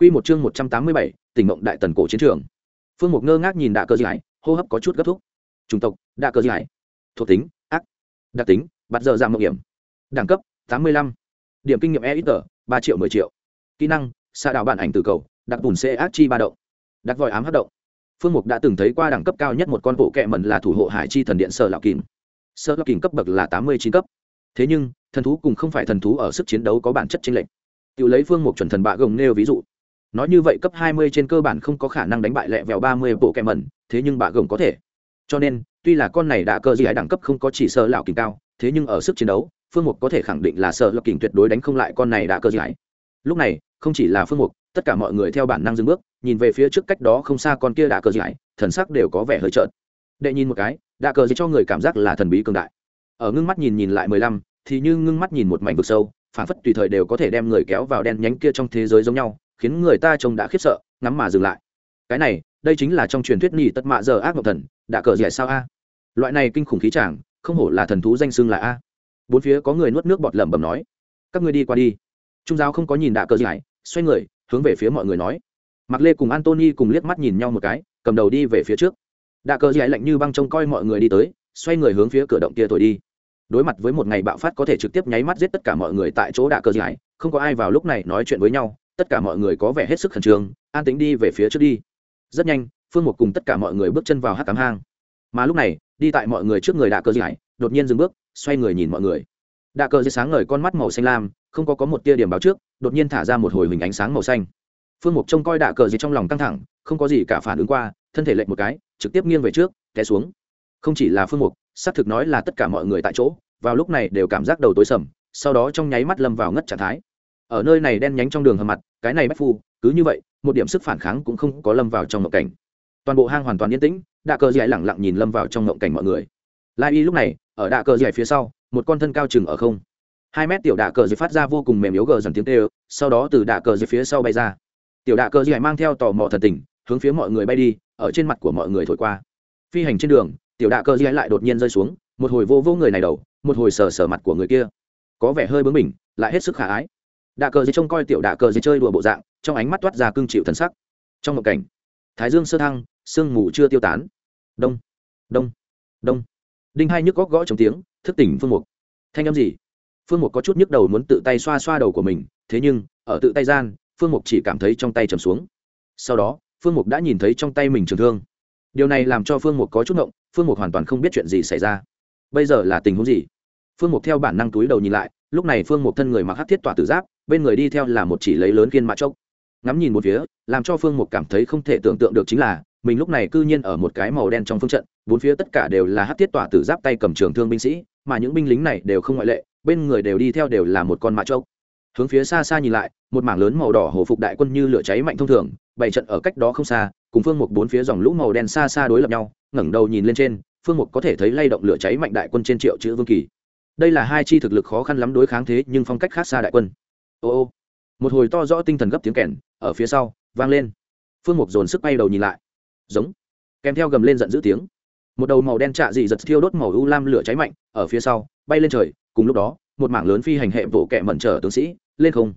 Quy một chương 187, tỉnh mộng đại tần cổ chiến trường. Phương Mục ngơ ngác nhìn Đạ Cơ Giải, hô hấp có chút gấp thúc. Chủng tộc, Đạ Cơ Giải. Thuộc tính, ác. Đặc tính, bắt giờ giảm mộng hiểm. Đẳng cấp, 85. Điểm kinh nghiệm EXP, 3 triệu 10 triệu. Kỹ năng, Sa đảo bản ảnh từ cầu, đặc bùn C ác chi ba động. Đặc vòi ám hấp động. Phương Mục đã từng thấy qua đẳng cấp cao nhất một con bộ kệ mẩn là thủ hộ hải chi thần điện sở lão kim. Sở lão kim cấp bậc là 89 cấp. Thế nhưng, thần thú cùng không phải thần thú ở sức chiến đấu có bản chất chênh lệch. Tiểu lấy Phương Mục chuẩn thần bạ gồng nêu ví dụ nói như vậy cấp 20 trên cơ bản không có khả năng đánh bại lẹ vèo 30 bộ kẹm mẩn thế nhưng bà gồng có thể. Cho nên tuy là con này đã cơ gì ấy đẳng cấp không có chỉ sợ lão kình cao thế nhưng ở sức chiến đấu phương mục có thể khẳng định là sợ lão kình tuyệt đối đánh không lại con này đã cơ gì ấy lúc này không chỉ là phương mục tất cả mọi người theo bản năng dừng bước nhìn về phía trước cách đó không xa con kia đã cơ gì ấy thần sắc đều có vẻ hơi trợn. Đệ nhìn một cái đã cơ gì cho người cảm giác là thần bí cường đại. Ở ngưng mắt nhìn nhìn lại 15, thì như ngưng mắt nhìn một mảnh vực sâu phản phất tùy thời đều có thể đem người kéo vào đen nhánh kia trong thế giới giống nhau khiến người ta trông đã khiếp sợ, ngắm mà dừng lại. Cái này, đây chính là trong truyền thuyết nhì tất mạ giờ ác ngọc thần, đã cờ dẻ sao a? Loại này kinh khủng khí chàng, không hổ là thần thú danh xưng là a. Bốn phía có người nuốt nước bọt lẩm bẩm nói, các ngươi đi qua đi. Trung giáo không có nhìn đạ cờ dẻ xoay người, hướng về phía mọi người nói. Mặc lê cùng antony cùng liếc mắt nhìn nhau một cái, cầm đầu đi về phía trước. Đạ cờ dẻ lạnh như băng trông coi mọi người đi tới, xoay người hướng phía cửa động kia thổi đi. Đối mặt với một ngày bạo phát có thể trực tiếp nháy mắt giết tất cả mọi người tại chỗ đạ cờ dẻ không có ai vào lúc này nói chuyện với nhau tất cả mọi người có vẻ hết sức khẩn trương, an tính đi về phía trước đi. Rất nhanh, phương một cùng tất cả mọi người bước chân vào hát cám hang. Mà lúc này, đi tại mọi người trước người đạ cơ giải đột nhiên dừng bước, xoay người nhìn mọi người. Đạ cơ dây sáng ngời con mắt màu xanh lam, không có có một tia điểm báo trước, đột nhiên thả ra một hồi hình ánh sáng màu xanh. Phương mục trông coi đạ cờ gì trong lòng căng thẳng, không có gì cả phản ứng qua, thân thể lệch một cái, trực tiếp nghiêng về trước, té xuống. Không chỉ là phương mục, xác thực nói là tất cả mọi người tại chỗ, vào lúc này đều cảm giác đầu tối sầm, sau đó trong nháy mắt lâm vào ngất trạng thái. Ở nơi này đen nhánh trong đường hầm mặt cái này bách phu, cứ như vậy, một điểm sức phản kháng cũng không có lâm vào trong ngộng cảnh. Toàn bộ hang hoàn toàn yên tĩnh, đạ cờ dạy lẳng lặng nhìn lâm vào trong ngộng cảnh mọi người. Lai y lúc này, ở đạ cờ dạy phía sau, một con thân cao chừng ở không. Hai mét tiểu đạ cờ dạy phát ra vô cùng mềm yếu gờ dần tiếng tê sau đó từ đạ cờ dạy phía sau bay ra. Tiểu đạ cờ dạy mang theo tò mò thần tình, hướng phía mọi người bay đi, ở trên mặt của mọi người thổi qua. Phi hành trên đường, tiểu đạ cờ dạy lại đột nhiên rơi xuống, một hồi vô vô người này đầu, một hồi sờ sờ mặt của người kia. Có vẻ hơi bướng mình lại hết sức khả ái đạ cờ dây trông coi tiểu đạ cờ dây chơi đùa bộ dạng, trong ánh mắt toát ra cương chịu thần sắc. Trong một cảnh, thái dương sơ thăng, sương mù chưa tiêu tán. Đông đông đông. Đinh hai nhức góc gõ trong tiếng, thức tỉnh phương mục. Thanh âm gì? Phương mục có chút nhức đầu muốn tự tay xoa xoa đầu của mình, thế nhưng, ở tự tay gian, phương mục chỉ cảm thấy trong tay trầm xuống. Sau đó, phương mục đã nhìn thấy trong tay mình trường thương. Điều này làm cho phương mục có chút ngộng, phương mục hoàn toàn không biết chuyện gì xảy ra. Bây giờ là tình huống gì? Phương mục theo bản năng túi đầu nhìn lại, lúc này phương mục thân người mặc hát thiết tỏa tử giáp bên người đi theo là một chỉ lấy lớn kiên mã chốc. Ngắm nhìn một phía, làm cho phương mục cảm thấy không thể tưởng tượng được chính là, mình lúc này cư nhiên ở một cái màu đen trong phương trận, bốn phía tất cả đều là hát tiết tỏa tử giáp tay cầm trường thương binh sĩ, mà những binh lính này đều không ngoại lệ, bên người đều đi theo đều là một con mã chốc. Hướng phía xa xa nhìn lại, một mảng lớn màu đỏ hồ phục đại quân như lửa cháy mạnh thông thường bảy trận ở cách đó không xa, cùng phương mục bốn phía dòng lũ màu đen xa xa đối lập nhau, ngẩng đầu nhìn lên trên, phương mục có thể thấy lay động lửa cháy mạnh đại quân trên triệu chữ vương kỳ. Đây là hai chi thực lực khó khăn lắm đối kháng thế, nhưng phong cách khác xa đại quân ô ô một hồi to rõ tinh thần gấp tiếng kèn ở phía sau vang lên phương mục dồn sức bay đầu nhìn lại giống kèm theo gầm lên giận dữ tiếng một đầu màu đen trạ dị giật thiêu đốt màu u lam lửa cháy mạnh ở phía sau bay lên trời cùng lúc đó một mảng lớn phi hành hệ vỗ kẹ mẩn trở tướng sĩ lên không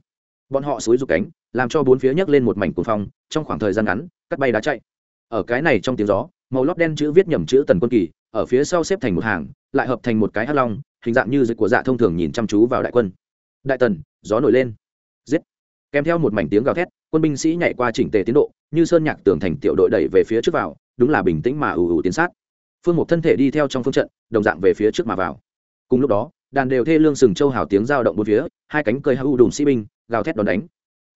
bọn họ xúi rục cánh làm cho bốn phía nhấc lên một mảnh cuồng phong trong khoảng thời gian ngắn cắt bay đá chạy ở cái này trong tiếng gió màu lót đen chữ viết nhầm chữ tần quân kỳ ở phía sau xếp thành một hàng lại hợp thành một cái hắc long hình dạng như dịch của dạ thông thường nhìn chăm chú vào đại quân đại tần gió nổi lên. Giết. Kèm theo một mảnh tiếng gào thét quân binh sĩ nhảy qua chỉnh tề tiến độ như sơn nhạc tường thành tiểu đội đẩy về phía trước vào đúng là bình tĩnh mà ù ù tiến sát. Phương một thân thể đi theo trong phương trận đồng dạng về phía trước mà vào. Cùng lúc đó đàn đều thê lương sừng châu hào tiếng giao động bốn phía hai cánh cơi hau đùm sĩ binh gào thét đòn đánh.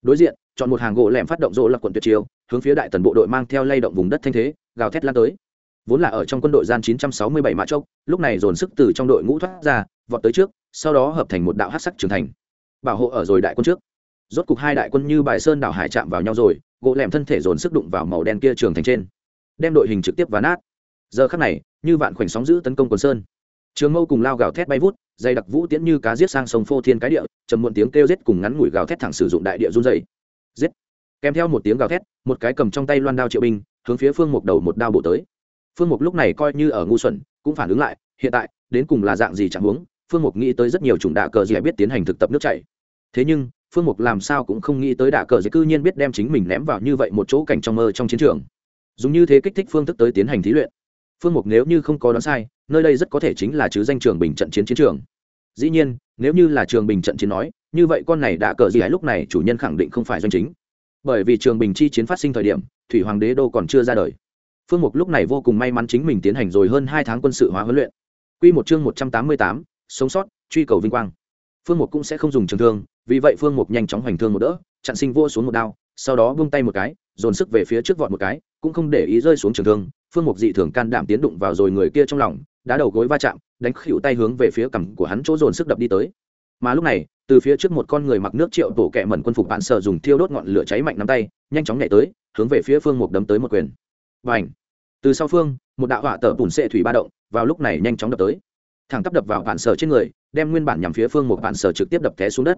Đối diện chọn một hàng gỗ lẻm phát động rộ lập quận tuyệt chiêu hướng phía đại tần bộ đội mang theo lay động vùng đất thanh thế gào thét lan tới. Vốn là ở trong quân đội gian 967 mã châu, lúc này dồn sức từ trong đội ngũ thoát ra vọt tới trước, sau đó hợp thành một đạo hắc sắc trưởng thành. Bảo hộ ở rồi đại quân trước. Rốt cục hai đại quân như bài sơn đảo hải chạm vào nhau rồi, gỗ lẻm thân thể dồn sức đụng vào màu đen kia trường thành trên. Đem đội hình trực tiếp ván nát. Giờ khắc này, như vạn khoảnh sóng giữ tấn công quần sơn. Trường mâu cùng lao gào thét bay vút dày đặc vũ tiễn như cá giết sang sông phô thiên cái địa, trầm muộn tiếng kêu giết cùng ngắn ngủi gào thét thẳng sử dụng đại địa run dày giết. Kèm theo một tiếng gào thét, một cái cầm trong tay loan đao triệu binh, hướng phía phương mục đầu một đao bổ tới. Phương mục lúc này coi như ở ngu xuẩn, cũng phản ứng lại, hiện tại, đến cùng là dạng gì chẳng huống phương mục nghĩ tới rất nhiều chủng đạ cờ dì biết tiến hành thực tập nước chảy. Thế nhưng, phương mục làm sao cũng không nghĩ tới đạ cờ dì cư nhiên biết đem chính mình ném vào như vậy một chỗ cảnh trong mơ trong chiến trường. Dùng như thế kích thích phương thức tới tiến hành thí luyện. Phương mục nếu như không có đoán sai, nơi đây rất có thể chính là chứ danh trường bình trận chiến chiến trường. Dĩ nhiên, nếu như là trường bình trận chiến nói, như vậy con này đã cờ gì hay lúc này chủ nhân khẳng định không phải doanh chính. Bởi vì trường bình chi chiến phát sinh thời điểm, thủy hoàng đế đô còn chưa ra đời. Phương mục lúc này vô cùng may mắn chính mình tiến hành rồi hơn hai tháng quân sự hóa huấn luyện. Q một chương một trăm tám mươi tám sống sót, truy cầu vinh quang. Phương mục cũng sẽ không dùng trường thương, vì vậy phương mục nhanh chóng hoành thương một đỡ, chặn sinh vô xuống một đao, sau đó vung tay một cái, dồn sức về phía trước vọt một cái, cũng không để ý rơi xuống trường thương. Phương mục dị thường can đảm tiến đụng vào rồi người kia trong lòng, đá đầu gối va chạm, đánh khỉu tay hướng về phía cằm của hắn chỗ dồn sức đập đi tới. Mà lúc này, từ phía trước một con người mặc nước triệu tổ kẹ mẩn quân phục bạn sợ dùng thiêu đốt ngọn lửa cháy mạnh nắm tay, nhanh chóng nhảy tới, hướng về phía phương mục đấm tới một quyền. Và ảnh từ sau phương, một đạo họa tở bùn sệ thủy ba động, vào lúc này nhanh chóng đập tới thẳng tắp đập vào bạn sở trên người, đem nguyên bản nhằm phía phương mục bạn sở trực tiếp đập té xuống đất.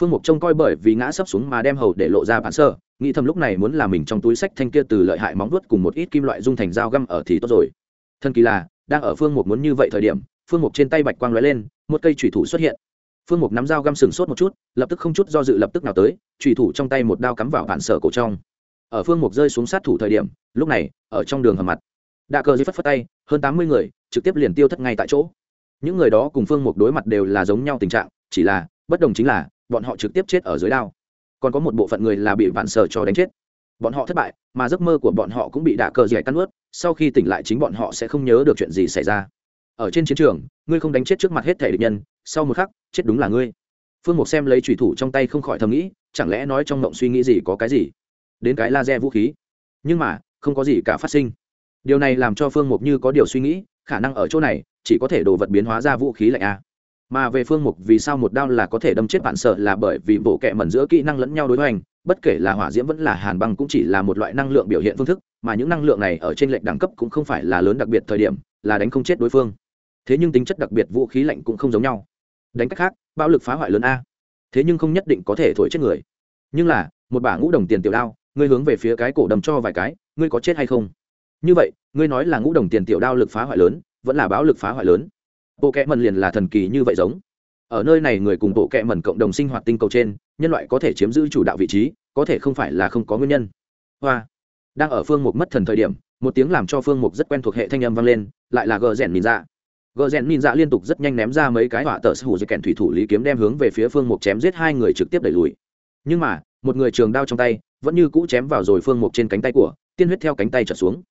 Phương mục trông coi bởi vì ngã sấp xuống mà đem hầu để lộ ra bản sở, nghĩ thầm lúc này muốn làm mình trong túi sách thanh kia từ lợi hại móng vuốt cùng một ít kim loại dung thành dao găm ở thì tốt rồi. Thân kỳ là, đang ở phương mục muốn như vậy thời điểm, phương mục trên tay bạch quang lóe lên, một cây thủy thủ xuất hiện. Phương mục nắm dao găm sừng sốt một chút, lập tức không chút do dự lập tức nào tới thủy thủ trong tay một đao cắm vào bản sở cổ trong. Ở phương mục rơi xuống sát thủ thời điểm, lúc này, ở trong đường hầm mặt, đạ cờ dưới phất phất tay, hơn tám mươi người, trực tiếp liền tiêu thất ngay tại chỗ những người đó cùng phương mục đối mặt đều là giống nhau tình trạng, chỉ là, bất đồng chính là, bọn họ trực tiếp chết ở dưới đao. Còn có một bộ phận người là bị vạn sở cho đánh chết. Bọn họ thất bại, mà giấc mơ của bọn họ cũng bị đạ cờ dẻ cắn ướt sau khi tỉnh lại chính bọn họ sẽ không nhớ được chuyện gì xảy ra. Ở trên chiến trường, ngươi không đánh chết trước mặt hết thể địch nhân, sau một khắc, chết đúng là ngươi. Phương mục xem lấy thủy thủ trong tay không khỏi thầm nghĩ, chẳng lẽ nói trong mộng suy nghĩ gì có cái gì? Đến cái laser vũ khí. Nhưng mà, không có gì cả phát sinh. Điều này làm cho phương mục như có điều suy nghĩ, khả năng ở chỗ này chỉ có thể đồ vật biến hóa ra vũ khí lạnh a. Mà về phương mục vì sao một đao là có thể đâm chết bạn sợ là bởi vì bộ kệ mẩn giữa kỹ năng lẫn nhau đối hoành, bất kể là hỏa diễm vẫn là hàn băng cũng chỉ là một loại năng lượng biểu hiện phương thức, mà những năng lượng này ở trên lệnh đẳng cấp cũng không phải là lớn đặc biệt thời điểm, là đánh không chết đối phương. Thế nhưng tính chất đặc biệt vũ khí lạnh cũng không giống nhau. Đánh cách khác, bạo lực phá hoại lớn a. Thế nhưng không nhất định có thể thổi chết người. Nhưng là, một bả ngũ đồng tiền tiểu đao, ngươi hướng về phía cái cổ đầm cho vài cái, ngươi có chết hay không? Như vậy, ngươi nói là ngũ đồng tiền tiểu đao lực phá hoại lớn vẫn là bão lực phá hoại lớn. Bộ kẹ mần liền là thần kỳ như vậy giống. Ở nơi này người cùng bộ kẹ mần cộng đồng sinh hoạt tinh cầu trên, nhân loại có thể chiếm giữ chủ đạo vị trí, có thể không phải là không có nguyên nhân. Hoa. Đang ở phương mục mất thần thời điểm, một tiếng làm cho phương mục rất quen thuộc hệ thanh âm vang lên, lại là gờ rèn nhìn ra gờ rèn nhìn ra liên tục rất nhanh ném ra mấy cái họa tờ sư hủ dưới kèn thủy thủ lý kiếm đem hướng về phía phương mục chém giết hai người trực tiếp đẩy lùi. Nhưng mà, một người trường đao trong tay, vẫn như cũ chém vào rồi phương mục trên cánh tay của, tiên huyết theo cánh tay trở xuống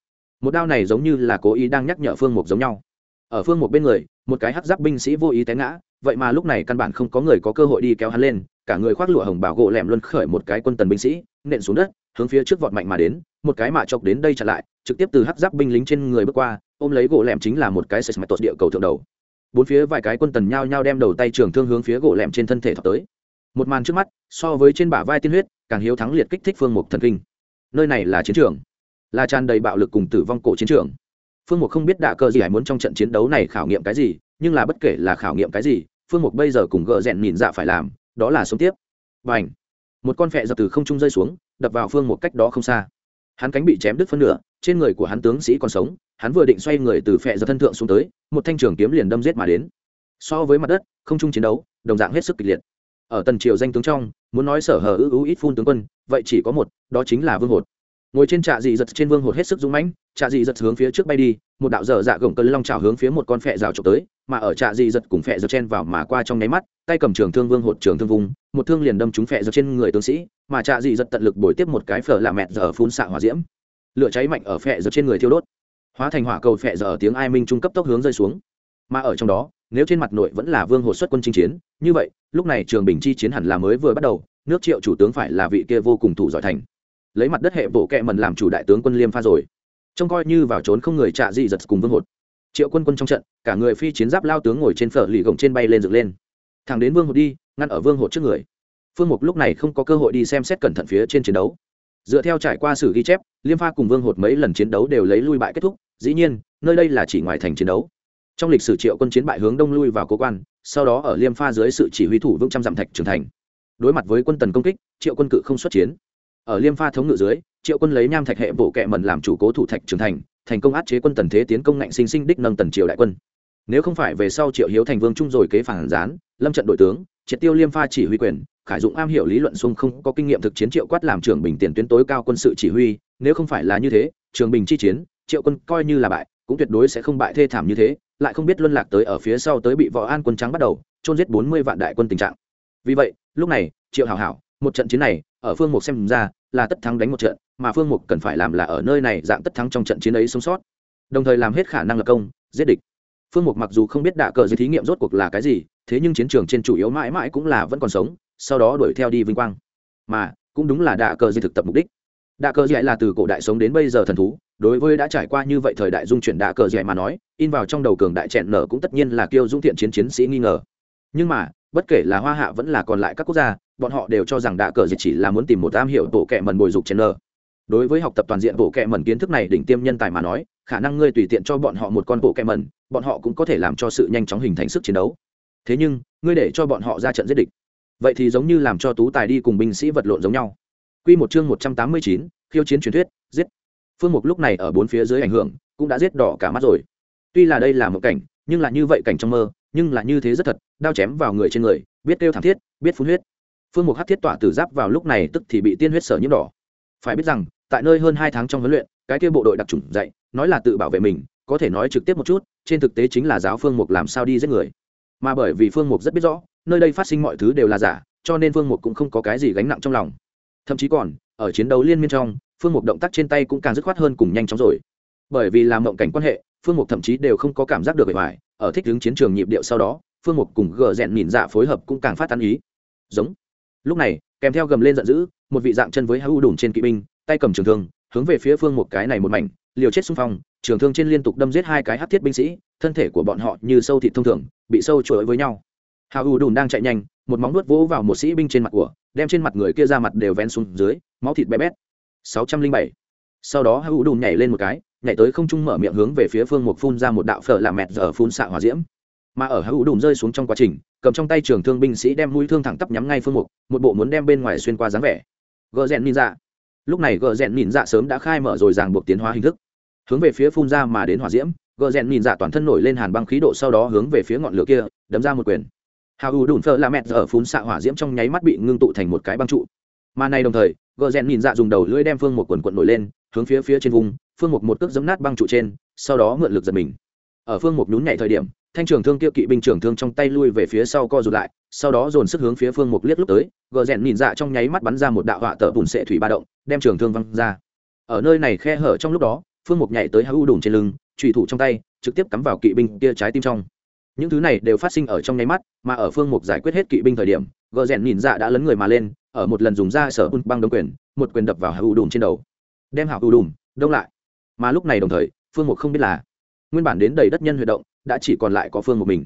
một đao này giống như là cố ý đang nhắc nhở phương mục giống nhau. Ở phương mục bên người, một cái hắc giáp binh sĩ vô ý té ngã, vậy mà lúc này căn bản không có người có cơ hội đi kéo hắn lên, cả người khoác lụa hồng bảo gỗ lẻm luân khởi một cái quân tần binh sĩ, nện xuống đất, hướng phía trước vọt mạnh mà đến, một cái mạ chọc đến đây chặn lại, trực tiếp từ hắc giáp binh lính trên người bước qua, ôm lấy gỗ lẻm chính là một cái sệt mạch địa cầu thượng đầu. Bốn phía vài cái quân tần nhao nhao đem đầu tay trường thương hướng phía gỗ lẻm trên thân thể thọc tới. Một màn trước mắt, so với trên bả vai tiên huyết, càng hiếu thắng liệt kích thích phương mục thần kinh. Nơi này là chiến trường là tràn đầy bạo lực cùng tử vong cổ chiến trường. Phương mục không biết đạ cơ gì hải muốn trong trận chiến đấu này khảo nghiệm cái gì, nhưng là bất kể là khảo nghiệm cái gì, phương mục bây giờ cùng gợ rẽn nhìn dạ phải làm, đó là sống tiếp. Và h một con phẹ dập từ không trung rơi xuống, đập vào phương một cách đó không xa. Hắn cánh bị chém đứt phân nửa, trên người của hắn tướng sĩ còn sống, hắn vừa định xoay người từ phẹ dập thân thượng xuống tới, một thanh trường kiếm liền đâm giết mà đến. So với mặt đất, không trung chiến đấu, đồng dạng hết sức kịch liệt. Ở tần triều danh tướng trong, muốn nói sở hờ ư ưu ít phun tướng quân, vậy chỉ có một, đó chính là vương hột ngồi trên trạ dị giật trên vương hột hết sức dũng mãnh, trạ dị giật hướng phía trước bay đi, một đạo dở dạ gồng cơn long trào hướng phía một con phẹ rào trộm tới, mà ở trạ dị giật cùng phẹ giật chen vào mà qua trong nháy mắt, tay cầm trường thương vương hột trường thương vùng một thương liền đâm trúng phẹ giật trên người tướng sĩ, mà trạ dị giật tận lực bồi tiếp một cái phở lạ mẹt giờ phun xạ hỏa diễm. Lửa cháy mạnh ở phẹ giật trên người thiêu đốt, hóa thành hỏa cầu phẹ giờ tiếng ai minh trung cấp tốc hướng rơi xuống. Mà ở trong đó, nếu trên mặt nội vẫn là vương hột xuất quân chinh chiến, như vậy, lúc này trường bình chi chiến hẳn là mới vừa bắt đầu, nước triệu chủ tướng phải là vị kia vô cùng thủ giỏi thành lấy mặt đất hệ bộ kệ mần làm chủ đại tướng quân liêm pha rồi. Trông coi như vào trốn không người trạ dị giật cùng vương hột. Triệu quân quân trong trận, cả người phi chiến giáp lao tướng ngồi trên phở lì gồng trên bay lên dựng lên. Thẳng đến vương hột đi, ngăn ở vương hột trước người. Phương mục lúc này không có cơ hội đi xem xét cẩn thận phía trên chiến đấu. Dựa theo trải qua sử ghi chép, liêm pha cùng vương hột mấy lần chiến đấu đều lấy lui bại kết thúc, dĩ nhiên, nơi đây là chỉ ngoài thành chiến đấu. Trong lịch sử triệu quân chiến bại hướng đông lui vào cố quan, sau đó ở liêm pha dưới sự chỉ huy thủ vững trăm dặm thạch trưởng thành. Đối mặt với quân tần công kích, triệu quân cự không xuất chiến ở liêm pha thống ngự dưới, triệu quân lấy nham thạch hệ bộ kệ mần làm chủ cố thủ thạch trưởng thành thành công át chế quân tần thế tiến công ngạnh sinh sinh đích nâng tần triều đại quân. Nếu không phải về sau triệu hiếu thành vương trung rồi kế phản gián, lâm trận đội tướng, triệt tiêu liêm pha chỉ huy quyền, khải dụng am hiểu lý luận xung không, có kinh nghiệm thực chiến triệu quát làm trưởng bình tiền tuyến tối cao quân sự chỉ huy, nếu không phải là như thế, trường bình chi chiến, triệu quân coi như là bại, cũng tuyệt đối sẽ không bại thê thảm như thế, lại không biết luân lạc tới ở phía sau tới bị võ an quân trắng bắt đầu trôn giết bốn mươi vạn đại quân tình trạng. Vì vậy, lúc này, triệu hảo hảo, một trận chiến này, ở phương mục xem ra là tất thắng đánh một trận, mà phương mục cần phải làm là ở nơi này dạng tất thắng trong trận chiến ấy sống sót. Đồng thời làm hết khả năng lập công, giết địch. Phương mục mặc dù không biết đạ cờ dưới thí nghiệm rốt cuộc là cái gì, thế nhưng chiến trường trên chủ yếu mãi mãi cũng là vẫn còn sống, sau đó đuổi theo đi vinh quang. Mà, cũng đúng là đạ cờ dưới thực tập mục đích. Đạ cờ dạy là từ cổ đại sống đến bây giờ thần thú, đối với đã trải qua như vậy thời đại dung chuyển đạ cờ dạy mà nói, in vào trong đầu cường đại chẹn nở cũng tất nhiên là kiêu dung thiện chiến chiến sĩ nghi ngờ. Nhưng mà, bất kể là hoa hạ vẫn là còn lại các quốc gia bọn họ đều cho rằng đạ cờ dịch chỉ là muốn tìm một am hiểu tổ kệ mần bồi dục trên nở đối với học tập toàn diện bộ kệ mần kiến thức này đỉnh tiêm nhân tài mà nói khả năng ngươi tùy tiện cho bọn họ một con bộ kệ mần bọn họ cũng có thể làm cho sự nhanh chóng hình thành sức chiến đấu thế nhưng ngươi để cho bọn họ ra trận giết địch vậy thì giống như làm cho tú tài đi cùng binh sĩ vật lộn giống nhau Quy một chương một trăm tám mươi chín, khiêu chiến truyền thuyết, giết. Phương Mục lúc này ở bốn phía dưới ảnh hưởng, cũng đã giết đỏ cả mắt rồi. Tuy là đây là một cảnh, nhưng là như vậy cảnh trong mơ, nhưng là như thế rất thật, đao chém vào người trên người, biết kêu thảm thiết, biết phun huyết. Phương Mục hát thiết tỏa tử giáp vào lúc này tức thì bị tiên huyết sở nhiễm đỏ. Phải biết rằng, tại nơi hơn hai tháng trong huấn luyện, cái kia bộ đội đặc chủng dạy, nói là tự bảo vệ mình, có thể nói trực tiếp một chút, trên thực tế chính là giáo Phương Mục làm sao đi giết người. Mà bởi vì Phương Mục rất biết rõ, nơi đây phát sinh mọi thứ đều là giả, cho nên Phương Mục cũng không có cái gì gánh nặng trong lòng thậm chí còn ở chiến đấu liên miên trong phương mục động tác trên tay cũng càng dứt khoát hơn cùng nhanh chóng rồi bởi vì làm mộng cảnh quan hệ phương mục thậm chí đều không có cảm giác được bề ngoài ở thích ứng chiến trường nhịp điệu sau đó phương mục cùng gờ rẽn nhìn dạ phối hợp cũng càng phát tán ý giống lúc này, kèm theo gầm lên giận dữ, một vị dạng chân với Hau đủng trên kỵ binh, tay cầm trường thương, hướng về phía phương một cái này một mảnh, liều chết xung phong, trường thương trên liên tục đâm giết hai cái hát thiết binh sĩ, thân thể của bọn họ như sâu thịt thông thường, bị sâu chuỗi với nhau. Hau đùn đang chạy nhanh, một móng nuốt vỗ vào một sĩ binh trên mặt của, đem trên mặt người kia ra mặt đều vén xuống dưới, máu thịt bé bét. Sáu trăm linh bảy. Sau đó Hau đùn nhảy lên một cái, nhảy tới không trung mở miệng hướng về phía phương mục phun ra một đạo phở làm mẹt giờ phun xạ hỏa diễm. Mà ở Hau đùn rơi xuống trong quá trình cầm trong tay trường thương binh sĩ đem mũi thương thẳng tắp nhắm ngay phương mục, một bộ muốn đem bên ngoài xuyên qua dáng vẻ. Gờ rèn nhìn dạ. Lúc này gờ rèn nhìn dạ sớm đã khai mở rồi ràng buộc tiến hóa hình thức. Hướng về phía phun ra mà đến hỏa diễm, gờ rèn nhìn dạ toàn thân nổi lên hàn băng khí độ sau đó hướng về phía ngọn lửa kia, đấm ra một quyền. Hào ưu đùn phơ la mẹt ở phun xạ hỏa diễm trong nháy mắt bị ngưng tụ thành một cái băng trụ. Mà này đồng thời, gờ rèn nhìn dạ dùng đầu lưỡi đem phương một quần quận nổi lên, hướng phía phía trên vùng, phương một một cước giấm nát băng trụ trên, sau đó mượn lực giật mình. Ở phương một nhún nhảy thời điểm thanh trường thương kia kỵ binh trưởng thương trong tay lui về phía sau co rụt lại, sau đó dồn sức hướng phía phương Mục liếc lúc tới, gờ rèn nhìn dạ trong nháy mắt bắn ra một đạo họa tở bùn sệ thủy ba động, đem trường thương văng ra. Ở nơi này khe hở trong lúc đó, phương Mục nhảy tới hữu đùn trên lưng trùy thủ trong tay, trực tiếp cắm vào kỵ binh kia trái tim trong. Những thứ này đều phát sinh ở trong nháy mắt, mà ở phương mục giải quyết hết kỵ binh thời điểm, gờ rèn nhìn dạ đã lấn người mà lên, ở một lần dùng ra sở un băng đông quyền, một quyền đập vào hạ u đùm trên đầu. Đem hạ u đùm đông lại. Mà lúc này đồng thời, phương mục không biết là nguyên bản đến đầy đất nhân huy động đã chỉ còn lại có phương một mình.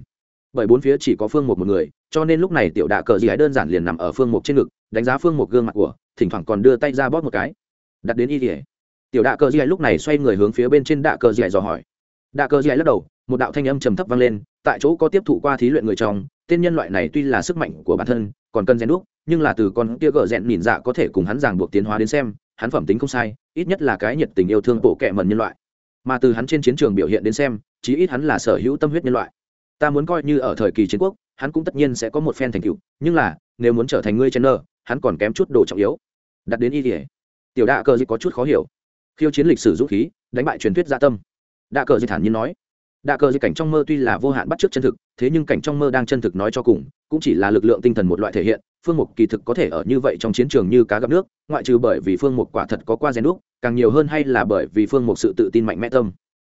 Bởi bốn phía chỉ có phương một một người, cho nên lúc này tiểu đạ cờ gì ấy đơn giản liền nằm ở phương một trên ngực, đánh giá phương một gương mặt của, thỉnh thoảng còn đưa tay ra bóp một cái. Đặt đến y tỉa tiểu đạ cờ gì ấy lúc này xoay người hướng phía bên trên đạ cờ gì ấy dò hỏi. Đạ cờ gì ấy lắc đầu, một đạo thanh âm trầm thấp vang lên, tại chỗ có tiếp thụ qua thí luyện người trong, tên nhân loại này tuy là sức mạnh của bản thân, còn cần rèn đúc, nhưng là từ con kia gở rèn nhìn dạ có thể cùng hắn ràng buộc tiến hóa đến xem, hắn phẩm tính không sai, ít nhất là cái nhiệt tình yêu thương bộ kệ mần nhân loại mà từ hắn trên chiến trường biểu hiện đến xem, chí ít hắn là sở hữu tâm huyết nhân loại. Ta muốn coi như ở thời kỳ chiến quốc, hắn cũng tất nhiên sẽ có một phen thành tựu, nhưng là, nếu muốn trở thành ngươi chen nơ hắn còn kém chút đồ trọng yếu. Đặt đến y tỉa tiểu đạ cờ dịch có chút khó hiểu. Khiêu chiến lịch sử dũng khí, đánh bại truyền thuyết gia tâm. Đạ cờ dịch thản nhiên nói. Đạ cờ dịch cảnh trong mơ tuy là vô hạn bắt chước chân thực, thế nhưng cảnh trong mơ đang chân thực nói cho cùng, cũng chỉ là lực lượng tinh thần một loại thể hiện phương mục kỳ thực có thể ở như vậy trong chiến trường như cá gặp nước, ngoại trừ bởi vì phương mục quả thật có qua rèn đúc, càng nhiều hơn hay là bởi vì phương mục sự tự tin mạnh mẽ tâm.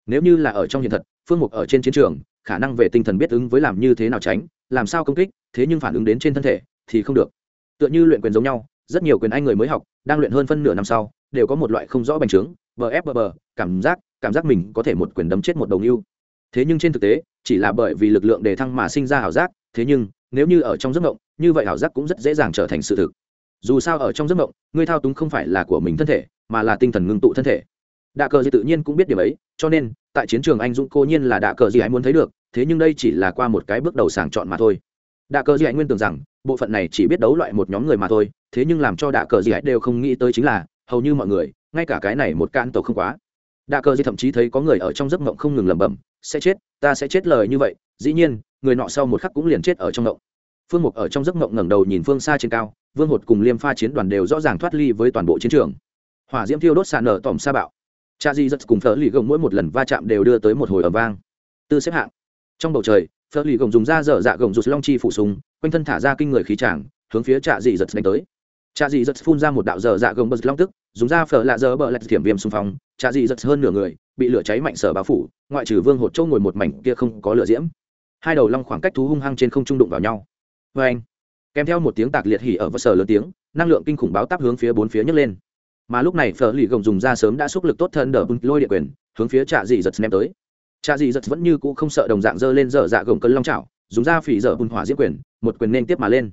Nếu như là ở trong hiện thật, phương mục ở trên chiến trường, khả năng về tinh thần biết ứng với làm như thế nào tránh, làm sao công kích, thế nhưng phản ứng đến trên thân thể, thì không được. Tựa như luyện quyền giống nhau, rất nhiều quyền anh người mới học, đang luyện hơn phân nửa năm sau, đều có một loại không rõ bành trướng, bờ ép bờ bờ, cảm giác cảm giác mình có thể một quyền đấm chết một đồng yêu thế nhưng trên thực tế, chỉ là bởi vì lực lượng đề thăng mà sinh ra ảo giác, thế nhưng nếu như ở trong giấc mộng, như vậy ảo giác cũng rất dễ dàng trở thành sự thực. Dù sao ở trong giấc mộng, ngươi thao túng không phải là của mình thân thể, mà là tinh thần ngưng tụ thân thể. Đạ cờ gì tự nhiên cũng biết điều ấy, cho nên, tại chiến trường anh dũng cô nhiên là đạ cờ gì hãy muốn thấy được, thế nhưng đây chỉ là qua một cái bước đầu sàng chọn mà thôi. Đạ cờ gì hãy nguyên tưởng rằng, bộ phận này chỉ biết đấu loại một nhóm người mà thôi, thế nhưng làm cho đạ cờ gì hãy đều không nghĩ tới chính là, hầu như mọi người, ngay cả cái này một can tổ không quá. Đạ cờ gì thậm chí thấy có người ở trong giấc mộng không ngừng lẩm bẩm, sẽ chết ta sẽ chết lời như vậy, dĩ nhiên, người nọ sau một khắc cũng liền chết ở trong ngộng. Phương mục ở trong giấc ngộng ngẩng đầu nhìn phương xa trên cao, vương hột cùng liêm pha chiến đoàn đều rõ ràng thoát ly với toàn bộ chiến trường. Hỏa diễm thiêu đốt sàn nở tỏm sa bạo. Cha di rất cùng phở lì gồng mỗi một lần va chạm đều đưa tới một hồi ở vang. Tư xếp hạng. Trong bầu trời, phở lì gồng dùng da dở dạ gồng rụt long chi phủ súng, quanh thân thả ra kinh người khí tràng, hướng phía cha dị rất đánh tới. Cha dị rất phun ra một đạo dở dạ gồng bật long tức, dùng da phở lạ dở bờ lạch thiểm viêm xung phong, cha dị rất hơn nửa người bị lửa cháy mạnh sở bao phủ, ngoại trừ vương hột châu ngồi một mảnh kia không có lửa diễm. Hai đầu long khoảng cách thú hung hăng trên không trung đụng vào nhau. Vê anh, kèm theo một tiếng tạc liệt hỉ ở vật sở lớn tiếng, năng lượng kinh khủng báo táp hướng phía bốn phía nhấc lên. Mà lúc này phở lì gồng dùng ra sớm đã xúc lực tốt thân đờ bùn lôi địa quyền, hướng phía trạ dị giật ném tới. Trạ dị giật vẫn như cũ không sợ đồng dạng dơ lên dở dạ gồng cân long chảo, dùng ra phỉ dở bùn hỏa diễm quyền, một quyền nên tiếp mà lên.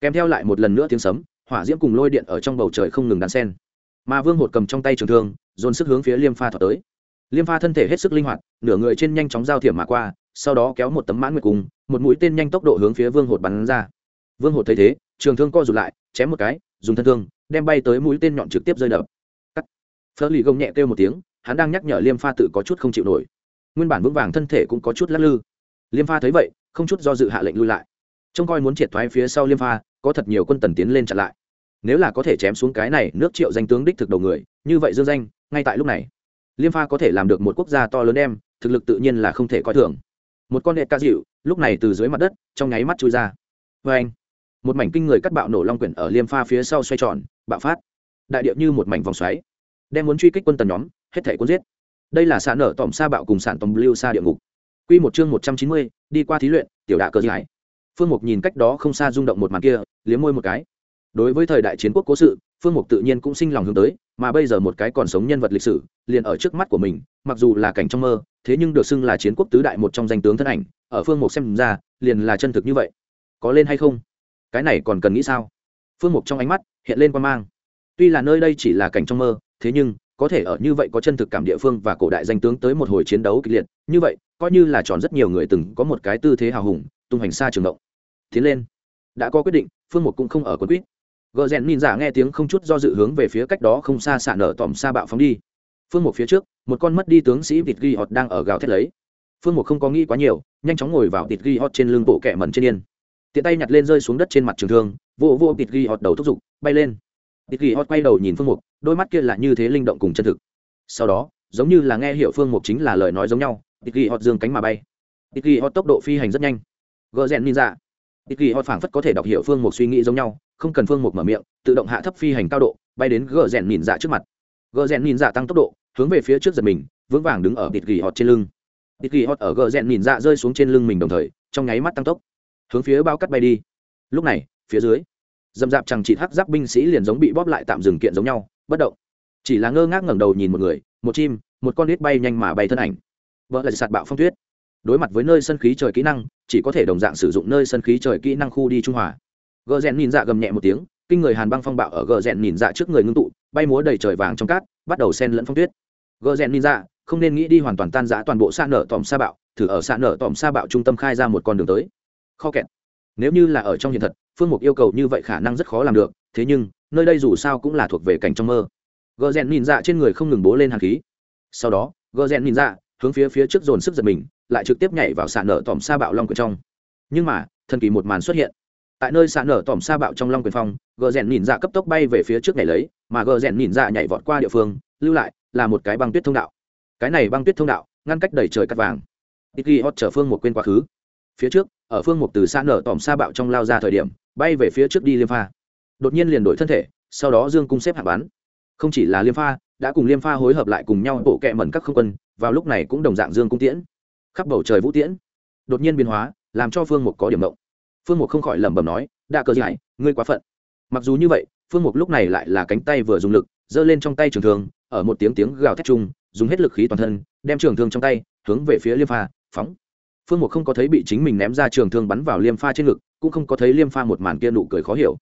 Kèm theo lại một lần nữa tiếng sấm, hỏa diễm cùng lôi điện ở trong bầu trời không ngừng đàn sen mà vương hột cầm trong tay trường thương, dồn sức hướng phía liêm pha thọ tới liêm pha thân thể hết sức linh hoạt, nửa người trên nhanh chóng giao thiểm mà qua, sau đó kéo một tấm mãn nguyệt cùng, một mũi tên nhanh tốc độ hướng phía vương hột bắn ra. Vương hột thấy thế, trường thương co rụt lại, chém một cái, dùng thân thương, đem bay tới mũi tên nhọn trực tiếp rơi đập. Cắt. Phớt lì gông nhẹ kêu một tiếng, hắn đang nhắc nhở liêm pha tự có chút không chịu nổi. Nguyên bản vững vàng thân thể cũng có chút lắc lư. Liêm pha thấy vậy, không chút do dự hạ lệnh lui lại. Trông coi muốn triệt thoái phía sau liêm pha, có thật nhiều quân tần tiến lên chặn lại. Nếu là có thể chém xuống cái này, nước triệu danh tướng đích thực đầu người, như vậy dương danh, ngay tại lúc này liêm pha có thể làm được một quốc gia to lớn em thực lực tự nhiên là không thể coi thường. Một con đệ ca dịu, lúc này từ dưới mặt đất, trong nháy mắt chui ra. Vê anh, một mảnh kinh người cắt bạo nổ long quyển ở liêm pha phía sau xoay tròn, bạo phát. Đại điệu như một mảnh vòng xoáy, đem muốn truy kích quân tần nhóm, hết thể quân giết. Đây là sản nở tòm sa bạo cùng sản tòm lưu xa địa ngục. Q một chương một trăm chín mươi, đi qua thí luyện, tiểu đạ cơ giải. Phương mục nhìn cách đó không xa rung động một màn kia, liếm môi một cái đối với thời đại chiến quốc cố sự, phương mục tự nhiên cũng sinh lòng hướng tới, mà bây giờ một cái còn sống nhân vật lịch sử, liền ở trước mắt của mình, mặc dù là cảnh trong mơ, thế nhưng được xưng là chiến quốc tứ đại một trong danh tướng thân ảnh, ở phương mục xem ra, liền là chân thực như vậy. Có lên hay không? Cái này còn cần nghĩ sao? Phương mục trong ánh mắt hiện lên quan mang. Tuy là nơi đây chỉ là cảnh trong mơ, thế nhưng, có thể ở như vậy có chân thực cảm địa phương và cổ đại danh tướng tới một hồi chiến đấu kịch liệt, như vậy, coi như là tròn rất nhiều người từng có một cái tư thế hào hùng, tung hành xa trường động. Tiến lên. Đã có quyết định, phương mục cũng không ở quân quýt gờ rèn nhìn giả nghe tiếng không chút do dự hướng về phía cách đó không xa xả nở tòm xa bạo phóng đi. Phương một phía trước một con mất đi tướng sĩ vịt ghi họt đang ở gào thét lấy. Phương một không có nghĩ quá nhiều nhanh chóng ngồi vào vịt ghi họt trên lưng bộ kẹ mẩn trên yên. Tiện tay nhặt lên rơi xuống đất trên mặt trường thương vô vô vịt ghi họt đầu thúc giục bay lên. Vịt ghi họt quay đầu nhìn phương một, đôi mắt kia là như thế linh động cùng chân thực. Sau đó giống như là nghe hiệu phương một chính là lời nói giống nhau vịt ghi họt dương cánh mà bay. Vịt ghi họt tốc độ phi hành rất nhanh. Gờ rèn nhìn giả ít kỳ họ phảng phất có thể đọc hiểu phương mục suy nghĩ giống nhau, không cần phương mục mở miệng, tự động hạ thấp phi hành cao độ, bay đến gờ rèn nhìn dạ trước mặt. Gờ rèn nhìn dạ tăng tốc độ, hướng về phía trước giật mình, vững vàng đứng ở ít kỳ hot trên lưng. Ít kỳ hot ở gờ rèn nhìn dạ rơi xuống trên lưng mình đồng thời, trong nháy mắt tăng tốc, hướng phía bao cắt bay đi. Lúc này, phía dưới dầm dạp chẳng chỉ hắc giáp binh sĩ liền giống bị bóp lại tạm dừng kiện giống nhau, bất động. Chỉ là ngơ ngác ngẩng đầu nhìn một người, một chim, một con nít bay nhanh mà bay thân ảnh. Vợ là sạt bạo phong tuyết. Đối mặt với nơi sân khí trời kỹ năng chỉ có thể đồng dạng sử dụng nơi sân khí trời kỹ năng khu đi trung hòa. Gờ rèn nhìn dạ gầm nhẹ một tiếng, kinh người hàn băng phong bạo ở gờ rèn nhìn dạ trước người ngưng tụ, bay múa đầy trời vàng trong cát, bắt đầu sen lẫn phong tuyết. Gờ rèn nhìn dạ không nên nghĩ đi hoàn toàn tan giã toàn bộ xa nở tòm sa bạo, thử ở xa nở tòm sa bạo trung tâm khai ra một con đường tới. Kho kẹt. Nếu như là ở trong hiện thật, phương mục yêu cầu như vậy khả năng rất khó làm được, thế nhưng, nơi đây dù sao cũng là thuộc về cảnh trong mơ. Gờ rèn nhìn dạ trên người không ngừng bố lên hàn khí. Sau đó, gờ rèn nhìn dạ hướng phía phía trước dồn sức giật mình lại trực tiếp nhảy vào xạ nở tòm sa bạo long quyền trong. Nhưng mà, thần kỳ một màn xuất hiện. Tại nơi xạ nở tòm sa bạo trong long quyền phong, gờ rèn nhìn dạ cấp tốc bay về phía trước nhảy lấy, mà gờ rèn nhìn dạ nhảy vọt qua địa phương, lưu lại là một cái băng tuyết thông đạo. Cái này băng tuyết thông đạo, ngăn cách đầy trời cắt vàng. Ít ghi hót chở phương một quên quá khứ. Phía trước, ở phương một từ xa nở tòm sa bạo trong lao ra thời điểm, bay về phía trước đi liêm pha. Đột nhiên liền đổi thân thể, sau đó dương cung xếp hạ bắn không chỉ là liêm pha, đã cùng liêm pha hối hợp lại cùng nhau bộ kẹ mẩn các không quân, vào lúc này cũng đồng dạng dương cung tiễn khắp bầu trời vũ tiễn. Đột nhiên biến hóa làm cho phương mục có điểm động. Phương mục không khỏi lẩm bẩm nói đa cơ giải, ngươi quá phận. Mặc dù như vậy phương mục lúc này lại là cánh tay vừa dùng lực giơ lên trong tay trường thương ở một tiếng tiếng gào thét chung dùng hết lực khí toàn thân đem trường thương trong tay hướng về phía liêm pha phóng. Phương mục không có thấy bị chính mình ném ra trường thương bắn vào liêm pha trên ngực cũng không có thấy liêm pha một màn kia nụ cười khó hiểu.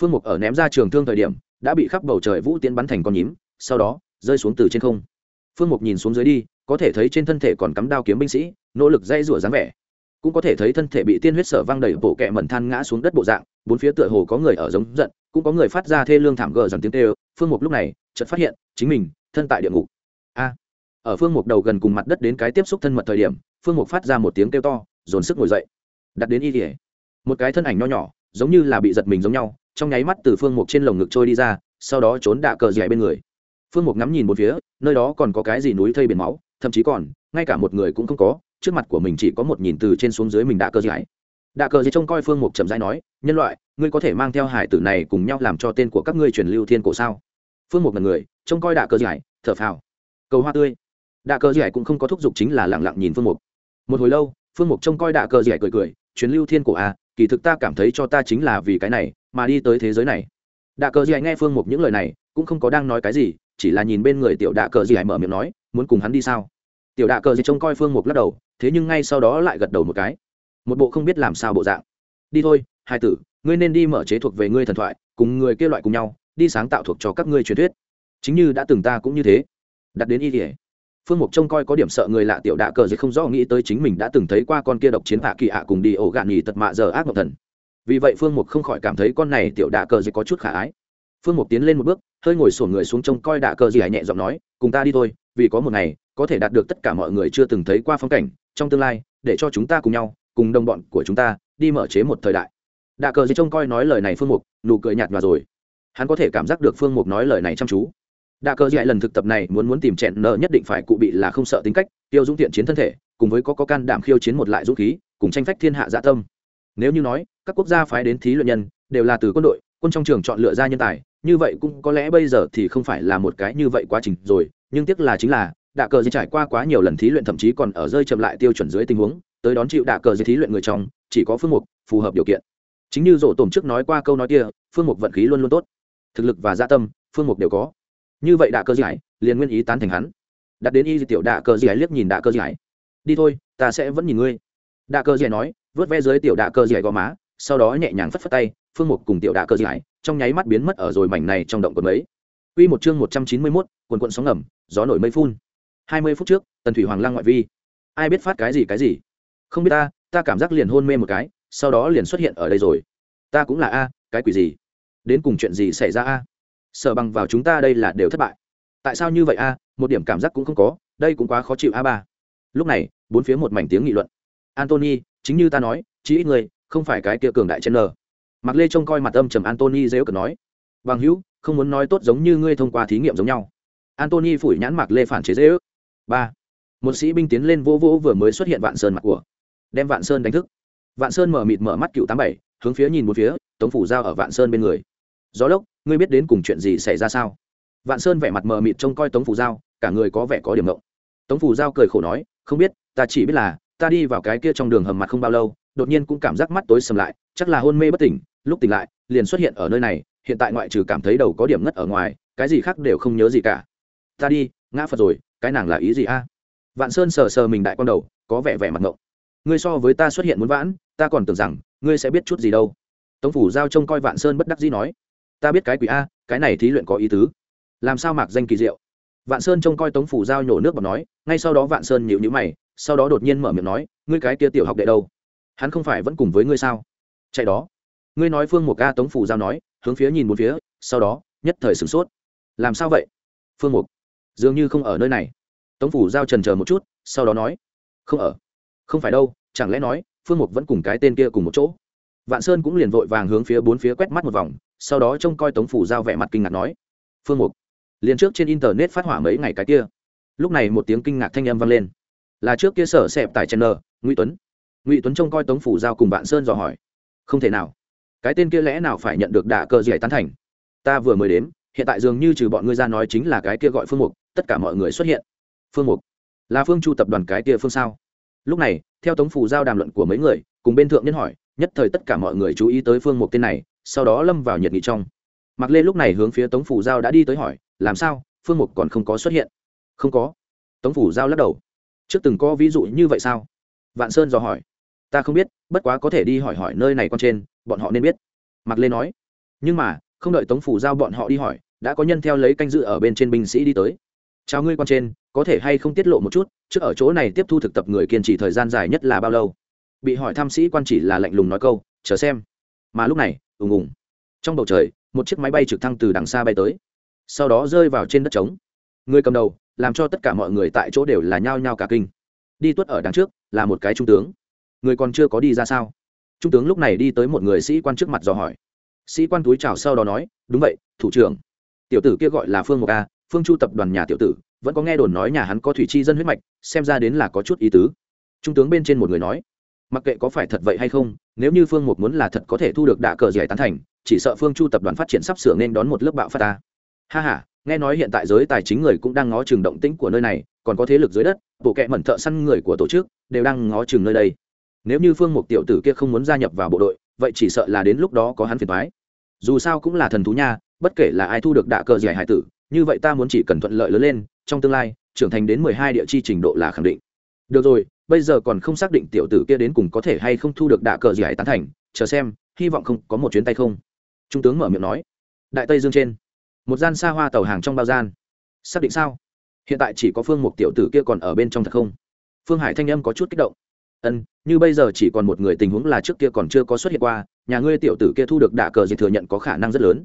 Phương mục ở ném ra trường thương thời điểm đã bị khắp bầu trời vũ tiến bắn thành con nhím sau đó rơi xuống từ trên không. Phương mục nhìn xuống dưới đi có thể thấy trên thân thể còn cắm đao kiếm binh sĩ, nỗ lực dây rủa dáng vẻ. Cũng có thể thấy thân thể bị tiên huyết sở văng đầy bộ kẹ mẩn than ngã xuống đất bộ dạng, bốn phía tựa hồ có người ở giống giận, cũng có người phát ra thê lương thảm gờ dần tiếng tê phương mục lúc này, chợt phát hiện, chính mình, thân tại địa ngục. A. Ở phương mục đầu gần cùng mặt đất đến cái tiếp xúc thân mật thời điểm, phương mục phát ra một tiếng kêu to, dồn sức ngồi dậy. Đặt đến y tỉa một cái thân ảnh nho nhỏ, giống như là bị giật mình giống nhau, trong nháy mắt từ phương mục trên lồng ngực trôi đi ra, sau đó trốn đạ cờ dẻ bên người. Phương mục ngắm nhìn một phía, nơi đó còn có cái gì núi thây biển máu thậm chí còn, ngay cả một người cũng không có, trước mặt của mình chỉ có một nhìn từ trên xuống dưới mình đã cờ giải. đạ cờ giải trông coi phương mục chậm rãi nói, nhân loại, ngươi có thể mang theo hải tử này cùng nhau làm cho tên của các ngươi truyền lưu thiên cổ sao? Phương mục là người, trông coi đạ cờ giải thở phào. Cầu hoa tươi. Đạ cờ giải cũng không có thúc giục chính là lẳng lặng nhìn phương mục. Một hồi lâu, phương mục trông coi đạ cờ giải cười cười, truyền lưu thiên cổ à kỳ thực ta cảm thấy cho ta chính là vì cái này, mà đi tới thế giới này. Đạ cờ giải nghe phương mục những lời này, cũng không có đang nói cái gì, chỉ là nhìn bên người tiểu đạ cờ giải mở miệng nói muốn cùng hắn đi sao? Tiểu đạ cờ gì trông coi phương mục lắc đầu, thế nhưng ngay sau đó lại gật đầu một cái. Một bộ không biết làm sao bộ dạng. Đi thôi, hai tử, ngươi nên đi mở chế thuộc về ngươi thần thoại, cùng người kia loại cùng nhau, đi sáng tạo thuộc cho các ngươi truyền thuyết. Chính như đã từng ta cũng như thế. Đặt đến y kỉa phương mục trông coi có điểm sợ người lạ tiểu đạ cờ gì không rõ nghĩ tới chính mình đã từng thấy qua con kia độc chiến hạ kỳ hạ cùng đi ổ gạn nghỉ tật mạ giờ ác mộng thần. Vì vậy phương mục không khỏi cảm thấy con này tiểu đạ cờ gì có chút khả ái. Phương mục tiến lên một bước, hơi ngồi sổn người xuống trông coi đạ cờ gì hãy nhẹ giọng nói, cùng ta đi thôi vì có một ngày, có thể đạt được tất cả mọi người chưa từng thấy qua phong cảnh, trong tương lai, để cho chúng ta cùng nhau, cùng đồng bọn của chúng ta, đi mở chế một thời đại. Đạ cờ dây trông coi nói lời này phương mục, nụ cười nhạt nhòa rồi. Hắn có thể cảm giác được phương mục nói lời này chăm chú. Đạ cờ dạy lần thực tập này muốn muốn tìm chẹn nợ nhất định phải cụ bị là không sợ tính cách, tiêu dũng tiện chiến thân thể, cùng với có có can đảm khiêu chiến một lại dũng khí, cùng tranh phách thiên hạ dạ tâm. Nếu như nói, các quốc gia phái đến thí luyện nhân, đều là từ quân đội, quân trong trường chọn lựa ra nhân tài, như vậy cũng có lẽ bây giờ thì không phải là một cái như vậy quá trình rồi nhưng tiếc là chính là đạ cờ dây trải qua quá nhiều lần thí luyện thậm chí còn ở rơi chậm lại tiêu chuẩn dưới tình huống tới đón chịu đạ cờ dây thí luyện người trong chỉ có phương mục phù hợp điều kiện. Chính như rổ tổm trước nói qua câu nói kia phương mục vận khí luôn luôn tốt. Thực lực và gia dạ tâm phương mục đều có. Như vậy đạ cơ giải liền nguyên ý tán thành hắn. Đặt đến y tiểu đạ cơ giải liếc nhìn đạ cơ giải đi thôi ta sẽ vẫn nhìn ngươi. Đạ cơ giải nói vớt ve dưới tiểu đạ cơ giải gò má sau đó nhẹ nhàng phất phất tay phương mục cùng tiểu đạ cơ giải trong nháy mắt biến mất ở rồi mảnh này trong động quần mấy. Quy một chương một trăm chín mươi 191, quần quần sóng ngầm, gió nổi mây phun. Hai mươi phút trước, Tần Thủy Hoàng lang ngoại vi. Ai biết phát cái gì cái gì? Không biết ta, ta cảm giác liền hôn mê một cái, sau đó liền xuất hiện ở đây rồi. Ta cũng là a, cái quỷ gì? Đến cùng chuyện gì xảy ra a? sở bằng vào chúng ta đây là đều thất bại tại sao như vậy a một điểm cảm giác cũng không có đây cũng quá khó chịu a ba lúc này bốn phía một mảnh tiếng nghị luận antony chính như ta nói chỉ ít người không phải cái kia cường đại chen nờ mặc lê trông coi mặt âm trầm antony dễ cờ nói bằng hữu không muốn nói tốt giống như ngươi thông qua thí nghiệm giống nhau antony phủi nhãn mạc lê phản chế dễ ước. Ba. Một sĩ binh tiến lên vô vô vừa mới xuất hiện vạn sơn mặt của. Đem vạn sơn đánh thức. Vạn sơn mở mịt mở mắt cựu tám bảy, hướng phía nhìn một phía, tống phủ giao ở vạn sơn bên người. Gió lốc, ngươi biết đến cùng chuyện gì xảy ra sao? Vạn sơn vẻ mặt mờ mịt trông coi tống phủ giao, cả người có vẻ có điểm ngộng. Tống phủ giao cười khổ nói, không biết, ta chỉ biết là, ta đi vào cái kia trong đường hầm mặt không bao lâu, đột nhiên cũng cảm giác mắt tối sầm lại, chắc là hôn mê bất tỉnh, lúc tỉnh lại, liền xuất hiện ở nơi này, hiện tại ngoại trừ cảm thấy đầu có điểm ngất ở ngoài, cái gì khác đều không nhớ gì cả ta đi, ngã phật rồi, cái nàng là ý gì a? Vạn sơn sờ sờ mình đại con đầu, có vẻ vẻ mặt ngộng. Ngươi so với ta xuất hiện muốn vãn, ta còn tưởng rằng, ngươi sẽ biết chút gì đâu. Tống phủ giao trông coi vạn sơn bất đắc dĩ nói. Ta biết cái quỷ a, cái này thí luyện có ý tứ. Làm sao mạc danh kỳ diệu? Vạn sơn trông coi tống phủ giao nhổ nước và nói, ngay sau đó vạn sơn nhịu nhữ mày, sau đó đột nhiên mở miệng nói, ngươi cái kia tiểu học đệ đâu? Hắn không phải vẫn cùng với ngươi sao? Chạy đó. Ngươi nói phương một ca tống phủ giao nói, hướng phía nhìn một phía, sau đó, nhất thời sửng sốt. Làm sao vậy? Phương mục dường như không ở nơi này. Tống phủ giao trần chờ một chút, sau đó nói, không ở. Không phải đâu, chẳng lẽ nói, phương mục vẫn cùng cái tên kia cùng một chỗ? Vạn sơn cũng liền vội vàng hướng phía bốn phía quét mắt một vòng, sau đó trông coi tống phủ giao vẻ mặt kinh ngạc nói, phương mục, liền trước trên internet phát hỏa mấy ngày cái kia. Lúc này một tiếng kinh ngạc thanh âm vang lên. Là trước kia sở xẹp tại chen n ngụy tuấn. Ngụy tuấn trông coi tống phủ giao cùng Vạn sơn dò hỏi, không thể nào, cái tên kia lẽ nào phải nhận được đạ cờ dẻ tán thành? Ta vừa mới đến hiện tại dường như trừ bọn ngươi ra nói chính là cái kia gọi phương mục, tất cả mọi người xuất hiện. Phương mục, là phương chu tập đoàn cái kia phương sao? Lúc này, theo tống phủ giao đàm luận của mấy người, cùng bên thượng nhân hỏi, nhất thời tất cả mọi người chú ý tới phương mục tên này, sau đó lâm vào nhiệt nghị trong. Mặc lê lúc này hướng phía tống phủ giao đã đi tới hỏi, làm sao? Phương mục còn không có xuất hiện? Không có. Tống phủ giao lắc đầu. Trước từng có ví dụ như vậy sao? Vạn sơn dò hỏi. Ta không biết, bất quá có thể đi hỏi hỏi nơi này con trên, bọn họ nên biết. Mặc lê nói. Nhưng mà không đợi tống phủ giao bọn họ đi hỏi, đã có nhân theo lấy canh dự ở bên trên binh sĩ đi tới. Chào ngươi quan trên, có thể hay không tiết lộ một chút, trước ở chỗ này tiếp thu thực tập người kiên trì thời gian dài nhất là bao lâu? Bị hỏi tham sĩ quan chỉ là lạnh lùng nói câu, chờ xem. Mà lúc này, ùng ùng. Trong bầu trời, một chiếc máy bay trực thăng từ đằng xa bay tới. Sau đó rơi vào trên đất trống. Người cầm đầu, làm cho tất cả mọi người tại chỗ đều là nhao nhao cả kinh. Đi tuất ở đằng trước, là một cái trung tướng. Người còn chưa có đi ra sao? Trung tướng lúc này đi tới một người sĩ quan trước mặt dò hỏi sĩ quan túi chào sau đó nói, đúng vậy, thủ trưởng. Tiểu tử kia gọi là phương mộc a, phương chu tập đoàn nhà tiểu tử, vẫn có nghe đồn nói nhà hắn có thủy chi dân huyết mạch, xem ra đến là có chút ý tứ. Trung tướng bên trên một người nói, mặc kệ có phải thật vậy hay không, nếu như phương mục muốn là thật có thể thu được đạ cờ giải tán thành, chỉ sợ phương chu tập đoàn phát triển sắp sửa nên đón một lớp bạo phát ta. Ha h a nghe nói hiện tại giới tài chính người cũng đang ngó chừng động tĩnh của nơi này, còn có thế lực dưới đất, bộ kệ mẩn thợ săn người của tổ chức, đều đang ngó chừng nơi đây. Nếu như phương mục tiểu tử kia không muốn gia nhập vào bộ đội vậy chỉ sợ là đến lúc đó có hắn phiền toái. Dù sao cũng là thần thú nha, bất kể là ai thu được đạ cờ giải hải tử, như vậy ta muốn chỉ cần thuận lợi lớn lên, trong tương lai, trưởng thành đến mười hai địa chi trình độ là khẳng định. Được rồi, bây giờ còn không xác định tiểu tử kia đến cùng có thể hay không thu được đạ cờ giải tán thành, chờ xem, hy vọng không có một chuyến tay không. Trung tướng mở miệng nói. Đại tây dương trên, một gian xa hoa tàu hàng trong bao gian. Xác định sao? Hiện tại chỉ có phương một tiểu tử kia còn ở bên trong thật không? Phương hải thanh âm có chút kích động ân, như bây giờ chỉ còn một người tình huống là trước kia còn chưa có xuất hiện qua, nhà ngươi tiểu tử kia thu được đạ cờ gì thừa nhận có khả năng rất lớn.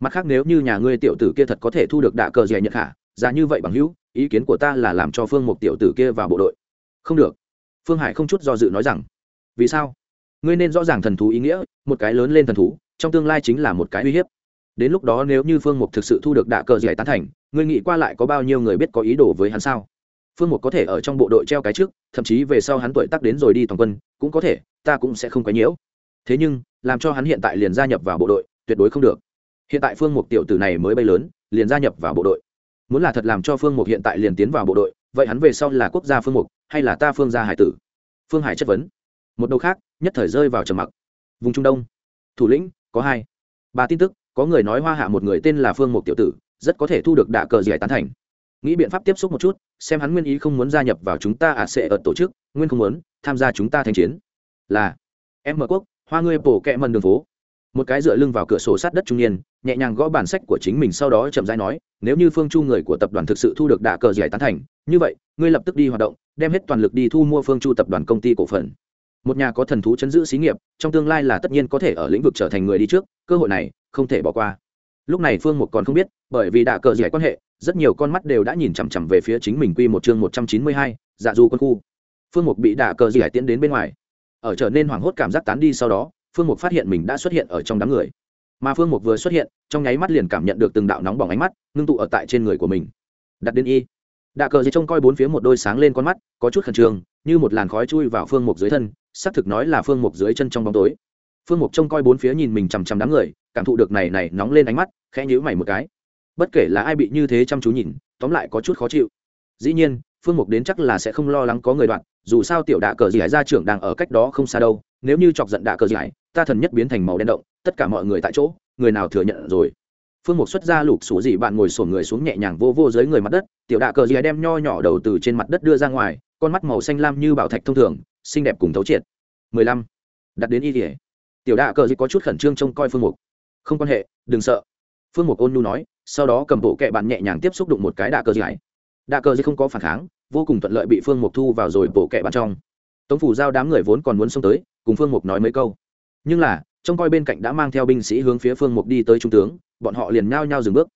Mặt khác nếu như nhà ngươi tiểu tử kia thật có thể thu được đạ cờ gì nhận khả ra như vậy bằng hữu, ý kiến của ta là làm cho phương một tiểu tử kia vào bộ đội. Không được. Phương hải không chút do dự nói rằng, vì sao? Ngươi nên rõ ràng thần thú ý nghĩa, một cái lớn lên thần thú, trong tương lai chính là một cái uy hiếp. Đến lúc đó nếu như phương mục thực sự thu được đạ cờ giải tán thành, ngươi nghĩ qua lại có bao nhiêu người biết có ý đồ với hắn sao? Phương một có thể ở trong bộ đội treo cái trước, thậm chí về sau hắn tuổi tắc đến rồi đi toàn quân, cũng có thể, ta cũng sẽ không quấy nhiễu. Thế nhưng, làm cho hắn hiện tại liền gia nhập vào bộ đội, tuyệt đối không được. Hiện tại phương một tiểu tử này mới bay lớn, liền gia nhập vào bộ đội. Muốn là thật làm cho phương một hiện tại liền tiến vào bộ đội, vậy hắn về sau là quốc gia phương mục, hay là ta phương gia hải tử? Phương hải chất vấn. Một đầu khác, nhất thời rơi vào trầm mặc. Vùng trung đông. Thủ lĩnh, có hai. Ba tin tức, có người nói hoa hạ một người tên là phương mục tiểu tử, rất có thể thu được đạ cờ giải tán thành. Nghĩ biện pháp tiếp xúc một chút xem hắn nguyên ý không muốn gia nhập vào chúng ta à sẽ ở tổ chức, nguyên không muốn tham gia chúng ta thanh chiến. Là, em mở quốc, hoa ngươi bổ kẹ mần đường phố. Một cái dựa lưng vào cửa sổ sát đất trung niên, nhẹ nhàng gõ bản sách của chính mình sau đó chậm rãi nói, nếu như phương chu người của tập đoàn thực sự thu được đạ cờ giải tán thành, như vậy, ngươi lập tức đi hoạt động, đem hết toàn lực đi thu mua phương chu tập đoàn công ty cổ phần. Một nhà có thần thú chấn giữ xí nghiệp, trong tương lai là tất nhiên có thể ở lĩnh vực trở thành người đi trước, cơ hội này không thể bỏ qua lúc này phương mục còn không biết, bởi vì đạ cờ giải quan hệ, rất nhiều con mắt đều đã nhìn chằm chằm về phía chính mình quy một chương một trăm chín mươi hai dạ du quân khu. Phương mục bị đạ cờ giải tiến đến bên ngoài. Ở trở nên hoảng hốt cảm giác tán đi sau đó, phương mục phát hiện mình đã xuất hiện ở trong đám người. Mà phương mục vừa xuất hiện, trong nháy mắt liền cảm nhận được từng đạo nóng bỏng ánh mắt, ngưng tụ ở tại trên người của mình. Đặt đến y. Đạ cờ dây trông coi bốn phía một đôi sáng lên con mắt, có chút khẩn trương, như một làn khói chui vào phương mục dưới thân, xác thực nói là phương mục dưới chân trong bóng tối phương mục trông coi bốn phía nhìn mình chằm chằm đám người, cảm thụ được này này nóng lên ánh mắt, khẽ nhíu mày một cái. Bất kể là ai bị như thế chăm chú nhìn, tóm lại có chút khó chịu. Dĩ nhiên, phương mục đến chắc là sẽ không lo lắng có người đoạn, dù sao tiểu đạ cờ gì hải gia trưởng đang ở cách đó không xa đâu, nếu như chọc giận đạ cờ gì hải, ta thần nhất biến thành màu đen động, tất cả mọi người tại chỗ, người nào thừa nhận rồi. Phương mục xuất ra lục xù dị bạn ngồi sổn người xuống nhẹ nhàng vô vô dưới người mặt đất, tiểu đạ cờ gì hải đem nho nhỏ đầu từ trên mặt đất đưa ra ngoài, con mắt màu xanh lam như bảo thạch thông thường, xinh đẹp cùng thấu triệt. Mười lăm. Đặt đến y thể tiểu đạ cờ dịch có chút khẩn trương trông coi phương mục. Không quan hệ, đừng sợ. Phương mục ôn nhu nói, sau đó cầm bộ kệ bạn nhẹ nhàng tiếp xúc đụng một cái đạ cờ dịch hải đạ cờ dịch không có phản kháng, vô cùng thuận lợi bị phương mục thu vào rồi bộ kệ bạn trong. Tống phủ giao đám người vốn còn muốn xông tới, cùng phương mục nói mấy câu. Nhưng là, trông coi bên cạnh đã mang theo binh sĩ hướng phía phương mục đi tới trung tướng, bọn họ liền nhao nhao dừng bước.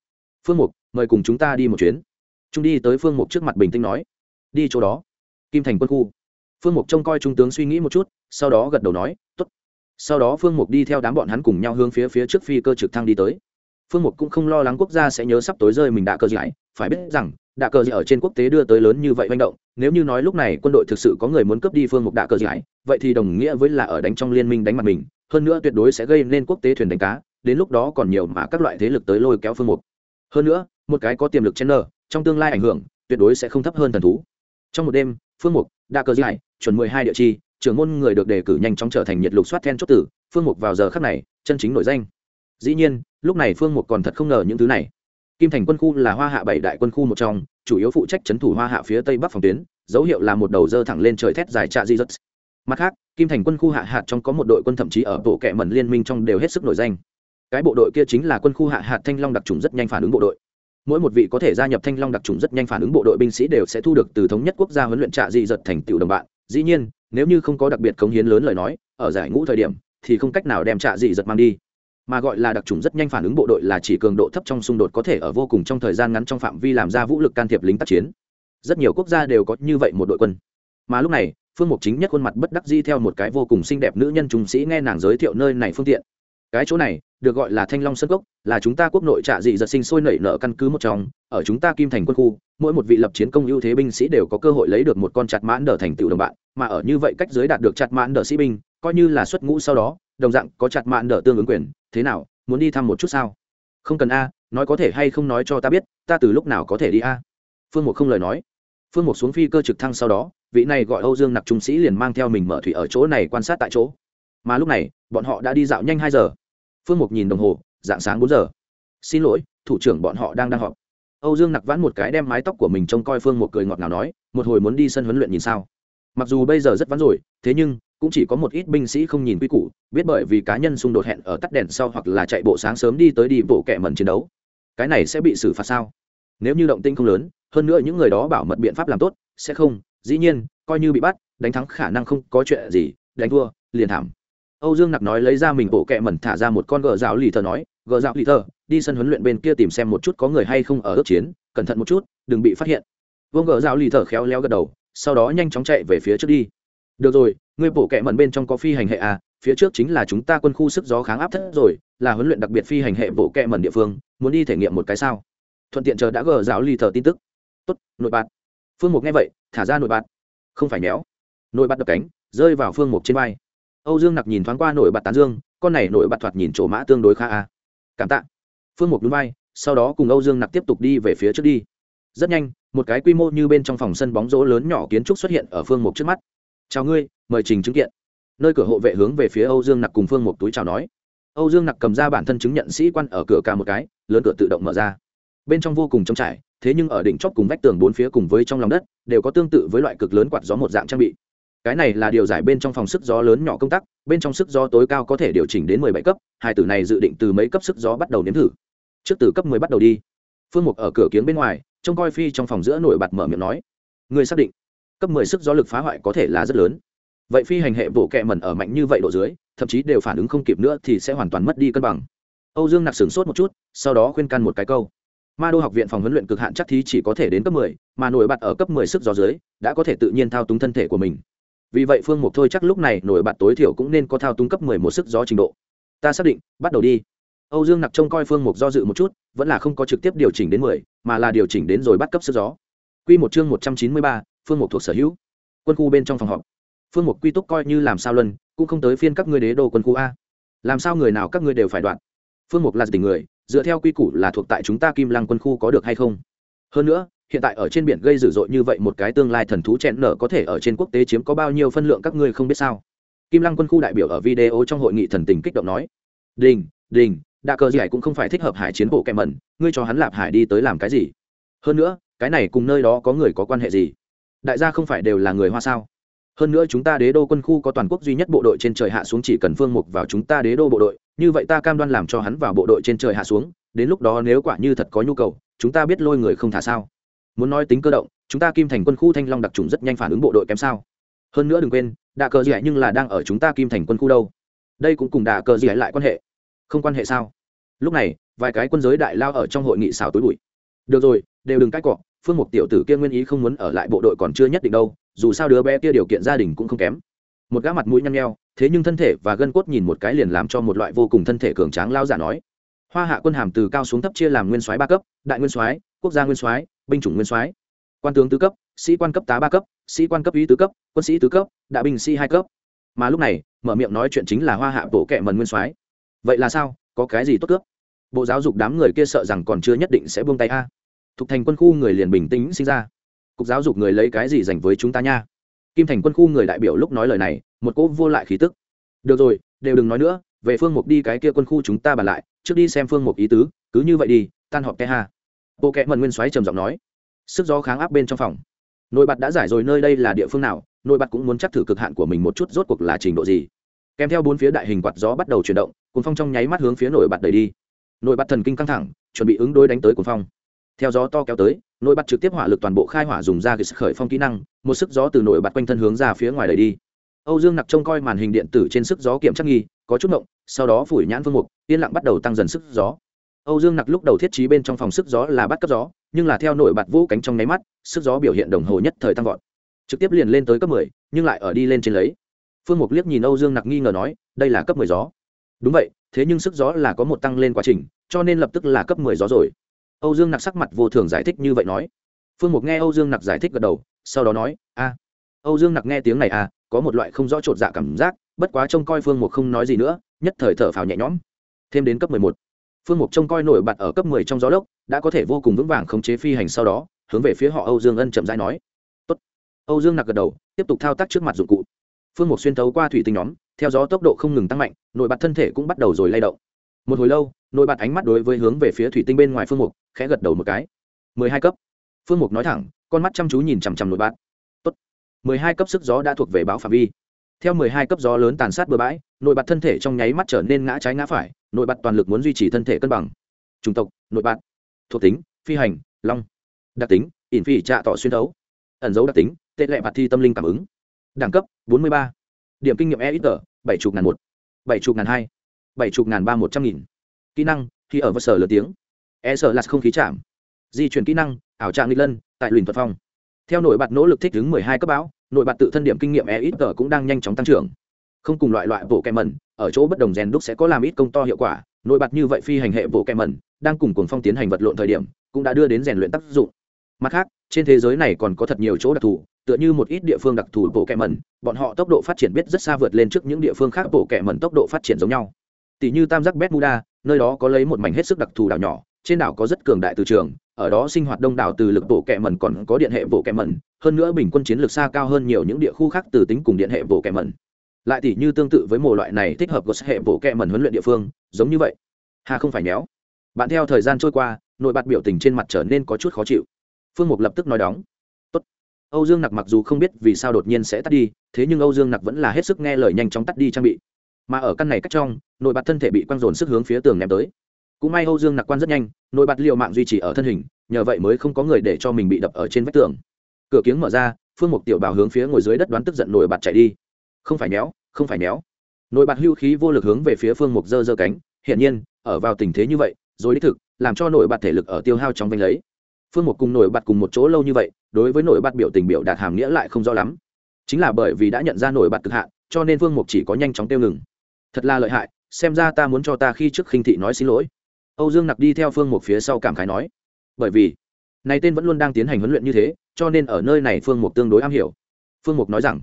Phương mục, mời cùng chúng ta đi một chuyến. Trung đi tới phương mục trước mặt bình tĩnh nói. Đi chỗ đó. Kim thành quân khu. Phương mục trông coi trung tướng suy nghĩ một chút, sau đó gật đầu nói t ố t sau đó phương mục đi theo đám bọn hắn cùng nhau hướng phía phía trước phi cơ trực thăng đi tới. Phương mục cũng không lo lắng quốc gia sẽ nhớ sắp tối rơi mình đã cơ giải phải biết rằng, đạ cờ gì ở trên quốc tế đưa tới lớn như vậy manh động, nếu như nói lúc này quân đội thực sự có người muốn cướp đi phương mục đạ cờ giải vậy thì đồng nghĩa với là ở đánh trong liên minh đánh mặt mình, hơn nữa tuyệt đối sẽ gây nên quốc tế thuyền đánh cá, đến lúc đó còn nhiều mà các loại thế lực tới lôi kéo phương mục. Hơn nữa, một cái có tiềm lực chen nơ trong tương lai ảnh hưởng, tuyệt đối sẽ không thấp hơn thần thú. Trong một đêm, phương mục, đạ cờ giải chuẩn mười hai địa chi trưởng môn người được đề cử nhanh chóng trở thành nhiệt lục soát then chốt tử, phương mục vào giờ khắc này, chân chính nổi danh. Dĩ nhiên, lúc này phương mục còn thật không ngờ những thứ này. Kim thành quân khu là hoa hạ bảy đại quân khu một trong, chủ yếu phụ trách c h ấ n thủ hoa hạ phía tây bắc phòng tuyến, dấu hiệu là một đầu dơ thẳng lên trời thét dài trạ di dứt. mặt khác, kim thành quân khu hạ hạt trong có một đội quân thậm chí ở bộ kệ mẩn liên minh trong đều hết sức nổi danh. Cái bộ đội kia chính là quân khu hạ hạt thanh long đặc trùng rất nhanh phản ứng bộ đội. Mỗi một vị có thể gia nhập thanh long đặc trùng rất nhanh phản ứng bộ đội binh sĩ đều sẽ thu được từ thống nhất quốc gia huấn luyện trạ di dật thành tựu đồng bạn. Dĩ nhiên nếu như không có đặc biệt cống hiến lớn lời nói, ở giải ngũ thời điểm, thì không cách nào đem trạ dị giật mang đi. Mà gọi là đặc trùng rất nhanh phản ứng bộ đội là chỉ cường độ thấp trong xung đột có thể ở vô cùng trong thời gian ngắn trong phạm vi làm ra vũ lực can thiệp lính tác chiến. Rất nhiều quốc gia đều có như vậy một đội quân. Mà lúc này, phương mục chính nhất khuôn mặt bất đắc di theo một cái vô cùng xinh đẹp nữ nhân trung sĩ nghe nàng giới thiệu nơi này phương tiện. Cái chỗ này được gọi là thanh long sơn cốc, là chúng ta quốc nội trạ dị giật sinh sôi nảy nở căn cứ một trong. Ở chúng ta kim thành quân khu, mỗi một vị lập chiến công ưu thế binh sĩ đều có cơ hội lấy được một con chặt mãn đờ thành tựu đồng bạn, mà ở như vậy cách giới đạt được chặt mãn đờ sĩ binh, coi như là xuất ngũ sau đó, đồng dạng có chặt mãn đờ tương ứng quyền. Thế nào, muốn đi thăm một chút sao? Không cần a, nói có thể hay không nói cho ta biết, ta từ lúc nào có thể đi a? Phương một không lời nói. Phương một xuống phi cơ trực thăng sau đó, vị này gọi âu dương nặc trung sĩ liền mang theo mình mở thủy ở chỗ này quan sát tại chỗ. Mà lúc này, bọn họ đã đi dạo nhanh hai giờ phương mục nhìn đồng hồ, dạng sáng bốn giờ. Xin lỗi, thủ trưởng bọn họ đang đang họp. Âu dương nặc vãn một cái đem mái tóc của mình trông coi phương một cười ngọt nào nói, một hồi muốn đi sân huấn luyện nhìn sao? Mặc dù bây giờ rất vắn rồi, thế nhưng, cũng chỉ có một ít binh sĩ không nhìn quy củ, biết bởi vì cá nhân xung đột hẹn ở tắt đèn sau hoặc là chạy bộ sáng sớm đi tới đi bộ kẻ mẩn chiến đấu. Cái này sẽ bị xử phạt sao? Nếu như động tinh không lớn, hơn nữa những người đó bảo mật biện pháp làm tốt, sẽ không. Dĩ nhiên, coi như bị bắt, đánh thắng khả năng không có chuyện gì, đánh thua, liền thảm âu dương nặc nói lấy ra mình bộ kẹ mẩn thả ra một con gờ rào lì thờ nói gờ rào lì thờ đi sân huấn luyện bên kia tìm xem một chút có người hay không ở ước chiến cẩn thận một chút đừng bị phát hiện. Vương gờ rào lì thờ khéo léo gật đầu sau đó nhanh chóng chạy về phía trước đi. Được rồi ngươi bộ kẹ mẩn bên trong có phi hành hệ à phía trước chính là chúng ta quân khu sức gió kháng áp thất rồi là huấn luyện đặc biệt phi hành hệ bộ kẹ mẩn địa phương muốn đi thể nghiệm một cái sao? Thuận tiện chờ đã gờ rào lì thờ tin tức. Tốt nội bạn. phương mục nghe vậy thả ra nội bạn, không phải nhéo. nội bạn đập cánh rơi vào phương mục trên vai âu dương nặc nhìn thoáng qua nội bạt tán dương, con này nội bạt thoạt nhìn chỗ mã tương đối khá a cảm tạ. Phương mục núi vai, sau đó cùng âu dương nặc tiếp tục đi về phía trước đi. Rất nhanh, một cái quy mô như bên trong phòng sân bóng rổ lớn nhỏ kiến trúc xuất hiện ở phương mục trước mắt. Chào ngươi, mời trình chứng kiện. Nơi cửa hộ vệ hướng về phía âu dương nặc cùng phương mục túi chào nói. Âu dương nặc cầm ra bản thân chứng nhận sĩ quan ở cửa cả một cái, lớn cửa tự động mở ra. Bên trong vô cùng trống trải, thế nhưng ở đỉnh chóp cùng vách tường bốn phía cùng với trong lòng đất, đều có tương tự với loại cực lớn quạt gió một dạng trang bị cái này là điều giải bên trong phòng sức gió lớn nhỏ công tắc bên trong sức gió tối cao có thể điều chỉnh đến mười bảy cấp, hai tử này dự định từ mấy cấp sức gió bắt đầu nếm thử. Trước từ cấp mười bắt đầu đi. Phương mục ở cửa kiếng bên ngoài, trông coi phi trong phòng giữa nổi bật mở miệng nói người xác định, cấp mười sức gió lực phá hoại có thể là rất lớn. Vậy phi hành hệ bộ kẹ mẩn ở mạnh như vậy độ dưới, thậm chí đều phản ứng không kịp nữa thì sẽ hoàn toàn mất đi cân bằng. Âu dương nặc sửng sốt một chút, sau đó khuyên can một cái câu, ma đô học viện phòng huấn luyện cực hạn chắc thí chỉ có thể đến cấp mười, mà nổi bật ở cấp mười sức gió dưới, đã có thể tự nhiên thao túng thân thể của mình vì vậy phương mục thôi chắc lúc này nổi bật tối thiểu cũng nên có thao túng cấp mười một sức gió trình độ. Ta xác định, bắt đầu đi. Âu dương nặc trông coi phương mục do dự một chút, vẫn là không có trực tiếp điều chỉnh đến mười, mà là điều chỉnh đến rồi bắt cấp sức gió. Q một chương một trăm chín mươi ba, phương mục thuộc sở hữu. Quân khu bên trong phòng họp. Phương mục quy túc coi như làm sao luân, cũng không tới phiên các ngươi đế đô quân khu a. Làm sao người nào các ngươi đều phải đoạn? Phương mục là tình người, dựa theo quy củ là thuộc tại chúng ta kim lăng quân khu có được hay không? Hơn nữa hiện tại ở trên biển gây dữ dội như vậy một cái tương lai thần thú chẹn nở có thể ở trên quốc tế chiếm có bao nhiêu phân lượng các ngươi không biết sao. Kim lăng quân khu đại biểu ở video trong hội nghị thần tình kích động nói, đình đình, đạ cờ gì cũng không phải thích hợp hải chiến bộ kẹm mẩn, ngươi cho hắn lạp hải đi tới làm cái gì? Hơn nữa, cái này cùng nơi đó có người có quan hệ gì? Đại gia không phải đều là người hoa sao? Hơn nữa chúng ta đế đô quân khu có toàn quốc duy nhất bộ đội trên trời hạ xuống chỉ cần phương mục vào chúng ta đế đô bộ đội, như vậy ta cam đoan làm cho hắn vào bộ đội trên trời hạ xuống, đến lúc đó nếu quả như thật có nhu cầu, chúng ta biết lôi người không thả sao? Muốn nói tính cơ động, chúng ta kim thành quân khu thanh long đặc trùng rất nhanh phản ứng bộ đội kém sao? Hơn nữa đừng quên, đạ cờ gì nhưng là đang ở chúng ta kim thành quân khu đâu. Đây cũng cùng đạ cờ gì lại quan hệ. Không quan hệ sao? Lúc này, vài cái quân giới đại lao ở trong hội nghị xào tối bụi. Được rồi, đều đừng cãi cọ, phương mục tiểu tử kia nguyên ý không muốn ở lại bộ đội còn chưa nhất định đâu, dù sao đứa bé kia điều kiện gia đình cũng không kém. Một gã mặt mũi nhăn nheo, thế nhưng thân thể và gân cốt nhìn một cái liền làm cho một loại vô cùng thân thể cường tráng lao giả nói. Hoa hạ quân hàm từ cao xuống thấp chia làm nguyên soái ba cấp, đại nguyên soái, quốc gia nguyên soái binh chủng nguyên soái, quan tướng tứ cấp, sĩ quan cấp tá ba cấp, sĩ quan cấp ý tứ cấp, quân sĩ tứ cấp, đại binh sĩ hai cấp. Mà lúc này, mở miệng nói chuyện chính là hoa hạ bộ kệ mần nguyên soái. Vậy là sao? Có cái gì tốt cướp? Bộ giáo dục đám người kia sợ rằng còn chưa nhất định sẽ buông tay a. Thục thành quân khu người liền bình tĩnh sinh ra. Cục giáo dục người lấy cái gì dành với chúng ta nha? Kim thành quân khu người đại biểu lúc nói lời này, một cỗ vô lại khí tức. Được rồi, đều đừng nói nữa, về phương mục đi cái kia quân khu chúng ta bàn lại, trước đi xem phương mục ý tứ, cứ như vậy đi, tan họp cái ha bộ Kệ mần nguyên xoáy trầm giọng nói, sức gió kháng áp bên trong phòng. Nội bật đã giải rồi nơi đây là địa phương nào, nội bật cũng muốn chắc thử cực hạn của mình một chút rốt cuộc là trình độ gì. Kèm theo bốn phía đại hình quạt gió bắt đầu chuyển động cuốn phong trong nháy mắt hướng phía nội bật đẩy đi. Nội bật thần kinh căng thẳng, chuẩn bị ứng đối đánh tới cuốn phong. Theo gió to kéo tới, nội bật trực tiếp hỏa lực toàn bộ khai hỏa dùng ra sức khởi phong kỹ năng, một sức gió từ nội bật quanh thân hướng ra phía ngoài đẩy đi. Âu dương nặc trông coi màn hình điện tử trên sức gió kiểm chắc nghi, có chút động sau đó phủi nhãn vương mục, yên lặng bắt đầu tăng dần sức gió âu dương nặc lúc đầu thiết trí bên trong phòng sức gió là bắt cấp gió, nhưng là theo nội bật vũ cánh trong nháy mắt, sức gió biểu hiện đồng hồ nhất thời tăng vọt. Trực tiếp liền lên tới cấp mười, nhưng lại ở đi lên trên lấy. Phương mục liếc nhìn âu dương nặc nghi ngờ nói, đây là cấp mười gió. Đúng vậy, thế nhưng sức gió là có một tăng lên quá trình, cho nên lập tức là cấp mười gió rồi. Âu dương nặc sắc mặt vô thường giải thích như vậy nói. Phương mục nghe âu dương nặc giải thích gật đầu, sau đó nói, a. Âu dương nặc nghe tiếng này, a, có một loại không rõ trột dạ cảm giác, bất quá trông coi phương mục không nói gì nữa, nhất thời thở phào nhẹ nhõm. Thêm đến cấp mười một phương mục trông coi nổi bật ở cấp mười trong gió lốc, đã có thể vô cùng vững vàng khống chế phi hành sau đó, hướng về phía họ âu dương ân chậm rãi nói. Tốt. âu dương nặc gật đầu, tiếp tục thao tác trước mặt dụng cụ. Phương mục xuyên thấu qua thủy tinh nhóm, theo gió tốc độ không ngừng tăng mạnh, nổi bật thân thể cũng bắt đầu rồi lay động. Một hồi lâu, nổi bật ánh mắt đối với hướng về phía thủy tinh bên ngoài phương mục, khẽ gật đầu một cái. Mười hai cấp. Phương mục nói thẳng, con mắt chăm chú nhìn chằm chằm nổi bật. Tốt. mười hai cấp sức gió đã thuộc về báo phạm vi theo mười hai cấp gió lớn tàn sát bừa bãi, nội bật thân thể trong nháy mắt trở nên ngã trái ngã phải, nội bật toàn lực muốn duy trì thân thể cân bằng. Chủng tộc, nội bật thuộc tính, phi hành, long. Đặc tính, ỉn phi trạ tỏ xuyên thấu. Ẩn dấu đặc tính, tệ lệ bạt thi tâm linh cảm ứng. Đẳng cấp, bốn mươi ba. Điểm kinh nghiệm e ít tờ, bảy chục ngàn một, bảy chục ngàn hai, bảy chục ngàn ba một trăm nghìn. Kỹ năng, khi ở vật sở lớn tiếng. E sở là không khí chạm. Di chuyển kỹ năng, ảo trạng nghịch lân, tại luyện thuật phong. Theo nổi bật nỗ lực thích ứng mười hai cấp bão nội bạt tự thân điểm kinh nghiệm e ít tờ cũng đang nhanh chóng tăng trưởng. Không cùng loại loại bộ kẹ mẩn, ở chỗ bất đồng rèn đúc sẽ có làm ít công to hiệu quả, nội bạt như vậy phi hành hệ bộ kẹ mẩn, đang cùng cuồng phong tiến hành vật lộn thời điểm, cũng đã đưa đến rèn luyện tác dụng. Mặt khác, trên thế giới này còn có thật nhiều chỗ đặc thù, tựa như một ít địa phương đặc thù bộ kẹ mẩn, bọn họ tốc độ phát triển biết rất xa vượt lên trước những địa phương khác bộ kẹ mẩn tốc độ phát triển giống nhau. Tỷ như tam giác bermuda, nơi đó có lấy một mảnh hết sức đặc thù đảo nhỏ, trên đảo có rất cường đại từ trường, ở đó sinh hoạt đông đảo từ lực bộ kẹ mẩn còn có điện hệ bộ kẹ mẩn hơn nữa bình quân chiến lược xa cao hơn nhiều những địa khu khác từ tính cùng điện hệ bộ kẹ mẩn. Lại thì như tương tự với mồ loại này thích hợp của hệ bộ kẹ mẩn huấn luyện địa phương, giống như vậy. Hà không phải méo bạn theo thời gian trôi qua, nội bạt biểu tình trên mặt trở nên có chút khó chịu. Phương mục lập tức nói đóng. Tốt. âu dương nặc mặc dù không biết vì sao đột nhiên sẽ tắt đi, thế nhưng âu dương nặc vẫn là hết sức nghe lời nhanh chóng tắt đi trang bị. Mà ở căn này cách trong, nội bạt thân thể bị quăng dồn sức hướng phía tường ném tới. Cũng may âu dương nặc quan rất nhanh, nội bạt liệu mạng duy trì ở thân hình, nhờ vậy mới không có người để cho mình bị đập ở trên vách tường cửa kiếng mở ra, phương mục tiểu bảo hướng phía ngồi dưới đất đoán tức giận nổi bạt chạy đi. Không phải néo không phải néo nổi bạt hưu khí vô lực hướng về phía phương mục dơ dơ cánh, hiển nhiên, ở vào tình thế như vậy, rồi đích thực, làm cho nổi bạt thể lực ở tiêu hao trong vanh lấy. Phương mục cùng nổi bạt cùng một chỗ lâu như vậy, đối với nổi bạt biểu tình biểu đạt hàm nghĩa lại không rõ lắm. Chính là bởi vì đã nhận ra nổi bạt cực hạn, cho nên phương mục chỉ có nhanh chóng tiêu ngừng. Thật là lợi hại, xem ra ta muốn cho ta khi trước khinh thị nói xin lỗi. Âu dương nặc đi theo phương mục phía sau cảm khái nói. Bởi vì này tên vẫn luôn đang tiến hành huấn luyện như thế cho nên ở nơi này phương mục tương đối am hiểu. Phương mục nói rằng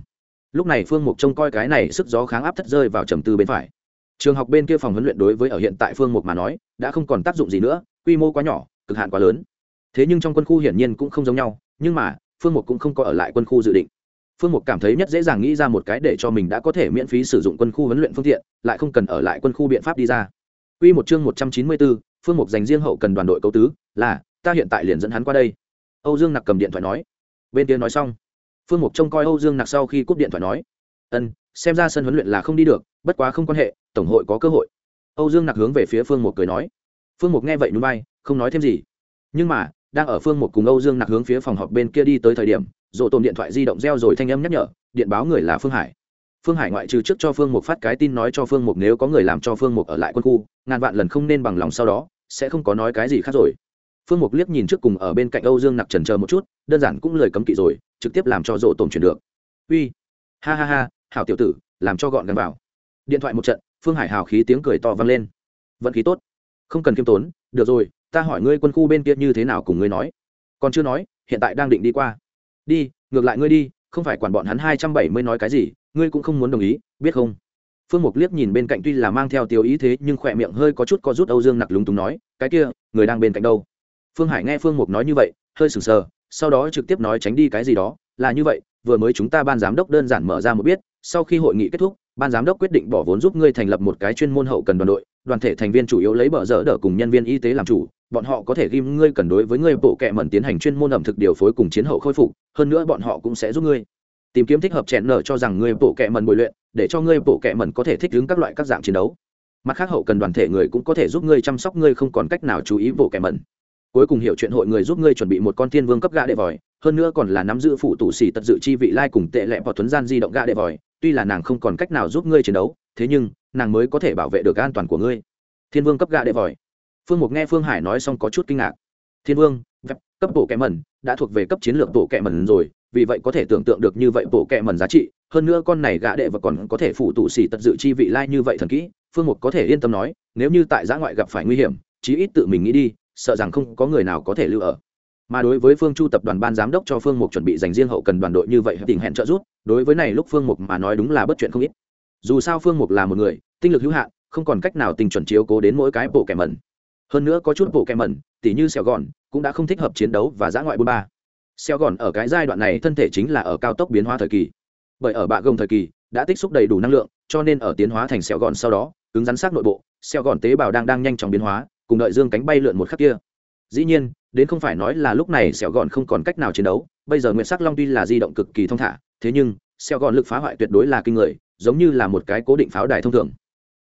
lúc này phương mục trông coi cái này sức gió kháng áp thất rơi vào trầm tư bên phải. Trường học bên kia phòng huấn luyện đối với ở hiện tại phương mục mà nói đã không còn tác dụng gì nữa quy mô quá nhỏ cực hạn quá lớn. Thế nhưng trong quân khu hiển nhiên cũng không giống nhau nhưng mà phương mục cũng không có ở lại quân khu dự định. Phương mục cảm thấy nhất dễ dàng nghĩ ra một cái để cho mình đã có thể miễn phí sử dụng quân khu huấn luyện phương tiện lại không cần ở lại quân khu biện pháp đi ra. Quy một chương một trăm chín mươi bốn, phương mục dành riêng hậu cần đoàn đội cấu tứ là ta hiện tại liền dẫn hắn qua đây. Âu dương nặc cầm điện thoại nói. Bên kia nói xong, phương mục trông coi âu dương nặc sau khi cúp điện thoại nói. Ân, xem ra sân huấn luyện là không đi được, bất quá không quan hệ, tổng hội có cơ hội. Âu dương nặc hướng về phía phương mục cười nói. Phương mục nghe vậy núi bay không nói thêm gì. Nhưng mà, đang ở phương mục cùng âu dương nặc hướng phía phòng họp bên kia đi tới thời điểm, dỗ tồn điện thoại di động reo rồi thanh âm nhắc nhở, điện báo người là phương hải. Phương hải ngoại trừ trước cho phương mục phát cái tin nói cho phương mục nếu có người làm cho phương mục ở lại quân khu, ngàn vạn lần không nên bằng lòng sau đó, sẽ không có nói cái gì khác rồi phương mục liếc nhìn trước cùng ở bên cạnh âu dương nặc trần chờ một chút, đơn giản cũng lời cấm kỵ rồi, trực tiếp làm cho rộ tổn chuyển được. Uy, ha ha ha, hảo tiểu tử, làm cho gọn gần vào. Điện thoại một trận, phương hải hào khí tiếng cười to vang lên. Vận khí tốt. Không cần k i ê m tốn, được rồi, ta hỏi ngươi quân khu bên kia như thế nào cùng ngươi nói. Còn chưa nói, hiện tại đang định đi qua. Đi, ngược lại ngươi đi, không phải quản bọn hắn hai trăm bảy mươi nói cái gì, ngươi cũng không muốn đồng ý, biết không? Phương mục liếc nhìn bên cạnh tuy là mang theo tiêu ý thế, nhưng khỏe miệng hơi có chút có rút âu dương nặc lúng túng nói, cái kia, người đang bên cạnh đâu? Phương hải nghe phương mục nói như vậy, hơi sừng sờ, sau đó trực tiếp nói tránh đi cái gì đó, là như vậy, vừa mới chúng ta ban giám đốc đơn giản mở ra một biết, sau khi hội nghị kết thúc, ban giám đốc quyết định bỏ vốn giúp ngươi thành lập một cái chuyên môn hậu cần đoàn đội, đoàn thể thành viên chủ yếu lấy bờ dỡ đỡ cùng nhân viên y tế làm chủ, bọn họ có thể ghim ngươi cần đối với ngươi bộ kệ mẩn tiến hành chuyên môn ẩm thực điều phối cùng chiến hậu khôi phục, hơn nữa bọn họ cũng sẽ giúp ngươi. Tìm kiếm thích hợp chèn nở cho rằng ngươi bộ kệ mẩn bồi luyện, để cho ngươi bộ kệ mẩn có thể thích ứng các loại các dạng chiến đấu. Mặt khác hậu cần đoàn thể người cũng có thể giúp ngươi chăm sóc ngươi không còn cách nào chú ý bộ kệ mẩn cuối cùng hiểu chuyện hội người giúp ngươi chuẩn bị một con thiên vương cấp gã đệ vòi, hơn nữa còn là nắm giữ phụ tủ xỉ tật dự chi vị lai cùng tệ lẹ vào thuấn gian di động gã đệ vòi, tuy là nàng không còn cách nào giúp ngươi chiến đấu, thế nhưng, nàng mới có thể bảo vệ được an toàn của ngươi. Thiên vương cấp gã đệ vòi. Phương mục nghe phương hải nói xong có chút kinh ngạc. Thiên vương cấp bộ kẻ mẩn, đã thuộc về cấp chiến lược bộ kẻ mẩn rồi, vì vậy có thể tưởng tượng được như vậy bộ kẹ mẩn giá trị, hơn nữa con này gã đệ và còn có thể phụ tụ xỉ tật dự chi vị lai như vậy thần kỹ, phương mục có thể yên tâm nói, nếu như tại giã ngoại gặp phải nguy hiểm, chí ít tự mình nghĩ đi sợ rằng không có người nào có thể lưu ở. Mà đối với phương chu tập đoàn ban giám đốc cho phương mục chuẩn bị dành riêng hậu cần đoàn đội như vậy, tình hẹn trợ giúp, đối với này lúc phương mục mà nói đúng là bất chuyện không ít. Dù sao phương mục là một người, tinh lực hữu hạn, không còn cách nào tình chuẩn chiếu cố đến mỗi cái bộ kẻ mẩn. Hơn nữa có chút bộ kẻ mẩn, tỉ như sẹo gòn, cũng đã không thích hợp chiến đấu và giã ngoại bôn ba sẹo gòn ở cái giai đoạn này thân thể chính là ở cao tốc biến hóa thời kỳ. Bởi ở bạ gồng thời kỳ, đã tích xúc đầy đủ năng lượng, cho nên ở tiến hóa thành sẹo gòn sau đó, cứng rắn sát nội bộ, sẹo gòn tế bào đang đang nhanh chóng biến hóa cùng đợi dương cánh bay lượn một khắc kia. Dĩ nhiên, đến không phải nói là lúc này sẹo gòn không còn cách nào chiến đấu, bây giờ nguyệt sắc long tuy là di động cực kỳ thông thả, thế nhưng, sẹo gòn lực phá hoại tuyệt đối là kinh người, giống như là một cái cố định pháo đài thông thường.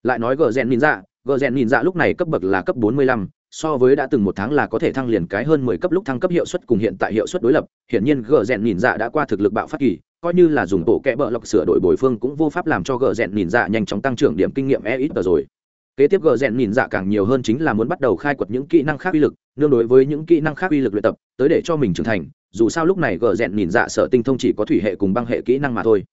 Lại nói gờ rèn nhìn dạ gờ rèn nhìn dạ lúc này cấp bậc là cấp bốn mươi lăm, so với đã từng một tháng là có thể thăng liền cái hơn mười cấp lúc thăng cấp hiệu suất cùng hiện tại hiệu suất đối lập, hiển nhiên gờ rèn nhìn dạ đã qua thực lực bạo phát kỳ, coi như là dùng bộ kẽ bợ lọc sửa đổi bồi phương cũng vô pháp làm cho gờ rèn nhìn dạ nhanh chóng tăng trưởng điểm kinh nghiệm e ít rồi kế tiếp gờ rèn nhìn dạ càng nhiều hơn chính là muốn bắt đầu khai quật những kỹ năng khác uy lực, nương đối với những kỹ năng khác uy lực luyện tập, tới để cho mình trưởng thành, dù sao lúc này gờ rèn nhìn dạ sở tinh thông chỉ có thủy hệ cùng băng hệ kỹ năng mà thôi.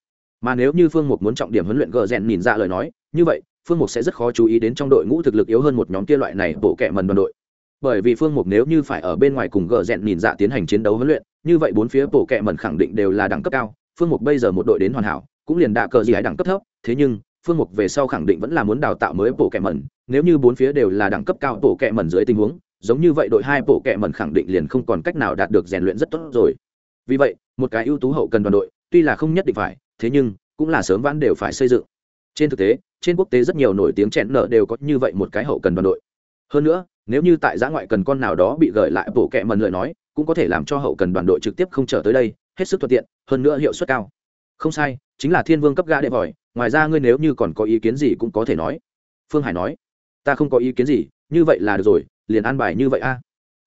Mà nếu như phương mục muốn trọng điểm huấn luyện gờ rèn nhìn dạ lời nói, như vậy, phương mục sẽ rất khó chú ý đến trong đội ngũ thực lực yếu hơn một nhóm kia loại này bộ kệ mần đoàn đội. Bởi vì phương mục nếu như phải ở bên ngoài cùng gờ rèn nhìn dạ tiến hành chiến đấu huấn luyện, như vậy bốn phía bộ kệ mần khẳng định đều là đẳng cấp cao. Phương mục bây giờ một đội đến hoàn hảo, cũng liền đạ cờ gì hay đẳng cấp thấp, thế nhưng phương mục về sau khẳng định vẫn là muốn đào tạo mới bộ kẻ mẩn, nếu như bốn phía đều là đẳng cấp cao bộ kẻ mẩn dưới tình huống, giống như vậy đội hai bộ kẻ mẩn khẳng định liền không còn cách nào đạt được rèn luyện rất tốt rồi. Vì vậy, một cái ưu tú hậu cần đoàn đội, tuy là không nhất định phải, thế nhưng cũng là sớm vãn đều phải xây dựng. Trên thực tế, trên quốc tế rất nhiều nổi tiếng chẹn nợ đều có như vậy một cái hậu cần đoàn đội. Hơn nữa, nếu như tại giã ngoại cần con nào đó bị gợi lại bộ kệ mần lời nói, cũng có thể làm cho hậu cần đoàn đội trực tiếp không trở tới đây, hết sức thuận tiện, hơn nữa hiệu suất cao. Không sai, chính là thiên vương cấp gã đệ vòi ngoài ra ngươi nếu như còn có ý kiến gì cũng có thể nói. Phương hải nói, ta không có ý kiến gì, như vậy là được rồi, liền an bài như vậy a.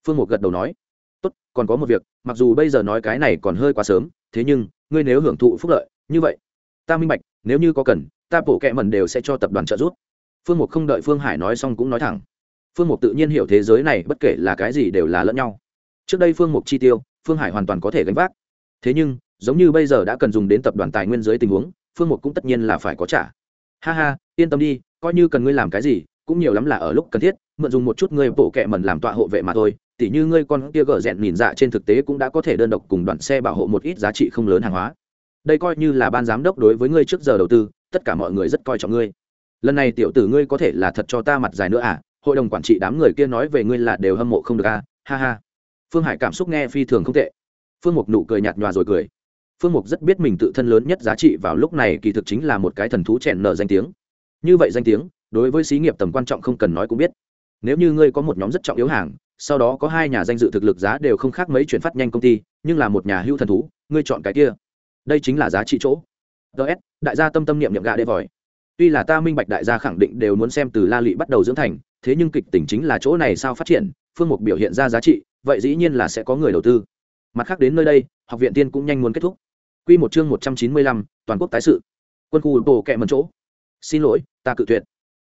Phương một gật đầu nói, tốt, còn có một việc, mặc dù bây giờ nói cái này còn hơi quá sớm, thế nhưng, ngươi nếu hưởng thụ phúc lợi, như vậy, ta minh bạch, nếu như có cần, ta bổ kẹ mần đều sẽ cho tập đoàn trợ giúp. Phương mục không đợi phương hải nói xong cũng nói thẳng. Phương mục tự nhiên hiểu thế giới này bất kể là cái gì đều là lẫn nhau. Trước đây phương mục chi tiêu, phương hải hoàn toàn có thể gánh vác. Thế nhưng, giống như bây giờ đã cần dùng đến tập đoàn tài nguyên dưới tình huống phương mục cũng tất nhiên là phải có trả. Ha ha, yên tâm đi, coi như cần ngươi làm cái gì, cũng nhiều lắm là ở lúc cần thiết, mượn dùng một chút ngươi bổ kẹ mần làm tọa hộ vệ mà thôi, tỉ như ngươi con kia gở rẹn nhìn dạ trên thực tế cũng đã có thể đơn độc cùng đoàn xe bảo hộ một ít giá trị không lớn hàng hóa. Đây coi như là ban giám đốc đối với ngươi trước giờ đầu tư, tất cả mọi người rất coi trọng ngươi. Lần này tiểu tử ngươi có thể là thật cho ta mặt dài nữa à? Hội đồng quản trị đám người kia nói về ngươi là đều hâm mộ không được à? Ha ha. Phương hải cảm xúc nghe phi thường không tệ. Phương mục nụ cười nhạt nhòa rồi cười phương mục rất biết mình tự thân lớn nhất giá trị vào lúc này kỳ thực chính là một cái thần thú chèn nở danh tiếng. Như vậy danh tiếng, đối với xí nghiệp tầm quan trọng không cần nói cũng biết. Nếu như ngươi có một nhóm rất trọng yếu hàng, sau đó có hai nhà danh dự thực lực giá đều không khác mấy chuyển phát nhanh công ty, nhưng là một nhà hưu thần thú, ngươi chọn cái kia. Đây chính là giá trị chỗ. Ts đại gia tâm tâm niệm niệm gạ đê vòi. Tuy là ta minh bạch đại gia khẳng định đều muốn xem từ la lị bắt đầu dưỡng thành, thế nhưng kịch tỉnh chính là chỗ này sao phát triển, phương mục biểu hiện ra giá trị, vậy dĩ nhiên là sẽ có người đầu tư. Mặt khác đến nơi đây, học viện tiên cũng nhanh muốn kết thúc. Quy một chương một trăm chín mươi lăm, toàn quốc tái sự. Quân khu bộ kẹ mẩn chỗ. Xin lỗi, ta cự tuyệt.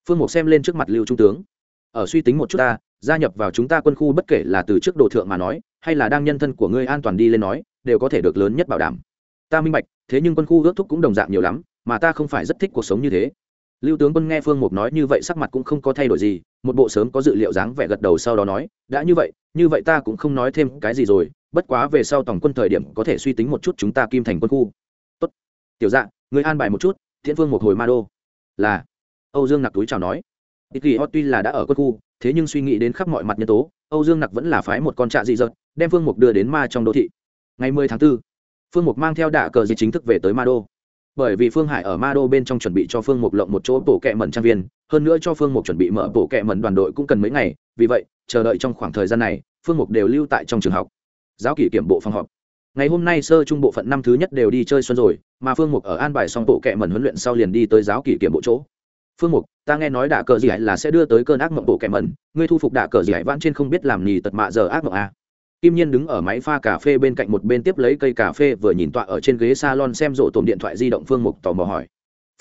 Phương mục xem lên trước mặt lưu trung tướng. Ở suy tính một chút ta, gia nhập vào chúng ta quân khu bất kể là từ trước đồ thượng mà nói, hay là đang nhân thân của ngươi an toàn đi lên nói, đều có thể được lớn nhất bảo đảm. Ta minh bạch, thế nhưng quân khu ước thúc cũng đồng dạng nhiều lắm, mà ta không phải rất thích cuộc sống như thế lưu tướng quân nghe phương mục nói như vậy sắc mặt cũng không có thay đổi gì một bộ sớm có dự liệu dáng vẻ gật đầu sau đó nói đã như vậy như vậy ta cũng không nói thêm cái gì rồi bất quá về sau tổng quân thời điểm có thể suy tính một chút chúng ta kim thành quân khu. Tốt. Tiểu dạ người an bài một chút thiện phương một hồi ma đô. Là. Âu dương nặc túi chào nói. Ít kỳ hot tuy là đã ở quân khu thế nhưng suy nghĩ đến khắp mọi mặt nhân tố âu dương nặc vẫn là phái một con trạ dị dợt đem phương mục đưa đến ma trong đô thị. Ngày 10 tháng 4, phương mục mang theo đạ cờ gì chính thức về tới ma đô bởi vì phương hải ở ma đô bên trong chuẩn bị cho phương mục lộng một chỗ bổ kẹ mẩn trang viên, hơn nữa cho phương mục chuẩn bị mở bổ kẹ mẩn đoàn đội cũng cần mấy ngày, vì vậy, chờ đợi trong khoảng thời gian này, phương mục đều lưu tại trong trường học. Giáo kỷ kiểm bộ phòng họp. Ngày hôm nay sơ trung bộ phận năm thứ nhất đều đi chơi xuân rồi, mà phương mục ở an bài xong bộ kẹ mẩn huấn luyện sau liền đi tới giáo kỷ kiểm bộ chỗ. Phương mục, ta nghe nói đạ cờ gì hải là sẽ đưa tới cơn ác mộng bộ kẹ mẩn, ngươi thu phục đạ cờ gì hải vãn trên không biết làm nhì tật mạ giờ ác mộng à? Kim nhiên đứng ở máy pha cà phê bên cạnh một bên tiếp lấy cây cà phê vừa nhìn tọa ở trên ghế salon xem rộ tổm điện thoại di động phương mục tò mò hỏi.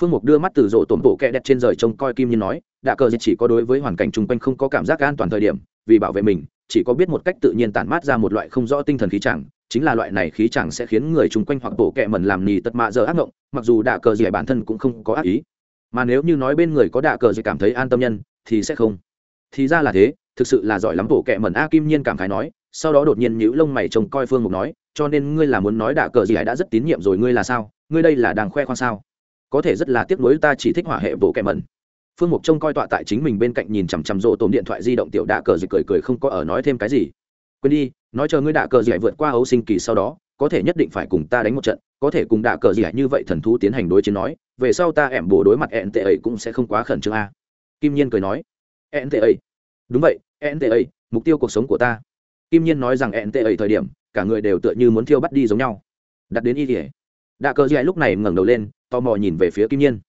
Phương mục đưa mắt từ rộ tổm bộ kẹ đẹp trên rời trông coi kim nhiên nói đã cờ chỉ có đối với hoàn cảnh chung quanh không có cảm giác an toàn thời điểm, vì bảo vệ mình, chỉ có biết một cách tự nhiên tản mát ra một loại không rõ tinh thần khí chẳng, chính là loại này khí chẳng sẽ khiến người chung quanh hoặc bộ kẹ mẩn làm nì tật mạ giờ ác ngộng, mặc dù đạ cờ gì bản thân cũng không có ác ý. Mà nếu như nói bên người có đạ cờ gì cảm thấy an tâm nhân, thì sẽ không. Thì ra là thế, thực sự là giỏi lắm bộ kẹ mẩn. A kim nhiên cảm khái nói sau đó đột nhiên nhíu lông mày trông coi phương mục nói, cho nên ngươi là muốn nói đạ cờ gì đã rất tín nhiệm rồi ngươi là sao? Ngươi đây là đang khoe khoang sao? Có thể rất là tiếc nuối ta chỉ thích hỏa hệ bộ kẹ mẩn. Phương mục trông coi tọa tại chính mình bên cạnh nhìn chằm chằm rộ tổm điện thoại di động tiểu đạ cờ gì cười cười không có ở nói thêm cái gì. Quên đi, nói chờ ngươi đạ cờ gì vượt qua ấu sinh kỳ sau đó, có thể nhất định phải cùng ta đánh một trận, có thể cùng đạ cờ gì như vậy thần thú tiến hành đối chiến nói, về sau ta ẻm bổ đối mặt ẹn tệ ấy cũng sẽ không quá khẩn trương a. Kim nhiên cười nói ẹn tệ ấy đúng vậy ẹn tệ ấy mục tiêu cuộc sống của ta kim nhiên nói rằng ẹn tệ ấy thời điểm, cả người đều tựa như muốn thiêu bắt đi giống nhau. Đặt đến y thể đạ cờ gì lúc này ngẩng đầu lên, tò mò nhìn về phía kim nhiên.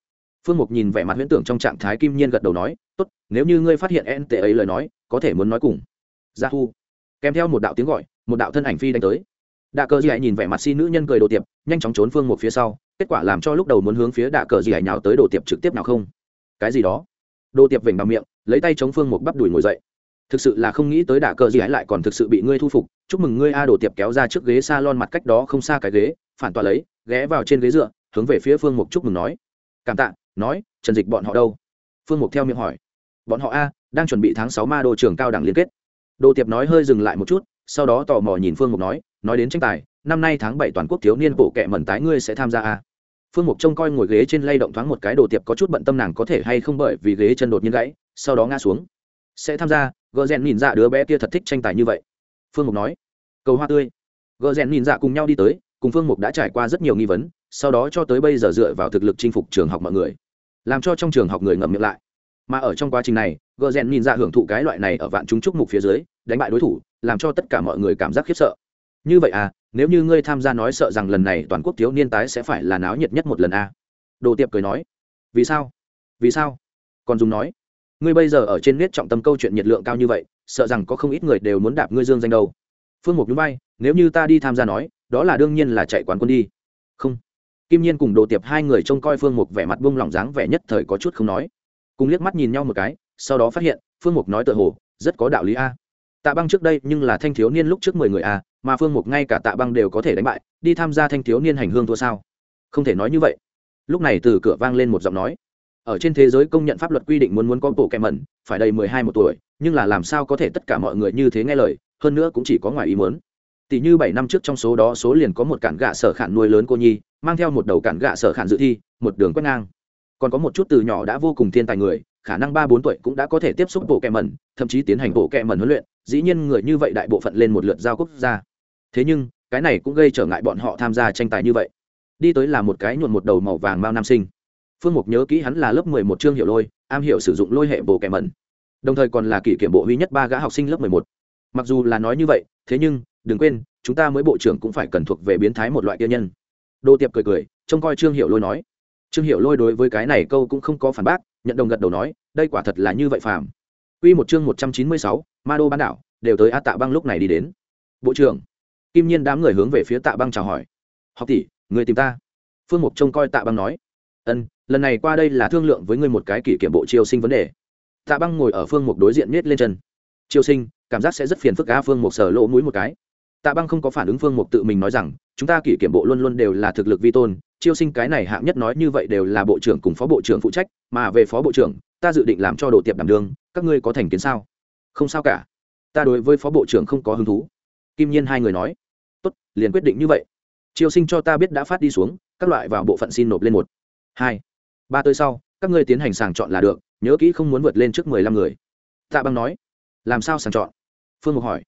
Phương mục nhìn vẻ mặt huyễn tưởng trong trạng thái kim nhiên gật đầu nói, tốt, nếu như ngươi phát hiện ẹn tệ ấy lời nói, có thể muốn nói cùng. Dạ Ra thu kèm theo một đạo tiếng gọi, một đạo thân ảnh phi đánh tới. Đạ cờ dì nhìn vẻ mặt si nữ nhân cười đồ tiệp, nhanh chóng trốn phương Mục phía sau, kết quả làm cho lúc đầu muốn hướng phía đạ cờ dì hãy nhào tới đồ tiệp trực tiếp nào không? Cái gì đó? Đồ tiệp vểnh bằng miệng, lấy tay chống phương Mục bắp đùi ngồi dậy thực sự là không nghĩ tới đả cờ gì ấy lại còn thực sự bị ngươi thu phục. Chúc mừng ngươi, a đồ tiệp kéo ra trước ghế s a lon mặt cách đó không xa cái ghế, phản tọa lấy, ghé vào trên ghế dựa, hướng về phía phương mục chúc mừng nói. Cảm tạ, nói, trần dịch bọn họ đâu? Phương mục theo miệng hỏi. Bọn họ a, đang chuẩn bị tháng sáu ma đồ trường cao đẳng liên kết. Đồ tiệp nói hơi dừng lại một chút, sau đó tò mò nhìn phương mục nói nói đến tranh tài, năm nay tháng bảy toàn quốc thiếu niên bộ kệ mẩn tái ngươi sẽ tham gia a. Phương mục trông coi ngồi ghế trên lay động thoáng một cái, đồ tiệp có chút bận tâm nàng có thể hay không bởi vì ghế chân đột nhiên gãy, sau đó ngã xuống. Sẽ tham gia gờ rèn nhìn dạ đứa bé kia thật thích tranh tài như vậy. Phương mục nói, cầu hoa tươi. Gờ rèn nhìn dạ cùng nhau đi tới, cùng phương mục đã trải qua rất nhiều nghi vấn, sau đó cho tới bây giờ dựa vào thực lực chinh phục trường học mọi người, làm cho trong trường học người ngậm miệng lại. Mà ở trong quá trình này, gờ rèn nhìn dạ hưởng thụ cái loại này ở vạn chúng trúc mục phía dưới, đánh bại đối thủ, làm cho tất cả mọi người cảm giác khiếp sợ. Như vậy à nếu như ngươi tham gia nói sợ rằng lần này toàn quốc thiếu niên tái sẽ phải là náo nhiệt nhất một lần à? Đồ tiệp cười nói, vì sao? Vì sao? Còn dùng nói ngươi bây giờ ở trên nét trọng tâm câu chuyện nhiệt lượng cao như vậy, sợ rằng có không ít người đều muốn đạp ngươi dương danh đâu. Phương mục núi bay nếu như ta đi tham gia nói, đó là đương nhiên là chạy quán quân đi. Không. Kim nhiên cùng đồ tiệp hai người trông coi phương mục vẻ mặt bông lỏng dáng vẻ nhất thời có chút không nói. Cùng liếc mắt nhìn nhau một cái, sau đó phát hiện, phương mục nói tự hồ, rất có đạo lý a. Tạ băng trước đây nhưng là thanh thiếu niên lúc trước mười người a, mà phương mục ngay cả tạ băng đều có thể đánh bại, đi tham gia thanh thiếu niên hành hương thua sao? Không thể nói như vậy. Lúc này từ cửa vang lên một giọng nói ở trên thế giới công nhận pháp luật quy định muốn muốn có bộ kẹm mẩn, phải đầy mười hai một tuổi, nhưng là làm sao có thể tất cả mọi người như thế nghe lời, hơn nữa cũng chỉ có ngoài ý muốn. Tỷ như bảy năm trước trong số đó số liền có một cản gạ sở khản nuôi lớn cô nhi, mang theo một đầu cản gạ sở khản dự thi, một đường quét ngang. Còn có một chút từ nhỏ đã vô cùng thiên tài người, khả năng ba bốn tuổi cũng đã có thể tiếp xúc bộ kẹ mẩn, thậm chí tiến hành bộ kẹ mẩn huấn luyện, dĩ nhiên người như vậy đại bộ phận lên một lượt giao quốc gia. Thế nhưng, cái này cũng gây trở ngại bọn họ tham gia tranh tài như vậy. Đi tới là một cái nhuộn một đầu màu vàng mao nam sinh phương mục nhớ kỹ hắn là lớp mười một chương hiệu lôi am hiểu sử dụng lôi hệ bộ kẻ mẩn đồng thời còn là kỷ kiểm bộ huy nhất ba gã học sinh lớp mười một mặc dù là nói như vậy thế nhưng đừng quên chúng ta mới bộ trưởng cũng phải cần thuộc về biến thái một loại kia nhân đô tiệp cười cười trông coi trương hiệu lôi nói trương hiệu lôi đối với cái này câu cũng không có phản bác nhận đồng gật đầu nói đây quả thật là như vậy phàm Quy một chương một trăm chín mươi sáu, Ma đô bán đảo, đều tới A Tạ Băng lúc này đi đến. Bộ trưởng. Kim Nhiên đám người hướng về phía Tạ Băng chào hỏi. "Học tỷ, người tìm ta?" Phương Mục trông coi Tạ Băng nói. "Ân, lần này qua đây là thương lượng với ngươi một cái kỷ kiểm bộ chiêu sinh vấn đề." Tạ Băng ngồi ở Phương Mục đối diện miết lên chân. "Chiêu sinh, cảm giác sẽ rất phiền phức á Phương Mục sờ lỗ mũi một cái. Tạ Băng không có phản ứng Phương Mục tự mình nói rằng, chúng ta kỷ kiểm bộ luôn luôn đều là thực lực vi tôn, chiêu sinh cái này hạng nhất nói như vậy đều là bộ trưởng cùng phó bộ trưởng phụ trách mà về phó bộ trưởng ta dự định làm cho đồ tiệp đảm đương các ngươi có thành kiến sao? Không sao cả. Ta đối với phó bộ trưởng không có hứng thú. Kim nhiên hai người nói. Tốt liền quyết định như vậy. Chiêu sinh cho ta biết đã phát đi xuống các loại vào bộ phận xin nộp lên một. Hai ba tới sau, các ngươi tiến hành sàng chọn là được, nhớ kỹ không muốn vượt lên trước mười lăm người. Tạ băng nói, làm sao sàng chọn? Phương mục hỏi,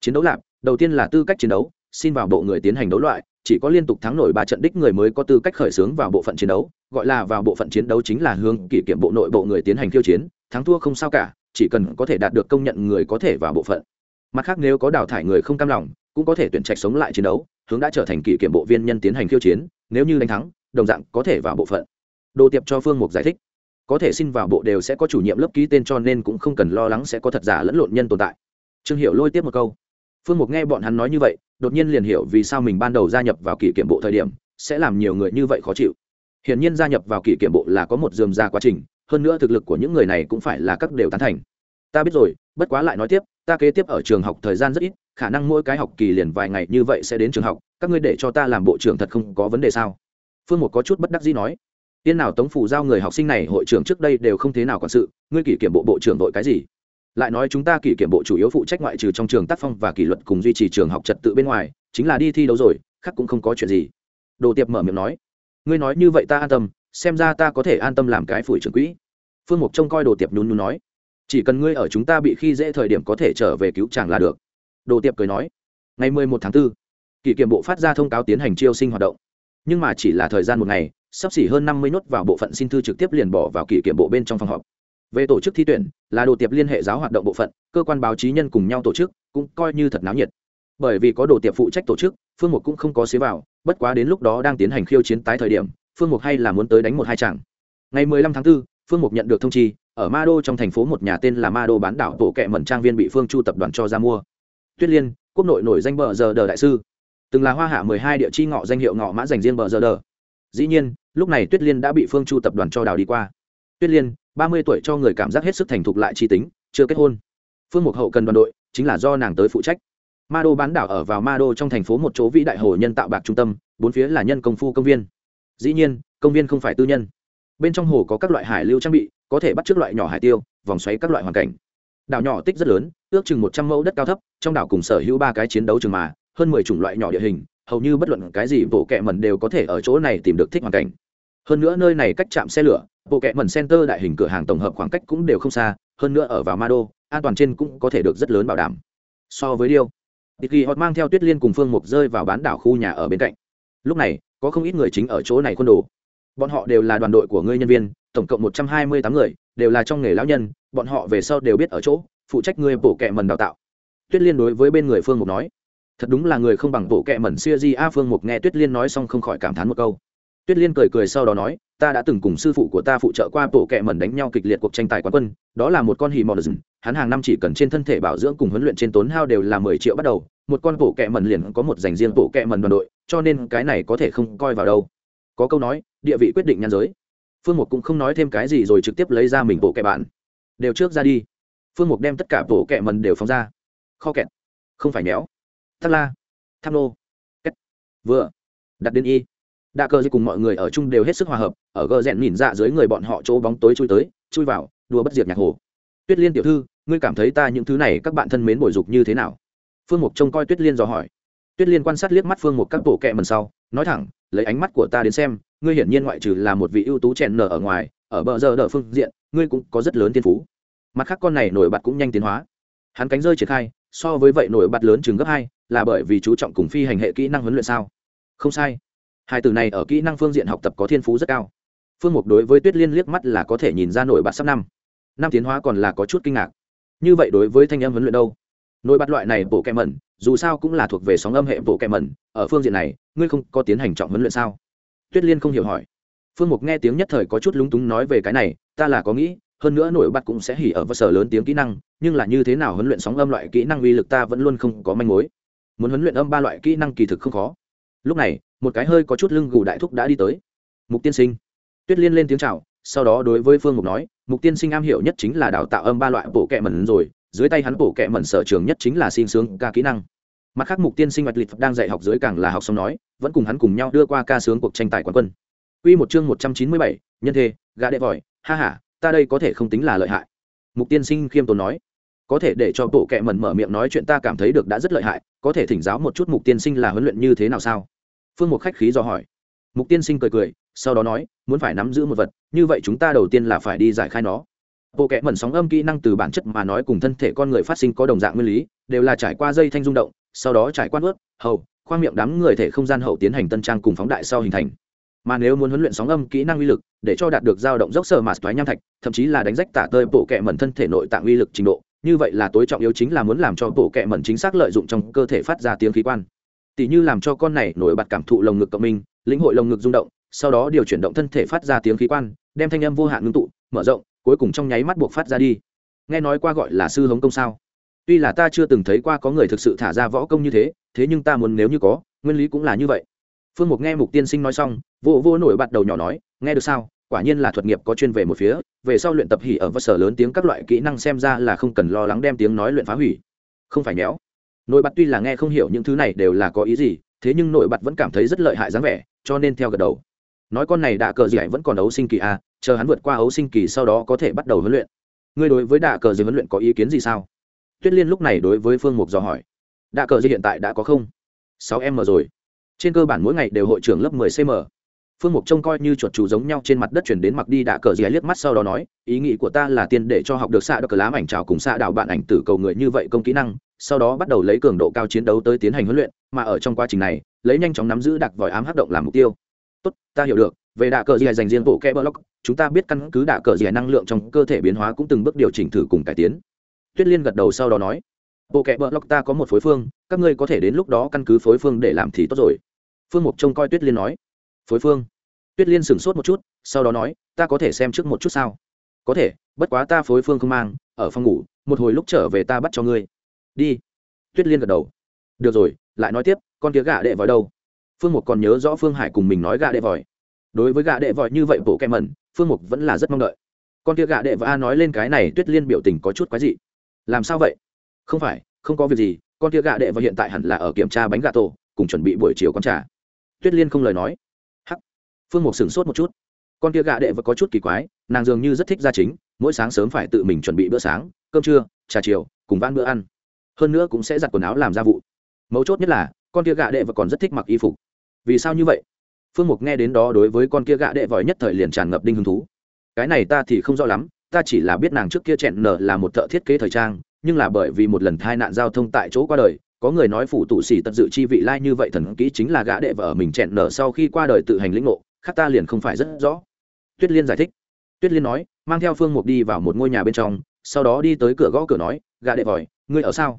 chiến đấu lạp, đầu tiên là tư cách chiến đấu, xin vào bộ người tiến hành đấu loại, chỉ có liên tục thắng nổi ba trận đích người mới có tư cách khởi xướng vào bộ phận chiến đấu, gọi là vào bộ phận chiến đấu chính là hướng kỷ kiểm bộ nội bộ người tiến hành khiêu chiến, thắng thua không sao cả, chỉ cần có thể đạt được công nhận người có thể vào bộ phận. Mặt khác nếu có đào thải người không cam lòng, cũng có thể tuyển trạch sống lại chiến đấu, hướng đã trở thành kỷ kiểm bộ viên nhân tiến hành khiêu chiến, nếu như đánh thắng, đồng dạng có thể vào bộ phận đồ tiệp cho phương mục giải thích. Có thể xin vào bộ đều sẽ có chủ nhiệm lớp ký tên cho nên cũng không cần lo lắng sẽ có thật giả lẫn lộn nhân tồn tại. Trương hiệu lôi tiếp một câu. Phương mục nghe bọn hắn nói như vậy, đột nhiên liền hiểu vì sao mình ban đầu gia nhập vào kỷ kiểm bộ thời điểm, sẽ làm nhiều người như vậy khó chịu. Hiển nhiên gia nhập vào kỷ kiểm bộ là có một dườm ra quá trình, hơn nữa thực lực của những người này cũng phải là các đều tán thành. Ta biết rồi, bất quá lại nói tiếp, ta kế tiếp ở trường học thời gian rất ít, khả năng mỗi cái học kỳ liền vài ngày như vậy sẽ đến trường học, các ngươi để cho ta làm bộ trưởng thật không có vấn đề sao? Phương một có chút bất đắc dĩ nói tiên nào tống phủ giao người học sinh này hội trưởng trước đây đều không thế nào quản sự ngươi kỷ kiểm bộ bộ trưởng đội cái gì? Lại nói chúng ta kỷ kiểm bộ chủ yếu phụ trách ngoại trừ trong trường tác phong và kỷ luật cùng duy trì trường học trật tự bên ngoài chính là đi thi đấu rồi khác cũng không có chuyện gì. Đồ tiệp mở miệng nói ngươi nói như vậy ta an tâm xem ra ta có thể an tâm làm cái phủi trưởng quỹ. Phương mục trông coi đồ tiệp nhún nhún nói chỉ cần ngươi ở chúng ta bị khi dễ thời điểm có thể trở về cứu chàng là được. Đồ tiệp cười nói ngày mười một tháng 4, kỷ kiểm bộ phát ra thông cáo tiến hành chiêu sinh hoạt động. Nhưng mà chỉ là thời gian một ngày sắp xỉ hơn năm mươi nốt vào bộ phận xin thư trực tiếp liền bỏ vào kỷ kiểm bộ bên trong phòng họp. Về tổ chức thi tuyển là đồ tiệp liên hệ giáo hoạt động bộ phận cơ quan báo chí nhân cùng nhau tổ chức cũng coi như thật náo nhiệt. Bởi vì có đồ tiệp phụ trách tổ chức phương mục cũng không có xế vào bất quá đến lúc đó đang tiến hành khiêu chiến tái thời điểm phương mục hay là muốn tới đánh một hai chàng ngày mười lăm tháng 4, phương mục nhận được thông chi ở ma đô trong thành phố một nhà tên là ma đô bán đảo tổ kệ mẩn trang viên bị phương chu tập đoàn cho ra mua. Tuyết liên quốc nội nổi danh bờ giờ đờ đại sư. Từng là hoa hạ mười hai địa chi ngọ danh hiệu ngọ mã dành riêng bờ giờ đờ dĩ nhiên, lúc này tuyết liên đã bị phương chu tập đoàn cho đào đi qua. Tuyết liên, ba mươi tuổi cho người cảm giác hết sức thành thục lại chi tính, chưa kết hôn. Phương mục hậu cần đoàn đội, chính là do nàng tới phụ trách. Ma đô bán đảo ở vào ma đô trong thành phố một chỗ vĩ đại hồ nhân tạo bạc trung tâm, bốn phía là nhân công phu công viên. Dĩ nhiên, công viên không phải tư nhân. Bên trong hồ có các loại hải lưu trang bị, có thể bắt t loại nhỏ hải tiêu, vòng xoáy các loại hoàn cảnh. Đảo nhỏ tích rất lớn, ước chừng một trăm mẫu đất cao thấp, trong đảo cùng sở hữu ba cái chiến đấu trường mà, hơn mười chủng loại nhỏ địa hình hầu như bất luận cái gì bộ kệ mẩn đều có thể ở chỗ này tìm được thích hoàn cảnh hơn nữa nơi này cách trạm xe lửa bộ kệ mẩn center đại hình cửa hàng tổng hợp khoảng cách cũng đều không xa hơn nữa ở vào ma đô an toàn trên cũng có thể được rất lớn bảo đảm so với điêu Địch Ghi Hot mang theo Tuyết Liên cùng Phương Mục rơi vào bán đảo khu nhà ở bên cạnh. Lúc này, có không ít người chính ở chỗ này quân đồ. Bọn họ đều là đoàn đội của ngươi nhân viên, tổng cộng một trăm hai mươi tám người, đều là trong nghề lão nhân, bọn họ về sau đều biết ở chỗ, phụ trách ngươi bổ kệ mẩn đào tạo. Tuyết Liên đối với bên người Phương Mục nói, thật đúng là người không bằng bộ kệ mẩn xia di a Phương Mục nghe Tuyết Liên nói xong không khỏi cảm thán một câu. Tuyết Liên cười cười sau đó nói, ta đã từng cùng sư phụ của ta phụ trợ qua bộ kệ mẩn đánh nhau kịch liệt cuộc tranh tài quán quân, đó là một con hì mò rừng, hắn hàng năm chỉ cần trên thân thể bảo dưỡng cùng huấn luyện trên tốn hao đều là mười triệu bắt đầu, một con bộ kệ mẩn liền có một dành riêng bộ kệ mẩn đoàn đội, cho nên cái này có thể không coi vào đâu. Có câu nói, địa vị quyết định nhan giới. Phương Mục cũng không nói thêm cái gì rồi trực tiếp lấy ra mình bộ kệ bạn. Đều trước ra đi. Phương Mục đem tất cả bộ kệ mẩn đều phóng ra. Kho kẹt. Không phải nhéo thác la. Tham nô. Kết. Vừa. Đặt đến y đa cơ cùng mọi người ở chung đều hết sức hòa hợp, ở gờ rẽn nhìn dạ dưới người bọn họ chỗ bóng tối chui tới, chui vào đua bất diệt nhạc hồ tuyết liên tiểu thư, ngươi cảm thấy ta những thứ này các bạn thân mến bồi dục như thế nào phương mục trông coi tuyết liên dò hỏi tuyết liên quan sát liếc mắt phương mục các bộ kẹ mần sau, nói thẳng, lấy ánh mắt của ta đến xem, ngươi hiển nhiên ngoại trừ là một vị ưu tú chèn nở ở ngoài, ở bờ giờ đỡ phương diện, ngươi cũng có rất lớn tiên phú mặt khác con này nổi bật cũng nhanh tiến hóa hắn cánh rơi triển khai, so với vậy nổi bật lớn chừng gấp hai là bởi vì chú trọng cùng phi hành hệ kỹ năng huấn luyện sao? Không sai. Hai từ này ở kỹ năng phương diện học tập có thiên phú rất cao. Phương mục đối với tuyết liên liếc mắt là có thể nhìn ra nổi bạt sắp năm. Năm tiến hóa còn là có chút kinh ngạc. Như vậy đối với thanh âm huấn luyện đâu? Nổi bật loại này bổ kẹ mẩn, dù sao cũng là thuộc về sóng âm hệ bổ kẹ mẩn, ở phương diện này, ngươi không có tiến hành trọng huấn luyện sao? Tuyết liên không hiểu hỏi. Phương mục nghe tiếng nhất thời có chút lúng túng nói về cái này, ta là có nghĩ, hơn nữa nổi bật cũng sẽ hỉ ở cơ sở lớn tiếng kỹ năng, nhưng là như thế nào huấn luyện sóng âm loại kỹ năng uy lực ta vẫn luôn không có manh mối muốn huấn luyện âm ba loại kỹ năng kỳ thực không khó. Lúc này một cái hơi có chút lưng gù đại thúc đã đi tới. Mục tiên sinh. Tuyết liên lên tiếng c h à o sau đó đối với phương mục nói mục tiên sinh am hiểu nhất chính là đào tạo âm ba loại bộ kẹ mẩn rồi dưới tay hắn bộ kẹ mẩn sở trường nhất chính là xin sướng ca kỹ năng. Mặt khác mục tiên sinh mạch lịch đang dạy học dưới càng là học xong nói vẫn cùng hắn cùng nhau đưa qua ca sướng cuộc tranh tài quán quân. Quy một chương một trăm chín mươi bảy, nhân thê, gã đệ vòi, ha ha, ta đây có thể không tính là lợi hại. Mục tiên sinh khiêm tốn nói, có thể để cho bộ kệ mẩn mở miệng nói chuyện ta cảm thấy được đã rất lợi hại, có thể thỉnh giáo một chút mục tiên sinh là huấn luyện như thế nào sao? phương mục khách khí do hỏi. Mục tiên sinh cười cười sau đó nói muốn phải nắm giữ một vật như vậy chúng ta đầu tiên là phải đi giải khai nó. Bộ kệ mẩn sóng âm kỹ năng từ bản chất mà nói cùng thân thể con người phát sinh có đồng dạng nguyên lý đều là trải qua dây thanh rung động sau đó trải qua ướt hầu khoang miệng đám người thể không gian hậu tiến hành tân trang cùng phóng đại sau hình thành. Mà nếu muốn huấn luyện sóng âm kỹ năng uy lực để cho đạt được dao động dốc sờ mà toái nham thạch thậm chí là đánh rách tả tơi bộ kệ mẩn thân thể nội tạng uy lực trình độ như vậy là tối trọng yếu chính là muốn làm cho bộ kệ mẩn chính xác lợi dụng trong cơ thể phát ra tiếng khí quan. Tỷ như làm cho con này nổi bật cảm thụ lồng ngực cộng minh, lĩnh hội lồng ngực rung động, sau đó điều chuyển động thân thể phát ra tiếng khí quan, đem thanh âm vô hạn ngưng tụ, mở rộng, cuối cùng trong nháy mắt buộc phát ra đi. Nghe nói qua gọi là sư hống công sao? Tuy là ta chưa từng thấy qua có người thực sự thả ra võ công như thế thế nhưng ta muốn nếu như có, nguyên lý cũng là như vậy. Phương mục nghe mục tiên sinh nói xong vô vô nổi bật đầu nhỏ nói, nghe được sao? Quả nhiên là thuật nghiệp có chuyên về một phía, về sau luyện tập hỉ ở vật sở lớn tiếng các loại kỹ năng xem ra là không cần lo lắng đem tiếng nói luyện phá hủy. Không phải nhéo. Nội bật tuy là nghe không hiểu những thứ này đều là có ý gì, thế nhưng nội bật vẫn cảm thấy rất lợi hại dáng vẻ, cho nên theo gật đầu. Nói con này đạ cờ gì vẫn còn ấu sinh kỳ à chờ hắn vượt qua ấu sinh kỳ sau đó có thể bắt đầu huấn luyện. Ngươi đối với đạ cờ gì huấn luyện có ý kiến gì sao? Tuyết liên lúc này đối với phương mục dò hỏi. Đạ cờ gì hiện tại đã có không? Sáu m rồi. Trên cơ bản mỗi ngày đều hội trưởng lớp 10 cm phương mục trông coi như chuột chủ giống nhau trên mặt đất chuyển đến mặc đi đạ cờ gì liếc mắt sau đó nói, ý nghĩ của ta là tiên để cho học được xạ đọc cờ lám ảnh trào cùng xạ đạo bạn ảnh tử cầu người như vậy công kỹ năng, sau đó bắt đầu lấy cường độ cao chiến đấu tới tiến hành huấn luyện, mà ở trong quá trình này, lấy nhanh chóng nắm giữ đặc vòi ám hấp động làm mục tiêu. Tốt, ta hiểu được, về đạ cờ gì dành riêng bộ kẽ block, chúng ta biết căn cứ đạ cờ gì năng lượng trong cơ thể biến hóa cũng từng bước điều chỉnh thử cùng cải tiến. Tuyết liên gật đầu sau đó nói, bộ kẽ block ta có một phối phương, các ngươi có thể đến lúc đó căn cứ phối phương để làm thì tốt rồi. Phương mục trông coi tuyết liên nói phối phương. Tuyết liên sửng sốt một chút, sau đó nói, ta có thể xem trước một chút sao? Có thể, bất quá ta phối phương không mang, ở phòng ngủ, một hồi lúc trở về ta bắt cho ngươi. Đi. Tuyết liên gật đầu. Được rồi, lại nói tiếp, con kia gạ đệ vòi đâu? Phương mục còn nhớ rõ phương hải cùng mình nói gạ đệ vòi. Đối với gạ đệ vòi như vậy bộ kem mẩn, phương mục vẫn là rất mong đợi. Con kia gạ đệ và a nói lên cái này, tuyết liên biểu tình có chút quái dị. Làm sao vậy? Không phải, không có việc gì, con kia gạ đệ và hiện tại hẳn là ở kiểm tra bánh gà tổ, cùng chuẩn bị buổi chiều con trà. Tuyết liên không lời nói phương mục sửng sốt một chút. Con kia gạ đệ và có chút kỳ quái, nàng dường như rất thích gia chính, mỗi sáng sớm phải tự mình chuẩn bị bữa sáng, cơm trưa, trà chiều, cùng van bữa ăn. Hơn nữa cũng sẽ giặt quần áo làm gia vụ. Mấu chốt nhất là, con kia gạ đệ và còn rất thích mặc y phục. Vì sao như vậy? Phương mục nghe đến đó đối với con kia gạ đệ vòi nhất thời liền tràn ngập đinh hứng thú. Cái này ta thì không rõ lắm, ta chỉ là biết nàng trước kia chẹn nở là một thợ thiết kế thời trang, nhưng là bởi vì một lần tai nạn giao thông tại chỗ qua đời, có người nói phủ tụ xỉ tận dự chi vị lai như vậy thần kỹ chính là gã đệ vợ mình chẹn nở sau khi qua đời tự hành lĩnh ngộ khác ta liền không phải rất rõ. Tuyết liên giải thích. Tuyết liên nói, mang theo phương mục đi vào một ngôi nhà bên trong, sau đó đi tới cửa gõ cửa nói, gà đệ vòi, ngươi ở sao?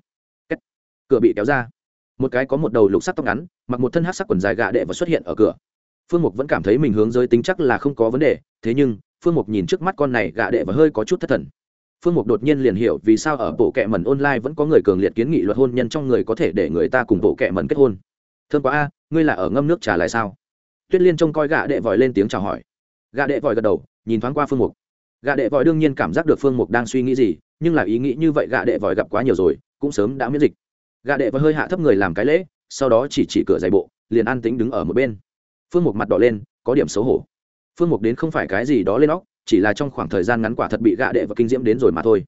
Kết. cửa bị kéo ra. Một cái có một đầu lục sắc tóc ngắn, mặc một thân hát sắc quần dài gạ đệ và xuất hiện ở cửa. Phương mục vẫn cảm thấy mình hướng giới tính chắc là không có vấn đề, thế nhưng, phương mục nhìn trước mắt con này gạ đệ và hơi có chút thất thần. Phương mục đột nhiên liền hiểu vì sao ở bộ kệ mẩn online vẫn có người cường liệt kiến nghị luật hôn nhân trong người có thể để người ta cùng bộ kệ mẩn kết hôn. Thương quá a, ngươi là ở ngâm nước trà lại sao? Tuyết liên trông coi gạ đệ vòi lên tiếng chào hỏi. Gạ đệ vòi gật đầu, nhìn thoáng qua phương mục. Gạ đệ vòi đương nhiên cảm giác được phương mục đang suy nghĩ gì, nhưng là ý nghĩ như vậy gạ đệ vòi gặp quá nhiều rồi, cũng sớm đã miễn dịch. Gạ đệ vòi hơi hạ thấp người làm cái lễ, sau đó chỉ chỉ cửa giày bộ, liền an tĩnh đứng ở một bên. Phương mục mặt đỏ lên, có điểm xấu hổ. Phương mục đến không phải cái gì đó lên óc, chỉ là trong khoảng thời gian ngắn quả thật bị gạ đệ và kinh diễm đến rồi mà thôi.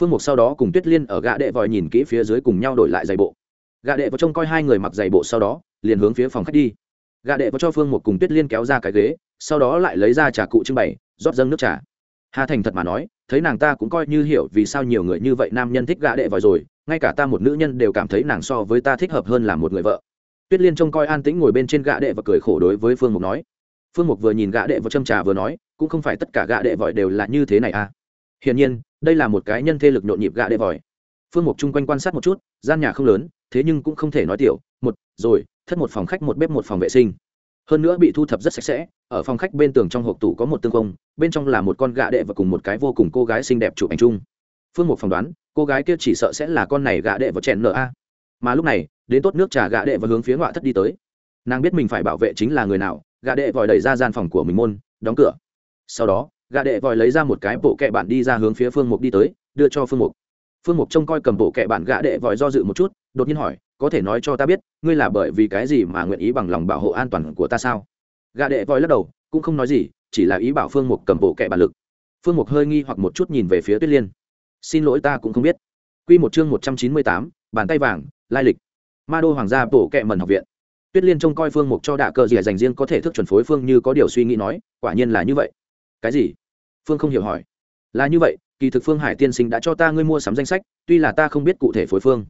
Phương mục sau đó cùng tuyết liên ở gạ đệ vòi nhìn kỹ phía dưới cùng nhau đổi lại giày bộ. Gạ đệ và trông coi hai người mặc giày bộ sau đó, liền hướng phía phòng khách đi gạ đệ vào cho phương Một cùng tuyết liên kéo ra cái ghế, sau đó lại lấy ra trà cụ trưng bày, rót dâng nước trà. Hà thành thật mà nói, thấy nàng ta cũng coi như hiểu vì sao nhiều người như vậy nam nhân thích gạ đệ vòi rồi, ngay cả ta một nữ nhân đều cảm thấy nàng so với ta thích hợp hơn là một người vợ. Tuyết liên trông coi an tĩnh ngồi bên trên gạ đệ và cười khổ đối với phương mục nói. Phương mục vừa nhìn gạ đệ vào châm trà vừa nói, cũng không phải tất cả gạ đệ vòi đều là như thế này à. Hiển nhiên, đây là một cái nhân thế lực nhộn nhịp gạ đệ vòi phương mục chung quanh quan sát một chút, gian nhà không lớn, thế nhưng cũng không thể nói tiểu, một, rồi thất một phòng khách, một bếp, một phòng vệ sinh. Hơn nữa bị thu thập rất sạch sẽ, ở phòng khách bên tường trong hộp tủ có một tương công bên trong là một con gạ đệ và cùng một cái vô cùng cô gái xinh đẹp chụp ảnh chung. Phương một phỏng đoán, cô gái kia chỉ sợ sẽ là con này gạ đệ và chèn nợ a. Mà lúc này, đến tốt nước trà gạ đệ và hướng phía ngoại thất đi tới. Nàng biết mình phải bảo vệ chính là người nào gạ đệ vòi đẩy ra gian phòng của mình môn, đóng cửa. Sau đó gạ đệ vòi lấy ra một cái bộ kẹ bạn đi ra hướng phía phương mục đi tới, đưa cho phương mục. Phương mục trông coi cầm bộ kẹ bạn gạ đệ vòi do dự một chút, đột nhiên hỏi có thể nói cho ta biết, ngươi là bởi vì cái gì mà nguyện ý bằng lòng bảo hộ an toàn của ta sao? Gà đệ vòi lắc đầu, cũng không nói gì, chỉ là ý bảo phương mục cầm bộ kệ bản lực. Phương mục hơi nghi hoặc một chút nhìn về phía tuyết liên. Xin lỗi ta cũng không biết. Q một chương một trăm chín mươi tám, bàn tay vàng, lai lịch. Ma đô hoàng gia bộ kệ mần học viện. Tuyết liên trông coi phương mục cho đạ cờ gì dành riêng có thể thức chuẩn phối phương như có điều suy nghĩ nói, quả nhiên là như vậy. Cái gì? Phương không hiểu hỏi. Là như vậy, kỳ thực phương hải tiên sinh đã cho ta ngươi mua sắm danh sách, tuy là ta không biết cụ thể phối phương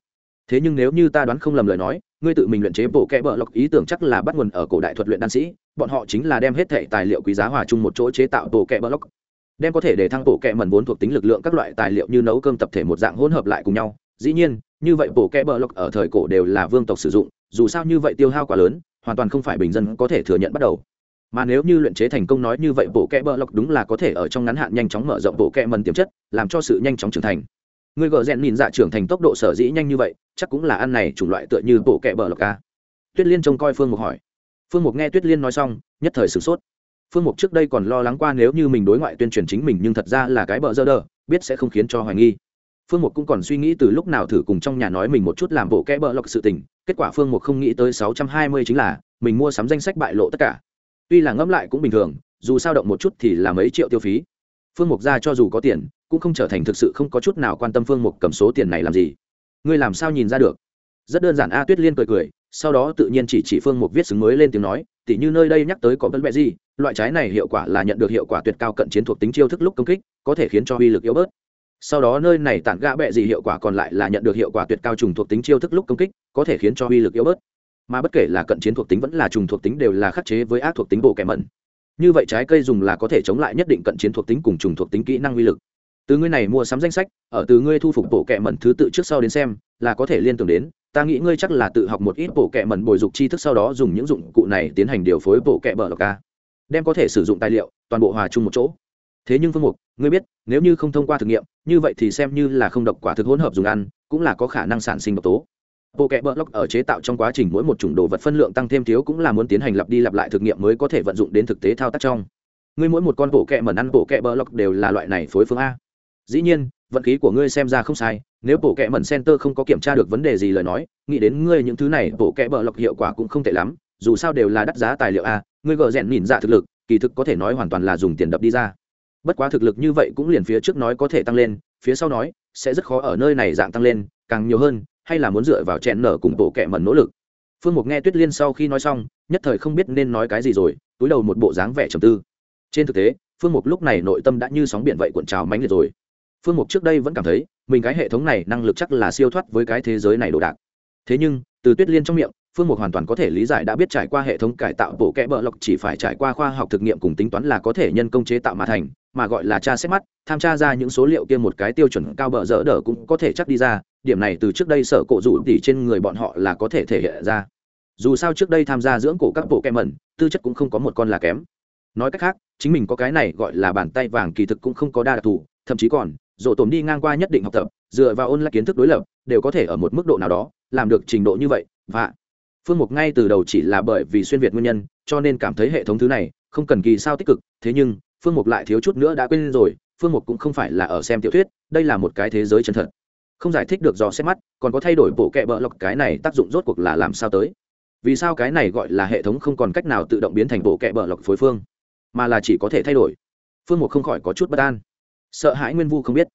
thế nhưng nếu như ta đoán không lầm lời nói, ngươi tự mình luyện chế bộ kẽ bờ lọc, ý tưởng chắc là bắt nguồn ở cổ đại thuật luyện đan sĩ, bọn họ chính là đem hết thệ tài liệu quý giá hòa chung một chỗ chế tạo bộ kẽ bờ lọc. Đem có thể để thăng bộ kẽ mần vốn thuộc tính lực lượng các loại tài liệu như nấu cơm tập thể một dạng hỗn hợp lại cùng nhau. Dĩ nhiên, như vậy bộ kẽ bờ lọc ở thời cổ đều là vương tộc sử dụng, dù sao như vậy tiêu hao quá lớn, hoàn toàn không phải bình dân có thể thừa nhận bắt đầu. Mà nếu như luyện chế thành công nói như vậy bộ kẽ bờ lọc đúng là có thể ở trong ngắn hạn nhanh chóng mở rộng bộ kẽ mần tiềm chất, làm cho sự nhanh chóng trưởng thành người gờ rèn nhìn dạ trưởng thành tốc độ sở dĩ nhanh như vậy, chắc cũng là ăn này chủng loại tựa như bộ kẹ bờ lộc ca tuyết liên trông coi phương mục hỏi. Phương mục nghe tuyết liên nói xong, nhất thời sửng sốt. Phương mục trước đây còn lo lắng qua nếu như mình đối ngoại tuyên truyền chính mình nhưng thật ra là cái bờ dơ đờ, biết sẽ không khiến cho hoài nghi. Phương mục cũng còn suy nghĩ từ lúc nào thử cùng trong nhà nói mình một chút làm bộ kẽ bờ lọc sự tình, kết quả phương mục không nghĩ tới sáu trăm hai mươi chính là, mình mua sắm danh sách bại lộ tất cả. Tuy là ngẫm lại cũng bình thường, dù sao động một chút thì là mấy triệu tiêu phí. Phương mục ra cho dù có tiền cũng không trở thành thực sự không có chút nào quan tâm phương mục cầm số tiền này làm gì. Ngươi làm sao nhìn ra được? Rất đơn giản, a tuyết liên cười cười, sau đó tự nhiên chỉ chỉ phương mục viết xứng mới lên tiếng nói tỉ như nơi đây nhắc tới có vấn bẹ gì, loại trái này hiệu quả là nhận được hiệu quả tuyệt cao cận chiến thuộc tính chiêu thức lúc công kích, có thể khiến cho uy lực yếu bớt. Sau đó nơi này tản gã bẹ gì hiệu quả còn lại là nhận được hiệu quả tuyệt cao trùng thuộc tính chiêu thức lúc công kích, có thể khiến cho uy lực yếu bớt. Mà bất kể là cận chiến thuộc tính vẫn là trùng thuộc tính đều là khắc chế với ác thuộc tính bộ kẻ mẩn. Như vậy trái cây dùng là có thể chống lại nhất định cận chiến thuộc tính cùng trùng thuộc tính kỹ năng uy lực từ ngươi này mua sắm danh sách, ở từ ngươi thu phục bộ kệ mẩn thứ tự trước sau đến xem, là có thể liên tưởng đến, ta nghĩ ngươi chắc là tự học một ít bộ kệ mẩn bồi dục tri thức sau đó dùng những dụng cụ này tiến hành điều phối bộ kệ bờ lọc ca. Đem có thể sử dụng tài liệu, toàn bộ hòa chung một chỗ. Thế nhưng phương mục, ngươi biết, nếu như không thông qua thực nghiệm, như vậy thì xem như là không độc quả thực hỗn hợp dùng ăn, cũng là có khả năng sản sinh độc tố. Bộ kệ bờ lọc ở chế tạo trong quá trình mỗi một chủng đồ vật phân lượng tăng thêm thiếu cũng là muốn tiến hành lặp đi lặp lại thực nghiệm mới có thể vận dụng đến thực tế thao tác trong. Ngươi mỗi một con bộ kệ mẩn ăn bộ kệ bờ lọc đều là loại này phối phương a dĩ nhiên, vận khí của ngươi xem ra không sai, nếu bộ kẽ mẩn center không có kiểm tra được vấn đề gì lời nói, nghĩ đến ngươi những thứ này, bộ kẽ bờ lọc hiệu quả cũng không tệ lắm, dù sao đều là đắt giá tài liệu a, ngươi gờ rẽn nhìn ra thực lực, kỳ thực có thể nói hoàn toàn là dùng tiền đập đi ra. Bất quá thực lực như vậy cũng liền phía trước nói có thể tăng lên, phía sau nói, sẽ rất khó ở nơi này dạng tăng lên, càng nhiều hơn, hay là muốn dựa vào chẹn nở cùng bộ kệ mẩn nỗ lực. Phương mục nghe tuyết liên sau khi nói xong, nhất thời không biết nên nói cái gì rồi, túi đầu một bộ dáng vẻ trầm tư. Trên thực tế, phương mục lúc này nội tâm đã như sóng biển vậy cuộn trào mánh liệt rồi phương mục trước đây vẫn cảm thấy, mình cái hệ thống này năng lực chắc là siêu thoát với cái thế giới này đồ đạc. Thế nhưng, từ tuyết liên trong miệng, phương mục hoàn toàn có thể lý giải đã biết trải qua hệ thống cải tạo bộ kẽ bờ lọc chỉ phải trải qua khoa học thực nghiệm cùng tính toán là có thể nhân công chế tạo mà thành, mà gọi là tra xét mắt, tham tra ra những số liệu kia một cái tiêu chuẩn cao bờ dỡ đỡ cũng có thể chắc đi ra, điểm này từ trước đây sở cổ rủ tỉ trên người bọn họ là có thể thể hiện ra. Dù sao trước đây tham gia dưỡng cổ các bộ kem mẩn, tư chất cũng không có một con là kém. Nói cách khác, chính mình có cái này gọi là bàn tay vàng kỳ thực cũng không có đa đặc thù, thậm chí còn dỗ tổm đi ngang qua nhất định học tập, dựa vào ôn lại kiến thức đối lập, đều có thể ở một mức độ nào đó làm được trình độ như vậy, và phương mục ngay từ đầu chỉ là bởi vì xuyên việt nguyên nhân, cho nên cảm thấy hệ thống thứ này không cần kỳ sao tích cực, thế nhưng, phương mục lại thiếu chút nữa đã quên rồi, phương mục cũng không phải là ở xem tiểu thuyết, đây là một cái thế giới chân thật. Không giải thích được do xét mắt, còn có thay đổi bộ kệ bỡ lọc cái này tác dụng rốt cuộc là làm sao tới. Vì sao cái này gọi là hệ thống không còn cách nào tự động biến thành bộ kệ bỡ lọc phối phương, mà là chỉ có thể thay đổi? Phương mục không khỏi có chút bất an sợ hãi nguyên vu không biết.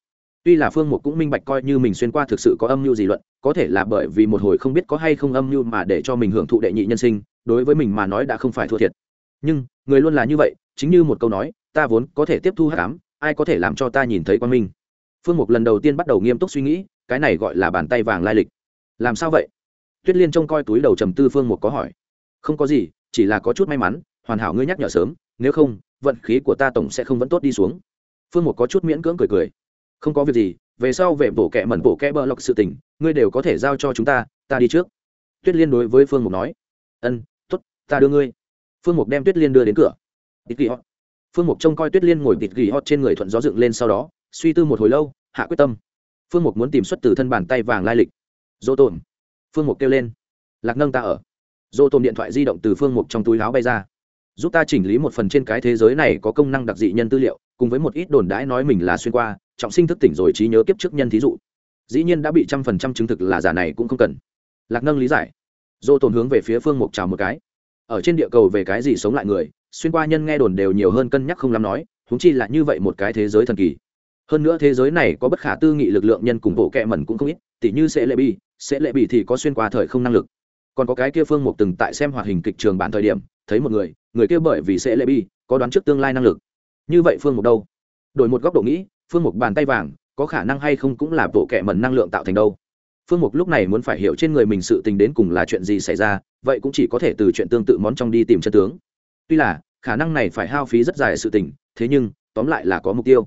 Tuy là phương mục cũng minh bạch coi như mình xuyên qua thực sự có âm mưu gì luận, có thể là bởi vì một hồi không biết có hay không âm mưu mà để cho mình hưởng thụ đệ nhị nhân sinh, đối với mình mà nói đã không phải thua thiệt. Nhưng, người luôn là như vậy, chính như một câu nói, ta vốn có thể tiếp thu hát cám ai có thể làm cho ta nhìn thấy quan minh? Phương mục lần đầu tiên bắt đầu nghiêm túc suy nghĩ, cái này gọi là bàn tay vàng lai lịch. Làm sao vậy? Tuyết liên trông coi túi đầu trầm tư phương mục có hỏi. Không có gì, chỉ là có chút may mắn, hoàn hảo ngươi nhắc nhở sớm, nếu không, vận khí của ta tổng sẽ không vẫn tốt đi xuống phương một có chút miễn cưỡng cười cười. Không có việc gì, về sau về bổ kẹ mẩn bổ kẹ bơ lọc sự tình, ngươi đều có thể giao cho chúng ta ta đi trước. Tuyết liên đối với phương mục nói. Ân t ố t ta đưa ngươi. Phương mục đem tuyết liên đưa đến cửa. Tịt ghi họ. phương mục trông coi tuyết liên ngồi tịt ghi họ trên người thuận gió dựng lên sau đó, suy tư một hồi lâu, hạ quyết tâm. Phương mục muốn tìm xuất từ thân bàn tay vàng lai lịch. Dỗ tồn. Phương mục kêu lên. Lạc nâng ta ở. Dỗ tồn điện thoại di động từ phương mục trong túi láo bay ra. Giúp ta chỉnh lý một phần trên cái thế giới này có công năng đặc dị nhân tư liệu cùng với một ít đồn đãi nói mình là xuyên qua, trọng sinh thức tỉnh rồi trí nhớ kiếp trước nhân thí dụ. Dĩ nhiên đã bị trăm phần trăm chứng thực là giả này cũng không cần. Lạc nâng lý giải. Dô tồn hướng về phía phương mục chào một cái. Ở trên địa cầu về cái gì sống lại người, xuyên qua nhân nghe đồn đều nhiều hơn cân nhắc không lắm nói húng chi là như vậy một cái thế giới thần kỳ. Hơn nữa thế giới này có bất khả tư nghị lực lượng nhân cùng bộ kẹ mẩn cũng không ít, tỉ như sẽ lệ bi sẽ lệ bị thì có xuyên qua thời không năng lực. Còn có cái kia phương mục từng tại xem hoạt hình kịch trường bản thời điểm, thấy một người người kia bởi vì sẽ lệ bi có đoán trước tương lai năng lực như vậy phương mục đâu đổi một góc độ nghĩ phương mục bàn tay vàng có khả năng hay không cũng là bộ kệ mẩn năng lượng tạo thành đâu phương mục lúc này muốn phải hiểu trên người mình sự tình đến cùng là chuyện gì xảy ra vậy cũng chỉ có thể từ chuyện tương tự món trong đi tìm chân tướng tuy là khả năng này phải hao phí rất dài sự tình thế nhưng tóm lại là có mục tiêu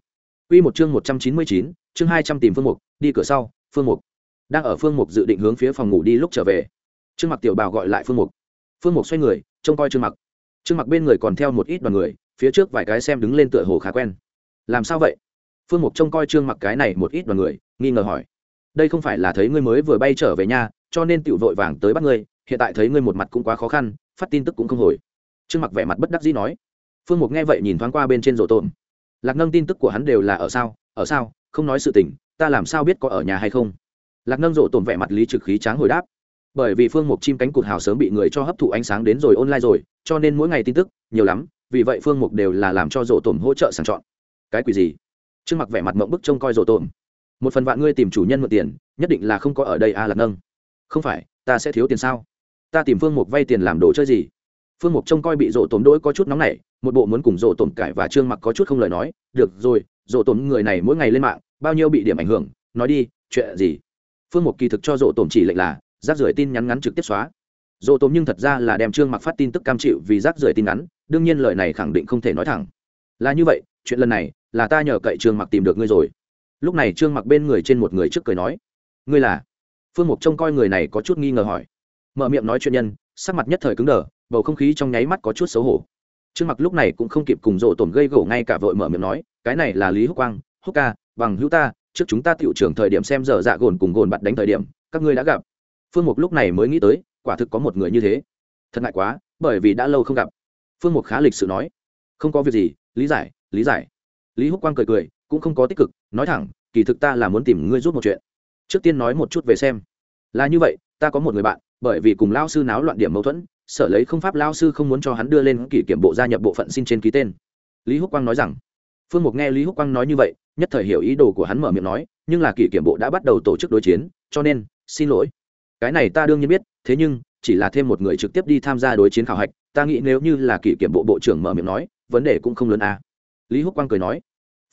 Quy một chương một trăm chín mươi chín, chương hai trăm tìm Phương Mục, đi cửa sau, Phương Mục. Đang ở Phương Mục dự định hướng phía phòng ngủ đi lúc trở về. Trương Mặc tiểu bảo gọi lại Phương Mục. Phương Mục xoay người, trông coi Trương Mặc. Trương Mặc bên người còn theo một ít đoàn người, phía trước vài cái xem đứng lên tựa hồ khá quen. Làm sao vậy? phương mục trông coi trương mặc cái này một ít đoàn người nghi ngờ hỏi. Đây không phải là thấy ngươi mới vừa bay trở về nhà cho nên tiểu vội vàng tới bắt ngươi hiện tại thấy ngươi một mặt cũng quá khó khăn phát tin tức cũng không hồi. Trương mặc vẻ mặt bất đắc dĩ nói. Phương mục nghe vậy nhìn thoáng qua bên trên rổ tôm lạc nâng tin tức của hắn đều là ở sao ở sao không nói sự tình ta làm sao biết có ở nhà hay không? Lạc nâng rổ tôm vẻ mặt lý trực khí tráng hồi đáp bởi vì phương mục chim cánh cụt hào sớm bị người cho hấp thụ ánh sáng đến rồi online rồi, cho nên mỗi ngày tin tức, nhiều lắm, vì vậy phương mục đều là làm cho rổ tổm hỗ trợ sàng chọn. Cái quỷ gì? Trương mặc vẻ mặt mộng bức trông coi rổ tổm một phần vạn ngươi tìm chủ nhân mượn tiền, nhất định là không có ở đây a à lạc nâng. Không phải, ta sẽ thiếu tiền sao? Ta tìm phương mục vay tiền làm đồ chơi gì? Phương mục trông coi bị rổ tổm đỗi có chút nóng nảy, một bộ muốn cùng rổ tổm cải và trương mặc có chút không lời nói, được rồi rổ tổm người này mỗi ngày lên mạng, bao nhiêu bị điểm ảnh hưởng, nói đi, chuyện gì? Phương mục kỳ thực cho rổ tổm chỉ lệnh là rác rưởi tin nhắn ngắn trực tiếp xóa. Rộ tôm nhưng thật ra là đem trương mặc phát tin tức cam chịu vì rác rưởi tin ngắn đương nhiên lời này khẳng định không thể nói thẳng. Là như vậy, chuyện lần này là ta nhờ cậy trương mặc tìm được ngươi rồi. Lúc này trương mặc bên người trên một người trước cười nói, ngươi là? Phương mục trông coi người này có chút nghi ngờ hỏi. Mở miệng nói chuyện nhân, sắc mặt nhất thời cứng đờ, bầu không khí trong nháy mắt có chút xấu hổ. Trương mặc lúc này cũng không kịp cùng rộ tổn gây gỗ ngay cả vội mở miệng nói, cái này là lý húc quang, húc ca, bằng hữu ta, trước chúng ta tiệu trưởng thời điểm xem giờ dạ gồn cùng gồn bắt đánh thời điểm, các ngươi đã gặp phương mục lúc này mới nghĩ tới, quả thực có một người như thế. Thật ngại quá, bởi vì đã lâu không gặp. Phương mục khá lịch sự nói. Không có việc gì, lý giải lý giải. Lý húc quang cười cười, cũng không có tích cực, nói thẳng, kỳ thực ta là muốn tìm ngươi giúp một chuyện. Trước tiên nói một chút về xem. Là như vậy, ta có một người bạn, bởi vì cùng lao sư náo loạn điểm mâu thuẫn sở lấy không pháp lao sư không muốn cho hắn đưa lên kỷ kiểm bộ gia nhập bộ phận xin trên ký tên. Lý húc quang nói rằng. Phương mục nghe lý húc quang nói như vậy, nhất thời hiểu ý đồ của hắn mở miệng nói, nhưng là kỷ kiểm bộ đã bắt đầu tổ chức đối chiến, cho nên, xin lỗi cái này ta đương nhiên biết, thế nhưng, chỉ là thêm một người trực tiếp đi tham gia đối chiến khảo hạch, ta nghĩ nếu như là kỷ kiểm bộ bộ trưởng mở miệng nói, vấn đề cũng không lớn à. lý húc quang cười nói,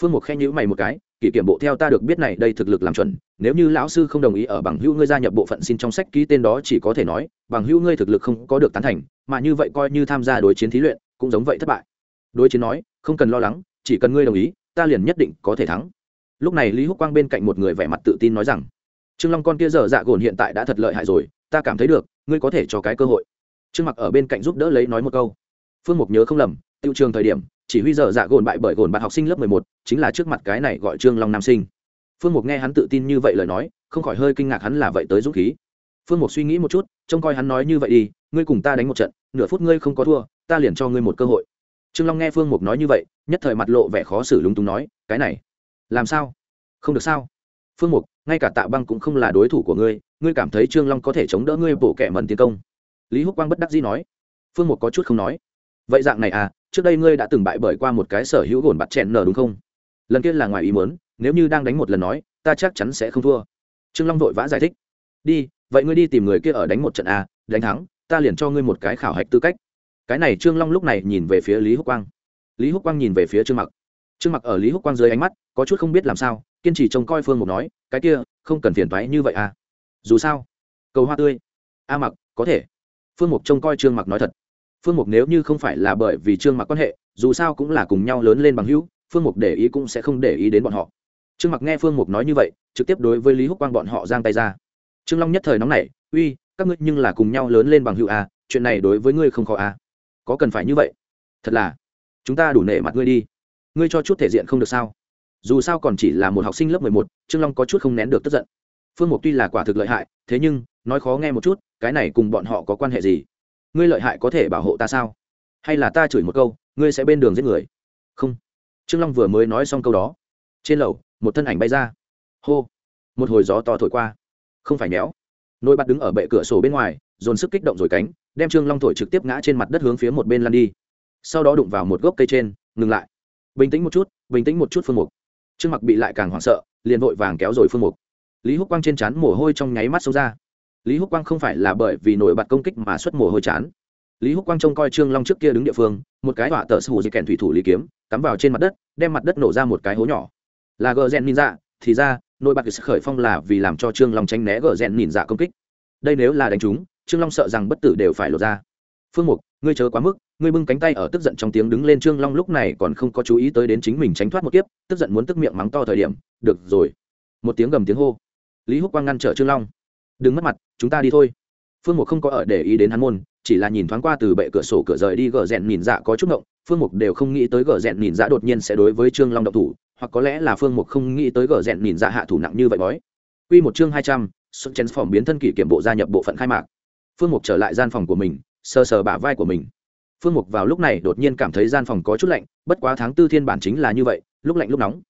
phương mục khen nhữ mày một cái, kỷ kiểm bộ theo ta được biết này đây thực lực làm chuẩn, nếu như lão sư không đồng ý ở bằng hữu ngươi gia nhập bộ phận xin trong sách ký tên đó chỉ có thể nói, bằng hữu ngươi thực lực không có được tán thành, mà như vậy coi như tham gia đối chiến thí luyện, cũng giống vậy thất bại đối chiến nói, không cần lo lắng, chỉ cần ngươi đồng ý, ta liền nhất định có thể thắng lúc này lý húc quang bên cạnh một người vẻ mặt tự tin nói rằng trương long con kia dở dạ gồn hiện tại đã thật lợi hại rồi, ta cảm thấy được, ngươi có thể cho cái cơ hội. Trương mặc ở bên cạnh giúp đỡ lấy nói một câu. Phương mục nhớ không lầm, tiêu trường thời điểm, chỉ huy dở dạ gồn bại bởi gồn bạn học sinh lớp mười một, chính là trước mặt cái này gọi trương long nam sinh. Phương mục nghe hắn tự tin như vậy lời nói, không khỏi hơi kinh ngạc hắn là vậy tới dũng khí. Phương mục suy nghĩ một chút, trông coi hắn nói như vậy đi, ngươi cùng ta đánh một trận, nửa phút ngươi không có thua, ta liền cho ngươi một cơ hội. Trương long nghe phương mục nói như vậy, nhất thời mặt lộ vẻ khó xử lúng túng nói, cái này, làm sao? Không được sao? Phương mục, ngay cả tạ băng cũng không là đối thủ của ngươi ngươi cảm thấy trương long có thể chống đỡ ngươi bổ kẻ mần tiến công? Lý húc quang bất đắc dĩ nói. Phương mục có chút không nói. Vậy dạng này à trước đây ngươi đã từng bại bởi qua một cái sở hữu gồn bặt chẹn nở đúng không? Lần kia là ngoài ý muốn, nếu như đang đánh một lần nói, ta chắc chắn sẽ không thua. Trương long vội vã giải thích. Đi, vậy ngươi đi tìm người kia ở đánh một trận à? đánh thắng, ta liền cho ngươi một cái khảo hạch tư cách. Cái này trương long lúc này nhìn về phía lý húc quang. Lý húc quang nhìn về phía trương mặc. Trương mặc ở lý húc quang dưới ánh mắt, có chút không biết làm sao kiên trì trông coi phương mục nói cái kia không cần phiền toái như vậy à? Dù sao cầu hoa tươi. A mặc có thể. Phương mục trông coi trương mặc nói thật. Phương mục nếu như không phải là bởi vì trương mặc quan hệ dù sao cũng là cùng nhau lớn lên bằng hữu phương mục để ý cũng sẽ không để ý đến bọn họ. Trương mặc nghe phương mục nói như vậy trực tiếp đối với lý húc quang bọn họ giang tay ra. Trương long nhất thời nóng nảy uy các ngươi nhưng là cùng nhau lớn lên bằng hữu à, chuyện này đối với ngươi không khó à. có cần phải như vậy? Thật là chúng ta đủ nể mặt ngươi đi. Ngươi cho chút thể diện không được sao? Dù sao còn chỉ là một học sinh lớp mười một, trương long có chút không nén được tức giận. Phương mục tuy là quả thực lợi hại, thế nhưng, nói khó nghe một chút, cái này cùng bọn họ có quan hệ gì? Ngươi lợi hại có thể bảo hộ ta sao? Hay là ta chửi một câu, ngươi sẽ bên đường giết người? Không. Trương long vừa mới nói xong câu đó, trên lầu, một thân ảnh bay ra. Hô. Một hồi gió to thổi qua. Không phải méo. Nồi bắt đứng ở bệ cửa sổ bên ngoài, dồn sức kích động rồi cánh, đem trương long thổi trực tiếp ngã trên mặt đất hướng phía một bên lăn đi. Sau đó đụng vào một gốc cây trên, ngừng lại. Bình tĩnh một chút, bình tĩnh một chút phương mục trương mặc bị lại càng hoảng sợ, liền vội vàng kéo rồi phương mục. Lý húc quang trên trán mồ hôi trong nháy mắt xông ra. Lý húc quang không phải là bởi vì nổi bật công kích mà xuất mồ hôi chán. Lý húc quang trông coi trương long trước kia đứng địa phương, một cái họa tờ sư hù di kèn thủy thủ lý kiếm, cắm vào trên mặt đất, đem mặt đất nổ ra một cái hố nhỏ. Là gờ rèn nhìn dạ thì ra, nổi bật sự khởi phong là vì làm cho trương long tránh né gờ rèn nhìn dạ công kích. Đây nếu là đánh chúng, trương long sợ rằng bất tử đều phải lột ra. Phương mục, ngươi chớ quá mức ngươi bưng cánh tay ở tức giận trong tiếng đứng lên trương long lúc này còn không có chú ý tới đến chính mình tránh thoát một kiếp tức giận muốn tức miệng mắng to thời điểm được rồi. Một tiếng gầm tiếng hô. Lý húc quang ngăn trở trương long. Đừng mất mặt chúng ta đi thôi. Phương mục không có ở để ý đến hắn môn chỉ là nhìn thoáng qua từ bệ cửa sổ cửa rời đi gờ rèn nhìn dạ có chút ngộng. Phương mục đều không nghĩ tới gờ rèn nhìn dạ đột nhiên sẽ đối với trương long độc thủ hoặc có lẽ là phương mục không nghĩ tới gờ rèn nhìn dạ hạ thủ nặng như vậy bói. Quy một chương hai trăm, sức chén phòng biến thân kỷ kiểm bộ gia nhập bộ phận khai mạc. Phương Mục trở lại gian phòng của mình, sờ sờ bả vai của mình. Phương Mục vào lúc này đột nhiên cảm thấy gian phòng có chút lạnh, bất quá tháng tư thiên bản chính là như vậy, lúc lạnh lúc nóng.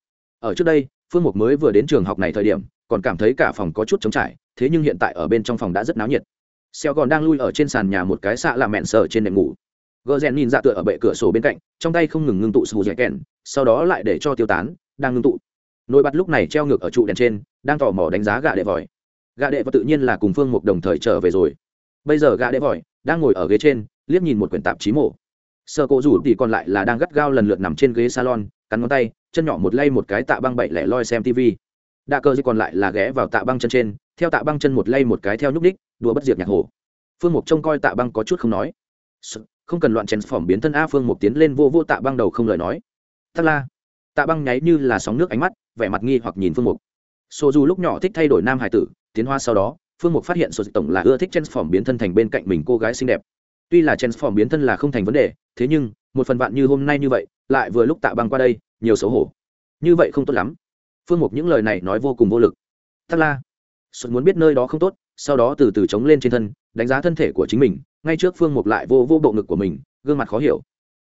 Ở trước đây, phương mục mới vừa đến trường học này thời điểm còn cảm thấy cả phòng có chút trống trải thế nhưng hiện tại ở bên trong phòng đã rất náo nhiệt. Xeo còn đang lui ở trên sàn nhà một cái xạ làm mẹn sờ trên nệm ngủ. Gờ rèn nhìn ra tựa ở bệ cửa sổ bên cạnh trong tay không ngừng ngưng tụ sù dẻ kèn sau đó lại để cho tiêu tán đang ngưng tụ. Nồi bật lúc này treo ngược ở trụ đèn trên đang tò mò đánh giá gạ đệ vòi. Gạ đệ và tự nhiên là cùng phương mục đồng thời trở về rồi. Bây giờ gạ đệ vòi đang ngồi ở ghế trên liếc nhìn một quyển tạp chí mổ. Sơ cổ rủ thì còn lại là đang gắt gao lần lượt nằm trên ghế salon, cắn ngón tay, chân nhỏ một lay một cái tạ băng bậy lẻ loi xem tv đạ cơ gì còn lại là ghé vào tạ băng chân trên, theo tạ băng chân một lay một cái theo nhúc ních đùa bất diệt nhạc hồ. Phương mục trông coi tạ băng có chút không nói. Không cần loạn chèn phỏng biến thân a phương mục tiến lên vô vô tạ băng đầu không lời nói. Tắc la. Tạ băng nháy như là sóng nước ánh mắt, vẻ mặt nghi hoặc nhìn phương mục. Sô dù lúc nhỏ thích thay đổi nam hải tử, tiến hoa sau đó, phương mục phát hiện sô tổng là ưa thích chèn phỏng biến thân thành bên cạnh mình cô gái xinh đẹp tuy là Transform biến thân là không thành vấn đề, thế nhưng, một phần vạn như hôm nay như vậy, lại vừa lúc tạ băng qua đây, nhiều xấu hổ. Như vậy không tốt lắm. Phương mục những lời này nói vô cùng vô lực. Tắc la, xuân muốn biết nơi đó không tốt, sau đó từ từ chống lên trên thân, đánh giá thân thể của chính mình, ngay trước phương mục lại vô vô bộ ngực của mình, gương mặt khó hiểu.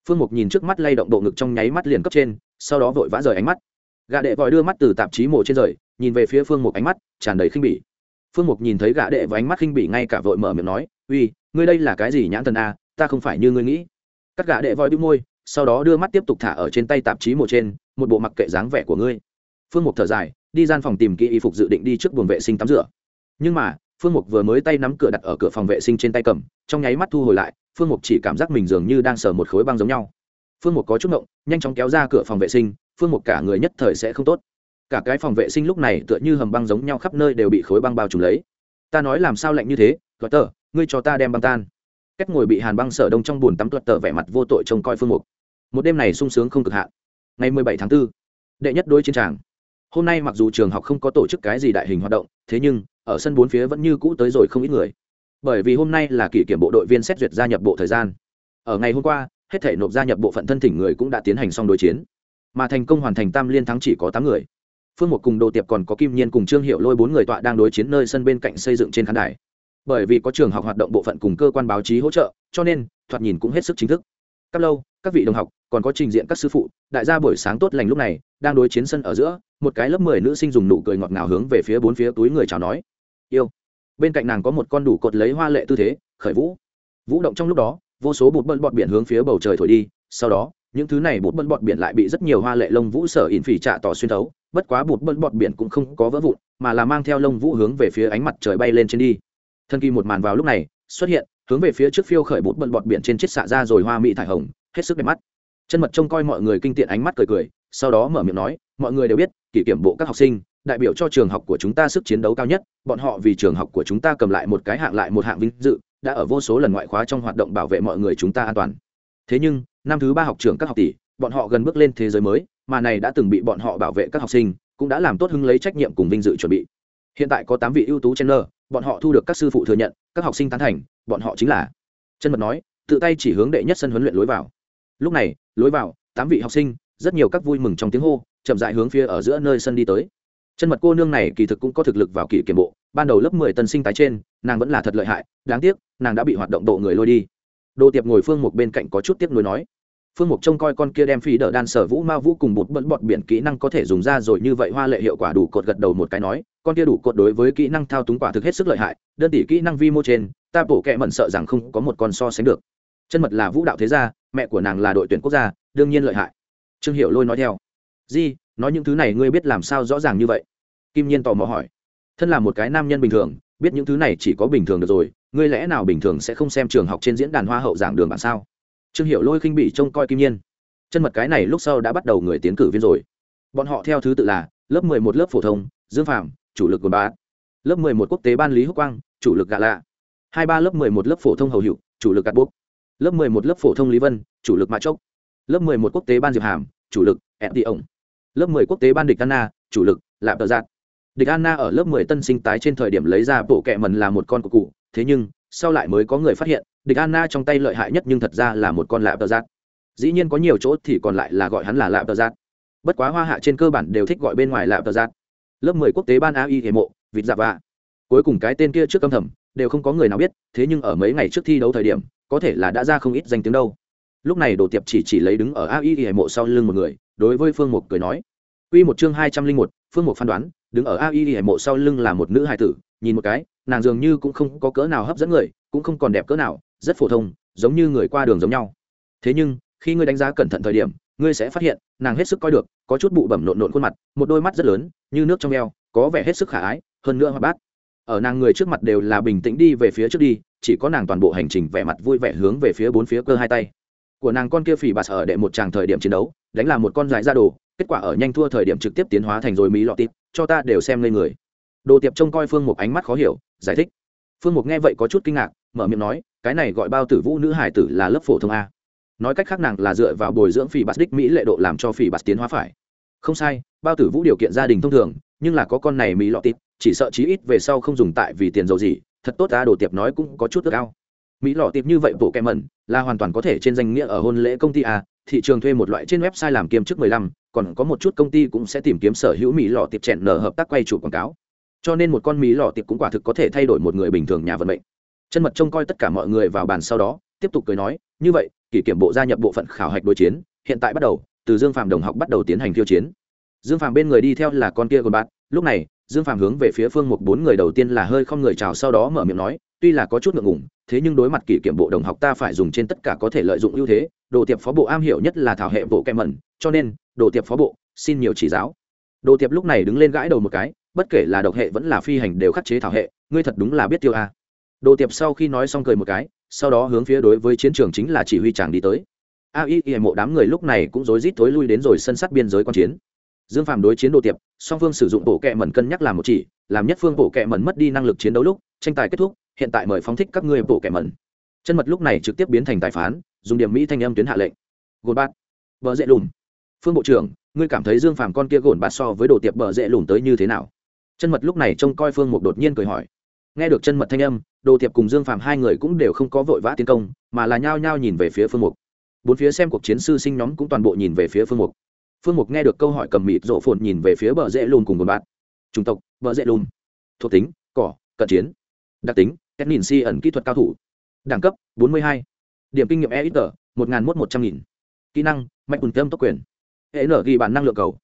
Phương mục nhìn trước mắt lay động bộ ngực trong nháy mắt liền cấp trên, sau đó vội vã rời ánh mắt. Gã đệ vòi đưa mắt từ tạp chí mổ trên rời, nhìn về phía phương mục ánh mắt tràn đầy khinh bỉ. Phương mục nhìn thấy gã đệ và ánh mắt khinh bỉ ngay cả vội mở miệng nói, uy ngươi đây là cái gì nhãn thần a, ta không phải như ngươi nghĩ. Cắt gà đệ vòi đĩu môi, sau đó đưa mắt tiếp tục thả ở trên tay tạp chí một trên, một bộ mặc kệ dáng vẻ của ngươi. Phương mục thở dài, đi gian phòng tìm kỹ y phục dự định đi trước buồng vệ sinh tắm rửa. Nhưng mà, phương mục vừa mới tay nắm cửa đặt ở cửa phòng vệ sinh trên tay cầm, trong nháy mắt thu hồi lại, phương mục chỉ cảm giác mình dường như đang sờ một khối băng giống nhau. Phương mục có chút ngộng, nhanh chóng kéo ra cửa phòng vệ sinh, phương mục cả người nhất thời sẽ không tốt. Cả cái phòng vệ sinh lúc này tựa như hầm băng giống nhau khắp nơi đều bị khối băng bao trùm lấy. Ta nói làm sao lạnh như thế tuật tờ ngươi cho ta đem băng tan. Cách ngồi bị hàn băng sở đông trong bùn tắm tuật tờ vẻ mặt vô tội trông coi phương mục. Một đêm này sung sướng không cực hạn. Ngày mười bảy tháng 4, đệ nhất đối chiến tràng. Hôm nay mặc dù trường học không có tổ chức cái gì đại hình hoạt động thế nhưng ở sân bốn phía vẫn như cũ tới rồi không ít người. Bởi vì hôm nay là kỷ kiểm bộ đội viên xét duyệt gia nhập bộ thời gian. Ở ngày hôm qua hết thể nộp gia nhập bộ phận thân thỉnh người cũng đã tiến hành xong đối chiến. Mà thành công hoàn thành tam liên thắng chỉ có tám người. Phương một cùng đồ tiệp còn có kim nhiên cùng trương hiệu lôi bốn người tọa đang đối chiến nơi sân bên cạnh xây dựng trên khán đài bởi vì có trường học hoạt động bộ phận cùng cơ quan báo chí hỗ trợ, cho nên, thoạt nhìn cũng hết sức chính thức. Các lâu, các vị đồng học, còn có trình diện các sư phụ, đại gia buổi sáng tốt lành lúc này, đang đối chiến sân ở giữa, một cái lớp mười nữ sinh dùng nụ cười ngọt ngào hướng về phía bốn phía túi người chào nói. Yêu. Bên cạnh nàng có một con đủ cột lấy hoa lệ tư thế, khởi vũ. Vũ động trong lúc đó, vô số bụt bận bọt biển hướng phía bầu trời thổi đi, sau đó, những thứ này bụt bận bọt biển lại bị rất nhiều hoa lệ lông vũ sở ỉn phỉ trạ tỏ xuyên thấu, bất quá bụt bận bọt biển cũng không có vỡ vụn, mà là mang theo lông vũ hướng về phía ánh mặt trời bay lên trên đi thân kỳ một màn vào lúc này, xuất hiện, hướng về phía trước phiêu khởi bút bận bọt biển trên chiếc xạ ra rồi hoa mỹ thải hồng, hết sức đẹp mắt chân mật trông coi mọi người kinh tiện ánh mắt cười cười, sau đó mở miệng nói, mọi người đều biết, kỷ kiểm bộ các học sinh, đại biểu cho trường học của chúng ta sức chiến đấu cao nhất, bọn họ vì trường học của chúng ta cầm lại một cái hạng lại một hạng vinh dự, đã ở vô số lần ngoại khóa trong hoạt động bảo vệ mọi người chúng ta an toàn thế nhưng, năm thứ ba học trường các học tỷ, bọn họ gần bước lên thế giới mới, mà này đã từng bị bọn họ bảo vệ các học sinh, cũng đã làm tốt hứng lấy trách nhiệm cùng vinh dự chuẩn bị hiện tại có tám vị ưu tú chen lơ bọn họ thu được các sư phụ thừa nhận, các học sinh tán thành, bọn họ chính là. Chân mật nói, tự tay chỉ hướng đệ nhất sân huấn luyện lối vào. Lúc này, lối vào, tám vị học sinh, rất nhiều các vui mừng trong tiếng hô, chậm dại hướng phía ở giữa nơi sân đi tới. Chân mật cô nương này kỳ thực cũng có thực lực vào kỷ kiểm bộ, ban đầu lớp mười tân sinh tái trên, nàng vẫn là thật lợi hại, đáng tiếc, nàng đã bị hoạt động độ người lôi đi. Đồ tiệp ngồi phương một bên cạnh có chút tiếc nuối nói phương mục trông coi con kia đem phi đỡ đan sở vũ ma vũ cùng bột bận bọt biển kỹ năng có thể dùng ra rồi như vậy hoa lệ hiệu quả đủ cột gật đầu một cái nói, con kia đủ cột đối với kỹ năng thao túng quả thực hết sức lợi hại, đơn tỷ kỹ năng vi mô trên, ta bổ kẹ mẩn sợ rằng không có một con so sánh được. Chân mật là vũ đạo thế gia, mẹ của nàng là đội tuyển quốc gia, đương nhiên lợi hại. Trương hiểu lôi nói theo. Di, nói những thứ này ngươi biết làm sao rõ ràng như vậy? Kim nhiên tò mò hỏi. Thân là một cái nam nhân bình thường, biết những thứ này chỉ có bình thường được rồi, ngươi lẽ nào bình thường sẽ không xem trường học trên diễn đàn hoa hậu giảng đường bạn sao? Trương hiểu lôi khinh bị trông coi kim nhiên. Chân mật cái này lúc sau đã bắt đầu người tiến cử viên rồi. Bọn họ theo thứ tự là lớp mười một lớp phổ thông, dương phạm chủ lực quần bá lớp mười một quốc tế ban lý húc quang, chủ lực gà lạ. Hai ba lớp mười một lớp phổ thông hầu hiệu chủ lực gạt bút lớp mười một lớp phổ thông lý vân, chủ lực mã chốc. Lớp mười một quốc tế ban diệp hàm, chủ lực ẹn tị ổng. Lớp mười quốc tế ban địch anna, chủ lực lạp tờ giạt. Địch anna ở lớp mười tân sinh tái trên thời điểm lấy ra bộ kẹ mần là một con của cụ, thế nhưng sau lại mới có người phát hiện, địch anna trong tay lợi hại nhất nhưng thật ra là một con lạp tờ giác dĩ nhiên có nhiều chỗ thì còn lại là gọi hắn là lạp tờ giác bất quá hoa hạ trên cơ bản đều thích gọi bên ngoài lạp tờ giác lớp mười quốc tế ban a y hệ mộ, vịt dạ vạ. Cuối cùng cái tên kia trước âm thầm, đều không có người nào biết, thế nhưng ở mấy ngày trước thi đấu thời điểm, có thể là đã ra không ít danh tiếng đâu. Lúc này đồ tiệp chỉ chỉ lấy đứng ở a y hệ mộ sau lưng một người, đối với phương mục cười nói. Quy một chương hai trăm linh một, phương mục phán đoán, đứng ở a y mộ sau lưng là một nữ hài tử, nhìn một cái nàng dường như cũng không có cỡ nào hấp dẫn người, cũng không còn đẹp cỡ nào, rất phổ thông, giống như người qua đường giống nhau. Thế nhưng, khi ngươi đánh giá cẩn thận thời điểm, ngươi sẽ phát hiện, nàng hết sức coi được, có chút bụ bẩm nộn nộn khuôn mặt, một đôi mắt rất lớn, như nước trong eo, có vẻ hết sức khả ái, hơn nữa hoạt bát. Ở nàng người trước mặt đều là bình tĩnh đi về phía trước đi, chỉ có nàng toàn bộ hành trình vẻ mặt vui vẻ hướng về phía bốn phía cơ hai tay. Của nàng con kia phì bạt ở đệ một tràng thời điểm chiến đấu, đánh là một con dài ra đồ, kết quả ở nhanh thua thời điểm trực tiếp tiến hóa thành rồi mỹ lọ tịp cho ta đều xem lên người đồ tiệp trông coi phương mục ánh mắt khó hiểu, giải thích. Phương mục nghe vậy có chút kinh ngạc, mở miệng nói, cái này gọi bao tử vũ nữ hải tử là lớp phổ thông a. Nói cách khác nàng là dựa vào bồi dưỡng phỉ bạt đích mỹ lệ độ làm cho phỉ bạt tiến hóa phải. Không sai, bao tử vũ điều kiện gia đình thông thường, nhưng là có con này mỹ lọ tít chỉ sợ chí ít về sau không dùng tại vì tiền dầu gì, thật tốt ta đồ tiệp nói cũng có chút ước ao. Mỹ lọ tiệp như vậy bộ kẹm mẩn, là hoàn toàn có thể trên danh nghĩa ở hôn lễ công ty a, thị trường thuê một loại trên website làm kiêm chức mười lăm, còn có một chút công ty cũng sẽ tìm kiếm sở hữu mỹ lọ tiệp chèn nở hợp tác quay chủ quảng cáo cho nên một con mí lò tiệp cũng quả thực có thể thay đổi một người bình thường nhà vận mệnh. Chân mật trông coi tất cả mọi người vào bàn sau đó, tiếp tục cười nói, như vậy, kỷ kiểm bộ gia nhập bộ phận khảo hạch đối chiến, hiện tại bắt đầu, từ dương phạm đồng học bắt đầu tiến hành khiêu chiến. Dương phạm bên người đi theo là con kia còn bạn lúc này, dương phạm hướng về phía phương một bốn người đầu tiên là hơi không người chào sau đó mở miệng nói, tuy là có chút ngượng ngùng, thế nhưng đối mặt kỷ kiểm bộ đồng học ta phải dùng trên tất cả có thể lợi dụng ưu thế, đồ tiệp phó bộ am hiểu nhất là thảo hệ bộ kem mẩn, cho nên, đồ tiệp phó bộ, xin nhiều chỉ giáo. Đồ tiệp lúc này đứng lên gãi đầu một cái bất kể là độc hệ vẫn là phi hành đều khắc chế thảo hệ, ngươi thật đúng là biết tiêu a. Đồ tiệp sau khi nói xong cười một cái, sau đó hướng phía đối với chiến trường chính là chỉ huy chàng đi tới. A y y mộ đám người lúc này cũng rối rít thối lui đến rồi sân sát biên giới quan chiến. Dương phạm đối chiến đồ tiệp, song phương sử dụng bộ kệ mẩn cân nhắc làm một chỉ, làm nhất phương bộ kệ mẩn mất đi năng lực chiến đấu lúc, tranh tài kết thúc, hiện tại mời phóng thích các ngươi bộ kệ mẩn. Chân mật lúc này trực tiếp biến thành tài phán, dùng điểm mỹ thanh âm tuyến hạ lệnh. Gồn bát bờ dễ lùm phương bộ trưởng, ngươi cảm thấy dương phàm con kia gồn bát so với đồ tiệp bờ dễ lùm tới như thế nào? Chân mật lúc này trông coi phương mục đột nhiên cười hỏi. Nghe được chân mật thanh âm, đồ tiệp cùng dương Phạm hai người cũng đều không có vội vã tiến công, mà là nhao nhao nhìn về phía phương mục. Bốn phía xem cuộc chiến sư sinh nhóm cũng toàn bộ nhìn về phía phương mục. Phương mục nghe được câu hỏi cầm mịt rộ phồn nhìn về phía bờ rễ lùn cùng một bạn chủng tộc, bờ rễ lùn. Thuộc tính, cỏ, cận chiến. Đặc tính cách nhìn si ẩn kỹ thuật cao thủ. Đẳng cấp 42. điểm kinh nghiệm e ít tờ một nghìn một một trăm nghìn. Kỹ năng mạnh quần tâm tốc quyền. Hệ nở ghi bản năng lượng cầu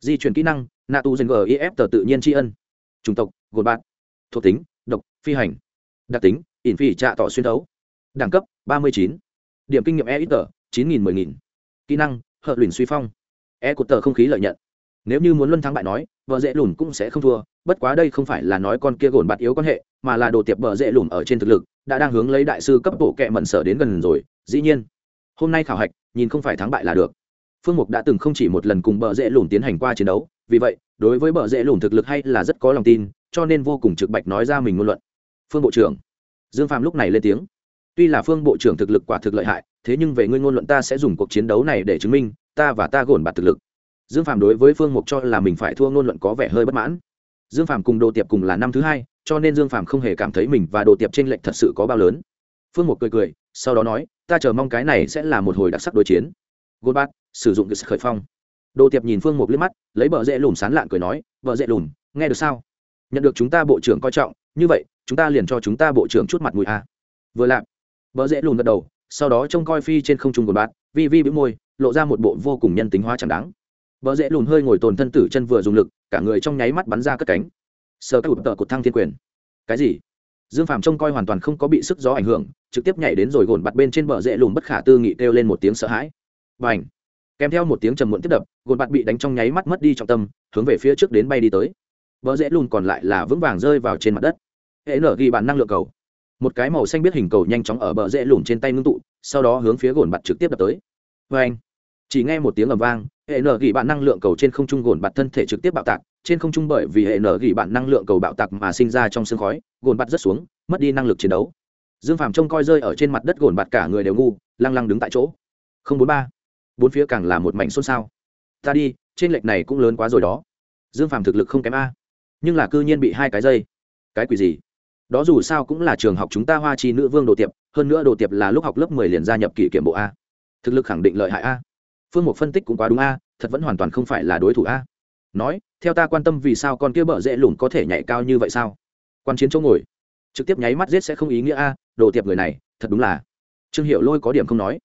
di chuyển kỹ năng nạ tu dừng gif tờ tự nhiên tri ân. Chủng tộc gột bạn thuộc tính, độc, phi hành. Đặc tính, ỉn phi trạ tỏ xuyên đấu đẳng cấp 39. điểm kinh nghiệm e ít tờ chín nghìn mười nghìn. Kỹ năng hợ luyện suy phong. E cột tờ không khí lợi nhận. Nếu như muốn luân thắng bại nói vợ dễ lùn cũng sẽ không thua. Bất quá đây không phải là nói con kia gồn bạt yếu quan hệ, mà là đồ tiệp bờ dễ lùn ở trên thực lực, đã đang hướng lấy đại sư cấp bộ kệ mẩn sở đến gần rồi. Dĩ nhiên, hôm nay khảo hạch, nhìn không phải thắng bại là được phương mục đã từng không chỉ một lần cùng bờ dễ lùn tiến hành qua chiến đấu, vì vậy, đối với bờ dễ lùn thực lực hay là rất có lòng tin, cho nên vô cùng trực bạch nói ra mình ngôn luận. Phương bộ trưởng, dương phạm lúc này lên tiếng. Tuy là phương bộ trưởng thực lực quả thực lợi hại, thế nhưng về ngươi ngôn luận ta sẽ dùng cuộc chiến đấu này để chứng minh, ta và ta gồn bạt thực lực. Dương phạm đối với phương mục cho là mình phải thua ngôn luận có vẻ hơi bất mãn. Dương phạm cùng đồ tiệp cùng là năm thứ hai, cho nên dương phạm không hề cảm thấy mình và đồ tiệp t r ê n lệch thật sự có bao lớn. Phương mục cười cười, sau đó nói, ta chờ mong cái này sẽ là một hồi đặc sắc đối chiến. Gôn bạt sử dụng cái khởi phong. Đồ tiệp nhìn phương mục liếc mắt, lấy bờ dễ lùm sán lạn cười nói, bờ dễ lùm nghe được sao? Nhận được chúng ta bộ trưởng coi trọng, như vậy, chúng ta liền cho chúng ta bộ trưởng chút mặt mũi a. Vừa lạp, bờ dễ lùm gật đầu, sau đó trông coi phi trên không trung gôn bát vi vi bĩu môi, lộ ra một bộ vô cùng nhân tính hóa chẳng đáng. Bờ dễ lùn hơi ngồi tồn thân tử chân vừa dùng lực, cả người trong nháy mắt bắn ra cất cánh. Sờ các ụt tờ cột thăng thiên quyền. Cái gì? Dương phàm trông coi hoàn toàn không có bị sức gió ảnh hưởng, trực tiếp nhảy đến rồi gồn bặt bên trên bờ rễ lùn bất khả tư nghị kêu lên một tiếng sợ hãi. Và ảnh kèm theo một tiếng trầm muộn tiếp đập, gồn bạt bị đánh trong nháy mắt mất đi trọng tâm, hướng về phía trước đến bay đi tới. Bờ rễ lùn còn lại là vững vàng rơi vào trên mặt đất. Hệ nở ghi bản năng lượng cầu. Một cái màu xanh biết hình cầu nhanh chóng ở bờ rễ lùn trên tay ngưng tụ, sau đó hướng phía gồn bặt trực tiếp đập tới. Vê anh, chỉ nghe một tiếng ầm vang, hệ nở gỉ bạn năng lượng cầu trên không trung gồn bạt thân thể trực tiếp bạo tạc, trên không trung bởi vì hệ nở gỉ bạn năng lượng cầu bạo tạc mà sinh ra trong sương khói, gồn bạt rất xuống, mất đi năng lực chiến đấu. Dương phàm trông coi rơi ở trên mặt đất gồn bạt cả người đều ngu, lăng lăng đứng tại chỗ. Không bốn ba bốn phía càng là một mảnh xôn xao. Ta đi, trên lệch này cũng lớn quá rồi đó. Dương phàm thực lực không kém a, nhưng là cư nhiên bị hai cái dây. Cái quỷ gì? Đó dù sao cũng là trường học chúng ta hoa chi nữ vương đồ tiệp, hơn nữa đồ tiệp là lúc học lớp mười liền gia nhập kỷ kiểm bộ a. Thực lực khẳng định lợi hại a. Phương mục phân tích cũng quá đúng a, thật vẫn hoàn toàn không phải là đối thủ a. Nói, theo ta quan tâm vì sao con kia bợ dễ lùn có thể nhảy cao như vậy sao? Quan chiến chỗ ngồi. Trực tiếp nháy mắt giết sẽ không ý nghĩa a, đồ tiệp người này, thật đúng là. Trương hiệu lôi có điểm không nói.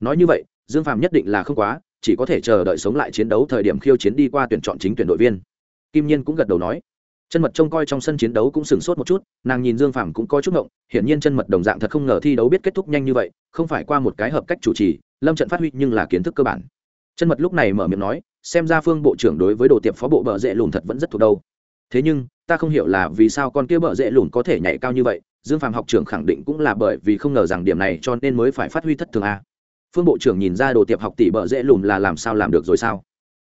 Nói như vậy dương phàm nhất định là không quá, chỉ có thể chờ đợi sống lại chiến đấu thời điểm khiêu chiến đi qua tuyển chọn chính tuyển đội viên. Kim nhiên cũng gật đầu nói. Chân mật trông coi trong sân chiến đấu cũng sửng sốt một chút, nàng nhìn dương phàm cũng có chút ngộng, hiển nhiên chân mật đồng dạng thật không ngờ thi đấu biết kết thúc nhanh như vậy, không phải qua một cái hợp cách chủ trì, lâm trận phát huy nhưng là kiến thức cơ bản. Chân mật lúc này mở miệng nói, xem ra phương bộ trưởng đối với đồ tiệp phó bộ bờ dễ lùn thật vẫn rất thuộc đâu. Thế nhưng, ta không hiểu là vì sao con kia bờ dễ lùn có thể nhảy cao như vậy, dương phàm học trưởng khẳng định cũng là bởi vì không ngờ rằng điểm này cho nên mới phải phát huy thất thường a phương bộ trưởng nhìn ra đồ tiệp học tỷ bợ dễ lùm là làm sao làm được rồi sao?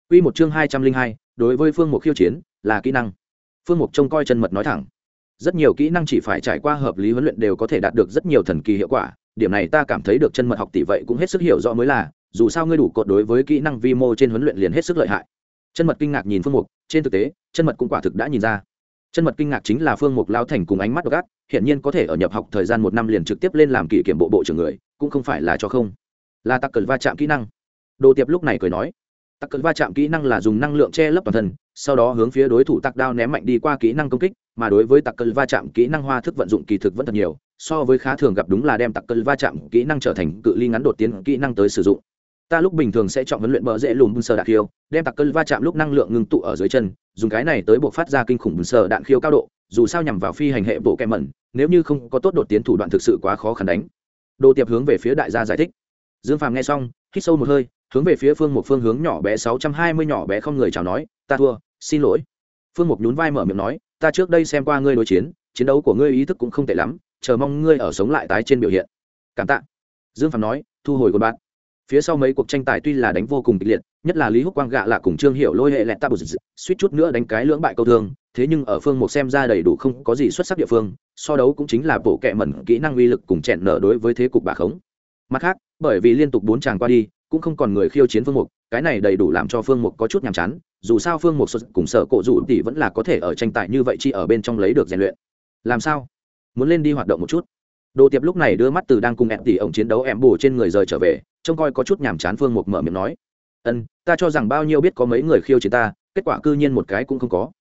Quy một chương hai trăm linh hai, đối với phương mục khiêu chiến, là kỹ năng. Phương mục trông coi chân mật nói thẳng. Rất nhiều kỹ năng chỉ phải trải qua hợp lý huấn luyện đều có thể đạt được rất nhiều thần kỳ hiệu quả. Điểm này ta cảm thấy được chân mật học tỷ vậy cũng hết sức hiểu rõ mới là, dù sao ngươi đủ cột đối với kỹ năng vi mô trên huấn luyện liền hết sức lợi hại. Chân mật kinh ngạc nhìn phương mục, trên thực tế, chân mật cũng quả thực đã nhìn ra. Chân mật kinh ngạc chính là phương mục lao thành cùng ánh mắt gác hiện nhiên có thể ở nhập học thời gian một năm liền trực tiếp lên làm kỷ kiểm bộ bộ trưởng người, cũng không phải là cho không là tặc cờ va chạm kỹ năng. Đồ tiệp lúc này cười nói tặc cờ va chạm kỹ năng là dùng năng lượng che lấp toàn thân, sau đó hướng phía đối thủ tặc đao ném mạnh đi qua kỹ năng công kích, mà đối với tặc cờ va chạm kỹ năng hoa thức vận dụng kỳ thực vẫn thật nhiều, so với khá thường gặp đúng là đem tặc cờ va chạm kỹ năng trở thành cự ly ngắn đột tiến kỹ năng tới sử dụng. Ta lúc bình thường sẽ chọn huấn luyện bờ dễ lùn bùn sờ đạn khiêu, đem tặc cân va chạm lúc năng lượng ngưng tụ ở dưới chân, dùng cái này tới buộc phát ra kinh khủng bùn sờ đạn khiêu cao độ, dù sao nhằm vào phi hành hệ bộ kẹ mẩn, nếu như không có tốt đột tiến thủ đoạn thực sự quá khó khăn đánh. Đồ tiệp hướng về phía đại gia giải thích dương phàm nghe xong, hít sâu một hơi, hướng về phía phương một phương hướng nhỏ bé sáu trăm hai mươi nhỏ bé không người chào nói, ta thua, xin lỗi. Phương mục nhún vai mở miệng nói, ta trước đây xem qua ngươi đối chiến chiến đấu của ngươi ý thức cũng không tệ lắm, chờ mong ngươi ở sống lại tái trên biểu hiện. Cảm tạ. Dương phàm nói, thu hồi của bạn. Phía sau mấy cuộc tranh tài tuy là đánh vô cùng kịch liệt, nhất là lý húc quang gạ lạ cùng trương hiệu lôi hệ lẹt ta bù suýt chút nữa đánh cái lưỡng bại câu thương, thế nhưng ở phương một xem ra đầy đủ không có gì xuất sắc địa phương, so đấu cũng chính là bộ kệ mẩn kỹ năng uy lực cùng chẹn nở đối với thế cục bà khống mặt khác, bởi vì liên tục bốn chàng qua đi, cũng không còn người khiêu chiến phương mục, cái này đầy đủ làm cho phương mục có chút nhàm chán, dù sao phương mục cùng sở cộ rủ thì vẫn là có thể ở tranh tài như vậy chi ở bên trong lấy được rèn luyện. Làm sao? Muốn lên đi hoạt động một chút. Đồ tiệp lúc này đưa mắt từ đang cùng em tỷ ổng chiến đấu em bù trên người rời trở về, trông coi có chút nhàm chán phương mục mở miệng nói. Ân, ta cho rằng bao nhiêu biết có mấy người khiêu chiến ta, kết quả cư nhiên một cái cũng không có.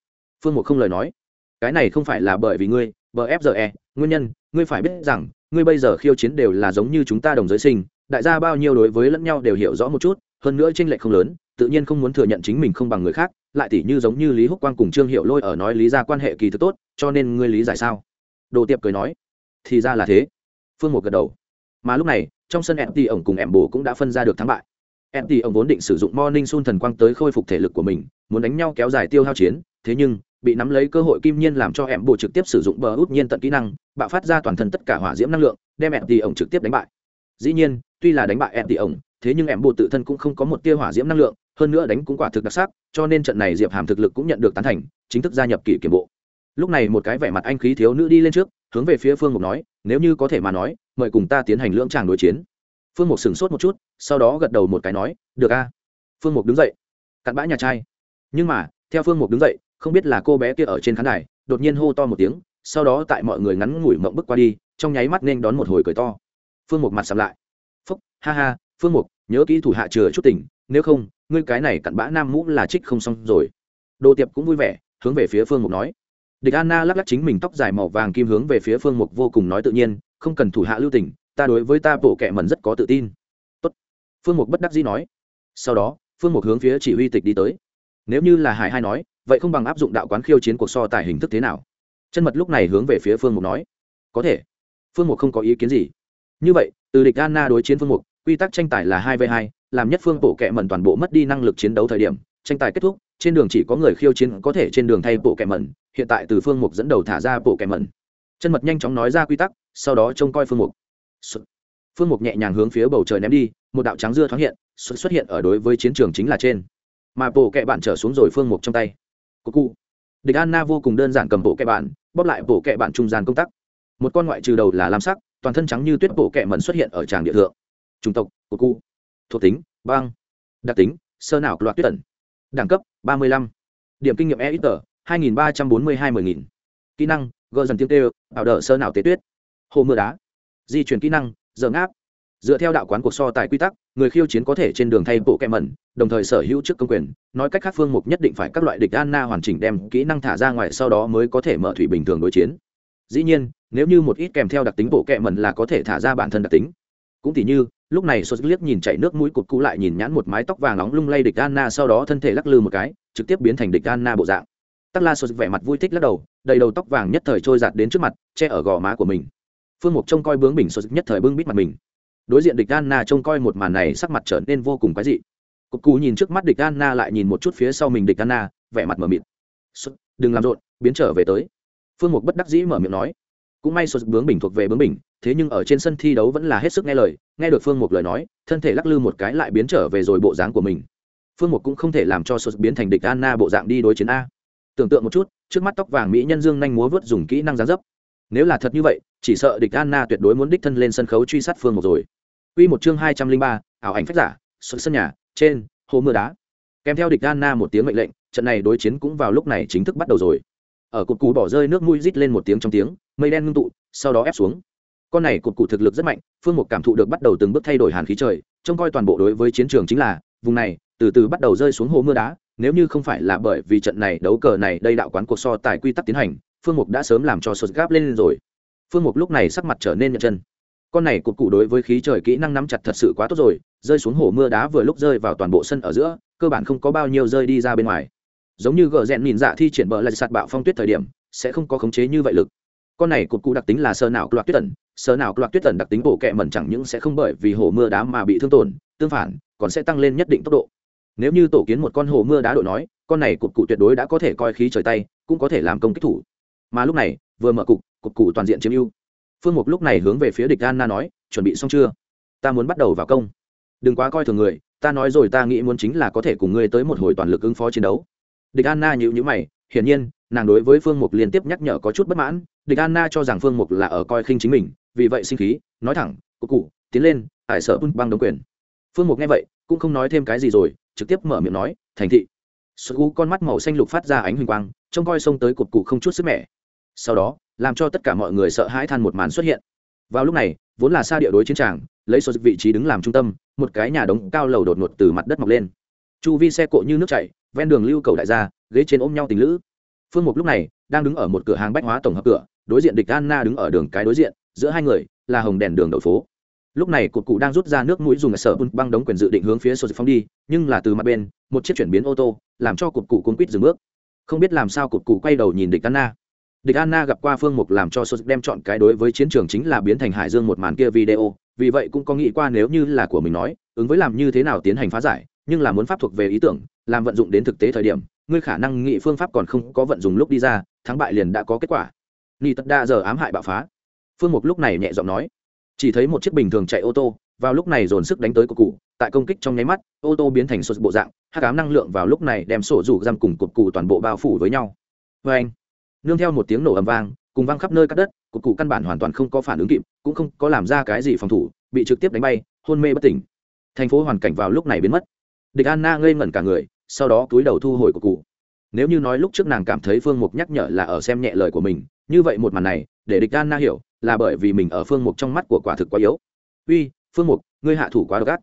Phương mục không lời nói. Cái này không phải là bởi vì ngươi bfge nguyên nhân, ngươi phải biết rằng ngươi bây giờ khiêu chiến đều là giống như chúng ta đồng giới sinh, đại gia bao nhiêu đối với lẫn nhau đều hiểu rõ một chút, hơn nữa tranh lệch không lớn, tự nhiên không muốn thừa nhận chính mình không bằng người khác, lại tỉ như giống như lý húc quang cùng trương hiệu lôi ở nói lý ra quan hệ kỳ thực tốt, cho nên ngươi lý giải sao? Đồ tiệp cười nói, thì ra là thế. Phương một gật đầu. Mà lúc này, trong sân mt ổng cùng em bồ cũng đã phân ra được thắng bại. Mt ổng vốn định sử dụng morning sun thần quang tới khôi phục thể lực của mình, muốn đánh nhau kéo dài tiêu hao chiến, thế nhưng bị nắm lấy cơ hội kim nhiên làm cho em bồ trực tiếp sử dụng bờ út nhiên tận kỹ năng, bạo phát ra toàn thân tất cả hỏa diễm năng lượng, đem em mt ổng trực tiếp đánh bại. Dĩ nhiên, tuy là đánh bại mt ổng, thế nhưng em bồ tự thân cũng không có một tia hỏa diễm năng lượng, hơn nữa đánh cũng quả thực đặc sắc, cho nên trận này diệp hàm thực lực cũng nhận được tán thành, chính thức gia nhập kỷ kiểm bộ. Lúc này một cái vẻ mặt anh khí thiếu nữ đi lên trước, hướng về phía phương mục nói, nếu như có thể mà nói, mời cùng ta tiến hành lưỡng tràng đối chiến. Phương mục sửng sốt một chút, sau đó gật đầu một cái nói, được a. Phương mục đứng dậy. Cặn bã nhà trai. Nhưng mà, theo phương mục đứng dậy không biết là cô bé kia ở trên khán đài, đột nhiên hô to một tiếng, sau đó tại mọi người ngắn ngủi mộng bước qua đi, trong nháy mắt nên đón một hồi cười to. Phương mục mặt sầm lại. Phúc, ha ha, phương mục, nhớ kỹ thủ hạ chừa chút tỉnh nếu không, ngươi cái này cặn bã nam mũ là trích không xong rồi. Đồ tiệp cũng vui vẻ, hướng về phía phương mục nói. Địch anna lắc lắc chính mình tóc dài màu vàng kim hướng về phía phương mục vô cùng nói tự nhiên, không cần thủ hạ lưu tình, ta đối với ta bộ kệ mẩn rất có tự tin. Tốt. phương mục bất đắc dĩ nói. Sau đó, phương mục hướng phía chỉ huy tịch đi tới. Nếu như là hải hai nói vậy không bằng áp dụng đạo quán khiêu chiến cuộc so tài hình thức thế nào? Chân mật lúc này hướng về phía phương mục nói. Có thể. Phương mục không có ý kiến gì. Như vậy, từ địch anna đối chiến phương mục, quy tắc tranh tài là hai v hai, làm nhất phương bộ kệ mẩn toàn bộ mất đi năng lực chiến đấu thời điểm, tranh tài kết thúc, trên đường chỉ có người khiêu chiến có thể trên đường thay bộ kệ mẩn, hiện tại từ phương mục dẫn đầu thả ra bộ kệ mẩn. Chân mật nhanh chóng nói ra quy tắc, sau đó trông coi phương mục. Phương mục nhẹ nhàng hướng phía bầu trời ném đi, một đạo trắng dưa thoáng hiện, xuất hiện ở đối với chiến trường chính là trên. Mà bộ kệ bạn trở xuống rồi phương mục trong tay cụ cụ địch anna vô cùng đơn giản cầm bộ kẹ bạn, bóp lại bộ kẹ bạn trung gian công tác một con ngoại trừ đầu là lam sắc, toàn thân trắng như tuyết bộ kẹ mẩn xuất hiện ở tràng địa thượng. Chủng tộc cụ cụ thuộc tính, băng. Đặc tính, sơ nào loạt tuyết tẩn đẳng cấp, ba mươi lăm. Điểm kinh nghiệm e ít tờ hai nghìn ba trăm bốn mươi hai mươi nghìn. Kỹ năng gờ dần tiếng tê bảo đỡ sơ nào tế tuyết. Hồ mưa đá. Di chuyển kỹ năng giờ ngáp. Dựa theo đạo quán cuộc so tài quy tắc, người khiêu chiến có thể trên đường thay bộ kẹ mẩn đồng thời sở hữu trước công quyền, nói cách khác phương mục nhất định phải các loại địch anna hoàn chỉnh đem kỹ năng thả ra ngoài, sau đó mới có thể mở thủy bình thường đối chiến. Dĩ nhiên, nếu như một ít kèm theo đặc tính bộ kẹ mẩn là có thể thả ra bản thân đặc tính. Cũng thì như, lúc này sốt liếc nhìn chảy nước mũi cụt cũ lại nhìn nhãn một mái tóc vàng nóng lung lay địch anna, sau đó thân thể lắc lư một cái, trực tiếp biến thành địch anna bộ dạng. Tắc la sô vẻ mặt vui thích lắc đầu, đầy đầu tóc vàng nhất thời trôi giạt đến trước mặt, che ở gò má của mình. Phương mục trông coi bướng bình sô nhất thời bưng bít mặt mình. Đối diện địch anna trông coi một màn này, sắc mặt trở nên vô cùng quái dị cục cù nhìn trước mắt địch anna lại nhìn một chút phía sau mình địch anna vẻ mặt mờ mịt. Đừng làm rộn biến trở về tới. Phương mục bất đắc dĩ mở miệng nói. Cũng may sụt bướng bình thuộc về bướng bình thế nhưng ở trên sân thi đấu vẫn là hết sức nghe lời nghe được phương mục lời nói thân thể lắc lư một cái lại biến trở về rồi bộ dáng của mình. Phương mục cũng không thể làm cho sụt biến thành địch anna bộ dạng đi đối chiến a. Tưởng tượng một chút trước mắt tóc vàng mỹ nhân dương nhanh múa vớt dùng kỹ năng gián dấp. Nếu là thật như vậy chỉ sợ địch anna tuyệt đối muốn đích thân lên sân khấu truy sát phương mục rồi. Quy một chương hai trăm linh ba, ảo ảnh phách giả, xuất sân nhà, trên, hồ mưa đá. Kèm theo địch Anna một tiếng mệnh lệnh, trận này đối chiến cũng vào lúc này chính thức bắt đầu rồi. Ở cột cù bỏ rơi nước mũi rít lên một tiếng trong tiếng, mây đen ngưng tụ, sau đó ép xuống. Con này cột cụ thực lực rất mạnh, Phương Mục cảm thụ được bắt đầu từng bước thay đổi hàn khí trời, trông coi toàn bộ đối với chiến trường chính là vùng này, từ từ bắt đầu rơi xuống hồ mưa đá, nếu như không phải là bởi vì trận này đấu cờ này đây đạo quán cuộc so tài quy tắc tiến hành, Phương Mục đã sớm làm cho sột gáp lên rồi. Phương Mục lúc này sắc mặt trở nên nhận chân con này cụt cụ đối với khí trời kỹ năng nắm chặt thật sự quá tốt rồi, rơi xuống hồ mưa đá vừa lúc rơi vào toàn bộ sân ở giữa, cơ bản không có bao nhiêu rơi đi ra bên ngoài. Giống như gờ rẽn nhìn dạ thi triển bờ lại sạt bạo phong tuyết thời điểm, sẽ không có khống chế như vậy lực. Con này cụt cụ đặc tính là sơ nào loạt tuyết tần sơ nào loạt tuyết tần đặc tính bổ kẹ mẩn chẳng những sẽ không bởi vì hồ mưa đá mà bị thương tổn, tương phản, còn sẽ tăng lên nhất định tốc độ. Nếu như tổ kiến một con hồ mưa đá đội nói, con này cụt cụ tuyệt đối đã có thể coi khí trời tay, cũng có thể làm công kích thủ. Mà lúc này, vừa mở cục, cụt cụ toàn diện chiếm ưu phương mục lúc này hướng về phía địch anna nói, chuẩn bị xong chưa? Ta muốn bắt đầu vào công. Đừng quá coi thường người, ta nói rồi ta nghĩ muốn chính là có thể cùng ngươi tới một hồi toàn lực ứng phó chiến đấu. Địch anna nhịu nhữ mày, hiển nhiên, nàng đối với phương mục liên tiếp nhắc nhở có chút bất mãn, địch anna cho rằng phương mục là ở coi khinh chính mình, vì vậy sinh khí, nói thẳng, cụ cụ, tiến lên, ải sợ băng đống quyền. Phương mục nghe vậy, cũng không nói thêm cái gì rồi, trực tiếp mở miệng nói, thành thị. Xuất con mắt màu xanh lục phát ra ánh huỳnh quang, trông coi xông tới cục cụ không chút sức mẻ sau đó, làm cho tất cả mọi người sợ hãi than một màn xuất hiện. Vào lúc này, vốn là xa địa đối chiến tràng, lấy số vị trí đứng làm trung tâm, một cái nhà đống cao lầu đột ngột từ mặt đất mọc lên. Chu vi xe cộ như nước chảy, ven đường lưu cầu đại gia, ghế trên ôm nhau tình lữ. Phương mục lúc này đang đứng ở một cửa hàng bách hóa tổng hợp cửa, đối diện địch anna đứng ở đường cái đối diện, giữa hai người là hồng đèn đường đội phố. Lúc này cột cụ đang rút ra nước mũi dùng sở băng đóng quyền dự định hướng phía sô phong đi, nhưng là từ mặt bên, một chiếc chuyển biến ô tô, làm cho cột cụ cuốn quýt dừng bước. Không biết làm sao cột cụ quay đầu nhìn địch anna địch anna gặp qua phương mục làm cho sô đem chọn cái đối với chiến trường chính là biến thành hải dương một màn kia video, vì vậy cũng có nghĩ qua nếu như là của mình nói, ứng với làm như thế nào tiến hành phá giải, nhưng là muốn pháp thuộc về ý tưởng, làm vận dụng đến thực tế thời điểm, ngươi khả năng nghĩ phương pháp còn không có vận dụng lúc đi ra, thắng bại liền đã có kết quả. Ni tất đa giờ ám hại bạo phá. Phương mục lúc này nhẹ giọng nói, chỉ thấy một chiếc bình thường chạy ô tô, vào lúc này dồn sức đánh tới cột cụ, tại công kích trong nháy mắt, ô tô biến thành sột bộ dạng hát cám năng lượng vào lúc này đem sổ rủ giam cùng cột cụ toàn bộ bao phủ với nhau. Vê anh nương theo một tiếng nổ ầm vang, cùng văng khắp nơi cát đất cột cụ căn bản hoàn toàn không có phản ứng kịp, cũng không có làm ra cái gì phòng thủ, bị trực tiếp đánh bay, hôn mê bất tỉnh. Thành phố hoàn cảnh vào lúc này biến mất. Địch anna ngây ngẩn cả người, sau đó túi đầu thu hồi của cụ. Nếu như nói lúc trước nàng cảm thấy phương mục nhắc nhở là ở xem nhẹ lời của mình, như vậy một màn này, để địch anna hiểu, là bởi vì mình ở phương mục trong mắt của quả thực quá yếu. Uy, phương mục, ngươi hạ thủ quá độc ác.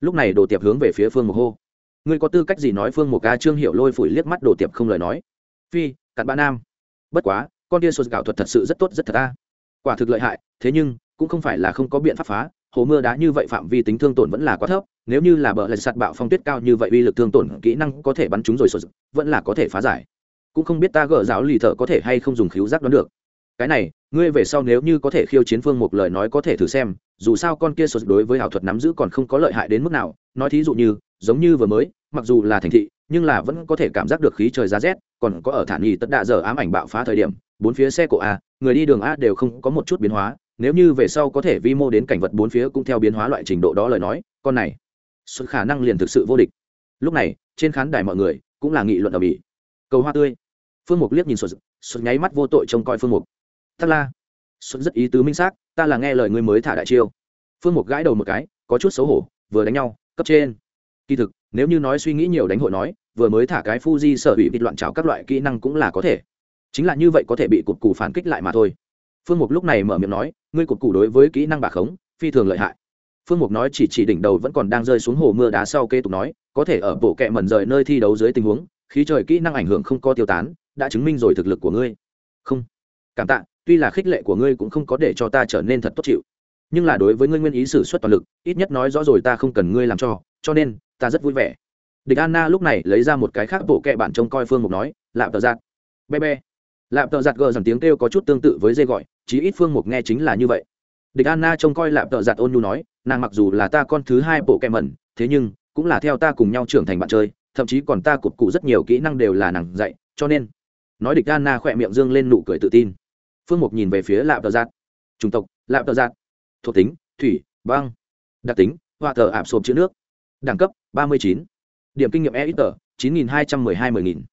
Lúc này đồ tiệp hướng về phía phương mục hô. Ngươi có tư cách gì nói phương mục ca trương hiểu lôi phủi liếc mắt đồ tiệp không lời nói? Phi, cặn bã nam bất quá, con tia sột gạo thuật thật sự rất tốt, rất thật ta quả thực lợi hại, thế nhưng, cũng không phải là không có biện pháp phá, hồ mưa đá như vậy phạm vi tính thương tổn vẫn là quá thấp, nếu như là bờ lạch sạt bạo phong tuyết cao như vậy uy lực thương tổn, kỹ năng có thể bắn chúng rồi sột vẫn là có thể phá giải. Cũng không biết ta gỡ giáo lì thợ có thể hay không dùng khiếu giác đoán được. Cái này, ngươi về sau nếu như có thể khiêu chiến phương một lời nói có thể thử xem, dù sao con kia sột đối với ảo thuật nắm giữ còn không có lợi hại đến mức nào, nói thí dụ như, giống như vừa mới, mặc dù là thành thị nhưng là vẫn có thể cảm giác được khí trời giá rét, còn có ở thản nhì tất đạ giờ ám ảnh bạo phá thời điểm, bốn phía xe cổ a, người đi đường a đều không có một chút biến hóa, nếu như về sau có thể vi mô đến cảnh vật bốn phía cũng theo biến hóa loại trình độ đó lời nói, con này, xuất khả năng liền thực sự vô địch. Lúc này, trên khán đài mọi người cũng là nghị luận ở mỹ. Cầu hoa tươi. Phương mục liếc nhìn xuất xuất nháy mắt vô tội trông coi phương mục. Tắc la xuất rất ý tứ minh xác, ta là nghe lời ngươi mới thả đại chiêu. Phương mục gãi đầu một cái, có chút xấu hổ, vừa đánh nhau, cấp trên. Kỳ thực, nếu như nói suy nghĩ nhiều đánh hội nói vừa mới thả cái Fuji sở bị bịt loạn trào các loại kỹ năng cũng là có thể. Chính là như vậy có thể bị cột cù phản kích lại mà thôi. Phương mục lúc này mở miệng nói, ngươi cột cù đối với kỹ năng bà khống, phi thường lợi hại. Phương mục nói chỉ chỉ đỉnh đầu vẫn còn đang rơi xuống hồ mưa đá sau kế tục nói, có thể ở bộ kẹ mẩn rời nơi thi đấu dưới tình huống, khí trời kỹ năng ảnh hưởng không có tiêu tán, đã chứng minh rồi thực lực của ngươi. Không. Cảm tạ, tuy là khích lệ của ngươi cũng không có để cho ta trở nên thật tốt chịu. Nhưng là đối với ngươi nguyên ý sử xuất toàn lực, ít nhất nói rõ rồi ta không cần ngươi làm cho cho nên, ta rất vui vẻ địch anna lúc này lấy ra một cái khác bộ kệ bạn trông coi phương mục nói lạm tờ Giạt, be be lạp tờ giặt gờ dần tiếng kêu có chút tương tự với dây gọi chí ít phương mục nghe chính là như vậy. Địch anna trông coi lạp tờ giặt ôn nhu nói nàng mặc dù là ta con thứ hai bộ kẹ mẩn thế nhưng cũng là theo ta cùng nhau trưởng thành bạn chơi thậm chí còn ta cụt cụ rất nhiều kỹ năng đều là nàng dạy cho nên nói địch anna khỏe miệng dương lên nụ cười tự tin. Phương mục nhìn về phía lạp tờ giặt chủng tộc lạp tờ giặt thuộc tính thủy băng. Đặc tính hoa thờ ạp sộp chữ nước. Đẳng cấp ba mươi chín điểm kinh nghiệm e ít tờ chín nghìn hai trăm mười hai mười nghìn.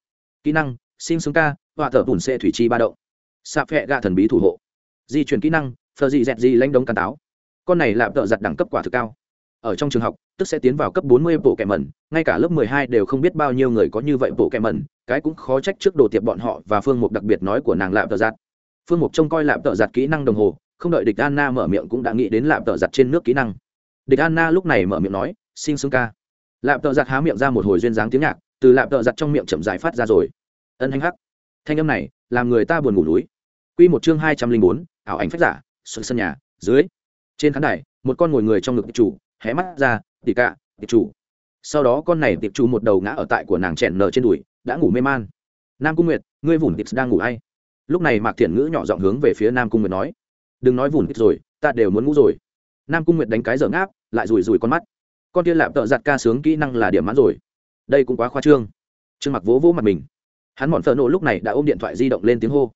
Kỹ năng, sinh sướng ca, họa thở bùn xe thủy chi ba đậu sạp phẹ gạ thần bí thủ hộ. Di chuyển kỹ năng phờ dị dẹt dị lanh đống càn táo. Con này là tợ giặt đẳng cấp quả thực cao. Ở trong trường học, tức sẽ tiến vào cấp bốn mươi bộ kẹm mẩn, ngay cả lớp mười hai đều không biết bao nhiêu người có như vậy bộ kẹm mẩn, cái cũng khó trách trước đồ tiệp bọn họ và phương mục đặc biệt nói của nàng lạm tợ giặt phương mục trông coi lạm tợ giặt kỹ năng đồng hồ, không đợi địch anna mở miệng cũng đã nghĩ đến lạm tợ giặt trên nước kỹ năng. Địch anna lúc này mở miệng nói xin xương ca lạp tợ giặt há miệng ra một hồi duyên dáng tiếng nhạc, từ lạp tợ giặt trong miệng chậm dài phát ra rồi. Ân hành hắc, thanh âm này làm người ta buồn ngủ núi. Quy một chương hai trăm linh bốn, ảo ảnh phách giả xuân sân nhà, dưới. Trên khán đài, một con ngồi người trong ngực tiệp chủ, hé mắt ra tỉ cạ tiệp chủ. Sau đó con này tiệp chủ một đầu ngã ở tại của nàng chèn nở trên đùi, đã ngủ mê man. Nam cung nguyệt, ngươi vùn tiệp đang ngủ hay lúc này mạc thiện ngữ nhỏ giọng hướng về phía nam cung nguyệt nói, đừng nói vùn tiệp rồi, ta đều muốn ngủ rồi. Nam cung nguyệt đánh cái dở ngáp, lại rùi rùi con mắt con kia lạp tợ giặt ca sướng kỹ năng là điểm mãn rồi. Đây cũng quá khoa trương. Trương mặc vỗ vỗ mặt mình. Hắn mọn phở nộ lúc này đã ôm điện thoại di động lên tiếng hô.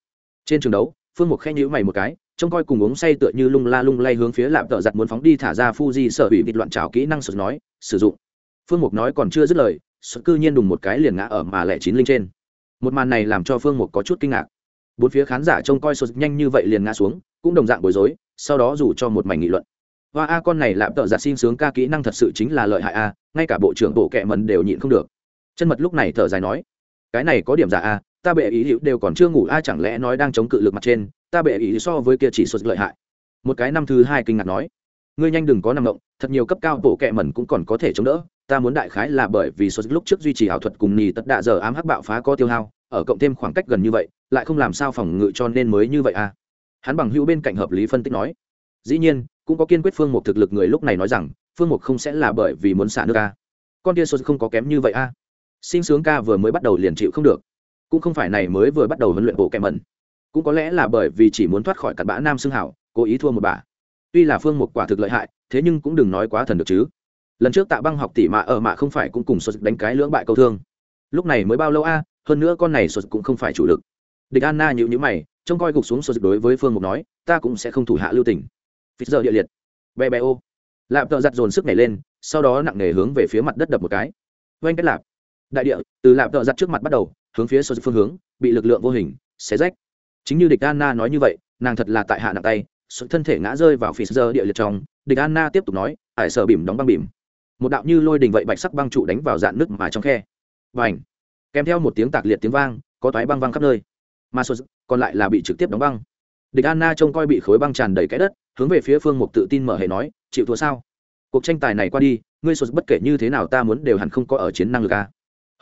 Trên trường đấu, phương mục khen nhữ mày một cái, trông coi cùng uống say tựa như lung la lung lay hướng phía lạp tợ giặt muốn phóng đi thả ra Fuji sở bị vịt loạn trào kỹ năng sụt nói, sử dụng. Phương mục nói còn chưa dứt lời, sụt cư nhiên đùng một cái liền ngã ở mà lẻ chín linh trên. Một màn này làm cho phương mục có chút kinh ngạc. Bốn phía khán giả trông coi sụt nhanh như vậy liền ngã xuống, cũng đồng dạng bối rối, sau đó rủ cho một mảnh nghị luận và a con này lạm tợ giặt xin sướng ca kỹ năng thật sự chính là lợi hại a, ngay cả bộ trưởng bộ kệ mần đều nhịn không được. Chân mật lúc này thở dài nói, cái này có điểm giả a, ta bệ ý hữu đều còn chưa ngủ a, chẳng lẽ nói đang chống cự lực mặt trên, ta bệ ý so với kia chỉ xuất lợi hại. Một cái năm thứ hai kinh ngạc nói, ngươi nhanh đừng có nằm động, thật nhiều cấp cao bộ kệ mẩn cũng còn có thể chống đỡ, ta muốn đại khái là bởi vì xuất lúc trước duy trì ảo thuật cùng nhì tất đạ giờ ám hắc bạo phá có tiêu hao, ở cộng thêm khoảng cách gần như vậy, lại không làm sao phòng ngự cho nên mới như vậy a. Hắn bằng hữu bên cạnh hợp lý phân tích nói, dĩ nhiên cũng có kiên quyết phương một thực lực người lúc này nói rằng, phương một không sẽ là bởi vì muốn xả nước a con tia sô không có kém như vậy a. À. sinh sướng ca vừa mới bắt đầu liền chịu không được. Cũng không phải này mới vừa bắt đầu huấn luyện bộ kèm mẩn. Cũng có lẽ là bởi vì chỉ muốn thoát khỏi cặn bã nam xương hảo, cố ý thua một bà. Tuy là phương một quả thực lợi hại, thế nhưng cũng đừng nói quá thần được chứ. Lần trước tạ băng học tỷ mạ ở mạ không phải cũng cùng xuất đánh cái lưỡng bại câu thương. Lúc này mới bao lâu a, hơn nữa con này xuất cũng không phải chủ lực. Địch anna nhịu nhữ mày, trông coi gục xuống xuất đối với phương một nói, ta cũng sẽ không thủ hạ lưu tình phí giờ địa liệt. Bè bè ô. Lạp thợ giặt dồn sức nhảy lên, sau đó nặng nề hướng về phía mặt đất đập một cái. Oanh cách lạp. Đại địa, từ lạp thợ giặt trước mặt bắt đầu, hướng phía sô phương hướng, bị lực lượng vô hình, xé rách. Chính như địch anna nói như vậy, nàng thật là tại hạ nặng tay, sự thân thể ngã rơi vào phí giờ địa liệt trong. Địch anna tiếp tục nói, ải sở bìm đóng băng bìm một đạo như lôi đình vậy bạch sắc băng trụ đánh vào dạn nước mà trong khe. Và ảnh kèm theo một tiếng tạc liệt tiếng vang, có toái băng văng khắp nơi. Mà sô còn lại là bị trực tiếp đóng băng. Địch anna trông coi bị khối băng tràn đầy cái đất hướng về phía phương mục tự tin mở hệ nói, chịu thua sao? Cuộc tranh tài này qua đi, ngươi sụt bất kể như thế nào ta muốn đều hẳn không có ở chiến năng lực a.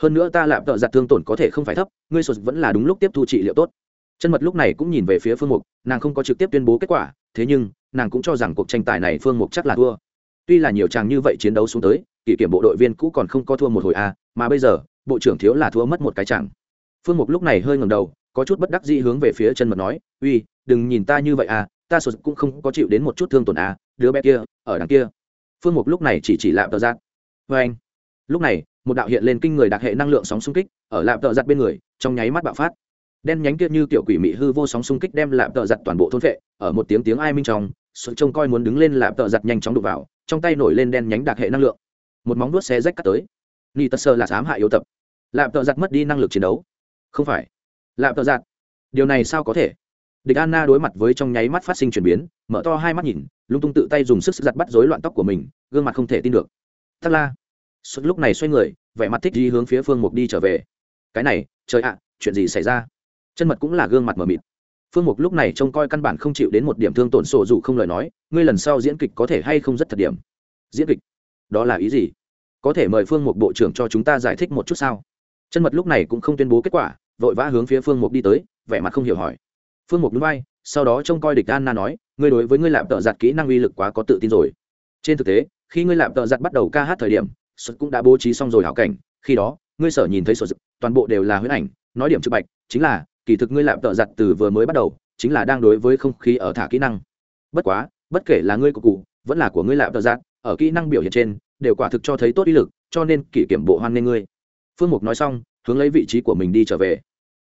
Hơn nữa ta lạm tợ giặt thương tổn có thể không phải thấp, ngươi sụt vẫn là đúng lúc tiếp thu trị liệu tốt. Chân mật lúc này cũng nhìn về phía phương mục, nàng không có trực tiếp tuyên bố kết quả, thế nhưng, nàng cũng cho rằng cuộc tranh tài này phương mục chắc là thua. Tuy là nhiều chàng như vậy chiến đấu xuống tới, kỷ kiểm bộ đội viên cũ còn không có thua một hồi a, mà bây giờ, bộ trưởng thiếu là thua mất một cái chẳng phương mục lúc này hơi ngầm đầu, có chút bất đắc dĩ hướng về phía chân mật nói, uy, đừng nhìn ta như vậy à ta sụt cũng không có chịu đến một chút thương tổn à đứa bé kia, ở đằng kia. Phương mục lúc này chỉ chỉ lạm tợ giặt. Vê anh. Lúc này, một đạo hiện lên kinh người đặc hệ năng lượng sóng xung kích ở lạm tợ giặt bên người, trong nháy mắt bạo phát. Đen nhánh kia như tiểu quỷ mị hư vô sóng xung kích đem lạm tợ giặt toàn bộ thôn vệ ở một tiếng tiếng ai minh trong, sụt trông coi muốn đứng lên lạm tợ giặt nhanh chóng đục vào, trong tay nổi lên đen nhánh đặc hệ năng lượng. Một móng vuốt xé rách cắt tới. Ni tật sơ là dám hại yếu tập. Lạm tợ giặt mất đi năng lực chiến đấu. Không phải. Lạm tợ giặt. Điều này sao có thể? Địch anna đối mặt với trong nháy mắt phát sinh chuyển biến, mở to hai mắt nhìn, lung tung tự tay dùng sức giặt bắt rối loạn tóc của mình, gương mặt không thể tin được. Thật la suốt lúc này xoay người, vẻ mặt thích đi hướng phía phương mục đi trở về. Cái này, trời ạ, chuyện gì xảy ra? Chân mật cũng là gương mặt mờ mịt. Phương mục lúc này trông coi căn bản không chịu đến một điểm thương tổn sổ dù không lời nói, ngươi lần sau diễn kịch có thể hay không rất thật điểm? Diễn kịch? Đó là ý gì? Có thể mời phương mục bộ trưởng cho chúng ta giải thích một chút sao? Chân mật lúc này cũng không tuyên bố kết quả, vội vã hướng phía phương mục đi tới, vẻ mặt không hiểu hỏi phương mục núi bay sau đó trông coi địch anna nói, ngươi đối với ngươi lạp tợ giặt kỹ năng uy lực quá có tự tin rồi. Trên thực tế, khi ngươi lạp tợ giặt bắt đầu ca hát thời điểm xuất cũng đã bố trí xong rồi hảo cảnh. Khi đó, ngươi sở nhìn thấy sổ dực toàn bộ đều là huyết ảnh, nói điểm trực bạch, chính là, kỳ thực ngươi lạp tợ giặt từ vừa mới bắt đầu, chính là đang đối với không khí ở thả kỹ năng. Bất quá, bất kể là ngươi của cụ, vẫn là của ngươi lạp tợ giặt, ở kỹ năng biểu hiện trên, đều quả thực cho thấy tốt uy lực, cho nên kỷ kiểm bộ hoan nên ngươi. Phương mục nói xong, hướng lấy vị trí của mình đi trở về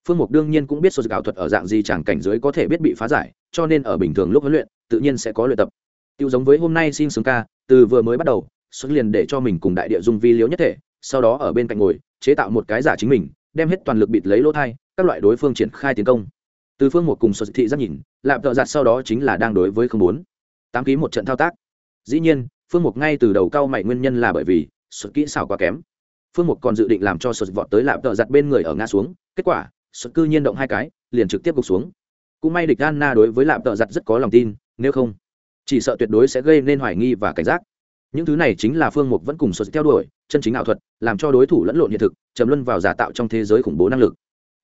phương mục đương nhiên cũng biết sốt gạo thuật ở dạng gì chẳng cảnh dưới có thể biết bị phá giải, cho nên ở bình thường lúc huấn luyện, tự nhiên sẽ có luyện tập. Tiêu giống với hôm nay xin sướng ca, từ vừa mới bắt đầu xuất liền để cho mình cùng đại địa dung vi liếu nhất thể, sau đó ở bên cạnh ngồi, chế tạo một cái giả chính mình, đem hết toàn lực bịt lấy lỗ thai, các loại đối phương triển khai tiến công. Từ phương một cùng sốt thị rất nhìn, lạp tợ giặt sau đó chính là đang đối với không bốn tám ký một trận thao tác. Dĩ nhiên, phương mục ngay từ đầu cao mày nguyên nhân là bởi vì sốt kỹ xảo quá kém. Phương mục còn dự định làm cho sốt vọt tới lạp tợ giặt bên người ở ngã xuống, kết quả xuất cư nhiên động hai cái, liền trực tiếp gục xuống. Cũng may địch anna đối với lạm tợ giặt rất có lòng tin, nếu không, chỉ sợ tuyệt đối sẽ gây nên hoài nghi và cảnh giác. Những thứ này chính là phương mục vẫn cùng xuất theo đuổi, chân chính ảo thuật, làm cho đối thủ lẫn lộn hiện thực chấm luân vào giả tạo trong thế giới khủng bố năng lực.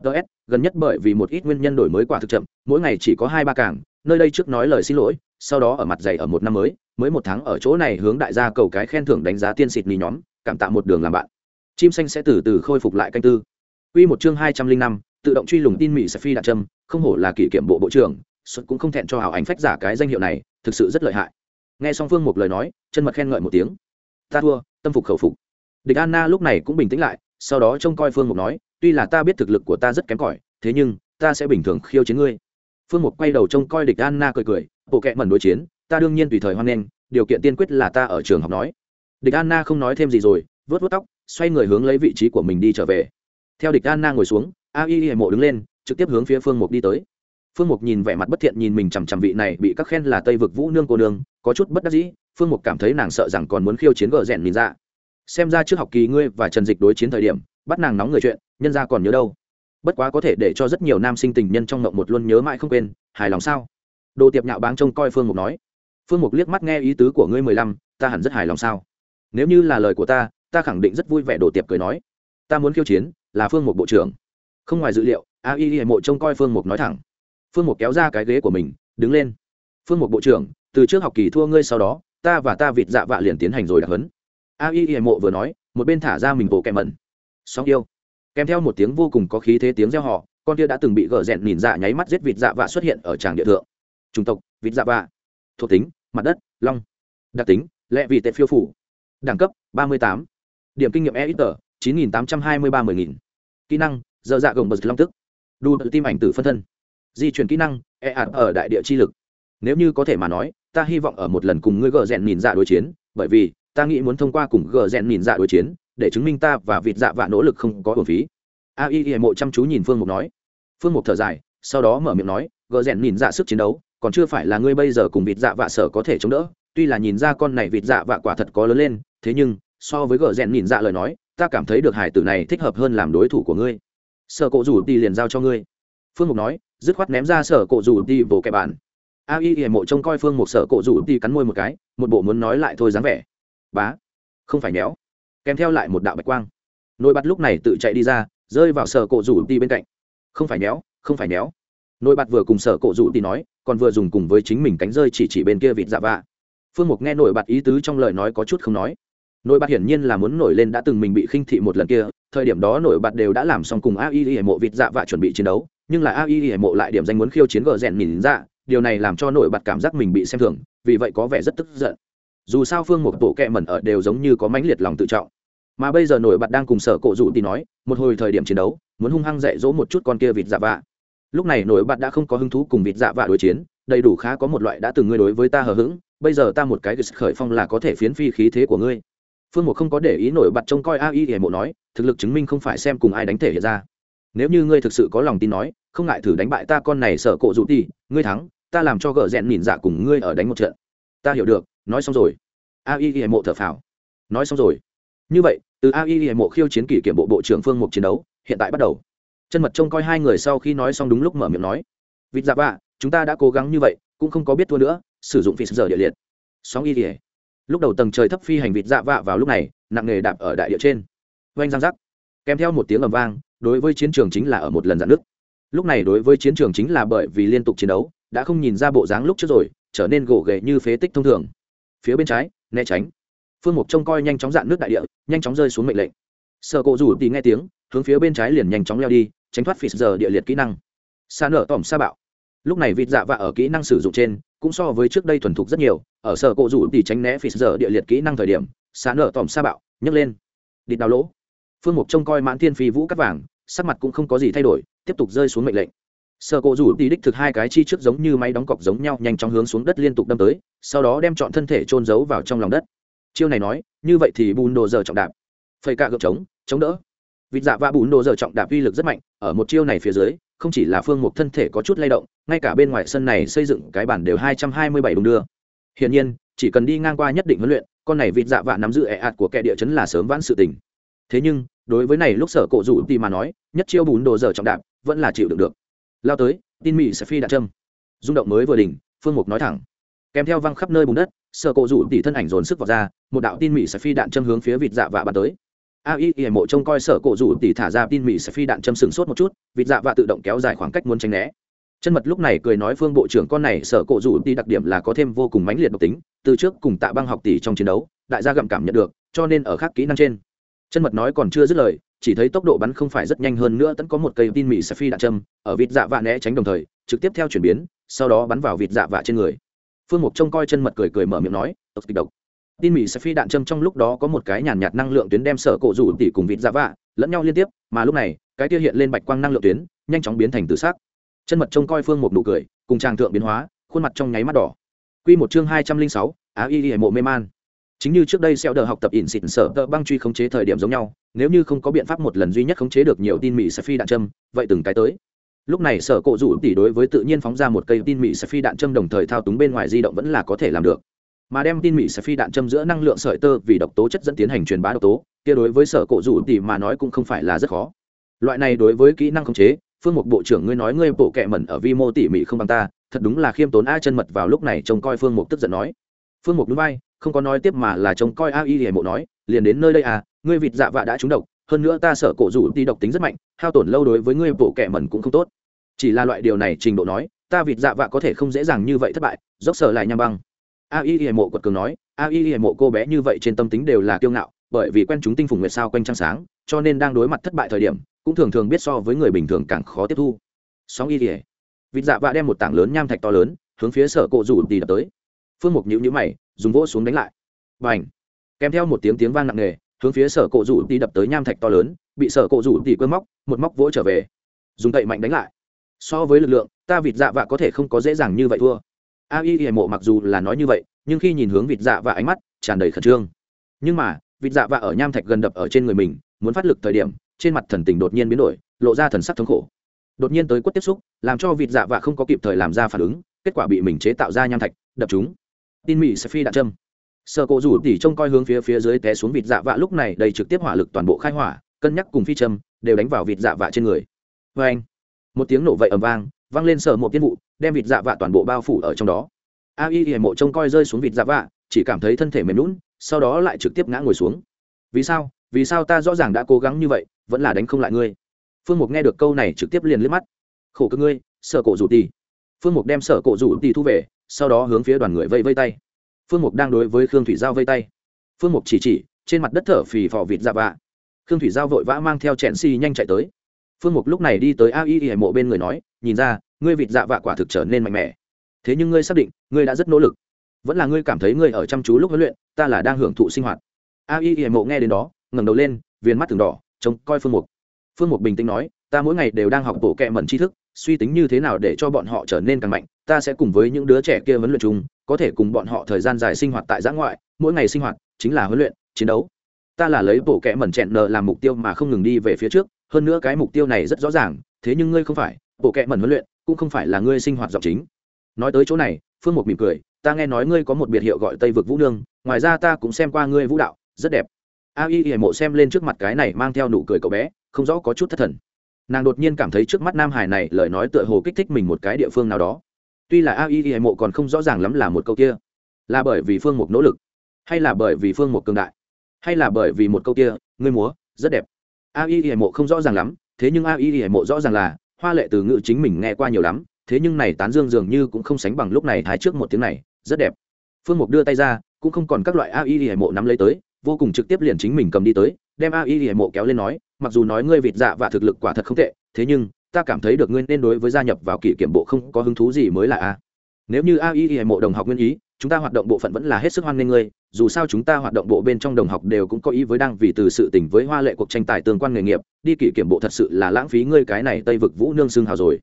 Ts gần nhất bởi vì một ít nguyên nhân đổi mới quả thực chậm, mỗi ngày chỉ có hai ba cảng nơi đây trước nói lời xin lỗi, sau đó ở mặt dày ở một năm mới mới một tháng ở chỗ này hướng đại gia cầu cái khen thưởng đánh giá tiên xịt mì nhóm, cảm tạ một đường làm bạn. Chim xanh sẽ từ từ khôi phục lại canh tư. Quy một chương hai trăm linh năm tự động truy lùng tin mỹ sẽ phi đạt trâm, không hổ là kỷ kiểm bộ bộ trưởng xuất cũng không thẹn cho hảo ảnh phách giả cái danh hiệu này, thực sự rất lợi hại. Nghe song phương một lời nói, chân mật khen ngợi một tiếng. Ta thua, tâm phục khẩu phục. Địch anna lúc này cũng bình tĩnh lại, sau đó trông coi phương mục nói, tuy là ta biết thực lực của ta rất kém cỏi, thế nhưng, ta sẽ bình thường khiêu chiến ngươi. Phương mục quay đầu trông coi địch anna cười cười, bộ kệ mẩn đối chiến, ta đương nhiên tùy thời hoan nghênh, điều kiện tiên quyết là ta ở trường học nói. Địch anna không nói thêm gì rồi vớt vớt tóc, xoay người hướng lấy vị trí của mình đi trở về. Theo địch anna ngồi xuống a y y mộ đứng lên, trực tiếp hướng phía phương mục đi tới. Phương mục nhìn vẻ mặt bất thiện nhìn mình chằm chằm vị này bị các khen là tây vực vũ nương cô nương, có chút bất đắc dĩ, phương mục cảm thấy nàng sợ rằng còn muốn khiêu chiến gờ rèn nhìn ra. Xem ra trước học kỳ ngươi và trần dịch đối chiến thời điểm, bắt nàng nóng người chuyện, nhân ra còn nhớ đâu. Bất quá có thể để cho rất nhiều nam sinh tình nhân trong ngộng một luôn nhớ mãi không quên, hài lòng sao? Đồ tiệp nhạo báng trông coi phương mục nói. Phương mục liếc mắt nghe ý tứ của ngươi mười lăm, ta hẳn rất hài lòng sao? Nếu như là lời của ta ta khẳng định rất vui vẻ, đồ tiệp cười nói. Ta muốn khiêu chiến, là phương mục bộ trưởng không ngoài dự liệu, a y hệ mộ trông coi phương mục nói thẳng. Phương mục kéo ra cái ghế của mình, đứng lên. Phương mục bộ trưởng, từ trước học kỳ thua ngươi sau đó, ta và ta vịt dạ vạ liền tiến hành rồi đặc hấn a y hệ mộ vừa nói, một bên thả ra mình bộ kèm mẩn. Song yêu. Kèm theo một tiếng vô cùng có khí thế tiếng reo họ con kia đã từng bị gờ rẽn nhìn dạ nháy mắt giết vịt dạ vạ xuất hiện ở tràng địa thượng. Chủng tộc, vịt dạ vạ. Thuộc tính, mặt đất, long. Đặc tính, lệ vị tệ phiêu phủ. Đẳng cấp, ba mươi tám. Điểm kinh nghiệm e ít tờ chín nghìn tám trăm hai mươi ba mười nghìn. Kỹ năng dơ dạ gồng bật long tức. Đu tự tim ảnh tử phân thân. Di chuyển kỹ năng e ạt ở đại địa chi lực. Nếu như có thể mà nói, ta hy vọng ở một lần cùng ngươi gờ rèn nhìn dạ đối chiến, bởi vì ta nghĩ muốn thông qua cùng gờ rèn nhìn dạ đối chiến, để chứng minh ta và vịt dạ vạ nỗ lực không có hồn phí. A y y mộ chăm chú nhìn phương mục nói. Phương mục thở dài, sau đó mở miệng nói, gờ rèn nhìn dạ sức chiến đấu, còn chưa phải là ngươi bây giờ cùng vịt dạ vạ sở có thể chống đỡ. Tuy là nhìn ra con này vịt dạ vạ quả thật có lớn lên, thế nhưng, so với gờ rèn nhìn dạ lời nói, ta cảm thấy được hải tử này thích hợp hơn làm đối thủ của ngươi sở cộ rủ đi liền giao cho ngươi. Phương mục nói, dứt khoát ném ra sở cộ rủ đi vỗ kẻ bạn a y hiểm mộ trông coi phương mục sở cộ rủ đi cắn môi một cái, một bộ muốn nói lại thôi dáng vẻ. Bá, không phải méo. Kèm theo lại một đạo bạch quang. Nồi bạt lúc này tự chạy đi ra, rơi vào sở cộ rủ đi bên cạnh. Không phải méo, không phải méo. Nồi bạt vừa cùng sở cộ rủ đi nói, còn vừa dùng cùng với chính mình cánh rơi chỉ chỉ bên kia vịt dạ vạ. Phương mục nghe nổi bật ý tứ trong lời nói có chút không nói nổi bật hiển nhiên là muốn nổi lên đã từng mình bị khinh thị một lần kia, thời điểm đó nổi bật đều đã làm xong cùng ai y mộ vịt dạ vạ chuẩn bị chiến đấu, nhưng là ai y mộ lại điểm danh muốn khiêu chiến gờ rèn nhìn ra điều này làm cho nổi bật cảm giác mình bị xem thường, vì vậy có vẻ rất tức giận. Dù sao phương một bộ kẹ mẩn ở đều giống như có mãnh liệt lòng tự trọng. Mà bây giờ nổi bật đang cùng sở cộ rủ thì nói, một hồi thời điểm chiến đấu, muốn hung hăng dạy dỗ một chút con kia vịt dạ vạ. Lúc này nổi bật đã không có hứng thú cùng vịt dạ vạ đối chiến, đầy đủ khá có một loại đã từng ngươi đối với ta hờ hững, bây giờ ta một cái khởi phong là có thể phiến phi khí thế của ngươi phương Mục không có để ý nổi bật trông coi a y hề mộ nói, thực lực chứng minh không phải xem cùng ai đánh thể hiện ra. Nếu như ngươi thực sự có lòng tin nói, không ngại thử đánh bại ta con này sợ cộ dụ ti ngươi thắng, ta làm cho gợ rẽn nhìn dạ cùng ngươi ở đánh một trận. Ta hiểu được, nói xong rồi. A y hề mộ thở phào. Nói xong rồi. Như vậy, từ a y hề mộ khiêu chiến kỷ kiểm bộ bộ trưởng phương mục chiến đấu, hiện tại bắt đầu. Chân mật trông coi hai người sau khi nói xong đúng lúc mở miệng nói. Vịt dạ bạ, chúng ta đã cố gắng như vậy, cũng không có biết thua nữa, sử dụng phi giờ địa liệt. Sóng y hề lúc đầu tầng trời thấp phi hành vịt dạ vạ vào lúc này, nặng nghề đạp ở đại địa trên. Oanh giang giác kèm theo một tiếng ầm vang, đối với chiến trường chính là ở một lần dạn nước lúc này đối với chiến trường chính là bởi vì liên tục chiến đấu, đã không nhìn ra bộ dáng lúc trước rồi, trở nên gỗ ghề như phế tích thông thường. Phía bên trái, né tránh. Phương mục trông coi nhanh chóng dạn nước đại địa, nhanh chóng rơi xuống mệnh lệnh. Sợ cộ rủ thì nghe tiếng, hướng phía bên trái liền nhanh chóng leo đi, tránh thoát phì giờ địa liệt kỹ năng. Xa nở tỏm xa bạo. Lúc này vịt dạ vạ ở kỹ năng sử dụng trên cũng so với trước đây thuần thục rất nhiều, ở sở cộ rủ thì tránh né phì giờ địa liệt kỹ năng thời điểm sán nở tòm sa bạo, nhấc lên. Địt đào lỗ. Phương mục trông coi mãn thiên phi vũ cắt vàng, sắc mặt cũng không có gì thay đổi, tiếp tục rơi xuống mệnh lệnh. Sở cộ rủ thì đích thực hai cái chi trước giống như máy đóng cọc giống nhau, nhanh chóng hướng xuống đất liên tục đâm tới, sau đó đem chọn thân thể trôn giấu vào trong lòng đất. Chiêu này nói, như vậy thì bùn đồ giờ trọng đạp. Phầy cạ gợp chống chống đỡ. Vịt dạ và bùn đồ giờ trọng đạp uy lực rất mạnh, ở một chiêu này phía dưới không chỉ là phương mục thân thể có chút lay động ngay cả bên ngoài sân này xây dựng cái bản đều hai trăm hai mươi bảy đùng đưa. Hiển nhiên chỉ cần đi ngang qua nhất định huấn luyện con này vịt dạ vạ nắm giữ ẹ ạt của kẻ địa chấn là sớm vãn sự tình. Thế nhưng đối với này lúc sở cổ rủ thì mà nói nhất chiêu bùn đồ dở trọng đạp vẫn là chịu đựng được. Lao tới tin mỹ sẽ phi đạn trâm, rung động mới vừa đỉnh phương mục nói thẳng. Kèm theo văng khắp nơi bùn đất sở cổ rủ tỉ thân ảnh dồn sức vào ra một đạo tin mỹ sẽ phi đạn châm hướng phía vịt dạ vạ bắn tới ai y mộ trông coi sở cổ rủ tỉ thả ra tin mỹ sẽ phi đạn châm sừng sốt một chút, vịt dạ vạ tự động kéo dài khoảng cách muốn tránh né. Chân mật lúc này cười nói phương bộ trưởng con này sở cổ rủ tỉ đặc điểm là có thêm vô cùng mãnh liệt độc tính, từ trước cùng tạ băng học tỷ trong chiến đấu, đại gia gặm cảm nhận được, cho nên ở khác kỹ năng trên. Chân mật nói còn chưa dứt lời, chỉ thấy tốc độ bắn không phải rất nhanh hơn nữa tẫn có một cây tin mỹ sẽ phi đạn châm, ở vịt dạ vạ né tránh đồng thời, trực tiếp theo chuyển biến, sau đó bắn vào vịt dạ vạ trên người. Phương mục trông coi chân mật cười cười mở miệng nói, tộc kịch độc tin mỹ sẽ phi đạn châm trong lúc đó có một cái nhàn nhạt năng lượng tuyến đem sở cổ rủ tỉ cùng vịt ra vạ lẫn nhau liên tiếp, mà lúc này, cái tiêu hiện lên bạch quang năng lượng tuyến nhanh chóng biến thành tự xác chân mật trông coi phương một nụ cười, cùng tràng thượng biến hóa, khuôn mặt trong nháy mắt đỏ. Quy một chương hai trăm linh sáu, á y y mộ mê man. Chính như trước đây xeo đờ học tập ỉn xịn sở tờ băng truy khống chế thời điểm giống nhau, nếu như không có biện pháp một lần duy nhất khống chế được nhiều tin mỹ sẽ phi đạn châm, vậy từng cái tới. Lúc này sở cộ rủ tỉ đối với tự nhiên phóng ra một cây tin mỹ sẽ phi đạn châm đồng thời thao túng bên ngoài di động vẫn là có thể làm được mà đem tin mỹ sẽ phi đạn châm giữa năng lượng sợi tơ vì độc tố chất dẫn tiến hành truyền bá độc tố, kia đối với sở cổ rủ tỉ mà nói cũng không phải là rất khó. Loại này đối với kỹ năng khống chế, phương mục bộ trưởng ngươi nói ngươi bộ kệ mẩn ở vi mô tỉ mỉ không bằng ta, thật đúng là khiêm tốn a chân mật vào lúc này trông coi phương mục tức giận nói. Phương mục núi bay không có nói tiếp mà là trông coi a y hề mộ nói, liền đến nơi đây à ngươi vịt dạ vạ đã trúng độc, hơn nữa ta sợ cổ rủ đi độc tính rất mạnh, hao tổn lâu đối với ngươi bộ kệ mẩn cũng không tốt. Chỉ là loại điều này trình độ nói, ta vịt dạ vạ có thể không dễ dàng như vậy thất bại, dốc sở lại nham băng a y y mộ quật cường nói, a y y mộ cô bé như vậy trên tâm tính đều là kiêu ngạo, bởi vì quen chúng tinh phùng nguyệt sao quanh trăng sáng, cho nên đang đối mặt thất bại thời điểm, cũng thường thường biết so với người bình thường càng khó tiếp thu. Sóng y y, vịt dạ vạ đem một tảng lớn nham thạch to lớn, hướng phía sở cộ rủ tì đập tới. Phương mục nhữ nhữ mày, dùng vỗ xuống đánh lại. B à n h kèm theo một tiếng tiếng vang nặng nề, hướng phía sở cộ rủ tì đập tới nham thạch to lớn, bị sở cộ rủ tì quên móc, một móc vỗ trở về. Dùng tậy mạnh đánh lại. So với lực lượng, ta vịt dạ vạ có thể không có dễ dàng như vậy thua a y y mộ mặc dù là nói như vậy, nhưng khi nhìn hướng vịt dạ vạ ánh mắt, tràn đầy khẩn trương. Nhưng mà, vịt dạ vạ ở nham thạch gần đập ở trên người mình, muốn phát lực thời điểm, trên mặt thần tình đột nhiên biến đổi, lộ ra thần sắc thống khổ. Đột nhiên tới quất tiếp xúc, làm cho vịt dạ vạ không có kịp thời làm ra phản ứng, kết quả bị mình chế tạo ra nham thạch, đập chúng tin mỹ sẽ phi đạn châm. Sợ cổ rủ tỉ trông coi hướng phía phía dưới té xuống vịt dạ vạ, lúc này đầy trực tiếp hỏa lực toàn bộ khai hỏa, cân nhắc cùng phi châm, đều đánh vào vịt dạ vạ trên người. Vê anh một tiếng nổ vậy ầm vang văng lên sở một tiên vụ, đem vịt dạ vạ toàn bộ bao phủ ở trong đó. A y y mộ trông coi rơi xuống vịt dạ vạ, chỉ cảm thấy thân thể mềm lún sau đó lại trực tiếp ngã ngồi xuống. Vì sao? Vì sao ta rõ ràng đã cố gắng như vậy, vẫn là đánh không lại ngươi? Phương mục nghe được câu này trực tiếp liền liếc mắt. Khổ cơ ngươi sợ cổ rủ tì. Phương mục đem sợ cổ rủ tì thu về, sau đó hướng phía đoàn người vây vây tay. Phương mục đang đối với khương thủy giao vây tay. Phương mục chỉ chỉ, trên mặt đất thở phì phò vịt dạ vạ. Khương thủy giao vội vã mang theo chèn xi nhanh chạy tới phương mục lúc này đi tới a y y hải mộ bên người nói, nhìn ra, ngươi vịt dạ vạ quả thực trở nên mạnh mẽ. Thế nhưng ngươi xác định, ngươi đã rất nỗ lực. Vẫn là ngươi cảm thấy ngươi ở chăm chú lúc huấn luyện, ta là đang hưởng thụ sinh hoạt. A y y hải mộ nghe đến đó, ngẩng đầu lên, viền mắt từng đỏ, trông coi phương mục. Phương mục bình tĩnh nói, ta mỗi ngày đều đang học bộ kệ mẩn tri thức, suy tính như thế nào để cho bọn họ trở nên càng mạnh. Ta sẽ cùng với những đứa trẻ kia huấn luyện chung, có thể cùng bọn họ thời gian dài sinh hoạt tại giã ngoại, mỗi ngày sinh hoạt chính là huấn luyện, chiến đấu. Ta là lấy bộ kệ mẩn chẹn nợ làm mục tiêu mà không ngừng đi về phía trước hơn nữa cái mục tiêu này rất rõ ràng, thế nhưng ngươi không phải, bộ kệ mẩn huấn luyện, cũng không phải là ngươi sinh hoạt giọng chính. Nói tới chỗ này, phương mục mỉm cười, ta nghe nói ngươi có một biệt hiệu gọi tây vực vũ nương, ngoài ra ta cũng xem qua ngươi vũ đạo, rất đẹp. A y y mộ xem lên trước mặt cái này mang theo nụ cười cậu bé, không rõ có chút thất thần. Nàng đột nhiên cảm thấy trước mắt nam hải này, lời nói tựa hồ kích thích mình một cái địa phương nào đó. Tuy là a y y mộ còn không rõ ràng lắm là một câu kia, là bởi vì phương mục nỗ lực, hay là bởi vì phương mục cường đại, hay là bởi vì một câu kia, ngươi múa, rất đẹp a y y mộ không rõ ràng lắm, thế nhưng a y y mộ rõ ràng là, hoa lệ từ ngữ chính mình nghe qua nhiều lắm, thế nhưng này tán dương dường như cũng không sánh bằng lúc này thái trước một tiếng này, rất đẹp. Phương mục đưa tay ra, cũng không còn các loại a y y mộ nắm lấy tới, vô cùng trực tiếp liền chính mình cầm đi tới, đem a y y mộ kéo lên nói, mặc dù nói ngươi vịt dạ và thực lực quả thật không tệ, thế nhưng, ta cảm thấy được ngươi nên đối với gia nhập vào kỷ kiểm bộ không có hứng thú gì mới là a. Nếu như a y mộ đồng học nguyên ý chúng ta hoạt động bộ phận vẫn là hết sức hoan nghênh ngươi, dù sao chúng ta hoạt động bộ bên trong đồng học đều cũng có ý với đang vì từ sự tình với hoa lệ cuộc tranh tài tương quan nghề nghiệp, đi kỷ kiểm bộ thật sự là lãng phí ngươi cái này tây vực vũ nương xương hào rồi.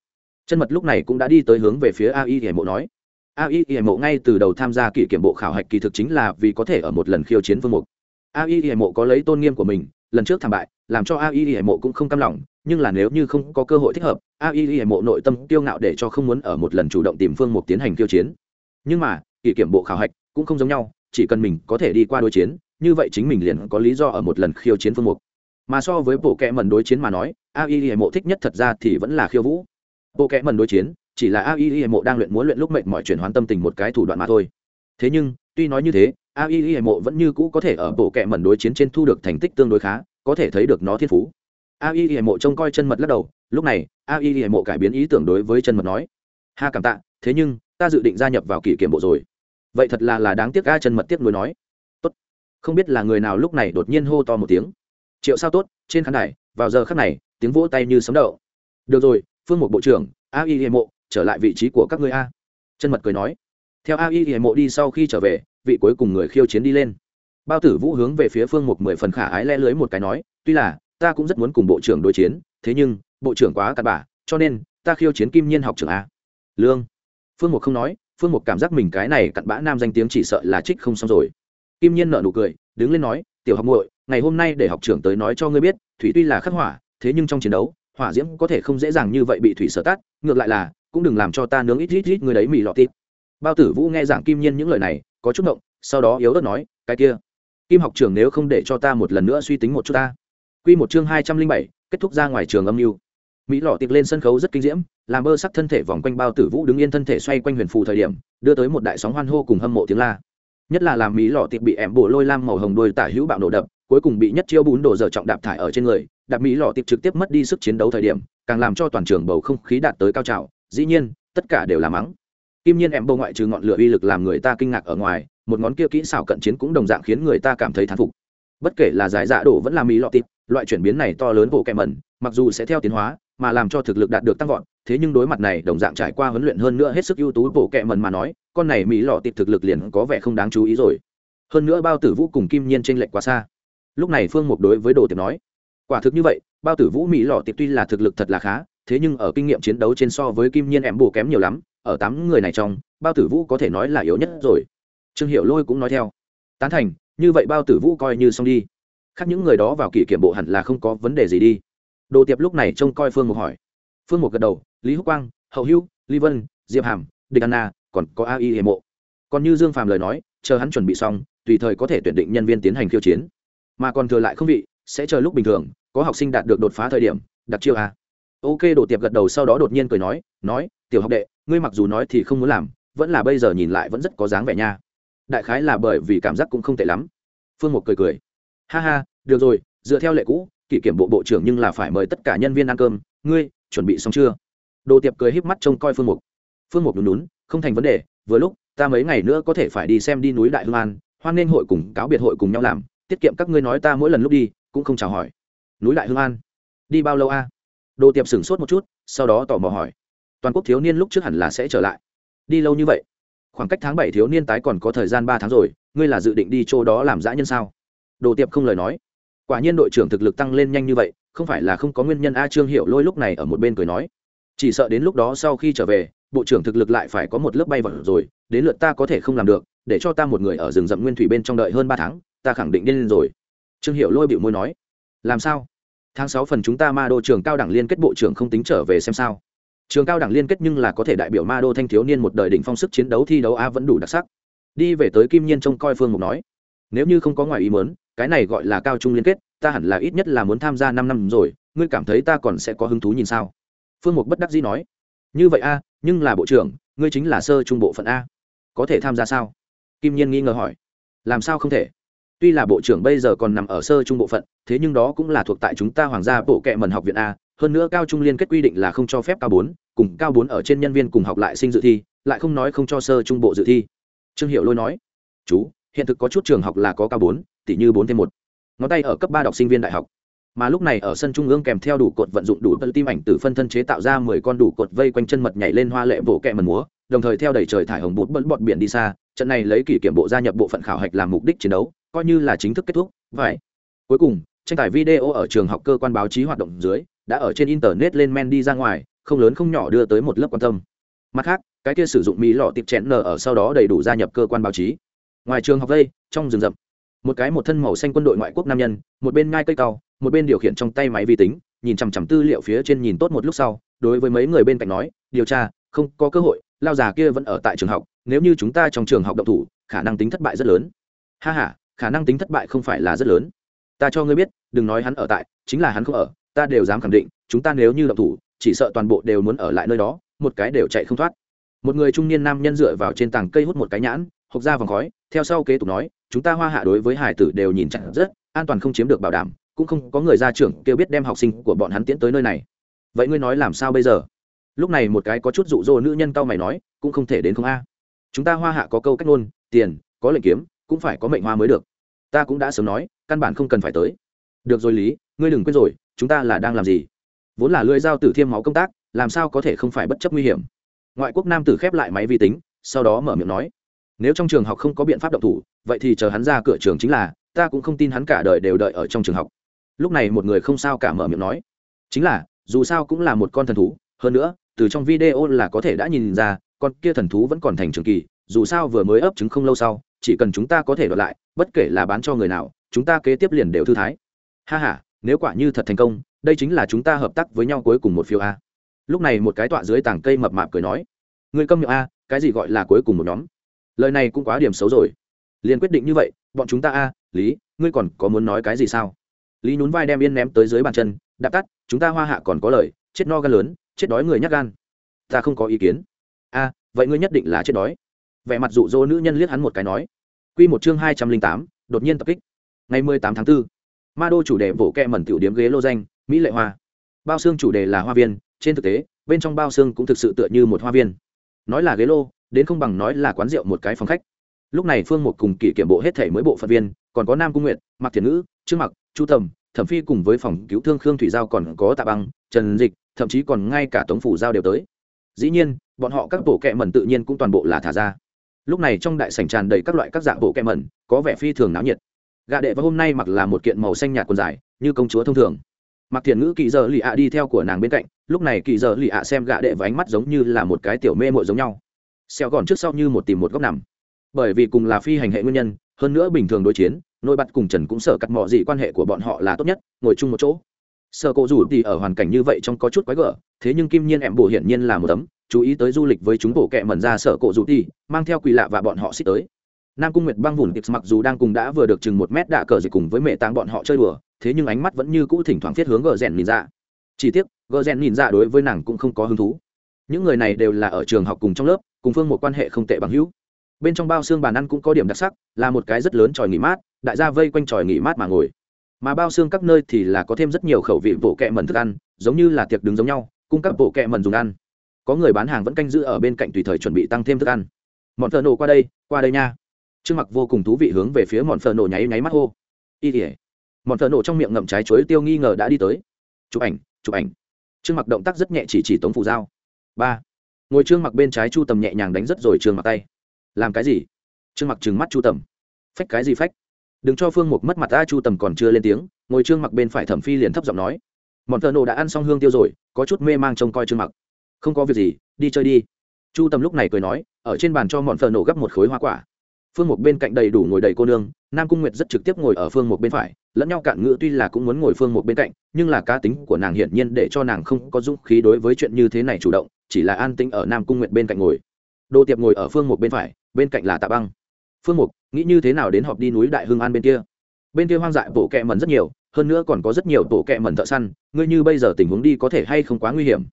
Chân mật lúc này cũng đã đi tới hướng về phía a y mộ nói. A y mộ ngay từ đầu tham gia kỷ kiểm bộ khảo hạch kỳ thực chính là vì có thể ở một lần khiêu chiến vương mục. A y mộ có lấy tôn nghiêm của mình, lần trước thảm bại, làm cho a y mộ cũng không cam lòng, nhưng là nếu như không có cơ hội thích hợp, a y mộ nội tâm tiêu ngạo để cho không muốn ở một lần chủ động tìm phương mục tiến hành khiêu chiến. Nhưng mà kỳ kiểm bộ khảo hạch cũng không giống nhau, chỉ cần mình có thể đi qua đối chiến, như vậy chính mình liền có lý do ở một lần khiêu chiến phương mục. Mà so với bộ kệ mần đối chiến mà nói ai y mộ thích nhất thật ra thì vẫn là khiêu vũ. Bộ kệ mần đối chiến, chỉ là ai y mộ đang luyện muốn luyện lúc mệnh mọi chuyển hoán tâm tình một cái thủ đoạn mà thôi. Thế nhưng, tuy nói như thế ai y mộ vẫn như cũ có thể ở bộ kệ mần đối chiến trên thu được thành tích tương đối khá, có thể thấy được nó thiên phú. Ai y mộ trông coi chân mật lắc đầu, lúc này ai y mộ cải biến ý tưởng đối với chân mật nói, ha, cảm tạ, thế nhưng, ta dự định gia nhập vào kỷ kiểm bộ rồi vậy thật là là đáng tiếc, a chân mật tiếp nối nói. Tốt. Không biết là người nào lúc này đột nhiên hô to một tiếng. Triệu sao tốt, trên khán đài, vào giờ khắc này, tiếng vỗ tay như sấm đậu. Được rồi, phương một bộ trưởng, a y hệ mộ, trở lại vị trí của các ngươi a. Chân mật cười nói. Theo a y hệ mộ đi sau khi trở về, vị cuối cùng người khiêu chiến đi lên. Bao tử vũ hướng về phía phương một mười phần khả ái le lưới một cái nói, tuy là, ta cũng rất muốn cùng bộ trưởng đối chiến, thế nhưng, bộ trưởng quá cặn bà cho nên, ta khiêu chiến kim nhiên học trưởng a. Lương. Phương một không nói phương một cảm giác mình cái này cặn bã nam danh tiếng chỉ sợ là trích không xong rồi. Kim nhiên nợ nụ cười, đứng lên nói, tiểu học muội, ngày hôm nay để học trưởng tới nói cho ngươi biết, thủy tuy là khắc hỏa thế nhưng trong chiến đấu, hỏa diễm có thể không dễ dàng như vậy bị thủy sở tát ngược lại là, cũng đừng làm cho ta nướng ít ít ít người đấy mì lọt tít. Bao tử vũ nghe giảng kim nhiên những lời này, có chút động sau đó yếu ớt nói, cái kia, kim học trưởng nếu không để cho ta một lần nữa suy tính một chút ta. Quy một chương hai trăm linh bảy, kết thúc ra ngoài trường âm mưu. Mỹ lọ tiệc lên sân khấu rất kinh diễm làm bơ sắc thân thể vòng quanh bao tử vũ đứng yên thân thể xoay quanh huyền phù thời điểm, đưa tới một đại sóng hoan hô cùng hâm mộ tiếng la. Nhất là làm mỹ lọ tiệp bị ẻm bổ lôi lam màu hồng đôi tả hữu bạo nổ đập, cuối cùng bị nhất chiêu bún đổ dở trọng đạp thải ở trên người, đạp mỹ lọ tiệp trực tiếp mất đi sức chiến đấu thời điểm, càng làm cho toàn trường bầu không khí đạt tới cao trào, dĩ nhiên, tất cả đều là mắng. Kim nhiên ẻm bồ ngoại trừ ngọn lửa uy lực làm người ta kinh ngạc ở ngoài, một ngón kia kỹ xảo cận chiến cũng đồng dạng khiến người ta cảm thấy thán phục. Bất kể là giải dạ đổ vẫn là mỹ lọ tiệp, loại chuyển biến này to lớn bộ kẹm mẩn, mặc dù sẽ theo tiến hóa mà làm cho thực lực đạt được tăng vọt, thế nhưng đối mặt này, đồng dạng trải qua huấn luyện hơn nữa hết sức ưu tú bộ kẹ mần mà nói, con này mỹ lọ tịp thực lực liền có vẻ không đáng chú ý rồi. Hơn nữa bao tử vũ cùng kim nhiên t r ê n lệch quá xa. Lúc này phương mục đối với đồ tiệp nói, quả thực như vậy, bao tử vũ mỹ lọ tiệp tuy là thực lực thật là khá, thế nhưng ở kinh nghiệm chiến đấu trên so với kim nhiên em bù kém nhiều lắm, ở tám người này trong, bao tử vũ có thể nói là yếu nhất rồi. Trương hiệu lôi cũng nói theo. Tán thành, như vậy bao tử vũ coi như xong đi. Khác những người đó vào kỷ kiểm bộ hẳn là không có vấn đề gì đi đồ tiệp lúc này trông coi phương mục hỏi. Phương mục gật đầu, lý húc quang, hậu hữu ly vân, diệp hàm, địch anna còn có a y hệ mộ. Còn như dương phàm lời nói, chờ hắn chuẩn bị xong, tùy thời có thể tuyển định nhân viên tiến hành khiêu chiến. Mà còn thừa lại không vị, sẽ chờ lúc bình thường, có học sinh đạt được đột phá thời điểm, đặt chiêu a. Ok, đồ tiệp gật đầu, sau đó đột nhiên cười nói nói, tiểu học đệ, ngươi mặc dù nói thì không muốn làm, vẫn là bây giờ nhìn lại vẫn rất có dáng vẻ nha. Đại khái là bởi vì cảm giác cũng không tệ lắm. Phương mục cười cười. Ha ha, được rồi, dựa theo lệ cũ kỷ kiểm bộ bộ trưởng nhưng là phải mời tất cả nhân viên ăn cơm. Ngươi, chuẩn bị xong chưa? Đồ tiệp cười híp mắt trông coi phương mục. Phương mục lún nhún, không thành vấn đề, vừa lúc, ta mấy ngày nữa có thể phải đi xem đi núi đại hương an, hoan nghênh hội cùng cáo biệt hội cùng nhau làm, tiết kiệm các ngươi nói ta mỗi lần lúc đi, cũng không chào hỏi. Núi đại hương an, đi bao lâu a? Đồ tiệp sửng sốt một chút, sau đó tò mò hỏi. Toàn quốc thiếu niên lúc trước hẳn là sẽ trở lại. Đi lâu như vậy? Khoảng cách tháng bảy thiếu niên tái còn có thời gian ba tháng rồi, ngươi là dự định đi chỗ đó làm dã nhân sao? Đồ tiệp không lời nói quả nhiên đội trưởng thực lực tăng lên nhanh như vậy, không phải là không có nguyên nhân a trương hiệu lôi lúc này ở một bên cười nói. Chỉ sợ đến lúc đó sau khi trở về, bộ trưởng thực lực lại phải có một lớp bay vật rồi, đến lượt ta có thể không làm được, để cho ta một người ở rừng rậm nguyên thủy bên trong đợi hơn ba tháng, ta khẳng định điên lên rồi. Trương hiệu lôi bịu môi nói. Làm sao? Tháng sáu phần chúng ta ma đô trường cao đẳng liên kết bộ trưởng không tính trở về xem sao. Trường cao đẳng liên kết nhưng là có thể đại biểu ma đô thanh thiếu niên một đời đỉnh phong sức chiến đấu thi đấu a vẫn đủ đặc sắc. Đi về tới kim nhiên trông coi phương mục nói nếu như không có ngoài ý mớn cái này gọi là cao trung liên kết, ta hẳn là ít nhất là muốn tham gia năm năm rồi, ngươi cảm thấy ta còn sẽ có hứng thú nhìn sao? Phương mục bất đắc dĩ nói. Như vậy a, nhưng là bộ trưởng, ngươi chính là sơ trung bộ phận a. Có thể tham gia sao? Kim nhiên nghi ngờ hỏi. Làm sao không thể? Tuy là bộ trưởng bây giờ còn nằm ở sơ trung bộ phận, thế nhưng đó cũng là thuộc tại chúng ta hoàng gia bộ kệ mần học viện a. Hơn nữa cao trung liên kết quy định là không cho phép cao bốn, cùng cao bốn ở trên nhân viên cùng học lại sinh dự thi, lại không nói không cho sơ trung bộ dự thi. Trương hiệu lôi nói. Chú hiện thực có chút trường học là có cao bốn tỷ như bốn thêm một. Ngón tay ở cấp ba đọc sinh viên đại học. Mà lúc này ở sân trung ương kèm theo đủ cột vận dụng đủ tim ảnh từ phân thân chế tạo ra mười con đủ cột vây quanh chân mật nhảy lên hoa lệ bộ kẹ mần múa, đồng thời theo đầy trời thải hồng bụt bận bọt biển đi xa, trận này lấy kỷ kiểm bộ gia nhập bộ phận khảo hạch làm mục đích chiến đấu, coi như là chính thức kết thúc vậy cuối cùng, tranh tài video ở trường học cơ quan báo chí hoạt động dưới, đã ở trên internet lên men đi ra ngoài, không lớn không nhỏ đưa tới một lớp quan tâm. Mặt khác, cái kia sử dụng mỹ lọ tiệp chẹn nở ở sau đó đầy đủ gia nhập cơ quan báo chí ngoài trường học vây trong rừng rậm. Một cái một thân màu xanh quân đội ngoại quốc nam nhân, một bên ngai cây cao, một bên điều khiển trong tay máy vi tính, nhìn chằm chằm tư liệu phía trên nhìn tốt một lúc sau, đối với mấy người bên cạnh nói, điều tra, không có cơ hội, lao già kia vẫn ở tại trường học, nếu như chúng ta trong trường học động thủ, khả năng tính thất bại rất lớn. Ha h a khả năng tính thất bại không phải là rất lớn. Ta cho ngươi biết, đừng nói hắn ở tại, chính là hắn không ở, ta đều dám khẳng định, chúng ta nếu như động thủ, chỉ sợ toàn bộ đều muốn ở lại nơi đó, một cái đều chạy không thoát. Một người trung niên nam nhân dựa vào trên tảng cây hút một cái nhãn hộc ra vòng khói, theo sau kế tục nói, chúng ta hoa hạ đối với hải tử đều nhìn chặt rất, an toàn không chiếm được bảo đảm, cũng không có người ra trưởng kêu biết đem học sinh của bọn hắn tiến tới nơi này. Vậy ngươi nói làm sao bây giờ? Lúc này một cái có chút rụ rỗ nữ nhân cao mày nói, cũng không thể đến không a. Chúng ta hoa hạ có câu cách ngôn, tiền, có lệnh kiếm, cũng phải có mệnh hoa mới được. Ta cũng đã sớm nói, căn bản không cần phải tới. Được rồi lý, ngươi đừng quên rồi, chúng ta là đang làm gì? Vốn là lưỡi dao tử thiêm máu công tác, làm sao có thể không phải bất chấp nguy hiểm? Ngoại quốc nam tử khép lại máy vi tính, sau đó mở miệng nói nếu trong trường học không có biện pháp động thủ, vậy thì chờ hắn ra cửa trường chính là, ta cũng không tin hắn cả đời đều đợi ở trong trường học. Lúc này một người không sao cả mở miệng nói. Chính là, dù sao cũng là một con thần thú, hơn nữa, từ trong video là có thể đã nhìn ra, con kia thần thú vẫn còn thành trường kỳ, dù sao vừa mới ấp trứng không lâu sau, chỉ cần chúng ta có thể đoạt lại, bất kể là bán cho người nào, chúng ta kế tiếp liền đều thư thái. Ha h a nếu quả như thật thành công, đây chính là chúng ta hợp tác với nhau cuối cùng một phiếu a. Lúc này một cái tọa dưới tảng cây mập mạp cười nói. Người câm miệng a, cái gì gọi là cuối cùng một nhóm? Lời này cũng quá điểm xấu rồi. Liền quyết định như vậy bọn chúng ta a lý ngươi còn có muốn nói cái gì sao? Lý nhún vai đem yên ném tới dưới bàn chân đạp tắt chúng ta hoa hạ còn có lời chết no gan lớn chết đói người nhắc gan. Ta không có ý kiến. A vậy ngươi nhất định là chết đói. Vẻ mặt rụ rỗ nữ nhân liếc hắn một cái nói. Q một chương hai trăm linh tám đột nhiên tập kích. Ngày mười tám tháng 4, ma đô chủ đề vỗ kẹ mẩn tiểu điếm ghế lô danh mỹ lệ hoa. Bao xương chủ đề là hoa viên trên thực tế bên trong bao xương cũng thực sự tựa như một hoa viên. Nói là ghế lô đến không bằng nói là quán rượu một cái phòng khách. Lúc này phương một cùng kỷ kiểm bộ hết thể mới bộ phận viên, còn có nam cung nguyện mặc thiền ngữ, trương mặc, chu tầm thẩm phi cùng với phòng cứu thương khương thủy giao còn có tạ băng, trần dịch, thậm chí còn ngay cả tống phủ giao đều tới. Dĩ nhiên, bọn họ các bộ kẹ mẩn tự nhiên cũng toàn bộ là thả ra. Lúc này trong đại sảnh tràn đầy các loại các dạng bộ kẹ mẩn, có vẻ phi thường náo nhiệt. Gà đệ và hôm nay mặc là một kiện màu xanh nhạt quần dài, như công chúa thông thường. Mặc thiền ngữ kỳ giờ lì ạ đi theo của nàng bên cạnh, lúc này kỳ giờ lì ạ xem Gà đệ và ánh mắt giống như là một cái tiểu mê mội giống nhau xeo gòn trước sau như một tìm một góc nằm. Bởi vì cùng là phi hành hệ nguyên nhân, hơn nữa bình thường đối chiến, nội bật cùng trần cũng sợ cắt mỏ gì quan hệ của bọn họ là tốt nhất, ngồi chung một chỗ. Sợ cổ rủ thì ở hoàn cảnh như vậy trong có chút quái gở, thế nhưng kim nhiên em bổ hiển nhiên là một tấm, chú ý tới du lịch với chúng bổ kẹ mẩn ra sợ cổ rủ thì, mang theo quỷ lạ và bọn họ xích tới. Nam cung nguyệt băng vùn tips mặc dù đang cùng đã vừa được chừng một mét đạ cờ dịch cùng với mẹ táng bọn họ chơi đùa, thế nhưng ánh mắt vẫn như cũ thỉnh thoảng thiết hướng gờ rèn nhìn ra chỉ tiếc, gờ rèn nhìn ra đối với nàng cũng không có hứng thú. Những người này đều là ở trường học cùng trong lớp cùng phương một quan hệ không tệ bằng hữu. Bên trong bao xương bàn ăn cũng có điểm đặc sắc, là một cái rất lớn tròi nghỉ mát, đại gia vây quanh tròi nghỉ mát mà ngồi. Mà bao xương các nơi thì là có thêm rất nhiều khẩu vị bộ kẹ mần thức ăn, giống như là tiệc đứng giống nhau, cung cấp bộ kẹ mần dùng ăn. Có người bán hàng vẫn canh giữ ở bên cạnh tùy thời chuẩn bị tăng thêm thức ăn. Mọn thợ nổ qua đây qua đây nha. Trương mặc vô cùng thú vị hướng về phía mọn thợ nổ nháy nháy mắt hô. Y tỉa mọn thợ nổ trong miệng ngậm trái chuối tiêu nghi ngờ đã đi tới. Chụp ảnh chụp ảnh. Trương mặc động tác rất nhẹ chỉ chỉ tống phủ dao ba ngồi trương mặc bên trái chu tầm nhẹ nhàng đánh rất rồi trương mặc tay. Làm cái gì? Trương mặc trừng mắt chu tầm. Phách cái gì phách? Đừng cho phương mục mất mặt ta, chu tầm còn chưa lên tiếng, ngồi trương mặc bên phải thẩm phi liền thấp giọng nói. Mọn thợ nổ đã ăn xong hương tiêu rồi, có chút mê mang trông coi trương mặc. Không có việc gì, đi chơi đi. Chu tầm lúc này cười nói, ở trên bàn cho mọn thợ nổ gấp một khối hoa quả. Phương mục bên cạnh đầy đủ ngồi đầy cô nương, nam cung nguyệt rất trực tiếp ngồi ở phương mục bên phải, lẫn nhau cạn ngữ tuy là cũng muốn ngồi phương mục bên cạnh, nhưng là cá tính của nàng hiển nhiên để cho nàng không có dũng khí đối với chuyện như thế này chủ động chỉ là an tĩnh ở nam cung nguyện bên cạnh ngồi. Đồ tiệp ngồi ở phương mục bên phải, bên cạnh là tạ băng. Phương mục, nghĩ như thế nào đến họp đi núi đại hưng an bên kia? Bên kia hoang dại bộ kẹ mần rất nhiều, hơn nữa còn có rất nhiều tổ kẹ mần thợ săn, ngươi như bây giờ tình huống đi có thể hay không quá nguy hiểm?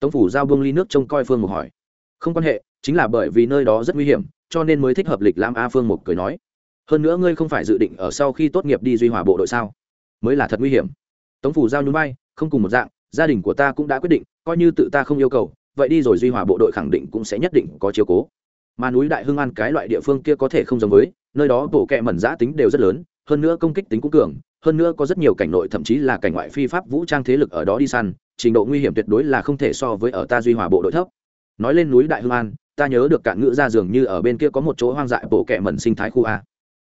Tống phủ giao buông ly nước trông coi phương mục hỏi. Không quan hệ, chính là bởi vì nơi đó rất nguy hiểm, cho nên mới thích hợp lịch lam a. Phương mục cười nói. Hơn nữa ngươi không phải dự định ở sau khi tốt nghiệp đi duy hòa bộ đội sao? Mới là thật nguy hiểm. Tống phủ giao nhún bay không cùng một dạng, gia đình của ta cũng đã quyết định, coi như tự ta không yêu cầu vậy đi rồi duy hòa bộ đội khẳng định cũng sẽ nhất định có chiếu cố. Mà núi đại hưng an cái loại địa phương kia có thể không giống với, nơi đó bộ kẹ mẩn giã tính đều rất lớn, hơn nữa công kích tính cũng cường, hơn nữa có rất nhiều cảnh nội thậm chí là cảnh ngoại phi pháp vũ trang thế lực ở đó đi săn, trình độ nguy hiểm tuyệt đối là không thể so với ở ta duy hòa bộ đội thấp. Nói lên núi đại hương an, ta nhớ được cạn ngữ ra dường như ở bên kia có một chỗ hoang dại bộ kệ mẩn sinh thái khu a.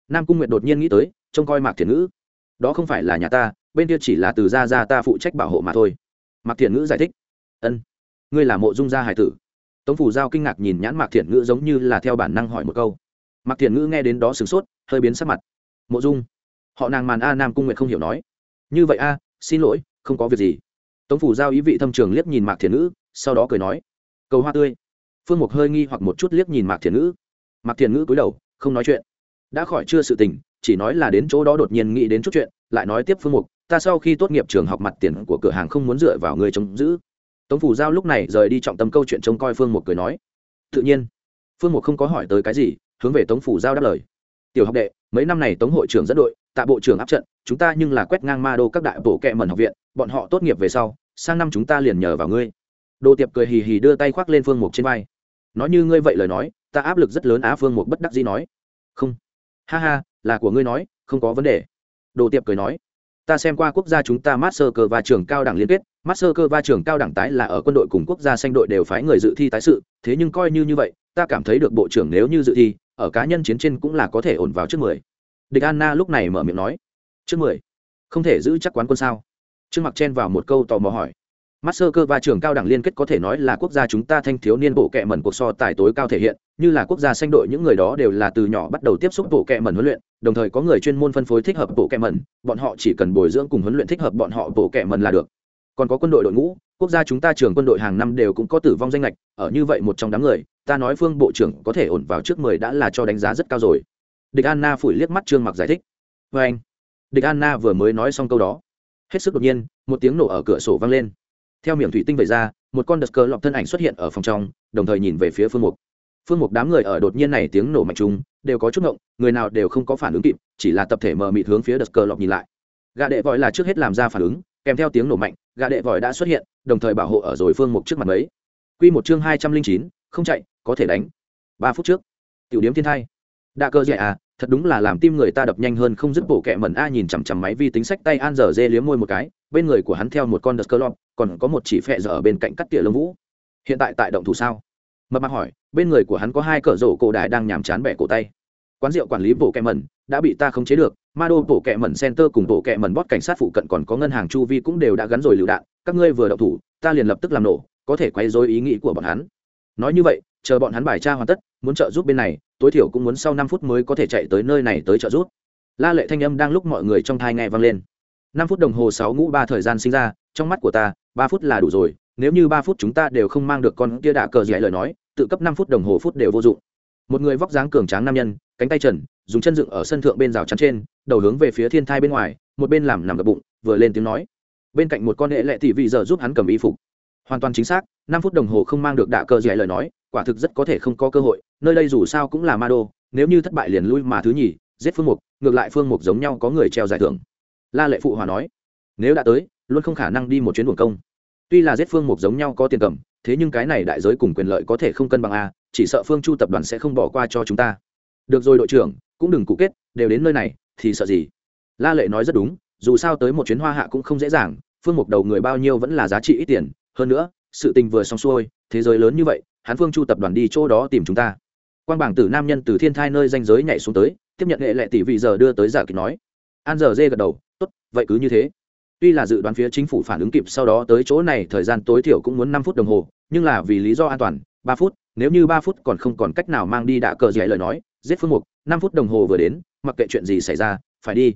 Nam cung nguyệt đột nhiên nghĩ tới, trông coi mạc thiền ngữ. Đó không phải là nhà ta, bên kia chỉ là từ gia gia ta phụ trách bảo hộ mà thôi. Mạc thiền ngữ giải thích. Ân ngươi là mộ dung gia hải tử. Tống phủ giao kinh ngạc nhìn nhãn mạc thiện ngữ giống như là theo bản năng hỏi một câu. Mạc thiện ngữ nghe đến đó sửng sốt, hơi biến sắc mặt. Mộ dung? Họ nàng màn a nam cung nguyệt không hiểu nói. Như vậy a, xin lỗi, không có việc gì. Tống phủ giao ý vị thâm trường liếc nhìn mạc thiện ngữ, sau đó cười nói. Cầu hoa tươi. Phương mục hơi nghi hoặc một chút liếc nhìn mạc thiện ngữ. Mạc thiện ngữ cúi đầu, không nói chuyện. Đã khỏi chưa sự tình, chỉ nói là đến chỗ đó đột nhiên nghĩ đến chút chuyện, lại nói tiếp phương mục, ta sau khi tốt nghiệp trường học mặt tiền của cửa hàng không muốn dựa vào người chống giữ tống phủ giao lúc này rời đi trọng tâm câu chuyện trông coi phương một cười nói, tự nhiên. Phương một không có hỏi tới cái gì, hướng về tống phủ giao đáp lời. Tiểu học đệ, mấy năm này tống hội trưởng dẫn đội, tạ bộ trưởng áp trận, chúng ta nhưng là quét ngang ma đô các đại bộ kệ mẩn học viện, bọn họ tốt nghiệp về sau, sang năm chúng ta liền nhờ vào ngươi. Đồ tiệp cười hì hì đưa tay khoác lên phương mục trên vai. Nói như ngươi vậy lời nói, ta áp lực rất lớn á. Phương mục bất đắc dĩ nói. Không. Ha ha, là của ngươi nói, không có vấn đề. Đồ tiệp cười nói. Ta xem qua quốc gia chúng ta master cờ và trường cao đẳng liên kết master cơ trường cao đẳng tái là ở quân đội cùng quốc gia xanh đội đều phái người dự thi tái sự thế nhưng coi như như vậy ta cảm thấy được bộ trưởng nếu như dự thi ở cá nhân chiến trên cũng là có thể ổn vào trước mười. Địch anna lúc này mở miệng nói. Trước mười? Không thể giữ chắc quán quân sao? Trương mặc chen vào một câu tò mò hỏi. Master cơ và trường cao đẳng liên kết có thể nói là quốc gia chúng ta thanh thiếu niên bộ kệ mẩn cuộc so tài tối cao thể hiện, như là quốc gia xanh đội những người đó đều là từ nhỏ bắt đầu tiếp xúc bộ kệ mẩn huấn luyện, đồng thời có người chuyên môn phân phối thích hợp bộ kệ mẩn, bọn họ chỉ cần bồi dưỡng cùng huấn luyện thích hợp bọn họ bộ kệ mẩn là được. Còn có quân đội đội ngũ, quốc gia chúng ta trường quân đội hàng năm đều cũng có tử vong danh lệch, ở như vậy một trong đám người, ta nói Phương bộ trưởng có thể ổn vào trước mười đã là cho đánh giá rất cao rồi. Địch Anna phủi liếc mắt Trương Mặc giải thích. vê anh. Địch Anna vừa mới nói xong câu đó, hết sức đột nhiên, một tiếng nổ ở cửa sổ vang lên theo miệng thủy tinh về ra một con đợt cờ lọc thân ảnh xuất hiện ở phòng trong đồng thời nhìn về phía phương mục phương mục đám người ở đột nhiên này tiếng nổ mạnh chung đều có chút ngộng người nào đều không có phản ứng kịp chỉ là tập thể mờ mịt hướng phía đợt cờ lọc nhìn lại gà đệ vội là trước hết làm ra phản ứng kèm theo tiếng nổ mạnh gà đệ vòi đã xuất hiện, đồng thời bảo hộ ở rồi phương mục trước mặt mấy. Q một chương hai trăm linh chín, không chạy, có thể đánh. Ba phút trước, tiểu điếm thiên thai. Đa cơ dạy à thật đúng là làm tim người ta đập nhanh hơn không dứt bộ kẹ mẩn a nhìn chằm chằm máy vi tính sách tay an dở dê liếm môi một cái, bên người của hắn theo một con đợt cơ lọp còn có một chỉ phẹ dở ở bên cạnh cắt tỉa lông vũ. Hiện tại tại động thủ sao? Mập mạc hỏi, bên người của hắn có hai cỡ rổ cổ đại đang nhàm chán bẻ cổ tay quán rượu quản lý bộ kẹ mẩn đã bị ta khống chế được, ma đô bộ kẹ mẩn center cùng bộ kẹ mẩn bót cảnh sát phụ cận còn có ngân hàng chu vi cũng đều đã gắn rồi lựu đạn, các ngươi vừa động thủ, ta liền lập tức làm nổ, có thể quay dối ý nghĩ của bọn hắn. Nói như vậy, chờ bọn hắn bài tra hoàn tất, muốn trợ giúp bên này, tối thiểu cũng muốn sau năm phút mới có thể chạy tới nơi này tới trợ giúp. La lệ thanh âm đang lúc mọi người trong thai nghe vang lên. Năm phút đồng hồ sáu ngũ ba thời gian sinh ra, trong mắt của ta, ba phút là đủ rồi, nếu như ba phút chúng ta đều không mang được con kia đạ cờ dạy lời nói, tự cấp năm phút đồng hồ phút đều vô dụng. Một người vóc dáng cường tráng nam nhân cánh tay trần, dùng chân dựng ở sân thượng bên rào chắn trên, đầu hướng về phía thiên thai bên ngoài, một bên làm nằm gập bụng, vừa lên tiếng nói. Bên cạnh một con hệ lệ tỷ vị giờ giúp hắn cầm y phục. Hoàn toàn chính xác, năm phút đồng hồ không mang được đạ cờ dạy lời nói, quả thực rất có thể không có cơ hội, nơi đây dù sao cũng là ma đô, nếu như thất bại liền lui mà thứ nhì, giết phương mục, ngược lại phương mục giống nhau có người treo giải thưởng. La lệ phụ hòa nói, nếu đã tới, luôn không khả năng đi một chuyến buồng công. Tuy là giết phương mục giống nhau có tiền cầm, thế nhưng cái này đại giới cùng quyền lợi có thể không cân bằng a chỉ sợ phương chu tập đoàn sẽ không bỏ qua cho chúng ta được rồi đội trưởng, cũng đừng cụ kết, đều đến nơi này, thì sợ gì? La lệ nói rất đúng, dù sao tới một chuyến hoa hạ cũng không dễ dàng, phương mục đầu người bao nhiêu vẫn là giá trị ít tiền. Hơn nữa, sự tình vừa xong xuôi, thế giới lớn như vậy, hắn phương chu tập đoàn đi chỗ đó tìm chúng ta. Quan bảng tử nam nhân từ thiên thai nơi danh giới nhảy xuống tới, tiếp nhận hệ lệ tỷ vị giờ đưa tới giả kịch nói. An giờ dê gật đầu, tốt, vậy cứ như thế tuy là dự đoán phía chính phủ phản ứng kịp sau đó tới chỗ này thời gian tối thiểu cũng muốn năm phút đồng hồ, nhưng là vì lý do an toàn, ba phút, nếu như ba phút còn không còn cách nào mang đi đạ cờ dạy lời nói, giết phương mục, năm phút đồng hồ vừa đến, mặc kệ chuyện gì xảy ra, phải đi.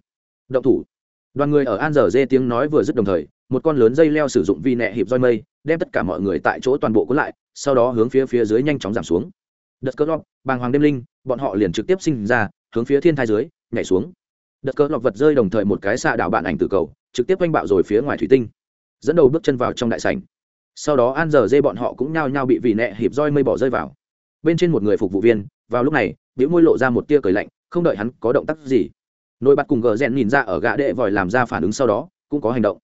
Động thủ. Đoàn người ở an giờ dê tiếng nói vừa dứt đồng thời, một con lớn dây leo sử dụng vi nẹ hiệp roi mây, đem tất cả mọi người tại chỗ toàn bộ cuốn lại, sau đó hướng phía phía dưới nhanh chóng giảm xuống. Đợt cơ lọc, bàng hoàng đêm linh, bọn họ liền trực tiếp sinh ra, hướng phía thiên thai dưới, nhảy xuống. Đợt cơ lọc vật rơi đồng thời một cái xạ đạo bạn ảnh từ cầu trực tiếp oanh bạo rồi phía ngoài thủy tinh, dẫn đầu bước chân vào trong đại sảnh. Sau đó an giờ dê bọn họ cũng nhao nhao bị vị nẹ hiệp roi mây bỏ rơi vào. Bên trên một người phục vụ viên, vào lúc này, biểu môi lộ ra một tia cười lạnh, không đợi hắn có động tác gì. Nổi bật cùng gờ rèn nhìn ra ở gã đệ vòi làm ra phản ứng sau đó, cũng có hành động.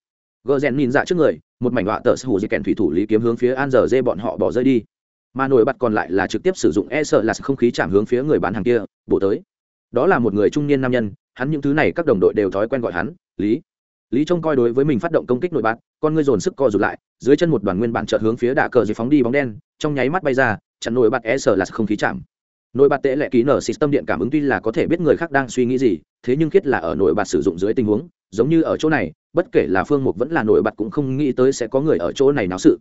Gờ rèn nhìn ra trước người, một mảnh họa tờ sở hữu di kèn thủy thủ lý kiếm hướng phía an giờ dê bọn họ bỏ rơi đi. Mà nổi bật còn lại là trực tiếp sử dụng e sợ là không khí chạm hướng phía người bán hàng kia, bổ tới. Đó là một người trung niên nam nhân, hắn những thứ này các đồng đội đều thói quen gọi hắn, lý lý trông coi đối với mình phát động công kích nội bạt, con ngươi dồn sức co rụt lại dưới chân một đoàn nguyên bản chợt hướng phía đạ cờ dưới phóng đi bóng đen trong nháy mắt bay ra chặn nổi bạt e sờ là không khí chạm. Nổi bạt tệ lệ ký nở system điện cảm ứng tuy là có thể biết người khác đang suy nghĩ gì thế nhưng khiết là ở nổi bạt sử dụng dưới tình huống giống như ở chỗ này bất kể là phương mục vẫn là nổi bạt cũng không nghĩ tới sẽ có người ở chỗ này náo sự.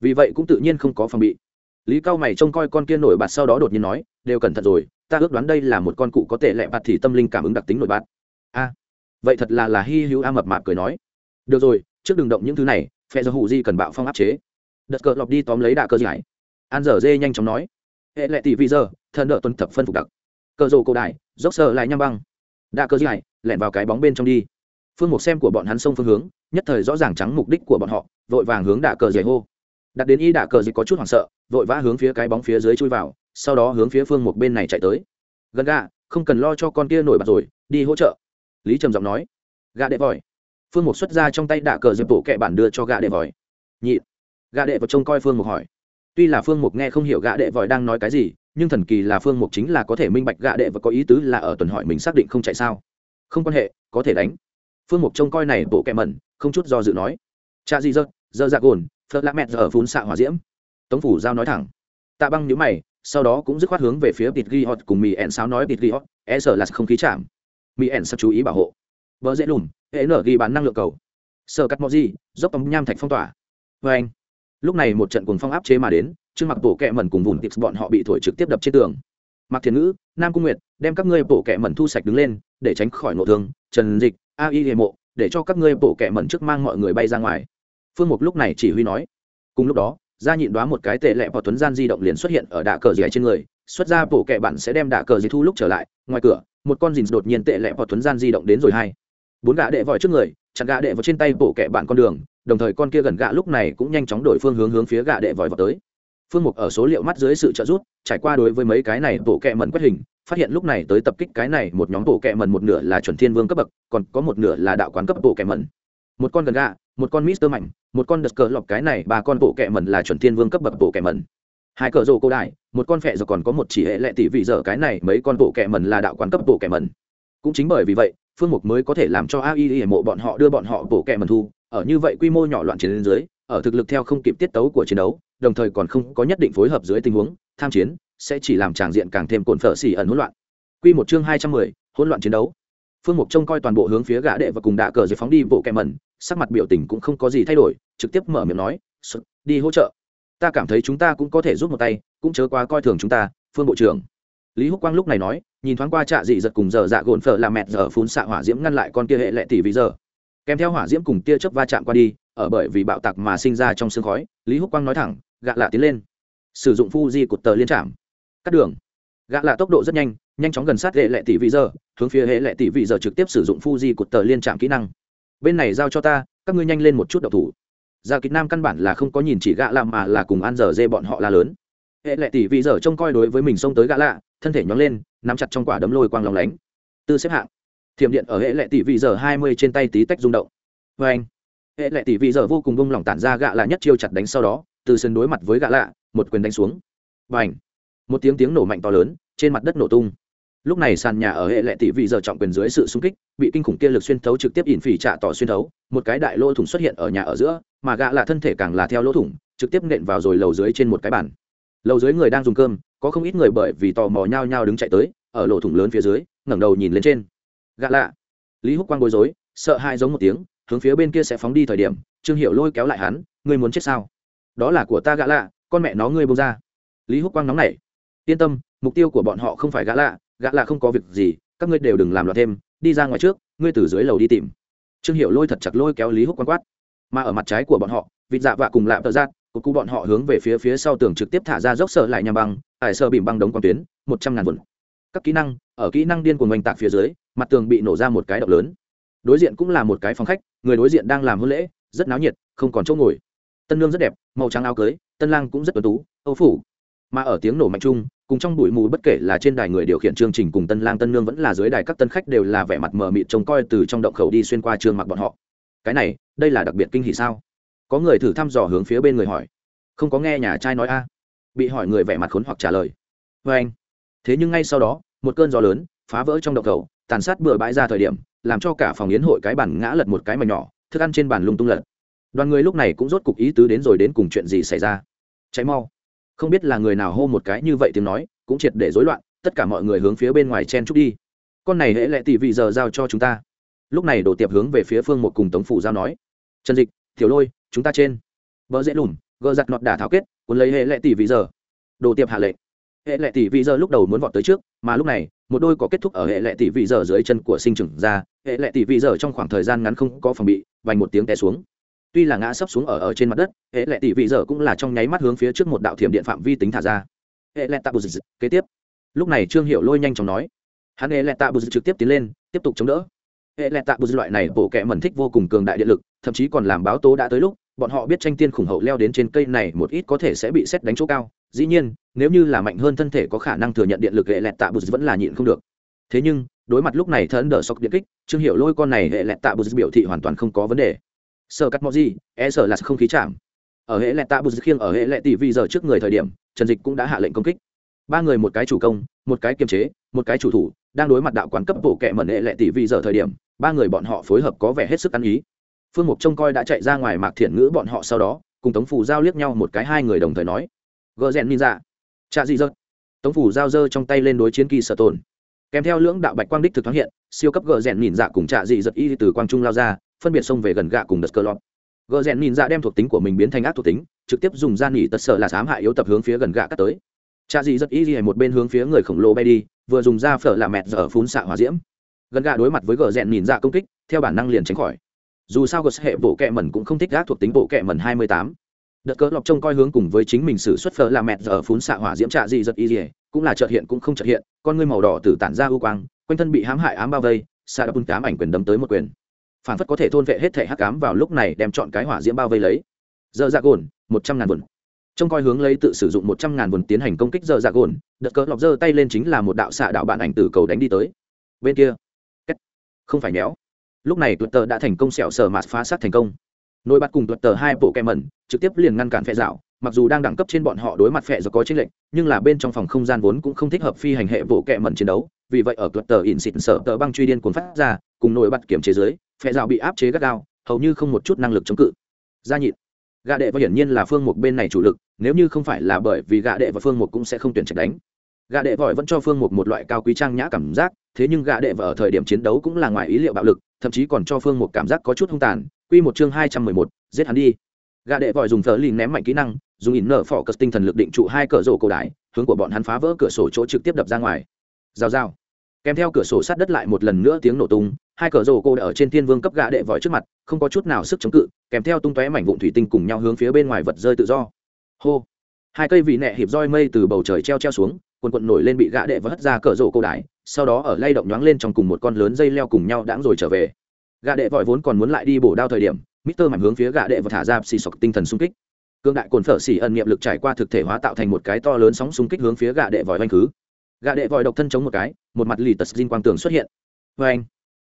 Vì vậy cũng tự nhiên không có phòng bị. Lý cao mày trông coi con kia nổi bạt sau đó đột nhiên nói đều cẩn thận rồi ta ước đoán đây là một con cụ có tệ lệ bạt thì tâm linh cảm ứng đặc tính nổi bạt. A vậy thật là là hy hữu a mập mạp cười nói. Được rồi, trước đừng động những thứ này, phe do hụ di cần bạo phong áp chế. Đợt cờ lọc đi tóm lấy đạ cơ giải. An dở dê nhanh chóng nói. Hệ lệ tỷ vi giờ, thần nợ tuân thập phân phục đặc. Cờ rồ cổ đại, dốc sờ lại nham băng. Đạ cơ giải, lẹn vào cái bóng bên trong đi. Phương mục xem của bọn hắn sông phương hướng, nhất thời rõ ràng trắng mục đích của bọn họ, vội vàng hướng đạ cờ giải hô. Đặt đến y đạ cờ dịch có chút hoảng sợ, vội vã hướng phía cái bóng phía dưới chui vào, sau đó hướng phía phương mục bên này chạy tới. Gần gà, không cần lo cho con kia nổi bật rồi, đi hỗ trợ lý trầm giọng nói, gà đệ vòi. Phương Mục xuất ra trong tay đạ cờ dịch bộ kẹ bản đưa cho gà đệ vòi. Nhị. Gà đệ vào trông coi phương Mục hỏi. Tuy là phương mục nghe không hiểu gã đệ vòi đang nói cái gì, nhưng thần kỳ là phương mục chính là có thể minh bạch gã đệ và có ý tứ là ở tuần hỏi mình xác định không chạy sao. Không quan hệ, có thể đánh. Phương mục trông coi này bộ kẹ mẩn, không chút do dự nói. Cha gì dơ dơ dạ gồn, phớt lạ mẹt giờ phun xạ hỏa diễm. Tống phủ giao nói thẳng. Tạ băng nhữ mày, sau đó cũng dứt khoát hướng về phía bịt ghi hot cùng mì ẹn sáo nói bịt ghi hot e sợ là không khí chạm mỹ ẩn sắp chú ý bảo hộ. Vợ dễ lùm, hệ nở ghi bán năng lượng cầu. Sợ cắt mọi gì, dốc ống nham thạch phong tỏa. Vê anh. Lúc này một trận cuồng phong áp chế mà đến, trương mặc bộ kẹ mẩn cùng vùng tips bọn họ bị thổi trực tiếp đập trên tường. Mặc thiền ngữ, nam cung nguyệt, đem các ngươi bộ kẹ mẩn thu sạch đứng lên, để tránh khỏi nộ thương. Trần dịch, a y hệ mộ, để cho các ngươi bộ kẹ mẩn trước mang mọi người bay ra ngoài. Phương mục lúc này chỉ huy nói. Cùng lúc đó ra nhịn đoá một cái tệ lẹ vào tuấn gian di động liền xuất hiện ở đạ cờ dì trên người. Xuất ra bộ kẹ bạn sẽ đem đạ cờ dì thu lúc trở lại, ngoài cửa một con dìn đột nhiên tệ lẹ vào thuấn gian di động đến rồi hai. Bốn gã đệ vòi trước người, chặn gã đệ vào trên tay bộ kẹ bạn con đường, đồng thời con kia gần gã lúc này cũng nhanh chóng đổi phương hướng hướng phía gã đệ vòi vào tới. Phương mục ở số liệu mắt dưới sự trợ giúp, trải qua đối với mấy cái này bộ kẹ mẩn quét hình, phát hiện lúc này tới tập kích cái này một nhóm bộ kẹ mẩn một nửa là chuẩn thiên vương cấp bậc, còn có một nửa là đạo quán cấp bộ kẹ mẩn. Một con gần gã, một con mister mạnh, một con đợt cờ lọc cái này, ba con bộ kẹ mẩn là chuẩn thiên vương cấp bậc bộ kẹ mẩn hai cờ rồ cô đại một con phẹ giờ còn có một chỉ hệ lệ tỷ vị giờ, cái này mấy con bộ kẹ mần là đạo quán cấp bộ kẹ mần cũng chính bởi vì vậy, phương mục mới có thể làm cho ai mộ bọn họ đưa bọn họ bộ kẹ mần thu. Ở như vậy quy mô nhỏ loạn chiến lên dưới, ở thực lực theo không kịp tiết tấu của chiến đấu, đồng thời còn không có nhất định phối hợp dưới tình huống, tham chiến, sẽ chỉ làm tràng diện càng thêm cồn phở xỉ ẩn hỗn loạn. Quy một chương hai trăm mười, hỗn loạn chiến đấu. Phương mục trông coi toàn bộ hướng phía gã đệ và cùng đạ cờ dưới phóng đi bộ kẹ mẩn, sắc mặt biểu tình cũng không có gì thay đổi, trực tiếp mở miệng nói đi hỗ trợ ta cảm thấy chúng ta cũng có thể giúp một tay, cũng chớ quá coi thường chúng ta, phương bộ trưởng. Lý húc quang lúc này nói, nhìn thoáng qua trạ dị giật cùng giờ dạ gồn phở là mẹt giờ phun xạ hỏa diễm ngăn lại con kia hệ lệ tỷ vì giờ. Kèm theo hỏa diễm cùng tia chớp va chạm qua đi, ở bởi vì bạo tạc mà sinh ra trong sương khói, lý húc quang nói thẳng, gạ lạ tiến lên. Sử dụng phu di cột tờ liên trạm cắt đường. Gạ lạ tốc độ rất nhanh nhanh chóng gần sát hệ lệ tỷ vị giờ, hướng phía hệ lệ tỷ vị giờ trực tiếp sử dụng phu di cột tờ liên trạm kỹ năng. Bên này giao cho ta, các ngươi nhanh lên một chút độc thủ gia kịch nam căn bản là không có nhìn chỉ gạ lạ mà là cùng ăn dở dê bọn họ la lớn. Hệ lệ tỷ vị dở trông coi đối với mình xông tới gạ lạ, thân thể nhóng lên, nắm chặt trong quả đấm lôi quang lòng lánh. Tư xếp hạng. Thiểm điện ở hệ lệ tỷ vị dở hai mươi trên tay tí tách rung động. Vê anh, hệ lệ tỷ vị dở vô cùng bông lỏng tản ra gạ lạ nhất chiêu chặt đánh sau đó, từ sân đối mặt với gạ lạ, một quyền đánh xuống. Và ảnh một tiếng tiếng nổ mạnh to lớn, trên mặt đất nổ tung lúc này sàn nhà ở hệ lệ tỷ vị giờ trọng quyền dưới sự xung kích, bị kinh khủng kia lực xuyên thấu trực tiếp ỉn phỉ trạ tỏ xuyên thấu, một cái đại lỗ thủng xuất hiện ở nhà ở giữa, mà gạ là thân thể càng là theo lỗ thủng, trực tiếp nện vào rồi lầu dưới trên một cái bàn. Lầu dưới người đang dùng cơm, có không ít người bởi vì tò mò nhao nhao đứng chạy tới, ở lỗ thủng lớn phía dưới, ngẩng đầu nhìn lên trên. Gạ lạ lý húc quang bối rối, sợ hãi giống một tiếng, hướng phía bên kia sẽ phóng đi thời điểm, trương hiệu lôi kéo lại hắn, ngươi muốn chết sao? Đó là của ta, gạ lạ con mẹ nó ngươi bông ra. Lý húc quang nóng nảy. Yên tâm, mục tiêu của bọn họ không phải gã lạ gã là không có việc gì, các ngươi đều đừng làm loạn thêm, đi ra ngoài trước, ngươi từ dưới lầu đi tìm. Trương hiệu lôi thật chặt lôi kéo lý húc quan quát. Mà ở mặt trái của bọn họ, vịt dạ vạ cùng lạm tợ giác của cụ bọn họ hướng về phía phía sau tường trực tiếp thả ra dốc sợ lại nhằm băng, ải sơ bìm băng đống quang tuyến, một trăm ngàn vụn. Các kỹ năng, ở kỹ năng điên của ngành tạc phía dưới, mặt tường bị nổ ra một cái động lớn. Đối diện cũng là một cái phòng khách, người đối diện đang làm hôn lễ, rất náo nhiệt, không còn chỗ ngồi. Tân lương rất đẹp, màu trắng áo cưới, tân lang cũng rất tuấn tú, âu phủ. Mà ở tiếng nổ mạnh chung cùng trong bụi mù bất kể là trên đài người điều khiển chương trình cùng tân lang tân nương vẫn là dưới đài các tân khách đều là vẻ mặt mờ mịt trông coi từ trong động khẩu đi xuyên qua trường mặc bọn họ. Cái này, đây là đặc biệt kinh hỷ sao? Có người thử thăm dò hướng phía bên người hỏi. Không có nghe nhà trai nói a? Bị hỏi người vẻ mặt khốn hoặc trả lời. Vê anh. Thế nhưng ngay sau đó, một cơn gió lớn phá vỡ trong động khẩu, tàn sát bừa bãi ra thời điểm, làm cho cả phòng yến hội cái bàn ngã lật một cái mà nhỏ, thức ăn trên bàn lung tung lật. Đoàn người lúc này cũng rốt cục ý tứ đến rồi đến cùng chuyện gì xảy ra. Cháy mau không biết là người nào hô một cái như vậy tiếng nói, cũng triệt để rối loạn, tất cả mọi người hướng phía bên ngoài chen trúc đi. Con này hễ lệ tỷ vị giờ giao cho chúng ta. Lúc này đổ tiệp hướng về phía phương một cùng tống phủ giao nói. Trần dịch, tiểu lôi, chúng ta trên. Vợ dễ lùm gờ giặt nọt đả thảo kết, cuốn lấy hệ lệ tỷ vị giờ. Đồ tiệp hạ lệ. hệ lệ tỷ vị giờ lúc đầu muốn vọt tới trước, mà lúc này, một đôi có kết thúc ở hệ lệ tỷ vị giờ dưới chân của sinh trưởng ra hệ lệ tỷ vị giờ trong khoảng thời gian ngắn không có phòng bị, vành một tiếng té xuống tuy là ngã sấp xuống ở ở trên mặt đất, hệ lệ tỷ vị giờ cũng là trong nháy mắt hướng phía trước một đạo thiểm điện phạm vi tính thả ra. Hệ lệ tạ bù kế tiếp. Lúc này trương hiệu lôi nhanh chóng nói. Hắn hệ lệ tạ bù trực tiếp tiến lên, tiếp tục chống đỡ. Hệ lệ tạ bù loại này bộ kẹ mẩn thích vô cùng cường đại điện lực, thậm chí còn làm báo tố đã tới lúc, bọn họ biết tranh tiên khủng hậu leo đến trên cây này một ít có thể sẽ bị xét đánh chỗ cao. Dĩ nhiên, nếu như là mạnh hơn thân thể có khả năng thừa nhận điện lực hệ lẹt tạ bù vẫn là nhịn không được. Thế nhưng, đối mặt lúc này thân đỡ sọc điện kích, trương hiệu lôi con này hệ lẹt tạ bù biểu thị hoàn toàn không có vấn đề sở cắt mọi gì e sợ là không khí chạm. Ở hệ lệ tạ bù khiêng ở hệ lệ tỷ vì giờ trước người thời điểm, trần dịch cũng đã hạ lệnh công kích. Ba người một cái chủ công, một cái kiềm chế, một cái chủ thủ, đang đối mặt đạo quán cấp bộ kệ mẩn hệ lệ tỷ vì giờ thời điểm, ba người bọn họ phối hợp có vẻ hết sức ăn ý. Phương mục trông coi đã chạy ra ngoài mạc thiện ngữ bọn họ sau đó, cùng tống phủ giao liếc nhau một cái hai người đồng thời nói, gờ rèn ninja dạ. cha dị dợt. Tống phủ giao dơ trong tay lên đối chiến kỳ sở tồn. Kèm theo lưỡng đạo bạch quang đích thực thoáng hiện, siêu cấp gờ rèn nhìn dạ cùng trạ dị giật y từ quang trung lao ra phân biệt xông về gần gạ cùng đợt cơ lọt. Gờ rèn nhìn ra đem thuộc tính của mình biến thành ác thuộc tính, trực tiếp dùng gian nỉ tật sợ là sám hại yếu tập hướng phía gần gạ cắt tới. Trạ dị giật y một bên hướng phía người khổng lồ bay đi, vừa dùng da phở là mẹt dở phun xạ hỏa diễm. Gần gạ đối mặt với gờ rèn nhìn ra công kích, theo bản năng liền tránh khỏi. Dù sao gờ hệ bộ kẹ mẩn cũng không thích gác thuộc tính bộ kẹ mẩn hai mươi tám. Đợt cỡ lọc trông coi hướng cùng với chính mình xử xuất phở là mẹt giờ phun xạ hỏa diễm trạ dị giật y cũng là trợt hiện cũng không trợt hiện, con ngươi màu đỏ từ tản ra ưu quang, quanh thân bị hãm hại ám bao vây, xạ đã bùn cám ảnh quyền đấm tới một quyền phản phất có thể thôn vệ hết thể hắc cám vào lúc này đem chọn cái hỏa diễm bao vây lấy. Dơ dạ gồn, một trăm ngàn vườn trông coi hướng lấy tự sử dụng một trăm ngàn vườn tiến hành công kích dơ dạ gồn, đợt cỡ lọc giơ tay lên chính là một đạo xạ đạo bạn ảnh từ cầu đánh đi tới. Bên kia không phải nhéo. Lúc này twitter đã thành công sẹo sờ mạt phá sát thành công. Nổi bật cùng twitter hai bộ kem mẩn, trực tiếp liền ngăn cản phe dạo mặc dù đang đẳng cấp trên bọn họ đối mặt phe do có chênh lệnh nhưng là bên trong phòng không gian vốn cũng không thích hợp phi hành hệ bộ kệ mẩn chiến đấu, vì vậy ở twitter in xịt sở tờ băng truy điên cuốn phát ra, cùng nổi bật kiểm chế dưới phe dạo bị áp chế gắt gao, hầu như không một chút năng lực chống cự. Gia nhịn gạ đệ và hiển nhiên là phương một bên này chủ lực, nếu như không phải là bởi vì gạ đệ và phương một cũng sẽ không tuyển trạch đánh. Gạ đệ vội vẫn cho phương một một loại cao quý trang nhã cảm giác, thế nhưng gạ đệ và ở thời điểm chiến đấu cũng là ngoài ý liệu bạo lực, thậm chí còn cho phương một cảm giác có chút hung tàn. Quy một chương hai trăm mười một, giết hắn đi. Gạ đệ vội dùng thờ lìn ném mạnh kỹ năng dùng ỉn nở phỏ cất tinh thần lực định trụ hai cờ rổ cổ đại, hướng của bọn hắn phá vỡ cửa sổ chỗ trực tiếp đập ra ngoài. Rào rào. Kèm theo cửa sổ sát đất lại một lần nữa tiếng nổ tung, hai cờ rổ cổ ở trên thiên vương cấp gạ đệ vội trước mặt, không có chút nào sức chống cự, kèm theo tung tóe mảnh vụn thủy tinh cùng nhau hướng phía bên ngoài vật rơi tự do. Hô. Hai cây vị nẹ hiệp roi mây từ bầu trời treo treo xuống, quần quận nổi lên bị gã đệ và hất ra cờ rổ cổ đại, sau đó ở lay động nhoáng lên trong cùng một con lớn dây leo cùng nhau đãng rồi trở về. Gã đệ vội vốn còn muốn lại đi bổ đao thời điểm, mister mạnh hướng phía gã đệ và thả ra xì sọc tinh thần xung kích cương đại cồn phở xỉ ẩn niệm lực trải qua thực thể hóa tạo thành một cái to lớn sóng xung kích hướng phía gạ đệ vòi oanh khứ. Gạ đệ vòi độc thân chống một cái, một mặt lì tật xin quang tường xuất hiện. Vê anh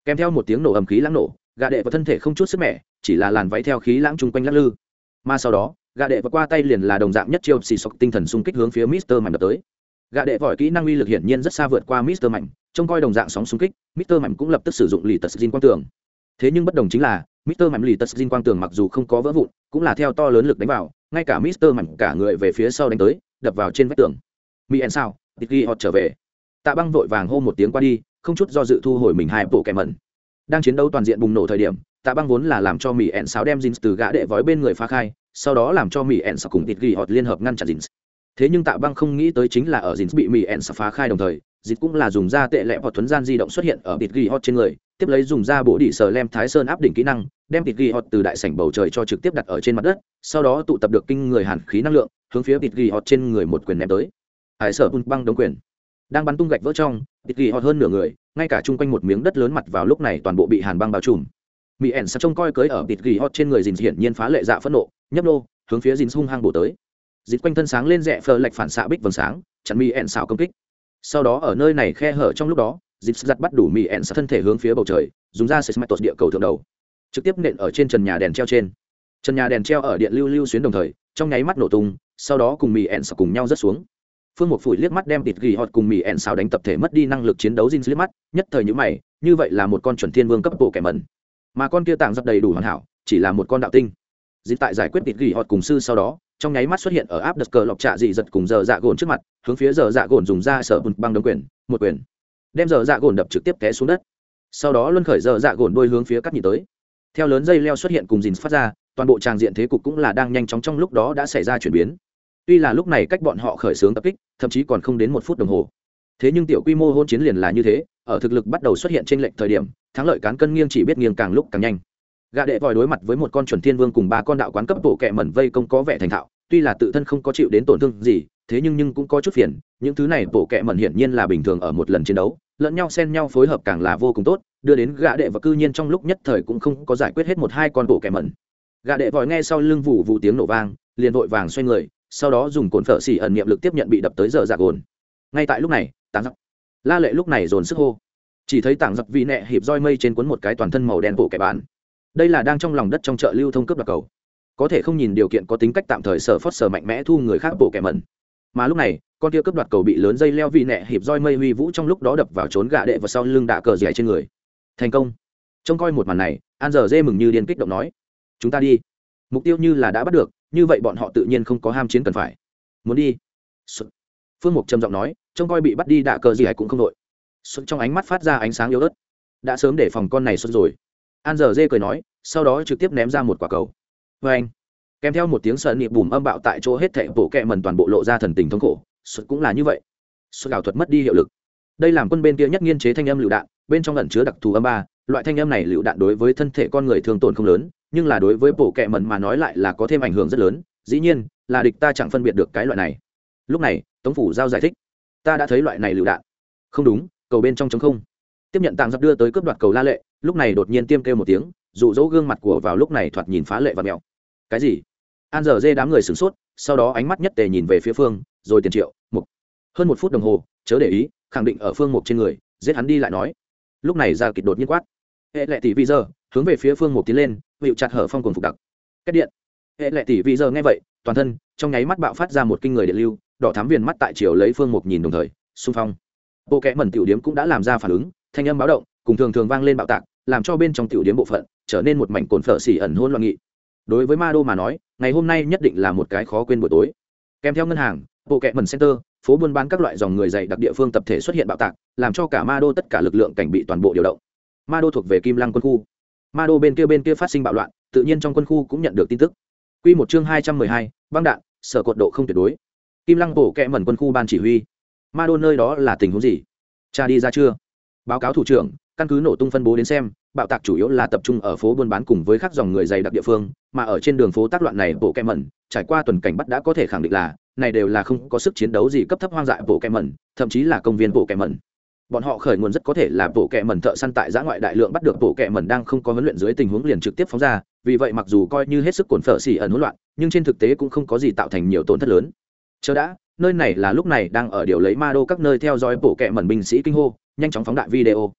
kèm theo một tiếng nổ ầm khí lãng nổ, gạ đệ và thân thể không chút sức mẻ, chỉ là làn váy theo khí lãng chung quanh lắc lư. Mà sau đó, gạ đệ và qua tay liền là đồng dạng nhất chiêu xì sọc tinh thần xung kích hướng phía mister mạnh đập tới. Gạ đệ vòi kỹ năng uy lực hiển nhiên rất xa vượt qua mister mạnh trông coi đồng dạng sóng xung kích, mister mạnh cũng lập tức sử dụng lì tật xin quang tường. Thế nhưng bất đồng chính là, mister mạnh lì tật xin quang tường mặc dù không có vỡ vụn, cũng là theo to lớn lực đánh vào ngay cả mister mạnh cả người về phía sau đánh tới, đập vào trên vách tường. Mỹ en sao tịch ghi hot trở về. Tạ băng vội vàng hô một tiếng qua đi, không chút do dự thu hồi mình hai bộ kẻ mẩn. Đang chiến đấu toàn diện bùng nổ thời điểm, tạ băng vốn là làm cho mỹ ẹn sáo đem jeans từ gã đệ vói bên người phá khai, sau đó làm cho mỹ ẹn sáo cùng tịt ghi họ liên hợp ngăn chặn jeans. Thế nhưng tạ băng không nghĩ tới chính là ở jeans bị mỹ ẹn sáo phá khai đồng thời, jeans cũng là dùng da tệ lẹ hoặc thuấn gian di động xuất hiện ở tịt ghi họ trên người tiếp lấy dùng ra bộ đỉ sờ lem thái sơn áp đỉnh kỹ năng, đem tịt ghi họt từ đại sảnh bầu trời cho trực tiếp đặt ở trên mặt đất, sau đó tụ tập được kinh người hàn khí năng lượng, hướng phía tịt ghi họt trên người một quyền ném tới. Hải sở băng đống quyền. Đang bắn tung gạch vỡ trong tịt ghi họt hơn nửa người, ngay cả chung quanh một miếng đất lớn mặt vào lúc này toàn bộ bị hàn băng bao trùm. Mỹ ẻn sa trông coi cưới ở tịt ghi hot trên người dìn hiển nhiên phá lệ dạ phẫn nộ, nhấp nô, hướng phía dìn hung hăng bổ tới. Dịt quanh thân sáng lên rẽ phờ lệch phản xạ bích vầng sáng, chặn mỹ ẻn xào công kích. Sau đó ở nơi này khe hở trong lúc đó dịp giặt bắt đủ mỹ ẹn sát thân thể hướng phía bầu trời, dùng ra sệt địa cầu thượng đầu. Trực tiếp nện ở trên trần nhà đèn treo trên. Trần nhà đèn treo ở điện lưu lưu xuyến đồng thời, trong nháy mắt nổ tung, sau đó cùng mỹ ẹn sạc cùng nhau rớt xuống. Phương một phủi liếc mắt đem tịt ghi họt cùng mỹ ẹn xào đánh tập thể mất đi năng lực chiến đấu dinh liếc mắt, nhất thời nhữ mày, như vậy là một con chuẩn thiên vương cấp bộ kẻ mẩn. Mà con kia tàng giật đầy đủ hoàn hảo, chỉ là một con đạo tinh. Dịp tại giải quyết tịt ghi họt cùng sư sau đó, trong nháy mắt xuất hiện ở áp đợt cờ lọc trạ dị giật cùng giờ dạ gồn trước mặt, hướng phía giờ dạ gồn dùng ra sở bùn băng đống quyền, một quyền đem dở dạ gồn đập trực tiếp té xuống đất. Sau đó luân khởi dở dạ gồn đôi hướng phía cắt nhìn tới. Theo lớn dây leo xuất hiện cùng dìn phát ra, toàn bộ tràng diện thế cục cũng là đang nhanh chóng trong lúc đó đã xảy ra chuyển biến. Tuy là lúc này cách bọn họ khởi xướng tập kích, thậm chí còn không đến một phút đồng hồ. Thế nhưng tiểu quy mô hôn chiến liền là như thế, ở thực lực bắt đầu xuất hiện trên lệnh thời điểm, thắng lợi cán cân nghiêng chỉ biết nghiêng càng lúc càng nhanh. Gạ đệ vòi đối mặt với một con chuẩn thiên vương cùng ba con đạo quán cấp bộ kẹ mẩn vây công có vẻ thành thạo, tuy là tự thân không có chịu đến tổn thương gì thế nhưng nhưng cũng có chút phiền, những thứ này bộ kệ mẩn hiển nhiên là bình thường ở một lần chiến đấu, lẫn nhau xen nhau phối hợp càng là vô cùng tốt, đưa đến gạ đệ và cư nhiên trong lúc nhất thời cũng không có giải quyết hết một hai con bộ kệ mẩn. Gạ đệ vòi nghe sau lưng vụ vụ tiếng nổ vang, liền vội vàng xoay người, sau đó dùng cồn phở xỉ ẩn niệm lực tiếp nhận bị đập tới giờ giặc gồn. Ngay tại lúc này tàng giặc la lệ lúc này dồn sức hô. Chỉ thấy tảng giặc vị nẹ hiệp roi mây trên cuốn một cái toàn thân màu đen bộ kẻ bán đây là đang trong lòng đất trong chợ lưu thông cướp đặc cầu. Có thể không nhìn điều kiện có tính cách tạm thời sở phót sở mạnh mẽ thu người khác bộ kẻ mẩn mà lúc này, con kia cướp đoạt cầu bị lớn dây leo vị nẹ hiệp roi mây huy vũ trong lúc đó đập vào trốn gạ đệ và sau lưng đạ cờ dẻ trên người. Thành công. Trông coi một màn này, an giờ dê mừng như điên kích động nói, chúng ta đi. Mục tiêu như là đã bắt được, như vậy bọn họ tự nhiên không có ham chiến cần phải. Muốn đi. Phương mục trầm giọng nói, trông coi bị bắt đi đạ cờ gì hay cũng không đội. Xuất trong ánh mắt phát ra ánh sáng yếu ớt. Đã sớm để phòng con này xuất rồi. An giờ dê cười nói, sau đó trực tiếp ném ra một quả cầu. Vê anh kèm theo một tiếng sợ nịp bùm âm bạo tại chỗ hết thệ bộ kẹ mần toàn bộ lộ ra thần tình thống khổ xuất cũng là như vậy. Xuất ảo thuật mất đi hiệu lực. Đây làm quân bên kia nhất nghiên chế thanh âm lựu đạn, bên trong lẩn chứa đặc thù âm ba, loại thanh âm này lựu đạn đối với thân thể con người thường tổn không lớn, nhưng là đối với bộ kẹ mần mà nói lại là có thêm ảnh hưởng rất lớn, dĩ nhiên, là địch ta chẳng phân biệt được cái loại này. Lúc này, tống phủ giao giải thích, ta đã thấy loại này lựu đạn. Không đúng, cầu bên trong trống không. Tiếp nhận tàng giặc đưa tới cướp đoạt cầu la lệ, lúc này đột nhiên tiêm kêu một tiếng, dụ dỗ gương mặt của vào lúc này thoạt nhìn phá lệ và mèo cái gì? An giờ dê đám người sửng sốt, sau đó ánh mắt nhất tề nhìn về phía phương, rồi tiền triệu, mục. Hơn một phút đồng hồ, chớ để ý, khẳng định ở phương mục trên người, giết hắn đi lại nói. Lúc này ra kịch đột nhiên quát. Hệ lệ tỷ vi giờ hướng về phía phương mục tiến lên, hiệu chặt hở phong cồn phục đặc. Cách điện. Hệ lệ tỷ vi giờ nghe vậy, toàn thân, trong nháy mắt bạo phát ra một kinh người điện lưu, đỏ thám viền mắt tại chiều lấy phương mục nhìn đồng thời, xung phong. Bộ kẽ mẩn tiểu điếm cũng đã làm ra phản ứng, thanh âm báo động, cùng thường thường vang lên bạo tạc, làm cho bên trong tiểu điếm bộ phận trở nên một mảnh cồn phở xỉ ẩn hôn loạn nghị đối với ma đô mà nói ngày hôm nay nhất định là một cái khó quên buổi tối. Kèm theo ngân hàng bộ kẽ mẩn center phố buôn bán các loại dòng người dày đặc địa phương tập thể xuất hiện bạo tạc làm cho cả ma đô tất cả lực lượng cảnh bị toàn bộ điều động. Ma đô thuộc về kim lăng quân khu. Ma đô bên kia bên kia phát sinh bạo loạn tự nhiên trong quân khu cũng nhận được tin tức. Quy một chương hai trăm mười hai, băng đạn, sở cột độ không tuyệt đối. Kim Lăng bộ kệ mẩn quân khu ban chỉ huy. Ma đô nơi đó là tình huống gì? Cha đi ra chưa? Báo cáo thủ trưởng căn cứ nổ tung phân bố đến xem, bạo tạc chủ yếu là tập trung ở phố buôn bán cùng với các dòng người dày đặc địa phương, mà ở trên đường phố tác loạn này, bộ kem mẩn, trải qua tuần cảnh bắt đã có thể khẳng định là, này đều là không có sức chiến đấu gì cấp thấp hoang dại bộ kem mẩn, thậm chí là công viên bộ kem mẩn. Bọn họ khởi nguồn rất có thể là bộ kẹ mẩn thợ săn tại giã ngoại đại lượng bắt được bộ kẹ mẩn đang không có huấn luyện dưới tình huống liền trực tiếp phóng ra, vì vậy mặc dù coi như hết sức cồn phở xỉ ẩn hỗn loạn, nhưng trên thực tế cũng không có gì tạo thành nhiều tổn thất lớn. Chờ đã, nơi này là lúc này đang ở điều lấy ma đô các nơi theo dõi bộ kẹ mẩn binh sĩ kinh hô, nhanh chóng phóng đại video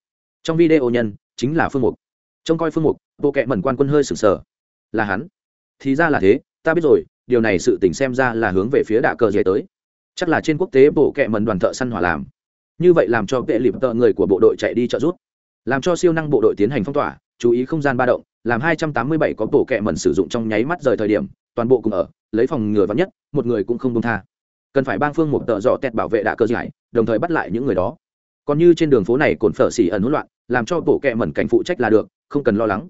trong video nhân, chính là phương mục. Trông coi phương mục, bộ kệ mẩn quan quân hơi sừng sờ. Là hắn. Thì ra là thế, ta biết rồi, điều này sự tình xem ra là hướng về phía đạ cờ dễ tới. Chắc là trên quốc tế bộ kệ mẩn đoàn thợ săn hỏa làm. Như vậy làm cho vệ lịp tợ người của bộ đội chạy đi trợ giúp. Làm cho siêu năng bộ đội tiến hành phong tỏa, chú ý không gian ba động, làm hai trăm tám mươi bảy có bộ kệ mẩn sử dụng trong nháy mắt rời thời điểm, toàn bộ cùng ở, lấy phòng ngừa vắn nhất, một người cũng không buông tha. Cần phải bang phương một tợ dọ tẹt bảo vệ đạ cơ giải đồng thời bắt lại những người đó còn như trên đường phố này cồn phở xỉ ẩn hỗn loạn, làm cho bộ kẹ mẩn cảnh phụ trách là được, không cần lo lắng.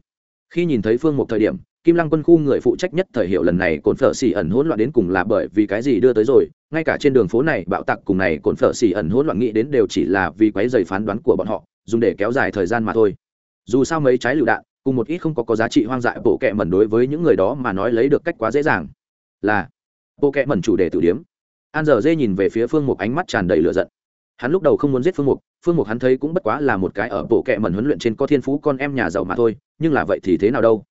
Khi nhìn thấy phương một thời điểm, kim lăng quân khu người phụ trách nhất thời hiệu lần này cồn phở xỉ ẩn hỗn loạn đến cùng là bởi vì cái gì đưa tới rồi, ngay cả trên đường phố này, bạo tặc cùng này cồn phở xỉ ẩn hỗn loạn nghĩ đến đều chỉ là vì quấy dày phán đoán của bọn họ, dùng để kéo dài thời gian mà thôi. Dù sao mấy trái lựu đạn, cùng một ít không có có giá trị hoang dại bộ kẹ mẩn đối với những người đó mà nói lấy được cách quá dễ dàng. Là, bộ kẹ mẩn chủ đề tử điếm. An giờ dê nhìn về phía phương một ánh mắt tràn đầy lửa giận hắn lúc đầu không muốn giết phương mục phương mục hắn thấy cũng bất quá là một cái ở bộ kệ mẩn huấn luyện trên có thiên phú con em nhà giàu mà thôi, nhưng là vậy thì thế nào đâu?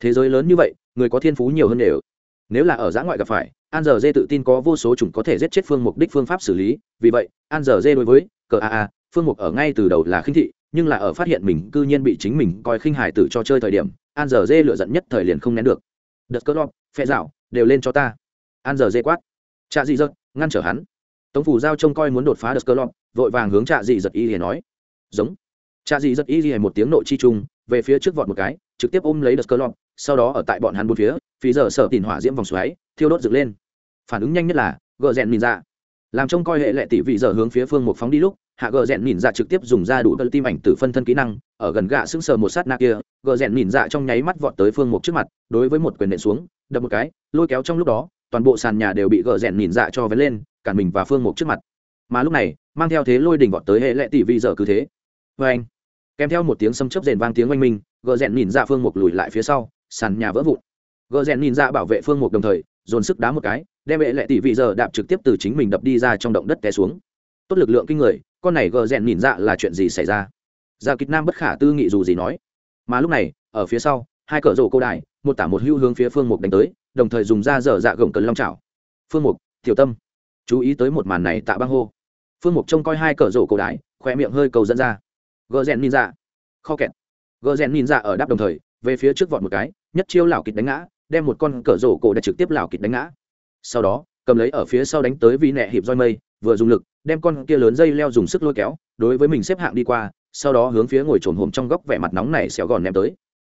Thế giới lớn như vậy, người có thiên phú nhiều hơn đều. Nếu là ở giã ngoại gặp phải, an giờ dê tự tin có vô số chủng có thể giết chết phương mục đích phương pháp xử lý, vì vậy, an giờ dê đối với cờ a a, phương mục ở ngay từ đầu là khinh thị, nhưng là ở phát hiện mình cư nhiên bị chính mình coi khinh hài tử cho chơi thời điểm, an giờ dê lựa giận nhất thời liền không nén được. Đợt cơ lo phe dạo, đều lên cho ta. An giờ dê quát. Cha dị dật, ngăn trở hắn tống phủ giao trông coi muốn đột phá được cơ lọt vội vàng hướng trạ dị giật y thì nói. Giống. Trạ dị giật y một tiếng nội chi trung, về phía trước vọt một cái trực tiếp ôm lấy đất cơ lọt sau đó ở tại bọn hắn bốn phía phí giờ sở tìm hỏa diễm vòng xoáy thiêu đốt dựng lên. Phản ứng nhanh nhất là Gờ rèn nhìn ra. Làm trông coi hệ lệ tỷ vị giờ hướng phía phương một phóng đi lúc hạ Gờ rèn nhìn ra trực tiếp dùng ra đủ tơ tim ảnh từ phân thân kỹ năng ở gần gạ sững sờ một sát na kia gờ rèn nhìn ra trong nháy mắt vọt tới phương một trước mặt đối với một quyền nện xuống đập một cái lôi kéo trong lúc đó toàn bộ sàn nhà đều bị Gờ rèn nhìn dạ cho vén lên cản mình và phương Mục trước mặt. Mà lúc này mang theo thế lôi đỉnh vọt tới hệ lệ tỷ vị giờ cứ thế. Vê anh kèm theo một tiếng xâm chấp rền vang tiếng oanh minh gợ rèn nhìn ra phương Mục lùi lại phía sau sàn nhà vỡ vụn. Gợ rèn nhìn ra bảo vệ phương Mục đồng thời dồn sức đá một cái đem hệ lệ tỷ vị giờ đạp trực tiếp từ chính mình đập đi ra trong động đất té xuống. Tốt lực lượng kinh người con này gờ rèn nhìn ra là chuyện gì xảy ra? Gia kịch nam bất khả tư nghị dù gì nói. Mà lúc này ở phía sau hai cỡ rổ cô đài, một tả một hưu hướng phía phương mục đánh tới đồng thời dùng da dở dạ gồng cần long chảo. Phương mục tiểu tâm chú ý tới một màn này tạ băng hô. Phương mục trông coi hai cờ rổ cổ đái khoe miệng hơi cầu dẫn ra. Gờ rèn nhìn ra kho kẹt. Gờ rèn nhìn ra ở đáp đồng thời, về phía trước vọt một cái, nhất chiêu lảo kịch đánh ngã, đem một con cờ rổ cổ đã trực tiếp lảo kịch đánh ngã. Sau đó, cầm lấy ở phía sau đánh tới vì nẹ hiệp roi mây, vừa dùng lực, đem con kia lớn dây leo dùng sức lôi kéo, đối với mình xếp hạng đi qua, sau đó hướng phía ngồi trồn hồm trong góc vẻ mặt nóng này xéo gòn ném tới.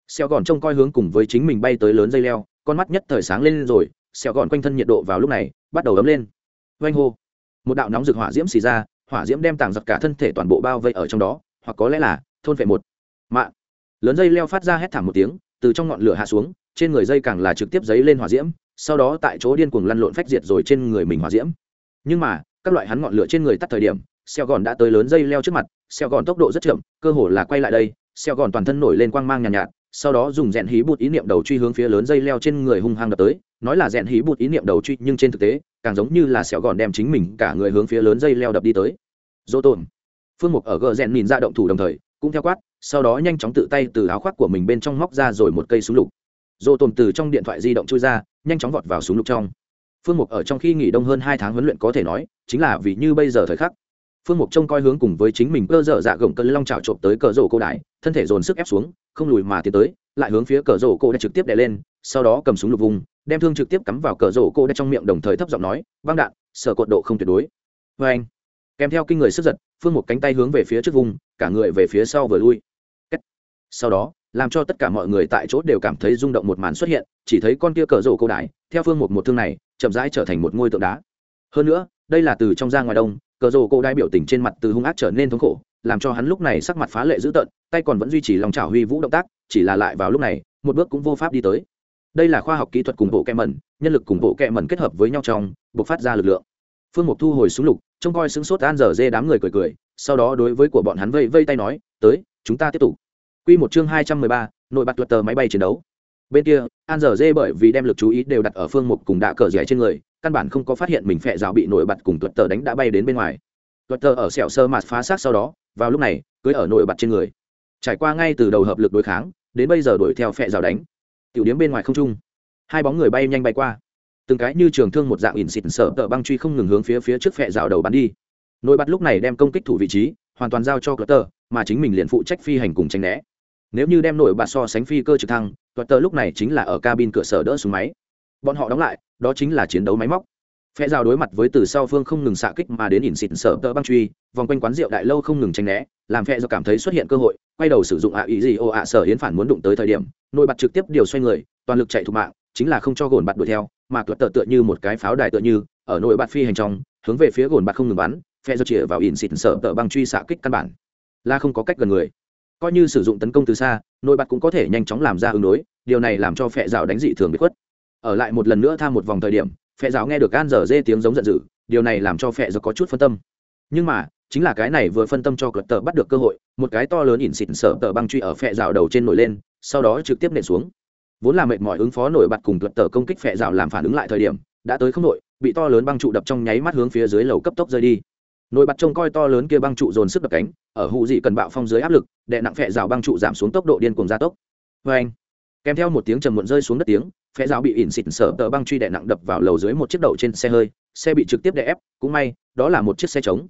Xéo gòn trông coi hướng cùng với chính mình bay tới lớn dây leo, con mắt nhất thời sáng lên rồi xéo gòn quanh thân nhiệt độ vào lúc này bắt đầu ấm lên vanh hô. Một đạo nóng rực hỏa diễm xì ra hỏa diễm đem tàng giật cả thân thể toàn bộ bao vây ở trong đó hoặc có lẽ là thôn vệ một mạng lớn dây leo phát ra hét thảm một tiếng từ trong ngọn lửa hạ xuống trên người dây càng là trực tiếp giấy lên hỏa diễm sau đó tại chỗ điên cuồng lăn lộn phách diệt rồi trên người mình hỏa diễm. Nhưng mà các loại hắn ngọn lửa trên người tắt thời điểm xeo gòn đã tới lớn dây leo trước mặt xeo gòn tốc độ rất chậm cơ hồ là quay lại đây xeo gòn toàn thân nổi lên quang mang nhàn nhạt, nhạt sau đó dùng rèn hí bụt ý niệm đầu truy hướng phía lớn dây leo trên người hung hăng đập tới nói là rèn hí bụt ý niệm đầu truy nhưng trên thực tế càng giống như là sẹo gòn đem chính mình cả người hướng phía lớn dây leo đập đi tới. Dỗ tồn. Phương mục ở gờ rèn nhìn ra động thủ đồng thời, cũng theo quát, sau đó nhanh chóng tự tay từ áo khoác của mình bên trong móc ra rồi một cây súng lục. Dỗ tồn từ trong điện thoại di động chui ra, nhanh chóng vọt vào súng lục trong. Phương mục ở trong khi nghỉ đông hơn hai tháng huấn luyện có thể nói, chính là vì như bây giờ thời khắc. Phương mục trông coi hướng cùng với chính mình cơ dở dạ gồng cơn long trào trộm tới cờ rổ cô đại, thân thể dồn sức ép xuống, không lùi mà tiến tới, lại hướng phía cờ rổ cô đã trực tiếp đè lên, sau đó cầm súng lục vùng đem thương trực tiếp cắm vào cờ rổ cô đã trong miệng đồng thời thấp giọng nói văng đạn, sở cột độ không tuyệt đối. Vê anh. Kèm theo kinh người sức giật, phương một cánh tay hướng về phía trước vùng, cả người về phía sau vừa lui. Sau đó, làm cho tất cả mọi người tại chỗ đều cảm thấy rung động một màn xuất hiện, chỉ thấy con kia cờ rổ cô đại theo phương một một thương này, chậm rãi trở thành một ngôi tượng đá. Hơn nữa, đây là từ trong ra ngoài đông, cờ rổ cô đai biểu tình trên mặt từ hung ác trở nên thống khổ, làm cho hắn lúc này sắc mặt phá lệ dữ tợn, tay còn vẫn duy trì lòng trào huy vũ động tác, chỉ là lại vào lúc này, một bước cũng vô pháp đi tới đây là khoa học kỹ thuật cùng bộ kẹ mẩn nhân lực cùng bộ kẹ mẩn kết hợp với nhau trong buộc phát ra lực lượng. Phương mục thu hồi súng lục trông coi xứng sốt an dở dê đám người cười cười sau đó đối với của bọn hắn vây vây tay nói tới chúng ta tiếp tục. Quy một chương hai trăm mười ba, nội bật luật tờ máy bay chiến đấu. Bên kia an dở dê bởi vì đem lực chú ý đều đặt ở phương mục cùng đạ cờ dẻ trên người căn bản không có phát hiện mình phẹ rào bị nổi bật cùng tuật tờ đánh đã bay đến bên ngoài. Tuật tờ ở sẹo sơ mạt phá xác sau đó vào lúc này cưới ở nổi bật trên người. Trải qua ngay từ đầu hợp lực đối kháng đến bây giờ đuổi theo phẹ rào đánh tiểu điếm bên ngoài không trung. Hai bóng người bay nhanh bay qua. Từng cái như trường thương một dạng ỉn xịt sợ tờ băng truy không ngừng hướng phía phía trước phẹ rào đầu bắn đi. Nội bật lúc này đem công kích thủ vị trí, hoàn toàn giao cho tờ, mà chính mình liền phụ trách phi hành cùng tranh né. Nếu như đem nổi bật so sánh phi cơ trực thăng tờ lúc này chính là ở cabin cửa sở đỡ xuống máy. Bọn họ đóng lại, đó chính là chiến đấu máy móc. Phe rào đối mặt với từ sau phương không ngừng xạ kích mà đến ỉn xịt sở tờ băng truy, vòng quanh quán rượu đại lâu không ngừng tranh né làm phe do cảm thấy xuất hiện cơ hội, quay đầu sử dụng ạ ý gì ô ạ sở hiến phản muốn đụng tới thời điểm, nội bật trực tiếp điều xoay người, toàn lực chạy thủ mạng, chính là không cho gồn bạt đuổi theo, mà tuật tợ tựa như một cái pháo đài tựa như, ở nội bạt phi hành trong, hướng về phía gồn bạt không ngừng bắn phe do chĩa vào ỉn xịt sở tợ băng truy xạ kích căn bản. Là không có cách gần người. Coi như sử dụng tấn công từ xa, nội bạt cũng có thể nhanh chóng làm ra ứng đối, điều này làm cho phe rào đánh dị thường bị khuất. Ở lại một lần nữa tham một vòng thời điểm phe giáo nghe được gan dở dê tiếng giống giận dữ, điều này làm cho phe do có chút phân tâm. Nhưng mà chính là cái này vừa phân tâm cho cợt tờ bắt được cơ hội, một cái to lớn ỉn xịn sợ tờ băng truy ở phe rào đầu trên nổi lên, sau đó trực tiếp nện xuống. Vốn là mệt mỏi ứng phó nổi bật cùng cợt tờ công kích phe rào làm phản ứng lại thời điểm, đã tới không nội bị to lớn băng trụ đập trong nháy mắt hướng phía dưới lầu cấp tốc rơi đi. Nổi bật trông coi to lớn kia băng trụ dồn sức đập cánh, ở hụ dị cần bạo phong dưới áp lực, đè nặng phe rào băng trụ giảm xuống tốc độ điên cuồng gia tốc. Vê anh kèm theo một tiếng trầm muộn rơi xuống đất tiếng, phe rào bị ỉn xịn sở tờ băng truy đè nặng đập vào lầu dưới một chiếc đậu trên xe hơi, xe bị trực tiếp đè ép, cũng may, đó là một chiếc xe trống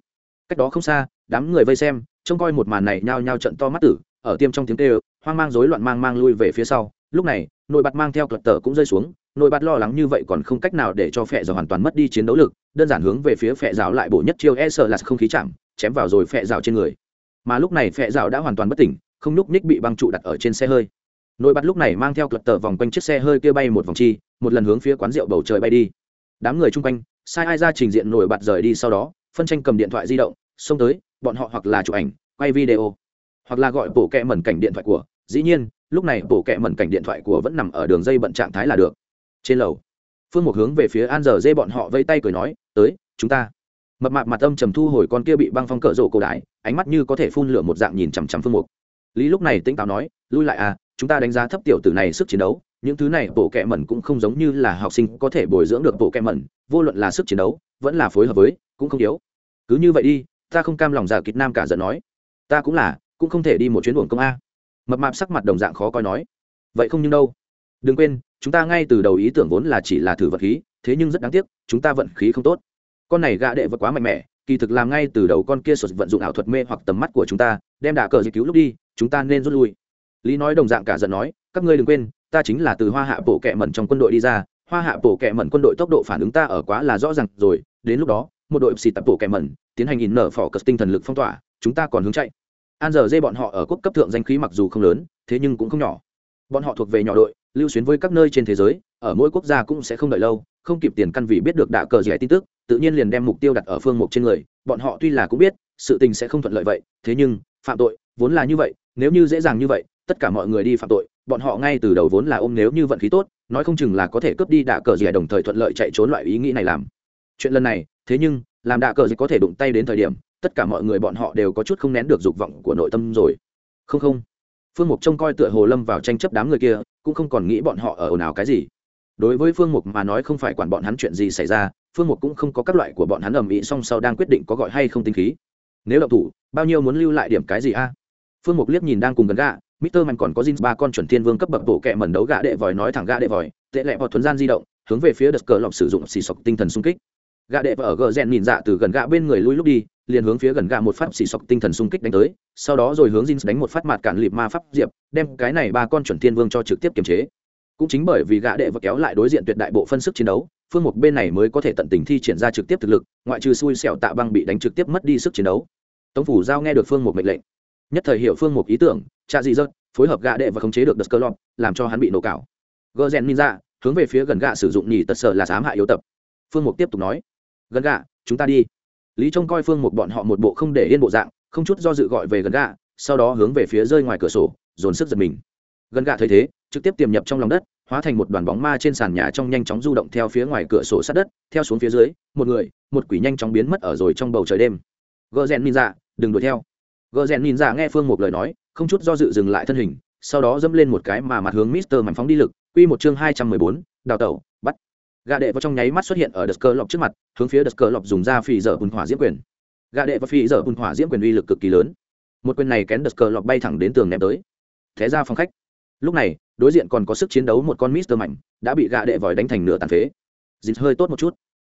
cách đó không xa, đám người vây xem, trông coi một màn này nhao nhao trận to mắt tử, ở tiêm trong tiếng kêu, hoang mang rối loạn mang mang lui về phía sau. Lúc này, nội bạt mang theo cật tờ cũng rơi xuống, nội bạt lo lắng như vậy còn không cách nào để cho phe giáo hoàn toàn mất đi chiến đấu lực, đơn giản hướng về phía phe giáo lại bổ nhất chiêu e sợ là không khí chạm, chém vào rồi phe giáo trên người. Mà lúc này phệ rào đã hoàn toàn bất tỉnh, không nhúc nhích bị băng trụ đặt ở trên xe hơi. Nội bật lúc này mang theo cật tờ vòng quanh chiếc xe hơi kia bay một vòng chi, một lần hướng phía quán rượu bầu trời bay đi. Đám người chung quanh, sai ai ra trình diện nổi bật rời đi sau đó phân tranh cầm điện thoại di động, xông tới, bọn họ hoặc là chụp ảnh, quay video, hoặc là gọi bổ kẹ mẩn cảnh điện thoại của, dĩ nhiên, lúc này bổ kẹ mẩn cảnh điện thoại của vẫn nằm ở đường dây bận trạng thái là được. Trên lầu, phương một hướng về phía an giờ dê bọn họ vây tay cười nói, tới, chúng ta. Mập mạp mặt âm trầm thu hồi con kia bị băng phong cỡ rộ cổ đại, ánh mắt như có thể phun lửa một dạng nhìn chằm chằm phương mục. Lý lúc này tĩnh táo nói, lui lại à chúng ta đánh giá thấp tiểu tử này sức chiến đấu, những thứ này bộ kẹ mẩn cũng không giống như là học sinh có thể bồi dưỡng được bộ kẹ mẩn, vô luận là sức chiến đấu, vẫn là phối hợp với, cũng không yếu cứ như vậy đi, ta không cam lòng giả kịch nam cả giận nói. Ta cũng là, cũng không thể đi một chuyến buồng công a. Mập mạp sắc mặt đồng dạng khó coi nói. Vậy không nhưng đâu. Đừng quên, chúng ta ngay từ đầu ý tưởng vốn là chỉ là thử vật khí, thế nhưng rất đáng tiếc, chúng ta vận khí không tốt. Con này gạ đệ vật quá mạnh mẽ, kỳ thực làm ngay từ đầu con kia sột vận dụng ảo thuật mê hoặc tầm mắt của chúng ta, đem đả cờ dịch cứu lúc đi, chúng ta nên rút lui. Lý nói đồng dạng cả giận nói, các ngươi đừng quên, ta chính là từ hoa hạ bộ kệ mẩn trong quân đội đi ra, hoa hạ bộ kệ mẩn quân đội tốc độ phản ứng ta ở quá là rõ ràng rồi, đến lúc đó một đội xịt tập bộ kẻ mẩn, tiến hành in nở phỏ cất tinh thần lực phong tỏa, chúng ta còn hướng chạy. An giờ dê bọn họ ở quốc cấp thượng danh khí mặc dù không lớn, thế nhưng cũng không nhỏ. Bọn họ thuộc về nhỏ đội, lưu xuyến với các nơi trên thế giới, ở mỗi quốc gia cũng sẽ không đợi lâu, không kịp tiền căn vì biết được đạ cờ gì tin tức, tự nhiên liền đem mục tiêu đặt ở phương mục trên người, bọn họ tuy là cũng biết, sự tình sẽ không thuận lợi vậy, thế nhưng, phạm tội, vốn là như vậy, nếu như dễ dàng như vậy, tất cả mọi người đi phạm tội, bọn họ ngay từ đầu vốn là ôm nếu như vận khí tốt, nói không chừng là có thể cướp đi đạ cờ gì đồng thời thuận lợi chạy trốn loại ý nghĩ này làm. Chuyện lần này thế nhưng làm đạ cờ dịch có thể đụng tay đến thời điểm tất cả mọi người bọn họ đều có chút không nén được dục vọng của nội tâm rồi. Không không. Phương mục trông coi tựa hồ lâm vào tranh chấp đám người kia cũng không còn nghĩ bọn họ ở ồn ào cái gì. Đối với phương mục mà nói không phải quản bọn hắn chuyện gì xảy ra phương mục cũng không có các loại của bọn hắn ầm ĩ song sau đang quyết định có gọi hay không tinh khí. Nếu đậu thủ bao nhiêu muốn lưu lại điểm cái gì a? Phương mục liếc nhìn đang cùng gần gạ Mister Mạnh còn có Jin ba con chuẩn thiên vương cấp bậc bộ kệ mẩn đấu gã đệ vòi nói thẳng gã đệ vòi, tệ lệ vào thuần gian di động, hướng về phía đất cờ lọc sử dụng xì sọc tinh thần xung kích. Gạ đệ vợ ở gờ rèn nhìn dạ từ gần gạ bên người lui lúc đi, liền hướng phía gần gạ một phát xì sọc tinh thần xung kích đánh tới, sau đó rồi hướng Jin đánh một phát mặt cản lịp ma pháp diệp, đem cái này ba con chuẩn thiên vương cho trực tiếp kiềm chế. Cũng chính bởi vì gã đệ vợ kéo lại đối diện tuyệt đại bộ phân sức chiến đấu, phương Mục bên này mới có thể tận tình thi triển ra trực tiếp thực lực, ngoại trừ xui xẻo tạ băng bị đánh trực tiếp mất đi sức chiến đấu. Tống phủ giao nghe được phương Mục mệnh lệnh, nhất thời hiểu phương Mục ý tưởng, cha gì rớt phối hợp gạ đệ và khống chế được đất cơ lọt làm cho hắn bị nổ cảo gờ rèn ninja dạ, hướng về phía gần gạ sử dụng nhì tật sở là dám hại yếu tập phương mục tiếp tục nói gần gạ, chúng ta đi. Lý trông coi phương Một bọn họ một bộ không để yên bộ dạng, không chút do dự gọi về gần gạ, sau đó hướng về phía rơi ngoài cửa sổ, dồn sức giật mình. Gần gạ thấy thế, trực tiếp tiềm nhập trong lòng đất, hóa thành một đoàn bóng ma trên sàn nhà trong nhanh chóng du động theo phía ngoài cửa sổ sát đất, theo xuống phía dưới, một người, một quỷ nhanh chóng biến mất ở rồi trong bầu trời đêm. Gờ rèn ninja, đừng đuổi theo. Gờ rèn ninja nghe phương một lời nói, không chút do dự dừng lại thân hình, sau đó dẫm lên một cái mà mặt hướng mister mạnh phóng đi lực, quy một chương hai trăm mười bốn, đào tẩu gà đệ vào trong nháy mắt xuất hiện ở đất cờ lọc trước mặt, hướng phía đất cờ lọc dùng ra phì dở bùn hỏa diễm quyền. Gà đệ và phì dở bùn hỏa diễm quyền uy lực cực kỳ lớn. Một quyền này kén đất cờ lọc bay thẳng đến tường ném tới. Thế ra phòng khách. Lúc này, đối diện còn có sức chiến đấu một con mister mạnh, đã bị gà đệ vòi đánh thành nửa tàn phế. Dịt hơi tốt một chút.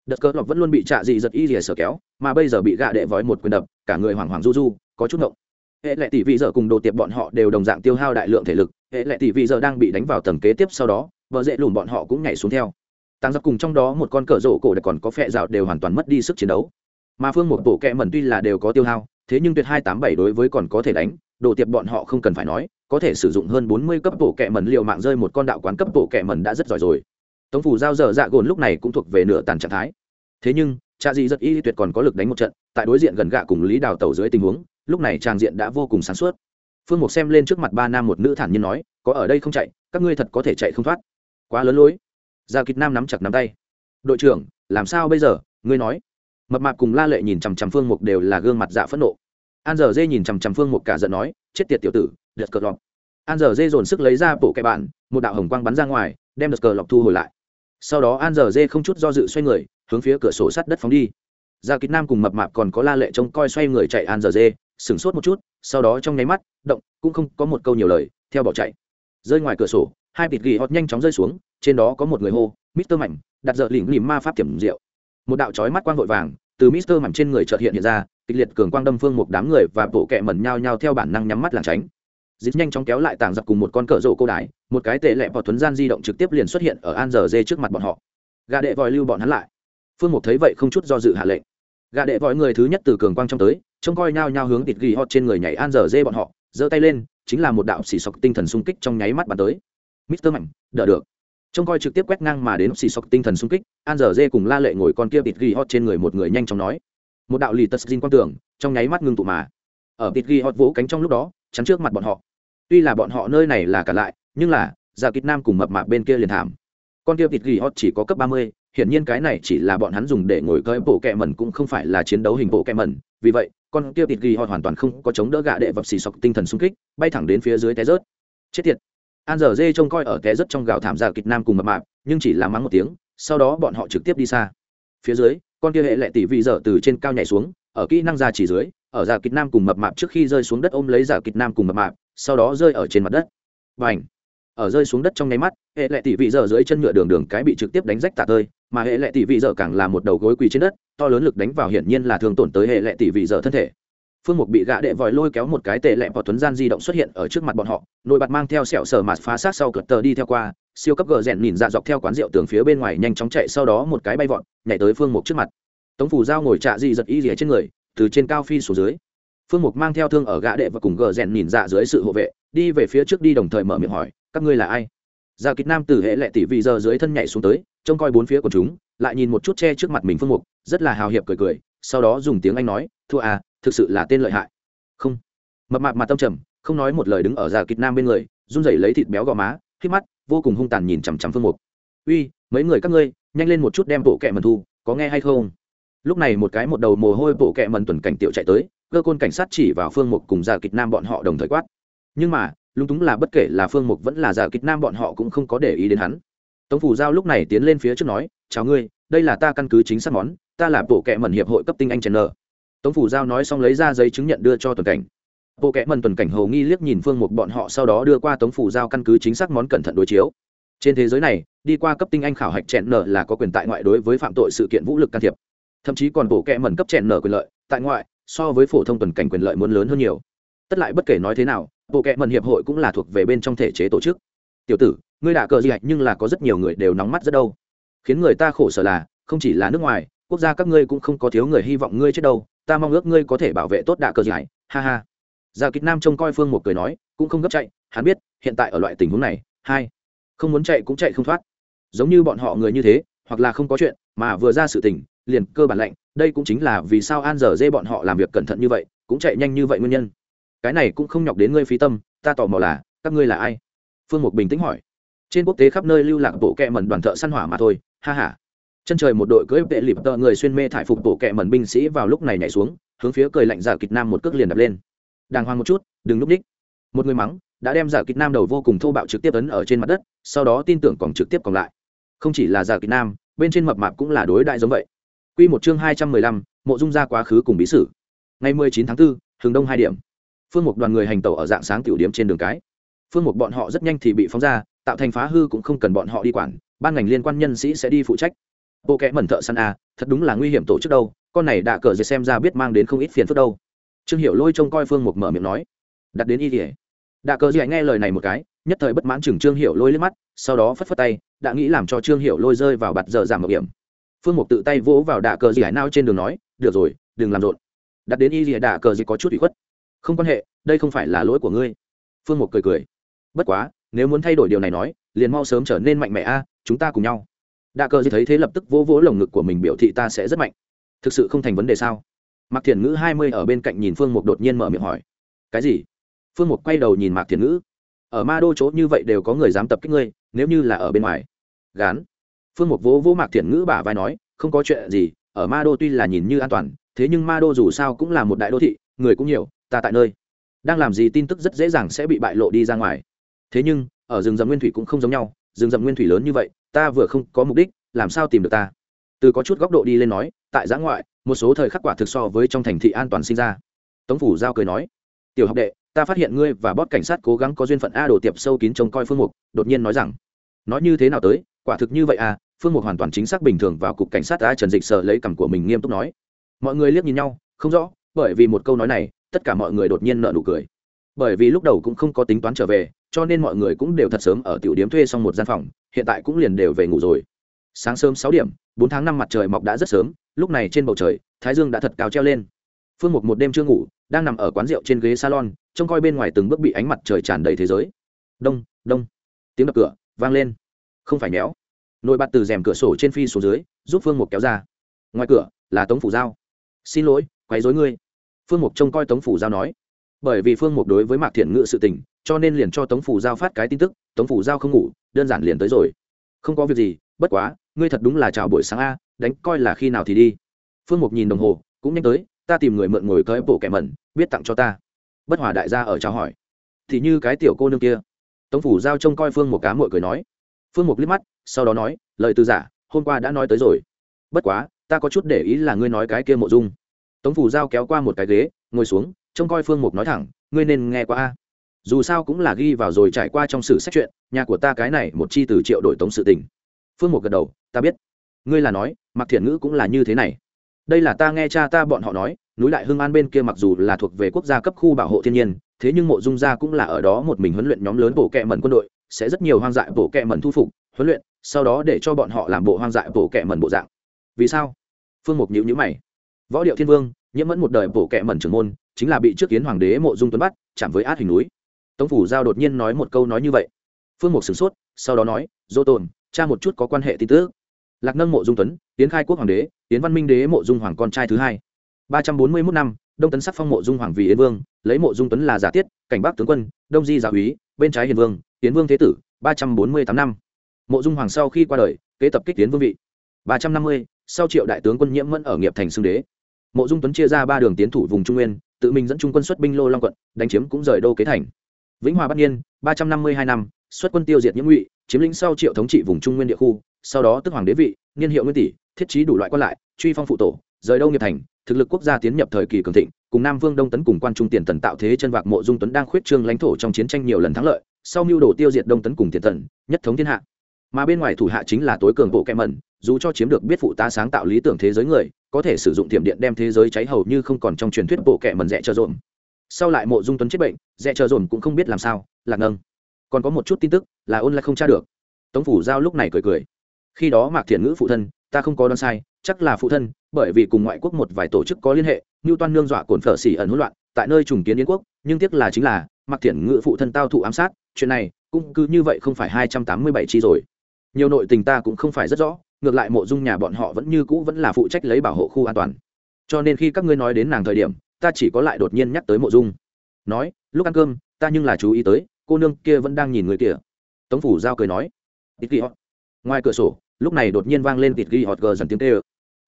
Đất cờ lọc vẫn luôn bị trạ dị giật y rìa sở kéo, mà bây giờ bị gạ đệ vòi một quyền đập, cả người hoảng hoảng du du, có chút ngộng. Hệ lệ tỷ vị giờ cùng đồ tiệp bọn họ đều đồng dạng tiêu hao đại lượng thể lực, hệ lệ tỷ vị giờ đang bị đánh vào tầng kế tiếp sau đó vợ dễ lùm bọn họ cũng nhảy xuống theo tăng giặc cùng trong đó một con cờ rổ cổ đã còn có phẹ rào đều hoàn toàn mất đi sức chiến đấu. Mà phương một bộ kẹ mẩn tuy là đều có tiêu hao, thế nhưng tuyệt hai tám bảy đối với còn có thể đánh, đồ tiệp bọn họ không cần phải nói, có thể sử dụng hơn bốn mươi cấp bộ kẹ mẩn liều mạng rơi một con đạo quán cấp bộ kẹ mẩn đã rất giỏi rồi. Tống phủ giao dở dạ gồn lúc này cũng thuộc về nửa tàn trạng thái. Thế nhưng cha dị rất y tuyệt còn có lực đánh một trận, tại đối diện gần gạ cùng lý đào tẩu dưới tình huống, lúc này trang diện đã vô cùng sáng suốt. Phương mục xem lên trước mặt ba nam một nữ thản nhiên nói, có ở đây không chạy, các ngươi thật có thể chạy không thoát. Quá lớn lối gia kịch nam nắm chặt nắm tay. Đội trưởng, làm sao bây giờ? Ngươi nói. Mập mạp cùng la lệ nhìn chằm chằm phương mục đều là gương mặt dạ phẫn nộ. An giờ dê nhìn chằm chằm phương mục cả giận nói, chết tiệt tiểu tử, đợt cờ lọc. An giờ dê dồn sức lấy ra bộ kẹ bạn, một đạo hồng quang bắn ra ngoài, đem đợt cờ lọc thu hồi lại. Sau đó an giờ dê không chút do dự xoay người, hướng phía cửa sổ sắt đất phóng đi. Gia kịch nam cùng mập mạp còn có la lệ trông coi xoay người chạy an giờ dê, sửng sốt một chút, sau đó trong nháy mắt, động, cũng không có một câu nhiều lời, theo bỏ chạy. Rơi ngoài cửa sổ hai bịt ghi hót nhanh chóng rơi xuống, trên đó có một người hô, mister mạnh, đặt dợ lỉnh lìm ma pháp tiềm rượu. Một đạo chói mắt quang vội vàng, từ mister mạnh trên người chợt hiện hiện ra, kịch liệt cường quang đâm phương một đám người và bộ kẹ mẩn nhau nhau theo bản năng nhắm mắt lảng tránh. Dít nhanh chóng kéo lại tàng giặc cùng một con cỡ rổ cô đài, một cái tệ lẹ vào thuấn gian di động trực tiếp liền xuất hiện ở an giờ dê trước mặt bọn họ. Gà đệ vòi lưu bọn hắn lại. Phương mục thấy vậy không chút do dự hạ lệnh. Gà đệ vòi người thứ nhất từ cường quang trong tới, trông coi nhao nhao hướng tịt ghi hot trên người nhảy an giờ dê bọn họ, giơ tay lên, chính là một đạo xì sọc tinh thần xung kích trong nháy mắt bắn tới mister mạnh, đỡ được. Trông coi trực tiếp quét ngang mà đến xì sọc tinh thần xung kích, an giờ dê cùng la lệ ngồi con kia bịt ghi hot trên người một người nhanh chóng nói. Một đạo lì tật xin quang tưởng, trong nháy mắt ngưng tụ mà. Ở bịt ghi hot vỗ cánh trong lúc đó, chắn trước mặt bọn họ. Tuy là bọn họ nơi này là cả lại, nhưng là dạ già kịch nam cùng mập mạp bên kia liền thảm. Con kia bịt ghi hot chỉ có cấp ba mươi, hiển nhiên cái này chỉ là bọn hắn dùng để ngồi cơi bộ kẹ mẩn cũng không phải là chiến đấu hình bộ kẹ mẩn. Vì vậy, con kia bịt ghi hot hoàn toàn không có chống đỡ gạ đệ vập xì sọc tinh thần xung kích, bay thẳng đến phía dưới té rớt. Chết tiệt an dở dê trông coi ở té rất trong gạo thảm giả kịch nam cùng mập mạp, nhưng chỉ là mắng một tiếng, sau đó bọn họ trực tiếp đi xa. Phía dưới, con kia hệ lệ tỷ vị dở từ trên cao nhảy xuống, ở kỹ năng ra chỉ dưới, ở giả kịch nam cùng mập mạp trước khi rơi xuống đất ôm lấy giả kịch nam cùng mập mạp, sau đó rơi ở trên mặt đất. Và ảnh ở rơi xuống đất trong nháy mắt, hệ lệ tỷ vị dở dưới chân nhựa đường đường cái bị trực tiếp đánh rách tạ tơi, mà hệ lệ tỷ vị dở càng là một đầu gối quỳ trên đất, to lớn lực đánh vào hiển nhiên là thường tổn tới hệ lệ tỷ vị dở thân thể phương mục bị gạ đệ vòi lôi kéo một cái tệ lẹ vào tuấn gian di động xuất hiện ở trước mặt bọn họ nội bạt mang theo sẹo sờ mạt phá sát sau cợt tờ đi theo qua siêu cấp gờ rèn nhìn dạ dọc theo quán rượu tường phía bên ngoài nhanh chóng chạy sau đó một cái bay vọt nhảy tới phương mục trước mặt. Tống phủ dao ngồi trạ di giật y rỉa trên người từ trên cao phi xuống dưới. Phương mục mang theo thương ở gã đệ và cùng gờ rèn nhìn dạ dưới sự hộ vệ đi về phía trước đi đồng thời mở miệng hỏi các ngươi là ai? Gia Kịch Nam từ hệ lệ tỷ vị giờ dưới thân nhảy xuống tới, trông coi bốn phía của chúng, lại nhìn một chút che trước mặt mình Phương Mục, rất là hào hiệp cười cười, sau đó dùng tiếng Anh nói, "Thua à, thực sự là tên lợi hại." Không. Mập mạp mà tâm trầm, không nói một lời đứng ở già kịt Nam bên người, run rẩy lấy thịt béo gò má, khi mắt, vô cùng hung tàn nhìn chằm chằm Phương Mục. "Uy, mấy người các ngươi, nhanh lên một chút đem bộ kệ mần thu, có nghe hay không?" Lúc này một cái một đầu mồ hôi bộ kệ mần tuần cảnh tiểu chạy tới, cơ côn cảnh sát chỉ vào Phương Mục cùng già Kịch Nam bọn họ đồng thời quát. Nhưng mà, lúng túng là bất kể là phương mục vẫn là giả kịch nam bọn họ cũng không có để ý đến hắn tống phủ giao lúc này tiến lên phía trước nói chào ngươi đây là ta căn cứ chính xác món ta là bộ kệ mần hiệp hội cấp tinh anh chen nờ tống phủ giao nói xong lấy ra giấy chứng nhận đưa cho tuần cảnh. Bộ kệ mần tuần cảnh hầu nghi liếc nhìn phương mục bọn họ sau đó đưa qua tống phủ giao căn cứ chính xác món cẩn thận đối chiếu. Trên thế giới này, đi qua cấp tinh anh khảo hạch chèn nở là có quyền tại ngoại đối với phạm tội sự kiện vũ lực can thiệp. Thậm chí còn bộ kệ mần cấp chèn nở quyền lợi, tại ngoại, so với phổ thông tuần cảnh quyền lợi muốn lớn hơn nhiều. Tất lại bất kể nói thế nào, bộ kệ mần hiệp hội cũng là thuộc về bên trong thể chế tổ chức. Tiểu tử, ngươi đã cờ gì hạch nhưng là có rất nhiều người đều nóng mắt rất đâu. Khiến người ta khổ sở là, không chỉ là nước ngoài, quốc gia các ngươi cũng không có thiếu người hy vọng ngươi chết đâu ta mong ước ngươi có thể bảo vệ tốt đạ cờ giải, ha ha. Gia kịch nam trông coi phương một cười nói, cũng không gấp chạy, hắn biết, hiện tại ở loại tình huống này, hai, không muốn chạy cũng chạy không thoát. Giống như bọn họ người như thế, hoặc là không có chuyện, mà vừa ra sự tình, liền cơ bản lệnh đây cũng chính là vì sao an giờ dê bọn họ làm việc cẩn thận như vậy, cũng chạy nhanh như vậy nguyên nhân. Cái này cũng không nhọc đến ngươi phí tâm, ta tò mò là, các ngươi là ai? Phương mục bình tĩnh hỏi. Trên quốc tế khắp nơi lưu lạc bộ kẹ mẩn đoàn thợ săn hỏa mà thôi, ha h a chân trời một đội cưỡi vệ lịp tợ người xuyên mê thải phục bộ kẹ mẩn binh sĩ vào lúc này nhảy xuống hướng phía cười lạnh giả kịch nam một cước liền đập lên. Đàng hoàng một chút đừng núp ních một người mắng đã đem giả kịch nam đầu vô cùng thô bạo trực tiếp ấn ở trên mặt đất sau đó tin tưởng còn trực tiếp còn lại. Không chỉ là giả kịch nam bên trên mập mạp cũng là đối đại giống vậy. Quy một chương hai trăm mười lăm, mộ dung ra quá khứ cùng bí sử. Ngày mười chín tháng 4, hướng đông hai điểm. Phương mục đoàn người hành tẩu ở dạng sáng tiểu điểm trên đường cái. Phương mục bọn họ rất nhanh thì bị phóng ra tạo thành phá hư cũng không cần bọn họ đi quản ban ngành liên quan nhân sĩ sẽ đi phụ trách bộ kẽ mẩn thợ săn a à, thật đúng là nguy hiểm tổ chức đâu con này đã cờ dệt xem ra biết mang đến không ít phiền phức đâu. Trương Hiểu lôi trông coi phương mục mở miệng nói đặt đến y kỉa đạ cờ dệt nghe lời này một cái nhất thời bất mãn chừng trương Hiểu lôi lên mắt sau đó phất phất tay đã nghĩ làm cho trương Hiểu lôi rơi vào bạt giờ giảm mạo hiểm. Phương mục tự tay vỗ vào đạ cờ dạy nao trên đường nói được rồi đừng làm rộn. Đặt đến y gì? đạ cờ dì có chút ủy khuất. Không quan hệ đây không phải là lỗi của ngươi. Phương mục cười cười. Bất quá nếu muốn thay đổi điều này nói liền mau sớm trở nên mạnh mẽ a chúng ta cùng nhau đa cơ gì thấy thế lập tức vỗ vỗ lồng ngực của mình biểu thị ta sẽ rất mạnh. Thực sự không thành vấn đề sao? Mạc thiền ngữ hai mươi ở bên cạnh nhìn phương mục đột nhiên mở miệng hỏi. Cái gì? Phương mục quay đầu nhìn mạc thiền ngữ. Ở ma đô chỗ như vậy đều có người dám tập kích ngươi, nếu như là ở bên ngoài. Gán. Phương mục vỗ vỗ mạc thiền ngữ bả vai nói, không có chuyện gì, ở ma đô tuy là nhìn như an toàn, thế nhưng ma đô dù sao cũng là một đại đô thị, người cũng nhiều, ta tại nơi. Đang làm gì tin tức rất dễ dàng sẽ bị bại lộ đi ra ngoài. Thế nhưng, ở rừng rậm nguyên thủy cũng không giống nhau rừng rậm nguyên thủy lớn như vậy, ta vừa không có mục đích, làm sao tìm được ta? Từ có chút góc độ đi lên nói, tại giã ngoại, một số thời khắc quả thực so với trong thành thị an toàn sinh ra. Tống phủ giao cười nói, tiểu học đệ, ta phát hiện ngươi và bót cảnh sát cố gắng có duyên phận a đổ tiệp sâu kín trông coi phương mục, đột nhiên nói rằng, nói như thế nào tới, quả thực như vậy à? Phương mục hoàn toàn chính xác bình thường vào cục cảnh sát a trần dịch sợ lấy cằm của mình nghiêm túc nói. Mọi người liếc nhìn nhau, không rõ, bởi vì một câu nói này, tất cả mọi người đột nhiên nợ nụ cười. Bởi vì lúc đầu cũng không có tính toán trở về cho nên mọi người cũng đều thật sớm ở tiểu điếm thuê xong một gian phòng, hiện tại cũng liền đều về ngủ rồi. Sáng sớm sáu điểm, bốn tháng năm mặt trời mọc đã rất sớm, lúc này trên bầu trời, thái dương đã thật cao treo lên. Phương mục một đêm chưa ngủ, đang nằm ở quán rượu trên ghế salon, trông coi bên ngoài từng bước bị ánh mặt trời tràn đầy thế giới. Đông đông. Tiếng đập cửa, vang lên. Không phải méo. Nội bạt từ rèm cửa sổ trên phi xuống dưới, giúp phương mục kéo ra. Ngoài cửa, là tống phủ giao. Xin lỗi, quấy dối ngươi. Phương mục trông coi tống phủ giao nói. Bởi vì phương mục đối với mạc thiện ngự sự tình cho nên liền cho tống phủ giao phát cái tin tức, tống phủ giao không ngủ, đơn giản liền tới rồi. Không có việc gì, bất quá, ngươi thật đúng là chào buổi sáng a, đánh coi là khi nào thì đi. Phương mục nhìn đồng hồ, cũng nhanh tới, ta tìm người mượn ngồi tới bộ kẻ mẩn, biết tặng cho ta. Bất hòa đại gia ở chào hỏi. Thì như cái tiểu cô nương kia. Tống phủ giao trông coi phương một cá mội cười nói. Phương mục liếc mắt, sau đó nói, lời từ giả, hôm qua đã nói tới rồi. Bất quá, ta có chút để ý là ngươi nói cái kia mộ dung. Tống phủ giao kéo qua một cái ghế, ngồi xuống, trông coi phương mục nói thẳng, ngươi nên nghe qua a dù sao cũng là ghi vào rồi trải qua trong sử sách chuyện, nhà của ta cái này một chi từ triệu đổi tống sự tình. Phương một gật đầu, ta biết. Ngươi là nói mặc thiện ngữ cũng là như thế này. Đây là ta nghe cha ta bọn họ nói, núi đại hưng an bên kia mặc dù là thuộc về quốc gia cấp khu bảo hộ thiên nhiên, thế nhưng mộ dung gia cũng là ở đó một mình huấn luyện nhóm lớn bộ kệ mẩn quân đội, sẽ rất nhiều hoang dại bộ kệ mẩn thu phục, huấn luyện, sau đó để cho bọn họ làm bộ hoang dại bộ kệ mẩn bộ dạng. Vì sao? Phương mục nhữ nhữ mày. Võ điệu thiên vương, nhiễm mẫn một đời bộ kệ mẩn trưởng môn, chính là bị trước kiến hoàng đế mộ dung tuấn bắt, chạm với át hình núi tống phủ giao đột nhiên nói một câu nói như vậy. Phương mục sửng sốt, sau đó nói dô tồn, cha một chút có quan hệ tin tức. Lạc nâng mộ dung tuấn, tiến khai quốc hoàng đế, tiến văn minh đế mộ dung hoàng con trai thứ hai. ba trăm bốn mươi mốt năm, đông tấn sắc phong mộ dung hoàng vì yến vương, lấy mộ dung tuấn là giả tiết, cảnh bắc tướng quân, đông di giả úy, bên trái hiền vương tiến vương thế tử, ba trăm bốn mươi tám năm. Mộ dung hoàng sau khi qua đời, kế tập kích tiến vương vị. ba trăm năm mươi, sau triệu đại tướng quân nhiễm mẫn ở nghiệp thành xưng đế. Mộ dung tuấn chia ra ba đường tiến thủ vùng trung nguyên, tự mình dẫn trung quân xuất binh lô long quận, đánh chiếm cũng rời đô kế thành vĩnh hòa bắc nhiên ba trăm năm mươi hai năm, xuất quân tiêu diệt nhiễm ngụy, chiếm lĩnh sau triệu thống trị vùng trung nguyên địa khu, sau đó tức hoàng đế vị, niên hiệu nguyên tỷ, thiết trí đủ loại quan lại, truy phong phụ tổ, rời đâu nghiệp thành, thực lực quốc gia tiến nhập thời kỳ cường thịnh, cùng nam vương đông tấn cùng quan trung tiền tần tạo thế chân vạc mộ dung tuấn đang khuyết trương lãnh thổ trong chiến tranh nhiều lần thắng lợi, sau mưu đồ tiêu diệt đông tấn cùng tiền tần, nhất thống thiên hạ. Mà bên ngoài thủ hạ chính là tối cường bộ kẹ mẩn, dù cho chiếm được biết phụ tá sáng tạo lý tưởng thế giới người, có thể sử dụng tiềm điện đem thế giới cháy hầu như không còn trong truyền thuyết bộ kẹ mẩn rẻ cho rộn sau lại mộ dung tuấn chết bệnh dẹ chờ dồn cũng không biết làm sao lạc ngâng. Còn có một chút tin tức, là ôn lại không tra được. Tống phủ giao lúc này cười cười. Khi đó mạc thiện ngữ phụ thân, ta không có đoán sai, chắc là phụ thân, bởi vì cùng ngoại quốc một vài tổ chức có liên hệ như toan nương dọa cồn phở xỉ ẩn hỗn loạn, tại nơi trùng kiến yến quốc, nhưng tiếc là chính là, mạc thiện ngữ phụ thân tao thụ ám sát, chuyện này cũng cứ như vậy không phải hai trăm tám mươi bảy chi rồi. Nhiều nội tình ta cũng không phải rất rõ, ngược lại mộ dung nhà bọn họ vẫn như cũ vẫn là phụ trách lấy bảo hộ khu an toàn. Cho nên khi các ngươi nói đến nàng thời điểm ta chỉ có lại đột nhiên nhắc tới mộ dung. Nói, lúc ăn cơm, ta nhưng là chú ý tới, cô nương kia vẫn đang nhìn người kia tống phủ giao cười nói, tịt ghi họ ngoài cửa sổ, lúc này đột nhiên vang lên tịt ghi họ gờ dần tiếng tê ơ.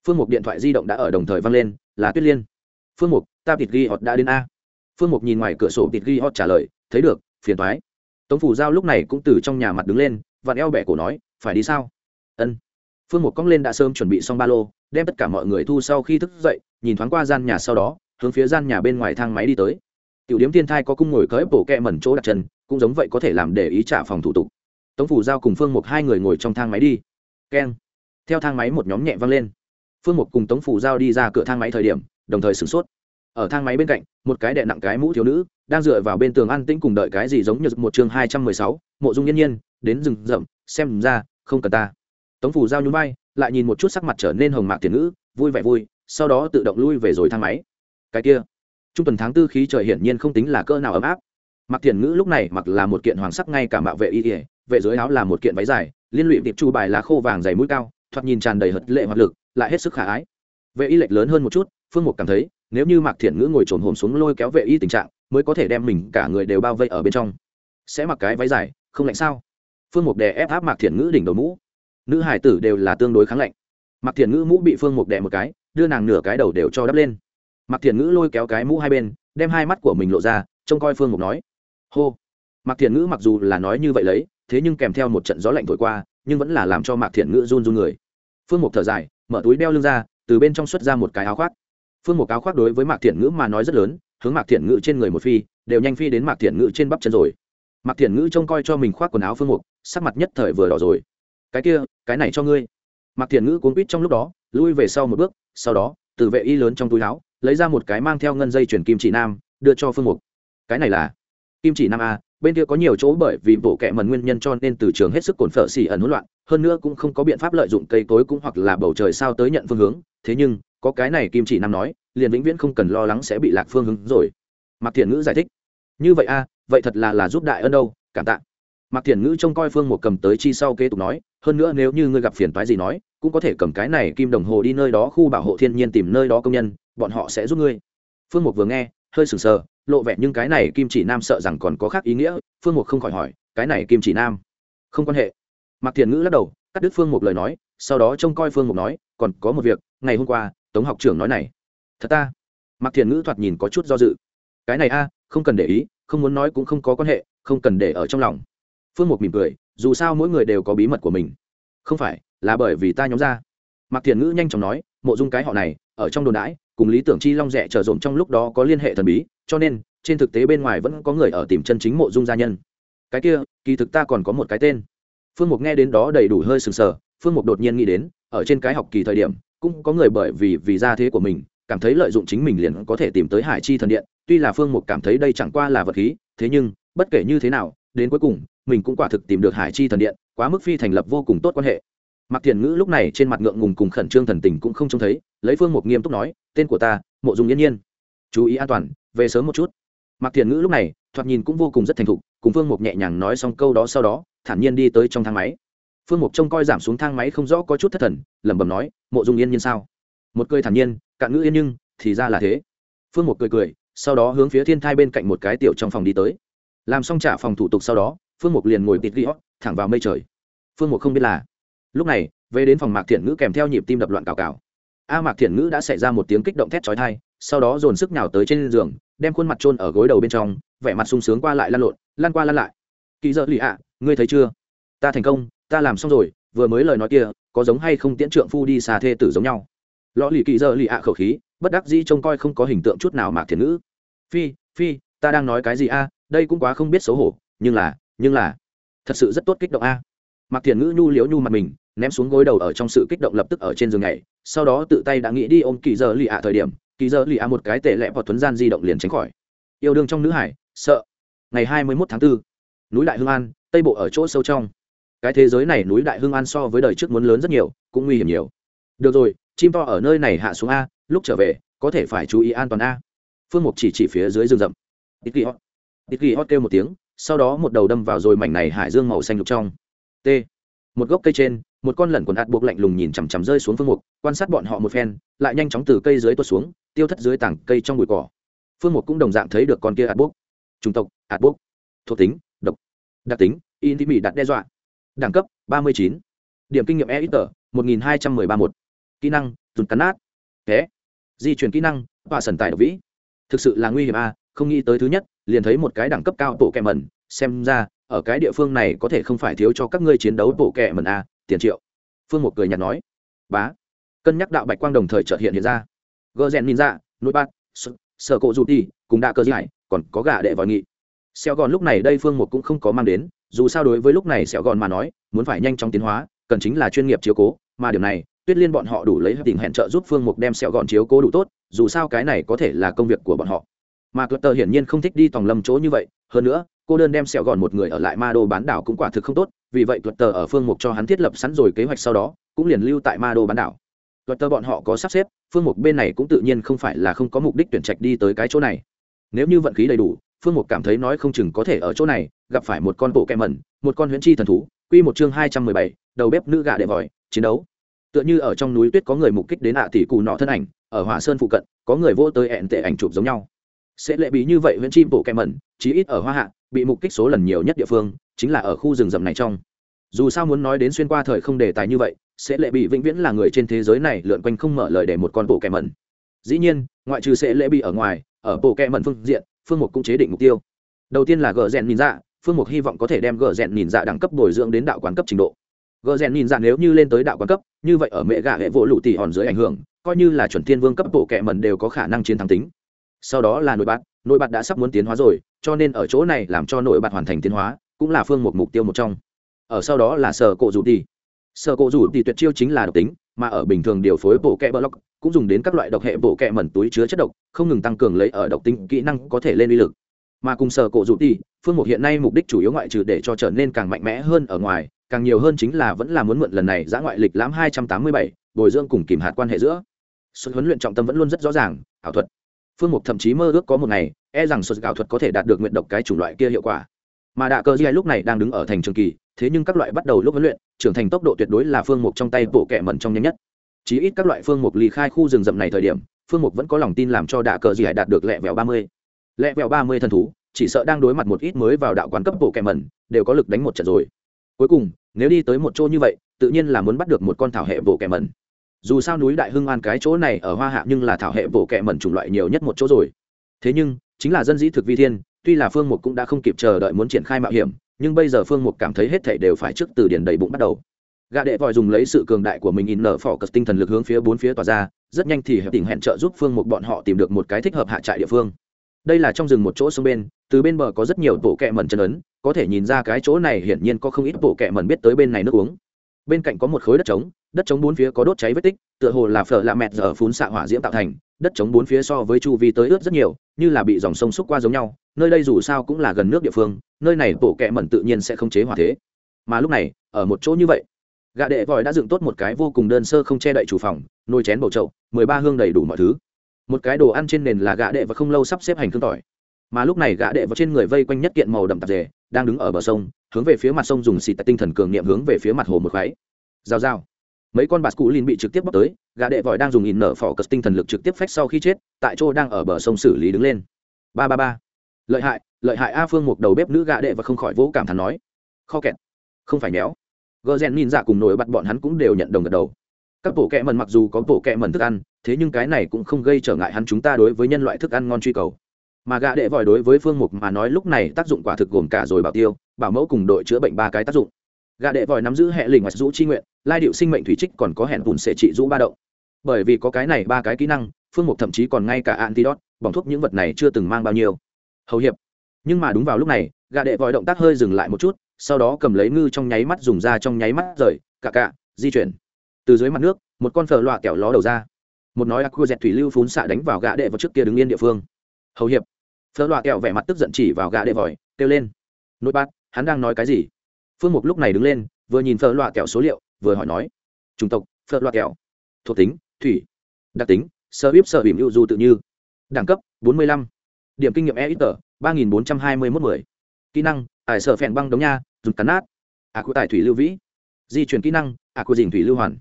Phương mục điện thoại di động đã ở đồng thời vang lên, là tuyết liên. Phương mục, ta tịt ghi họ đã đến a. Phương mục nhìn ngoài cửa sổ tịt ghi họ trả lời, thấy được, phiền thoái tống phủ giao lúc này cũng từ trong nhà mặt đứng lên và eo bẻ cổ nói, phải đi sao? Ân. Phương mục cong lên đã sớm chuẩn bị xong ba lô, đem tất cả mọi người thu sau khi thức dậy, nhìn thoáng qua gian nhà sau đó hướng phía gian nhà bên ngoài thang máy đi tới. Tiểu điếm thiên thai có cung ngồi cởi bổ kẹ mẩn chỗ đặt chân, cũng giống vậy có thể làm để ý trả phòng thủ tục. Tống phủ giao cùng phương mục hai người ngồi trong thang máy đi. Keng. Theo thang máy một nhóm nhẹ vang lên. Phương mục cùng tống phủ giao đi ra cửa thang máy thời điểm, đồng thời sửng sốt. Ở thang máy bên cạnh, một cái đệ nặng cái mũ thiếu nữ, đang dựa vào bên tường an tĩnh cùng đợi cái gì giống như một chương hai trăm mười sáu, mộ dung yên nhiên, đến rừng rậm, xem ra, không cần ta. Tống phủ giao nhún vai, lại nhìn một chút sắc mặt trở nên hồng mạc tiền ngữ, vui vẻ vui, sau đó tự động lui về rồi thang máy cái kia. Trung tuần tháng tư khí trời hiển nhiên không tính là cỡ nào ấm áp. Mặc thiền ngữ lúc này mặc là một kiện hoàng sắc ngay cả mạo vệ y ỉa vệ dưới áo là một kiện váy dài, liên lụy tiệp chu bài là khô vàng dày mũi cao, thoạt nhìn tràn đầy hật lệ hoạt lực, lại hết sức khả ái. Vệ y lệch lớn hơn một chút, phương mục cảm thấy, nếu như mạc thiền ngữ ngồi trồn hồn xuống lôi kéo vệ y tình trạng, mới có thể đem mình cả người đều bao vây ở bên trong. Sẽ mặc cái váy dài, không lạnh sao? Phương mục đè ép áp mạc thiền ngữ đỉnh đầu mũ. Nữ hải tử đều là tương đối kháng lạnh. Mạc thiền ngữ mũ bị phương mục đè một cái, đưa nàng nửa cái đầu đều cho đắp lên mạc thiền ngữ lôi kéo cái mũ hai bên, đem hai mắt của mình lộ ra, trông coi phương mục nói, hô. Mạc thiền ngữ mặc dù là nói như vậy lấy, thế nhưng kèm theo một trận gió lạnh thổi qua, nhưng vẫn là làm cho mạc thiền ngữ run run người. Phương mục thở dài, mở túi đeo lưng ra, từ bên trong xuất ra một cái áo khoác. Phương mục áo khoác đối với mạc thiền ngữ mà nói rất lớn, hướng mạc thiền ngữ trên người một phi, đều nhanh phi đến mạc thiền ngữ trên bắp chân rồi. Mạc thiền ngữ trông coi cho mình khoác quần áo phương mục, sắc mặt nhất thời vừa đỏ rồi. Cái kia, cái này cho ngươi. Mạc thiền ngữ cuốn quýt trong lúc đó, lui về sau một bước, sau đó, từ vệ y lớn trong túi áo lấy ra một cái mang theo ngân dây chuyển kim chỉ nam, đưa cho phương mục. Cái này là kim chỉ nam a, bên kia có nhiều chỗ bởi vì bộ kệ mần nguyên nhân cho nên từ trường hết sức cồn phở xỉ ẩn hỗn loạn, hơn nữa cũng không có biện pháp lợi dụng cây tối cũng hoặc là bầu trời sao tới nhận phương hướng. Thế nhưng, có cái này kim chỉ nam nói, liền vĩnh viễn không cần lo lắng sẽ bị lạc phương hướng rồi. Mạc thiện ngữ giải thích. Như vậy a, vậy thật là là giúp đại ân đâu, cảm tạ. Mạc thiện ngữ trông coi phương một cầm tới chi sau kế tục nói, hơn nữa nếu như ngươi gặp phiền toái gì nói, cũng có thể cầm cái này kim đồng hồ đi nơi đó khu bảo hộ thiên nhiên tìm nơi đó công nhân bọn họ sẽ giúp ngươi. Phương mục vừa nghe, hơi sừng sờ, lộ vẻ nhưng cái này kim chỉ nam sợ rằng còn có khác ý nghĩa, phương mục không khỏi hỏi, cái này kim chỉ nam? Không quan hệ. Mạc thiền ngữ lắc đầu, cắt đứt phương mục lời nói, sau đó trông coi phương mục nói, còn có một việc, ngày hôm qua, tống học trưởng nói này. Thật ta? Mạc thiền ngữ thoạt nhìn có chút do dự. Cái này a, không cần để ý, không muốn nói cũng không có quan hệ, không cần để ở trong lòng. Phương mục mỉm cười, dù sao mỗi người đều có bí mật của mình. Không phải, là bởi vì ta nhóm ra. Mạc thiền ngữ nhanh chóng nói, mộ dung cái họ này, ở trong đồn đãi cùng lý tưởng chi long rẻ trở rộn trong lúc đó có liên hệ thần bí, cho nên, trên thực tế bên ngoài vẫn có người ở tìm chân chính mộ dung gia nhân. Cái kia, kỳ thực ta còn có một cái tên. Phương mục nghe đến đó đầy đủ hơi sừng sờ, phương mục đột nhiên nghĩ đến, ở trên cái học kỳ thời điểm, cũng có người bởi vì vì gia thế của mình, cảm thấy lợi dụng chính mình liền có thể tìm tới hải chi thần điện, tuy là phương mục cảm thấy đây chẳng qua là vật khí, thế nhưng, bất kể như thế nào, đến cuối cùng, mình cũng quả thực tìm được hải chi thần điện, quá mức phi thành lập vô cùng tốt quan hệ. Mạc thiền ngữ lúc này trên mặt ngượng ngùng cùng khẩn trương thần tình cũng không trông thấy, lấy phương mục nghiêm túc nói, tên của ta, mộ dung yên nhiên. Chú ý an toàn, về sớm một chút. Mạc thiền ngữ lúc này, thoạt nhìn cũng vô cùng rất thành thục, cùng phương mục nhẹ nhàng nói xong câu đó sau đó, thản nhiên đi tới trong thang máy. Phương mục trông coi giảm xuống thang máy không rõ có chút thất thần, lẩm bẩm nói, mộ dung yên nhiên sao? Một cười thản nhiên cạn ngữ yên nhưng, thì ra là thế. Phương mục cười cười, sau đó hướng phía thiên thai bên cạnh một cái tiểu trong phòng đi tới. Làm xong trả phòng thủ tục sau đó, phương mục liền ngồi tịt ghi thẳng vào mây trời. Phương mục không biết là lúc này, về đến phòng mạc thiện ngữ kèm theo nhịp tim đập loạn cào cào. A mạc thiện ngữ đã xảy ra một tiếng kích động thét trói thai sau đó dồn sức nào tới trên giường, đem khuôn mặt trôn ở gối đầu bên trong, vẻ mặt sung sướng qua lại lăn lộn, lăn qua lăn lại. Kỳ dợ lì ạ, ngươi thấy chưa? Ta thành công, ta làm xong rồi, vừa mới lời nói kia, có giống hay không tiễn trượng phu đi xà thê tử giống nhau. Lõ lì kỳ dợ lì ạ khẩu khí, bất đắc dĩ trông coi không có hình tượng chút nào mạc thiện ngữ. Phi phi, ta đang nói cái gì a? Đây cũng quá không biết xấu hổ, nhưng là nhưng là, thật sự rất tốt kích động a. Mạc thiện ngữ nhu liễu nhu mặt mình ném xuống gối đầu ở trong sự kích động lập tức ở trên giường này sau đó tự tay đã nghĩ đi ôm kỳ giờ lì ạ thời điểm kỳ giờ lì ạ một cái tệ lẹ vào tuấn gian di động liền tránh khỏi. Yêu đương trong nữ hải sợ. Ngày hai mươi 21 tháng 4, núi đại hương an tây bộ ở chỗ sâu trong. Cái thế giới này núi đại hương an so với đời trước muốn lớn rất nhiều cũng nguy hiểm nhiều. Được rồi chim to ở nơi này hạ xuống a lúc trở về có thể phải chú ý an toàn a. Phương mục chỉ chỉ phía dưới rừng rậm. Ít ghi hót ít ghi hót kêu một tiếng sau đó một đầu đâm vào rồi mảnh này hải dương màu xanh lục trong. T. Một gốc cây trên một con lẩn quần ạt buộc lạnh lùng nhìn chằm chằm rơi xuống phương mục, quan sát bọn họ một phen, lại nhanh chóng từ cây dưới tuột xuống, tiêu thất dưới tảng cây trong bụi cỏ. Phương mục cũng đồng dạng thấy được con kia ạt buộc. Chủng tộc, ạt buộc. Thuộc tính, độc. Đặc tính in tí mỹ đặt đe dọa. Đẳng cấp, ba mươi chín. Điểm kinh nghiệm e ít tờ một nghìn hai trăm mười ba một kỹ năng dùng cắn nát. Té. Di chuyển kỹ năng và sần tài độc vĩ. Thực sự là nguy hiểm a, không nghĩ tới thứ nhất, liền thấy một cái đẳng cấp cao bộ kẹ mẩn. Xem ra, ở cái địa phương này có thể không phải thiếu cho các ngươi chiến đấu bộ kẹ mẩn a tiền triệu. Phương một cười nhạt nói bá. Cân nhắc đạo bạch quang đồng thời trợt hiện hiện ra. Gờ rèn ra, nội bát sở cộ rụt đi cùng đạ cơ giải còn có gà đệ vòi nghị. Xeo gòn lúc này đây phương một cũng không có mang đến dù sao đối với lúc này xeo gòn mà nói muốn phải nhanh chóng tiến hóa cần chính là chuyên nghiệp chiếu cố mà điều này tuyết liên bọn họ đủ lấy tình hẹn trợ giúp phương mục đem xeo gòn chiếu cố đủ tốt dù sao cái này có thể là công việc của bọn họ. Mà tuật tờ hiển nhiên không thích đi tòng lâm chỗ như vậy hơn nữa cô đơn đem sẹo gòn một người ở lại ma đô bán đảo cũng quả thực không tốt, vì vậy tuật tờ ở phương mục cho hắn thiết lập sẵn rồi kế hoạch sau đó, cũng liền lưu tại ma đô bán đảo. Tuật tờ bọn họ có sắp xếp, phương mục bên này cũng tự nhiên không phải là không có mục đích tuyển trạch đi tới cái chỗ này. Nếu như vận khí đầy đủ, phương mục cảm thấy nói không chừng có thể ở chỗ này, gặp phải một con bộ kẹ mẩn, một con huyễn chi thần thú. Quy một chương hai trăm mười bảy, đầu bếp nữ gà đệ vòi, chiến đấu. Tựa như ở trong núi tuyết có người mục kích đến ạ tỷ cù nọ thân ảnh, ở hỏa sơn phụ cận, có người vô tới ẹn tệ ảnh chụp giống nhau sẽ lệ bí như vậy huyễn chim bộ kẹm mẩn, chí ít ở hoa hạ, bị mục kích số lần nhiều nhất địa phương, chính là ở khu rừng rậm này trong. Dù sao muốn nói đến xuyên qua thời không đề tài như vậy, sẽ lệ bị vĩnh viễn là người trên thế giới này lượn quanh không mở lời để một con bộ kẹm mẩn. Dĩ nhiên, ngoại trừ sẽ lệ bị ở ngoài, ở bộ kẹm mẩn phương diện, phương mục cũng chế định mục tiêu. Đầu tiên là gờ rèn nhìn dạ phương mục hy vọng có thể đem gờ rèn nhìn dạ đẳng cấp bồi dưỡng đến đạo quán cấp trình độ. Gờ rèn nhìn dạ nếu như lên tới đạo quán cấp, như vậy ở mẹ gà hệ vỗ lụ tỉ hòn dưới ảnh hưởng, coi như là chuẩn thiên vương cấp bộ kẹ mẩn đều có khả năng chiến thắng tính sau đó là nội bạt, nội bạt đã sắp muốn tiến hóa rồi cho nên ở chỗ này làm cho nội bạt hoàn thành tiến hóa cũng là phương một mục tiêu một trong. Ở sau đó là sở cộ rủ tỷ sở cộ rủ tỷ tuyệt chiêu chính là độc tính mà ở bình thường điều phối bộ kẹ block cũng dùng đến các loại độc hệ bộ kẹ mẩn túi chứa chất độc không ngừng tăng cường lấy ở độc tính kỹ năng có thể lên uy lực. Mà cùng sở cộ rủ tỷ phương một hiện nay mục đích chủ yếu ngoại trừ để cho trở nên càng mạnh mẽ hơn ở ngoài càng nhiều hơn chính là vẫn là muốn mượn lần này giã ngoại lịch lãm hai trăm tám mươi bảy bồi dưỡng cùng kìm hạt quan hệ giữa. Xuân huấn luyện trọng tâm vẫn luôn rất rõ ràng ảo thuật phương mục thậm chí mơ ước có một ngày e rằng sụt gạo thuật có thể đạt được nguyện độc cái chủng loại kia hiệu quả. Mà đạ cơ di lúc này đang đứng ở thành trường kỳ, thế nhưng các loại bắt đầu lúc huấn luyện, trưởng thành tốc độ tuyệt đối là phương mục trong tay bộ kẹ mẩn trong nhanh nhất. Chí ít các loại phương mục ly khai khu rừng rậm này thời điểm, phương mục vẫn có lòng tin làm cho đạ cờ gì đạt được lẹ vẹo ba mươi. Lẹ vẹo ba mươi thần thú, chỉ sợ đang đối mặt một ít mới vào đạo quán cấp bộ kẹ mẩn, đều có lực đánh một trận rồi. Cuối cùng, nếu đi tới một chỗ như vậy, tự nhiên là muốn bắt được một con thảo hệ bộ kẹ mẩn dù sao núi đại hưng an cái chỗ này ở hoa hạ nhưng là thảo hệ bộ kẹ mẩn chủng loại nhiều nhất một chỗ rồi. Thế nhưng, chính là dân dĩ thực vi thiên, tuy là phương mục cũng đã không kịp chờ đợi muốn triển khai mạo hiểm, nhưng bây giờ phương mục cảm thấy hết thảy đều phải trước từ điển đầy bụng bắt đầu. Gã đệ vòi dùng lấy sự cường đại của mình in nở phỏ cất tinh thần lực hướng phía bốn phía tỏa ra, rất nhanh thì hiệp tình hẹn trợ giúp phương mục bọn họ tìm được một cái thích hợp hạ trại địa phương. Đây là trong rừng một chỗ sông bên, từ bên bờ có rất nhiều bộ kẹ mẩn chân ấn, có thể nhìn ra cái chỗ này hiển nhiên có không ít bộ kẹ mẩn biết tới bên này nước uống. Bên cạnh có một khối đất trống đất chống bốn phía có đốt cháy vết tích, tựa hồ là phở lạ mẹt giờ phun xạ hỏa diễm tạo thành, đất chống bốn phía so với chu vi tới ướt rất nhiều, như là bị dòng sông xúc qua giống nhau, nơi đây dù sao cũng là gần nước địa phương, nơi này bộ kẹ mẩn tự nhiên sẽ không chế hỏa thế. Mà lúc này, ở một chỗ như vậy gạ đệ vòi đã dựng tốt một cái vô cùng đơn sơ không che đậy chủ phòng, nồi chén bầu trậu mười ba hương đầy đủ mọi thứ. Một cái đồ ăn trên nền là gạ đệ và không lâu sắp xếp hành thương tỏi. Mà lúc này gã đệ vào trên người vây quanh nhất kiện màu đậm tạp dề, đang đứng ở bờ sông, hướng về phía mặt sông dùng xịt tại tinh thần cường niệm hướng về phía mặt hồ một khoáy giao giao mấy con bạt cụ lin bị trực tiếp bóc tới Gà đệ vòi đang dùng in nở phỏ cất tinh thần lực trực tiếp phách sau khi chết, tại chỗ đang ở bờ sông xử lý đứng lên. Ba ba ba. Lợi hại lợi hại a phương một đầu bếp nữ gà đệ và không khỏi vỗ cảm thán nói. Kho kẹt. Không phải méo. Gờ rèn nhìn dạ cùng nổi bắt bọn hắn cũng đều nhận đồng gật đầu. Các bộ kẹ mần mặc dù có bộ kẹ mần thức ăn, thế nhưng cái này cũng không gây trở ngại hắn chúng ta đối với nhân loại thức ăn ngon truy cầu. Mà gà đệ vòi đối với phương mục mà nói lúc này tác dụng quả thực gồm cả rồi bảo tiêu, bảo mẫu cùng đội chữa bệnh ba cái tác dụng. Gạ đệ vòi nắm giữ hệ lình hoặc rũ chi nguyện, lai điệu sinh mệnh thủy trích còn có hẹn bùn sẽ trị rũ ba động. Bởi vì có cái này ba cái kỹ năng, phương mục thậm chí còn ngay cả antidot bỏng thuốc những vật này chưa từng mang bao nhiêu. Hầu hiệp. Nhưng mà đúng vào lúc này gạ đệ vòi động tác hơi dừng lại một chút, sau đó cầm lấy ngư trong nháy mắt dùng ra trong nháy mắt rời cả cả di chuyển. Từ dưới mặt nước, một con phở loạ kẹo ló đầu ra. Một nói aqua dẹt thủy lưu phún xạ đánh vào gã đệ vào trước kia đứng yên địa phương. Hầu hiệp. Phở loạ kẹo vẻ mặt tức giận chỉ vào gã đệ vòi, kêu lên. Nội bát hắn đang nói cái gì? Phương mục lúc này đứng lên, vừa nhìn phở loạ kẹo số liệu, vừa hỏi nói, chủng tộc phở loạ kẹo, thuộc tính, thủy, đặc tính, sơ bíp sơ bìm ưu du tự như, đẳng cấp 45. điểm kinh nghiệm e ít tờ ba nghìn bốn trăm hai mươi mốt mười, kỹ năng ải sợ phèn băng đống nha, dùng cắn nát ả cụ tài thủy lưu vĩ, di chuyển kỹ năng à ả cụ dình thủy lưu hoàn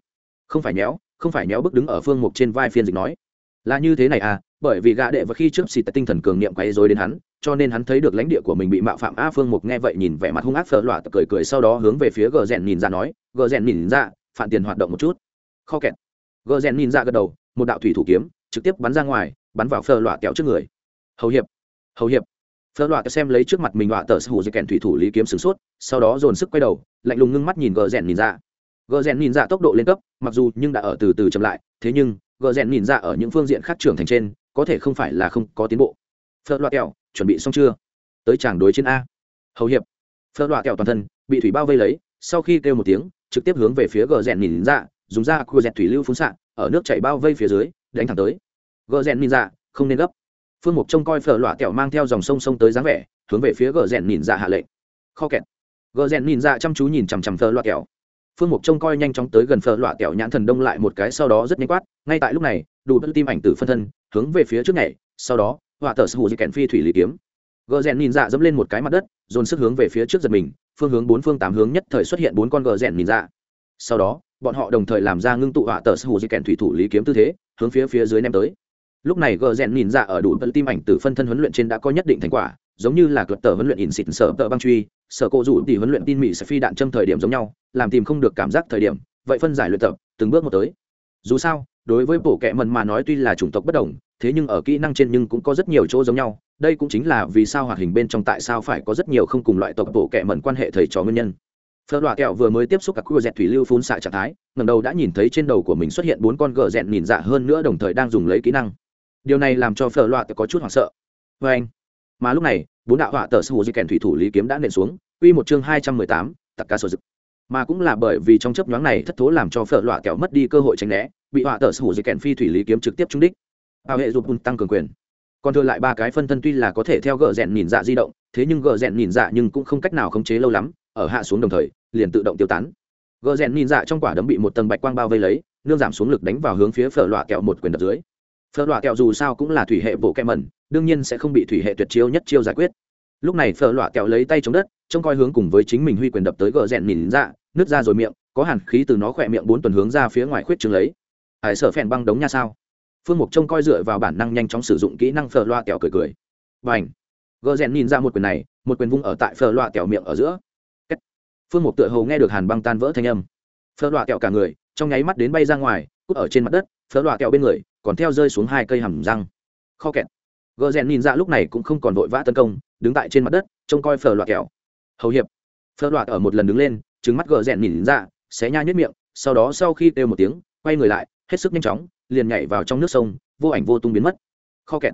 không phải nhéo, không phải nhéo bước đứng ở phương mục trên vai phiên dịch nói, là như thế này à bởi vì gã đệ và khi trước xịt tinh thần cường niệm quấy dối đến hắn, cho nên hắn thấy được lãnh địa của mình bị mạo phạm. A phương mục nghe vậy nhìn vẻ mặt hung ác phở loạ, cười cười sau đó hướng về phía gờ rèn nhìn ra nói, gờ rèn nhìn ra, phản tiền hoạt động một chút. Kho kẹt. Gờ rèn nhìn ra gật đầu, một đạo thủy thủ kiếm, trực tiếp bắn ra ngoài, bắn vào phở loạ kẹo trước người. Hầu hiệp hầu hiệp. Phở loạ xem lấy trước mặt mình loạ tờ hủ dây kèn thủy thủ lý kiếm sửng sốt, sau đó dồn sức quay đầu, lạnh lùng ngưng mắt nhìn gờ rèn nhìn ra. Gờ rèn nhìn ra tốc độ lên cấp, mặc dù nhưng đã ở từ từ chậm lại, thế nhưng gờ rèn nhìn ra ở những phương diện khác trưởng thành trên có thể không phải là không có tiến bộ. Phở loạt kẹo, chuẩn bị xong chưa? Tới tràng đối chiến a. Hầu hiệp. Phở loạt kẹo toàn thân, bị thủy bao vây lấy, sau khi kêu một tiếng, trực tiếp hướng về phía gờ rèn nhìn ra dùng ra cua dẹt thủy lưu phun xạ, ở nước chảy bao vây phía dưới, đánh thẳng tới. Gờ rèn nhìn ra không nên gấp. Phương mục trông coi phở loạ kẹo mang theo dòng sông sông tới dáng vẻ, hướng về phía gờ rèn nhìn ra hạ lệnh. Kho kẹt. Gờ rèn nhìn ra chăm chú nhìn chằm chằm phở loạ kẹo. Phương mục trông coi nhanh chóng tới gần phở loạ kẹo nhãn thần đông lại một cái, sau đó rất nhanh quát, ngay tại lúc này đủ bất tim ảnh tử phân thân, hướng về phía trước này sau đó, họa tờ sư hù di kèn phi thủy lý kiếm. Gờ rèn nhìn dạ dẫm lên một cái mặt đất, dồn sức hướng về phía trước giật mình, phương hướng bốn phương tám hướng nhất thời xuất hiện bốn con gờ rèn nhìn dạ. Sau đó, bọn họ đồng thời làm ra ngưng tụ họa tờ sư hù di kèn thủy thủ lý kiếm tư thế, hướng phía phía dưới ném tới. Lúc này gờ rèn nhìn dạ ở đủ bất tim ảnh tử phân thân huấn luyện trên đã có nhất định thành quả, giống như là cật tờ huấn luyện in xịt sở tờ băng truy, sở cộ rủ thì huấn luyện tin mỹ sẽ phi đạn châm thời điểm giống nhau, làm tìm không được cảm giác thời điểm, vậy phân giải luyện tập, từng bước một tới dù sao, đối với bộ kệ mần mà nói tuy là chủng tộc bất đồng, thế nhưng ở kỹ năng trên nhưng cũng có rất nhiều chỗ giống nhau. Đây cũng chính là vì sao hoạt hình bên trong tại sao phải có rất nhiều không cùng loại tộc bộ kệ mần quan hệ thầy trò nguyên nhân. Phở đoạ kẹo vừa mới tiếp xúc các cua dẹt thủy lưu phun xạ trạng thái ngầm đầu đã nhìn thấy trên đầu của mình xuất hiện bốn con gờ dẹn nhìn dạ hơn nữa đồng thời đang dùng lấy kỹ năng. Điều này làm cho phở loạ có chút hoảng sợ. Vê anh, mà lúc này, bốn đạo họa tờ sư hồ di kèn thủy thủ lý kiếm đã nện xuống. Quy một chương hai trăm mười tám, tặc ca sổ dực mà cũng là bởi vì trong chấp nhoáng này thất thố làm cho phở loạ kẹo mất đi cơ hội tránh né, bị họa tờ sủ dây kèn phi thủy lý kiếm trực tiếp trúng đích. Bao hệ giúp tăng cường quyền. Còn thừa lại ba cái phân thân tuy là có thể theo gờ rèn nhìn dạ di động, thế nhưng gờ rèn nhìn dạ nhưng cũng không cách nào khống chế lâu lắm, ở hạ xuống đồng thời, liền tự động tiêu tán. Gờ rèn nhìn dạ trong quả đấm bị một tầng bạch quang bao vây lấy, nương giảm xuống lực đánh vào hướng phía phở loạ kẹo một quyền đập dưới. Phở loạ kẹo dù sao cũng là thủy hệ bộ kẹ mẩn, đương nhiên sẽ không bị thủy hệ tuyệt chiêu nhất chiêu giải quyết. Lúc này phở loạ kẹo lấy tay chống đất trông coi hướng cùng với chính mình huy quyền đập tới gờ rèn nhìn ra, nứt ra rồi miệng, có hàn khí từ nó khỏe miệng bốn tuần hướng ra phía ngoài khuyết trường lấy. Hải sở phèn băng đống nha sao? Phương mục trông coi dựa vào bản năng nhanh chóng sử dụng kỹ năng phở loa kẹo cười cười. Và ảnh gờ rèn nhìn ra một quyền này, một quyền vung ở tại phở loa kẹo miệng ở giữa. Phương mục tựa hồ nghe được hàn băng tan vỡ thanh âm. Phở loa kẹo cả người, trong nháy mắt đến bay ra ngoài, cút ở trên mặt đất, phở loa kẹo bên người, còn theo rơi xuống hai cây hầm răng. Kho kẹt! Gờ rèn nhìn ra lúc này cũng không còn vội vã tấn công, đứng tại trên mặt đất, trông coi phở loa kẹo hầu hiệp. Phơ đoạt ở một lần đứng lên trứng mắt gờ rèn nhìn ra, xé nha nhất miệng, sau đó sau khi kêu một tiếng, quay người lại, hết sức nhanh chóng, liền nhảy vào trong nước sông, vô ảnh vô tung biến mất. Kho kẹt.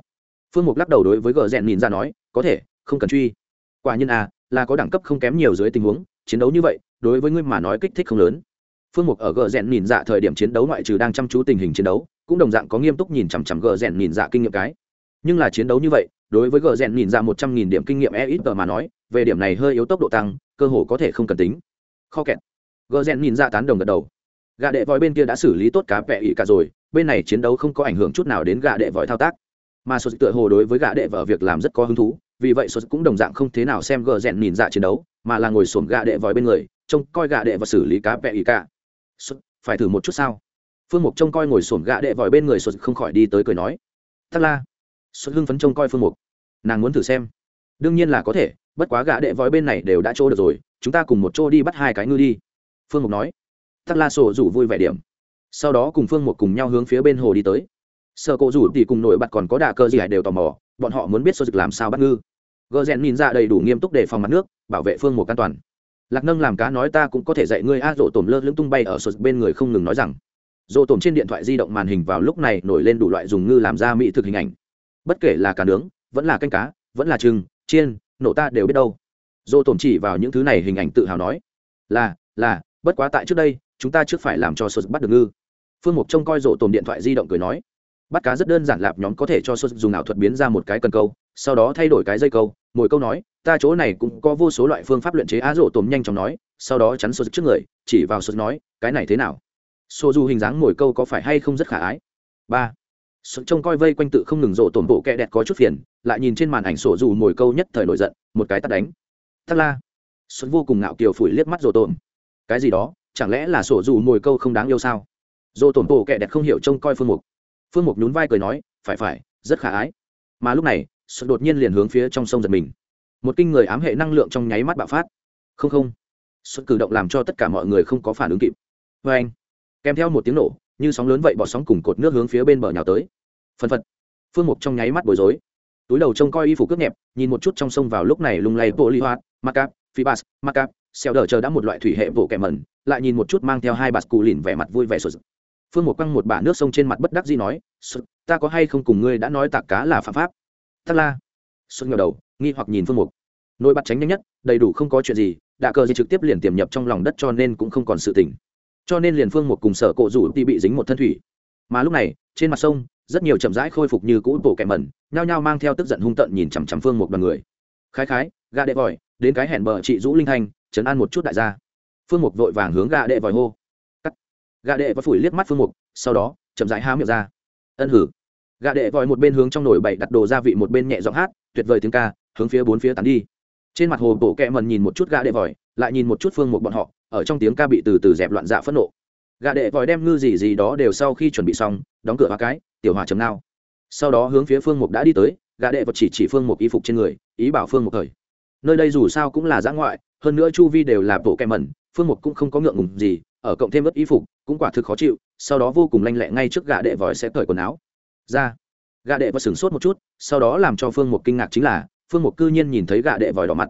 Phương mục lắc đầu đối với gờ rèn nhìn ra nói, có thể, không cần truy. Quả nhiên à là có đẳng cấp không kém nhiều dưới tình huống, chiến đấu như vậy, đối với ngươi mà nói kích thích không lớn. Phương mục ở gờ rèn nhìn dạ thời điểm chiến đấu ngoại trừ đang chăm chú tình hình chiến đấu, cũng đồng dạng có nghiêm túc nhìn chằm chằm gờ rèn nhìn dạ kinh nghiệm cái. Nhưng là chiến đấu như vậy, đối với gờ rèn nhìn dạ một trăm nghìn điểm kinh nghiệm e ít mà nói về điểm này hơi yếu tốc độ tăng, cơ hồ có thể không cần tính. Kho kẹt. Gờ rèn nhìn ra tán đồng gật đầu. Gà đệ vòi bên kia đã xử lý tốt cá vẹ ị cả rồi, bên này chiến đấu không có ảnh hưởng chút nào đến gà đệ vòi thao tác. Mà sột tựa hồ đối với gà đệ vợ việc làm rất có hứng thú, vì vậy sột cũng đồng dạng không thế nào xem gờ rèn nhìn dạ chiến đấu, mà là ngồi xổm gà đệ vòi bên người, trông coi gà đệ và xử lý cá vẹ ị cả. Sột, phải thử một chút sao? Phương mục trông coi ngồi xổm gà đệ vòi bên người sột không khỏi đi tới cười nói. Thắc la. Sột hưng phấn trông coi phương mục. Nàng muốn thử xem. Đương nhiên là có thể bất quá gã đệ vói bên này đều đã trô được rồi, chúng ta cùng một chỗ đi bắt hai cái ngư đi. Phương mục nói. Tắc la sổ rủ vui vẻ điểm. Sau đó cùng phương Mục cùng nhau hướng phía bên hồ đi tới. Sợ cộ rủ thì cùng nổi bật còn có đà cơ gì hải đều tò mò, bọn họ muốn biết sơ dịch làm sao bắt ngư. Gờ rèn nhìn ra đầy đủ nghiêm túc để phòng mặt nước, bảo vệ phương Mục an toàn. Lạc nâng làm cá nói ta cũng có thể dạy ngươi a rộ tổm lơ lưng tung bay ở sơ bên người không ngừng nói rằng. Rộ tổm trên điện thoại di động màn hình vào lúc này nổi lên đủ loại dùng ngư làm ra mỹ thực hình ảnh. Bất kể là cá nướng, vẫn là canh cá, vẫn là trưng chiên nổ ta đều biết đâu. Dô tổn chỉ vào những thứ này hình ảnh tự hào nói, là là, bất quá tại trước đây, chúng ta trước phải làm cho sô bắt được ngư. Phương mục trông coi rộ tồn điện thoại di động cười nói, bắt cá rất đơn giản lạp nhóm có thể cho sô dùng ảo thuật biến ra một cái cần câu, sau đó thay đổi cái dây câu, mỗi câu nói, ta chỗ này cũng có vô số loại phương pháp luyện chế. Á rộ tồn nhanh chóng nói, sau đó chắn sô trước người, chỉ vào sô nói, cái này thế nào? Sô du hình dáng mỗi câu có phải hay không rất khả ái? Ba, sô trông coi vây quanh tự không ngừng rộ tồn bộ kẹ đẹp có chút phiền lại nhìn trên màn ảnh sổ dù mồi câu nhất thời nổi giận, một cái tắt đánh. Thắc la. Xuân vô cùng ngạo kiều phủi liếc mắt rồ tồn cái gì đó? Chẳng lẽ là sổ dù mồi câu không đáng yêu sao? Rồ tổn tổ kệ đẹp không hiểu trông coi phương mục. Phương mục nhún vai cười nói, phải phải, rất khả ái. Mà lúc này, xuân đột nhiên liền hướng phía trong sông giật mình. Một kinh người ám hệ năng lượng trong nháy mắt bạo phát. Không không. Xuân cử động làm cho tất cả mọi người không có phản ứng kịp. Vê anh, kèm theo một tiếng nổ, như sóng lớn vậy bỏ sóng cùng cột nước hướng phía bên bờ nhào tới. Phân phật. Phương mục trong nháy mắt bối rối túi đầu trông coi y phục cướp nhẹp, nhìn một chút trong sông vào lúc này lung lay bộ ly hoạt macap phibas macap xeo đờ chờ đã một loại thủy hệ bộ kẻ mẩn, lại nhìn một chút mang theo hai bạt cù lìn vẻ mặt vui vẻ sụt phương một quăng một bả nước sông trên mặt bất đắc dĩ nói ta có hay không cùng ngươi đã nói tạc cá là phạm pháp? Thắc la. Xuân ngờ đầu, nghi hoặc nhìn phương mục nỗi bắt tránh nhanh nhất, đầy đủ không có chuyện gì, đạ cờ gì trực tiếp liền tiềm nhập trong lòng đất cho nên cũng không còn sự tỉnh cho nên liền phương một cùng sở cộ rủ ti bị dính một thân thủy. Mà lúc này, trên mặt sông rất nhiều chậm rãi khôi phục như cũ bộ kẻ mẩn, nhao nhao mang theo tức giận hung tận nhìn chằm chằm phương một đoàn người. Khái khái gà đệ vòi, đến cái hẹn bờ chị dũ linh thanh chấn an một chút đại gia. Phương mục vội vàng hướng gà đệ vòi hô. Cắt. Gà đệ và phủi liếc mắt phương mục, sau đó, chậm rãi há miệng ra. Ân hử. Gà đệ vòi một bên hướng trong nồi bậy đặt đồ gia vị, một bên nhẹ giọng hát, tuyệt vời tiếng ca, hướng phía bốn phía tán đi. Trên mặt hồ bộ kẹ mần nhìn một chút gà đệ vòi, lại nhìn một chút phương mục bọn họ, ở trong tiếng ca bị từ từ dẹp loạn dạ phẫn nộ. Gà đệ vòi đem ngư gì gì đó đều sau khi chuẩn bị xong, đóng cửa và cái tiểu hòa chấm nào sau đó hướng phía phương mục đã đi tới gà đệ vật chỉ chỉ phương mục y phục trên người, ý bảo phương mục thời. Nơi đây dù sao cũng là giã ngoại, hơn nữa chu vi đều là bộ kẹ mẩn, phương mục cũng không có ngượng ngùng gì, ở cộng thêm ớt y phục, cũng quả thực khó chịu, sau đó vô cùng lanh lẹ ngay trước gã đệ vòi sẽ cởi quần áo. Ra, gã đệ vật sửng sốt một chút, sau đó làm cho phương mục kinh ngạc chính là, phương mục cư nhiên nhìn thấy gã đệ vòi đỏ mặt.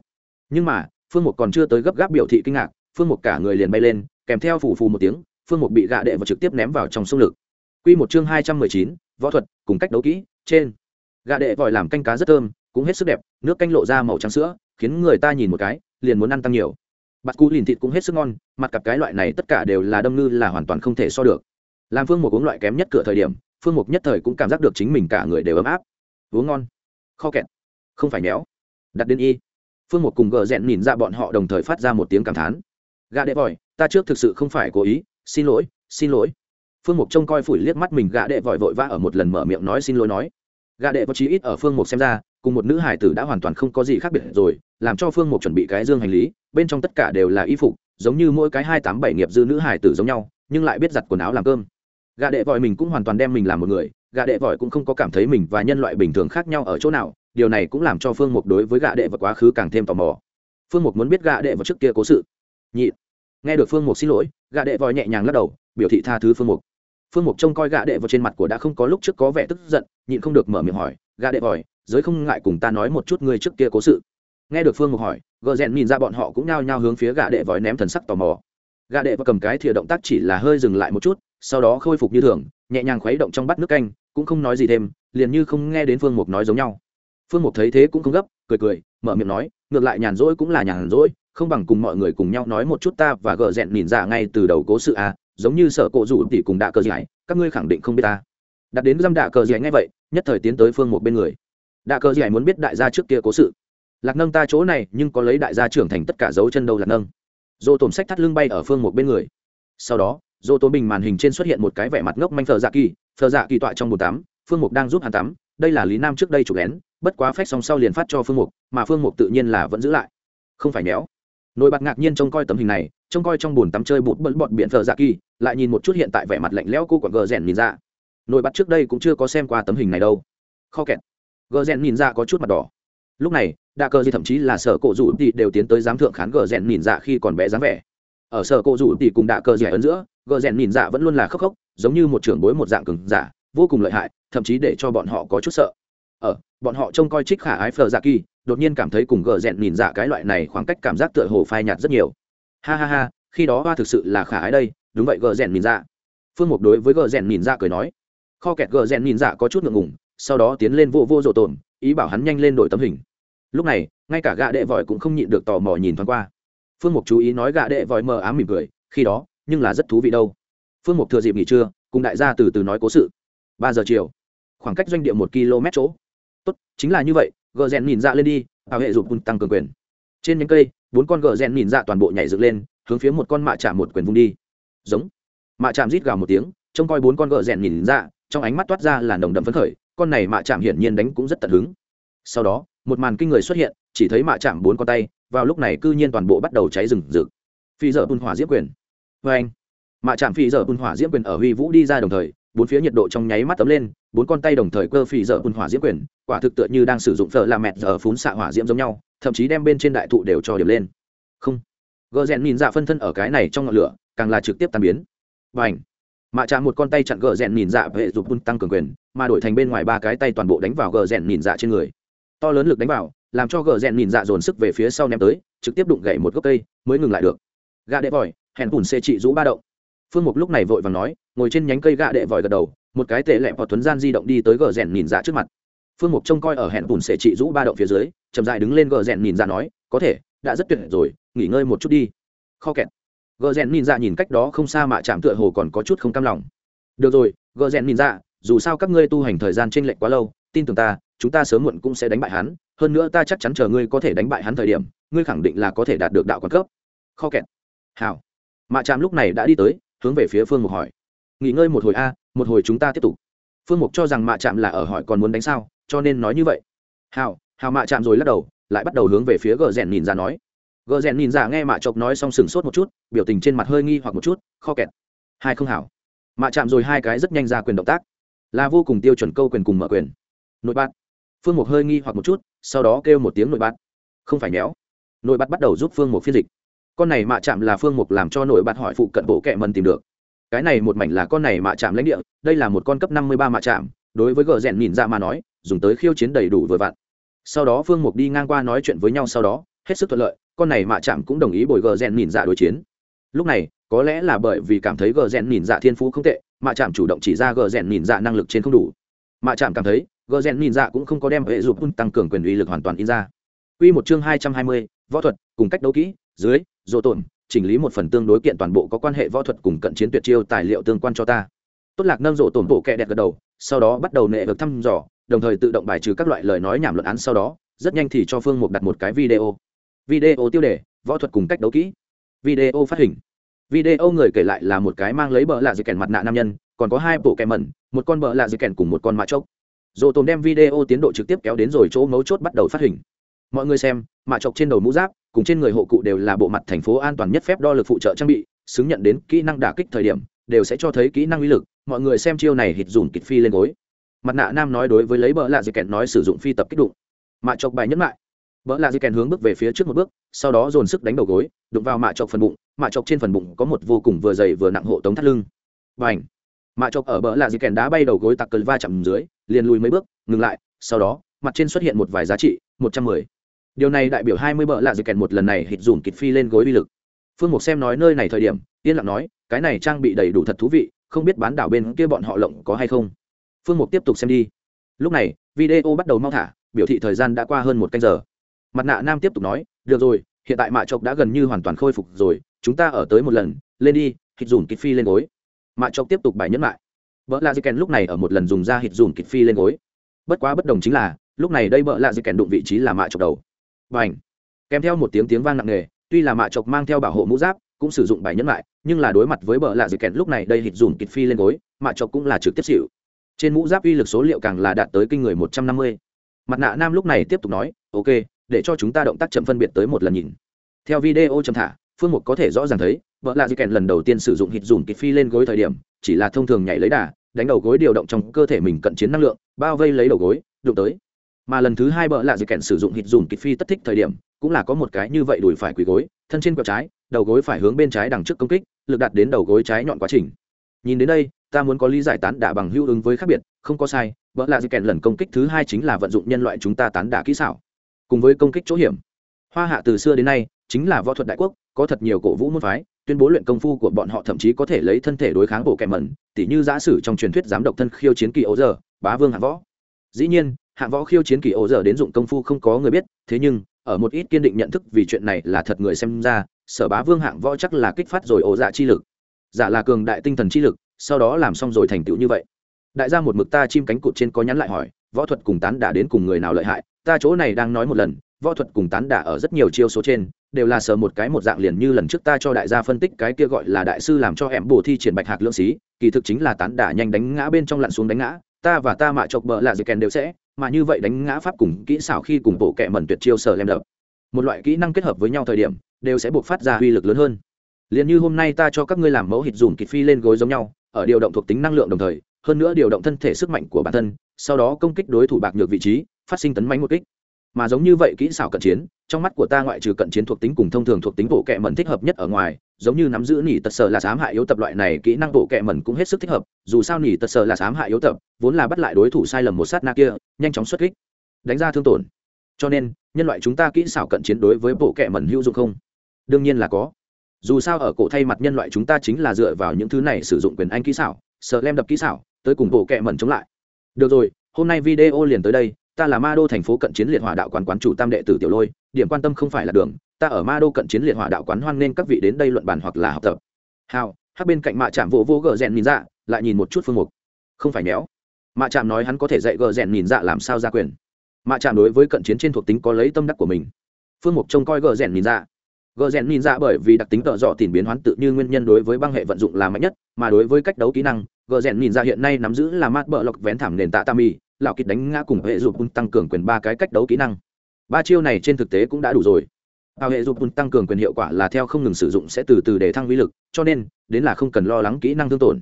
Nhưng mà, phương mục còn chưa tới gấp gáp biểu thị kinh ngạc, phương mục cả người liền bay lên, kèm theo phù phù một tiếng, phương mục bị gã đệ vật trực tiếp ném vào trong sông lực Quy một chương hai trăm mười chín, võ thuật, cùng cách đấu kỹ, trên. Gà đệ vòi làm canh cá rất thơm, cũng hết sức đẹp, nước canh lộ ra màu trắng sữa, khiến người ta nhìn một cái, liền muốn ăn tăng nhiều. Bạt cú lìn thịt cũng hết sức ngon, mặt cặp cái loại này tất cả đều là đâm ngư là hoàn toàn không thể so được. Làm phương một uống loại kém nhất cửa thời điểm, phương mục nhất thời cũng cảm giác được chính mình cả người đều ấm áp. Uống ngon. Kho kẹt. Không phải méo. Đặt đến y. Phương một cùng gờ rẹn nhìn ra bọn họ đồng thời phát ra một tiếng cảm thán. Gà đệ vòi, ta trước thực sự không phải cố ý, xin lỗi xin lỗi phương mục trông coi phủi liếc mắt mình, gã đệ vội vội vã ở một lần mở miệng nói xin lỗi nói. Gã đệ có chí ít ở phương mục xem ra, cùng một nữ hải tử đã hoàn toàn không có gì khác biệt rồi, làm cho phương mục chuẩn bị cái dương hành lý, bên trong tất cả đều là y phục, giống như mỗi cái hai tám bảy nghiệp dư nữ hải tử giống nhau, nhưng lại biết giặt quần áo làm cơm. Gã đệ vội mình cũng hoàn toàn đem mình làm một người, gã đệ vội cũng không có cảm thấy mình và nhân loại bình thường khác nhau ở chỗ nào, điều này cũng làm cho phương mục đối với gã đệ và quá khứ càng thêm tò mò. Phương mục muốn biết gã đệ vào trước kia cố sự. Nhị, nghe được phương mục xin lỗi, gã đệ vội nhẹ nhàng lắc đầu, biểu thị tha thứ phương mục phương mục trông coi gã đệ vào trên mặt của đã không có lúc trước có vẻ tức giận, nhịn không được mở miệng hỏi, Gã đệ vòi giới không ngại cùng ta nói một chút ngươi trước kia cố sự. Nghe được phương mục hỏi, gợ rèn nhìn ra bọn họ cũng nhao nhao hướng phía gã đệ vòi ném thần sắc tò mò. Gã đệ và cầm cái thìa động tác chỉ là hơi dừng lại một chút, sau đó khôi phục như thường, nhẹ nhàng khuấy động trong bát nước canh, cũng không nói gì thêm, liền như không nghe đến phương mục nói giống nhau. Phương mục thấy thế cũng không gấp, cười cười, mở miệng nói, ngược lại nhàn rỗi cũng là nhàn rỗi, không bằng cùng mọi người cùng nhau nói một chút ta và gợ rèn nhìn ra ngay từ đầu cố sự à giống như sở cộ rủ tỷ cùng đạ cờ giải các ngươi khẳng định không biết ta. Đặt đến dăm đạ cờ giải ngay vậy, nhất thời tiến tới phương một bên người. Đạ cờ giải muốn biết đại gia trước kia cố sự. Lạc nâng ta chỗ này, nhưng có lấy đại gia trưởng thành tất cả dấu chân đâu lạc nâng. Dô tổm sách thắt lưng bay ở phương một bên người. Sau đó, dô tổm bình màn hình trên xuất hiện một cái vẻ mặt ngốc manh thờ dạ kỳ thờ dạ kỳ tọa trong bồn tắm, phương mục đang giúp hắn tắm, đây là lý nam trước đây chụp lén, bất quá phách xong sau liền phát cho phương mục mà phương mục tự nhiên là vẫn giữ lại. Không phải méo. Nổi bật ngạc nhiên trông coi tấm hình này, trông coi trong bồn tắm chơi bụt bẩn bọt biển thờ dạ kỳ lại nhìn một chút hiện tại vẻ mặt lạnh lẽo cô quản gờ rèn nhìn ra. Nổi bật trước đây cũng chưa có xem qua tấm hình này đâu. Kho kẹt. Gờ rèn nhìn ra có chút mặt đỏ. Lúc này đa cơ gì thậm chí là sở cổ rủ thì đều tiến tới giám thượng khán gờ rèn nhìn dạ khi còn bé dáng vẻ. Ở sở cổ rủ thì cùng đa cơ gì ấn giữa, gờ rèn nhìn dạ vẫn luôn là khốc khốc giống như một trưởng bối một dạng cứng giả, vô cùng lợi hại, thậm chí để cho bọn họ có chút sợ. Ở, bọn họ trông coi trích khả ái phờ dạ kỳ, đột nhiên cảm thấy cùng gờ rèn nhìn dạ cái loại này khoảng cách cảm giác tựa hồ phai nhạt rất nhiều. Ha ha ha, khi đó hoa thực sự là khả ái đây đúng vậy, gờ rèn nhìn ra. Phương mục đối với gờ rèn nhìn ra cười nói. Kho kẹt gờ rèn nhìn ra có chút ngượng ngùng, sau đó tiến lên vô vô rộ tồn ý bảo hắn nhanh lên đổi tấm hình. Lúc này, ngay cả gạ đệ vòi cũng không nhịn được tò mò nhìn thoáng qua. Phương mục chú ý nói gạ đệ vòi mờ ám mỉm cười, khi đó, nhưng là rất thú vị đâu. Phương mục thừa dịp nghỉ trưa, cùng đại gia từ từ nói cố sự. Ba giờ chiều, khoảng cách doanh địa một km chỗ. Tốt, chính là như vậy, gờ rèn nhìn ra lên đi, bảo hệ dục tăng cường quyền. Trên những cây, bốn con gờ rèn nhìn ra toàn bộ nhảy dựng lên, hướng phía một con mạ trả một quyền vung đi giống. Mạ chạm rít gào một tiếng trông coi bốn con gờ rèn nhìn ra, trong ánh mắt toát ra là nồng đậm phấn khởi con này mạ chạm hiển nhiên đánh cũng rất tận hứng. Sau đó một màn kinh người xuất hiện chỉ thấy mạ chạm bốn con tay vào lúc này cư nhiên toàn bộ bắt đầu cháy rừng rực. Phi dở bùn hỏa diễm quyền. Vê anh mạ chạm phi dở bùn hỏa diễm quyền ở huy vũ đi ra đồng thời bốn phía nhiệt độ trong nháy mắt tấm lên bốn con tay đồng thời cơ phi dở bùn hỏa diễm quyền quả thực tựa như đang sử dụng phở làm mẹt giờ phún xạ hỏa diễm giống nhau thậm chí đem bên trên đại thụ đều cho điểm lên. Không. Gờ rèn nhìn dạ phân thân ở cái này trong ngọn lửa càng là trực tiếp tan biến. Và ảnh mạ chạm một con tay chặn gờ rèn nhìn dạ vệ dục bùn tăng cường quyền, mà đổi thành bên ngoài ba cái tay toàn bộ đánh vào gờ rèn nhìn dạ trên người. To lớn lực đánh vào, làm cho gờ rèn nhìn dạ dồn sức về phía sau ném tới, trực tiếp đụng gậy một gốc cây, mới ngừng lại được. Gạ đệ vòi, hèn bùn xê trị rũ ba động. Phương mục lúc này vội và nói, ngồi trên nhánh cây gạ đệ vòi gật đầu, một cái tệ lẹ vào tuấn gian di động đi tới gờ rèn nhìn dạ trước mặt. Phương mục trông coi ở hẹn bùn xê trị rũ ba động phía dưới, chậm dại đứng lên gờ rèn nhìn dạ nói, có thể, đã rất tuyệt rồi, nghỉ ngơi một chút đi. Kho kẹt gờ rèn nhìn dạ nhìn cách đó không xa mà chạm tựa hồ còn có chút không cam lòng. Được rồi, gờ rèn nhìn dạ dù sao các ngươi tu hành thời gian t r ê n lệch quá lâu, tin tưởng ta, chúng ta sớm muộn cũng sẽ đánh bại hắn. Hơn nữa ta chắc chắn chờ ngươi có thể đánh bại hắn thời điểm, ngươi khẳng định là có thể đạt được đạo quan cấp. Kho kẹt. Hảo. Mạ trạm lúc này đã đi tới, hướng về phía phương mục hỏi. Nghỉ ngơi một hồi a, một hồi chúng ta tiếp tục. Phương mục cho rằng mạ trạm là ở hỏi còn muốn đánh sao, cho nên nói như vậy. Hảo hảo mạ trạm rồi lắc đầu, lại bắt đầu hướng về phía gờ rèn nhìn ra dạ nói gờ rèn nhìn giả nghe mạ chọc nói xong sừng sốt một chút, biểu tình trên mặt hơi nghi hoặc một chút, kho kẹt. Hai không hảo. Mạ chạm rồi hai cái rất nhanh ra quyền động tác. Là vô cùng tiêu chuẩn câu quyền cùng mở quyền. Nội bát phương mục hơi nghi hoặc một chút, sau đó kêu một tiếng nội bát không phải nhéo. Nội bát bắt đầu giúp phương mục phiên dịch. Con này mạ chạm là phương mục làm cho nội bát hỏi phụ cận bộ kệ mần tìm được. Cái này một mảnh là con này mạ chạm lãnh địa, đây là một con cấp năm mươi ba mạ chạm. Đối với gờ rèn nhìn ra mà nói, dùng tới khiêu chiến đầy đủ vừa vặn. Sau đó phương mục đi ngang qua nói chuyện với nhau sau đó, hết sức thuận lợi con này mạ chạm cũng đồng ý bồi gờ rèn nhìn dạ đối chiến. Lúc này có lẽ là bởi vì cảm thấy gờ rèn nhìn dạ thiên phú không tệ mạ chạm chủ động chỉ ra gờ rèn nhìn dạ năng lực trên không đủ. Mạ chạm cảm thấy gờ rèn nhìn dạ cũng không có đem hệ dục tăng cường quyền uy lực hoàn toàn in ra. Quy một chương hai trăm hai mươi, võ thuật cùng cách đấu kỹ dưới dỗ tổn chỉnh lý một phần tương đối kiện toàn bộ có quan hệ võ thuật cùng cận chiến tuyệt chiêu tài liệu tương quan cho ta. Tốt lạc nâng rộ tổn bộ kẹ đẹp gật đầu sau đó bắt đầu nệ vực thăm dò đồng thời tự động bài trừ các loại lời nói nhảm luận án sau đó rất nhanh thì cho phương mục đặt một cái video video tiêu đề, võ thuật cùng cách đấu kỹ. Video phát hình. Video người kể lại là một cái mang lấy bờ lạ dây kèn mặt nạ nam nhân, còn có hai bộ kẹ mẩn, một con bờ lạ dì kèn cùng một con mạ chốc. Dồ tồn đem video tiến độ trực tiếp kéo đến rồi chỗ mấu chốt bắt đầu phát hình. Mọi người xem mạ chọc trên đầu mũ giáp, cùng trên người hộ cụ đều là bộ mặt thành phố an toàn nhất phép đo lực phụ trợ trang bị, xứng nhận đến kỹ năng đả kích thời điểm, đều sẽ cho thấy kỹ năng uy lực. Mọi người xem chiêu này hít dùng kịch phi lên gối. Mặt nạ nam nói đối với lấy bờ lạ dì kẹt nói sử dụng phi tập kích đụng. Mạ chọc bài nhấn lại bỡ lạ dì kèn hướng bước về phía trước một bước, sau đó dồn sức đánh đầu gối, đụng vào mạ chọc phần bụng, mạ chọc trên phần bụng có một vô cùng vừa dày vừa nặng hộ tống thắt lưng. Và mạ chọc ở bờ lạ dì kèn đá bay đầu gối tặc cờ va chạm dưới, liền lùi mấy bước, ngừng lại, sau đó, mặt trên xuất hiện một vài giá trị, một trăm mười. Điều này đại biểu hai mươi bờ lạ dì kèn một lần này hít dùm kịt phi lên gối uy lực. Phương mục xem nói nơi này thời điểm, yên lặng nói, cái này trang bị đầy đủ thật thú vị, không biết bán đảo bên kia bọn họ lộng có hay không. Phương mục tiếp tục xem đi. Lúc này, video bắt đầu mau thả, biểu thị thời gian đã qua hơn một canh giờ mặt nạ nam tiếp tục nói, được rồi, hiện tại mạ chọc đã gần như hoàn toàn khôi phục rồi, chúng ta ở tới một lần, lên đi hít dùm kịt phi lên gối. Mạ chọc tiếp tục bài nhấn lại. Vợ lạ dì kèn lúc này ở một lần dùng ra hít dùm kịt phi lên gối. Bất quá bất đồng chính là, lúc này đây vợ lạ dì kèn đụng vị trí là mạ chọc đầu. Và ảnh kèm theo một tiếng tiếng vang nặng nề, tuy là mạ chọc mang theo bảo hộ mũ giáp, cũng sử dụng bài nhấn lại, nhưng là đối mặt với vợ lạ dì kèn lúc này đây hít dùm kịt phi lên gối, mạ chọc cũng là trực tiếp xịu trên mũ giáp uy lực số liệu càng là đạt tới kinh người một trăm năm mươi. Mặt nạ nam lúc này tiếp tục nói, ok để cho chúng ta động tác chậm phân biệt tới một lần nhìn. Theo video chậm thả, phương mục có thể rõ ràng thấy, vợ lạ dì kèn lần đầu tiên sử dụng hít dùng kịch phi lên gối thời điểm, chỉ là thông thường nhảy lấy đà, đánh đầu gối điều động trong cơ thể mình cận chiến năng lượng, bao vây lấy đầu gối, đụng tới. Mà lần thứ hai bợ lạ dì kèn sử dụng hít dùng kịch phi tất thích thời điểm, cũng là có một cái như vậy đùi phải quỳ gối, thân trên quẹo trái, đầu gối phải hướng bên trái đằng trước công kích, lực đạt đến đầu gối trái nhọn quá trình. Nhìn đến đây, ta muốn có lý giải tán đả bằng hữu ứng với khác biệt, không có sai, vợ lạ dì kèn lần công kích thứ hai chính là vận dụng nhân loại chúng ta tán đả kỹ xảo cùng với công kích chỗ hiểm. Hoa hạ từ xưa đến nay chính là võ thuật đại quốc, có thật nhiều cổ vũ môn phái, tuyên bố luyện công phu của bọn họ thậm chí có thể lấy thân thể đối kháng bộ kẻ mẩn, tỉ như giả sử trong truyền thuyết giám độc thân khiêu chiến kỳ ấu giờ bá vương hạng võ. Dĩ nhiên, hạng võ khiêu chiến kỳ ấu giờ đến dụng công phu không có người biết, thế nhưng, ở một ít kiên định nhận thức vì chuyện này là thật người xem ra, sở bá vương hạng võ chắc là kích phát rồi ổ dạ chi lực. Giả là cường đại tinh thần chi lực, sau đó làm xong rồi thành tựu như vậy. Đại gia một mực ta chim cánh cụt trên có nhắn lại hỏi, võ thuật cùng tán đả đến cùng người nào lợi hại ta chỗ này đang nói một lần, võ thuật cùng tán đả ở rất nhiều chiêu số trên, đều là sờ một cái một dạng liền như lần trước ta cho đại gia phân tích cái kia gọi là đại sư làm cho em bổ thi triển bạch hạc lưỡng xí, kỳ thực chính là tán đả nhanh đánh ngã bên trong lặn xuống đánh ngã, ta và ta mạ chọc bờ là gì kèn đều sẽ, mà như vậy đánh ngã pháp cùng kỹ xảo khi cùng bộ kẹ mẩn tuyệt chiêu sờ lem đập. Một loại kỹ năng kết hợp với nhau thời điểm, đều sẽ buộc phát ra uy lực lớn hơn. Liền như hôm nay ta cho các ngươi làm mẫu hít dùm kịt phi lên gối giống nhau, ở điều động thuộc tính năng lượng đồng thời, hơn nữa điều động thân thể sức mạnh của bản thân, sau đó công kích đối thủ bạc nhược vị trí phát sinh tấn mánh một kích. Mà giống như vậy kỹ xảo cận chiến, trong mắt của ta ngoại trừ cận chiến thuộc tính cùng thông thường thuộc tính bộ kệ mẩn thích hợp nhất ở ngoài, giống như nắm giữ nỉ tật sở là sám hại yếu tập loại này kỹ năng bộ kệ mẩn cũng hết sức thích hợp, dù sao nỉ tật sở là sám hại yếu tập, vốn là bắt lại đối thủ sai lầm một sát na kia, nhanh chóng xuất kích, đánh ra thương tổn. Cho nên, nhân loại chúng ta kỹ xảo cận chiến đối với bộ kệ mẩn hữu dụng không? Đương nhiên là có. Dù sao ở cổ thay mặt nhân loại chúng ta chính là dựa vào những thứ này sử dụng quyền anh kỹ xảo, sợ lem đập kỹ xảo, tới cùng bộ kệ mẩn chống lại. Được rồi, hôm nay video liền tới đây ta là ma đô thành phố cận chiến liệt hỏa đạo quán quán chủ tam đệ tử tiểu lôi, điểm quan tâm không phải là đường, ta ở ma đô cận chiến liệt hỏa đạo quán hoan nên các vị đến đây luận bàn hoặc là học tập. Hào, hát bên cạnh mạ trạm vỗ vỗ gờ rèn nhìn dạ lại nhìn một chút phương mục. Không phải méo. Mạ trạm nói hắn có thể dạy gờ rèn nhìn dạ làm sao ra quyền. Mạ trạm đối với cận chiến trên thuộc tính có lấy tâm đắc của mình. Phương mục trông coi gờ rèn nhìn dạ. Gờ rèn nhìn dạ bởi vì đặc tính tợ dọ tìm biến hoán tự như nguyên nhân đối với băng hệ vận dụng là mạnh nhất, mà đối với cách đấu kỹ năng, gờ rèn nhìn dạ hiện nay nắm giữ là mát bờ lọc vén thảm nền tạ tam y lão kịt đánh ngã cùng hệ dục tăng cường quyền ba cái cách đấu kỹ năng. Ba chiêu này trên thực tế cũng đã đủ rồi. Bao hệ dục tăng cường quyền hiệu quả là theo không ngừng sử dụng sẽ từ từ để thăng uy lực, cho nên, đến là không cần lo lắng kỹ năng thương tổn.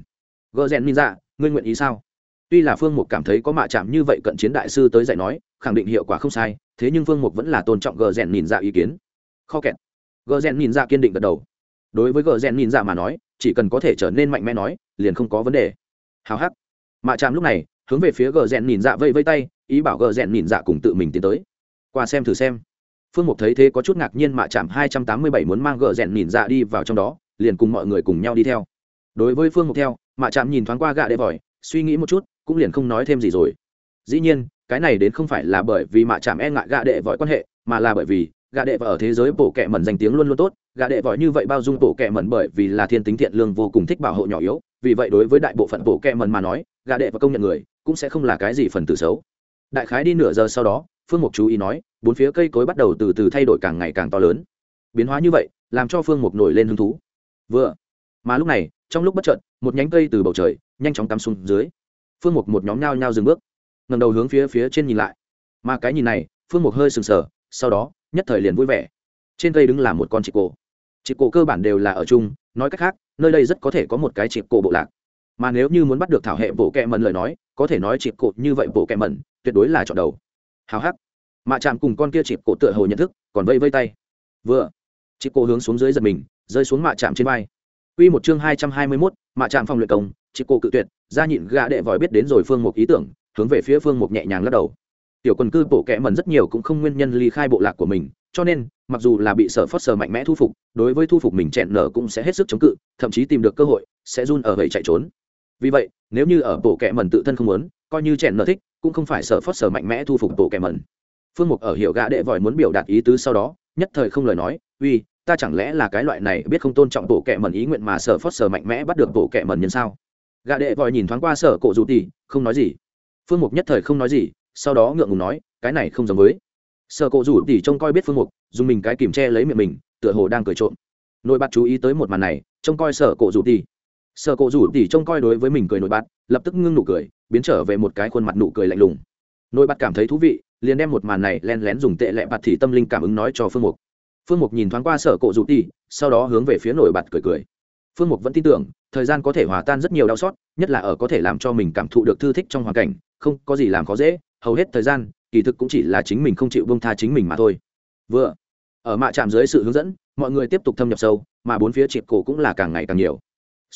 Gờ rèn ninja dạ, ngươi nguyện ý sao? Tuy là phương mục cảm thấy có mạ chạm như vậy cận chiến đại sư tới dạy nói, khẳng định hiệu quả không sai, thế nhưng phương mục vẫn là tôn trọng gờ rèn nhìn ra dạ ý kiến. Kho kẹt. Gờ rèn nhìn ra dạ kiên định gật đầu. Đối với gờ rèn nhìn ra mà nói, chỉ cần có thể trở nên mạnh mẽ nói, liền không có vấn đề. Hào hắc. Mạ chạm lúc này hướng về phía gờ rèn nhìn dạ vây vây tay, ý bảo gờ rèn nhìn dạ cùng tự mình tiến tới. Qua xem thử xem. Phương mục thấy thế có chút ngạc nhiên mạ chạm hai trăm tám mươi bảy muốn mang gờ rèn nhìn dạ đi vào trong đó, liền cùng mọi người cùng nhau đi theo. Đối với phương mục theo mạ chạm nhìn thoáng qua gạ đệ vòi suy nghĩ một chút, cũng liền không nói thêm gì rồi. Dĩ nhiên, cái này đến không phải là bởi vì mạ chạm e ngại gạ đệ vòi quan hệ, mà là bởi vì gạ đệ vòi ở thế giới bổ kẹ mẩn danh tiếng luôn luôn tốt gạ đệ vòi như vậy bao dung bổ kẹ mẩn bởi vì là thiên tính thiện lương vô cùng thích bảo hộ nhỏ yếu, vì vậy đối với đại bộ phận bổ kẹ mẩn mà nói gạ đệ và công nhận người cũng sẽ không là cái gì phần tử xấu. Đại khái đi nửa giờ sau đó, phương mục chú ý nói, bốn phía cây cối bắt đầu từ từ thay đổi càng ngày càng to lớn. Biến hóa như vậy, làm cho phương mục nổi lên hứng thú. Vừa, mà lúc này, trong lúc bất chợt, một nhánh cây từ bầu trời, nhanh chóng tắm xuống dưới. Phương mục một nhóm nhao nhao dừng bước ngầm đầu hướng phía phía trên nhìn lại. Mà cái nhìn này, phương mục hơi sừng sờ, sau đó, nhất thời liền vui vẻ. Trên cây đứng là một con chị cổ. Chị cổ cơ bản đều là ở chung, nói cách khác, nơi đây rất có thể có một cái chị cổ bộ lạc mà nếu như muốn bắt được thảo hệ bộ kẹ mẩn lời nói có thể nói chịp cột như vậy bộ kẹ mẩn, tuyệt đối là chọn đầu hào hắc mạ chạm cùng con kia chịp cổ tựa hồ nhận thức còn vây vây tay vừa chịp cổ hướng xuống dưới giật mình rơi xuống mạ chạm trên vai Quy một chương hai trăm hai mươi 221, mạ chạm phòng luyện công, chị cổ cự tuyệt, ra nhịn gã đệ vòi biết đến rồi phương một ý tưởng, hướng về phía phương một nhẹ nhàng lắc đầu. Tiểu quần cư bộ kẻ mẩn rất nhiều cũng không nguyên nhân ly khai bộ lạc của mình, cho nên, mặc dù là bị sở phớt sở mạnh mẽ thu phục, đối với thu phục mình chẹn nở cũng sẽ hết sức chống cự, thậm chí tìm được cơ hội, sẽ run ở vậy chạy trốn. Vì vậy, nếu như ở bộ kẻ mần tự thân không muốn, coi như chèn nợ thích, cũng không phải sở phớt sở mạnh mẽ thu phục bộ kẻ mần. Phương Mục ở hiểu gã đệ vòi muốn biểu đạt ý tứ sau đó, nhất thời không lời nói, "Uy, ta chẳng lẽ là cái loại này biết không tôn trọng bộ kệ mẩn ý nguyện mà sở phớt sở mạnh mẽ bắt được bộ kệ mẩn nhân sao? Gã đệ vòi nhìn thoáng qua sở cổ dù tỉ không nói gì. Phương mục nhất thời không nói gì sau đó ngượng ngùng nói cái này không giống với. Sở cổ dù tỉ trông coi biết phương mục dùng mình cái kìm che lấy miệng mình tựa hồ đang cười trộm. Nội bật chú ý tới một màn này trông coi sở cổ dù tỉ sở cổ rủ tỉ trông coi đối với mình cười nổi bật, lập tức ngưng nụ cười, biến trở về một cái khuôn mặt nụ cười lạnh lùng. Nổi bật cảm thấy thú vị, liền đem một màn này len lén dùng tệ lẹ bạt thì tâm linh cảm ứng nói cho phương mục. Phương mục nhìn thoáng qua sở cổ rủ tỉ sau đó hướng về phía nổi bật cười cười. Phương mục vẫn tin tưởng, thời gian có thể hòa tan rất nhiều đau xót, nhất là ở có thể làm cho mình cảm thụ được thư thích trong hoàn cảnh, không có gì làm khó dễ, hầu hết thời gian, kỳ thực cũng chỉ là chính mình không chịu bông tha chính mình mà thôi. Vừa, ở mạ trạm dưới sự hướng dẫn, mọi người tiếp tục thâm nhập sâu, mà bốn phía triệt cổ cũng là càng ngày càng nhiều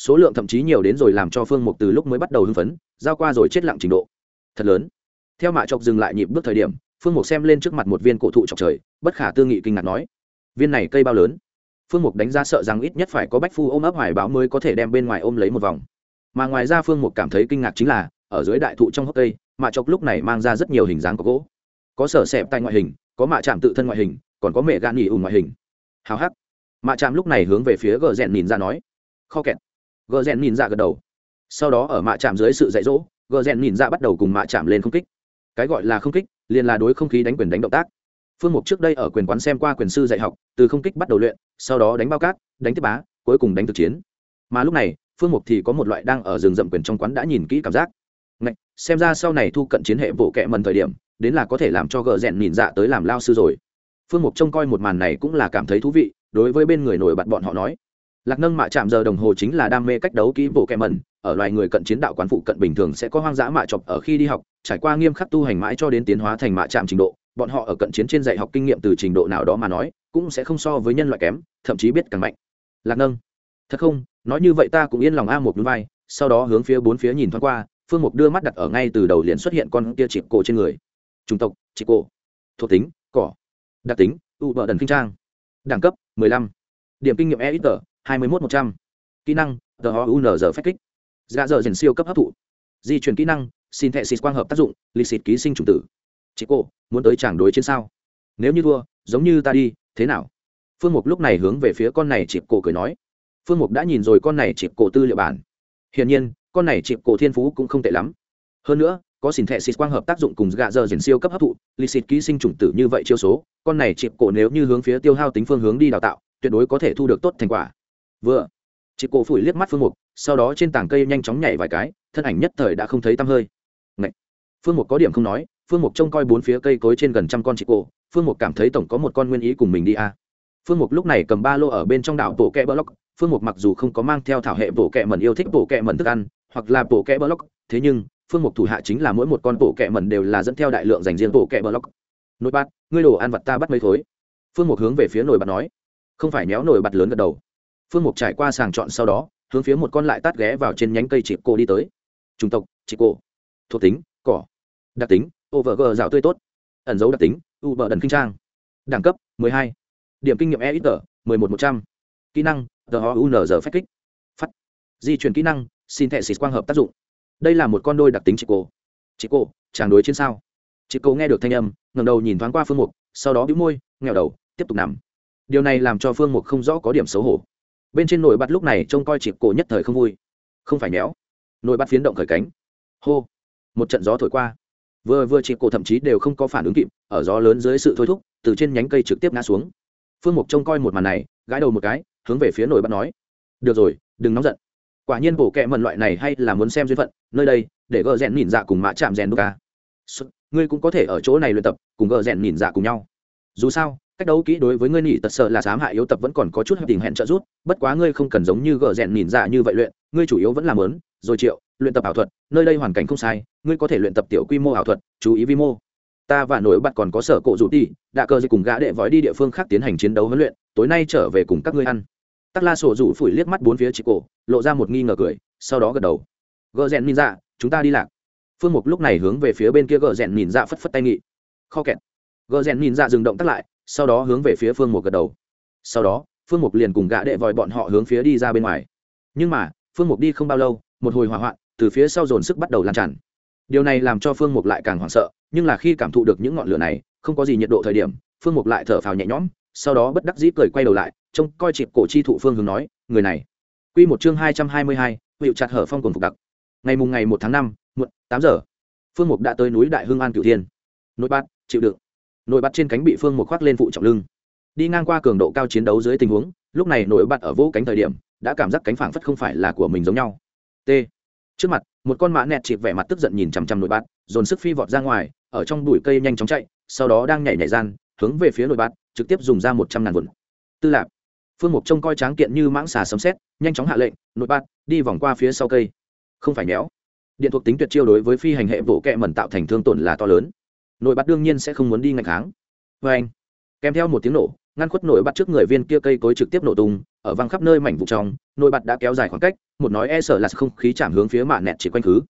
số lượng thậm chí nhiều đến rồi làm cho phương mục từ lúc mới bắt đầu hưng phấn, giao qua rồi chết lặng trình độ. Thật lớn. Theo mạ chọc dừng lại nhịp bước thời điểm, phương mục xem lên trước mặt một viên cổ thụ chọc trời, bất khả tư nghị kinh ngạc nói, viên này cây bao lớn? Phương mục đánh giá sợ rằng ít nhất phải có bách phu ôm ấp hoài báo mới có thể đem bên ngoài ôm lấy một vòng. Mà ngoài ra phương mục cảm thấy kinh ngạc chính là, ở dưới đại thụ trong hốc cây, mạ chọc lúc này mang ra rất nhiều hình dáng có gỗ. Có sở xẹp tay ngoại hình, có mạ chạm tự thân ngoại hình, còn có mẹ gan nghỉ ủng ngoại hình. Hào hắc. Mạ chạm lúc này hướng về phía gờ rèn nhìn ra nói, kho kẹt gờ rèn nhìn ra gật đầu. Sau đó ở mạ chạm dưới sự dạy dỗ gờ rèn nhìn ra bắt đầu cùng mạ chạm lên không kích. Cái gọi là không kích liền là đối không khí đánh quyền đánh động tác. Phương mục trước đây ở quyền quán xem qua quyền sư dạy học từ không kích bắt đầu luyện sau đó đánh bao cát đánh tiếp bá cuối cùng đánh thực chiến. Mà lúc này phương mục thì có một loại đang ở rừng rậm quyền trong quán đã nhìn kỹ cảm giác. Ngạch, xem ra sau này thu cận chiến hệ bộ kệ mần thời điểm đến là có thể làm cho gờ rèn nhìn dạ tới làm lao sư rồi. Phương mục trông coi một màn này cũng là cảm thấy thú vị đối với bên người nổi bật bọn họ nói lạc nâng mạ chạm giờ đồng hồ chính là đam mê cách đấu kỹ bộ kẹ mẩn, ở loài người cận chiến đạo quán phụ cận bình thường sẽ có hoang dã mạ chọc ở khi đi học, trải qua nghiêm khắc tu hành mãi cho đến tiến hóa thành mạ chạm trình độ, bọn họ ở cận chiến trên dạy học kinh nghiệm từ trình độ nào đó mà nói, cũng sẽ không so với nhân loại kém, thậm chí biết càng mạnh. Lạc nâng, thật không? Nói như vậy ta cũng yên lòng a một núi vai, sau đó hướng phía bốn phía nhìn thoáng qua, phương mục đưa mắt đặt ở ngay từ đầu liền xuất hiện con kia chịp cổ trên người. Chủng tộc chị cổ. Thuộc tính, cỏ. Đặc tính, u bờ đần kinh trang. Đẳng cấp 15. điểm kinh nghiệm e ít tờ 21 100. kỹ năng, tờ ho un phép kích. Dạ dở dần siêu cấp hấp thụ. Di chuyển kỹ năng, xin thệ xịt quang hợp tác dụng lịch xịt ký sinh chủng tử. Chị cô, muốn tới chàng đối chiến sao? Nếu như thua, giống như ta đi, thế nào? Phương mục lúc này hướng về phía con này chịp cổ cười nói. Phương mục đã nhìn rồi con này chịp cổ tư liệu bản. Hiển nhiên, con này chịp cổ thiên phú cũng không tệ lắm. Hơn nữa, có xin thẻ xịt quang hợp tác dụng cùng gạ giờ diển siêu cấp hấp thụ, lì xịt ký sinh chủng tử như vậy chiêu số, con này chịp cổ nếu như hướng phía tiêu hao tính phương hướng đi đào tạo, tuyệt đối có thể thu được tốt thành quả vừa, chị cổ phủi liếc mắt phương mục, sau đó trên tảng cây nhanh chóng nhảy vài cái, thân ảnh nhất thời đã không thấy tăm hơi. Ngậy! phương mục có điểm không nói, phương mục trông coi bốn phía cây cối trên gần trăm con chị cổ phương mục cảm thấy tổng có một con nguyên ý cùng mình đi a à. phương mục lúc này cầm ba lô ở bên trong đảo bộ kẹ bờ lóc, phương mục mặc dù không có mang theo thảo hệ bộ kẹ mẩn yêu thích bộ kẹ mẩn thức ăn, hoặc là bộ kẹ bờ lóc, thế nhưng, phương mục thủ hạ chính là mỗi một con bộ kẹ mẩn đều là dẫn theo đại lượng dành riêng bộ kẹ bờ lóc. Nồi bát ngươi đồ ăn vặt ta bắt mấy thối. Phương mục hướng về phía nồi bát nói. Không phải méo nồi bát lớn gật đầu phương mục trải qua sàng chọn sau đó, hướng phía một con lại tát ghé vào trên nhánh cây chị cô đi tới. Chủng tộc, chị cô thuộc tính, cỏ. Đặc tính over g dạo tươi tốt. Ẩn dấu đặc tính u bờ đần kinh trang. Đẳng cấp 12. điểm kinh nghiệm e ít tờ 11 100. kỹ năng tờ ho un giờ phép kích. Phát. Di chuyển kỹ năng xin thẻ xịt quang hợp tác dụng. Đây là một con đôi đặc tính chị cô chị cô chàng đối trên sao? Chị cô nghe được thanh âm, ngẩng đầu nhìn thoáng qua phương mục, sau đó bĩu môi nghèo đầu, tiếp tục nằm. Điều này làm cho phương mục không rõ có điểm xấu hổ bên trên nồi bát lúc này trông coi chị cô nhất thời không vui. Không phải méo. Nồi bát phiến động khởi cánh. Hô. Một trận gió thổi qua. Vừa vừa chị cổ thậm chí đều không có phản ứng kịp, ở gió lớn dưới sự thôi thúc, từ trên nhánh cây trực tiếp ngã xuống. Phương mục trông coi một màn này, gãi đầu một cái, hướng về phía nồi bắt nói. Được rồi, đừng nóng giận. Quả nhiên bổ kẹ mần loại này hay là muốn xem duyên phận, nơi đây, để gờ rèn nhìn dạ cùng mã chạm rèn đô ca. Ngươi cũng có thể ở chỗ này luyện tập, cùng gờ rèn nhìn dạ cùng nhau. Dù sao cách đấu kỹ đối với ngươi nỉ tật sợ là dám hại yếu tập vẫn còn có chút tình hẹn trợ rút bất quá ngươi không cần giống như gờ rèn nhìn dạ như vậy luyện, ngươi chủ yếu vẫn làm lớn, rồi triệu, luyện tập ảo thuật, nơi đây hoàn cảnh không sai, ngươi có thể luyện tập tiểu quy mô ảo thuật, chú ý vi mô. Ta và nổi bật còn có sở cộ rủ đi đã cơ cùng gã đệ vói đi địa phương khác tiến hành chiến đấu huấn luyện, tối nay trở về cùng các ngươi ăn. Tắc la sổ rủ phủi liếc mắt bốn phía chị cổ, lộ ra một nghi ngờ cười, sau đó gật đầu. Gờ rèn nhìn dạ chúng ta đi lạc. Phương mục lúc này hướng về phía bên kia gờ rèn nhìn dạ phất phất tay nghị. Kho kẹt. Gờ rèn nhìn dạ dừng động tắt lại sau đó hướng về phía phương mục gật đầu. Sau đó, phương mục liền cùng gã đệ vòi bọn họ hướng phía đi ra bên ngoài. Nhưng mà, phương mục đi không bao lâu, một hồi hỏa hoạn từ phía sau dồn sức bắt đầu lan tràn. Điều này làm cho phương mục lại càng hoảng sợ, nhưng là khi cảm thụ được những ngọn lửa này, không có gì nhiệt độ thời điểm, phương mục lại thở phào nhẹ nhõm, sau đó bất đắc dĩ cười quay đầu lại, trông coi chịp cổ chi thụ phương hướng nói, người này. Quy một chương hai trăm hai mươi hai, hiệu chặt hở phong cồn phục đặc. Ngày mùng ngày một tháng năm, muộn, tám giờ, phương mục đã tới núi đại Hương an cửu thiên. Nội bát, chịu đựng nội bát trên cánh bị phương một khoác lên phụ trọng lưng. Đi ngang qua cường độ cao chiến đấu dưới tình huống, lúc này nội bát ở vô cánh thời điểm, đã cảm giác cánh phảng phất không phải là của mình giống nhau. T. Trước mặt, một con mã nẹt chịp vẻ mặt tức giận nhìn chằm chằm nội bát dồn sức phi vọt ra ngoài, ở trong bụi cây nhanh chóng chạy, sau đó đang nhảy nhảy gian, hướng về phía nội bát trực tiếp dùng ra một trăm ngàn vụn. Tư lạp. Phương mục trông coi tráng kiện như mãng xà sấm xét nhanh chóng hạ lệnh nội bát đi vòng qua phía sau cây. Không phải méo điện thuộc tính tuyệt chiêu đối với phi hành hệ bộ kẹ mẩn tạo thành thương tổn là to lớn nội bát đương nhiên sẽ không muốn đi ngạch kháng. Vê anh, kèm theo một tiếng nổ, ngăn khuất nổi bắt trước người viên kia cây cối trực tiếp nổ tung, ở văng khắp nơi mảnh vụ trong nổi bật đã kéo dài khoảng cách, một nói e sợ là không khí chạm hướng phía mạ nẹt chỉ quanh khứ.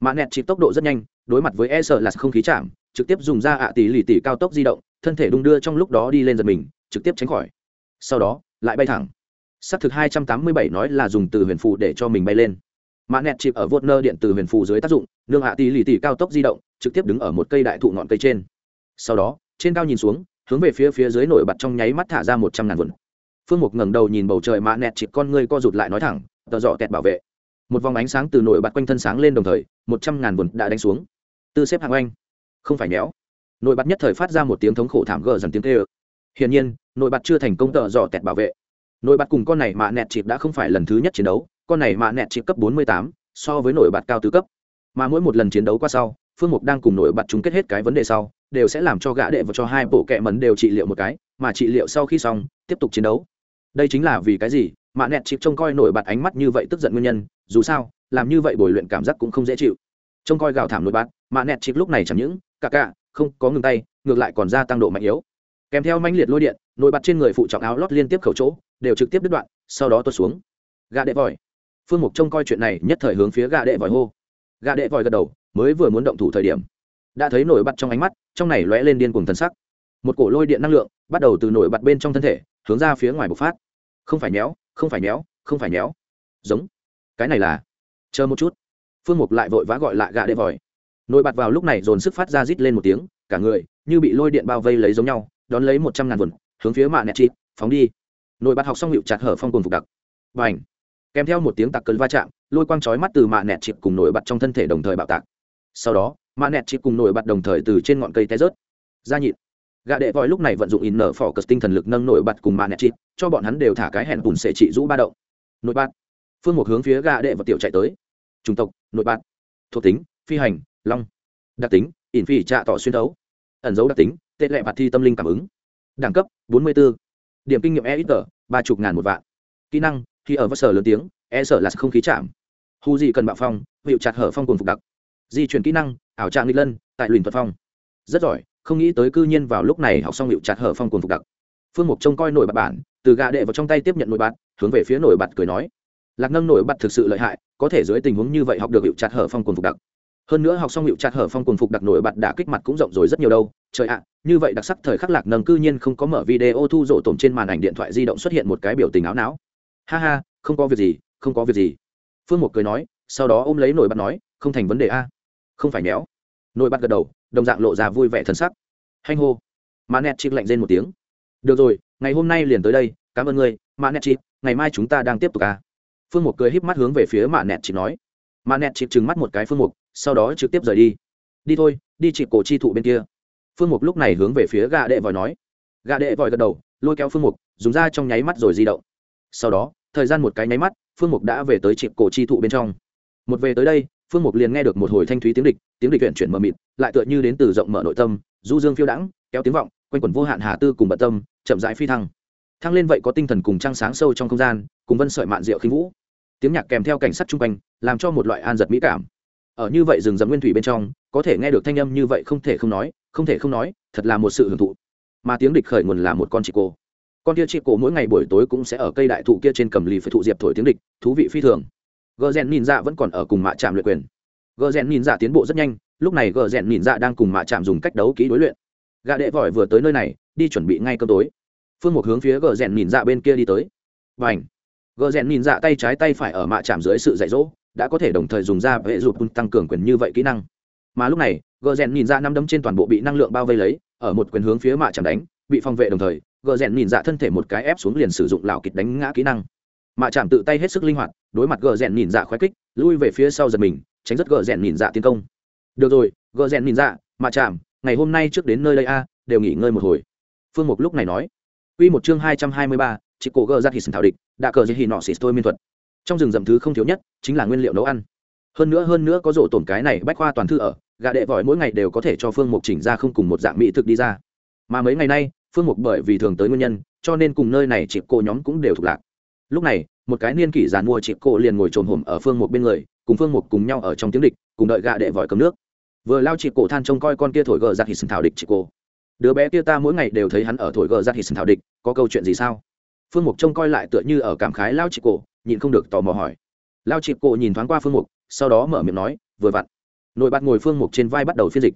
Mạ nẹt chỉ tốc độ rất nhanh, đối mặt với e sợ là không khí chạm, trực tiếp dùng ra ạ tỷ lì tỷ cao tốc di động, thân thể đung đưa trong lúc đó đi lên giật mình, trực tiếp tránh khỏi. Sau đó, lại bay thẳng. S thực hai trăm tám mươi bảy nói là dùng từ huyền phù để cho mình bay lên mã nẹt chịp ở vốt nơ điện từ huyền phù dưới tác dụng, nương hạ tỷ lì tỷ cao tốc di động, trực tiếp đứng ở một cây đại thụ ngọn cây trên. Sau đó, trên cao nhìn xuống, hướng về phía phía dưới nổi bật trong nháy mắt thả ra một trăm ngàn vườn phương mục ngẩng đầu nhìn bầu trời mã nẹt chịp con ngươi co rụt lại nói thẳng tờ dọ kẹt bảo vệ. Một vòng ánh sáng từ nổi bật quanh thân sáng lên đồng thời, một trăm ngàn vườn đã đánh xuống. Tư xếp hạng oanh. Không phải nhéo nổi bật nhất thời phát ra một tiếng thống khổ thảm gờ dần tiếng tê ơ hiển nhiên, nổi bật chưa thành công tờ dọ kẹt bảo vệ. Nổi bật cùng con này mạ nẹt chịp đã không phải lần thứ nhất chiến đấu con này mạ nẹt chỉ cấp bốn mươi tám, so với nổi bật cao tứ cấp. Mà mỗi một lần chiến đấu qua sau, phương mục đang cùng nổi bật chúng kết hết cái vấn đề sau, đều sẽ làm cho gã đệ và cho hai bộ kệ mấn đều trị liệu một cái, mà trị liệu sau khi xong, tiếp tục chiến đấu. Đây chính là vì cái gì? Mạ nẹt chỉ trông coi nổi bật ánh mắt như vậy tức giận nguyên nhân, dù sao, làm như vậy bồi luyện cảm giác cũng không dễ chịu. Trông coi gạo thảm nổi bật, mạ nẹt chỉ lúc này chẳng những, cả cả, không có ngừng tay, ngược lại còn gia tăng độ mạnh yếu. Kèm theo manh liệt lôi điện, nổi bật trên người phụ trọng áo lót liên tiếp khẩu chỗ, đều trực tiếp đứt đoạn, sau đó tuột xuống. Gã đệ vòi phương mục trông coi chuyện này nhất thời hướng phía gà đệ vòi hô. Gà đệ vòi gật đầu, mới vừa muốn động thủ thời điểm, đã thấy nổi bật trong ánh mắt, trong này lóe lên điên cùng thân sắc. Một cổ lôi điện năng lượng bắt đầu từ nổi bật bên trong thân thể, hướng ra phía ngoài bộc phát. Không phải méo không phải méo không phải méo giống. Cái này là, chờ một chút. Phương mục lại vội vã gọi lại gà đệ vòi. Nổi bật vào lúc này dồn sức phát ra rít lên một tiếng, cả người như bị lôi điện bao vây lấy giống nhau, đón lấy một trăm ngàn vườn hướng phía mạ nẹt chịt, phóng đi. Nổi bật học xong hiệu chặt hở phong cồn phục đặc. Và ảnh kèm theo một tiếng tạc cơn va chạm, lôi quang chói mắt từ mạ nẹt chịp cùng nổi bật trong thân thể đồng thời bạo tạc. Sau đó, mạ nẹt chịp cùng nổi bật đồng thời từ trên ngọn cây té rớt. Ra nhịn. Gạ đệ vòi lúc này vận dụng in nở phỏ cất tinh thần lực nâng nổi bật cùng mạ nẹt chịp, cho bọn hắn đều thả cái hẹn bùn sệ trị rũ ba động. Nổi bật. Phương một hướng phía gạ đệ và tiểu chạy tới. Chủng tộc nội bật. Thuộc tính, phi hành, long. Đặc tính, ỉn phi trạ tỏ xuyên thấu. Ẩn dấu đặc tính, tệ lệ bạt thi tâm linh cảm ứng. Đẳng cấp 44. điểm kinh nghiệm e ít tờ ba chục ngàn một vạn. Kỹ năng khi ở vắt sở lớn tiếng e sợ là không khí chạm. Hu gì cần bạo phong, hiệu chặt hở phong cùng phục đặc. Di chuyển kỹ năng, ảo trạng nghịch lân, tại luyện thuật phong. Rất giỏi, không nghĩ tới cư nhiên vào lúc này học xong hiệu chặt hở phong cùng phục đặc. Phương mục trông coi nổi bật bản, từ gà đệ vào trong tay tiếp nhận nổi bật, hướng về phía nổi bật cười nói. Lạc nâng nổi bật thực sự lợi hại, có thể dưới tình huống như vậy học được hiệu chặt hở phong cùng phục đặc. Hơn nữa học xong hiệu chặt hở phong cùng phục đặc nổi bật đã kích mặt cũng rộng rồi rất nhiều đâu. Trời ạ, như vậy đặc sắc thời khắc lạc nâng cư nhiên không có mở video thu rộ tổm trên màn ảnh điện thoại di động xuất hiện một cái biểu tình áo não ha ha, không có việc gì, không có việc gì. Phương một cười nói, sau đó ôm lấy nổi bật nói, không thành vấn đề a. Không phải méo. Nổi bật gật đầu, đồng dạng lộ ra vui vẻ thân sắc. Hanh hô. Mã nẹt chịt lạnh rên một tiếng. Được rồi, ngày hôm nay liền tới đây, cảm ơn ngươi, mã nẹt chịt, ngày mai chúng ta đang tiếp tục a. Phương một cười híp mắt hướng về phía mã nẹt chịt nói. Mã nẹt chịt trừng mắt một cái phương mục, sau đó trực tiếp rời đi. Đi thôi, đi chịt cổ chi thụ bên kia. Phương mục lúc này hướng về phía gà đệ vòi nói. Gà đệ vòi gật đầu, lôi kéo phương mục, dùng ra trong nháy mắt rồi di động sau đó, thời gian một cái nháy mắt, phương mục đã về tới chịp cổ chi thụ bên trong. Một về tới đây, phương mục liền nghe được một hồi thanh thúy tiếng địch tiếng địch chuyển chuyển mờ mịt, lại tựa như đến từ rộng mở nội tâm, du dương phiêu đãng, kéo tiếng vọng, quanh quẩn vô hạn hà tư cùng bận tâm, chậm rãi phi thăng. Thăng lên vậy có tinh thần cùng trăng sáng sâu trong không gian, cùng vân sợi mạn diệu khinh vũ. Tiếng nhạc kèm theo cảnh sắc chung quanh, làm cho một loại an giật mỹ cảm. Ở như vậy rừng rậm nguyên thủy bên trong, có thể nghe được thanh âm như vậy không thể không nói, không thể không nói, thật là một sự hưởng thụ. Mà tiếng địch khởi nguồn là một con chị cô con kia chị cổ mỗi ngày buổi tối cũng sẽ ở cây đại thụ kia trên cầm lì phải thụ diệp thổi tiếng địch, thú vị phi thường. Gờ rèn nhìn dạ vẫn còn ở cùng mạ trạm luyện quyền. Gờ rèn nhìn dạ tiến bộ rất nhanh, lúc này gờ rèn nhìn dạ đang cùng mạ trạm dùng cách đấu kỹ đối luyện. Gạ đệ vỏi vừa tới nơi này, đi chuẩn bị ngay cơm tối. Phương một hướng phía gờ rèn nhìn dạ bên kia đi tới. Và ảnh gờ rèn nhìn dạ tay trái tay phải ở mạ chạm dưới sự dạy dỗ, đã có thể đồng thời dùng ra vệ rụt tăng cường quyền như vậy kỹ năng. Mà lúc này, gờ rèn nhìn dạ năm đấm trên toàn bộ bị năng lượng bao vây lấy, ở một quyền hướng phía mạ chạm đánh, bị phòng vệ đồng thời gờ rèn nhìn dạ thân thể một cái ép xuống liền sử dụng lão kịch đánh ngã kỹ năng mạ chạm tự tay hết sức linh hoạt đối mặt gờ rèn nhìn dạ khoái kích lui về phía sau giật mình tránh rất gờ rèn nhìn dạ tiến công được rồi gờ rèn nhìn dạ mạ chạm ngày hôm nay trước đến nơi đây a đều nghỉ ngơi một hồi phương mục lúc này nói Quy một chương hai trăm hai mươi ba, chỉ cổ gờ ra thì sừng thảo địch, đã cờ gì hỉ nọ xịt tôi miên thuật. Trong rừng rậm thứ không thiếu nhất chính là nguyên liệu nấu ăn. Hơn nữa hơn nữa có rổ tổn cái này bách khoa toàn thư ở, gà đệ vội mỗi ngày đều có thể cho Phương Mục chỉnh ra không cùng một dạng mỹ thực đi ra. Mà mấy ngày nay, Phương Mục bởi vì thường tới nguyên nhân, cho nên cùng nơi này chị cô nhóm cũng đều thuộc lạc. Lúc này, một cái niên kỷ giàn mua chị cô liền ngồi trồm hổm ở Phương Mục bên người, cùng Phương Mục cùng nhau ở trong tiếng địch, cùng đợi gạ đệ vòi cầm nước. Vừa lao chị cổ than trông coi con kia thổi gờ giặt hỉ thảo địch chị cô đứa bé kia ta mỗi ngày đều thấy hắn ở thổi gờ giặt hít thảo địch có câu chuyện gì sao? Phương mục trông coi lại tựa như ở cảm khái lao chị cổ nhịn không được tò mò hỏi. Lao chị cổ nhìn thoáng qua phương mục sau đó mở miệng nói vừa vặn. Nội bạt ngồi phương mục trên vai bắt đầu phiên dịch.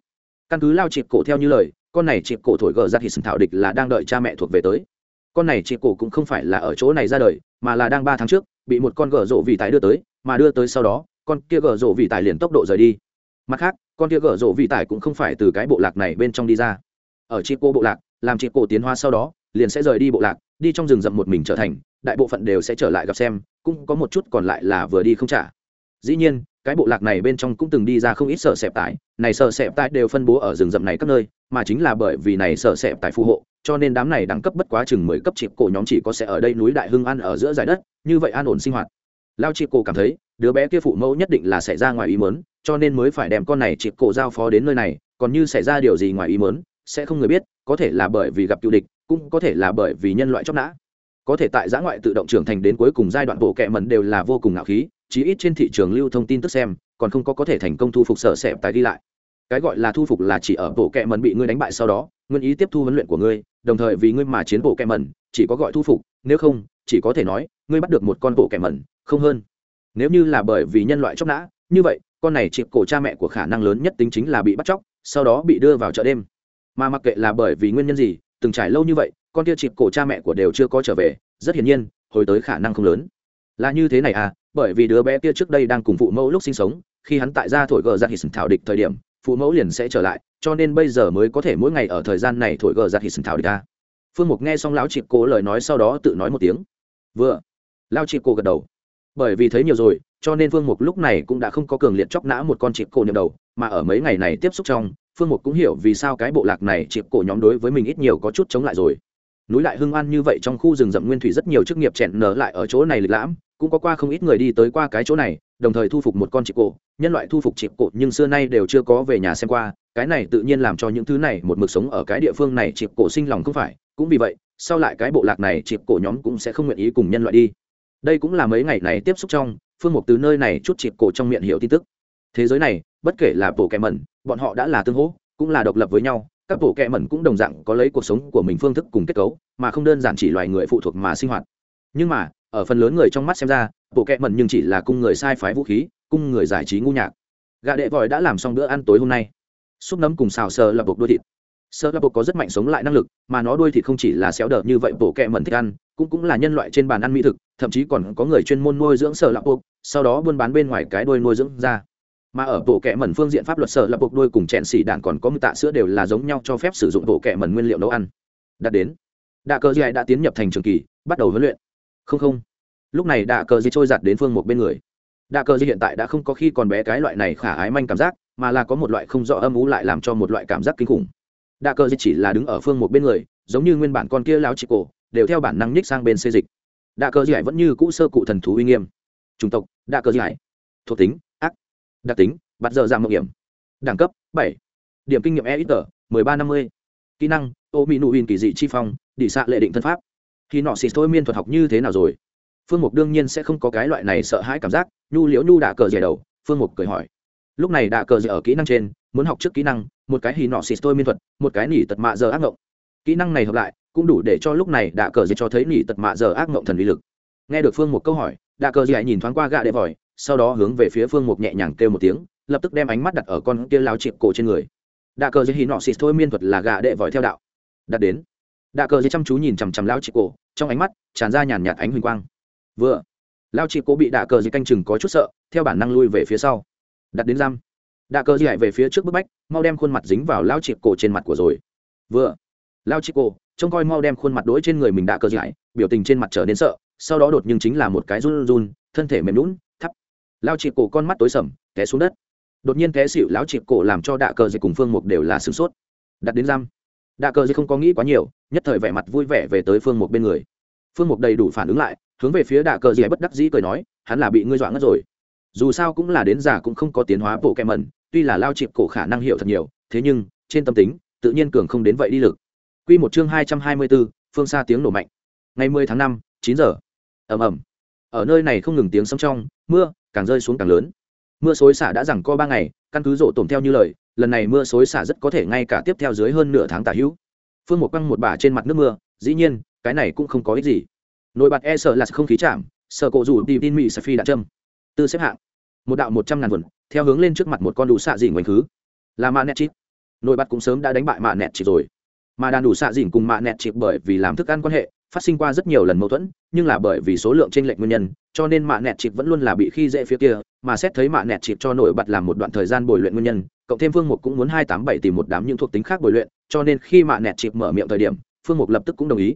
Căn cứ lao chị cổ theo như lời con này chị cổ thổi gờ giặt hít thảo địch là đang đợi cha mẹ thuộc về tới. Con này chị cổ cũng không phải là ở chỗ này ra đời, mà là đang ba tháng trước, bị một con gờ rộ vị tài đưa tới, mà đưa tới sau đó, con kia gờ rộ vị tài liền tốc độ rời đi. Mặt khác, con kia gờ rộ vị tài cũng không phải từ cái bộ lạc này bên trong đi ra. Ở chị cô bộ lạc, làm chị cô tiến hóa sau đó, liền sẽ rời đi bộ lạc, đi trong rừng rậm một mình trở thành, đại bộ phận đều sẽ trở lại gặp xem, cũng có một chút còn lại là vừa đi không trả. Dĩ nhiên cái bộ lạc này bên trong cũng từng đi ra không ít sợ sẹp tải, này sợ sẹp tải đều phân bố ở rừng rậm này các nơi, mà chính là bởi vì này sợ sẹp tải phù hộ, cho nên đám này đẳng cấp bất quá chừng mười cấp chịp cổ nhóm chỉ có sẽ ở đây núi đại hưng ăn ở giữa giải đất, như vậy an ổn sinh hoạt. Lao chịp cổ cảm thấy, đứa bé kia phụ mẫu nhất định là xảy ra ngoài ý mớn cho nên mới phải đem con này chịp cổ giao phó đến nơi này, còn như xảy ra điều gì ngoài ý mớn sẽ không người biết, có thể là bởi vì gặp cựu địch, cũng có thể là bởi vì nhân loại chóc nã. Có thể tại giã ngoại tự động trưởng thành đến cuối cùng giai đoạn bộ kệ mẩn đều là vô cùng ngạo khí chí ít trên thị trường lưu thông tin tức xem, còn không có có thể thành công thu phục sở sẹp tài đi lại. Cái gọi là thu phục là chỉ ở bộ kệ mẩn bị ngươi đánh bại sau đó, nguyên ý tiếp thu huấn luyện của ngươi, đồng thời vì ngươi mà chiến bộ kệ mẩn, chỉ có gọi thu phục, nếu không, chỉ có thể nói, ngươi bắt được một con bộ kệ mẩn, không hơn. Nếu như là bởi vì nhân loại chóc nã, như vậy, con này chịu cổ cha mẹ của khả năng lớn nhất tính chính là bị bắt chóc, sau đó bị đưa vào chợ đêm. Mà mặc kệ là bởi vì nguyên nhân gì, từng trải lâu như vậy, con kia chịp cổ cha mẹ của đều chưa có trở về, rất hiển nhiên, hồi tới khả năng không lớn. Là như thế này à bởi vì đứa bé kia trước đây đang cùng phụ mẫu lúc sinh sống, khi hắn tại gia thổi gờ giặt hít thảo địch thời điểm, phụ mẫu liền sẽ trở lại, cho nên bây giờ mới có thể mỗi ngày ở thời gian này thổi gờ giặt hít thảo địch ta phương mục nghe xong lão chị cổ lời nói sau đó tự nói một tiếng. Vừa. Lao chị cổ gật đầu. Bởi vì thấy nhiều rồi, cho nên phương mục lúc này cũng đã không có cường liệt chóc nã một con chị cổ nhầm đầu, mà ở mấy ngày này tiếp xúc trong, phương mục cũng hiểu vì sao cái bộ lạc này chị cổ nhóm đối với mình ít nhiều có chút chống lại rồi núi lại hưng an như vậy trong khu rừng rậm nguyên thủy rất nhiều chức nghiệp chèn nở lại ở chỗ này lịch lãm, cũng có qua không ít người đi tới qua cái chỗ này, đồng thời thu phục một con chịp cổ. Nhân loại thu phục chịp cổ nhưng xưa nay đều chưa có về nhà xem qua, cái này tự nhiên làm cho những thứ này một mực sống ở cái địa phương này chịp cổ sinh lòng không phải. Cũng vì vậy, sau lại cái bộ lạc này chịp cổ nhóm cũng sẽ không nguyện ý cùng nhân loại đi. Đây cũng là mấy ngày này tiếp xúc trong, phương mục từ nơi này chút chịp cổ trong miệng hiểu tin tức. Thế giới này, bất kể là bộ kẻ mẩn bọn họ đã là tương hỗ, cũng là độc lập với nhau các bộ kệ mẩn cũng đồng dạng có lấy cuộc sống của mình phương thức cùng kết cấu, mà không đơn giản chỉ loài người phụ thuộc mà sinh hoạt. Nhưng mà, ở phần lớn người trong mắt xem ra, bộ kệ mẩn nhưng chỉ là cung người sai phái vũ khí, cung người giải trí ngu nhạc. Gà đệ vòi đã làm xong bữa ăn tối hôm nay. Xúc nấm cùng xào sờ là bột đuôi thịt. Sơ là bột có rất mạnh sống lại năng lực, mà nó đuôi thịt không chỉ là xéo đờ như vậy bộ kệ mẩn thích ăn, cũng cũng là nhân loại trên bàn ăn mỹ thực, thậm chí còn có người chuyên môn nuôi dưỡng sờ là bột sau đó buôn bán bên ngoài cái đuôi nuôi dưỡng ra mà ở bộ kẹ mẩn phương diện pháp luật sở là buộc đôi cùng chèn xỉ đạn còn có một tạ sữa đều là giống nhau cho phép sử dụng bộ kẹ mẩn nguyên liệu nấu ăn. Đạt đến. Đạ cờ dì đã tiến nhập thành trường kỳ, bắt đầu huấn luyện. Không không. Lúc này đạ cờ dì trôi giặt đến phương một bên người. Đạ cờ dì hiện tại đã không có khi còn bé cái loại này khả ái manh cảm giác, mà là có một loại không rõ âm ú lại làm cho một loại cảm giác kinh khủng. Đạ cờ dì chỉ là đứng ở phương một bên người, giống như nguyên bản con kia lao chị cổ đều theo bản năng nhích sang bên xê dịch. Đạ cờ dì vẫn như cũ sơ cụ thần thú uy nghiêm. Chủng tộc, đạ cơ giải thuộc tính đặc tính, bắt giờ giảm mạo hiểm. Đẳng cấp, bảy. Điểm kinh nghiệm e ít tờ mười ba năm mươi. Kỹ năng ô mỹ nụ huỳnh kỳ dị chi phong, đỉ xạ lệ định thân pháp. Khi nọ xịt thôi miên thuật học như thế nào rồi? Phương mục đương nhiên sẽ không có cái loại này sợ hãi cảm giác, nhu liễu nhu đạ cờ dẻ đầu, phương mục cười hỏi. Lúc này đạ cờ dẻ ở kỹ năng trên, muốn học trước kỹ năng, một cái hì nọ xịt thôi miên thuật, một cái nỉ tật mạ giờ ác ngộng. Kỹ năng này hợp lại, cũng đủ để cho lúc này đạ cờ dẻ cho thấy nỉ tật mạ giờ ác ngộng thần uy lực. Nghe được phương mục câu hỏi, đạ cờ dẻ nhìn thoáng qua gạ đệ vòi sau đó hướng về phía phương mục nhẹ nhàng kêu một tiếng lập tức đem ánh mắt đặt ở con kia lao chịp cổ trên người. Đạ cờ dây hì nọ xịt thôi miên thuật là gạ đệ vòi theo đạo. Đặt đến. Đạ cờ dây chăm chú nhìn chằm chằm lao chịp cổ trong ánh mắt tràn ra nhàn nhạt ánh huỳnh quang. Vừa lao chịp cổ bị đạ cờ dây canh chừng có chút sợ theo bản năng lui về phía sau. Đặt đến giam. Đạ cờ lại về phía trước bức bách mau đem khuôn mặt dính vào lao chịp cổ trên mặt của rồi. Vừa lao chịp cổ trông coi mau đem khuôn mặt đỗi trên người mình đạ cờ lại, biểu tình trên mặt trở nên sợ sau đó đột nhưng chính là một cái run run thân thể mềm lún lao chị cổ con mắt tối sầm, té xuống đất. Đột nhiên té xịu lão chị cổ làm cho đạ cờ dây cùng phương mục đều là sửng sốt. Đặt đến giam đạ cờ dây không có nghĩ quá nhiều, nhất thời vẻ mặt vui vẻ về tới phương mục bên người. Phương mục đầy đủ phản ứng lại, hướng về phía đạ cờ dây bất đắc dĩ cười nói, hắn là bị ngươi dọa ngất rồi. Dù sao cũng là đến già cũng không có tiến hóa bộ kem mẩn, tuy là lao chịp cổ khả năng hiểu thật nhiều, thế nhưng, trên tâm tính, tự nhiên cường không đến vậy đi lực. Quy một chương hai trăm hai mươi bốn, phương xa tiếng nổ mạnh. Ngày mười tháng năm, chín giờ. Ầm ầm ở nơi này không ngừng tiếng sấm trong, mưa càng rơi xuống càng lớn. Mưa xối xả đã rằng co ba ngày, căn cứ rộ tổn theo như lời, lần này mưa xối xả rất có thể ngay cả tiếp theo dưới hơn nửa tháng tả hữu. Phương một quăng một bả trên mặt nước mưa, dĩ nhiên, cái này cũng không có ích gì. Nổi bật e sợ là không khí chạm, sợ cộ rủ tìm tin mỹ sa phi đạn châm. Tư xếp hạng, một đạo một trăm ngàn vườn theo hướng lên trước mặt một con đủ xạ dỉ quanh khứ. Là mạ nẹt chip nổi bật cũng sớm đã đánh bại mạ nẹt chip rồi. Mà đàn đủ xạ dỉ cùng mạ nẹt chip bởi vì làm thức ăn quan hệ phát sinh qua rất nhiều lần mâu thuẫn, nhưng là bởi vì số lượng t r ê n lệch nguyên nhân, cho nên mạ nẹt chịp vẫn luôn là bị khi dễ phía kia, mà xét thấy mạ nẹt chịp cho nổi bật làm một đoạn thời gian bồi luyện nguyên nhân, cộng thêm phương mục cũng muốn hai tám bảy tìm một đám những thuộc tính khác bồi luyện, cho nên khi mạ nẹt chịp mở miệng thời điểm, phương mục lập tức cũng đồng ý.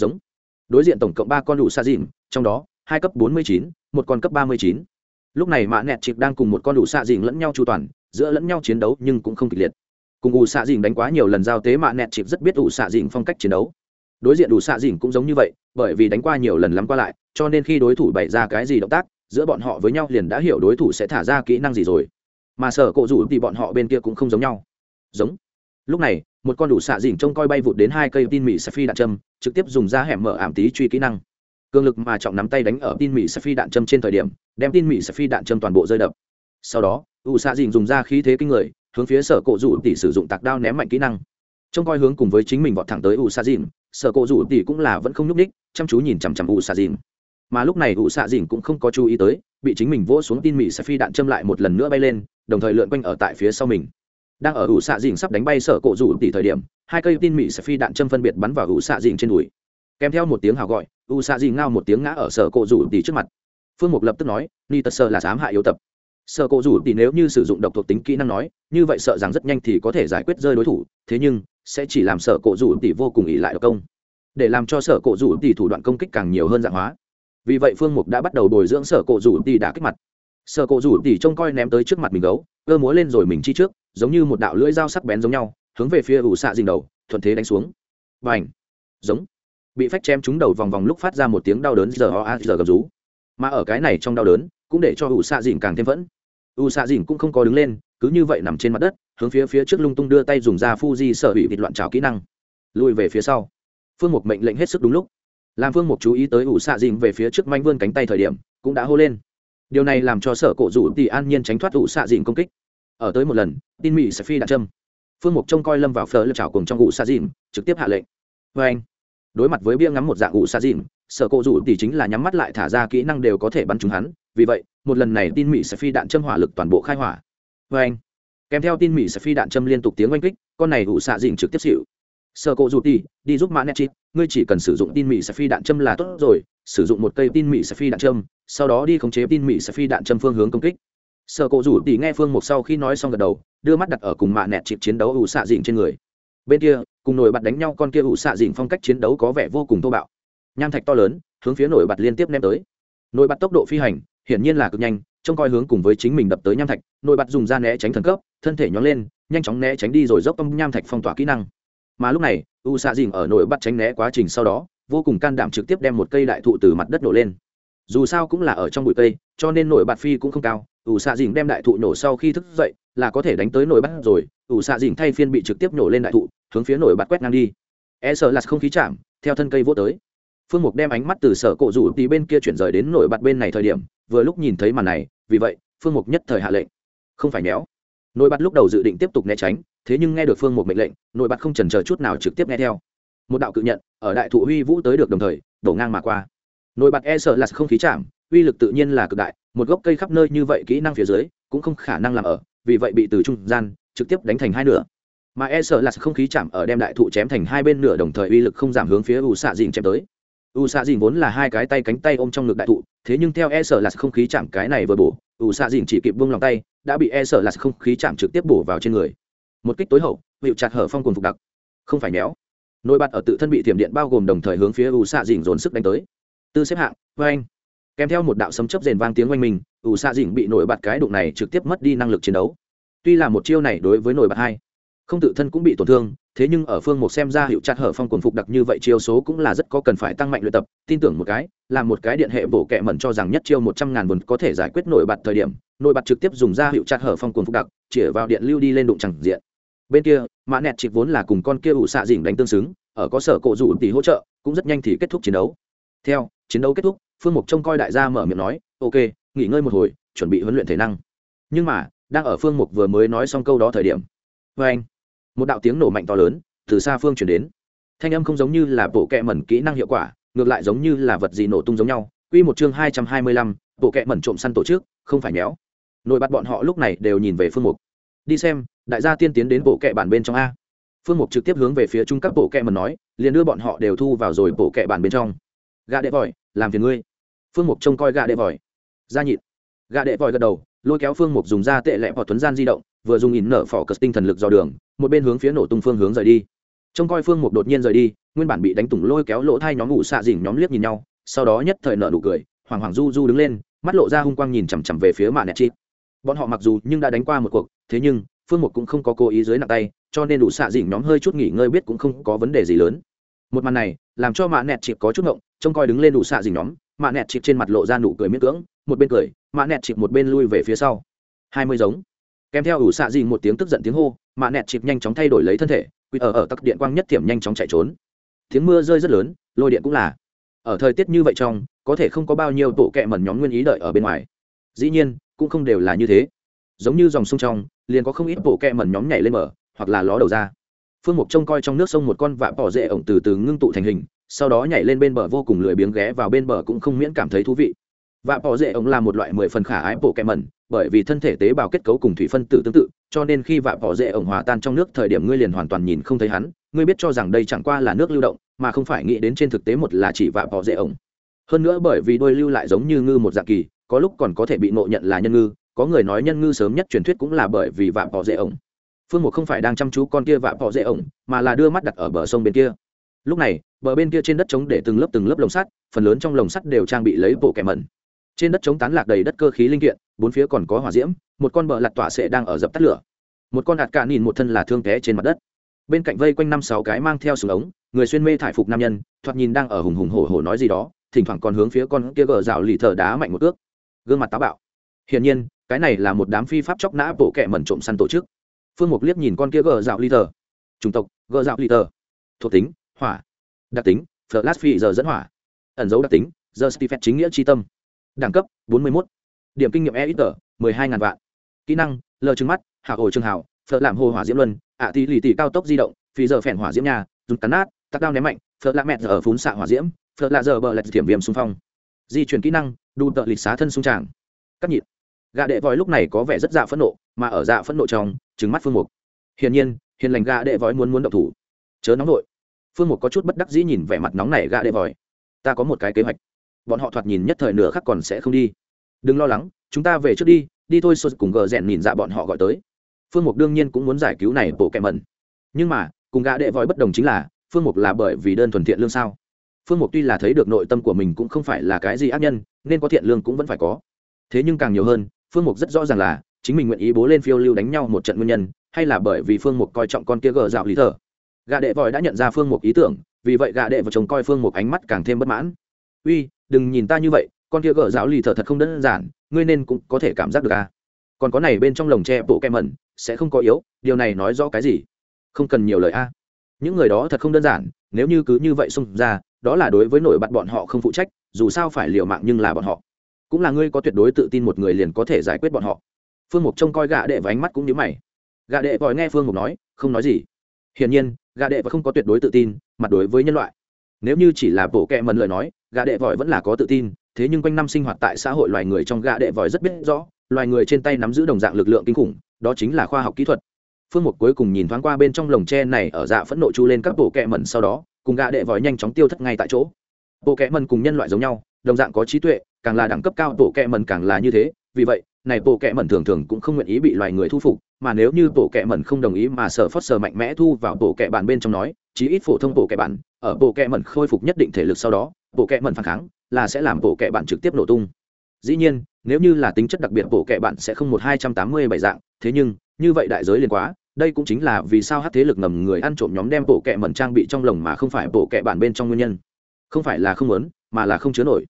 Giống. Đối diện tổng cộng ba con đủ xa dìn trong đó, hai cấp bốn mươi chín, một con cấp ba mươi chín. Lúc này mạ nẹt chịp đang cùng một con đủ xạ dìn lẫn nhau chu toàn, giữa lẫn nhau chiến đấu nhưng cũng không kịch liệt. Cùng ủ xạ dìn đánh quá nhiều lần giao tế mạ nẹt chịp rất biết ủ xạ dìn phong cách chiến đấu đối diện đủ xạ dìn cũng giống như vậy, bởi vì đánh qua nhiều lần lắm qua lại, cho nên khi đối thủ bày ra cái gì động tác, giữa bọn họ với nhau liền đã hiểu đối thủ sẽ thả ra kỹ năng gì rồi. Mà sở cộ rủ thì bọn họ bên kia cũng không giống nhau. Giống. Lúc này, một con đủ xạ dìn trông coi bay vụt đến hai cây tin mỹ sa phi đạn châm, trực tiếp dùng ra hẻm mở ảm tí truy kỹ năng. Cường lực mà trọng nắm tay đánh ở tin mỹ sa phi đạn châm trên thời điểm, đem tin mỹ sa phi đạn châm toàn bộ rơi đập. Sau đó ủ xạ dìn dùng ra khí thế kinh người, hướng phía sở cộ rủ tỉ sử dụng tạc đao ném mạnh kỹ năng. Trông coi hướng cùng với chính mình vọt thẳng tới ủ xạ dìn sở cổ rủ tỷ cũng là vẫn không nhúc ních chăm chú nhìn chằm chằm ủ xạ dìn. Mà lúc này ủ xạ dìn cũng không có chú ý tới, bị chính mình vỗ xuống tin mỹ sẽ phi đạn châm lại một lần nữa bay lên, đồng thời lượn quanh ở tại phía sau mình. Đang ở ủ xạ dìn sắp đánh bay sở cổ rủ tỷ thời điểm, hai cây tin mỹ sẽ phi đạn châm phân biệt bắn vào ủ xạ dìn trên đùi. Kèm theo một tiếng hào gọi, ủ xạ dìn ngao một tiếng ngã ở sở cổ rủ tỷ trước mặt. Phương mục lập tức nói, ni tật sơ là dám hạ yếu tập. Sở cổ rủ tỷ nếu như sử dụng độc thuộc tính kỹ năng nói, như vậy sợ rằng rất nhanh thì có thể giải quyết rơi đối thủ, thế nhưng sẽ chỉ làm sở cổ rủ tỷ vô cùng ỉ lại độc công. Để làm cho sở cổ rủ tỷ thủ đoạn công kích càng nhiều hơn dạng hóa. Vì vậy phương mục đã bắt đầu bồi dưỡng sở cổ rủ tỷ đã kích mặt. Sở cổ rủ tỷ trông coi ném tới trước mặt mình gấu, cơ múa lên rồi mình chi trước, giống như một đạo lưỡi dao sắc bén giống nhau, hướng về phía ủ xạ dình đầu, thuận thế đánh xuống. Và ảnh giống! Bị phách chém trúng đầu vòng vòng lúc phát ra một tiếng đau đớn giờ ho a giờ gầm rú. Mà ở cái này trong đau đớn, cũng để cho ủ xạ dình càng thêm vẫn ủ xạ dình cũng không có đứng lên cứ như vậy nằm trên mặt đất, hướng phía phía trước lung tung đưa tay dùng ra phu di sở bị vịt loạn trào kỹ năng. Lùi về phía sau. Phương mục mệnh lệnh hết sức đúng lúc. Làm phương mục chú ý tới ủ xạ dìm về phía trước manh vươn cánh tay thời điểm, cũng đã hô lên. Điều này làm cho sở cổ rủ tỷ an nhiên tránh thoát ủ xạ dìm công kích. Ở tới một lần, tin mỹ sẽ phi đạn châm. Phương mục trông coi lâm vào phở lập trào cùng trong ủ xạ dìm, trực tiếp hạ lệnh. Vê anh, đối mặt với bia ngắm một dạng ủ xạ dìm, sở cổ rủ tỷ chính là nhắm mắt lại thả ra kỹ năng đều có thể bắn trúng hắn. Vì vậy, một lần này tin mỹ sẽ phi đạn châm hỏa lực toàn bộ khai hỏa vê anh. Kèm theo tin mỹ sẽ phi đạn châm liên tục tiếng oanh kích, con này ủ xạ dìm trực tiếp xịu sơ cộ dù đi đi giúp mã net chip ngươi chỉ cần sử dụng tin mỹ sẽ phi đạn châm là tốt rồi, sử dụng một cây tin mỹ sẽ phi đạn châm, sau đó đi khống chế tin mỹ sẽ phi đạn châm phương hướng công kích. Sơ cộ rủ tỉ nghe phương một sau khi nói xong gật đầu, đưa mắt đặt ở cùng mạ nẹt chịp chiến đấu ủ xạ dịnh trên người. Bên kia, cùng nổi bật đánh nhau con kia ủ xạ dịnh phong cách chiến đấu có vẻ vô cùng thô bạo. Nham thạch to lớn, hướng phía nổi bật liên tiếp ném tới. Nổi bật tốc độ phi hành, hiển nhiên là cực nhanh trông coi hướng cùng với chính mình đập tới nham thạch, nội bật dùng ra né tránh thần cấp, thân thể nhón lên, nhanh chóng né tránh đi rồi dốc âm nham thạch phong tỏa kỹ năng. Mà lúc này, u xạ dình ở nội bắt tránh né quá trình sau đó, vô cùng can đảm trực tiếp đem một cây đại thụ từ mặt đất nổ lên. Dù sao cũng là ở trong bụi cây, cho nên nổi bạt phi cũng không cao ủ xạ dìn đem đại thụ nổ sau khi thức dậy, là có thể đánh tới nổi bắt rồi ủ xạ dìn thay phiên bị trực tiếp nổ lên đại thụ, hướng phía nổi bạt quét ngang đi. E sợ là không khí chạm, theo thân cây vô tới. Phương mục đem ánh mắt từ sở cộ rủ tí bên kia chuyển rời đến nổi bạt bên này thời điểm, vừa lúc nhìn thấy màn này vì vậy, phương mục nhất thời hạ lệnh. Không phải méo. Nổi bật lúc đầu dự định tiếp tục né tránh, thế nhưng nghe được phương mục mệnh lệnh nổi bật không trần chờ chút nào trực tiếp nghe theo. Một đạo cự nhận, ở đại thụ huy vũ tới được đồng thời, đổ ngang mà qua. Nổi bật e sợ là không khí chạm, uy lực tự nhiên là cực đại, một gốc cây khắp nơi như vậy kỹ năng phía dưới, cũng không khả năng làm ở, vì vậy bị từ trung gian, trực tiếp đánh thành hai nửa. Mà e sợ là không khí chạm ở đem đại thụ chém thành hai bên nửa đồng thời uy lực không giảm hướng phía ủ xạ dìn chém tới u xạ dìn vốn là hai cái tay cánh tay ôm trong ngực đại thụ, thế nhưng theo e sợ là không khí chạm cái này vừa bổ, u xạ dìn chỉ kịp buông lòng tay, đã bị e sợ là không khí chạm trực tiếp bổ vào trên người. Một kích tối hậu hiệu chặt hở phong cùng phục đặc. Không phải méo. Nổi bật ở tự thân bị thiểm điện bao gồm đồng thời hướng phía u xạ dìn dồn sức đánh tới. Tư xếp hạng vê anh kèm theo một đạo sấm chớp rền vang tiếng oanh mình, u xạ dìn bị nổi bật cái đụng này trực tiếp mất đi năng lực chiến đấu. Tuy là một chiêu này đối với nổi bật hai, không tự thân cũng bị tổn thương thế nhưng ở phương một xem ra hiệu chặt hở phong quần phục đặc như vậy chiêu số cũng là rất có cần phải tăng mạnh luyện tập. Tin tưởng một cái, là một cái điện hệ bổ kẹ mẩn cho rằng nhất chiêu một trăm ngàn vườn có thể giải quyết nổi bật thời điểm, nổi bật trực tiếp dùng ra hiệu chặt hở phong quần phục đặc, chĩa vào điện lưu đi lên đụng chẳng diện. Bên kia, mã nẹt trịch vốn là cùng con kia ủ xạ dỉnh đánh tương xứng, ở có sở cộ rủ tỷ hỗ trợ, cũng rất nhanh thì kết thúc chiến đấu. Theo, chiến đấu kết thúc, phương mục trông coi đại gia mở miệng nói, ok, nghỉ ngơi một hồi, chuẩn bị huấn luyện thể năng. Nhưng mà, đang ở phương mục vừa mới nói xong câu đó thời điểm vê anh một đạo tiếng nổ mạnh to lớn từ xa phương chuyển đến. Thanh âm không giống như là bộ kẹ mẩn kỹ năng hiệu quả, ngược lại giống như là vật gì nổ tung giống nhau. Quy một chương hai trăm hai mươi lăm, bộ kẹ mẩn trộm săn tổ chức, không phải méo. Nổi bắt bọn họ lúc này đều nhìn về phương mục. Đi xem, đại gia tiên tiến đến bộ kẹ bản bên trong a. Phương mục trực tiếp hướng về phía trung các bộ kẹ mẩn nói, liền đưa bọn họ đều thu vào rồi bộ kẹ bản bên trong. Gà đệ vòi làm phiền ngươi. Phương mục trông coi gà đệ vòi ra nhịn gà đệ vòi gật đầu, lôi kéo phương mục dùng ra tệ lẹ hoặc tuấn gian di động, vừa dùng ỉn nở phỏ cất tinh thần lực dò đường một bên hướng phía nổ tung phương hướng rời đi. Trông coi phương mục đột nhiên rời đi, nguyên bản bị đánh tủng lôi kéo lỗ thai nhóm ngủ xạ dỉnh nhóm liếc nhìn nhau, sau đó nhất thời nợ nụ cười hoàng hoàng du du đứng lên, mắt lộ ra hung quang nhìn chằm chằm về phía mạ nẹt chít bọn họ mặc dù nhưng đã đánh qua một cuộc, thế nhưng, phương mục cũng không có cố ý dưới nặng tay, cho nên đủ xạ dỉnh nhóm hơi chút nghỉ ngơi biết cũng không có vấn đề gì lớn. Một màn này, làm cho mạ nẹt chịp có chút ngộng, trông coi đứng lên đủ xạ dỉnh nhóm, mạ nẹt chịp trên mặt lộ ra nụ cười miễn cưỡng, một bên cười, mạ nẹt chịp một bên lui về phía sau. Hai mươi giống. Kèm theo ủ xạ dìn một tiếng tức giận tiếng hô mạ nẹt chịp nhanh chóng thay đổi lấy thân thể quỳ ở ở tắc điện quang nhất thiểm nhanh chóng chạy trốn. Tiếng mưa rơi rất lớn, lôi điện cũng là. Ở thời tiết như vậy trong, có thể không có bao nhiêu bộ kẹ mẩn nhóm nguyên ý đợi ở bên ngoài. Dĩ nhiên, cũng không đều là như thế. Giống như dòng sông trong, liền có không ít bộ kẹ mẩn nhóm nhảy lên mở hoặc là ló đầu ra. Phương mục trông coi trong nước sông một con vạ bỏ rễ ổng từ từ ngưng tụ thành hình, sau đó nhảy lên bên bờ vô cùng lười biếng ghé vào bên bờ cũng không miễn cảm thấy thú vị. Vạ bỏ rễ ổng là một loại mười phần khả ái bộ kẹ mẩn bởi vì thân thể tế bào kết cấu cùng thủy phân tử tương tự, cho nên khi vạ bỏ rễ ổng hòa tan trong nước thời điểm ngươi liền hoàn toàn nhìn không thấy hắn, ngươi biết cho rằng đây chẳng qua là nước lưu động, mà không phải nghĩ đến trên thực tế một là chỉ vạ bỏ rễ ổng. Hơn nữa bởi vì đôi lưu lại giống như ngư một dạng kỳ, có lúc còn có thể bị nộ nhận là nhân ngư, có người nói nhân ngư sớm nhất truyền thuyết cũng là bởi vì vạ bỏ rễ ổng. Phương mục không phải đang chăm chú con kia vạ bỏ rễ ổng, mà là đưa mắt đặt ở bờ sông bên kia. Lúc này, bờ bên kia trên đất trống để từng lớp từng lớp lồng sắt, phần lớn trong lồng sắt đều trang bị lấy bộ kẻ mẩn trên đất trống tán lạc đầy đất cơ khí linh kiện, bốn phía còn có hỏa diễm, một con bờ lặt tỏa sệ đang ở dập tắt lửa. Một con hạt cả nhìn một thân là thương té trên mặt đất. Bên cạnh vây quanh năm sáu cái mang theo súng ống, người xuyên mê thải phục nam nhân, thoạt nhìn đang ở hùng hùng hổ hổ nói gì đó, thỉnh thoảng còn hướng phía con kia gờ rào lì thờ đá mạnh một ước gương mặt táo bạo. Hiển nhiên, cái này là một đám phi pháp chóc nã bộ kẻ mẩn trộm săn tổ chức. Phương mục liếc nhìn con kia gờ rào lì thờ chủng tộc, gờ rào lì thờ thuộc tính, hỏa. Đặc tính, flash phi giờ dẫn hỏa. Ẩn dấu đặc tính, giờ stephen chính nghĩa tri tâm đẳng cấp 41. điểm kinh nghiệm e ít tờ 12 ngàn vạn. Kỹ năng, lờ trứng mắt, hạ ổ trường hảo phở làm hồ hỏa diễm luân, ạ tỷ lì tỷ cao tốc di động phi giờ phèn hỏa diễm nhà dùng cắn nát, tắc đao ném mạnh, phở lạ mẹ giờ ở phún xạ hỏa diễm, phở lạ giờ bờ lạch thiểm viêm xung phong. Di chuyển kỹ năng, đu tợ lịch xá thân xung tràng. Cắt nhịn gà đệ vòi lúc này có vẻ rất dạ phẫn nộ, mà ở dạ phẫn nộ trong trứng mắt phương mục. Hiển nhiên, hiền lành gà đệ vòi muốn muốn động thủ. Chớ nóng nội phương mục có chút bất đắc dĩ nhìn vẻ mặt nóng này gà đệ vòi ta có một cái kế hoạch bọn họ thoạt nhìn nhất thời nửa khắc còn sẽ không đi. Đừng lo lắng, chúng ta về trước đi đi thôi, sô cùng gờ rèn nhìn dạ bọn họ gọi tới. Phương mục đương nhiên cũng muốn giải cứu này bộ kẹ mẩn. Nhưng mà, cùng gã đệ vòi bất đồng chính là, phương mục là bởi vì đơn thuần thiện lương sao? Phương mục tuy là thấy được nội tâm của mình cũng không phải là cái gì ác nhân, nên có thiện lương cũng vẫn phải có. Thế nhưng càng nhiều hơn, phương mục rất rõ ràng là, chính mình nguyện ý bố lên phiêu lưu đánh nhau một trận nguyên nhân, hay là bởi vì phương mục coi trọng con kia gờ dạo lý thờ gã đệ vòi đã nhận ra phương mục ý tưởng, vì vậy gã đệ và chồng coi phương mục ánh mắt càng thêm bất mãn. Uy đừng nhìn ta như vậy, con kia gỡ giáo lì thợ thật không đơn giản, ngươi nên cũng có thể cảm giác được à. Còn có này bên trong lồng tre bộ kem mẩn, sẽ không có yếu, điều này nói rõ cái gì? Không cần nhiều lời a những người đó thật không đơn giản, nếu như cứ như vậy xông ra, đó là đối với nổi bật bọn họ không phụ trách, dù sao phải liều mạng nhưng là bọn họ. Cũng là ngươi có tuyệt đối tự tin một người liền có thể giải quyết bọn họ. Phương mục trông coi gạ đệ và ánh mắt cũng nhớ mày. Gạ đệ vòi nghe phương mục nói, không nói gì. Hiển nhiên gạ đệ và không có tuyệt đối tự tin, mặt đối với nhân loại. Nếu như chỉ là bộ kẹ mần lời nói Gã đệ vòi vẫn là có tự tin, thế nhưng quanh năm sinh hoạt tại xã hội loài người trong gã đệ vòi rất biết rõ, loài người trên tay nắm giữ đồng dạng lực lượng kinh khủng, đó chính là khoa học kỹ thuật. Phương mục cuối cùng nhìn thoáng qua bên trong lồng tre này ở dạ phẫn nộ chu lên các bộ kẹ mần sau đó, cùng gã đệ vòi nhanh chóng tiêu thất ngay tại chỗ. Bộ kẹ mần cùng nhân loại giống nhau, đồng dạng có trí tuệ, càng là đẳng cấp cao, bộ kẹ mần càng là như thế, vì vậy, này bộ kẹ mần thường thường cũng không nguyện ý bị loài người thu phục, mà nếu như bộ kẹ mần không đồng ý mà sở phót sở mạnh mẽ thu vào bộ kẹ bản bên trong nói chí ít phổ thông bộ kẹ bản, ở bộ kẹ mẩn khôi phục nhất định thể lực sau đó, bộ kẹ mẩn phản kháng là sẽ làm bộ kẹ bản trực tiếp nổ tung. Dĩ nhiên, nếu như là tính chất đặc biệt bộ kẹ bạn sẽ không một hai trăm tám mươi bảy dạng, thế nhưng, như vậy đại giới liền quá, đây cũng chính là vì sao hát thế lực ngầm người ăn trộm nhóm đem bộ kẹ mẩn trang bị trong lồng mà không phải bộ kẹ bản bên trong nguyên nhân. Không phải là không muốn, mà là không chứa nổi.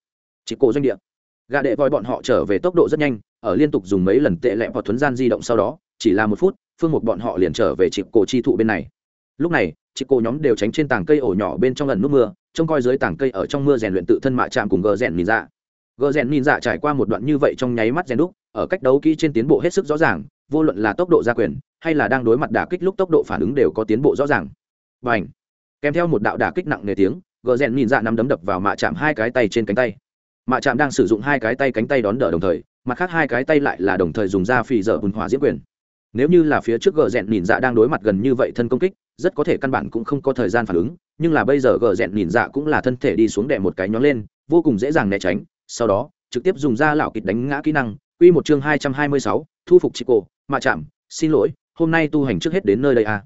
Chỉ cổ doanh địa. Gà đệ voi bọn họ trở về tốc độ rất nhanh, ở liên tục dùng mấy lần tệ lẹ hoặc thuấn gian di động sau đó, chỉ là một phút, phương một bọn họ liền trở về chịp cổ chi thụ bên này. Lúc này chị cô nhóm đều tránh trên tảng cây ổ nhỏ bên trong lần nước mưa, trông coi dưới tảng cây ở trong mưa rèn luyện tự thân mạ chạm cùng gờ rèn nhìn dạ. Gờ rèn nhìn dạ trải qua một đoạn như vậy trong nháy mắt rèn đúc, ở cách đấu kỹ trên tiến bộ hết sức rõ ràng, vô luận là tốc độ gia quyền, hay là đang đối mặt đả kích lúc tốc độ phản ứng đều có tiến bộ rõ ràng. Và ảnh kèm theo một đạo đả kích nặng nề tiếng, gờ rèn nhìn dạ nắm đấm đập vào mạ chạm hai cái tay trên cánh tay. Mạ chạm đang sử dụng hai cái tay cánh tay đón đỡ đồng thời, mặt khác hai cái tay lại là đồng thời dùng da phì dở bùn hỏa diễm quyền. Nếu như là phía trước gờ rèn nhìn dạ đang đối mặt gần như vậy thân công kích rất có thể căn bản cũng không có thời gian phản ứng, nhưng là bây giờ gờ rèn nhìn dạ cũng là thân thể đi xuống đè một cái nhón lên, vô cùng dễ dàng né tránh, sau đó, trực tiếp dùng ra lão kịch đánh ngã kỹ năng, quy một chương hai trăm hai mươi sáu, thu phục chị cổ mạ chạm xin lỗi, hôm nay tu hành trước hết đến nơi đây à.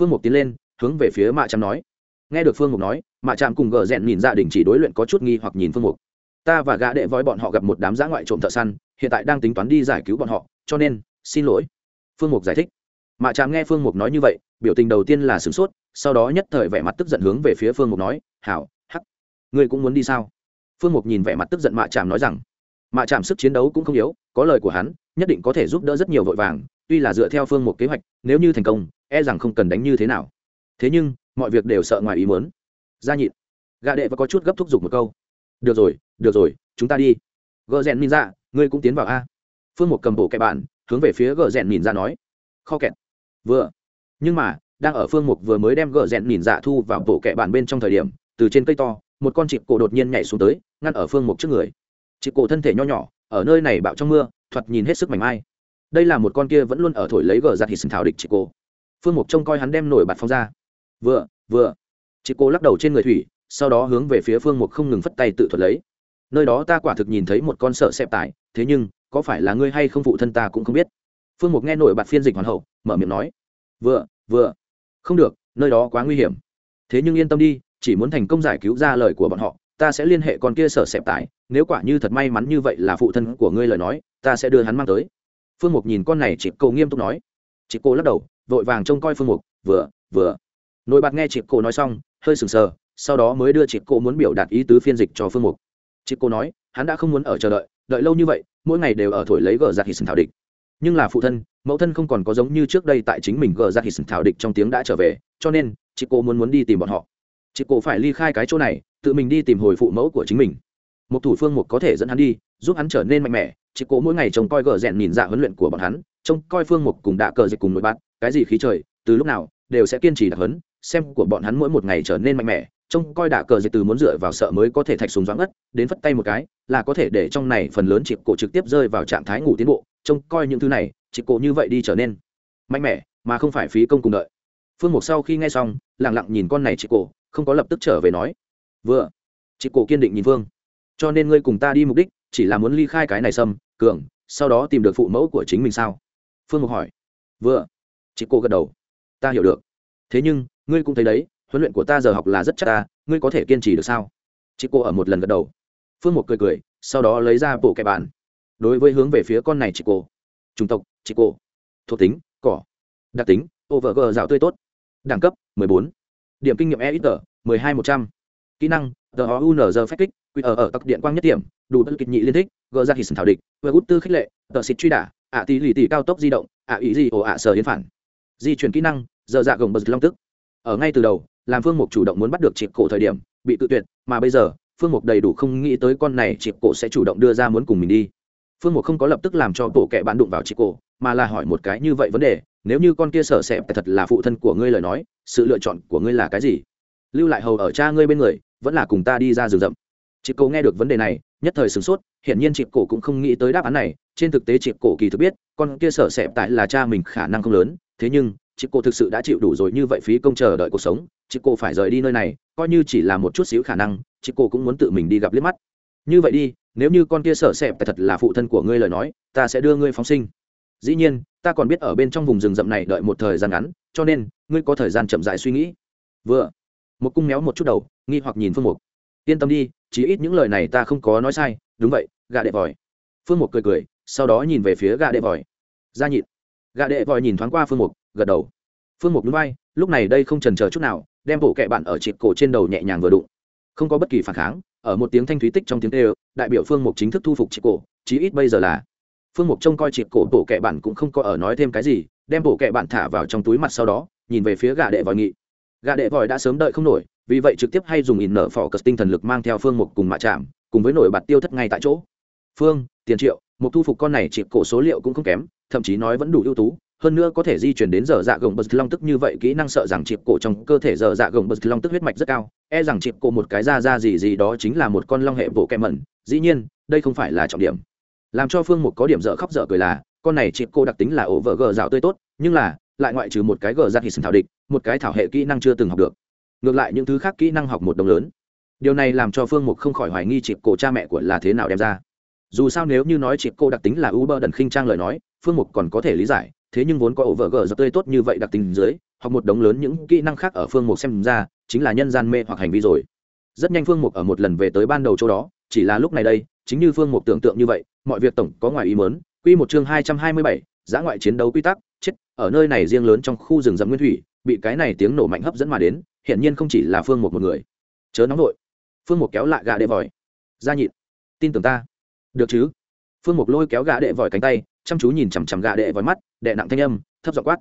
Phương mục tiến lên, hướng về phía mạ chạm nói. Nghe được phương mục nói, mạ chạm cùng gờ rèn nhìn dạ đình chỉ đối luyện có chút nghi hoặc nhìn phương mục. Ta và gã đệ vói bọn họ gặp một đám giã ngoại trộm thợ săn, hiện tại đang tính toán đi giải cứu bọn họ, cho nên, xin lỗi. Phương mục giải thích. Mạ chạm nghe phương mục nói như vậy biểu tình đầu tiên là sửng sốt, sau đó nhất thời vẻ mặt tức giận hướng về phía phương mục nói, hảo, hắc, ngươi cũng muốn đi sao? Phương mục nhìn vẻ mặt tức giận mạ chạm nói rằng, mạ chạm sức chiến đấu cũng không yếu, có lời của hắn, nhất định có thể giúp đỡ rất nhiều vội vàng, tuy là dựa theo phương mục kế hoạch, nếu như thành công e rằng không cần đánh như thế nào. Thế nhưng, mọi việc đều sợ ngoài ý muốn. Gia nhịn gạ đệ và có chút gấp thúc giục một câu, được rồi được rồi, chúng ta đi. Gờ rèn nhìn ra dạ, ngươi cũng tiến vào a. Phương mục cầm bộ kẹp bạn, hướng về phía gờ rèn nhìn ra dạ nói, kho kẹt. Vừa nhưng mà, đang ở phương mục vừa mới đem gờ rèn nhìn dạ thu vào bộ kẹ bản bên trong thời điểm, từ trên cây to, một con chịp cổ đột nhiên nhảy xuống tới, ngăn ở phương mục trước người. Chịp cổ thân thể nho nhỏ, ở nơi này bạo trong mưa, thoạt nhìn hết sức mảnh mai. Đây là một con kia vẫn luôn ở thổi lấy gờ giặt hít sừng thảo địch chịp cổ. Phương mục trông coi hắn đem nổi bạt phong ra. Vừa vừa. Chịp cổ lắc đầu trên người thủy, sau đó hướng về phía phương mục không ngừng phất tay tự thuật lấy. Nơi đó ta quả thực nhìn thấy một con sợ xẹp tải, thế nhưng, có phải là ngươi hay không phụ thân ta cũng không biết. Phương mục nghe nổi bạt phiên dịch hoàn hậu, mở miệng nói vừa vừa. Không được, nơi đó quá nguy hiểm. Thế nhưng yên tâm đi, chỉ muốn thành công giải cứu ra lời của bọn họ, ta sẽ liên hệ con kia sở xẹp tải. Nếu quả như thật may mắn như vậy là phụ thân của ngươi lời nói, ta sẽ đưa hắn mang tới. Phương mục nhìn con này chị cô nghiêm túc nói. Chị cô lắc đầu, vội vàng trông coi phương mục. Vừa vừa. Nổi bạt nghe chị cô nói xong, hơi sừng sờ, sau đó mới đưa chị cô muốn biểu đạt ý tứ phiên dịch cho phương mục. Chị cô nói, hắn đã không muốn ở chờ đợi đợi lâu như vậy, mỗi ngày đều ở thổi lấy gờ giặt hít sừng thảo địch nhưng là phụ thân, mẫu thân không còn có giống như trước đây tại chính mình gờ ra hít thảo địch trong tiếng đã trở về, cho nên, chị cô muốn muốn đi tìm bọn họ. Chị cô phải ly khai cái chỗ này, tự mình đi tìm hồi phụ mẫu của chính mình. Một thủ phương một có thể dẫn hắn đi, giúp hắn trở nên mạnh mẽ. Chị cô mỗi ngày trông coi gờ rèn nhìn dạ huấn luyện của bọn hắn, trông coi phương một cùng đạ cờ dịch cùng nội bạn cái gì khí trời, từ lúc nào, đều sẽ kiên trì đặc hấn xem của bọn hắn mỗi một ngày trở nên mạnh mẽ. Trông coi đạ cờ dịch từ muốn dựa vào sợ mới có thể thạch súng doãn ất đến phất tay một cái, là có thể để trong này phần lớn chị cổ trực tiếp rơi vào trạng thái ngủ tiến bộ trông coi những thứ này chị cổ như vậy đi trở nên mạnh mẽ mà không phải phí công cùng đợi. Phương mục sau khi nghe xong lẳng lặng nhìn con này chị cổ không có lập tức trở về nói vừa chị cổ kiên định nhìn phương cho nên ngươi cùng ta đi mục đích chỉ là muốn ly khai cái này sâm, cường sau đó tìm được phụ mẫu của chính mình sao? Phương mục hỏi. Vừa chị cô gật đầu. Ta hiểu được. Thế nhưng ngươi cũng thấy đấy huấn luyện của ta giờ học là rất chắc ta ngươi có thể kiên trì được sao? Chị cô ở một lần gật đầu. Phương mục cười cười sau đó lấy ra bộ kẻ bàn đối với hướng về phía con này chị cô. Chủng tộc, chị cô. Thuộc tính, cỏ. Đặc tính overg dạo tươi tốt. Đẳng cấp 14. điểm kinh nghiệm e ít tờ 12 100. kỹ năng tờ unz phép kích, quy ở ở tặc điện quang nhất điểm, đủ bất kịch nhị liên thích, gờ ra hít thảo địch, vừa út tư khích lệ tờ xịt truy đả, ạ tỷ lì tỷ cao tốc di động, ạ ý gì, ồ ạ sở yến phản. Di chuyển kỹ năng, giờ dạ gồng bật long tức. Ở ngay từ đầu, làm phương mục chủ động muốn bắt được chịp cổ thời điểm, bị tự tuyệt, mà bây giờ, phương mục đầy đủ không nghĩ tới con này chịp cổ sẽ chủ động đưa ra muốn cùng mình đi phương mục không có lập tức làm cho bộ kẻ bạn đụng vào chị cổ, mà là hỏi một cái như vậy vấn đề, nếu như con kia sở sẹp thật là phụ thân của ngươi lời nói, sự lựa chọn của ngươi là cái gì? Lưu lại hầu ở cha ngươi bên người, vẫn là cùng ta đi ra rừng rậm. Chị cổ nghe được vấn đề này, nhất thời sửng sốt, hiển nhiên chị cổ cũng không nghĩ tới đáp án này. Trên thực tế chị cổ kỳ thực biết, con kia sở sẹp tại là cha mình khả năng không lớn, thế nhưng, chị cổ thực sự đã chịu đủ rồi như vậy phí công chờ đợi cuộc sống, chị cổ phải rời đi nơi này, coi như chỉ là một chút xíu khả năng, chị cổ cũng muốn tự mình đi gặp liếc mắt. Như vậy đi nếu như con kia sợ sẹp thật là phụ thân của ngươi lời nói, ta sẽ đưa ngươi phóng sinh. Dĩ nhiên, ta còn biết ở bên trong vùng rừng rậm này đợi một thời gian ngắn, cho nên, ngươi có thời gian chậm dài suy nghĩ. Vừa, một cung méo một chút đầu, nghi hoặc nhìn phương mục. Yên tâm đi chỉ ít những lời này ta không có nói sai, đúng vậy gà đệ vòi. Phương mục cười cười, sau đó nhìn về phía gà đệ vòi. Ra nhịn gà đệ vòi nhìn thoáng qua phương mục, gật đầu. Phương mục núi bay lúc này đây không trần chờ chút nào, đem bộ kệ bạn ở chịp cổ trên đầu nhẹ nhàng vừa đụng. Không có bất kỳ phản kháng ở một tiếng thanh thúy tích trong tiếng tê đại biểu phương mục chính thức thu phục chị cổ, chí ít bây giờ là. Phương mục trông coi chị cổ bộ kệ bản cũng không có ở nói thêm cái gì, đem bộ kệ bản thả vào trong túi mặt sau đó, nhìn về phía gà đệ vòi nghị. Gà đệ vòi đã sớm đợi không nổi, vì vậy trực tiếp hay dùng in nở phỏ cất tinh thần lực mang theo phương mục cùng mạ chạm, cùng với nổi bật tiêu thất ngay tại chỗ. Phương, tiền triệu một thu phục con này chị cổ số liệu cũng không kém, thậm chí nói vẫn đủ ưu tú hơn nữa có thể di chuyển đến giờ dạ gồng bật long tức như vậy, kỹ năng sợ rằng chịp cổ trong cơ thể giờ dạ gồng bật long tức huyết mạch rất cao e rằng chịp cổ một cái ra ra gì gì đó chính là một con long hệ bộ kẹm mẩn. Dĩ nhiên, đây không phải là trọng điểm. Làm cho phương mục có điểm dở khóc dở cười là, con này chịp cổ đặc tính là ổ vợ gờ rào tươi tốt, nhưng là, lại ngoại trừ một cái gờ ra thì sừng thảo địch, một cái thảo hệ kỹ năng chưa từng học được. Ngược lại những thứ khác kỹ năng học một đồng lớn. Điều này làm cho phương mục không khỏi hoài nghi chịp cổ cha mẹ của là thế nào đem ra. Dù sao nếu như nói chịp cô đặc tính là uber đần khinh trang lời nói, phương mục còn có thể lý giải thế nhưng vốn có ổ vợ gờ giật tươi tốt như vậy đặc tính dưới, hoặc một đống lớn những kỹ năng khác ở phương mục xem ra, chính là nhân gian mê hoặc hành vi rồi. Rất nhanh phương mục ở một lần về tới ban đầu chỗ đó, chỉ là lúc này đây, chính như phương mục tưởng tượng như vậy, mọi việc tổng có ngoài ý mớn quy một chương hai trăm hai mươi bảy, giã ngoại chiến đấu quy tắc, chết, ở nơi này riêng lớn trong khu rừng rậm nguyên thủy, bị cái này tiếng nổ mạnh hấp dẫn mà đến hiện nhiên không chỉ là phương một một người. Chớ nóng vội. Phương một kéo lại gà đệ vòi. Ra nhịn tin tưởng ta. Được chứ? Phương một lôi kéo gà đệ vòi cánh tay chăm chú nhìn chằm chằm gà đệ vòi mắt, đệ nặng thanh âm, thấp dọ quát.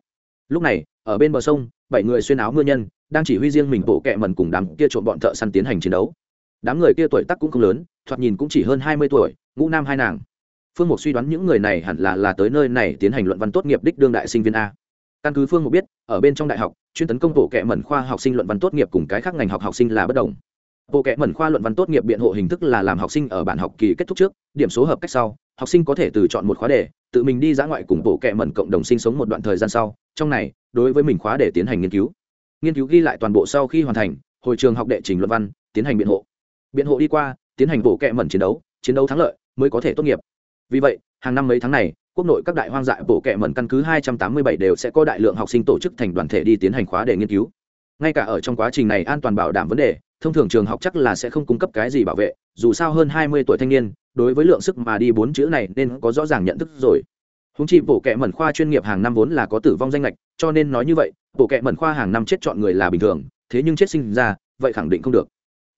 Lúc này, ở bên bờ sông, bảy người xuyên áo mưa nhân, đang chỉ huy riêng mình bộ kẹ mần cùng đám kia trộm bọn thợ săn tiến hành chiến đấu. Đám người kia tuổi tác cũng không lớn, thoạt nhìn cũng chỉ hơn hai mươi tuổi, ngũ nam hai nàng. Phương mục suy đoán những người này hẳn là là tới nơi này tiến hành luận văn tốt nghiệp đích đương đại sinh viên a. Căn cứ phương mục biết, ở bên trong đại học, chuyên tấn công bộ kệ mẩn khoa học sinh luận văn tốt nghiệp cùng cái khác ngành học học sinh là bất đồng. Bộ kệ mẩn khoa luận văn tốt nghiệp biện hộ hình thức là làm học sinh ở bản học kỳ kết thúc trước, điểm số hợp cách sau học sinh có thể từ chọn một khóa đề, tự mình đi dã ngoại cùng bộ kệ mẩn cộng đồng sinh sống một đoạn thời gian sau, trong này, đối với mình khóa để tiến hành nghiên cứu. Nghiên cứu ghi lại toàn bộ sau khi hoàn thành Hội trường học đệ trình luận văn, tiến hành biện hộ. Biện hộ đi qua, tiến hành bộ kệ mẩn chiến đấu chiến đấu thắng lợi, mới có thể tốt nghiệp. Vì vậy, hàng năm mấy tháng này, quốc nội các đại hoang dại bộ kệ mẩn căn cứ 287 đều sẽ có đại lượng học sinh tổ chức thành đoàn thể đi tiến hành khóa để nghiên cứu. Ngay cả ở trong quá trình này an toàn bảo đảm vấn đề thông thường trường học chắc là sẽ không cung cấp cái gì bảo vệ, dù sao hơn 20 tuổi thanh niên, đối với lượng sức mà đi bốn chữ này nên có rõ ràng nhận thức rồi. Húng chi bộ kệ mẩn khoa chuyên nghiệp hàng năm vốn là có tử vong danh lệch cho nên nói như vậy, bộ kệ mẩn khoa hàng năm chết chọn người là bình thường, thế nhưng chết sinh ra, vậy khẳng định không được.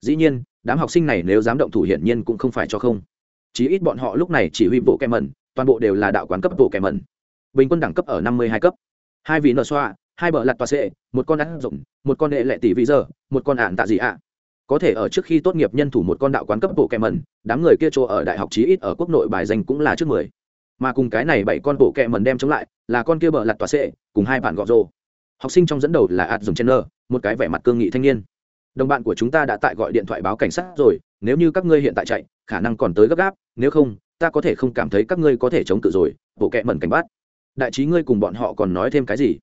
Dĩ nhiên, đám học sinh này nếu dám động thủ hiển nhiên cũng không phải cho không. Chí ít bọn họ lúc này chỉ huy bộ kệ mẩn, toàn bộ đều là đạo quán cấp bộ kệ mẩn. Bình quân đẳng cấp ở năm mươi hai cấp. Hai vị nợ xoa, hai bờ lặt toa sệ, một con đắt rộng, một con đệ lệ tỷ vị giờ, một con ạn tạ gì ạ có thể ở trước khi tốt nghiệp nhân thủ một con đạo quán cấp bộ kẹ mẩn, đám người kia chỗ ở đại học chí ít ở quốc nội bài danh cũng là trước mười. Mà cùng cái này bảy con bộ kẹ mẩn đem chống lại, là con kia bờ lặt tòa sệ, cùng hai bạn gọ rô. Học sinh trong dẫn đầu là ạt dùng chen nơ một cái vẻ mặt cương nghị thanh niên. Đồng bạn của chúng ta đã tại gọi điện thoại báo cảnh sát rồi, nếu như các ngươi hiện tại chạy, khả năng còn tới gấp gáp, nếu không, ta có thể không cảm thấy các ngươi có thể chống cự rồi, bộ kệ mẩn cảnh bắt. Đại trí ngươi cùng bọn họ còn nói thêm cái gì?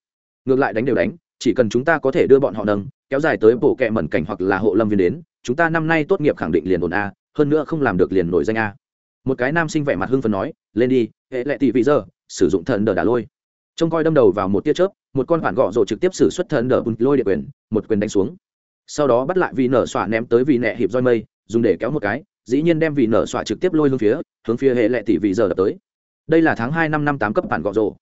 Ngược lại đánh đều đánh, chỉ cần chúng ta có thể đưa bọn họ nâng kéo dài tới bộ kệ mẩn cảnh hoặc là hộ lâm viên đến, chúng ta năm nay tốt nghiệp khẳng định liền ổn a, hơn nữa không làm được liền nổi danh a. Một cái nam sinh vẻ mặt hưng phấn nói, lên đi, hệ lệ tỷ vị giờ, sử dụng thần đờ đà lôi. Trông coi đâm đầu vào một tia chớp, một con phản gọ rồi trực tiếp xử xuất thần đờ bùn lôi địa quyền, một quyền đánh xuống. Sau đó bắt lại vị nở xỏa ném tới vị nẹ hiệp roi mây, dùng để kéo một cái, dĩ nhiên đem vị nở xỏa trực tiếp lôi hướng phía hướng phía hệ lệ tỷ vị giờ đập tới. Đây là tháng hai năm năm tám cấp bản gọ rồ.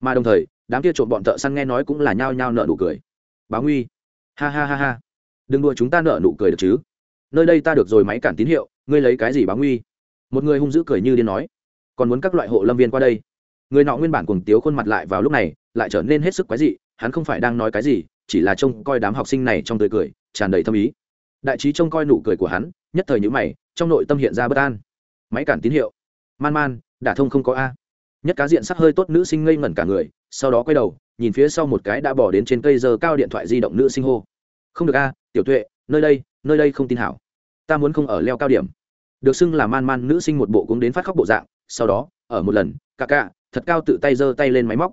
Mà đồng thời, đám kia trộm bọn thợ săn nghe nói cũng là nhao nhao nợ đủ cười. Báo nguy ha ha ha ha. Đừng đùa chúng ta nợ nụ cười được chứ? Nơi đây ta được rồi máy cản tín hiệu, ngươi lấy cái gì báo nguy? Một người hung dữ cười như điên nói. Còn muốn các loại hộ lâm viên qua đây? Người nọ nguyên bản cuồng tiếu khuôn mặt lại vào lúc này, lại trở nên hết sức quái dị, hắn không phải đang nói cái gì, chỉ là trông coi đám học sinh này trong tươi cười, tràn đầy thâm ý. Đại trí trông coi nụ cười của hắn, nhất thời nhữ mày, trong nội tâm hiện ra bất an. Máy cản tín hiệu. Man man, đả thông không có a. Nhất cá diện sắc hơi tốt nữ sinh ngây ngẩn cả người, sau đó quay đầu nhìn phía sau một cái đã bỏ đến trên cây giờ cao điện thoại di động nữ sinh hô. Không được a, tiểu tuệ, nơi đây nơi đây không tin hảo. Ta muốn không ở leo cao điểm. Được xưng là man man nữ sinh một bộ cũng đến phát khóc bộ dạng, sau đó, ở một lần ca ca thật cao tự tay giơ tay lên máy móc.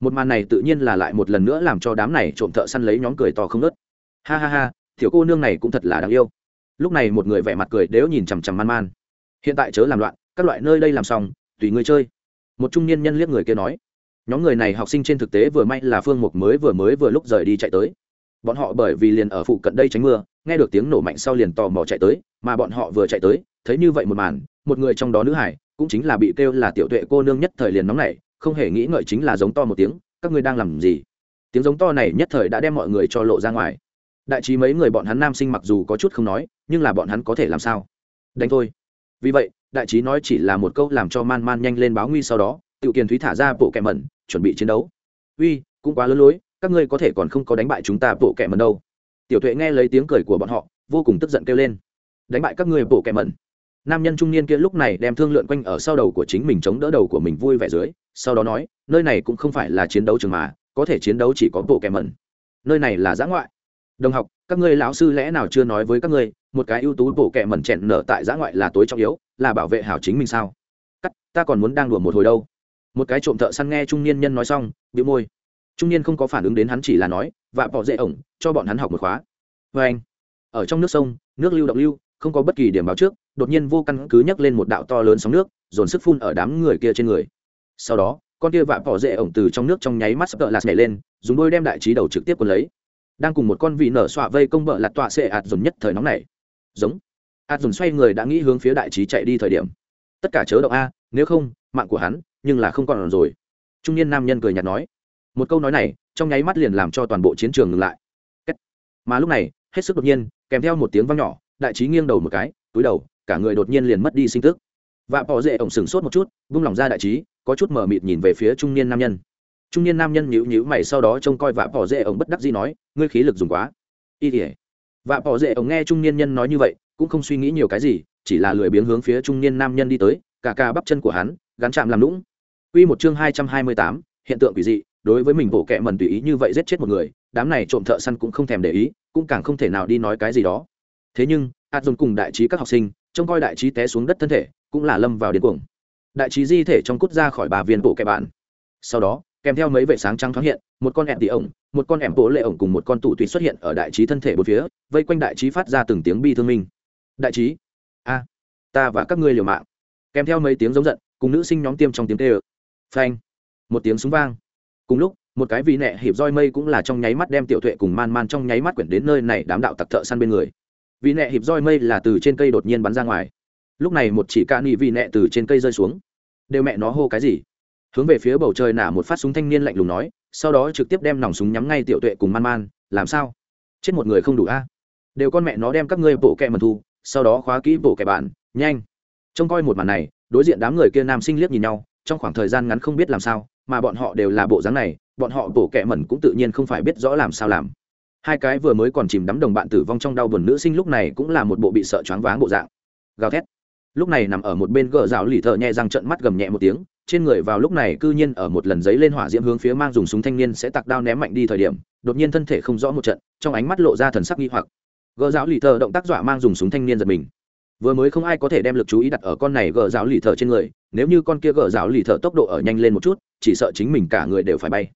Một màn này tự nhiên là lại một lần nữa làm cho đám này trộm thợ săn lấy nhóm cười to không nớt ha ha ha, tiểu cô nương này cũng thật là đáng yêu. Lúc này một người vẻ mặt cười đếu nhìn chằm chằm man man. Hiện tại chớ làm loạn, các loại nơi đây làm xong, tùy người chơi. Một trung niên nhân liếc người kia nói nhóm người này học sinh trên thực tế vừa may là phương mục mới vừa mới vừa lúc rời đi chạy tới. Bọn họ bởi vì liền ở phụ cận đây tránh mưa, nghe được tiếng nổ mạnh sau liền tò mò chạy tới, mà bọn họ vừa chạy tới, thấy như vậy một màn, một người trong đó nữ hải, cũng chính là bị kêu là tiểu tuệ cô nương nhất thời liền nóng nảy, không hề nghĩ ngợi chính là giống to một tiếng, các ngươi đang làm gì? Tiếng giống to này nhất thời đã đem mọi người cho lộ ra ngoài. Đại trí mấy người bọn hắn nam sinh mặc dù có chút không nói, nhưng là bọn hắn có thể làm sao? Đánh thôi. Vì vậy, đại trí nói chỉ là một câu làm cho man man nhanh lên báo nguy sau đó tự kiền thúy thả ra bộ kẹ mẩn chuẩn bị chiến đấu. Uy, cũng quá lớn lối, các ngươi có thể còn không có đánh bại chúng ta bộ kẻ mần đâu. Tiểu tuệ nghe lấy tiếng cười của bọn họ, vô cùng tức giận kêu lên. Đánh bại các ngươi bộ kẻ mần nam nhân trung niên kia lúc này đem thương lượn quanh ở sau đầu của chính mình chống đỡ đầu của mình vui vẻ dưới, sau đó nói, nơi này cũng không phải là chiến đấu trường mà, có thể chiến đấu chỉ có bộ kẻ mần nơi này là giã ngoại. Đồng học, các ngươi lão sư lẽ nào chưa nói với các ngươi, một cái ưu tú bộ kẻ mẩn chẹn nở tại giã ngoại là tối trọng yếu, là bảo vệ hảo chính mình sao? Cắt, ta còn muốn đang đùa một hồi đâu một cái trộm thợ săn nghe trung niên nhân nói xong bị môi. Trung niên không có phản ứng đến hắn chỉ là nói và bỏ dễ ổng, cho bọn hắn học một khóa. Vê anh. Ở trong nước sông, nước lưu động lưu, không có bất kỳ điểm báo trước, đột nhiên vô căn cứ nhấc lên một đạo to lớn sóng nước, dồn sức phun ở đám người kia trên người. Sau đó, con kia vạ bỏ dễ ổng từ trong nước trong nháy mắt sắp tợ lạt nhảy lên, dùng đôi đem đại trí đầu trực tiếp quân lấy. Đang cùng một con vị nở xoa vây công bợ lạt tọa xệ ạt dồn nhất thời nóng này giống. Ạt dồn xoay người đã nghĩ hướng phía đại trí chạy đi thời điểm. Tất cả chớ động a, nếu không, mạng của hắn nhưng là không còn rồi. Trung niên nam nhân cười nhạt nói. Một câu nói này, trong nháy mắt liền làm cho toàn bộ chiến trường ngừng lại. Mà lúc này, hết sức đột nhiên, kèm theo một tiếng vang nhỏ, đại trí nghiêng đầu một cái, túi đầu, cả người đột nhiên liền mất đi sinh tức. Và bỏ dễ ổng sừng sốt một chút, vung lòng ra đại trí, có chút mở mịt nhìn về phía trung niên nam nhân. Trung niên nam nhân nhíu nhíu mày sau đó trông coi vạ bỏ dễ ổng bất đắc dĩ nói, ngươi khí lực dùng quá. Y tỉa vạ bỏ dễ ổng nghe trung niên nhân nói như vậy, cũng không suy nghĩ nhiều cái gì, chỉ là lười biếng hướng phía trung niên nam nhân đi tới, cả ca bắp chân của hắn, gắn chạm làm lũng Quy một chương hai trăm hai mươi tám, hiện tượng quỷ dị, đối với mình bộ kệ mẩn tùy ý như vậy giết chết một người, đám này trộm thợ săn cũng không thèm để ý, cũng càng không thể nào đi nói cái gì đó. Thế nhưng, hạt dùng cùng đại trí các học sinh, trông coi đại trí té xuống đất thân thể, cũng là lâm vào điên cuồng. Đại trí di thể trong cút ra khỏi bà viên bộ kệ bạn. Sau đó, kèm theo mấy vệ sáng trắng thoáng hiện, một con ẻm tỷ ổng, một con ẻm bố lệ ổng cùng một con tụ tùy xuất hiện ở đại trí thân thể bốn phía, vây quanh đại trí phát ra từng tiếng bi thương minh. Đại trí, a, ta và các ngươi liều mạng. Kèm theo mấy tiếng giống giận, cùng nữ sinh nhóm tiêm trong tiếng tê phanh. Một tiếng súng vang. Cùng lúc, một cái vị nẹ hiệp roi mây cũng là trong nháy mắt đem tiểu tuệ cùng man man trong nháy mắt quyển đến nơi này đám đạo tặc thợ săn bên người. Vị nẹ hiệp roi mây là từ trên cây đột nhiên bắn ra ngoài. Lúc này một chỉ ca nị vị nẹ từ trên cây rơi xuống. Đều mẹ nó hô cái gì? Hướng về phía bầu trời nả một phát súng thanh niên lạnh lùng nói, sau đó trực tiếp đem nòng súng nhắm ngay tiểu tuệ cùng man man, làm sao? Chết một người không đủ a. Đều con mẹ nó đem các ngươi bộ kẹ mật thu, sau đó khóa kỹ bộ kẹ bạn, nhanh. Trông coi một màn này, đối diện đám người kia nam sinh liếc nhìn nhau trong khoảng thời gian ngắn không biết làm sao, mà bọn họ đều là bộ dáng này, bọn họ bổ kẹ mẩn cũng tự nhiên không phải biết rõ làm sao làm. Hai cái vừa mới còn chìm đắm đồng bạn tử vong trong đau buồn nữ sinh lúc này cũng là một bộ bị sợ choáng váng bộ dạng. Gào thét. Lúc này nằm ở một bên gờ rào lì thợ nhẹ răng trận mắt gầm nhẹ một tiếng, trên người vào lúc này cư nhiên ở một lần giấy lên hỏa diễm hướng phía mang dùng súng thanh niên sẽ tặc đao ném mạnh đi thời điểm, đột nhiên thân thể không rõ một trận, trong ánh mắt lộ ra thần sắc nghi hoặc. Gờ rào lì thợ động tác dọa mang dùng súng thanh niên giật mình. Vừa mới không ai có thể đem lực chú ý đặt ở con này gờ rào lì thợ trên người nếu như con kia gờ rào lì thợ tốc độ ở nhanh lên một chút, chỉ sợ chính mình cả người đều phải bay.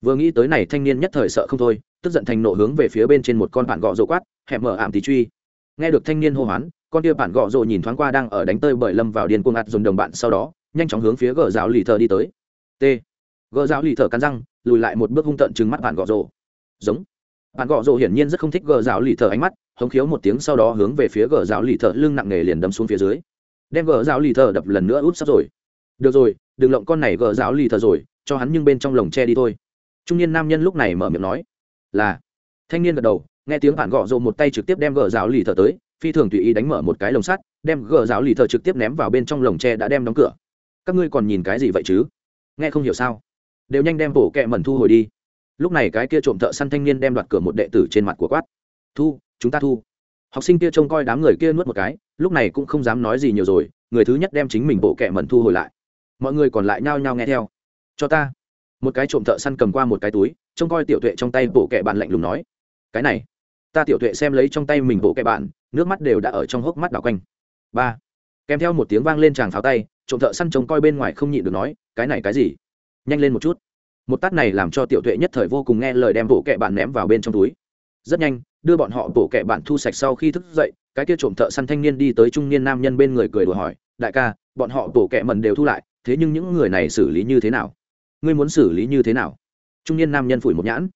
Vừa nghĩ tới này thanh niên nhất thời sợ không thôi, tức giận thành nộ hướng về phía bên trên một con bạn gọ rồ quát hẹp mở ảm thì truy. Nghe được thanh niên hô hoán, con kia bạn gọ rồ nhìn thoáng qua đang ở đánh tơi bởi lâm vào điên cuồng ạt dùng đồng bạn sau đó, nhanh chóng hướng phía gờ rào lì thợ đi tới. T. Gờ rào lì thợ cắn răng, lùi lại một bước hung tận trừng mắt bạn gọ rồ. Giống. Bạn gọ rồ hiển nhiên rất không thích gờ rào lì thợ ánh mắt, hống khiếu một tiếng sau đó hướng về phía gờ rào lì thợ lưng nặng nề liền đâm xuống phía dưới đem gỡ rào lì thợ đập lần nữa út sắp rồi. Được rồi, đừng lộng con này gỡ rào lì thợ rồi, cho hắn nhưng bên trong lồng tre đi thôi. Trung niên nam nhân lúc này mở miệng nói, là. Thanh niên gật đầu, nghe tiếng bạn gọ rộ một tay trực tiếp đem gỡ rào lì thợ tới, phi thường tùy ý đánh mở một cái lồng sắt, đem gỡ giáo lì thờ trực tiếp ném vào bên trong lồng tre đã đem đóng cửa. Các ngươi còn nhìn cái gì vậy chứ? Nghe không hiểu sao? Đều nhanh đem bổ kẹ mẩn thu hồi đi. Lúc này cái kia trộm thợ săn thanh niên đem đoạt cửa một đệ tử trên mặt của quát, thu, chúng ta thu học sinh kia trông coi đám người kia nuốt một cái, lúc này cũng không dám nói gì nhiều rồi, người thứ nhất đem chính mình bộ kẹ mẩn thu hồi lại. Mọi người còn lại nhao nhao nghe theo. Cho ta. Một cái trộm thợ săn cầm qua một cái túi, trông coi tiểu tuệ trong tay bộ kẹ bạn lạnh lùng nói. Cái này, ta tiểu tuệ xem lấy trong tay mình bộ kẹ bạn, nước mắt đều đã ở trong hốc mắt đảo quanh. Ba, kèm theo một tiếng vang lên tràng pháo tay, trộm thợ săn trông coi bên ngoài không nhịn được nói, cái này cái gì? Nhanh lên một chút. Một tát này làm cho tiểu tuệ nhất thời vô cùng nghe lời đem bộ kẹ bạn ném vào bên trong túi. Rất nhanh đưa bọn họ bổ kẻ bạn thu sạch sau khi thức dậy, cái kia trộm thợ săn thanh niên đi tới trung niên nam nhân bên người cười đùa hỏi, đại ca, bọn họ bổ kẻ mần đều thu lại, thế nhưng những người này xử lý như thế nào? Ngươi muốn xử lý như thế nào? Trung niên nam nhân phủi một nhãn.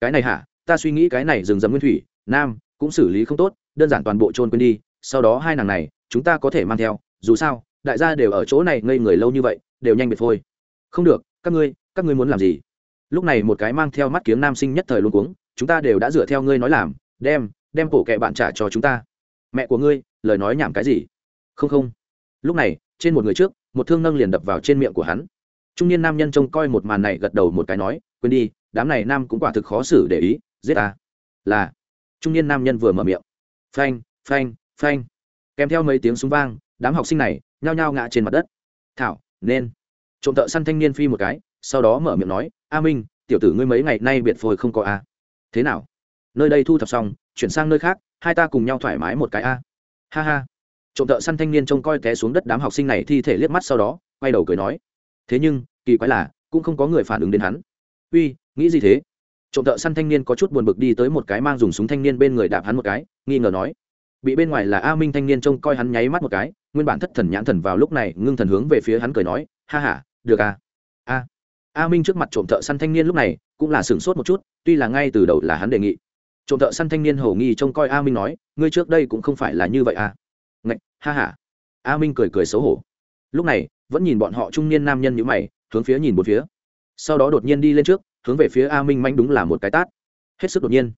Cái này hả? Ta suy nghĩ cái này rừng rậm nguyên thủy, nam, cũng xử lý không tốt, đơn giản toàn bộ trôn quên đi, sau đó hai nàng này, chúng ta có thể mang theo, dù sao, đại gia đều ở chỗ này ngây người lâu như vậy, đều nhanh biệt phôi. Không được, các ngươi các ngươi muốn làm gì? Lúc này một cái mang theo mắt kiếng nam sinh nhất thời luôn cuống, chúng ta đều đã dựa theo ngươi nói làm đem đem cổ kệ bạn trả cho chúng ta. Mẹ của ngươi, lời nói nhảm cái gì? Không không. Lúc này, trên một người trước, một thương nâng liền đập vào trên miệng của hắn. Trung niên nam nhân trông coi một màn này gật đầu một cái nói, quên đi, đám này nam cũng quả thực khó xử để ý, giết ta. Là, trung niên nam nhân vừa mở miệng. Phanh phanh phanh. Kèm theo mấy tiếng súng vang, đám học sinh này nhao nhao ngã trên mặt đất. Thảo, nên. Trộm thợ săn thanh niên phi một cái, sau đó mở miệng nói, a minh, tiểu tử ngươi mấy ngày nay biệt phôi không có a. Thế nào? Nơi đây thu thập xong, chuyển sang nơi khác, hai ta cùng nhau thoải mái một cái a. Ha ha. Trộm thợ săn thanh niên trông coi té xuống đất đám học sinh này thi thể liếc mắt sau đó, quay đầu cười nói. Thế nhưng, kỳ quái là, cũng không có người phản ứng đến hắn. Uy, nghĩ gì thế? Trộm thợ săn thanh niên có chút buồn bực đi tới một cái mang dùng súng thanh niên bên người đạp hắn một cái, nghi ngờ nói. Bị bên ngoài là a minh thanh niên trông coi hắn nháy mắt một cái, nguyên bản thất thần nhãn thần vào lúc này, ngưng thần hướng về phía hắn cười nói, ha h a được à? A. A minh trước mặt trộm thợ săn thanh niên lúc này, cũng là sửng sốt một chút, tuy là ngay từ đầu là hắn đề nghị trộm thợ săn thanh niên hầu nghi trông coi a minh nói, ngươi trước đây cũng không phải là như vậy à? Ngạch, ha hả a a minh cười cười xấu hổ. Lúc này, vẫn nhìn bọn họ trung niên nam nhân như mày, hướng phía nhìn một phía. Sau đó đột nhiên đi lên trước, hướng về phía a minh manh đúng là một cái tát. Hết sức đột nhiên.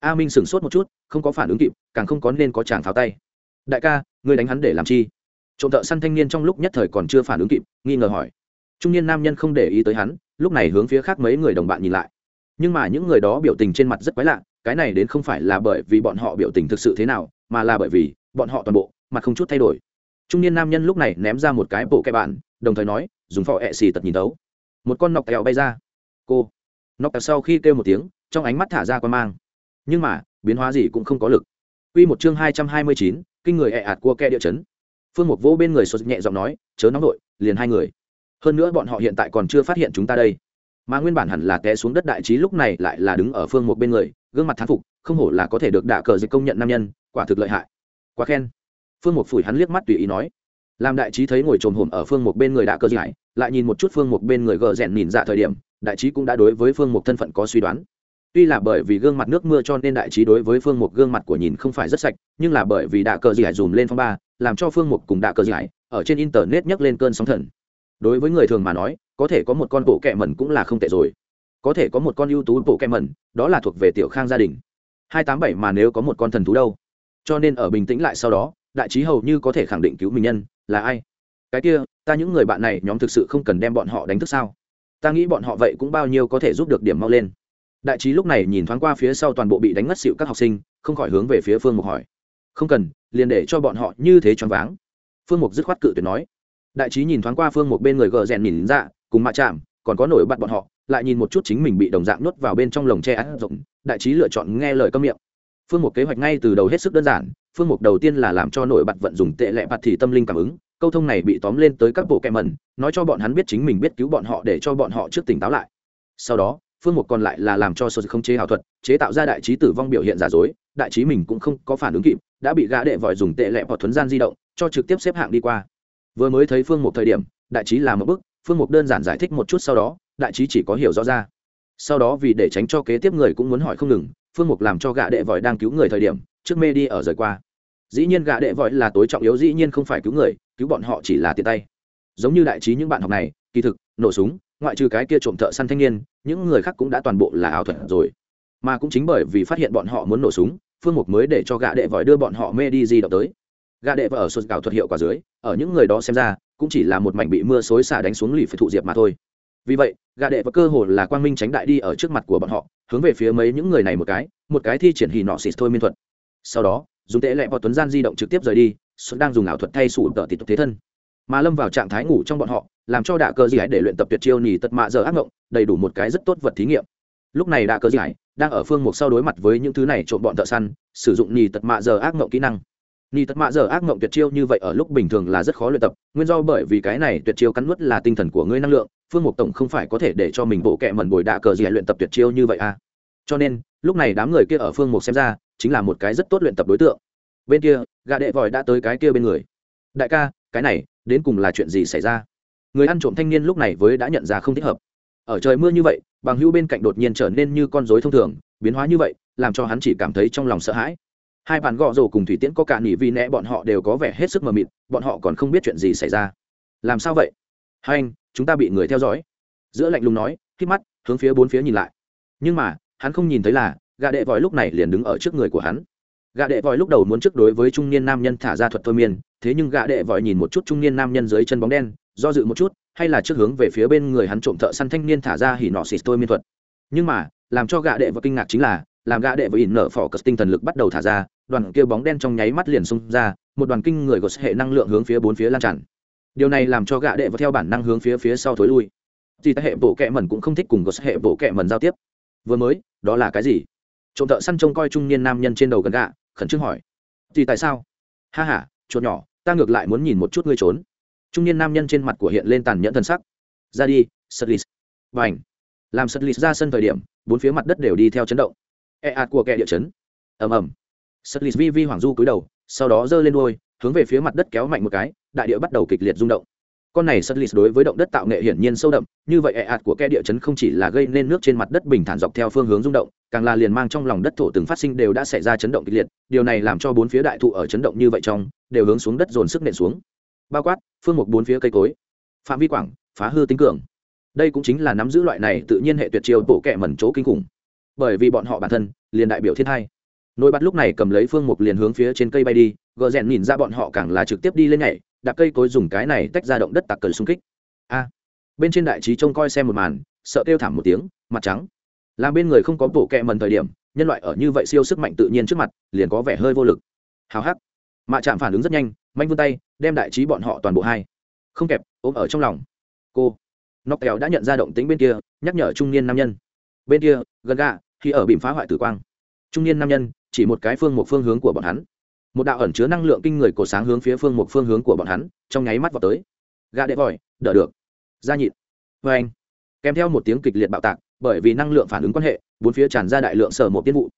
A minh sửng sốt một chút, không có phản ứng kịp, càng không có nên có chàng pháo tay. Đại ca, ngươi đánh hắn để làm chi? Trộm thợ săn thanh niên trong lúc nhất thời còn chưa phản ứng kịp, nghi ngờ hỏi. Trung niên nam nhân không để ý tới hắn, lúc này hướng phía khác mấy người đồng bạn nhìn lại. Nhưng mà những người đó biểu tình trên mặt rất quái lạ cái này đến không phải là bởi vì bọn họ biểu tình thực sự thế nào, mà là bởi vì bọn họ toàn bộ mặt không chút thay đổi. Trung niên nam nhân lúc này ném ra một cái bộ kẹ bạn đồng thời nói, dùng phò ẹ xì tật nhìn tấu. Một con nọc tèo bay ra. Cô, nọc tèo sau khi kêu một tiếng, trong ánh mắt thả ra quan mang. Nhưng mà, biến hóa gì cũng không có lực. Quy một chương hai trăm hai mươi chín, kinh người ẹ ạt cua ke địa chấn. Phương mục vô bên người sốt nhẹ giọng nói, chớ nóng đội liền hai người. Hơn nữa bọn họ hiện tại còn chưa phát hiện chúng ta đây mà nguyên bản hẳn là té xuống đất đại trí lúc này lại là đứng ở phương một bên người, gương mặt thán phục, không hổ là có thể được đạ cờ dịch công nhận nam nhân, quả thực lợi hại. Quá khen. Phương một phủi hắn liếc mắt tùy ý nói. Làm đại trí thấy ngồi trồm hổm ở phương một bên người đạ cờ dịch, lại nhìn một chút phương một bên người gờ rèn nhìn dạ thời điểm, đại trí cũng đã đối với phương một thân phận có suy đoán. Tuy là bởi vì gương mặt nước mưa cho nên đại trí đối với phương một gương mặt của nhìn không phải rất sạch, nhưng là bởi vì đạ cờ dịch dùm lên phong ba, làm cho phương một cùng đạ cờ dịch ở trên internet nhắc lên cơn sóng thần. Đối với người thường mà nói có thể có một con bộ kẹ mẩn cũng là không tệ rồi. Có thể có một con ưu tú bộ kẹ mẩn, đó là thuộc về tiểu khang gia đình. Hai tám bảy mà nếu có một con thần thú đâu? Cho nên ở bình tĩnh lại sau đó, đại trí hầu như có thể khẳng định cứu mình nhân, là ai? Cái kia, ta những người bạn này nhóm thực sự không cần đem bọn họ đánh thức sao? Ta nghĩ bọn họ vậy cũng bao nhiêu có thể giúp được điểm mau lên. Đại trí lúc này nhìn thoáng qua phía sau toàn bộ bị đánh ngất xịu các học sinh, không khỏi hướng về phía phương mục hỏi. Không cần, liền để cho bọn họ như thế choáng váng. Phương mục dứt khoát cự tuyệt nói. Đại trí nhìn thoáng qua phương một bên người gờ rèn nhìn ra cùng mạ chạm, còn có nổi bật bọn họ, lại nhìn một chút chính mình bị đồng dạng nuốt vào bên trong lồng tre áp rộng, đại trí lựa chọn nghe lời câm miệng. Phương một kế hoạch ngay từ đầu hết sức đơn giản, phương mục đầu tiên là làm cho nổi bật vận dùng tệ lệ bạt thì tâm linh cảm ứng, câu thông này bị tóm lên tới các bộ kẹ mẩn, nói cho bọn hắn biết chính mình biết cứu bọn họ để cho bọn họ trước tỉnh táo lại. Sau đó, phương mục còn lại là làm cho sơ không chế ảo thuật, chế tạo ra đại trí tử vong biểu hiện giả dối, đại trí mình cũng không có phản ứng kịp, đã bị gã đệ vòi dùng tệ lệ hoặc thuấn gian di động, cho trực tiếp xếp hạng đi qua. Vừa mới thấy phương mục thời điểm, đại trí làm một bức phương mục đơn giản giải thích một chút sau đó, đại trí chỉ có hiểu rõ ra. Sau đó vì để tránh cho kế tiếp người cũng muốn hỏi không ngừng, phương mục làm cho gã đệ vòi đang cứu người thời điểm, trước mê đi ở rời qua. Dĩ nhiên gã đệ vòi là tối trọng yếu, dĩ nhiên không phải cứu người, cứu bọn họ chỉ là tiện tay. Giống như đại trí những bạn học này, kỳ thực, nổ súng, ngoại trừ cái kia trộm thợ săn thanh niên, những người khác cũng đã toàn bộ là ảo thuật rồi. Mà cũng chính bởi vì phát hiện bọn họ muốn nổ súng, phương mục mới để cho gã đệ vòi đưa bọn họ mê đi di động tới gà đệ và ở sụt gạo thuật hiệu quả dưới, ở những người đó xem ra, cũng chỉ là một mảnh bị mưa xối xả đánh xuống lì phải thụ diệp mà thôi. Vì vậy gà đệ và cơ hồ là quang minh tránh đại đi ở trước mặt của bọn họ, hướng về phía mấy những người này một cái một cái thi triển hì nọ xịt thôi miên thuật. Sau đó, dùng tệ lẹ vào tuấn gian di động trực tiếp rời đi xuân đang dùng ảo thuật thay sủ tờ tịt thế thân. Mà lâm vào trạng thái ngủ trong bọn họ, làm cho đạ cơ gì ấy để luyện tập tuyệt chiêu nhì tật mạ giờ ác ngộng, đầy đủ một cái rất tốt vật thí nghiệm. Lúc này đạ cơ gì ấy đang ở phương mục sau đối mặt với những thứ này trộm bọn thợ săn, sử dụng nhì tật mạ giờ ác ngộng kỹ năng nhì tật mạ giờ ác ngộng tuyệt chiêu như vậy ở lúc bình thường là rất khó luyện tập, nguyên do bởi vì cái này tuyệt chiêu cắn nuốt là tinh thần của ngươi năng lượng, phương mục tổng không phải có thể để cho mình bộ kệ mẩn bồi đạ cờ gì luyện tập tuyệt chiêu như vậy à? Cho nên, lúc này đám người kia ở phương mục xem ra, chính là một cái rất tốt luyện tập đối tượng. Bên kia gà đệ vòi đã tới cái kia bên người. Đại ca, cái này, đến cùng là chuyện gì xảy ra? Người ăn trộm thanh niên lúc này với đã nhận ra không thích hợp. Ở trời mưa như vậy, bằng hữu bên cạnh đột nhiên trở nên như con rối thông thường, biến hóa như vậy, làm cho hắn chỉ cảm thấy trong lòng sợ hãi hai bàn gọ rổ cùng thủy tiễn có cả nỉ vì nẹ, bọn họ đều có vẻ hết sức mờ mịt, bọn họ còn không biết chuyện gì xảy ra. Làm sao vậy? Hai anh, chúng ta bị người theo dõi. Giữa lạnh lùng nói khi mắt, hướng phía bốn phía nhìn lại. Nhưng mà, hắn không nhìn thấy là gà đệ vòi lúc này liền đứng ở trước người của hắn. Gà đệ vòi lúc đầu muốn trước đối với trung niên nam nhân thả ra thuật thôi miên, thế nhưng gà đệ vòi nhìn một chút trung niên nam nhân dưới chân bóng đen, do dự một chút, hay là trước hướng về phía bên người hắn trộm thợ săn thanh niên thả ra hỉ nọ xịt thôi miên thuật. Nhưng mà, làm cho gà đệ vòi kinh ngạc chính là, làm gà đệ và ỉn nở phỏ cất tinh thần lực bắt đầu thả ra đoàn kia bóng đen trong nháy mắt liền xung ra, một đoàn kinh người gột hệ năng lượng hướng phía bốn phía lan tràn. Điều này làm cho gạ đệ và theo bản năng hướng phía phía sau thối lui. Thì ta hệ bộ kẹ mẩn cũng không thích cùng gột hệ bộ kẹ mẩn giao tiếp. Vừa mới, đó là cái gì? Trộm thợ săn trông coi trung niên nam nhân trên đầu gần gạ khẩn trương hỏi. Thì tại sao? Ha h a chuột nhỏ, ta ngược lại muốn nhìn một chút ngươi trốn. Trung niên nam nhân trên mặt của hiện lên tàn nhẫn thần sắc. Ra đi, sật lít và làm sật lít ra sân thời điểm, bốn phía mặt đất đều đi theo chấn động. E ạt của kẻ địa chấn. Ầm ầm sật lì vi vi hoàng du cúi đầu, sau đó giơ lên đôi hướng về phía mặt đất kéo mạnh một cái, đại địa bắt đầu kịch liệt rung động. Con này sật lì đối với động đất tạo nghệ hiển nhiên sâu đậm, như vậy e ạt của kẽ địa chấn không chỉ là gây nên nước trên mặt đất bình thản dọc theo phương hướng rung động, càng là liền mang trong lòng đất thổ từng phát sinh đều đã xảy ra chấn động kịch liệt, điều này làm cho bốn phía đại thụ ở chấn động như vậy trong, đều hướng xuống đất dồn sức nện xuống. Bao quát, phương một bốn phía cây cối. Phạm vi quảng, phá hư tính cường. Đây cũng chính là nắm giữ loại này tự nhiên hệ tuyệt chiêu bổ kẹ mẩn chỗ kinh khủng. Bởi vì bọn họ bản thân, liền đại biểu thiên hai nổi bật lúc này cầm lấy phương mục liền hướng phía trên cây bay đi, gờ rèn nhìn ra bọn họ càng là trực tiếp đi lên nhảy, đạp cây cối dùng cái này tách ra động đất tặc cờ xung kích. A à, bên trên đại trí trông coi xem một màn, sợ kêu thảm một tiếng, mặt trắng. Làm bên người không có bộ kẹ mần thời điểm, nhân loại ở như vậy siêu sức mạnh tự nhiên trước mặt, liền có vẻ hơi vô lực. Hào hắc. Mạ chạm phản ứng rất nhanh, manh vươn tay, đem đại trí bọn họ toàn bộ hai. Không kẹp, ôm ở trong lòng. Cô, nóc kéo đã nhận ra động tính bên kia, nhắc nhở trung niên nam nhân. Bên kia, gần gà khi ở bìm phá hoại tử quang trung niên nam nhân, chỉ một cái phương một phương hướng của bọn hắn. Một đạo ẩn chứa năng lượng kinh người cổ sáng hướng phía phương một phương hướng của bọn hắn, trong nháy mắt vào tới. Gà đệ vòi, đỡ được. Ra nhịn. Vê anh. Kèm theo một tiếng kịch liệt bạo tạc, bởi vì năng lượng phản ứng quan hệ, bốn phía tràn ra đại lượng sở một tiên vụ.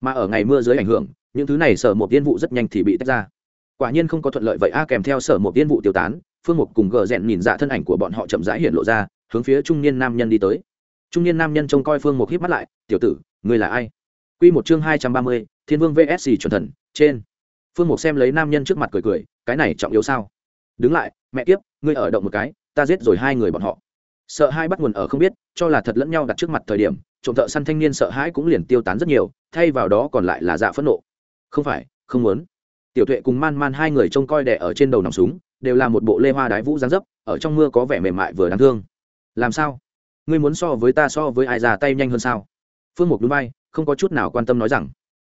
Mà ở ngày mưa dưới ảnh hưởng, những thứ này sở một tiên vụ rất nhanh thì bị tách ra. Quả nhiên không có thuận lợi vậy a, kèm theo sở một tiên vụ tiêu tán, phương mục cùng gờ rẽn nhìn dạ thân ảnh của bọn họ chậm rãi hiện lộ ra, hướng phía trung niên nam nhân đi tới. Trung niên nam nhân trông coi phương mục híp mắt lại, tiểu tử, ngươi là ai? Quy một chương hai trăm ba mươi, thiên vương vsc chuẩn thần, trên. Phương mục xem lấy nam nhân trước mặt cười cười, cái này trọng yếu sao? Đứng lại, mẹ kiếp, ngươi ở động một cái, ta giết rồi hai người bọn họ. Sợ hai bắt nguồn ở không biết, cho là thật lẫn nhau đặt trước mặt thời điểm, trộm thợ săn thanh niên sợ hãi cũng liền tiêu tán rất nhiều, thay vào đó còn lại là dạ phẫn nộ. Không phải, không muốn. Tiểu tuệ cùng man man hai người trông coi đè ở trên đầu nòng súng, đều là một bộ lê hoa đái vũ giáng dấp, ở trong mưa có vẻ mềm mại vừa đáng thương. Làm sao? Ngươi muốn so với ta so với ai già tay nhanh hơn sao? Phương mục núi bay không có chút nào quan tâm nói rằng,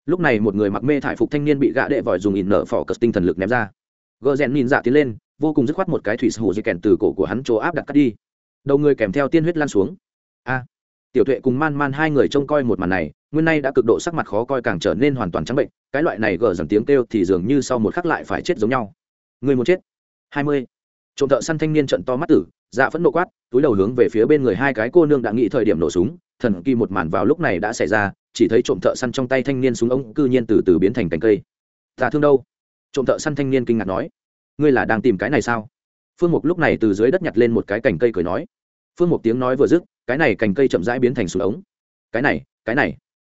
lúc này một người mặc mê thải phục thanh niên bị gạ đệ vòi dùng ỉn nở phỏ cất tinh thần lực ném ra. Gờ rèn nhìn dạ tiến lên, vô cùng dứt khoát một cái thủy hủ dây kèn từ cổ của hắn chỗ áp đặt cắt đi. Đầu người kèm theo tiên huyết lan xuống. A, tiểu tuệ cùng man man hai người trông coi một màn này, nguyên nay đã cực độ sắc mặt khó coi càng trở nên hoàn toàn trắng bệnh, cái loại này gờ dần tiếng kêu thì dường như sau một khắc lại phải chết giống nhau. Người muốn chết. Hai mươi. Trộm thợ săn thanh niên trận to mắt tử dạ phẫn nộ quát, túi đầu hướng về phía bên người hai cái cô nương đã nghĩ thời điểm nổ súng, thần kỳ một màn vào lúc này đã xảy ra chỉ thấy trộm thợ săn trong tay thanh niên súng ống cư nhiên từ từ biến thành cành cây. Ta thương đâu? Trộm thợ săn thanh niên kinh ngạc nói. Ngươi là đang tìm cái này sao? Phương mục lúc này từ dưới đất nhặt lên một cái cành cây cười nói. Phương mục tiếng nói vừa dứt, cái này cành cây chậm rãi biến thành súng ống. Cái này cái này.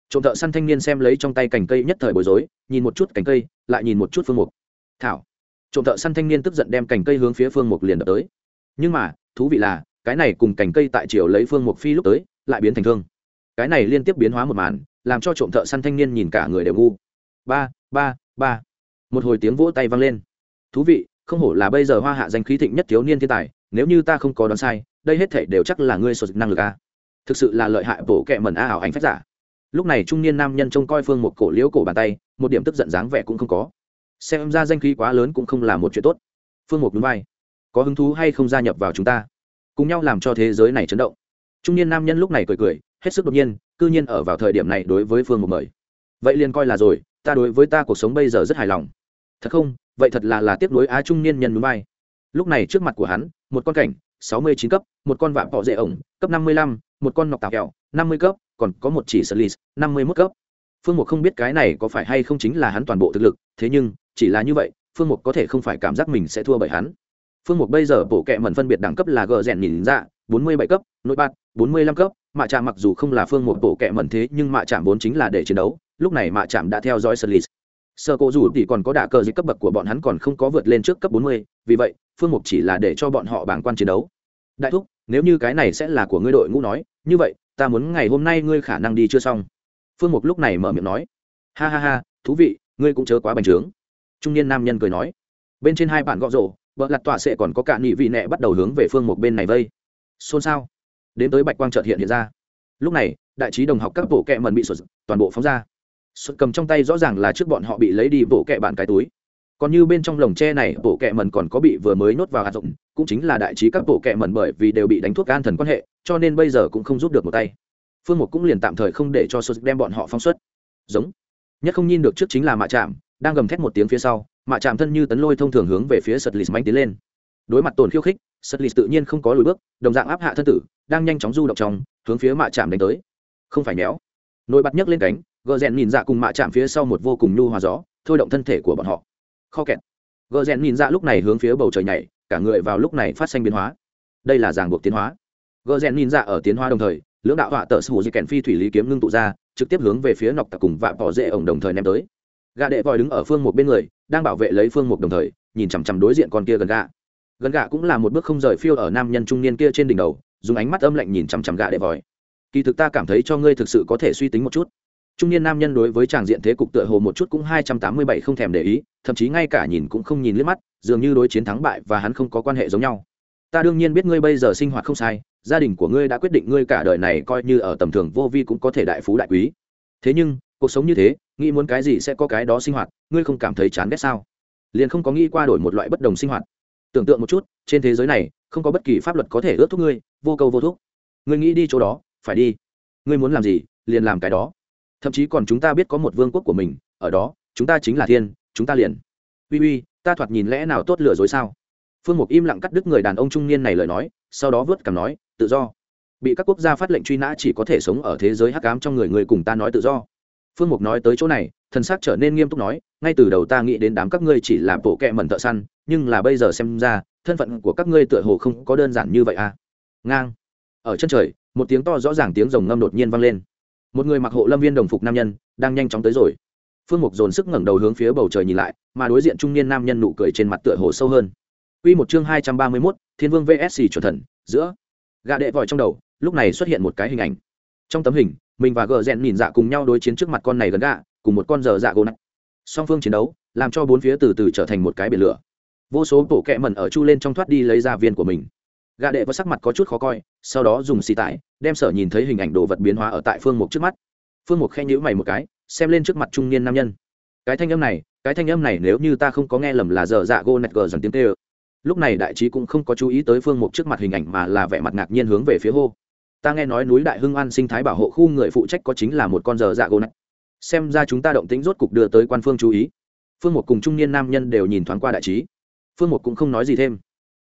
Trộm thợ săn thanh niên xem lấy trong tay cành cây nhất thời bối rối, nhìn một chút cành cây, lại nhìn một chút phương mục. Thảo. Trộm thợ săn thanh niên tức giận đem cành cây hướng phía phương mục liền đập tới. Nhưng mà, thú vị là, cái này cùng cành cây tại chiều lấy phương mục phi lúc tới, lại biến thành thương cái này liên tiếp biến hóa một màn, làm cho trộm thợ săn thanh niên nhìn cả người đều ngu. Ba ba ba. Một hồi tiếng vỗ tay vang lên. Thú vị, không hổ là bây giờ hoa hạ danh khí thịnh nhất thiếu niên thiên tài, nếu như ta không có đoán sai, đây hết thể đều chắc là ngươi sột năng lực a thực sự là lợi hại bổ kẹ mẩn a ảo ảnh phách giả. Lúc này trung niên nam nhân trông coi phương một cổ liễu cổ bàn tay, một điểm tức giận dáng vẻ cũng không có. Xem ra danh khí quá lớn cũng không là một chuyện tốt. Phương một núi vai. Có hứng thú hay không gia nhập vào chúng ta? Cùng nhau làm cho thế giới này chấn động. Trung niên nam nhân lúc này cười cười hết sức đột nhiên, cư nhiên ở vào thời điểm này đối với phương một mời. Vậy liền coi là rồi, ta đối với ta cuộc sống bây giờ rất hài lòng. Thật không? Vậy thật là là tiếp nối á trung niên nhân núi bay. Lúc này trước mặt của hắn, một con cảnh, sáu mươi chín cấp, một con vạm bọ dễ ổng, cấp năm mươi lăm, một con nọc tạp kẹo, năm mươi cấp, còn có một chỉ sơ lì năm mươi mốt cấp. Phương mục không biết cái này có phải hay không chính là hắn toàn bộ thực lực, thế nhưng, chỉ là như vậy, phương mục có thể không phải cảm giác mình sẽ thua bởi hắn. Phương mục bây giờ bộ kệ mẩn phân biệt đẳng cấp là gờ rèn nhìn ra, bốn mươi bảy cấp, nội bát bốn mươi lăm cấp, mạ trạm mặc dù không là phương mục bộ kệ mẩn thế, nhưng mạ trạm vốn chính là để chiến đấu, lúc này mạ trạm đã theo dõi sơ lì sơ cổ dù thì còn có đả cờ dịch cấp bậc của bọn hắn còn không có vượt lên trước cấp bốn mươi, vì vậy, phương mục chỉ là để cho bọn họ bảng quan chiến đấu. Đại thúc, nếu như cái này sẽ là của ngươi đội ngũ nói, như vậy, ta muốn ngày hôm nay ngươi khả năng đi chưa xong. Phương mục lúc này mở miệng nói. Ha ha ha, thú vị, ngươi cũng chớ quá bành trướng. Trung niên nam nhân cười nói. Bên trên hai bạn gõ rổ vợ lặt tọa sẽ còn có cả nghị vị nẹ bắt đầu hướng về phương mục bên này vây. Xôn xao đến tới bạch quang trợt hiện hiện ra. Lúc này, đại trí đồng học các bộ kẹ mần bị sụt, toàn bộ phóng ra. Sụt cầm trong tay rõ ràng là trước bọn họ bị lấy đi bộ kẹ bản cái túi. Còn như bên trong lồng tre này, bộ kẹ mần còn có bị vừa mới nhốt vào hạt rộng, cũng chính là đại trí các bộ kẹ mần bởi vì đều bị đánh thuốc an thần quan hệ, cho nên bây giờ cũng không giúp được một tay. Phương mục cũng liền tạm thời không để cho sụt đem bọn họ phóng xuất. Giống. Nhất không nhìn được trước chính là mạ chạm đang gầm thét một tiếng phía sau, mạ chạm thân như tấn lôi thông thường hướng về phía sật lì mạnh tiến lên. Đối mặt tổn khiêu khích sật lì tự nhiên không có lùi bước, đồng dạng áp hạ thân tử đang nhanh chóng du động trong, hướng phía mạ chạm đánh tới. Không phải méo. Nổi bật nhấc lên cánh, gờ rèn nhìn dạ cùng mạ chạm phía sau một vô cùng nhu hòa gió, thôi động thân thể của bọn họ. Kho kẹt. Gờ rèn nhìn dạ lúc này hướng phía bầu trời nhảy, cả người vào lúc này phát sinh biến hóa. Đây là ràng buộc tiến hóa. Gờ rèn nhìn dạ ở tiến hóa đồng thời, lưỡng đạo họa tờ sủ di kèn phi thủy lý kiếm ngưng tụ ra, trực tiếp hướng về phía nọc tặc cùng vạ bỏ dễ ổng đồng thời ném tới. Gà đệ vòi đứng ở phương một bên người, đang bảo vệ lấy phương một đồng thời, nhìn chằm chằm đối diện con kia gần gà. Gần gà cũng là một bước không rời phiêu ở nam nhân trung niên kia trên đỉnh đầu dùng ánh mắt âm lạnh nhìn chằm chằm gạ đệ vòi. Kỳ thực ta cảm thấy cho ngươi thực sự có thể suy tính một chút. Trung niên nam nhân đối với tràng diện thế cục tựa hồ một chút cũng hai trăm tám mươi bảy không thèm để ý, thậm chí ngay cả nhìn cũng không nhìn liếc mắt, dường như đối chiến thắng bại và hắn không có quan hệ giống nhau. Ta đương nhiên biết ngươi bây giờ sinh hoạt không sai, gia đình của ngươi đã quyết định ngươi cả đời này coi như ở tầm thường vô vi cũng có thể đại phú đại quý. Thế nhưng, cuộc sống như thế, nghĩ muốn cái gì sẽ có cái đó sinh hoạt, ngươi không cảm thấy chán ghét sao? Liền không có nghĩ qua đổi một loại bất đồng sinh hoạt. Tưởng tượng một chút, trên thế giới này không có bất kỳ pháp luật có thể ước thúc ngươi, vô câu vô thúc. Ngươi nghĩ đi chỗ đó, phải đi. Ngươi muốn làm gì, liền làm cái đó. Thậm chí còn chúng ta biết có một vương quốc của mình, ở đó, chúng ta chính là thiên, chúng ta liền. Uy uy, ta thoạt nhìn lẽ nào tốt lừa dối sao? Phương mục im lặng cắt đứt người đàn ông trung niên này lời nói, sau đó vớt cằm nói, tự do. Bị các quốc gia phát lệnh truy nã chỉ có thể sống ở thế giới hắc ám trong người người cùng ta nói tự do. Phương mục nói tới chỗ này, thần xác trở nên nghiêm túc nói, ngay từ đầu ta nghĩ đến đám các ngươi chỉ là bộ kẹ mẩn thợ săn, nhưng là bây giờ xem ra thân phận của các ngươi tựa hồ không có đơn giản như vậy à ngang ở chân trời một tiếng to rõ ràng tiếng rồng ngâm đột nhiên vang lên một người mặc hộ lâm viên đồng phục nam nhân đang nhanh chóng tới rồi phương mục dồn sức ngẩng đầu hướng phía bầu trời nhìn lại mà đối diện trung niên nam nhân nụ cười trên mặt tựa hồ sâu hơn Quy một chương hai trăm ba mươi 231, Thiên Vương VS chuẩn thần, giữa. Gã đệ vòi trong đầu, lúc này xuất hiện một cái hình ảnh. Trong tấm hình, mình và gờ rèn nhìn dạ cùng nhau đối chiến trước mặt con này gần gạ, cùng một con giờ dạ gỗ nặng. Song phương chiến đấu, làm cho bốn phía từ từ trở thành một cái biển lửa. Vô số tổ kẹ mẩn ở chu lên trong thoát đi lấy ra viên của mình. Gã đệ và sắc mặt có chút khó coi, sau đó dùng xì tải, đem sở nhìn thấy hình ảnh đồ vật biến hóa ở tại phương mục trước mắt. Phương mục khen nhữ mày một cái, xem lên trước mặt trung niên nam nhân. Cái thanh âm này, cái thanh âm này nếu như ta không có nghe lầm là giờ dạ gô nẹt gờ dần tiếng tê lúc này đại trí cũng không có chú ý tới phương mục trước mặt hình ảnh mà là vẻ mặt ngạc nhiên hướng về phía hô ta nghe nói núi đại hưng an sinh thái bảo hộ khu người phụ trách có chính là một con giờ dạ gô này xem ra chúng ta động tính rốt cục đưa tới quan phương chú ý phương mục cùng trung niên nam nhân đều nhìn thoáng qua đại trí phương mục cũng không nói gì thêm.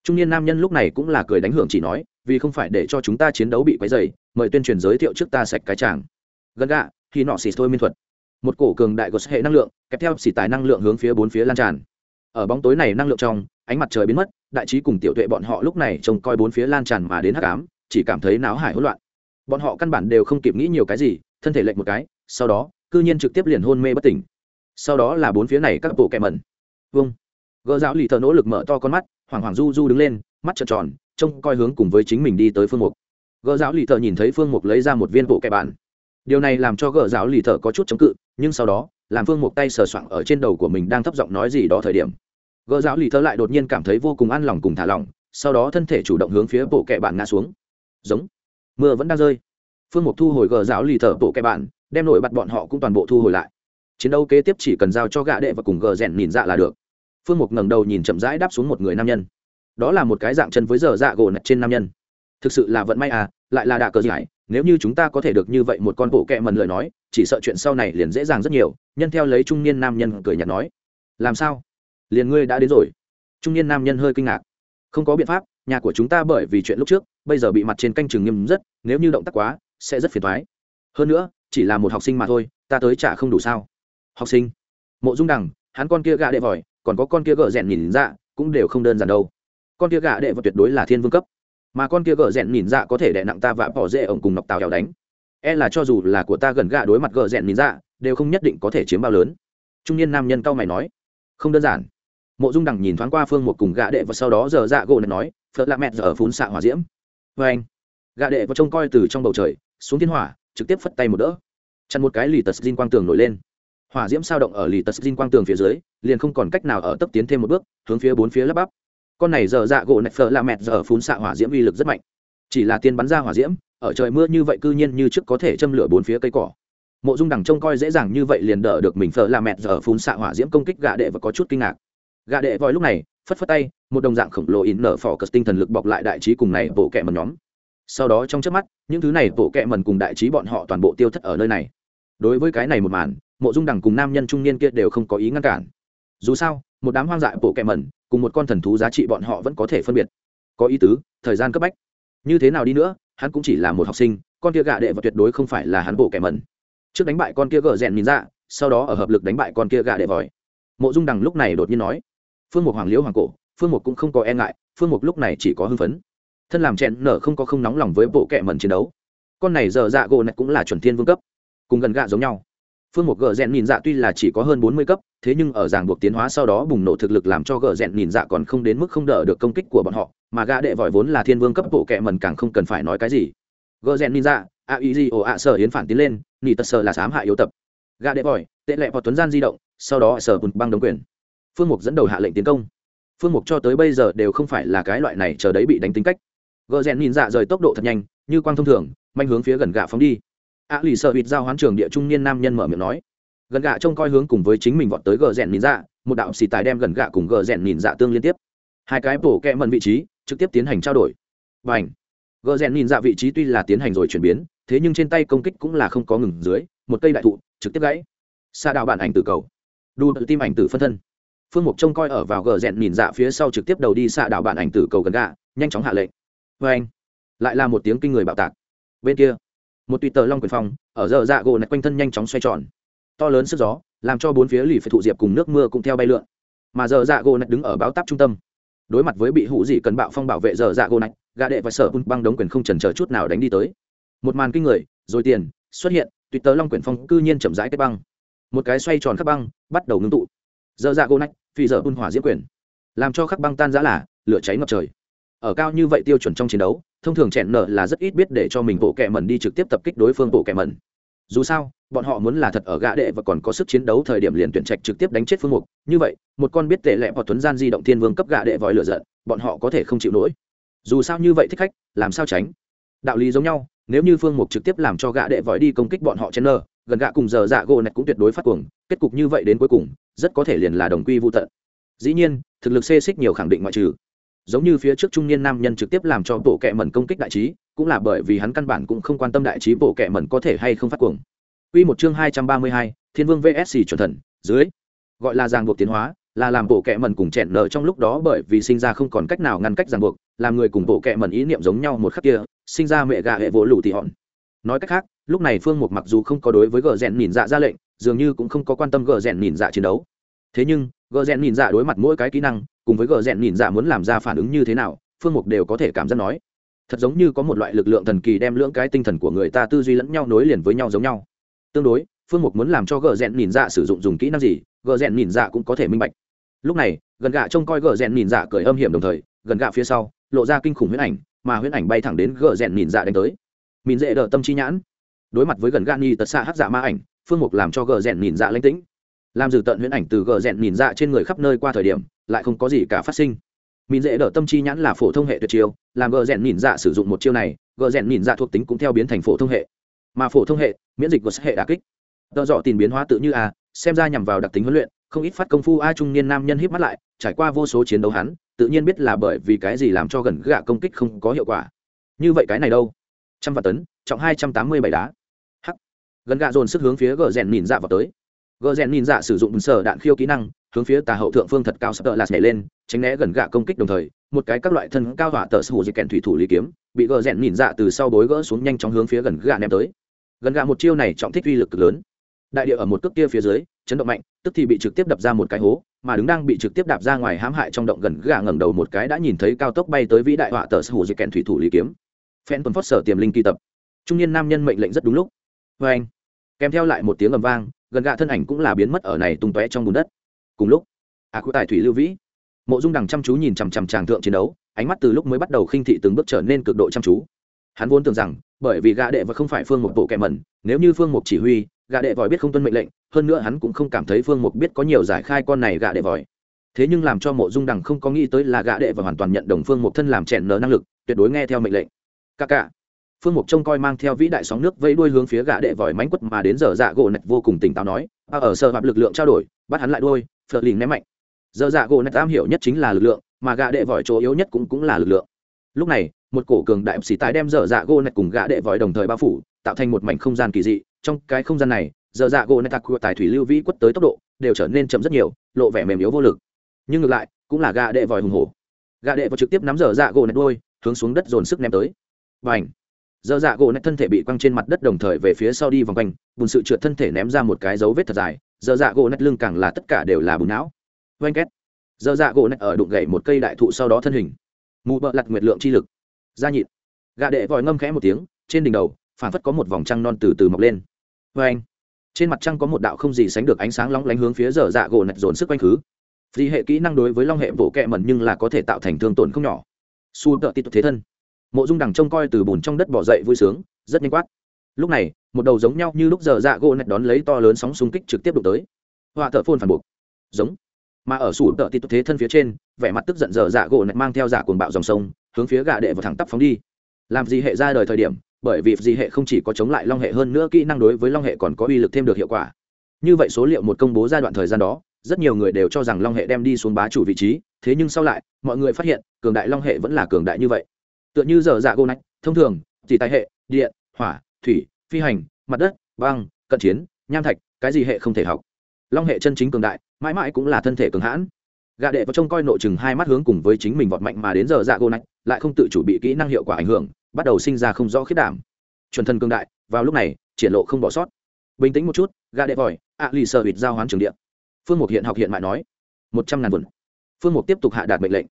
Trung niên nam nhân lúc này cũng là cười đánh hưởng chỉ nói, vì không phải để cho chúng ta chiến đấu bị quấy dày mời tuyên truyền giới thiệu trước ta sạch cái chàng gần gạ, khi nọ xì thôi miên thuật. Một cổ cường đại gột hệ năng lượng kèm theo xì tài năng lượng hướng phía bốn phía lan tràn. Ở bóng tối này năng lượng trong, ánh mặt trời biến mất, đại trí cùng tiểu tuệ bọn họ lúc này trông coi bốn phía lan tràn mà đến hắc ám, chỉ cảm thấy náo hải hỗn loạn. Bọn họ căn bản đều không kịp nghĩ nhiều cái gì, thân thể lệch một cái, sau đó, cư nhiên trực tiếp liền hôn mê bất tỉnh. Sau đó là bốn phía này các bộ kẹ mẩn. Vâng gỡ giáo lì thợ nỗ lực mở to con mắt hoàng hoàng du du đứng lên, mắt trợn tròn, trông coi hướng cùng với chính mình đi tới phương mục. Gỡ giáo lì thợ nhìn thấy phương mục lấy ra một viên bộ kẹ bản. Điều này làm cho gỡ giáo lì thợ có chút chống cự, nhưng sau đó, làm phương mục tay sờ soạng ở trên đầu của mình đang thấp giọng nói gì đó thời điểm. Gỡ giáo lì thợ lại đột nhiên cảm thấy vô cùng an lòng cùng thả lỏng, sau đó thân thể chủ động hướng phía bộ kẹ bạn ngã xuống. Giống. Mưa vẫn đang rơi. Phương mục thu hồi gờ giáo lì thợ bộ kẹ bạn đem nổi bật bọn họ cũng toàn bộ thu hồi lại. Chiến đấu kế tiếp chỉ cần giao cho gạ đệ và cùng gờ rèn nhìn dạ là được phương mục ngẩng đầu nhìn chậm rãi đáp xuống một người nam nhân. Đó là một cái dạng chân với giờ dạ gỗ nạch trên nam nhân. Thực sự là vận may à lại là đạ cờ giải nếu như chúng ta có thể được như vậy một con bộ kẹ mần lời nói, chỉ sợ chuyện sau này liền dễ dàng rất nhiều, nhân theo lấy trung niên nam nhân cười nhạt nói. Làm sao? Liền ngươi đã đến rồi. Trung niên nam nhân hơi kinh ngạc. Không có biện pháp, nhà của chúng ta bởi vì chuyện lúc trước, bây giờ bị mặt trên canh trường nghiêm rất, nếu như động tác quá, sẽ rất phiền thoái hơn nữa, chỉ là một học sinh mà thôi, ta tới trả không đủ sao. Học sinh. Mộ dung đằng, hắn con kia gạ đệ vòi còn có con kia gợ rèn nhìn dạ cũng đều không đơn giản đâu. Con kia gạ đệ vật tuyệt đối là thiên vương cấp. Mà con kia gợ rèn nhìn dạ có thể đệ nặng ta và bỏ dễ ổng cùng nọc tào hèo đánh. E là cho dù là của ta gần gạ đối mặt gợ rèn nhìn dạ đều không nhất định có thể chiếm bao lớn. Trung niên nam nhân cao mày nói, không đơn giản. Mộ dung đằng nhìn thoáng qua phương một cùng gạ đệ và sau đó giờ dạ gỗ nói, phật lạ mẹt giờ ở phun xạ hỏa diễm. Vê anh, gạ đệ và trông coi từ trong bầu trời, xuống thiên hỏa, trực tiếp phất tay một đỡ. Chặn một cái lì tật xin quang tường nổi lên hỏa diễm sao động ở lì tật xin quang tường phía dưới, liền không còn cách nào ở tấp tiến thêm một bước, hướng phía bốn phía lấp bắp. Con này giờ dạ gỗ nạch phở là mẹt giờ phun xạ hỏa diễm uy lực rất mạnh. Chỉ là tiên bắn ra hỏa diễm, ở trời mưa như vậy cư nhiên như trước có thể châm lửa bốn phía cây cỏ. Mộ dung đằng trông coi dễ dàng như vậy liền đỡ được mình phở là mẹt giờ phun xạ hỏa diễm công kích gạ đệ và có chút kinh ngạc. Gạ đệ vòi lúc này, phất phất tay, một đồng dạng khổng lồ in nở phỏ cất tinh thần lực bọc lại đại trí cùng này bộ kẹ mần nhóm. Sau đó trong trước mắt, những thứ này bộ kẹ mần cùng đại trí bọn họ toàn bộ tiêu thất ở nơi này. Đối với cái này một màn mộ dung đằng cùng nam nhân trung niên kia đều không có ý ngăn cản. Dù sao, một đám hoang dại bộ kẹ mẩn, cùng một con thần thú giá trị bọn họ vẫn có thể phân biệt. Có ý tứ, thời gian cấp bách. Như thế nào đi nữa, hắn cũng chỉ là một học sinh, con kia gạ đệ và tuyệt đối không phải là hắn bộ kẹ mẩn. trước đánh bại con kia gờ rèn nhìn ra, sau đó ở hợp lực đánh bại con kia gạ đệ vòi. Mộ dung đằng lúc này đột nhiên nói, phương mục hoàng liễu hoàng cổ, phương mục cũng không có e ngại, phương mục lúc này chỉ có hưng phấn. Thân làm chẹn nở không có không nóng lòng với bộ kẹ mẩn chiến đấu. Con này giờ dạ gỗ này cũng là chuẩn thiên vương cấp, cùng gần gạ giống nhau phương Một gờ rèn nhìn dạ tuy là chỉ có hơn bốn mươi cấp, thế nhưng ở ràng buộc tiến hóa sau đó bùng nổ thực lực làm cho gờ rèn nhìn dạ còn không đến mức không đỡ được công kích của bọn họ, mà gã đệ vòi vốn là thiên vương cấp bộ kẹ mần càng không cần phải nói cái gì. Gờ rèn nhìn dạ a ý gì ồ ạ sở hiến phản tiến lên, nỉ tật sở là sám hại yếu tập. Gã đệ vòi tệ lệ vào tuấn gian di động, sau đó sở bùn băng đống quyền. Phương mục dẫn đầu hạ lệnh tiến công. Phương mục cho tới bây giờ đều không phải là cái loại này chờ đấy bị đánh tính cách. Gờ rèn nhìn dạ rời tốc độ thật nhanh, như quang thông thường, manh hướng phía gần gạ phóng đi a lì sợ hụt giao hoán trường địa trung niên nam nhân mở miệng nói, gần gạ trông coi hướng cùng với chính mình vọt tới gờ rèn nhìn dạ một đạo xì tài đem gần gạ cùng gờ rèn nhìn dạ tương liên tiếp. Hai cái bổ kẹ mận vị trí, trực tiếp tiến hành trao đổi. Và ảnh gờ rèn nhìn dạ vị trí tuy là tiến hành rồi chuyển biến, thế nhưng trên tay công kích cũng là không có ngừng dưới, một cây đại thụ, trực tiếp gãy. Xa đạo bản ảnh tử cầu. Đu tự tim ảnh tử phân thân. Phương mục trông coi ở vào gờ rèn nhìn dạ phía sau trực tiếp đầu đi xạ đạo bản ảnh tử cầu gần gạ, nhanh chóng hạ lệnh. Vê anh lại là một tiếng kinh người bạo tạc. Bên kia một tùy tờ long quyền phong, ở giờ dạ gỗ nạch quanh thân nhanh chóng xoay tròn. To lớn sức gió, làm cho bốn phía lì phải thụ diệp cùng nước mưa cũng theo bay lượn. Mà giờ dạ gỗ nạch đứng ở báo táp trung tâm. Đối mặt với bị hụ dị cần bạo phong bảo vệ giờ dạ gỗ nạch gà đệ và sở băng đống quyền không trần chờ chút nào đánh đi tới. Một màn kinh người, rồi tiền, xuất hiện, tùy tờ long quyển phong cư nhiên chậm rãi kết băng. Một cái xoay tròn khắc băng, bắt đầu ngưng tụ. Dơ dạ gỗ nách phi dở bun hỏa diễm quyển làm cho khắc băng tan giã là, lửa cháy ngập trời ở cao như vậy tiêu chuẩn trong chiến đấu, thông thường chẹn nở là rất ít biết để cho mình bộ kẹ mẩn đi trực tiếp tập kích đối phương bộ kẹ mẩn. Dù sao, bọn họ muốn là thật ở gã đệ và còn có sức chiến đấu thời điểm liền tuyển trạch trực tiếp đánh chết phương mục. Như vậy, một con biết tệ lẹ hoặc tuấn gian di động thiên vương cấp gã đệ vòi lửa giận, bọn họ có thể không chịu nổi. Dù sao như vậy thích khách, làm sao tránh? Đạo lý giống nhau, nếu như phương mục trực tiếp làm cho gã đệ vòi đi công kích bọn họ chen nơ gần gã cùng giờ dạ gỗ nạch cũng tuyệt đối phát cuồng, kết cục như vậy đến cuối cùng, rất có thể liền là đồng quy vô tận. Dĩ nhiên, thực lực xê xích nhiều khẳng định ngoại trừ giống như phía trước trung niên nam nhân trực tiếp làm cho bộ kệ mẩn công kích đại trí cũng là bởi vì hắn căn bản cũng không quan tâm đại trí bộ kệ mẩn có thể hay không phát cuồng Quy một chương hai trăm ba mươi hai, Thiên Vương VSC chuẩn thần, dưới. Gọi là ràng buộc tiến hóa, là làm bộ kệ mẩn cùng chèn nợ trong lúc đó bởi vì sinh ra không còn cách nào ngăn cách ràng buộc, làm người cùng bộ kệ mẩn ý niệm giống nhau một khắc kia, sinh ra mẹ gà hệ vỗ lũ tỉ hòn. Nói cách khác, lúc này Phương Mục mặc dù không có đối với gờ rèn nhìn dạ ra lệnh, dường như cũng không có quan tâm gờ rèn nhìn dạ chiến đấu. Thế nhưng, gờ rèn nhìn dạ đối mặt mỗi cái kỹ năng, cùng với gờ rèn nhìn dạ muốn làm ra phản ứng như thế nào, Phương Mục đều có thể cảm giác nói. Thật giống như có một loại lực lượng thần kỳ đem lưỡng cái tinh thần của người ta tư duy lẫn nhau nối liền với nhau giống nhau. Tương đối phương mục muốn làm cho gờ rèn nhìn dạ sử dụng dùng kỹ năng gì gờ rèn nhìn dạ cũng có thể minh bạch. Lúc này gần gạ trông coi gờ rèn nhìn dạ cười âm hiểm đồng thời gần gạ phía sau lộ ra kinh khủng huyễn ảnh mà huyễn ảnh bay thẳng đến gờ rèn nhìn dạ đánh tới. Mìn dễ đỡ tâm chi nhãn. Đối mặt với gần gạ nhi tật xạ hát dạ ma ảnh phương mục làm cho gờ rèn nhìn dạ lãnh tĩnh làm dử tận huyễn ảnh từ gờ rèn nhìn ra trên người khắp nơi qua thời điểm, lại không có gì cả phát sinh. Mìn dễ đỡ tâm chi nhãn là phổ thông hệ tuyệt chiêu, làm gờ rèn nhìn dạ sử dụng một chiêu này, gờ rèn nhìn dạ thuộc tính cũng theo biến thành phổ thông hệ. Mà phổ thông hệ, miễn dịch của hệ đà kích. Tợ dọ tìm biến hóa tự như a xem ra nhằm vào đặc tính huấn luyện, không ít phát công phu a trung niên nam nhân híp mắt lại, trải qua vô số chiến đấu hắn, tự nhiên biết là bởi vì cái gì làm cho gần gạ công kích không có hiệu quả. Như vậy cái này đâu? Trăm vạn tấn, trọng hai trăm tám mươi bảy đá. Hắc. Gần gạ dồn sức hướng phía gờ rèn nhìn dạ vào tới gờ rèn nhìn dạ sử dụng sở đạn khiêu kỹ năng, hướng phía tà hậu thượng phương thật cao sắp tợ lạt nhảy lên, tránh né gần gạ công kích đồng thời, một cái các loại thân cao hỏa tờ sư dịch kèn thủy thủ lý kiếm, bị gờ rèn nhìn dạ từ sau bối gỡ xuống nhanh chóng hướng phía gần gạ ném tới. Gần gạ một chiêu này trọng thích uy lực cực lớn. Đại địa ở một cước kia phía dưới, chấn động mạnh, tức thì bị trực tiếp đập ra một cái hố, mà đứng đang bị trực tiếp đạp ra ngoài hãm hại trong động gần gà ngẩng đầu một cái đã nhìn thấy cao tốc bay tới vĩ đại họa tờ sư hù di kèn thủy thủ lý kiếm. Phen tuần phót sở tiềm linh kỳ tập. Trung niên nam nhân mệnh lệnh rất đúng lúc. Vê anh kèm theo lại một tiếng ầm vang gần gạ thân ảnh cũng là biến mất ở này tung tóe trong bùn đất. Cùng lúc a à, tài thủy lưu vĩ mộ dung đằng chăm chú nhìn chằm chằm tràng thượng chiến đấu ánh mắt từ lúc mới bắt đầu khinh thị từng bước trở nên cực độ chăm chú. Hắn vốn tưởng rằng bởi vì gã đệ và không phải phương một bộ kẻ mẩn nếu như phương mục chỉ huy gã đệ vòi biết không tuân mệnh lệnh hơn nữa hắn cũng không cảm thấy phương mục biết có nhiều giải khai con này gã đệ vòi thế nhưng làm cho mộ dung đằng không có nghĩ tới là gã đệ và hoàn toàn nhận đồng phương mục thân làm chèn nở năng lực tuyệt đối nghe theo mệnh lệnh. Ca ca phương mục trông coi mang theo vĩ đại sóng nước vẫy đuôi hướng phía gã đệ vòi mánh quất mà đến giờ dạ gỗ nạch vô cùng tỉnh táo nói à, ở sợ hợp lực lượng trao đổi bắt hắn lại đuôi phật lìn ném mạnh. Giờ dạ gỗ nạch am hiểu nhất chính là lực lượng mà gã đệ vòi chỗ yếu nhất cũng cũng là lực lượng. Lúc này một cổ cường đại xì tái đem dở dạ gỗ nạch cùng gã đệ vòi đồng thời bao phủ tạo thành một mảnh không gian kỳ dị. Trong cái không gian này dở dạ gỗ nạch của tài thủy lưu vĩ quất tới tốc độ đều trở nên chậm rất nhiều lộ vẻ mềm yếu vô lực. Nhưng ngược lại cũng là gã đệ vòi hùng hổ. Gã đệ vòi trực tiếp nắm dở dạ gỗ nạch đôi hướng xuống đất dồn sức ném tới. Và ảnh dở dạ gỗ nạch thân thể bị quăng trên mặt đất đồng thời về phía sau đi vòng quanh, bùn sự trượt thân thể ném ra một cái dấu vết thật dài, dở dạ gỗ nạch lưng càng là tất cả đều là bùn não. Oanh két. Dở dạ gỗ nạch ở đụng gậy một cây đại thụ sau đó thân hình. Mù bợ lặt nguyệt lượng chi lực. Da nhịn. Gà đệ vòi ngâm khẽ một tiếng, trên đỉnh đầu phản phất có một vòng trăng non từ từ mọc lên. Vê anh trên mặt trăng có một đạo không gì sánh được ánh sáng lóng lánh hướng phía dở dạ gỗ nạch dồn sức quanh khứ. Vì hệ kỹ năng đối với long hệ vũ kẹ mẩn nhưng là có thể tạo thành thương tổn không nhỏ. Su tợ tít thế thân mộ dung đằng trông coi từ bùn trong đất bỏ dậy vui sướng, rất nhanh quát. Lúc này, một đầu giống nhau như lúc giờ dạ gỗ nạch đón lấy to lớn sóng xung kích trực tiếp đụng tới. Họa thợ phôn phản buộc giống. Mà ở sủ tợ tít thế thân phía trên, vẻ mặt tức giận dở dạ gỗ nạch mang theo giả dạ cuồng bạo dòng sông, hướng phía gà đệ vào thẳng tắp phóng đi. Làm gì hệ ra đời thời điểm, bởi vì gì hệ không chỉ có chống lại long hệ hơn nữa, kỹ năng đối với long hệ còn có uy lực thêm được hiệu quả. Như vậy số liệu một công bố giai đoạn thời gian đó, rất nhiều người đều cho rằng long hệ đem đi xuống bá chủ vị trí, thế nhưng sau lại, mọi người phát hiện, cường đại long hệ vẫn là cường đại như vậy tựa như giờ dạ gô nách, thông thường, chỉ tài hệ, điện, hỏa, thủy, phi hành, mặt đất, băng, cận chiến, nham thạch, cái gì hệ không thể học. Long hệ chân chính cường đại, mãi mãi cũng là thân thể cường hãn. Gà đệ vào trông coi nội chừng hai mắt hướng cùng với chính mình vọt mạnh mà đến giờ dạ gô nách, lại không tự chủ bị kỹ năng hiệu quả ảnh hưởng, bắt đầu sinh ra không rõ khiết đảm. Chuẩn thân cường đại, vào lúc này, triển lộ không bỏ sót. Bình tĩnh một chút gà đệ vòi ạ lì sợ hịt giao hoán trường điện. Phương mục hiện học hiện mại nói, một trăm ngàn vườn phương mục tiếp tục hạ đạt mệnh lệnh.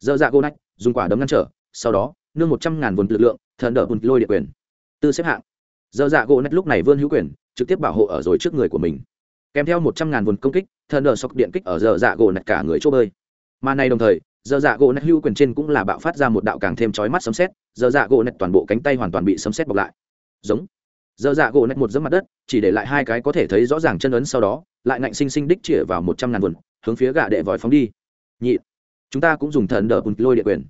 Dơ dạ gô nách, dùng quả đấm ngăn trở, sau đó nương một trăm ngàn vốn lực lượng, thần đỡ bùn lôi địa quyền. Tư xếp hạng. Giờ dạ gỗ nét lúc này vươn hữu quyền, trực tiếp bảo hộ ở rồi trước người của mình. Kèm theo một trăm ngàn vốn công kích, thần đỡ sọc điện kích ở giờ dạ gỗ nét cả người chỗ bơi. Mà này đồng thời, giờ dạ gỗ nét hữu quyền trên cũng là bạo phát ra một đạo càng thêm chói mắt sấm xét giờ dạ gỗ nét toàn bộ cánh tay hoàn toàn bị sấm xét bọc lại. Giống. Giờ dạ gỗ nét một dấm mặt đất, chỉ để lại hai cái có thể thấy rõ ràng chân ấn sau đó, lại ngạnh sinh sinh đích chĩa vào một trăm ngàn vườn hướng phía gạ đệ vòi phóng đi. Nhị, chúng ta cũng dùng thần đỡ bùn lôi địa quyền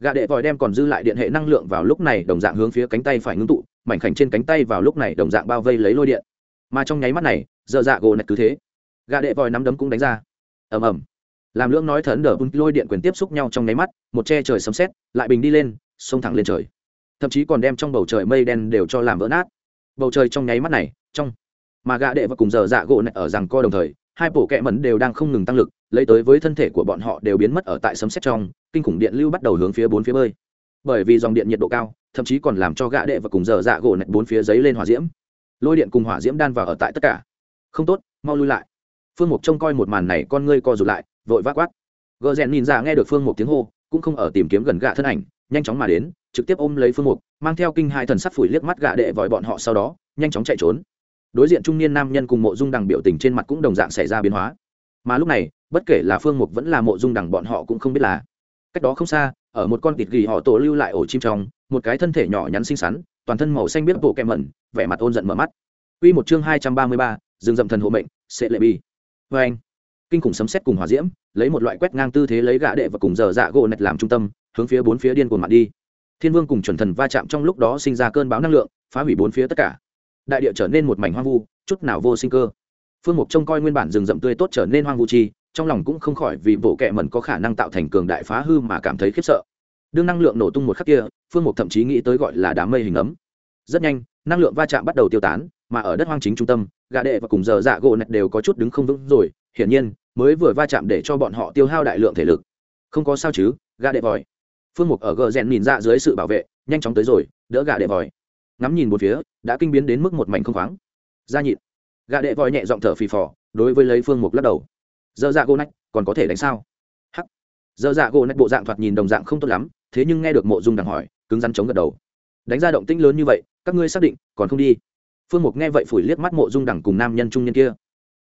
gạ đệ vòi đem còn dư lại điện hệ năng lượng vào lúc này đồng dạng hướng phía cánh tay phải ngưng tụ, mảnh khảnh trên cánh tay vào lúc này đồng dạng bao vây lấy lôi điện. Mà trong nháy mắt này dơ dạ gỗ nạch cứ thế. Gạ đệ vòi nắm đấm cũng đánh ra. Ầm ầm. Làm lưỡng nói thần đờ bùn lôi điện quyền tiếp xúc nhau trong nháy mắt, một che trời sấm sét, lại bình đi lên, xông thẳng lên trời. Thậm chí còn đem trong bầu trời mây đen đều cho làm vỡ nát. Bầu trời trong nháy mắt này, trong. Mà gạ đệ và cùng giờ dạ gỗ này ở rằng co đồng thời, hai bộ kẹ mẩn đều đang không ngừng tăng lực lấy tới với thân thể của bọn họ đều biến mất ở tại sấm xét trong, kinh khủng điện lưu bắt đầu hướng phía bốn phía bơi. Bởi vì dòng điện nhiệt độ cao, thậm chí còn làm cho gã đệ và cùng giờ dạ gỗ nạch bốn phía giấy lên hỏa diễm. Lôi điện cùng hỏa diễm đan vào ở tại tất cả. Không tốt, mau lui lại. Phương mục trông coi một màn này, con ngươi co rụt lại, vội vác quát. Gờ rèn nhìn ra nghe được phương mục tiếng hô, cũng không ở tìm kiếm gần gã thân ảnh, nhanh chóng mà đến, trực tiếp ôm lấy phương mục, mang theo kinh hai thần sắc phủi liếc mắt gã đệ vòi bọn họ sau đó, nhanh chóng chạy trốn. Đối diện trung niên nam nhân cùng mộ dung đằng biểu tình trên mặt cũng đồng dạng xảy ra biến hóa mà lúc này bất kể là phương mục vẫn là mộ dung đằng bọn họ cũng không biết là cách đó không xa ở một con thịt gỉ họ tổ lưu lại ổ chim trong một cái thân thể nhỏ nhắn xinh xắn toàn thân màu xanh biết bộ kẹm mẩn vẻ mặt ôn giận mở mắt. Quy một chương hai trăm ba mươi ba, rừng rậm thần hộ mệnh, sẽ lệ bi. với anh kinh khủng sấm sét cùng hỏa diễm lấy một loại quét ngang tư thế lấy gã đệ và cùng dở dạ gỗ nạch làm trung tâm hướng phía bốn phía điên cuồng mặt đi. Thiên vương cùng chuẩn thần va chạm trong lúc đó sinh ra cơn bão năng lượng phá hủy bốn phía tất cả. Đại địa trở nên một mảnh hoang vu chút nào vô sinh cơ phương mục trông coi nguyên bản rừng rậm tươi tốt trở nên hoang vu chi, trong lòng cũng không khỏi vì bộ kệ mẩn có khả năng tạo thành cường đại phá hư mà cảm thấy khiếp sợ. Đương năng lượng nổ tung một khắc kia, phương mục thậm chí nghĩ tới gọi là đám mây hình ấm. Rất nhanh, năng lượng va chạm bắt đầu tiêu tán, mà ở đất hoang chính trung tâm gà đệ và cùng giờ dạ gỗ nạch đều có chút đứng không vững rồi. Hiển nhiên, mới vừa va chạm để cho bọn họ tiêu hao đại lượng thể lực. Không có sao chứ gà đệ vòi. Phương mục ở gờ rèn nhìn ra dưới sự bảo vệ, nhanh chóng tới rồi, đỡ gà đệ vòi. Ngắm nhìn một phía, đã kinh biến đến mức một mảnh không khoáng. Ra nhịn gà đệ vòi nhẹ giọng thở phì phò, đối với lấy phương mục lắc đầu. Dơ dạ gỗ nách, còn có thể đánh sao? Hắc. Dơ dạ gỗ nách bộ dạng thoạt nhìn đồng dạng không tốt lắm, thế nhưng nghe được mộ dung đằng hỏi, cứng rắn chống gật đầu. Đánh ra động tĩnh lớn như vậy, các ngươi xác định, còn không đi. Phương mục nghe vậy phủi liếc mắt mộ dung đằng cùng nam nhân trung nhân kia.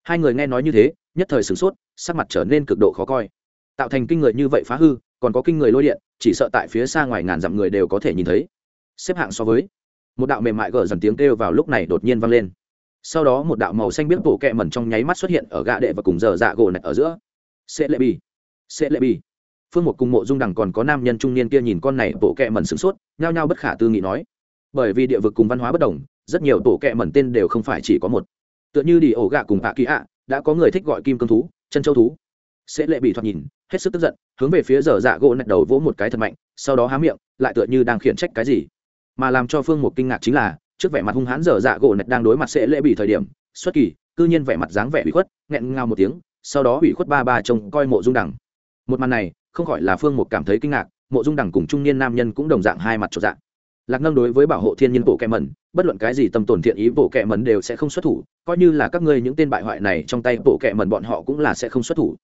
Hai người nghe nói như thế, nhất thời sửng sốt, sắc mặt trở nên cực độ khó coi. Tạo thành kinh người như vậy phá hư, còn có kinh người lôi điện, chỉ sợ tại phía xa ngoài ngàn dặm người đều có thể nhìn thấy. Xếp hạng so với. Một đạo mềm mại gờ dần tiếng kêu vào lúc này đột nhiên vang lên sau đó một đạo màu xanh biết bổ kẹ mẩn trong nháy mắt xuất hiện ở gạ đệ và cùng giờ dạ gỗ nạch ở giữa. Sẽ lệ bì. Sẽ lệ bì. Phương một cùng mộ dung đằng còn có nam nhân trung niên kia nhìn con này bộ kẹ mẩn sửng sốt, nhao nhao bất khả tư nghị nói. Bởi vì địa vực cùng văn hóa bất đồng, rất nhiều tổ kẹ mẩn tên đều không phải chỉ có một. Tựa như đi ổ gạ cùng ạ kỳ ạ, đã có người thích gọi kim cương thú, chân châu thú. Sẽ lệ bị thoạt nhìn, hết sức tức giận, hướng về phía giờ dạ gỗ nạch đầu vỗ một cái thật mạnh, sau đó há miệng, lại tựa như đang khiển trách cái gì. Mà làm cho phương một kinh ngạc chính là trước vẻ mặt hung hãn dở dạ gỗ nạch đang đối mặt sẽ lễ bị thời điểm, xuất kỳ, cư nhiên vẻ mặt dáng vẻ ủy khuất, nghẹn ngào một tiếng, sau đó ủy khuất ba ba trông coi mộ dung đẳng một màn này, không khỏi là phương một cảm thấy kinh ngạc, mộ dung đẳng cùng trung niên nam nhân cũng đồng dạng hai mặt trọn dạng. Lạc nâng đối với bảo hộ thiên nhiên bộ kẹ mẩn, bất luận cái gì tâm tổn thiện ý bộ kẹ mẩn đều sẽ không xuất thủ, coi như là các ngươi những tên bại hoại này trong tay bộ kẹ mẩn bọn họ cũng là sẽ không xuất thủ.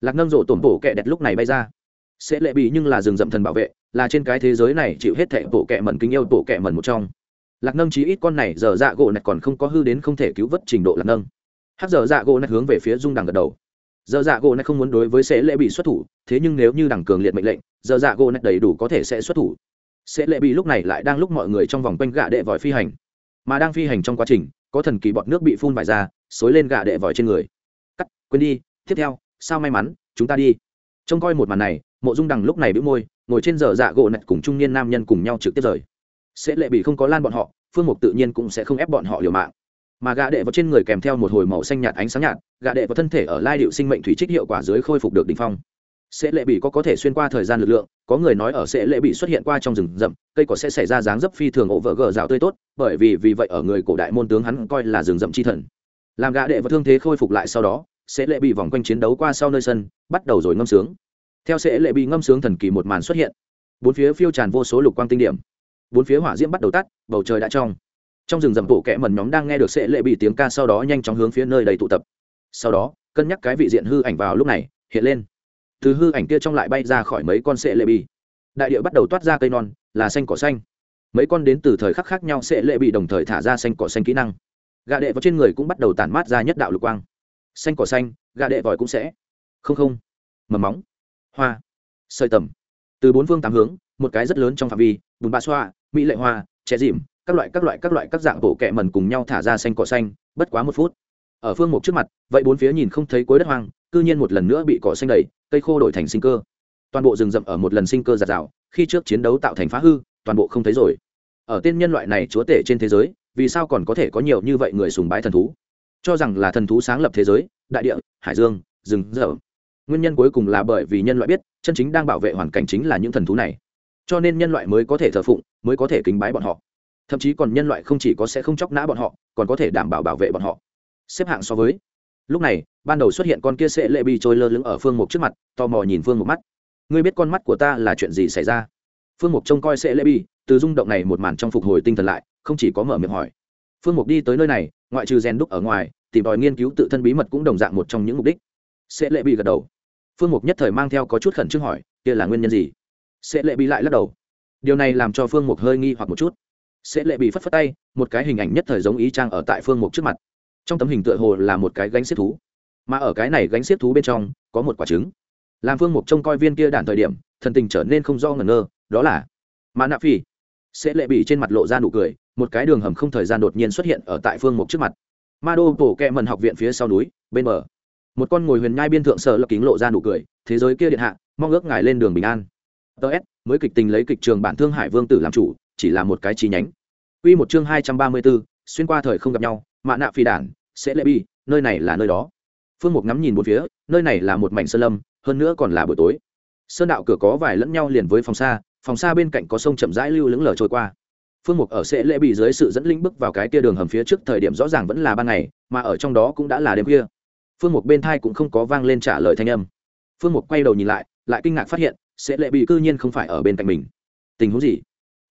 Lạc nâng rổ tổn bộ kẹ đẹp lúc này bay ra. Sẽ lệ bị nhưng là rừng rậm thần bảo vệ, là trên cái thế giới này chịu hết thệ bộ kẹ mẩn kính yêu bộ kẹ mẩn một trong lạc nâng chí ít con này giờ dạ gỗ này còn không có hư đến không thể cứu vớt trình độ lạc nâng. Hát giờ dạ gỗ này hướng về phía dung đằng gật đầu. Giờ dạ gỗ này không muốn đối với sẽ lệ bị xuất thủ, thế nhưng nếu như đằng cường liệt mệnh lệnh, giờ dạ gỗ này đầy đủ có thể sẽ xuất thủ. Sẽ lệ bị lúc này lại đang lúc mọi người trong vòng quanh gạ đệ vòi phi hành. Mà đang phi hành trong quá trình, có thần kỳ bọt nước bị phun vải ra, xối lên gạ đệ vòi trên người. Cắt, quên đi, tiếp theo, sao may mắn, chúng ta đi. Trông coi một màn này, mộ dung đằng lúc này bĩu môi, ngồi trên giờ dạ gỗ nạch cùng trung niên nam nhân cùng nhau trực tiếp rời sẽ lệ bị không có lan bọn họ, phương mục tự nhiên cũng sẽ không ép bọn họ liều mạng. Mà gạ đệ vào trên người kèm theo một hồi màu xanh nhạt ánh sáng nhạt gạ đệ vào thân thể ở lai điệu sinh mệnh thủy trích hiệu quả dưới khôi phục được đ ỉ n h phong. Sẽ lệ bị có có thể xuyên qua thời gian lực lượng, có người nói ở sẽ lệ bị xuất hiện qua trong rừng rậm, cây cỏ sẽ xảy ra dáng dấp phi thường ổ vỡ gờ rào tươi tốt, bởi vì vì vậy ở người cổ đại môn tướng hắn coi là rừng rậm chi thần. Làm gã đệ và thương thế khôi phục lại sau đó, sẽ lệ bị vòng quanh chiến đấu qua sau nơi sân, bắt đầu rồi ngâm sướng. Theo sẽ lệ bị ngâm sướng thần kỳ một màn xuất hiện, bốn phía phiêu tràn vô số lục quang tinh điểm bốn phía hỏa diễm bắt đầu tắt, bầu trời đã trong. Trong rừng rậm bộ kẽ mần nhóm đang nghe được sệ lệ bị tiếng ca sau đó nhanh chóng hướng phía nơi đầy tụ tập. Sau đó, cân nhắc cái vị diện hư ảnh vào lúc này, hiện lên. Từ hư ảnh kia trong lại bay ra khỏi mấy con sệ lệ bị. Đại địa bắt đầu toát ra cây non, là xanh cỏ xanh. Mấy con đến từ thời khắc khác nhau sệ lệ bị đồng thời thả ra xanh cỏ xanh kỹ năng. Gà đệ vào trên người cũng bắt đầu tản mát ra nhất đạo lục quang. Xanh cỏ xanh, gà đệ vòi cũng sẽ. Không không. Mầm móng. Hoa. Sợi tầm. Từ bốn phương tám hướng, một cái rất lớn trong phạm vi, bùn ba xoa mỹ lệ hoa trẻ dìm, các loại các loại các loại, các dạng bộ kẹ mần cùng nhau thả ra xanh cỏ xanh, bất quá một phút. Ở phương mục trước mặt, vậy bốn phía nhìn không thấy cuối đất hoang, cư nhiên một lần nữa bị cỏ xanh đầy, cây khô đổi thành sinh cơ. Toàn bộ rừng rậm ở một lần sinh cơ giạt rào, khi trước chiến đấu tạo thành phá hư, toàn bộ không thấy rồi. Ở tên nhân loại này chúa tể trên thế giới, vì sao còn có thể có nhiều như vậy người sùng bái thần thú? Cho rằng là thần thú sáng lập thế giới, đại địa, hải dương, rừng rậm. Nguyên nhân cuối cùng là bởi vì nhân loại biết, chân chính đang bảo vệ hoàn cảnh chính là những thần thú này cho nên nhân loại mới có thể thờ phụng, mới có thể kính bái bọn họ. Thậm chí còn nhân loại không chỉ có sẽ không chóc nã bọn họ, còn có thể đảm bảo bảo vệ bọn họ. Xếp hạng so với. Lúc này, ban đầu xuất hiện con kia sẽ lệ bi trôi lơ lửng ở phương mục trước mặt, tò mò nhìn phương mục mắt. Ngươi biết con mắt của ta là chuyện gì xảy ra? Phương mục trông coi sẽ lệ bi, từ rung động này một màn trong phục hồi tinh thần lại, không chỉ có mở miệng hỏi. Phương mục đi tới nơi này, ngoại trừ rèn đúc ở ngoài, tìm tòi nghiên cứu tự thân bí mật cũng đồng dạng một trong những mục đích. Sẽ lệ bi gật đầu. Phương mục nhất thời mang theo có chút khẩn trương hỏi, kia là nguyên nhân gì? Sẽ lệ bị lại lắc đầu. Điều này làm cho phương mục hơi nghi hoặc một chút. Sẽ lệ bị phất phất tay, một cái hình ảnh nhất thời giống ý trang ở tại phương mục trước mặt. Trong tấm hình tựa hồ là một cái gánh xếp thú. Mà ở cái này gánh xếp thú bên trong, có một quả trứng. Làm phương mục trông coi viên kia đản thời điểm, thần tình trở nên không do ngẩn ngơ, đó là mà nạ phi sẽ lệ bị trên mặt lộ ra nụ cười, một cái đường hầm không thời gian đột nhiên xuất hiện ở tại phương mục trước mặt. Ma đô bổ kẹ mần học viện phía sau núi, bên bờ. Một con ngồi huyền nhai biên thượng sở lập kính lộ ra nụ cười, thế giới kia điện hạ, mong ước ngài lên đường bình an ts mới kịch tình lấy kịch trường bản thương hải vương tử làm chủ chỉ là một cái chi nhánh. Quy một chương hai trăm ba mươi 234, xuyên qua thời không gặp nhau mạ nạ phi đản sẽ lệ bi nơi này là nơi đó. Phương mục ngắm nhìn một phía nơi này là một mảnh sơn lâm hơn nữa còn là buổi tối. Sơn đạo cửa có vài lẫn nhau liền với phòng xa phòng xa bên cạnh có sông chậm rãi lưu lững lờ trôi qua. Phương mục ở sẽ lễ bị dưới sự dẫn linh bước vào cái kia đường hầm phía trước thời điểm rõ ràng vẫn là ban ngày mà ở trong đó cũng đã là đêm khuya. Phương mục bên thai cũng không có vang lên trả lời thanh âm. Phương mục quay đầu nhìn lại lại kinh ngạc phát hiện sẽ lệ bị cư nhiên không phải ở bên cạnh mình. Tình huống gì?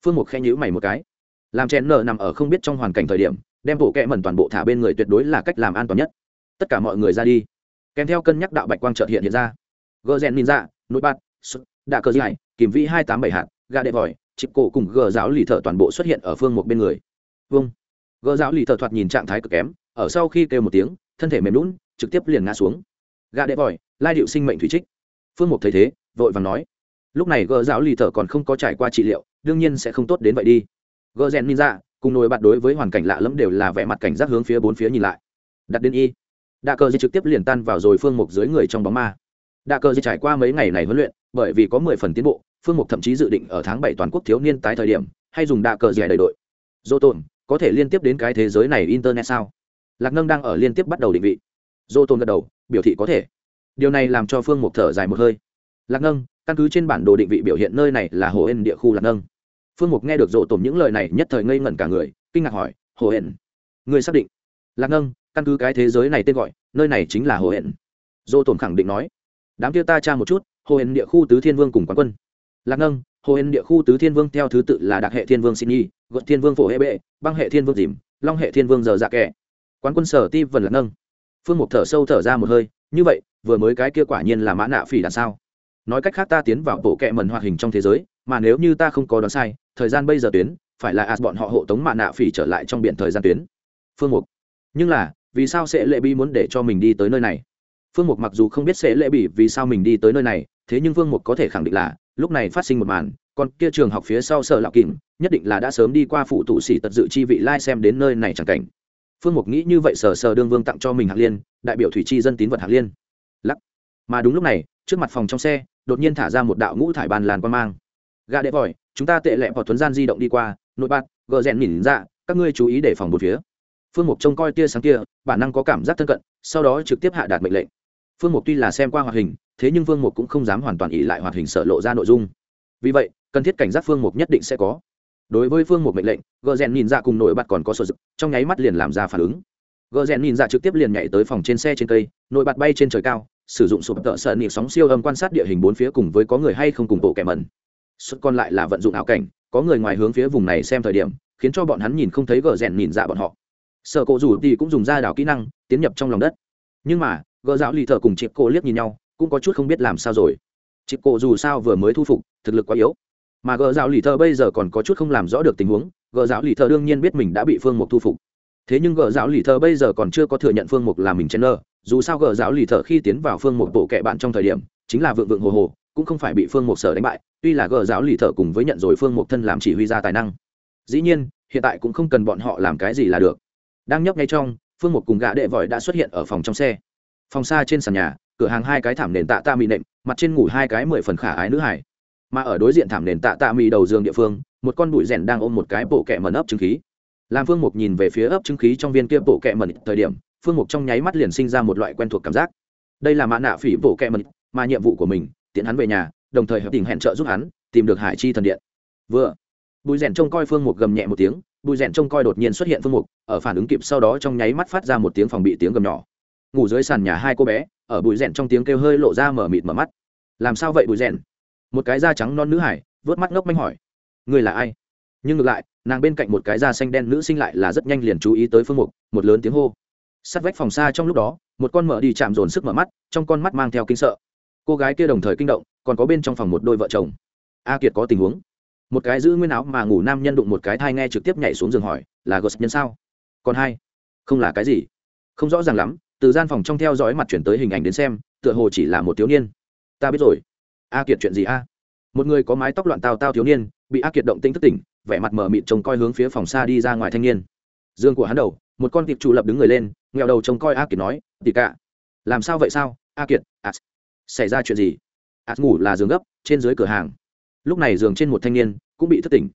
Phương mục khen nhữ mày một cái. Làm chèn nợ nằm ở không biết trong hoàn cảnh thời điểm, đem bộ kẹ mẩn toàn bộ thả bên người tuyệt đối là cách làm an toàn nhất. Tất cả mọi người ra đi. Kèm theo cân nhắc đạo bạch quang trợt hiện hiện ra. Gờ rèn ninja nội bát đạ cơ dài kìm vĩ hai tám bảy hạt, gà đệ vòi, chịp cổ cùng gờ giáo lì thợ toàn bộ xuất hiện ở phương một bên người. Vâng gờ giáo lì thợ thoạt nhìn trạng thái cực kém, ở sau khi kêu một tiếng, thân thể mềm lún trực tiếp liền ngã xuống. Gà đệ vòi, lai điệu sinh mệnh thủy trích. Phương mục thấy thế, vội vàng nói lúc này gỡ giáo lì thở còn không có trải qua trị liệu, đương nhiên sẽ không tốt đến vậy đi. Gỡ rèn ninja, cùng nồi bạn đối với hoàn cảnh lạ lẫm đều là vẻ mặt cảnh giác hướng phía bốn phía nhìn lại. Đặt đến y. Đạ cờ di trực tiếp liền tan vào rồi phương mục dưới người trong bóng ma. Đạ cờ di trải qua mấy ngày này huấn luyện, bởi vì có mười phần tiến bộ, phương mục thậm chí dự định ở tháng bảy toàn quốc thiếu niên tái thời điểm, hay dùng đạ cờ di đầy đội. Dô tồn có thể liên tiếp đến cái thế giới này internet sao? Lạc nâng đang ở liên tiếp bắt đầu định vị. Dô tồn gật đầu, biểu thị có thể. Điều này làm cho phương mục thở dài một hơi. Lạc nâng căn cứ trên bản đồ định vị biểu hiện nơi này là hồ ên địa khu lạc nâng. Phương mục nghe được rộ tồn những lời này nhất thời ngây ngẩn cả người, kinh ngạc hỏi, hồ ên người xác định? Lạc nâng, căn cứ cái thế giới này tên gọi, nơi này chính là hồ hẹn dô tổn khẳng định nói, đám kia ta tra một chút, hồ hẹn địa khu tứ thiên vương cùng quán quân. Lạc nâng, hồ hẹn địa khu tứ thiên vương theo thứ tự là đặc hệ thiên vương xin nhi, gợt thiên vương phổ hệ bệ, băng hệ thiên vương dìm, long hệ thiên vương giờ dạ kẻ. Quán quân sở ti vần lạc nâng. Phương mục thở sâu thở ra một hơi, như vậy, vừa mới cái kia quả nhiên là mã nạ phỉ là sao? Nói cách khác ta tiến vào bộ kệ mần hoạt hình trong thế giới, mà nếu như ta không có đoán sai, thời gian bây giờ tuyến, phải là as bọn họ hộ tống mạ nạ phỉ trở lại trong biển thời gian tuyến. Phương mục. Nhưng là, vì sao sẽ lệ bi muốn để cho mình đi tới nơi này? Phương mục mặc dù không biết sẽ lệ bị vì sao mình đi tới nơi này, thế nhưng phương mục có thể khẳng định là, lúc này phát sinh một màn còn kia trường học phía sau sở lạo kìm nhất định là đã sớm đi qua phụ tụ sĩ tật dự chi vị lai xem đến nơi này chẳng cảnh. Phương mục nghĩ như vậy sờ sờ đương vương tặng cho mình hạc liên, đại biểu thủy chi dân tín vật hạc liên. Lắc. Mà đúng lúc này trước mặt phòng trong xe, đột nhiên thả ra một đạo ngũ thải bàn làn quan mang. Gà đệ vòi, chúng ta tệ lẹ vào thuấn gian di động đi qua, nội bát gờ rèn mỉn ra các ngươi chú ý để phòng một phía. Phương mục trông coi tia sáng kia, bản năng có cảm giác thân cận, sau đó trực tiếp hạ đạt mệnh lệnh. Phương mục tuy là xem qua hoạt hình, thế nhưng phương mục cũng không dám hoàn toàn ỉ lại hoạt hình sợ lộ ra nội dung. Vì vậy, cần thiết cảnh giác phương mục nhất định sẽ có. Đối với phương mục mệnh lệnh, gờ rèn nhìn ra dạ cùng nổi bật còn có sợ dực trong nháy mắt liền làm ra phản ứng. Gờ rèn nhìn ra dạ trực tiếp liền nhảy tới phòng trên xe trên cây nổi bật bay trên trời cao sử dụng sụp tợ sợ nịp sóng siêu âm quan sát địa hình bốn phía cùng với có người hay không cùng bộ kẻ mẩn. Suất còn lại là vận dụng ảo cảnh, có người ngoài hướng phía vùng này xem thời điểm, khiến cho bọn hắn nhìn không thấy gờ rèn nhìn dạ bọn họ. Sợ cổ rủ thì cũng dùng ra đảo kỹ năng, tiến nhập trong lòng đất. Nhưng mà, gờ giáo lì thợ cùng chị cô liếc nhìn nhau, cũng có chút không biết làm sao rồi. Chị cô dù sao vừa mới thu phục, thực lực quá yếu. Mà gờ giáo lì thợ bây giờ còn có chút không làm rõ được tình huống, gờ giáo lì thợ đương nhiên biết mình đã bị phương mục thu phục. Thế nhưng gờ giáo lì thợ bây giờ còn chưa có thừa nhận phương mục là mình chen lơ dù sao gờ giáo lì thợ khi tiến vào phương một bộ kệ bạn trong thời điểm, chính là vượng vượng hồ hồ, cũng không phải bị phương một sở đánh bại, tuy là gờ giáo lì thợ cùng với nhận rồi phương một thân làm chỉ huy ra tài năng. Dĩ nhiên, hiện tại cũng không cần bọn họ làm cái gì là được. Đang nhấp ngay trong, phương một cùng gã đệ vội đã xuất hiện ở phòng trong xe. Phòng xa trên sàn nhà, cửa hàng hai cái thảm nền tạ tạ mị nệm, mặt trên ngủ hai cái mười phần khả ái nữ hải mà ở đối diện thảm nền tạ tạ mị đầu giường địa phương, một con bụi rèn đang ôm một cái bộ kẹ mẩn ấp trứng khí. Làm phương mục nhìn về phía ấp trứng khí trong viên kia bộ kẹ mẩn thời điểm phương mục trong nháy mắt liền sinh ra một loại quen thuộc cảm giác. Đây là mã nạ phỉ bộ kẹ mật, mà nhiệm vụ của mình tiện hắn về nhà, đồng thời hợp tình hẹn trợ giúp hắn tìm được hải chi thần điện. Vừa, Bùi rèn trông coi phương mục gầm nhẹ một tiếng, Bùi rèn trông coi đột nhiên xuất hiện phương mục, ở phản ứng kịp sau đó trong nháy mắt phát ra một tiếng phòng bị tiếng gầm nhỏ. Ngủ dưới sàn nhà hai cô bé, ở bụi rèn trong tiếng kêu hơi lộ ra mở mịt mở mắt. Làm sao vậy bụi rèn? Một cái da trắng non nữ hải, vớt mắt ngốc manh hỏi. Người là ai? Nhưng ngược lại, nàng bên cạnh một cái da xanh đen nữ sinh lại là rất nhanh liền chú ý tới phương mục, một lớn tiếng hô sắt vách phòng xa trong lúc đó, một con mở đi chạm dồn sức mở mắt, trong con mắt mang theo kinh sợ. Cô gái kia đồng thời kinh động, còn có bên trong phòng một đôi vợ chồng. A kiệt có tình huống. Một cái giữ nguyên áo mà ngủ nam nhân đụng một cái thai nghe trực tiếp nhảy xuống giường hỏi, là gos nhân sao? Còn hai. Không là cái gì. Không rõ ràng lắm. Từ gian phòng trong theo dõi mặt chuyển tới hình ảnh đến xem, tựa hồ chỉ là một thiếu niên. Ta biết rồi. A kiệt chuyện gì a? Một người có mái tóc loạn tao tao thiếu niên, bị a kiệt động tinh thức tỉnh, vẻ mặt mờ mịt trông coi hướng phía phòng xa đi ra ngoài thanh niên. Dương của hắn đầu một con tiệp chủ lập đứng người lên, nghèo đầu trông coi a kiệt nói tỉ cả làm sao vậy sao? A kiệt a xảy ra chuyện gì? A ngủ là giường gấp, trên dưới cửa hàng. Lúc này giường trên một thanh niên cũng bị thất tỉnh.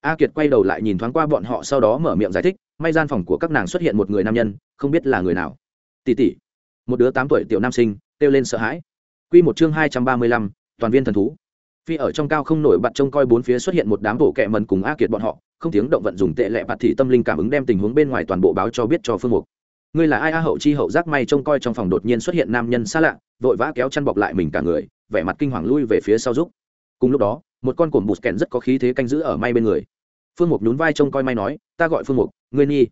A kiệt quay đầu lại nhìn thoáng qua bọn họ, sau đó mở miệng giải thích, may gian phòng của các nàng xuất hiện một người nam nhân, không biết là người nào. Tỷ tỷ. Một đứa tám tuổi tiểu nam sinh kêu lên sợ hãi. Q một chương hai trăm ba mươi lăm, toàn viên thần thú. Phi ở trong cao không nổi bật trông coi bốn phía xuất hiện một đám bộ kẹ mần cùng a kiệt bọn họ không tiếng động vận dùng tệ lệ bạt thị tâm linh cảm ứng đem tình huống bên ngoài toàn bộ báo cho biết cho phương mục. Ngươi là ai a? Hậu chi hậu giác may trông coi trong phòng đột nhiên xuất hiện nam nhân xa lạ, vội vã kéo chăn bọc lại mình cả người, vẻ mặt kinh hoàng lui về phía sau giúp. Cùng lúc đó, một con cổm bụt kèn rất có khí thế canh giữ ở may bên người. Phương mục nhún vai trông coi may nói, ta gọi phương mục, ngươi nhi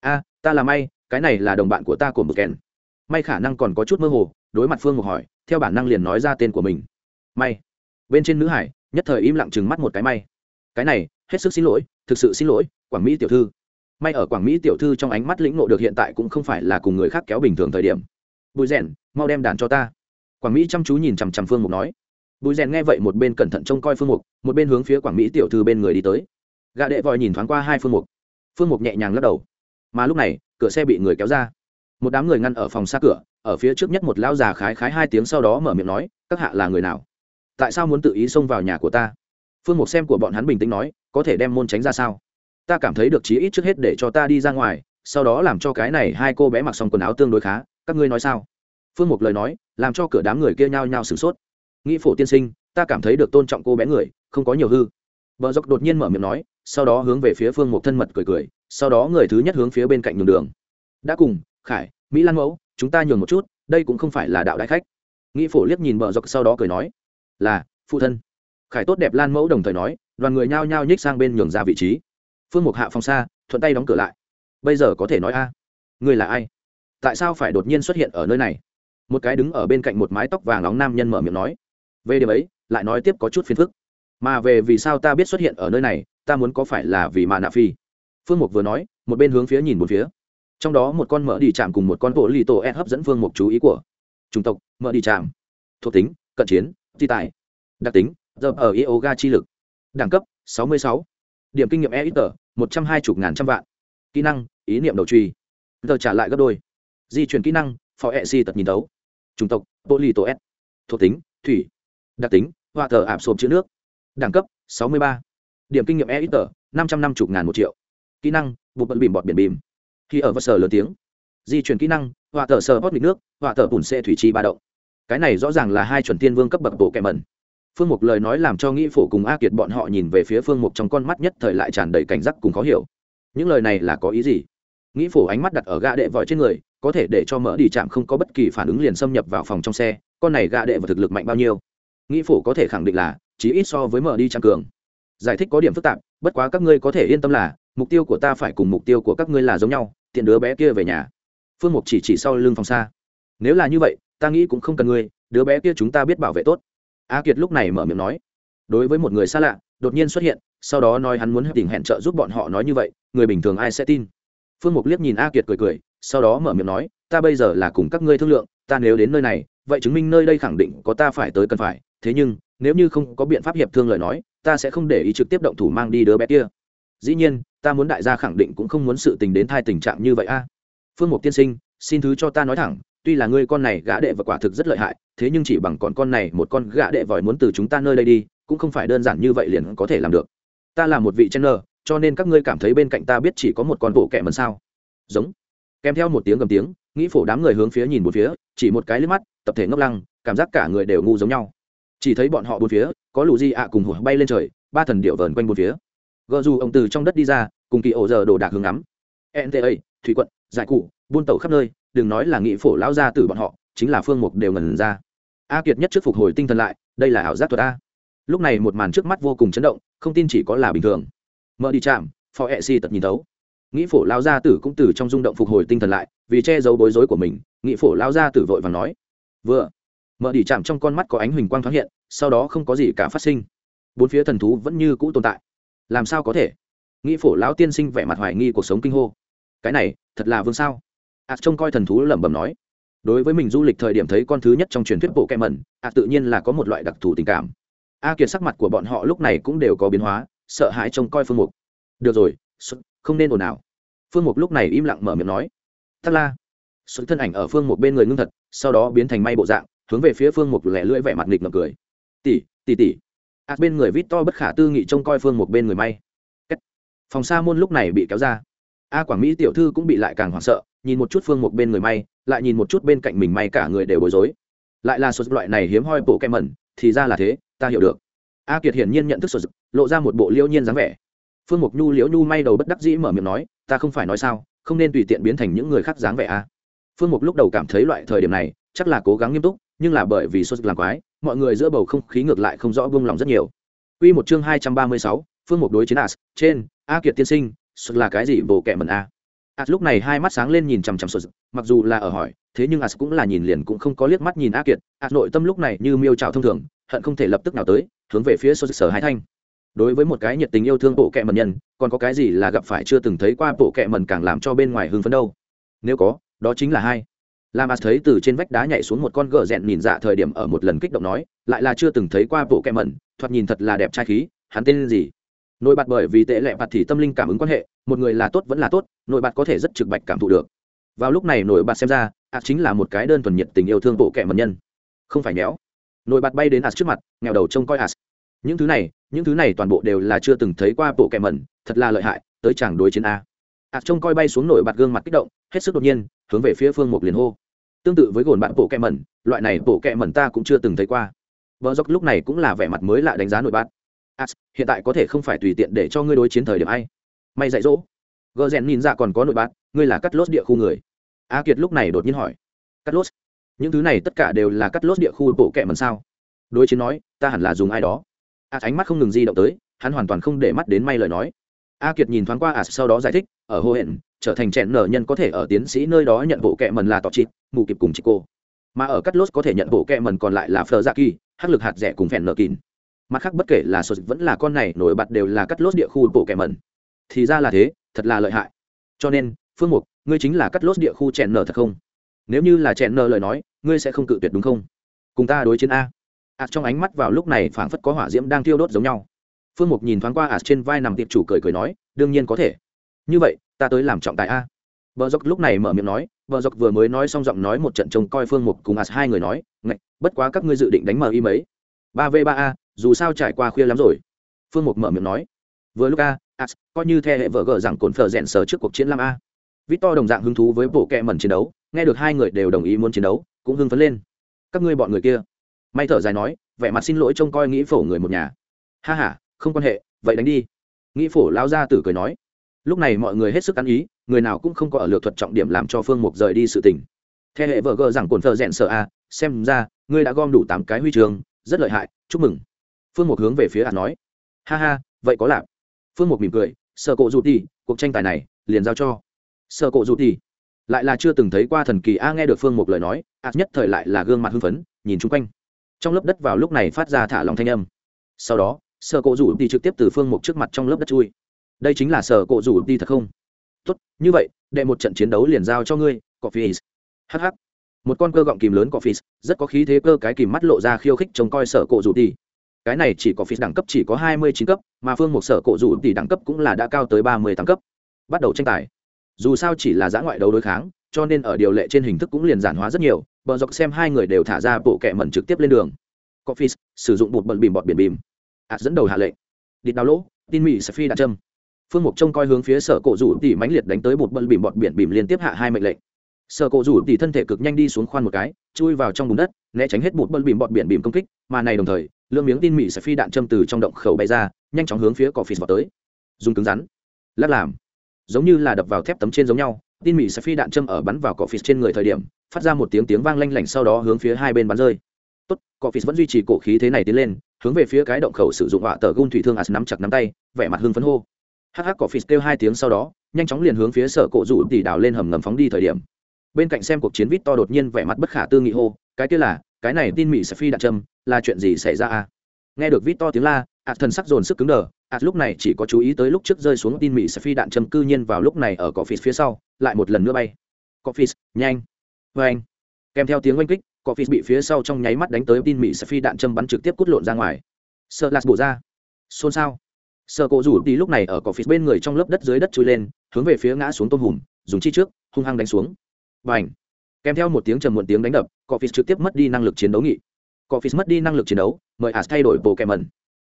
a, ta là may, cái này là đồng bạn của ta cổm bụt kèn may khả năng còn có chút mơ hồ, đối mặt phương mục hỏi, theo bản năng liền nói ra tên của mình. May. Bên trên nữ hải, nhất thời im lặng chừng mắt một cái may. Cái này, hết sức xin lỗi thực sự xin lỗi, quảng mỹ tiểu thư. May ở quảng mỹ tiểu thư trong ánh mắt lĩnh nộ được hiện tại cũng không phải là cùng người khác kéo bình thường thời điểm. Bùi rèn, mau đem đàn cho ta. Quảng mỹ chăm chú nhìn chằm chằm phương mục nói. Bùi rèn nghe vậy một bên cẩn thận trông coi phương mục, một bên hướng phía quảng mỹ tiểu thư bên người đi tới. Gà đệ vòi nhìn thoáng qua hai phương mục. Phương mục nhẹ nhàng lắc đầu. Mà lúc này, cửa xe bị người kéo ra. Một đám người ngăn ở phòng xa cửa, ở phía trước nhất một lão già khái khái hai tiếng sau đó mở miệng nói, các hạ là người nào? Tại sao muốn tự ý xông vào nhà của ta? Phương mục xem của bọn hắn bình tĩnh nói, có thể đem môn tránh ra sao? Ta cảm thấy được chí ít trước hết để cho ta đi ra ngoài, sau đó làm cho cái này hai cô bé mặc xong quần áo tương đối khá, các ngươi nói sao? Phương mục lời nói, làm cho cửa đám người kia nhao nhao sửng sốt. Nghĩ phổ tiên sinh, ta cảm thấy được tôn trọng cô bé người, không có nhiều hư. Vợ dọc đột nhiên mở miệng nói, sau đó hướng về phía phương mục thân mật cười cười, sau đó người thứ nhất hướng phía bên cạnh nhường đường. Đã cùng, khải, mỹ lan mẫu, chúng ta nhường một chút, đây cũng không phải là đạo đại khách. Nghĩ phổ liếc nhìn vợ dọc sau đó cười nói, là, phụ thân khải tốt đẹp lan mẫu đồng thời nói, đoàn người nhao nhao nhích sang bên nhường ra vị trí. Phương mục hạ phòng xa, thuận tay đóng cửa lại. Bây giờ có thể nói a à. người là ai? Tại sao phải đột nhiên xuất hiện ở nơi này? Một cái đứng ở bên cạnh một mái tóc vàng nóng nam nhân mở miệng nói. Về điểm ấy, lại nói tiếp có chút phiền phức. Mà về vì sao ta biết xuất hiện ở nơi này, ta muốn có phải là vì mà nạ phi? Phương mục vừa nói, một bên hướng phía nhìn một phía. Trong đó một con mỡ đi chạm cùng một con bộ lì tổ e hấp dẫn phương mục chú ý của. Chủng tộc, mỡ đi chạm. Thuộc tính, cận chiến, thi tài. Đặc tính giờ ở yoga chi lực. Đẳng cấp 66. điểm kinh nghiệm e ít tờ, một trăm hai mươi ngàn trăm vạn. Kỹ năng, ý niệm đầu truy. Giờ trả lại gấp đôi. Di chuyển kỹ năng, phó e si tật nhìn tấu chủng tộc bộ tổ s thuộc tính, thủy. Đặc tính, hoa thờ ảm sộp chữ nước. Đẳng cấp 63. điểm kinh nghiệm e ít tờ, năm trăm năm mươi ngàn một triệu. Kỹ năng bụt bận bìm bọt biển bìm. Khi ở vật sở lớn tiếng. Di chuyển kỹ năng họa thờ sờ hót mịt nước họa thờ bùn xe thủy chi ba động. Cái này rõ ràng là hai chuẩn tiên vương cấp bậc bộ kẻ mẩn phương mục lời nói làm cho nghĩ phổ cùng a kiệt bọn họ nhìn về phía phương mục trong con mắt nhất thời lại tràn đầy cảnh giác cùng khó hiểu. Những lời này là có ý gì? Nghĩ phổ ánh mắt đặt ở gã đệ vòi trên người, có thể để cho Mở đi chạm không có bất kỳ phản ứng liền xâm nhập vào phòng trong xe, con này gã đệ và thực lực mạnh bao nhiêu? Nghĩ phổ có thể khẳng định là chỉ ít so với Mở đi chạm cường. Giải thích có điểm phức tạp, bất quá các ngươi có thể yên tâm là, mục tiêu của ta phải cùng mục tiêu của các ngươi là giống nhau, tiện đứa bé kia về nhà. Phương mục chỉ chỉ sau lưng phòng xa. Nếu là như vậy, ta nghĩ cũng không cần ngươi, đứa bé kia chúng ta biết bảo vệ tốt a kiệt lúc này mở miệng nói, đối với một người xa lạ, đột nhiên xuất hiện, sau đó nói hắn muốn tình hẹn trợ giúp bọn họ nói như vậy, người bình thường ai sẽ tin? Phương mục liếc nhìn a kiệt cười cười, sau đó mở miệng nói, ta bây giờ là cùng các ngươi thương lượng, ta nếu đến nơi này, vậy chứng minh nơi đây khẳng định có ta phải tới cần phải, thế nhưng, nếu như không có biện pháp hiệp thương lời nói, ta sẽ không để ý trực tiếp động thủ mang đi đứa bé kia. Dĩ nhiên, ta muốn đại gia khẳng định cũng không muốn sự tình đến thai tình trạng như vậy a. Phương mục tiên sinh, xin thứ cho ta nói thẳng tuy là ngươi con này gã đệ và quả thực rất lợi hại, thế nhưng chỉ bằng con con này một con gã đệ vòi muốn từ chúng ta nơi đây đi, cũng không phải đơn giản như vậy liền có thể làm được. Ta là một vị chen nơ cho nên các ngươi cảm thấy bên cạnh ta biết chỉ có một con bộ kẻ mần sao? Giống. Kèm theo một tiếng gầm tiếng, nghĩ phổ đám người hướng phía nhìn một phía, chỉ một cái liếc mắt, tập thể ngốc lăng, cảm giác cả người đều ngu giống nhau. Chỉ thấy bọn họ bốn phía, có lù di ạ cùng hùa bay lên trời, ba thần điệu vờn quanh bốn phía. Gờ dù ông từ trong đất đi ra, cùng kỳ ổ giờ đồ đạc hướng ngắm. Nta thủy quận, giải cụ, buôn tẩu khắp nơi đừng nói là nghị phổ lão gia tử bọn họ, chính là phương mục đều ngần ra. A kiệt nhất trước phục hồi tinh thần lại, đây là ảo giác thuật a. Lúc này một màn trước mắt vô cùng chấn động, không tin chỉ có là bình thường. Mở đi chạm phò ẹ si tật nhìn tấu nghĩ phổ lao gia tử cũng từ trong rung động phục hồi tinh thần lại, vì che giấu bối rối của mình nghĩ phổ lao gia tử vội và nói. Vừa, mở đi chạm trong con mắt có ánh huỳnh quang thoáng hiện, sau đó không có gì cả phát sinh. Bốn phía thần thú vẫn như cũ tồn tại. Làm sao có thể? Nghĩ phổ lão tiên sinh vẻ mặt hoài nghi cuộc sống kinh hô. Cái này, thật là vương sao? Ạt trông coi thần thú lẩm bẩm nói. Đối với mình du lịch thời điểm thấy con thứ nhất trong truyền thuyết bộ kem mẩn ạt tự nhiên là có một loại đặc thù tình cảm. A kiệt sắc mặt của bọn họ lúc này cũng đều có biến hóa, sợ hãi trông coi phương mục. Được rồi không nên ồn ào. Phương mục lúc này im lặng mở miệng nói. Thắc la. Sự thân ảnh ở phương mục bên người ngưng thật, sau đó biến thành may bộ dạng, hướng về phía phương mục lẻ lưỡi vẻ mặt nghịch ngợm cười. Tỷ tỷ tỷ. Ạt bên người vít to bất khả tư nghị trông coi phương mục bên người may. Phòng sa môn lúc này bị kéo ra a quảng mỹ tiểu thư cũng bị lại càng hoảng sợ nhìn một chút phương mục bên người may lại nhìn một chút bên cạnh mình may cả người đều bối rối. Lại là sột loại này hiếm hoi bộ kem mẩn thì ra là thế ta hiểu được. A kiệt hiển nhiên nhận thức sụt lộ ra một bộ liễu nhiên dáng vẻ. Phương mục nhu liễu nhu may đầu bất đắc dĩ mở miệng nói ta không phải nói sao không nên tùy tiện biến thành những người khác dáng vẻ a. Phương mục lúc đầu cảm thấy loại thời điểm này chắc là cố gắng nghiêm túc nhưng là bởi vì sốt làm quái mọi người giữa bầu không khí ngược lại không rõ buông lòng rất nhiều. Quy một chương hai trăm ba mươi sáu, phương mục đối chiến as trên a kiệt tiên sinh sụt là cái gì bộ kệ mẩn a? As lúc này hai mắt sáng lên nhìn chằm chằm sụt mặc dù là ở hỏi, thế nhưng as cũng là nhìn liền cũng không có liếc mắt nhìn a kiệt. As nội tâm lúc này như miêu trào thông thường, hận không thể lập tức nào tới, hướng về phía sụt sở hai thanh. Đối với một cái nhiệt tình yêu thương bộ kệ mẩn nhân, còn có cái gì là gặp phải chưa từng thấy qua bộ kệ mẩn càng làm cho bên ngoài hưng phấn đâu? Nếu có, đó chính là hai. Lam as thấy từ trên vách đá nhảy xuống một con gờ rẹn nhìn dạ thời điểm ở một lần kích động nói, lại là chưa từng thấy qua bộ kẹ mẩn, thoạt nhìn thật là đẹp trai khí, hắn tên gì? Nội bạt bởi vì tệ lệ bạt thì tâm linh cảm ứng quan hệ, một người là tốt vẫn là tốt, nội bạt có thể rất trực bạch cảm thụ được. Vào lúc này nội bạt xem ra as chính là một cái đơn thuần nhiệt tình yêu thương bộ kẻ mẩn nhân. Không phải nhéo. Nội bạt bay đến as trước mặt, nghèo đầu trông coi as những thứ này, những thứ này toàn bộ đều là chưa từng thấy qua bộ kẻ mẩn, thật là lợi hại, tới chàng đối chiến a. Ạ trông coi bay xuống nội bạt gương mặt kích động, hết sức đột nhiên, hướng về phía phương một liền hô. Tương tự với gồn bạn bộ kẹ mẩn, loại này bộ kẹ mẩn ta cũng chưa từng thấy qua. Vợ dốc lúc này cũng là vẻ mặt mới lạ đánh giá nội bạt as hiện tại có thể không phải tùy tiện để cho ngươi đối chiến thời điểm ai. May dạy dỗ. Gờ rèn nhìn ra còn có nội bát ngươi là cắt lốt địa khu người. A kiệt lúc này đột nhiên hỏi. Cắt lốt, những thứ này tất cả đều là cắt lốt địa khu bộ kệ mần sao? Đối chiến nói, ta hẳn là dùng ai đó. A ánh mắt không ngừng di động tới, hắn hoàn toàn không để mắt đến may lời nói. A kiệt nhìn thoáng qua a sau đó giải thích, ở hô hẹn trở thành trẻ nở nhân có thể ở tiến sĩ nơi đó nhận bộ kệ mần là tọt chịt, mù kịp cùng chị cô. Mà ở cắt lốt có thể nhận bộ kệ mần còn lại là phờ gia kỳ hắc lực hạt rẻ cùng phèn nở kín mặt khác bất kể là sột vẫn là con này, nổi bật đều là cắt lốt địa khu bộ kẻ mẩn. Thì ra là thế, thật là lợi hại. Cho nên, phương mục, ngươi chính là cắt lốt địa khu chèn nở thật không? Nếu như là chèn nở lời nói, ngươi sẽ không cự tuyệt đúng không? Cùng ta đối chiến a. Ạt trong ánh mắt vào lúc này phảng phất có hỏa diễm đang thiêu đốt giống nhau. Phương mục nhìn thoáng qua ạt trên vai nằm tiệp chủ cười cười nói, đương nhiên có thể. Như vậy, ta tới làm trọng tài a. Vợ dốc lúc này mở miệng nói vợ dốc vừa mới nói xong giọng nói một trận trông coi phương mục cùng as hai người nói, ngạch, bất quá các ngươi dự định đánh mờ y mấy? Ba v ba a dù sao trải qua khuya lắm rồi. Phương mục mở miệng nói, vừa lúc a as coi như the hệ vợ gờ rằng cồn phở rẽn sờ trước cuộc chiến lam a. Vít to đồng dạng hứng thú với bộ kẹ mẩn chiến đấu, nghe được hai người đều đồng ý muốn chiến đấu, cũng hưng phấn lên. Các ngươi bọn người kia. May thở dài nói, vẻ mặt xin lỗi trông coi nghĩ phổ người một nhà. Ha h a không quan hệ, vậy đánh đi. Nghĩ phổ lao ra tử cười nói. Lúc này mọi người hết sức ăn ý, người nào cũng không có ở lược thuật trọng điểm làm cho phương mục rời đi sự tình. Theo hệ vợ gờ rằng cồn thợ rẽn sợ a, xem ra, ngươi đã gom đủ tám cái huy trường rất lợi hại, chúc mừng phương mục hướng về phía ạt nói. Ha ha, vậy có lạp. Phương mục mỉm cười sợ cộ rụt đi cuộc tranh tài này liền giao cho. Sợ cộ rụt đi lại là chưa từng thấy qua thần kỳ a nghe được phương mục lời nói ạt nhất thời lại là gương mặt hưng phấn, nhìn chung quanh. Trong lớp đất vào lúc này phát ra thả lòng thanh âm. Sau đó sợ cộ rủ đi trực tiếp từ phương mục trước mặt trong lớp đất chui. Đây chính là sở cộ rủ đi thật không? Tốt, như vậy, đệ một trận chiến đấu liền giao cho ngươi coffee hh một con cơ gọng kìm lớn coffee rất có khí thế cơ cái kìm mắt lộ ra khiêu khích trông coi sở cộ rủ đi cái này chỉ có phí đẳng cấp chỉ có hai mươi chín cấp, mà phương một sở cổ rủ tỷ đẳng cấp cũng là đã cao tới ba mươi tám cấp. Bắt đầu tranh tài. Dù sao chỉ là giã ngoại đấu đối kháng, cho nên ở điều lệ trên hình thức cũng liền giản hóa rất nhiều bờ dọc xem hai người đều thả ra bộ kẹ mẩn trực tiếp lên đường. Coffee sử dụng bột bẩn bìm bọt biển bìm. Ạt dẫn đầu hạ lệnh. Địt đào lỗ, tin mỹ sẽ phi đã châm. Phương mục trông coi hướng phía sở cổ rủ tỉ mãnh liệt đánh tới bột bận bìm bọt biển bìm liên tiếp hạ hai mệnh lệnh sở cổ rủ tỉ thân thể cực nhanh đi xuống khoan một cái, chui vào trong bùn đất, né tránh hết bụt bơm bìm bọt biển bìm công kích, mà này đồng thời, lượng miếng tin mỹ sẽ phi đạn châm từ trong động khẩu bay ra, nhanh chóng hướng phía cỏ phì vào tới. Dùng cứng rắn, lắc làm, giống như là đập vào thép tấm trên giống nhau, tin mỹ sẽ phi đạn châm ở bắn vào cỏ phì trên người thời điểm, phát ra một tiếng tiếng vang lanh lảnh sau đó hướng phía hai bên bắn rơi. Tốt, cỏ phì vẫn duy trì cổ khí thế này tiến lên, hướng về phía cái động khẩu sử dụng họa tờ gun thủy thương as nắm chặt nắm tay, vẻ mặt hưng phấn hô. Hắc hắc, cỏ phì kêu hai tiếng sau đó, nhanh chóng liền hướng phía sở cổ rủ tỉ đào lên hầm ngầm phóng đi thời điểm bên cạnh xem cuộc chiến vít to đột nhiên vẻ mặt bất khả tư nghị hô, cái kia là, cái này tin mỹ sẽ phi đạn châm, là chuyện gì xảy ra à? Nghe được vít to tiếng la ạt thần sắc dồn sức cứng đờ ạt lúc này chỉ có chú ý tới lúc trước rơi xuống tin mỹ sẽ phi đạn châm cư nhiên vào lúc này ở cỏ phì phía sau, lại một lần nữa bay. Cỏ phì nhanh vê anh kèm theo tiếng oanh kích cỏ phì bị phía sau trong nháy mắt đánh tới tin mỹ sẽ phi đạn châm bắn trực tiếp cút lộn ra ngoài. Sợ lạt bổ ra. Xôn xao. Sợ cổ rủ đi lúc này ở cỏ phì bên người trong lớp đất dưới đất chui lên, hướng về phía ngã xuống tôm hùm, dùng chi trước, hung hăng đánh xuống và kèm theo một tiếng trầm muộn tiếng đánh đập cọ phí trực tiếp mất đi năng lực chiến đấu nghị. Cọ phí mất đi năng lực chiến đấu, mời as thay đổi bộ kèm mẩn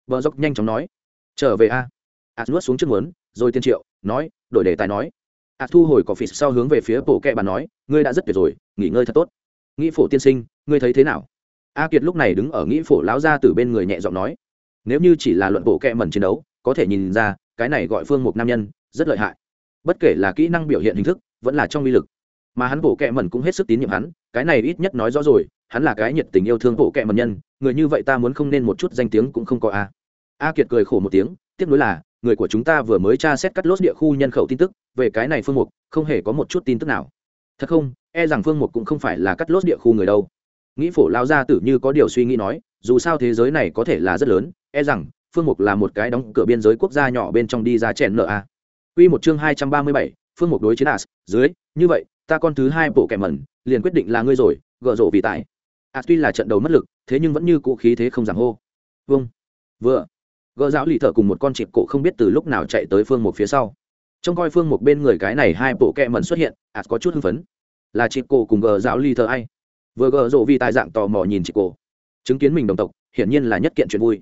vợ dốc nhanh chóng nói, trở về a. As nuốt xuống trước muốn rồi tiên triệu, nói, đổi đề tài nói. As thu hồi cọ phí sau hướng về phía bộ kẹ bàn nói, ngươi đã rất tuyệt rồi, nghỉ ngơi thật tốt. Nghĩ phổ tiên sinh, ngươi thấy thế nào? A kiệt lúc này đứng ở nghĩ phổ láo ra từ bên người nhẹ giọng nói, nếu như chỉ là luận bộ kẹ mẩn chiến đấu, có thể nhìn ra, cái này gọi phương một nam nhân, rất lợi hại. Bất kể là kỹ năng biểu hiện hình thức, vẫn là trong uy lực mà hắn bộ kệ mẩn cũng hết sức tín nhiệm hắn cái này ít nhất nói rõ rồi hắn là cái nhiệt tình yêu thương bộ kệ mẩn nhân người như vậy ta muốn không nên một chút danh tiếng cũng không có a. A kiệt cười khổ một tiếng tiếp nối là người của chúng ta vừa mới tra xét cắt lốt địa khu nhân khẩu tin tức về cái này phương mục không hề có một chút tin tức nào. Thật không e rằng phương mục cũng không phải là cắt lốt địa khu người đâu. Nghĩ phổ lao ra tử như có điều suy nghĩ nói dù sao thế giới này có thể là rất lớn e rằng phương mục là một cái đóng cửa biên giới quốc gia nhỏ bên trong đi ra chèn nợ a. Quy một chương hai trăm ba mươi bảy, phương mục đối chiến as dưới như vậy ta con thứ hai bộ kẻ mẩn, liền quyết định là ngươi rồi, gợ rộ vì tài. as tuy là trận đầu mất lực, thế nhưng vẫn như cũ khí thế không giảm hô. Vâng. Vừa. Gợ giáo lì thợ cùng một con chịp cổ không biết từ lúc nào chạy tới phương một phía sau. Trông coi phương một bên người cái này hai bộ kẹ mẩn xuất hiện as có chút hưng phấn. Là chịp cổ cùng gợ giáo lì thợ ai? Vừa gợ rộ vì tài dạng tò mò nhìn chịp cổ. Chứng kiến mình đồng tộc, hiển nhiên là nhất kiện chuyện vui.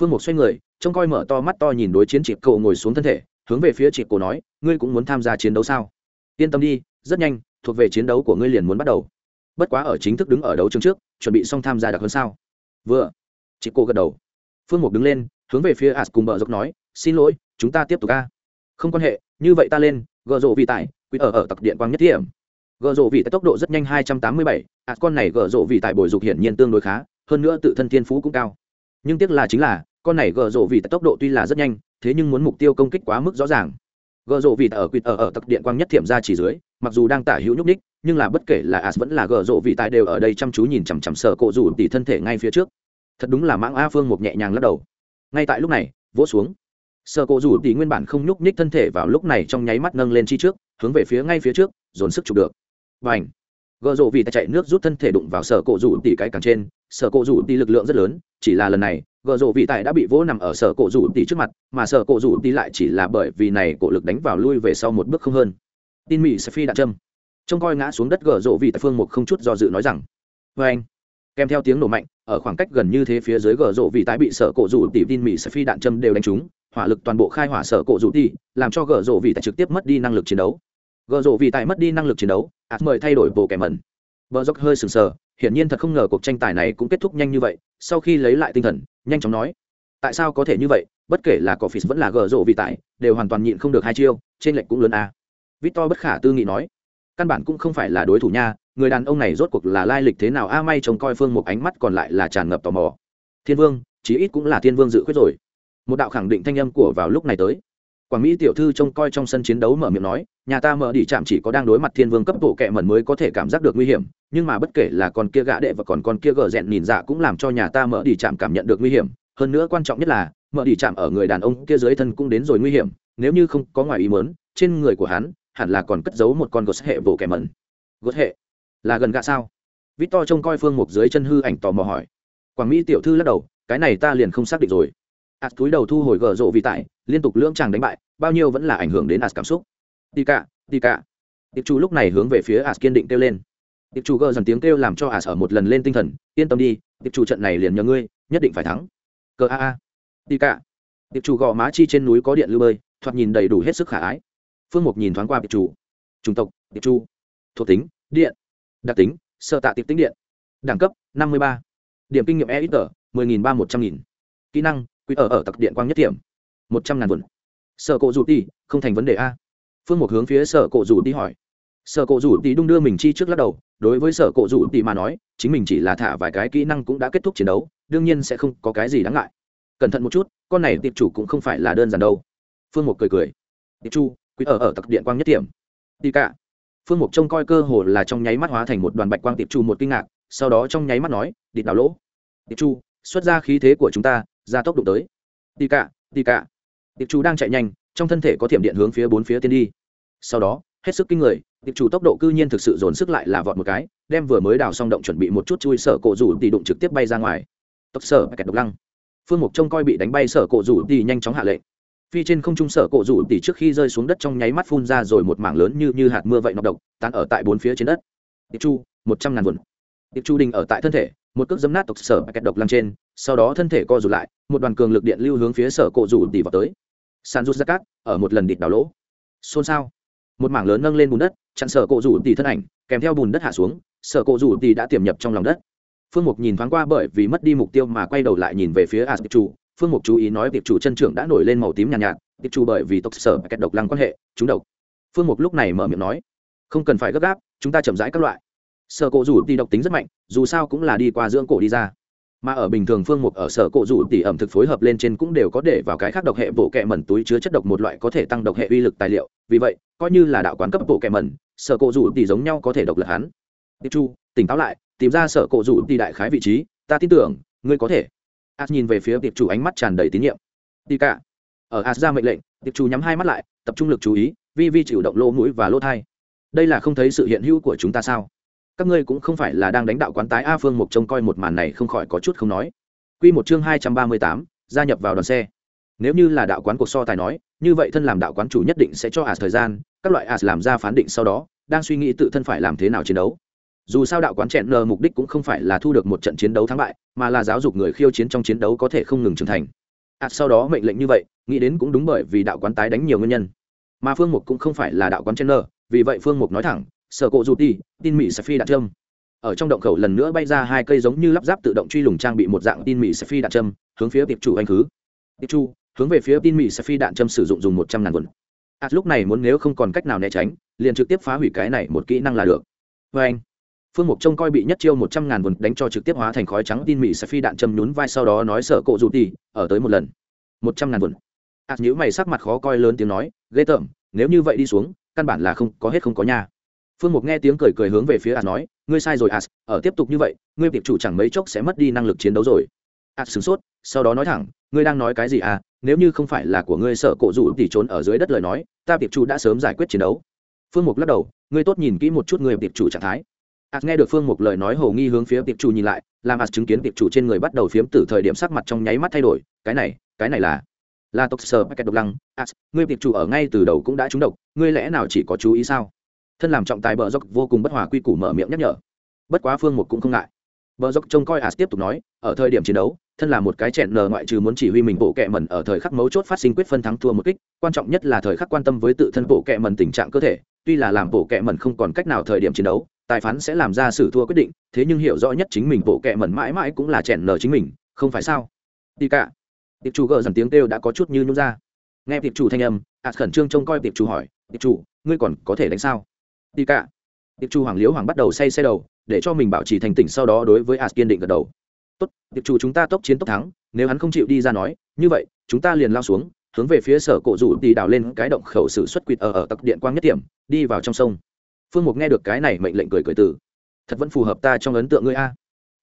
Phương một xoay người, trông coi mở to mắt to nhìn đối chiến chịp cổ ngồi xuống thân thể, hướng về phía chị cổ nói, ngươi cũng muốn tham gia chiến đấu sao? Yên tâm đi rất nhanh thuộc về chiến đấu của ngươi liền muốn bắt đầu. Bất quá ở chính thức đứng ở đấu trường trước chuẩn bị xong tham gia đặc hơn sao? Vừa chị cô gật đầu. Phương mục đứng lên hướng về phía as cùng bờ dốc nói xin lỗi chúng ta tiếp tục ca không quan hệ như vậy ta lên gợ rộ vị tải, quý ở ở tặc điện quang nhất thiểm. gợ rộ vị tại tốc độ rất nhanh hai trăm tám mươi bảy as con này gợ rộ vị tại bồi dục hiển nhiên tương đối khá hơn nữa tự thân thiên phú cũng cao. Nhưng tiếc là chính là con này gợ rộ vị tại tốc độ tuy là rất nhanh thế nhưng muốn mục tiêu công kích quá mức rõ ràng gợ rộ vịt ở quỵt ở ở tặc điện quang nhất thiểm ra chỉ dưới, mặc dù đang tả hữu nhúc ních nhưng là bất kể là as vẫn là gợ rộ vịt tại đều ở đây chăm chú nhìn chằm chằm sợ cộ rủ tỉ thân thể ngay phía trước. Thật đúng là mãng a phương một nhẹ nhàng lắc đầu. Ngay tại lúc này, vỗ xuống. Sợ cộ rủ tỉ nguyên bản không nhúc ních thân thể vào lúc này trong nháy mắt nâng lên chi trước, hướng về phía ngay phía trước, dồn sức chụp được. Và ảnh gợ rộ vì ta chạy nước rút thân thể đụng vào sở cộ rủ tỉ cái càng trên. Sở cộ rủ tỉ lực lượng rất lớn chỉ là lần này gợ rộ vị tại đã bị vỗ nằm ở sở cổ rủ tỷ trước mặt, mà sở cổ rủ tỷ lại chỉ là bởi vì này cổ lực đánh vào lui về sau một bước không hơn. Tin mỹ sẽ phi đạn châm. Trông coi ngã xuống đất gợ rộ vị tại phương một không chút do dự nói rằng vê anh. Kèm theo tiếng nổ mạnh, ở khoảng cách gần như thế phía dưới gợ rộ vị tại bị sở cổ rủ tỷ tin mỹ sẽ phi đạn châm đều đánh trúng, hỏa lực toàn bộ khai hỏa sở cổ rủ tỷ làm cho gợ rộ vị tại trực tiếp mất đi năng lực chiến đấu. Gợ rộ vị tại mất đi năng lực chiến đấu ạt mời thay đổi bộ kẻ mẩn. Bờ dốc hơi sừng sờ, hiển nhiên thật không ngờ cuộc tranh tài này cũng kết thúc nhanh như vậy, sau khi lấy lại tinh thần, nhanh chóng nói, tại sao có thể như vậy? Bất kể là cỏ vẫn là gờ rộ vì tại đều hoàn toàn nhịn không được hai chiêu, trên lệnh cũng lớn a. À. victor bất khả tư nghị nói, căn bản cũng không phải là đối thủ nha, người đàn ông này rốt cuộc là lai lịch thế nào? A, may trông coi phương một ánh mắt còn lại là tràn ngập tò mò. Thiên vương, chí ít cũng là thiên vương dự khuyết rồi. Một đạo khẳng định thanh âm của vào lúc này tới quảng mỹ tiểu thư trông coi trong sân chiến đấu mở miệng nói, nhà ta mở đi chạm chỉ có đang đối mặt thiên vương cấp bộ kệ mẩn mới có thể cảm giác được nguy hiểm, nhưng mà bất kể là con kia gã đệ và còn con kia gờ rẹn nhìn dạ cũng làm cho nhà ta mở đi chạm cảm nhận được nguy hiểm. Hơn nữa quan trọng nhất là, mở đi chạm ở người đàn ông kia dưới thân cũng đến rồi nguy hiểm, nếu như không có ngoài ý mớn trên người của hắn hẳn là còn cất giấu một con gột hệ bộ kẻ mẩn. Gột hệ? Là gần gạ sao? Vít to trông coi phương mục dưới chân hư ảnh tò mò hỏi. Quảng mỹ tiểu thư lắc đầu, cái này ta liền không xác định rồi. Ạt túi đầu thu hồi gờ rộ vì tại liên tục lưỡng chàng đánh bại, bao nhiêu vẫn là ảnh hưởng đến as cảm xúc. Tì cả tì cả. Tiệp chủ lúc này hướng về phía as kiên định kêu lên. Tiệp chủ gờ dần tiếng kêu làm cho as ở một lần lên tinh thần, yên tâm đi tiệp chủ trận này liền nhờ ngươi, nhất định phải thắng. Cờ a a. Tì cả. Tiệp chủ gò má chi trên núi có điện lưu bơi, thoạt nhìn đầy đủ hết sức khả ái. Phương mục nhìn thoáng qua tiệp chủ. Chủng tộc tiệp chủ. Thuộc tính, điện. Đặc tính, sơ tạ tiệp tính điện. Đẳng cấp, năm mươi ba. Điểm kinh nghiệm e ít tờ mười nghìn ba một trăm nghìn. Kỹ năng quỹ ở ở tặc điện quang nhất điểm một trăm ngàn vườn sợ cộ rủ đi không thành vấn đề a. Phương một hướng phía sợ cộ rủ đi hỏi. Sợ cộ rủ đi đung đưa mình chi trước lắc đầu, đối với sở cộ rủ đi mà nói, chính mình chỉ là thả vài cái kỹ năng cũng đã kết thúc chiến đấu, đương nhiên sẽ không có cái gì đáng ngại. Cẩn thận một chút, con này tiệp chủ cũng không phải là đơn giản đâu. Phương một cười cười. Tiệp chu quý ở ở tặc điện quang nhất điểm đi cả. Phương mục trông coi cơ hồ là trong nháy mắt hóa thành một đoàn bạch quang tiệp chu một kinh ngạc, sau đó trong nháy mắt nói, địch đào lỗ. Tiệp chu xuất ra khí thế của chúng ta ra tốc độ tới. Đi cả đi cả tiệp chủ đang chạy nhanh, trong thân thể có thiểm điện hướng phía bốn phía tiến đi. Sau đó, hết sức kinh người, tiệp chủ tốc độ cư nhiên thực sự dồn sức lại là vọt một cái, đem vừa mới đào xong động chuẩn bị một chút chui sở cổ rủ thì đụng trực tiếp bay ra ngoài. Tốc sở, kẹt độc lăng. Phương mục trông coi bị đánh bay sở cổ rủ thì nhanh chóng hạ lệnh. Phi trên không trung sở cổ rủ thì trước khi rơi xuống đất trong nháy mắt phun ra rồi một mảng lớn như như hạt mưa vậy nọc độc, tán ở tại bốn phía trên đất. Tiệp chu, một trăm ngàn vườn tiệp chu đình ở tại thân thể, một cước dấm nát tộc sở, kẹt độc lăng trên, sau đó thân thể co rụt lại, một đoàn cường lực điện lưu hướng phía sở cổ rủ tỉ vào tới san rút ra cát ở một lần địch đào lỗ. Xôn xao. Một mảng lớn nâng lên bùn đất chặn sở cộ rủ tỉ thân ảnh kèm theo bùn đất hạ xuống sở cộ rủ tỉ đã tiềm nhập trong lòng đất. Phương mục nhìn thoáng qua bởi vì mất đi mục tiêu mà quay đầu lại nhìn về phía as tiệp chủ. Phương mục chú ý nói tiệp chủ chân trưởng đã nổi lên màu tím nhàn nhạt, nhạt tiệp chủ bởi vì tộc sở kẹt độc lăng quan hệ chúng độc. Phương mục lúc này mở miệng nói không cần phải gấp gáp chúng ta chậm rãi các loại. Sở cộ rủ tỉ độc tính rất mạnh dù sao cũng là đi qua dưỡng cổ đi ra mà ở bình thường phương mục ở sở cộ rủ tỉ ẩm thực phối hợp lên trên cũng đều có để vào cái khác độc hệ bộ kẹ mẩn túi chứa chất độc một loại có thể tăng độc hệ uy lực tài liệu. Vì vậy, coi như là đạo quán cấp bộ kẹ mẩn, sở cộ rủ tỉ giống nhau có thể độc lật hắn. Tiệp chu, tỉnh táo lại, tìm ra sở cộ rủ tỉ đại khái vị trí, ta tin tưởng, ngươi có thể. As nhìn về phía tiệp chủ ánh mắt tràn đầy tín nhiệm. Đi cả, ở as ra mệnh lệnh, tiệp chủ nhắm hai mắt lại, tập trung lực chú ý, vi vi chịu động lỗ mũi và lỗ thai. Đây là không thấy sự hiện hữu của chúng ta sao? Các ngươi cũng không phải là đang đánh đạo quán tái a phương mục trông coi một màn này không khỏi có chút không nói. Q một chương hai trăm ba mươi tám, gia nhập vào đoàn xe. Nếu như là đạo quán cuộc so tài nói, như vậy thân làm đạo quán chủ nhất định sẽ cho as thời gian, các loại as làm ra phán định sau đó, đang suy nghĩ tự thân phải làm thế nào chiến đấu. Dù sao đạo quán chẹn nờ mục đích cũng không phải là thu được một trận chiến đấu thắng bại, mà là giáo dục người khiêu chiến trong chiến đấu có thể không ngừng trưởng thành. As sau đó mệnh lệnh như vậy, nghĩ đến cũng đúng bởi vì đạo quán tái đánh nhiều nguyên nhân. Mà phương mục cũng không phải là đạo quán chen nờ, vì vậy phương mục nói thẳng sở cộ rụt đi tin mỹ sẽ phi đạn trâm ở trong động khẩu lần nữa bay ra hai cây giống như lắp ráp tự động truy lùng trang bị một dạng tin mỹ sẽ phi đạn trâm hướng phía tiệp chủ anh khứ. Tiệp chu hướng về phía tin mỹ sẽ phi đạn trâm sử dụng dùng một trăm ngàn vườn ạt à, lúc này muốn nếu không còn cách nào né tránh, liền trực tiếp phá hủy cái này một kỹ năng là được. Vê anh, phương mục trông coi bị nhất chiêu một trăm ngàn vườn đánh cho trực tiếp hóa thành khói trắng, tin mỹ sẽ phi đạn châm nhún vai sau đó nói sợ cộ rụt đi ở tới một lần. Một trăm ngàn vườn ạt à, nhữ mày sắc mặt khó coi lớn tiếng nói, ghê tởm, nếu như vậy đi xuống, căn bản là không, có hết không có nhà phương mục nghe tiếng cười cười hướng về phía ạt nói, ngươi sai rồi ạt ở tiếp tục như vậy, ngươi tiệp chủ chẳng mấy chốc sẽ mất đi năng lực chiến đấu rồi. Ạt sửng sốt, sau đó nói thẳng, ngươi đang nói cái gì à? Nếu như không phải là của ngươi sợ cộ dù thì trốn ở dưới đất lời nói, ta tiệp chủ đã sớm giải quyết chiến đấu. Phương mục lắc đầu, ngươi tốt nhìn kỹ một chút người tiệp chủ trạng thái. Ạt nghe được phương mục lời nói hồ nghi hướng phía tiệp chủ nhìn lại, làm ạt chứng kiến tiệp chủ trên người bắt đầu phiếm từ thời điểm sắc mặt trong nháy mắt thay đổi, cái này cái này là là tộc sờ packet độc lăng. Ạt ngươi tiệp chủ ở ngay từ đầu cũng đã trúng độc, ngươi lẽ nào chỉ có chú ý sao? Thân làm trọng tài bờ dốc vô cùng bất hòa quy củ mở miệng nhắc nhở. Bất quá phương một cũng không ngại. Bờ dốc trông coi ạt tiếp tục nói, ở thời điểm chiến đấu, thân là một cái chẹn nờ ngoại trừ muốn chỉ huy mình bộ kẹ mẩn ở thời khắc mấu chốt phát sinh quyết phân thắng thua một kích, quan trọng nhất là thời khắc quan tâm với tự thân bộ kẹ mẩn tình trạng cơ thể, tuy là làm bộ kẹ mẩn không còn cách nào thời điểm chiến đấu, tài phán sẽ làm ra sự thua quyết định, thế nhưng hiểu rõ nhất chính mình bộ kẹ mẩn mãi mãi cũng là chèn nờ chính mình, không phải sao? Đi cả tiệp chủ gờ dần tiếng kêu đã có chút như nhún ra. Nghe tiệp chủ thanh âm ạt khẩn trương trông coi tiệp chủ hỏi, tiệp chủ, ngươi còn có thể đánh sao? Đi cả. Tiệp chủ hoàng liễu hoàng bắt đầu say xe đầu, để cho mình bảo trì thành tỉnh sau đó đối với ạt kiên định gật đầu. Tốt, tiệp chủ chúng ta tốc chiến tốc thắng, nếu hắn không chịu đi ra nói, như vậy, chúng ta liền lao xuống, hướng về phía sở cổ rủ đi đào lên cái động khẩu sử xuất quỵt ở ở tặc điện quang nhất điểm đi vào trong sông. Phương mục nghe được cái này mệnh lệnh cười cười từ. Thật vẫn phù hợp ta trong ấn tượng ngươi a.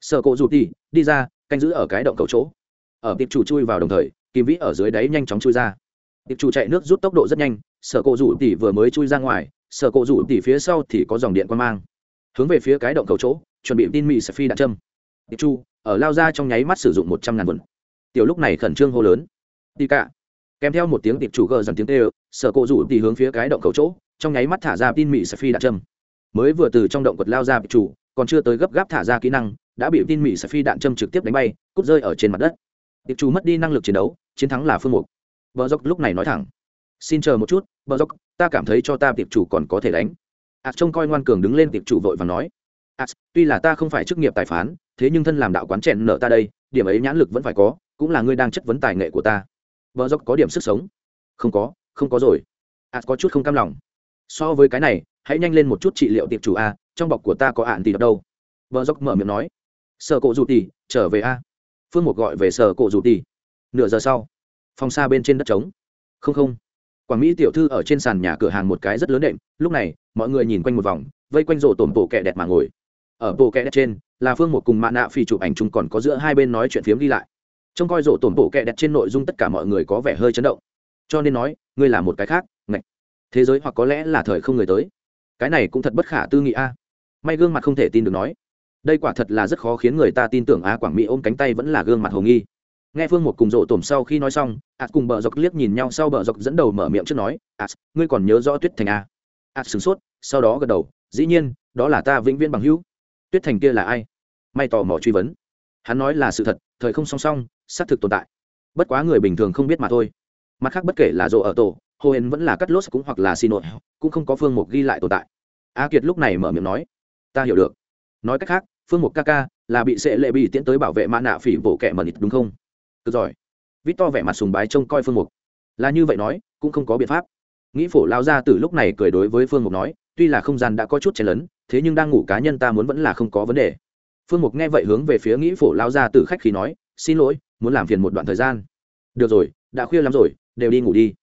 Sở cổ rủ đi đi ra, canh giữ ở cái động khẩu chỗ. Ở tiệp chủ chui vào đồng thời, kim vĩ ở dưới đáy nhanh chóng chui ra tiệp chủ chạy nước rút tốc độ rất nhanh, sở cổ rủ tỉ vừa mới chui ra ngoài, sở cổ rủ tỉ phía sau thì có dòng điện quan mang. Hướng về phía cái động cầu chỗ, chuẩn bị tin mị sẽ phi đạn châm. Tiệp chu, ở lao ra trong nháy mắt sử dụng một trăm ngàn vườn tiểu lúc này khẩn trương hô lớn. Đi cả. Kèm theo một tiếng tiệp chủ gờ dần tiếng tê sở cổ rủ tỉ hướng phía cái động cầu chỗ, trong nháy mắt thả ra tin mị sẽ phi đạn châm. Mới vừa từ trong động quật lao ra tiệp chủ còn chưa tới gấp gáp thả ra kỹ năng, đã bị tin mị sẽ phi đạn châm trực tiếp đánh bay, cút rơi ở trên mặt đất. Tiệp chủ mất đi năng lực chiến đấu, chiến thắng là phương mục bờ dốc lúc này nói thẳng. Xin chờ một chút bờ dốc ta cảm thấy cho ta tiệp chủ còn có thể đánh. Ạt trông coi ngoan cường đứng lên tiệp chủ vội và nói. Ạt tuy là ta không phải chức nghiệp tài phán thế nhưng thân làm đạo quán chèn nợ ta đây điểm ấy nhãn lực vẫn phải có cũng là ngươi đang chất vấn tài nghệ của ta. Bờ dốc có điểm sức sống. Không có không có rồi. À, có chút không cam lòng. So với cái này hãy nhanh lên một chút trị liệu tiệp chủ a trong bọc của ta có ạn tỷ đập đâu? Vợ dốc mở miệng nói. Sợ cộ dù tỷ trở về a. Phương một gọi về sở cổ dù tỷ. Nửa giờ sau phòng xa bên trên đất trống. Không không. Quảng mỹ tiểu thư ở trên sàn nhà cửa hàng một cái rất lớn đệm, lúc này, mọi người nhìn quanh một vòng, vây quanh rổ tổn bộ kẹ đẹp mà ngồi. Ở bộ kẹ đẹp trên, là phương một cùng mạ nạ phi chụp ảnh chung còn có giữa hai bên nói chuyện phiếm đi lại. Trông coi rổ tổn bộ kẹ đẹp trên nội dung tất cả mọi người có vẻ hơi chấn động. Cho nên nói, ngươi là một cái khác, ngạch. Thế giới hoặc có lẽ là thời không người tới. Cái này cũng thật bất khả tư nghị a. May gương mặt không thể tin được nói. Đây quả thật là rất khó khiến người ta tin tưởng a, quảng mỹ ôm cánh tay vẫn là gương mặt hồ nghi nghe phương một cùng rộ tổm sau khi nói xong ạt cùng bờ dọc liếc nhìn nhau sau bờ dọc dẫn đầu mở miệng trước nói ạt ngươi còn nhớ rõ tuyết thành à? ạt sửng sốt, sau đó gật đầu, dĩ nhiên, đó là ta vĩnh viễn bằng hữu. Tuyết thành kia là ai? May tò mò truy vấn. Hắn nói là sự thật, thời không song song, xác thực tồn tại. Bất quá người bình thường không biết mà thôi. Mặt khác bất kể là rộ ở tổ, hồ hên vẫn là cắt lốt cũng hoặc là xin nội cũng không có phương mục ghi lại tồn tại. A kiệt lúc này mở miệng nói, ta hiểu được. Nói cách khác, phương mục ca ca là bị sệ lệ bị tiễn tới bảo vệ mã nạ phỉ bộ kẻ mần đúng không? Cực giỏi. Vít to vẻ mặt sùng bái trông coi phương mục. Là như vậy nói, cũng không có biện pháp. Nghĩ phổ lao ra từ lúc này cười đối với phương mục nói, tuy là không gian đã có chút chen lấn, thế nhưng đang ngủ cá nhân ta muốn vẫn là không có vấn đề. Phương mục nghe vậy hướng về phía nghĩ phổ lao ra từ khách khí nói, xin lỗi, muốn làm phiền một đoạn thời gian. Được rồi, đã khuya lắm rồi, đều đi ngủ đi.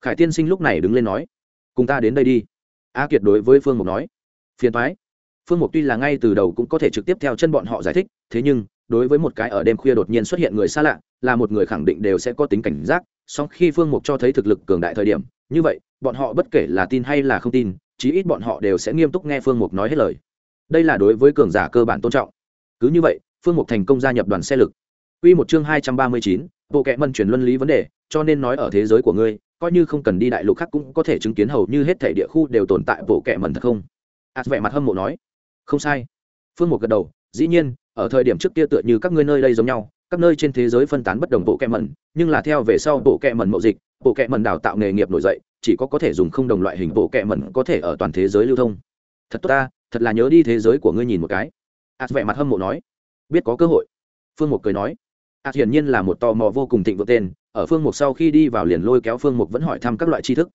Khải tiên sinh lúc này đứng lên nói, cùng ta đến đây đi. A kiệt đối với phương mục nói, phiền thoái phương mục tuy là ngay từ đầu cũng có thể trực tiếp theo chân bọn họ giải thích thế nhưng đối với một cái ở đêm khuya đột nhiên xuất hiện người xa lạ là một người khẳng định đều sẽ có tính cảnh giác song khi phương mục cho thấy thực lực cường đại thời điểm như vậy bọn họ bất kể là tin hay là không tin chí ít bọn họ đều sẽ nghiêm túc nghe phương mục nói hết lời. Đây là đối với cường giả cơ bản tôn trọng. Cứ như vậy phương mục thành công gia nhập đoàn xe lực. Quy một chương hai trăm ba mươi chín, bộ kệ mân truyền luân lý vấn đề, cho nên nói ở thế giới của ngươi, coi như không cần đi đại lục khác cũng có thể chứng kiến hầu như hết thể địa khu đều tồn tại bộ kệ mân thật không? Át vẻ mặt hâm mộ nói, không sai. Phương một gật đầu, dĩ nhiên, ở thời điểm trước kia tựa như các ngươi nơi đây giống nhau, các nơi trên thế giới phân tán bất đồng bộ kẹ mẩn, nhưng là theo về sau bộ kẹ mẩn mậu dịch, bộ kẹ mẩn đào tạo nghề nghiệp nổi dậy, chỉ có có thể dùng không đồng loại hình bộ kẹ mẩn có thể ở toàn thế giới lưu thông. Thật tốt ta, thật là nhớ đi thế giới của ngươi nhìn một cái. Át vẻ mặt hâm mộ nói, biết có cơ hội. Phương Mục cười nói, ạt hiển nhiên là một tò mò vô cùng thịnh vượng tên ở phương mục sau khi đi vào liền lôi kéo phương mục vẫn hỏi thăm các loại tri thức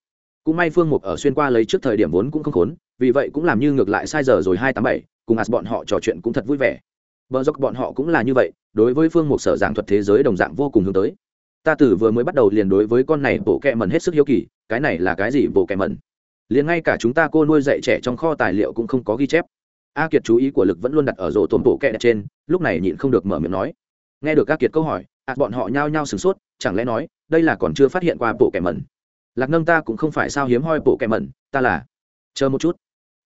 cũng may phương mục ở xuyên qua lấy trước thời điểm vốn cũng không khốn, vì vậy cũng làm như ngược lại sai giờ rồi hai tám bảy, cùng as bọn họ trò chuyện cũng thật vui vẻ. Vợ dốc bọn họ cũng là như vậy, đối với phương mục sở giảng thuật thế giới đồng dạng vô cùng hướng tới. Ta tử vừa mới bắt đầu liền đối với con này bộ kẹ mần hết sức hiếu kỳ, cái này là cái gì bộ kẹ mần liền ngay cả chúng ta cô nuôi dạy trẻ trong kho tài liệu cũng không có ghi chép. A kiệt chú ý của lực vẫn luôn đặt ở rổ tồn bộ kẹ đẹp trên, lúc này nhịn không được mở miệng nói. Nghe được a kiệt câu hỏi ạ bọn họ nhao nhao sửng sốt, chẳng lẽ nói, đây là còn chưa phát hiện qua bộ kẹ mẩn? Lạc nâng ta cũng không phải sao hiếm hoi bộ kẹ mẩn, ta là chờ một chút.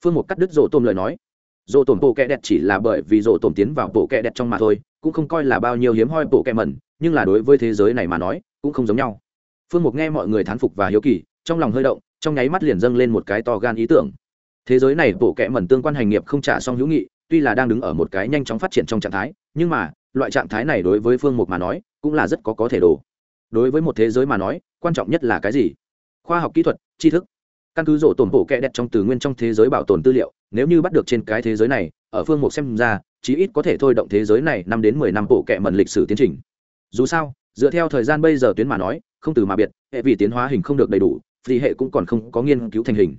Phương một cắt đứt rổ tôm lời nói. Rổ tôm bộ kẹ đẹp chỉ là bởi vì rổ tôm tiến vào bộ kẹ đẹp trong mà thôi, cũng không coi là bao nhiêu hiếm hoi bộ kẹ mẩn, nhưng là đối với thế giới này mà nói, cũng không giống nhau. Phương một nghe mọi người thán phục và hiếu kỳ, trong lòng hơi động, trong nháy mắt liền dâng lên một cái to gan ý tưởng. Thế giới này bộ kẹ mẩn tương quan hành nghiệp không trả xong hữu nghị, tuy là đang đứng ở một cái nhanh chóng phát triển trong trạng thái, nhưng mà, loại trạng thái này đối với phương mục mà nói, cũng là rất có có thể đồ đối với một thế giới mà nói, quan trọng nhất là cái gì? Khoa học kỹ thuật tri thức. Căn cứ rổ tổn bộ kẽ đẹp trong từ nguyên trong thế giới bảo tồn tư liệu nếu như bắt được trên cái thế giới này ở phương mục xem ra chí ít có thể thôi động thế giới này năm đến mười năm bộ kẹ mần lịch sử tiến trình. Dù sao dựa theo thời gian bây giờ tuyến mà nói không từ mà biệt hệ vì tiến hóa hình không được đầy đủ vì hệ cũng còn không có nghiên cứu thành hình.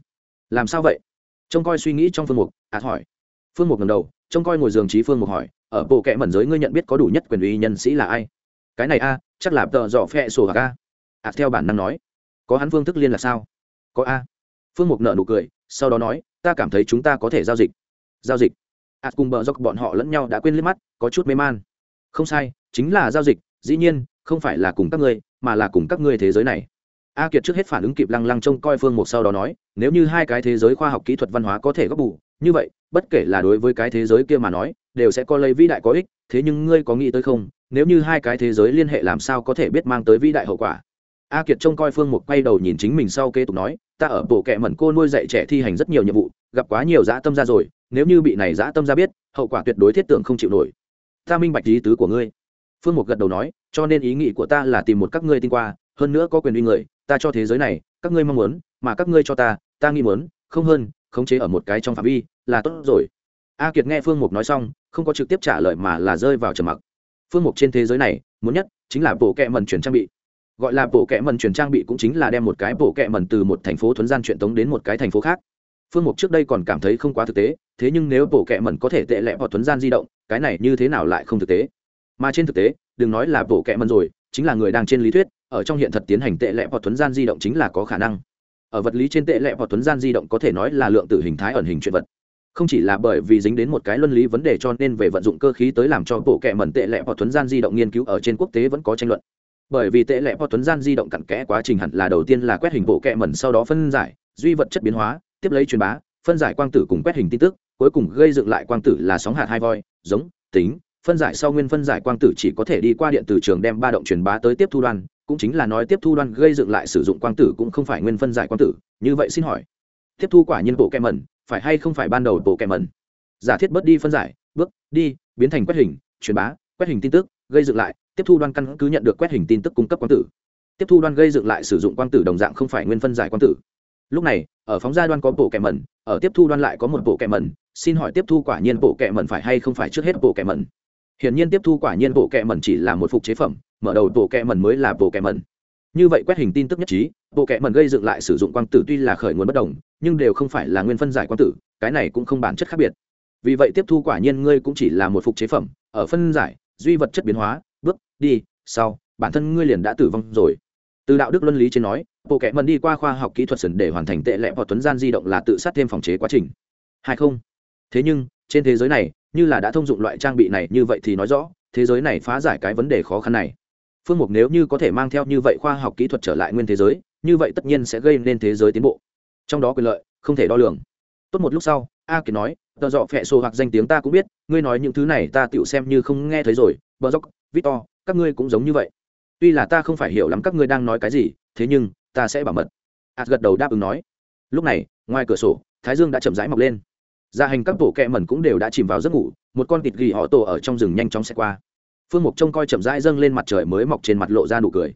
Làm sao vậy? Trông coi suy nghĩ trong phương mục ạt hỏi. Phương mục ngầm đầu trông coi ngồi giường trí phương mục hỏi ở bộ kệ mẩn giới ngươi nhận biết có đủ nhất quyền uy nhân sĩ là ai? Cái này a chắc là tờ dọ phe sổ hạc a à, theo bản năng nói có hắn phương thức liên là sao? Có a. Phương mục nợ nụ cười, sau đó nói, ta cảm thấy chúng ta có thể giao dịch. Giao dịch. A cùng bờ dọc bọn họ lẫn nhau đã quên liếc mắt, có chút mê man. Không sai, chính là giao dịch, dĩ nhiên, không phải là cùng các ngươi, mà là cùng các ngươi thế giới này. A kiệt trước hết phản ứng kịp lăng lăng trông coi phương mục sau đó nói, nếu như hai cái thế giới khoa học kỹ thuật văn hóa có thể góp bù, như vậy, bất kể là đối với cái thế giới kia mà nói, đều sẽ có lấy vĩ đại có ích, thế nhưng ngươi có nghĩ tới không? Nếu như hai cái thế giới liên hệ làm sao có thể biết mang tới vĩ đại hậu quả? A kiệt trông coi phương mục quay đầu nhìn chính mình sau kế tục nói, ta ở bộ kệ mẩn cô nuôi dạy trẻ thi hành rất nhiều nhiệm vụ, gặp quá nhiều dã tâm ra rồi, nếu như bị này dã tâm ra biết, hậu quả tuyệt đối thiết tưởng không chịu nổi. Ta minh bạch ý tứ của ngươi. Phương mục gật đầu nói, cho nên ý nghĩ của ta là tìm một các ngươi tin qua, hơn nữa có quyền uy người, ta cho thế giới này, các ngươi mong muốn, mà các ngươi cho ta ta nghĩ muốn, không hơn, khống chế ở một cái trong phạm vi, là tốt rồi. A kiệt nghe phương mục nói xong, không có trực tiếp trả lời mà là rơi vào trầm mặc. Phương mục trên thế giới này, muốn nhất chính là bộ kệ mẩn chuyển trang bị gọi là bộ kệ mần chuyển trang bị cũng chính là đem một cái bộ kệ mần từ một thành phố thuấn gian truyền tống đến một cái thành phố khác. Phương mục trước đây còn cảm thấy không quá thực tế, thế nhưng nếu bộ kệ mần có thể tệ lẹ vào thuấn gian di động, cái này như thế nào lại không thực tế? Mà trên thực tế, đừng nói là bộ kệ mần rồi, chính là người đang trên lý thuyết, ở trong hiện thật tiến hành tệ lẹ vào thuấn gian di động chính là có khả năng. Ở vật lý trên tệ lẹ vào thuấn gian di động có thể nói là lượng tử hình thái ẩn hình chuyện vật. Không chỉ là bởi vì dính đến một cái luân lý vấn đề cho nên về vận dụng cơ khí tới làm cho bộ kệ mẩn tệ lẹ vào thuấn gian di động nghiên cứu ở trên quốc tế vẫn có tranh luận bởi vì tệ lệ po tuấn gian di động cặn kẽ quá trình hẳn là đầu tiên là quét hình bộ kẹ mẩn, sau đó phân giải, duy vật chất biến hóa, tiếp lấy truyền bá, phân giải quang tử cùng quét hình tin tức, cuối cùng gây dựng lại quang tử là sóng hạt hai voi, giống, tính, phân giải sau nguyên phân giải quang tử chỉ có thể đi qua điện từ trường đem ba động truyền bá tới tiếp thu đoan, cũng chính là nói tiếp thu đoan gây dựng lại sử dụng quang tử cũng không phải nguyên phân giải quang tử, như vậy xin hỏi, tiếp thu quả nhiên bộ kẹ mẩn, phải hay không phải ban đầu bộ kẹ mẩn? Giả thiết bớt đi phân giải, bước đi, biến thành quét hình, truyền bá, quét hình tin tức, gây dựng lại tiếp thu đoan căn cứ nhận được quét hình tin tức cung cấp quang tử. Tiếp thu đoan gây dựng lại sử dụng quang tử đồng dạng không phải nguyên phân giải quang tử. Lúc này, ở phóng gia đoan có bộ kẻ mẩn, ở tiếp thu đoan lại có một bộ kẻ mẩn, xin hỏi tiếp thu quả nhiên bộ kẻ mẩn phải hay không phải trước hết bộ kẻ mẩn? Hiển nhiên tiếp thu quả nhiên bộ kẻ mẩn chỉ là một phục chế phẩm, mở đầu bộ kẻ mẩn mới là bộ kẻ mẩn. Như vậy quét hình tin tức nhất trí, bộ kẻ mẩn gây dựng lại sử dụng quang tử tuy là khởi nguồn bất đồng, nhưng đều không phải là nguyên phân giải quang tử, cái này cũng không bản chất khác biệt. Vì vậy tiếp thu quả nhiên ngươi cũng chỉ là một phục chế phẩm, ở phân giải, duy vật chất biến hóa đi, sau, bản thân ngươi liền đã tử vong rồi. Từ đạo đức luân lý trên nói, bộ kệ mần đi qua khoa học kỹ thuật sần để hoàn thành tệ lệ hoặc tuấn gian di động là tự sát thêm phòng chế quá trình. Hay không. Thế nhưng, trên thế giới này, như là đã thông dụng loại trang bị này như vậy thì nói rõ, thế giới này phá giải cái vấn đề khó khăn này. Phương mục nếu như có thể mang theo như vậy khoa học kỹ thuật trở lại nguyên thế giới, như vậy tất nhiên sẽ gây nên thế giới tiến bộ. Trong đó quyền lợi, không thể đo lường. Tốt một lúc sau, a kiệt nói tờ dọ phẹ sổ hoặc danh tiếng ta cũng biết, ngươi nói những thứ này ta tựu xem như không nghe thấy rồi. Bờ dốc, victor các ngươi cũng giống như vậy. Tuy là ta không phải hiểu lắm các ngươi đang nói cái gì thế nhưng ta sẽ bảo mật. Ạt gật đầu đáp ứng nói. Lúc này ngoài cửa sổ thái dương đã chậm rãi mọc lên. Gia hành các tổ kẹ mẩn cũng đều đã chìm vào giấc ngủ một con thịt ghi họ tổ ở trong rừng nhanh chóng sẽ qua. Phương mục trông coi chậm rãi dâng lên mặt trời mới mọc trên mặt lộ ra nụ cười.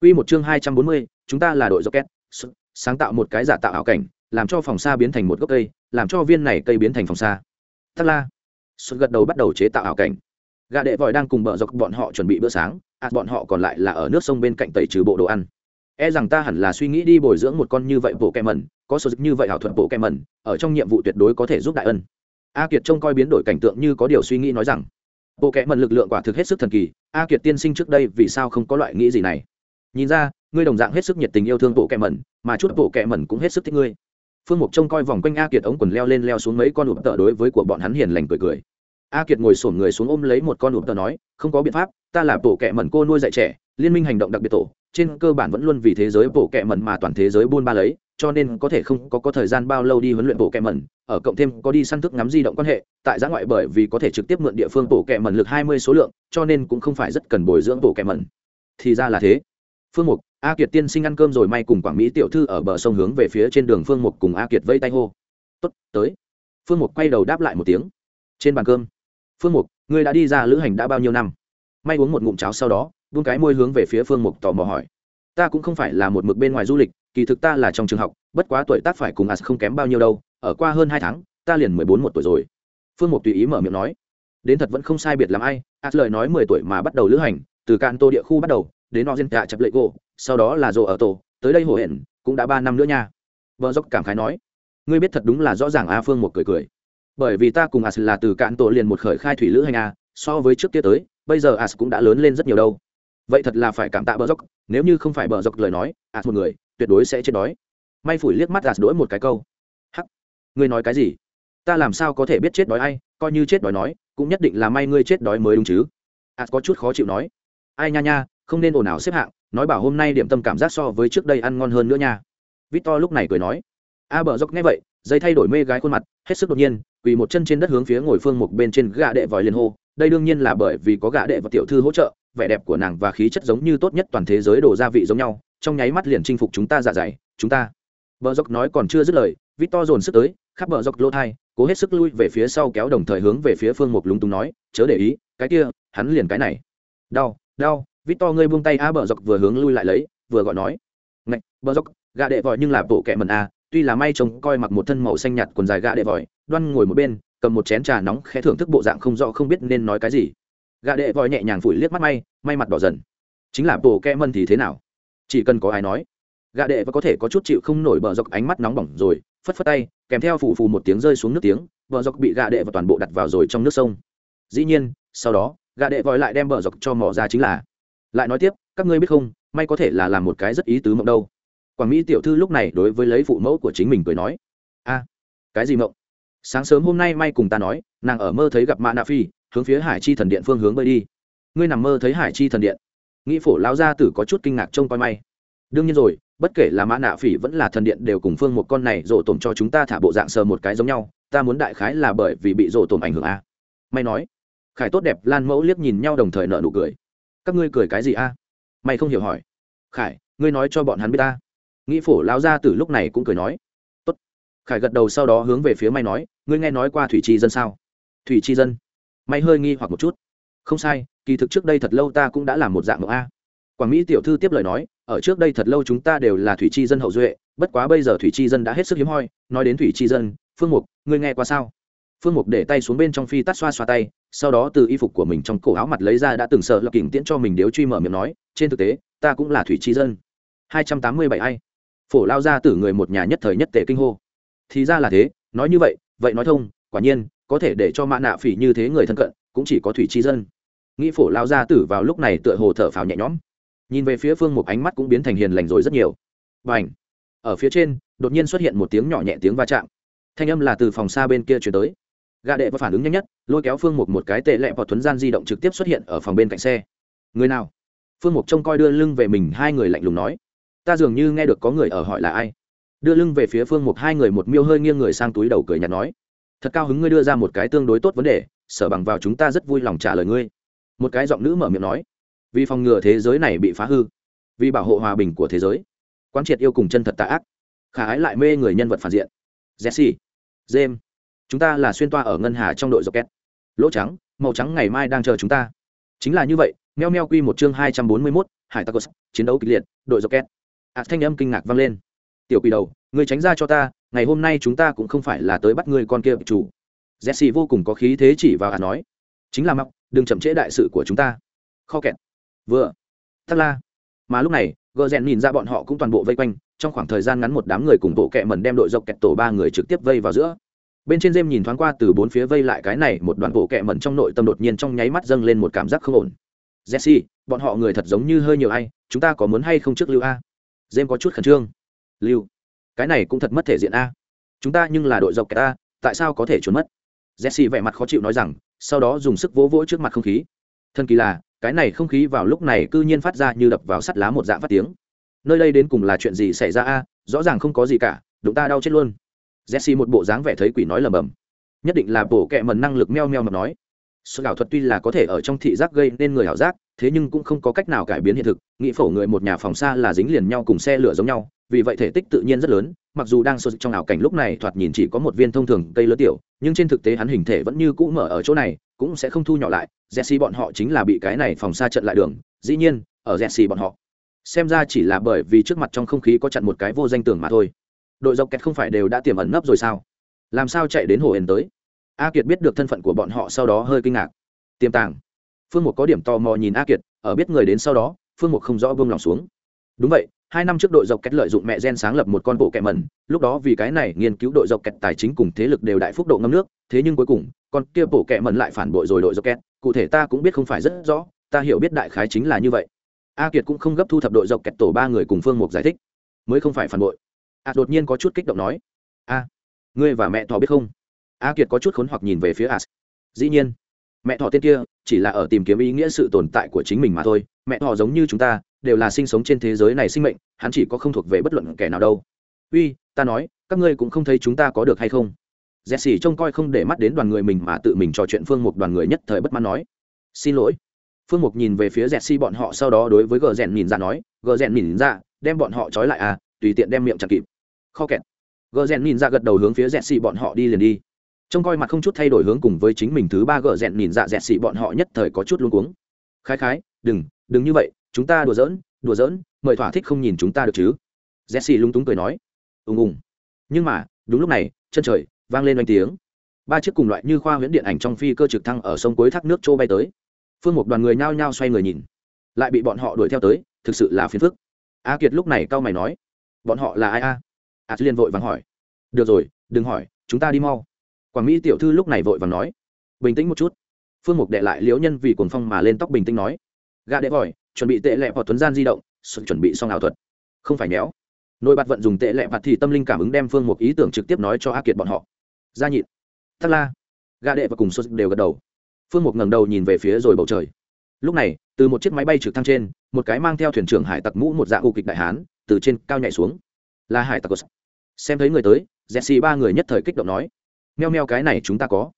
Quy một chương hai trăm bốn mươi, chúng ta là đội rocket, sáng tạo một cái giả tạo ảo cảnh, làm cho phòng xa biến thành một gốc cây, làm cho viên này cây biến thành phòng xa. Tắc la. Gật đầu bắt đầu chế tạo ảo cảnh. Gà đệ vòi đang cùng bờ dọc bọn họ chuẩn bị bữa sáng, ạt bọn họ còn lại là ở nước sông bên cạnh tẩy trừ bộ đồ ăn. E rằng ta hẳn là suy nghĩ đi bồi dưỡng một con như vậy bộ kem mẩn có số dịch như vậy hảo thuật bộ kem mẩn ở trong nhiệm vụ tuyệt đối có thể giúp đại ân. A kiệt trông coi biến đổi cảnh tượng như có điều suy nghĩ nói rằng bộ kẹ mẩn lực lượng quả thực hết sức thần kỳ a kiệt tiên sinh trước đây vì sao không có loại nghĩ gì này? Nhìn ra ngươi đồng dạng hết sức nhiệt tình yêu thương bộ kẹ mẩn mà chút bộ kẹ mẩn cũng hết sức thích ngươi. Phương mục trông coi vòng quanh a kiệt ống quần leo lên leo xuống mấy con ụp tợ đối với của bọn hắn hiền lành cười cười a kiệt ngồi sổm người xuống ôm lấy một con ụp tờ nói, không có biện pháp, ta là bộ kệ mẩn cô nuôi dạy trẻ, liên minh hành động đặc biệt tổ, trên cơ bản vẫn luôn vì thế giới bộ kệ mẩn mà toàn thế giới buôn ba lấy, cho nên có thể không có có thời gian bao lâu đi huấn luyện bộ kệ mẩn, ở cộng thêm có đi săn thức ngắm di động quan hệ, tại giã ngoại bởi vì có thể trực tiếp mượn địa phương bộ kệ mẩn lực hai mươi số lượng, cho nên cũng không phải rất cần bồi dưỡng bộ kệ mẩn. Thì ra là thế. Phương mục, a kiệt tiên sinh ăn cơm rồi may cùng quảng mỹ tiểu thư ở bờ sông hướng về phía trên đường phương mục cùng a kiệt vây tay hô. Tốt, tới. Phương mục quay đầu đáp lại một tiếng. Trên bàn cơm phương mục, ngươi đã đi ra lữ hành đã bao nhiêu năm? May uống một ngụm cháo sau đó buông cái môi hướng về phía phương mục tò mò hỏi. Ta cũng không phải là một mực bên ngoài du lịch, kỳ thực ta là trong trường học, bất quá tuổi tác phải cùng as không kém bao nhiêu đâu, ở qua hơn hai tháng, ta liền mười bốn một tuổi rồi. Phương mục tùy ý mở miệng nói. Đến thật vẫn không sai biệt làm ai, as lời nói mười tuổi mà bắt đầu lữ hành, từ cạn tô địa khu bắt đầu, đến no gen tạ chập lệ gỗ, sau đó là rồ ở tổ, tới đây hồ hển, cũng đã ba năm nữa nha. Vợ dốc cảm khái nói. Ngươi biết thật đúng là rõ ràng a phương một cười cười bởi vì ta cùng as là từ cạn tổ liền một khởi khai thủy lữ hành a so với trước kia tới, bây giờ as cũng đã lớn lên rất nhiều đâu. Vậy thật là phải cảm tạ bờ dốc, nếu như không phải bờ dốc lời nói, as một người, tuyệt đối sẽ chết đói. May phủi liếc mắt as đỗi một cái câu. Hắc, ngươi nói cái gì? Ta làm sao có thể biết chết đói ai, coi như chết đói nói, cũng nhất định là may ngươi chết đói mới đúng chứ. As có chút khó chịu nói. Ai nha nha, không nên ồn ào xếp hạng, nói bảo hôm nay điểm tâm cảm giác so với trước đây ăn ngon hơn nữa nha. Victor lúc này cười nói. A bờ dốc nghe vậy dây thay đổi mê gái khuôn mặt, hết sức đột nhiên quỳ một chân trên đất hướng phía ngồi phương một bên trên gã đệ vòi liền hô, đây đương nhiên là bởi vì có gã đệ và tiểu thư hỗ trợ, vẻ đẹp của nàng và khí chất giống như tốt nhất toàn thế giới đổ gia vị giống nhau, trong nháy mắt liền chinh phục chúng ta dạ dày, chúng ta. Vợ dốc nói còn chưa dứt lời victor dồn sức tới, khắp vợ dốc lỗ thai, cố hết sức lui về phía sau kéo đồng thời hướng về phía phương mục lúng túng nói, chớ để ý, cái kia, hắn liền cái này. Đau đau victor ngươi buông tay a bờ dốc vừa hướng lui lại lấy, vừa gọi nói. Ngạch, bờ dốc, gã đệ vòi nhưng là bộ kẹ mần a tuy là may trông coi mặc một thân màu xanh nhạt quần dài gạ đệ vòi, đoan ngồi một bên, cầm một chén trà nóng khẽ thưởng thức bộ dạng không rõ không biết nên nói cái gì. Gạ đệ vòi nhẹ nhàng phủi liếc mắt may may mặt đỏ dần. Chính là bộ kẹ mân thì thế nào? Chỉ cần có ai nói gạ đệ và có thể có chút chịu không nổi bờ dọc ánh mắt nóng bỏng rồi, phất phất tay, kèm theo phù phù một tiếng rơi xuống nước tiếng, bờ dọc bị gạ đệ và toàn bộ đặt vào rồi trong nước sông. Dĩ nhiên, sau đó gạ đệ vòi lại đem bờ dọc cho mỏ ra chính là. Lại nói tiếp, các ngươi biết không, may có thể là làm một cái rất ý tứ mộng đâu quảng mỹ tiểu thư lúc này đối với lấy phụ mẫu của chính mình cười nói, a, cái gì mộng? Sáng sớm hôm nay may cùng ta nói, nàng ở mơ thấy gặp mạ nạ phi, hướng phía hải chi thần điện phương hướng bơi đi. Ngươi nằm mơ thấy hải chi thần điện. Nghĩ phổ lao gia tử có chút kinh ngạc trông coi may. Đương nhiên rồi, bất kể là mã nạ phỉ vẫn là thần điện đều cùng phương một con này rổ tổm cho chúng ta thả bộ dạng sờ một cái giống nhau, ta muốn đại khái là bởi vì bị rổ tổm ảnh hưởng a. May nói, khải tốt đẹp lan mẫu liếc nhìn nhau đồng thời nợ nụ cười. Các ngươi cười cái gì a? May không hiểu hỏi. Khải, ngươi nói cho bọn hắn biết ta nghĩ phổ lao ra từ lúc này cũng cười nói, tốt. Khải gật đầu sau đó hướng về phía may nói, ngươi nghe nói qua thủy tri dân sao? Thủy tri dân. May hơi nghi hoặc một chút. Không sai, kỳ thực trước đây thật lâu ta cũng đã làm một dạng mộng a. Quảng mỹ tiểu thư tiếp lời nói, ở trước đây thật lâu chúng ta đều là thủy tri dân hậu duệ, bất quá bây giờ thủy tri dân đã hết sức hiếm hoi, nói đến thủy tri dân, phương mục, ngươi nghe qua sao? Phương mục để tay xuống bên trong phi tắt xoa xoa tay, sau đó từ y phục của mình trong cổ áo mặt lấy ra đã từng sợ lập kỉnh tiễn cho mình điếu truy mở miệng nói, trên thực tế, ta cũng là thủy tri dân. Hai trăm tám mươi bảy ai phổ lao ra tử người một nhà nhất thời nhất tề kinh hô. Thì ra là thế, nói như vậy vậy nói thông, quả nhiên, có thể để cho mạ nạ phỉ như thế người thân cận, cũng chỉ có thủy chi dân. Nghĩ phổ lao ra tử vào lúc này tựa hồ thở phào nhẹ nhõm. Nhìn về phía phương một ánh mắt cũng biến thành hiền lành rồi rất nhiều. Và h ở phía trên, đột nhiên xuất hiện một tiếng nhỏ nhẹ tiếng va chạm. Thanh âm là từ phòng xa bên kia chuyển tới. Gà đệ và phản ứng nhanh nhất, lôi kéo phương một một cái tệ lẹ vào thuấn gian di động trực tiếp xuất hiện ở phòng bên cạnh xe. Người nào? Phương mục trông coi đưa lưng về mình, hai người lạnh lùng nói ta dường như nghe được có người ở hỏi là ai. Đưa lưng về phía phương mục hai người một miêu hơi nghiêng người sang túi đầu cười nhạt nói thật cao hứng ngươi đưa ra một cái tương đối tốt vấn đề sở bằng vào chúng ta rất vui lòng trả lời ngươi. Một cái giọng nữ mở miệng nói vì phòng ngừa thế giới này bị phá hư vì bảo hộ hòa bình của thế giới quán triệt yêu cùng chân thật tạ ác khả ái lại mê người nhân vật phản diện. Jesse james chúng ta là xuyên toa ở ngân hà trong đội rocket. Lỗ trắng màu trắng ngày mai đang chờ chúng ta. Chính là như vậy meo meo quy một chương hai trăm bốn mươi 241, hải tacos chiến đấu kịch liệt đội rocket ạ thanh âm kinh ngạc vang lên. Tiểu quỷ đầu người tránh ra cho ta, ngày hôm nay chúng ta cũng không phải là tới bắt người con kia chủ. Jesse vô cùng có khí thế chỉ vào ạ nói. Chính là mọc đừng chậm trễ đại sự của chúng ta. Kho kẹt. Vừa. Thắt la. Mà lúc này, gờ rèn nhìn ra bọn họ cũng toàn bộ vây quanh, trong khoảng thời gian ngắn một đám người cùng bộ kẹ mần đem đội dọc kẹt tổ ba người trực tiếp vây vào giữa. Bên trên dêm nhìn thoáng qua từ bốn phía vây lại cái này, một đoàn bộ kẹ mần trong nội tâm đột nhiên trong nháy mắt dâng lên một cảm giác không ổn. Jesse, bọn họ người thật giống như hơi nhiều ai, chúng ta có muốn hay không trước lưu a? Dêm có chút khẩn trương. Lưu, cái này cũng thật mất thể diện a. Chúng ta nhưng là đội dọc kẻ ta, tại sao có thể trốn mất? Jesse vẻ mặt khó chịu nói rằng, sau đó dùng sức vỗ vỗ trước mặt không khí. Thân kỳ là, cái này không khí vào lúc này cư nhiên phát ra như đập vào sắt lá một dạng phát tiếng. Nơi đây đến cùng là chuyện gì xảy ra a? Rõ ràng không có gì cả, đụng ta đau chết luôn. Jesse một bộ dáng vẻ thấy quỷ nói lầm bầm. Nhất định là bổ kẹ mần năng lực meo meo mà nói sự ảo thuật tuy là có thể ở trong thị giác gây nên người ảo giác, thế nhưng cũng không có cách nào cải biến hiện thực, nghĩ phổ người một nhà phòng xa là dính liền nhau cùng xe lửa giống nhau, vì vậy thể tích tự nhiên rất lớn, mặc dù đang sôi trong ảo cảnh lúc này thoạt nhìn chỉ có một viên thông thường cây lớn tiểu, nhưng trên thực tế hắn hình thể vẫn như cũ mở ở chỗ này, cũng sẽ không thu nhỏ lại, jesse bọn họ chính là bị cái này phòng xa trận lại đường, dĩ nhiên, ở jesse bọn họ. Xem ra chỉ là bởi vì trước mặt trong không khí có chặn một cái vô danh tưởng mà thôi. Đội dọc kẹt không phải đều đã tiềm ẩn nấp rồi sao? Làm sao chạy đến hồ hển tới? A kiệt biết được thân phận của bọn họ sau đó hơi kinh ngạc. Tiềm tàng. Phương mục có điểm tò mò nhìn a kiệt, ở biết người đến sau đó, phương mục không rõ buông lòng xuống. Đúng vậy, hai năm trước đội dọc kẹt lợi dụng mẹ gen sáng lập một con bộ kẹ mẩn, lúc đó vì cái này nghiên cứu đội dọc kẹt tài chính cùng thế lực đều đại phúc độ ngâm nước, thế nhưng cuối cùng, con kia bộ kẹ mẩn lại phản bội rồi đội dọc kẹt, cụ thể ta cũng biết không phải rất rõ, ta hiểu biết đại khái chính là như vậy. A kiệt cũng không gấp thu thập đội dọc kẹt tổ ba người cùng phương mục giải thích. Mới không phải phản bội. A đột nhiên có chút kích động nói, a, ngươi và mẹ thọ biết không? A kiệt có chút khốn hoặc nhìn về phía as. Dĩ nhiên, mẹ thọ tên kia chỉ là ở tìm kiếm ý nghĩa sự tồn tại của chính mình mà thôi. Mẹ thọ giống như chúng ta, đều là sinh sống trên thế giới này sinh mệnh, hắn chỉ có không thuộc về bất luận kẻ nào đâu. Uy, ta nói, các ngươi cũng không thấy chúng ta có được hay không? Jesse trông coi không để mắt đến đoàn người mình mà tự mình trò chuyện phương mục đoàn người nhất thời bất mãn nói. Xin lỗi. Phương mục nhìn về phía jesse bọn họ sau đó đối với gờ rèn nhìn ra dạ nói gờ rèn nhìn ra dạ, đem bọn họ trói lại à tùy tiện đem miệng chặt kịp. Kho kẹt. Gờ rèn nhìn ra dạ gật đầu hướng phía jesse bọn họ đi liền đi trông coi mặt không chút thay đổi hướng cùng với chính mình thứ ba gờ rèn nhìn dạ dẹt xị bọn họ nhất thời có chút luống cuống. Khái khái, đừng đừng như vậy, chúng ta đùa giỡn đùa giỡn, mời thỏa thích không nhìn chúng ta được chứ? Dẹt xị lúng túng cười nói. Ùng ùng. Nhưng mà, đúng lúc này, chân trời vang lên oanh tiếng. Ba chiếc cùng loại như khoa huyễn điện ảnh trong phi cơ trực thăng ở sông cuối thác nước châu bay tới. Phương một đoàn người nhao nhao xoay người nhìn. Lại bị bọn họ đuổi theo tới, thực sự là phiền phức. A kiệt lúc này cau mày nói. Bọn họ là ai a? A liên vội vàng hỏi. Được rồi, đừng hỏi, chúng ta đi mau quảng mỹ tiểu thư lúc này vội vàng nói, bình tĩnh một chút. Phương mục đệ lại liễu nhân vì cuồng phong mà lên tóc bình tĩnh nói gà đệ vòi chuẩn bị tệ lẹ hoặc tuấn gian di động chuẩn bị xong ảo thuật. Không phải méo. Nội bạt vận dùng tệ lẹ bạt thì tâm linh cảm ứng đem phương một ý tưởng trực tiếp nói cho a kiệt bọn họ. Gia nhịn thắt la. Gà đệ và cùng sô đều gật đầu. Phương một ngẩng đầu nhìn về phía rồi bầu trời. Lúc này, từ một chiếc máy bay trực thăng trên, một cái mang theo thuyền trưởng hải tặc mũ một dạng u kịch đại hán, từ trên cao nhảy xuống. Là hải tặc xem thấy người tới, jesse ba người nhất thời kích động nói meo meo cái này chúng ta có.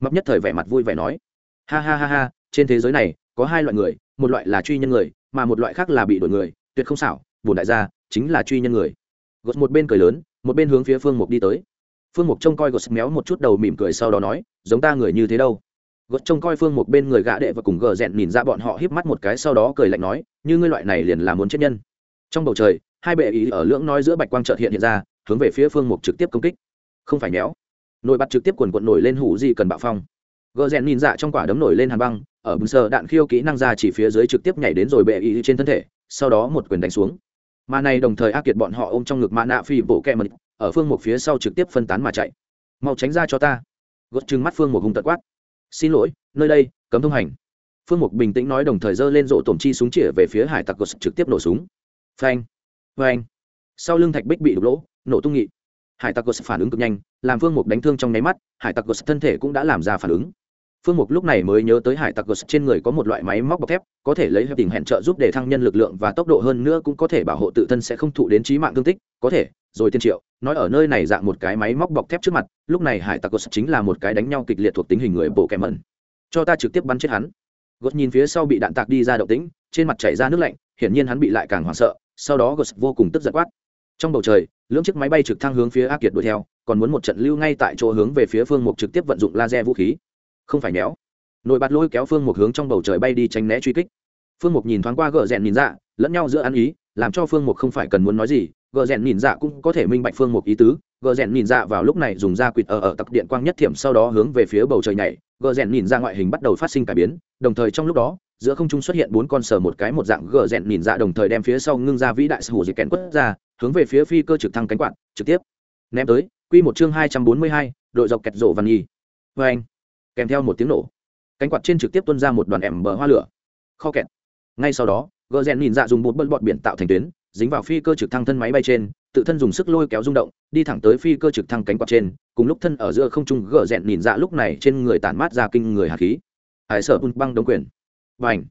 Mập nhất thời vẻ mặt vui vẻ nói. Ha ha ha ha, trên thế giới này, có hai loại người, một loại là truy nhân người, mà một loại khác là bị đổi người, tuyệt không xảo bùn đại gia, chính là truy nhân người. Gột một bên cười lớn, một bên hướng phía phương mục đi tới. Phương mục trông coi gột méo một chút đầu mỉm cười sau đó nói, giống ta người như thế đâu. Gột trông coi phương Mục bên người gã đệ và cùng gờ rẹn nhìn ra bọn họ híp mắt một cái sau đó cười lạnh nói, như ngươi loại này liền là muốn chết nhân. Trong bầu trời, hai bệ ý ở lưỡng nói giữa bạch quang trợt hiện hiện ra, hướng về phía phương mục trực tiếp công kích. Không phải méo nổi bật trực tiếp quần quận nổi lên hủ gì cần bạo phong. Gờ rèn nhìn dạ trong quả đấm nổi lên hàn băng, ở bùn sờ đạn khiêu kỹ năng ra chỉ phía dưới trực tiếp nhảy đến rồi bệ ý trên thân thể, sau đó một quyền đánh xuống. Mà này đồng thời ác kiệt bọn họ ôm trong ngực mã nạ phi bộ kẹ mật ở phương một phía sau trực tiếp phân tán mà chạy. Mau tránh ra cho ta. Gót trừng mắt phương một hùng tật quát. Xin lỗi, nơi đây, cấm thông hành. Phương mục bình tĩnh nói đồng thời giơ lên rộ tổm chi súng chĩa về phía hải tặc gột trực tiếp nổ súng. Phanh. Phanh. Sau lưng thạch bích bị đục lỗ, nổ tung nghị hải tặc gột phản ứng cực nhanh, làm phương mục đánh thương trong nháy mắt, hải tặc gột thân thể cũng đã làm ra phản ứng. Phương mục lúc này mới nhớ tới hải tặc gột trên người có một loại máy móc bọc thép, có thể lấy hiệp tình hẹn trợ giúp để thăng nhân lực lượng và tốc độ hơn nữa cũng có thể bảo hộ tự thân sẽ không thụ đến trí mạng thương tích, có thể, rồi tiên triệu, nói ở nơi này dạng một cái máy móc bọc thép trước mặt, lúc này hải tặc gột chính là một cái đánh nhau kịch liệt thuộc tính hình người bộ kèm mẩn. Cho ta trực tiếp bắn chết hắn. Gột nhìn phía sau bị đạn tạc đi ra động tĩnh, trên mặt chảy ra nước lạnh, hiển nhiên hắn bị lại càng hoảng sợ, sau đó gột vô cùng tức giận quát. Trong bầu trời lưỡng chiếc máy bay trực thăng hướng phía ác kiệt đuổi theo, còn muốn một trận lưu ngay tại chỗ hướng về phía phương mục trực tiếp vận dụng laser vũ khí. Không phải méo. Nổi bạt lôi kéo phương mục hướng trong bầu trời bay đi tránh né truy kích. Phương mục nhìn thoáng qua gờ rèn nhìn dạ lẫn nhau giữa ăn ý, làm cho phương mục không phải cần muốn nói gì. Gờ rèn nhìn dạ cũng có thể minh bạch phương mục ý tứ. Gờ rèn nhìn dạ vào lúc này dùng da quỵt ở ở tặc điện quang nhất thiểm sau đó hướng về phía bầu trời nhảy. Gờ rèn nhìn ra ngoại hình bắt đầu phát sinh cải biến, đồng thời trong lúc đó, giữa không trung xuất hiện bốn con sờ một cái một dạng gờ rèn nhìn Dạ đồng thời đem phía sau ngưng ra vĩ đại hủ dịch kén quất ra hướng về phía phi cơ trực thăng cánh quạt, trực tiếp. Ném tới, quy một chương hai trăm bốn mươi hai, đội dọc kẹt rổ văn nhi. Vê anh, kèm theo một tiếng nổ. Cánh quạt trên trực tiếp tuôn ra một đoàn ẻm bờ hoa lửa. Kho kẹt. Ngay sau đó, gờ rèn nhìn dạ dùng bột bận bọt biển tạo thành tuyến, dính vào phi cơ trực thăng thân máy bay trên, tự thân dùng sức lôi kéo rung động, đi thẳng tới phi cơ trực thăng cánh quạt trên, cùng lúc thân ở giữa không trung gờ rèn nhìn dạ lúc này trên người tản mát ra kinh người hạt khí. Hải sở bung băng đống quyền. Và ảnh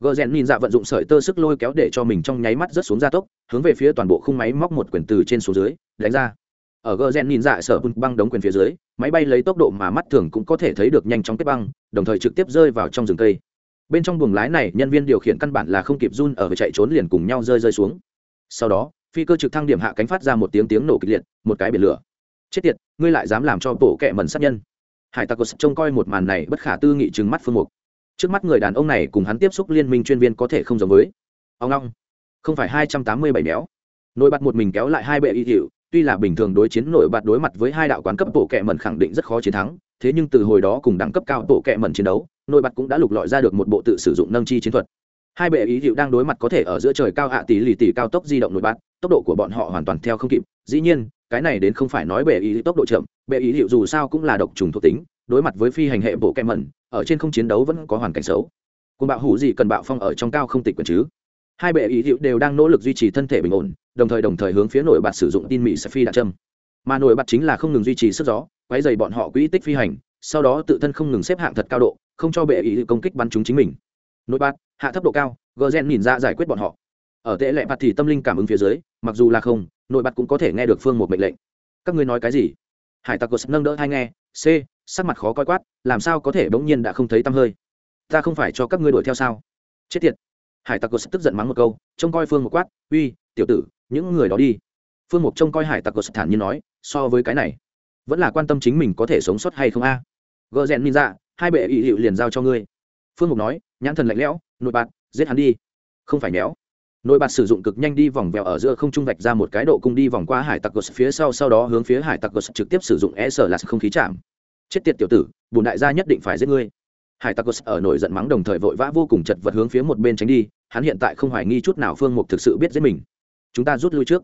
gờ rèn nhìn dạ vận dụng sợi tơ sức lôi kéo để cho mình trong nháy mắt rớt xuống gia tốc, hướng về phía toàn bộ khung máy móc một quyển từ trên xuống dưới, đánh ra. Ở gờ rèn nhìn dạ sở bung băng đống quyền phía dưới, máy bay lấy tốc độ mà mắt thường cũng có thể thấy được nhanh chóng kết băng, đồng thời trực tiếp rơi vào trong rừng cây. Bên trong buồng lái này, nhân viên điều khiển căn bản là không kịp run ở chạy trốn liền cùng nhau rơi rơi xuống. Sau đó, phi cơ trực thăng điểm hạ cánh phát ra một tiếng tiếng nổ kịch liệt, một cái biển lửa. Chết tiệt, ngươi lại dám làm cho bộ kệ mẩn sát nhân. Hải tặc trông coi một màn này bất khả tư nghị trừng mắt phương mục trước mắt người đàn ông này cùng hắn tiếp xúc liên minh chuyên viên có thể không giống với. Ông long, không phải hai trăm tám mươi bảy béo. Nổi bật một mình kéo lại hai bệ y hiệu tuy là bình thường đối chiến nổi bật đối mặt với hai đạo quán cấp bộ kệ mẩn khẳng định rất khó chiến thắng, thế nhưng từ hồi đó cùng đẳng cấp cao bộ kệ mẩn chiến đấu, nổi bật cũng đã lục lọi ra được một bộ tự sử dụng nâng chi chiến thuật. Hai bệ ý hiệu đang đối mặt có thể ở giữa trời cao hạ tỷ lì tỷ cao tốc di động nổi bật, tốc độ của bọn họ hoàn toàn theo không kịp. Dĩ nhiên, cái này đến không phải nói bệ ý tốc độ chậm, bệ ý hiệu dù sao cũng là độc trùng thuộc tính đối mặt với phi hành hệ bộ kem mẩn, ở trên không chiến đấu vẫn có hoàn cảnh xấu. Côn bạo hủ gì cần bạo phong ở trong cao không tịch quần chứ? Hai bệ ý hiệu đều đang nỗ lực duy trì thân thể bình ổn, đồng thời đồng thời hướng phía nổi bật sử dụng tin mỹ sẽ phi đạn châm mà nổi bật chính là không ngừng duy trì sức gió, quấy dày bọn họ quỹ tích phi hành, sau đó tự thân không ngừng xếp hạng thật cao độ, không cho bệ ý công kích bắn chúng chính mình. Nổi bật, hạ thấp độ cao, gờ gen nhìn ra giải quyết bọn họ. Ở tệ lệ bạt thì tâm linh cảm ứng phía dưới, mặc dù là không, nổi bạt cũng có thể nghe được phương một mệnh lệnh. Các ngươi nói cái gì? Hải tặc nâng đỡ hai nghe, c sắc mặt khó coi quát, làm sao có thể bỗng nhiên đã không thấy tăm hơi? Ta không phải cho các ngươi đuổi theo sao? Chết tiệt. Hải tặc cột tức giận mắng một câu, trông coi phương một quát, uy, tiểu tử, những người đó đi. Phương mục trông coi hải tặc cột thản nhiên nói, so với cái này, vẫn là quan tâm chính mình có thể sống sót hay không a? Gợ rèn minh dạ hai bệ ỵ hiệu liền giao cho ngươi. Phương mục nói, nhãn thần lạnh lẽo, nội bạt, giết hắn đi. Không phải méo. Nội bạt sử dụng cực nhanh đi vòng vèo ở giữa không trung vạch ra một cái độ cung đi vòng qua hải tặc Cột phía sau sau đó hướng phía hải tặc Cột trực tiếp sử dụng e sở là không khí chạm chết tiệt tiểu tử bùn đại gia nhất định phải giết ngươi. Hải tặc ở nổi giận mắng đồng thời vội vã vô cùng chật vật hướng phía một bên tránh đi, hắn hiện tại không hoài nghi chút nào phương mục thực sự biết giết mình. Chúng ta rút lui trước.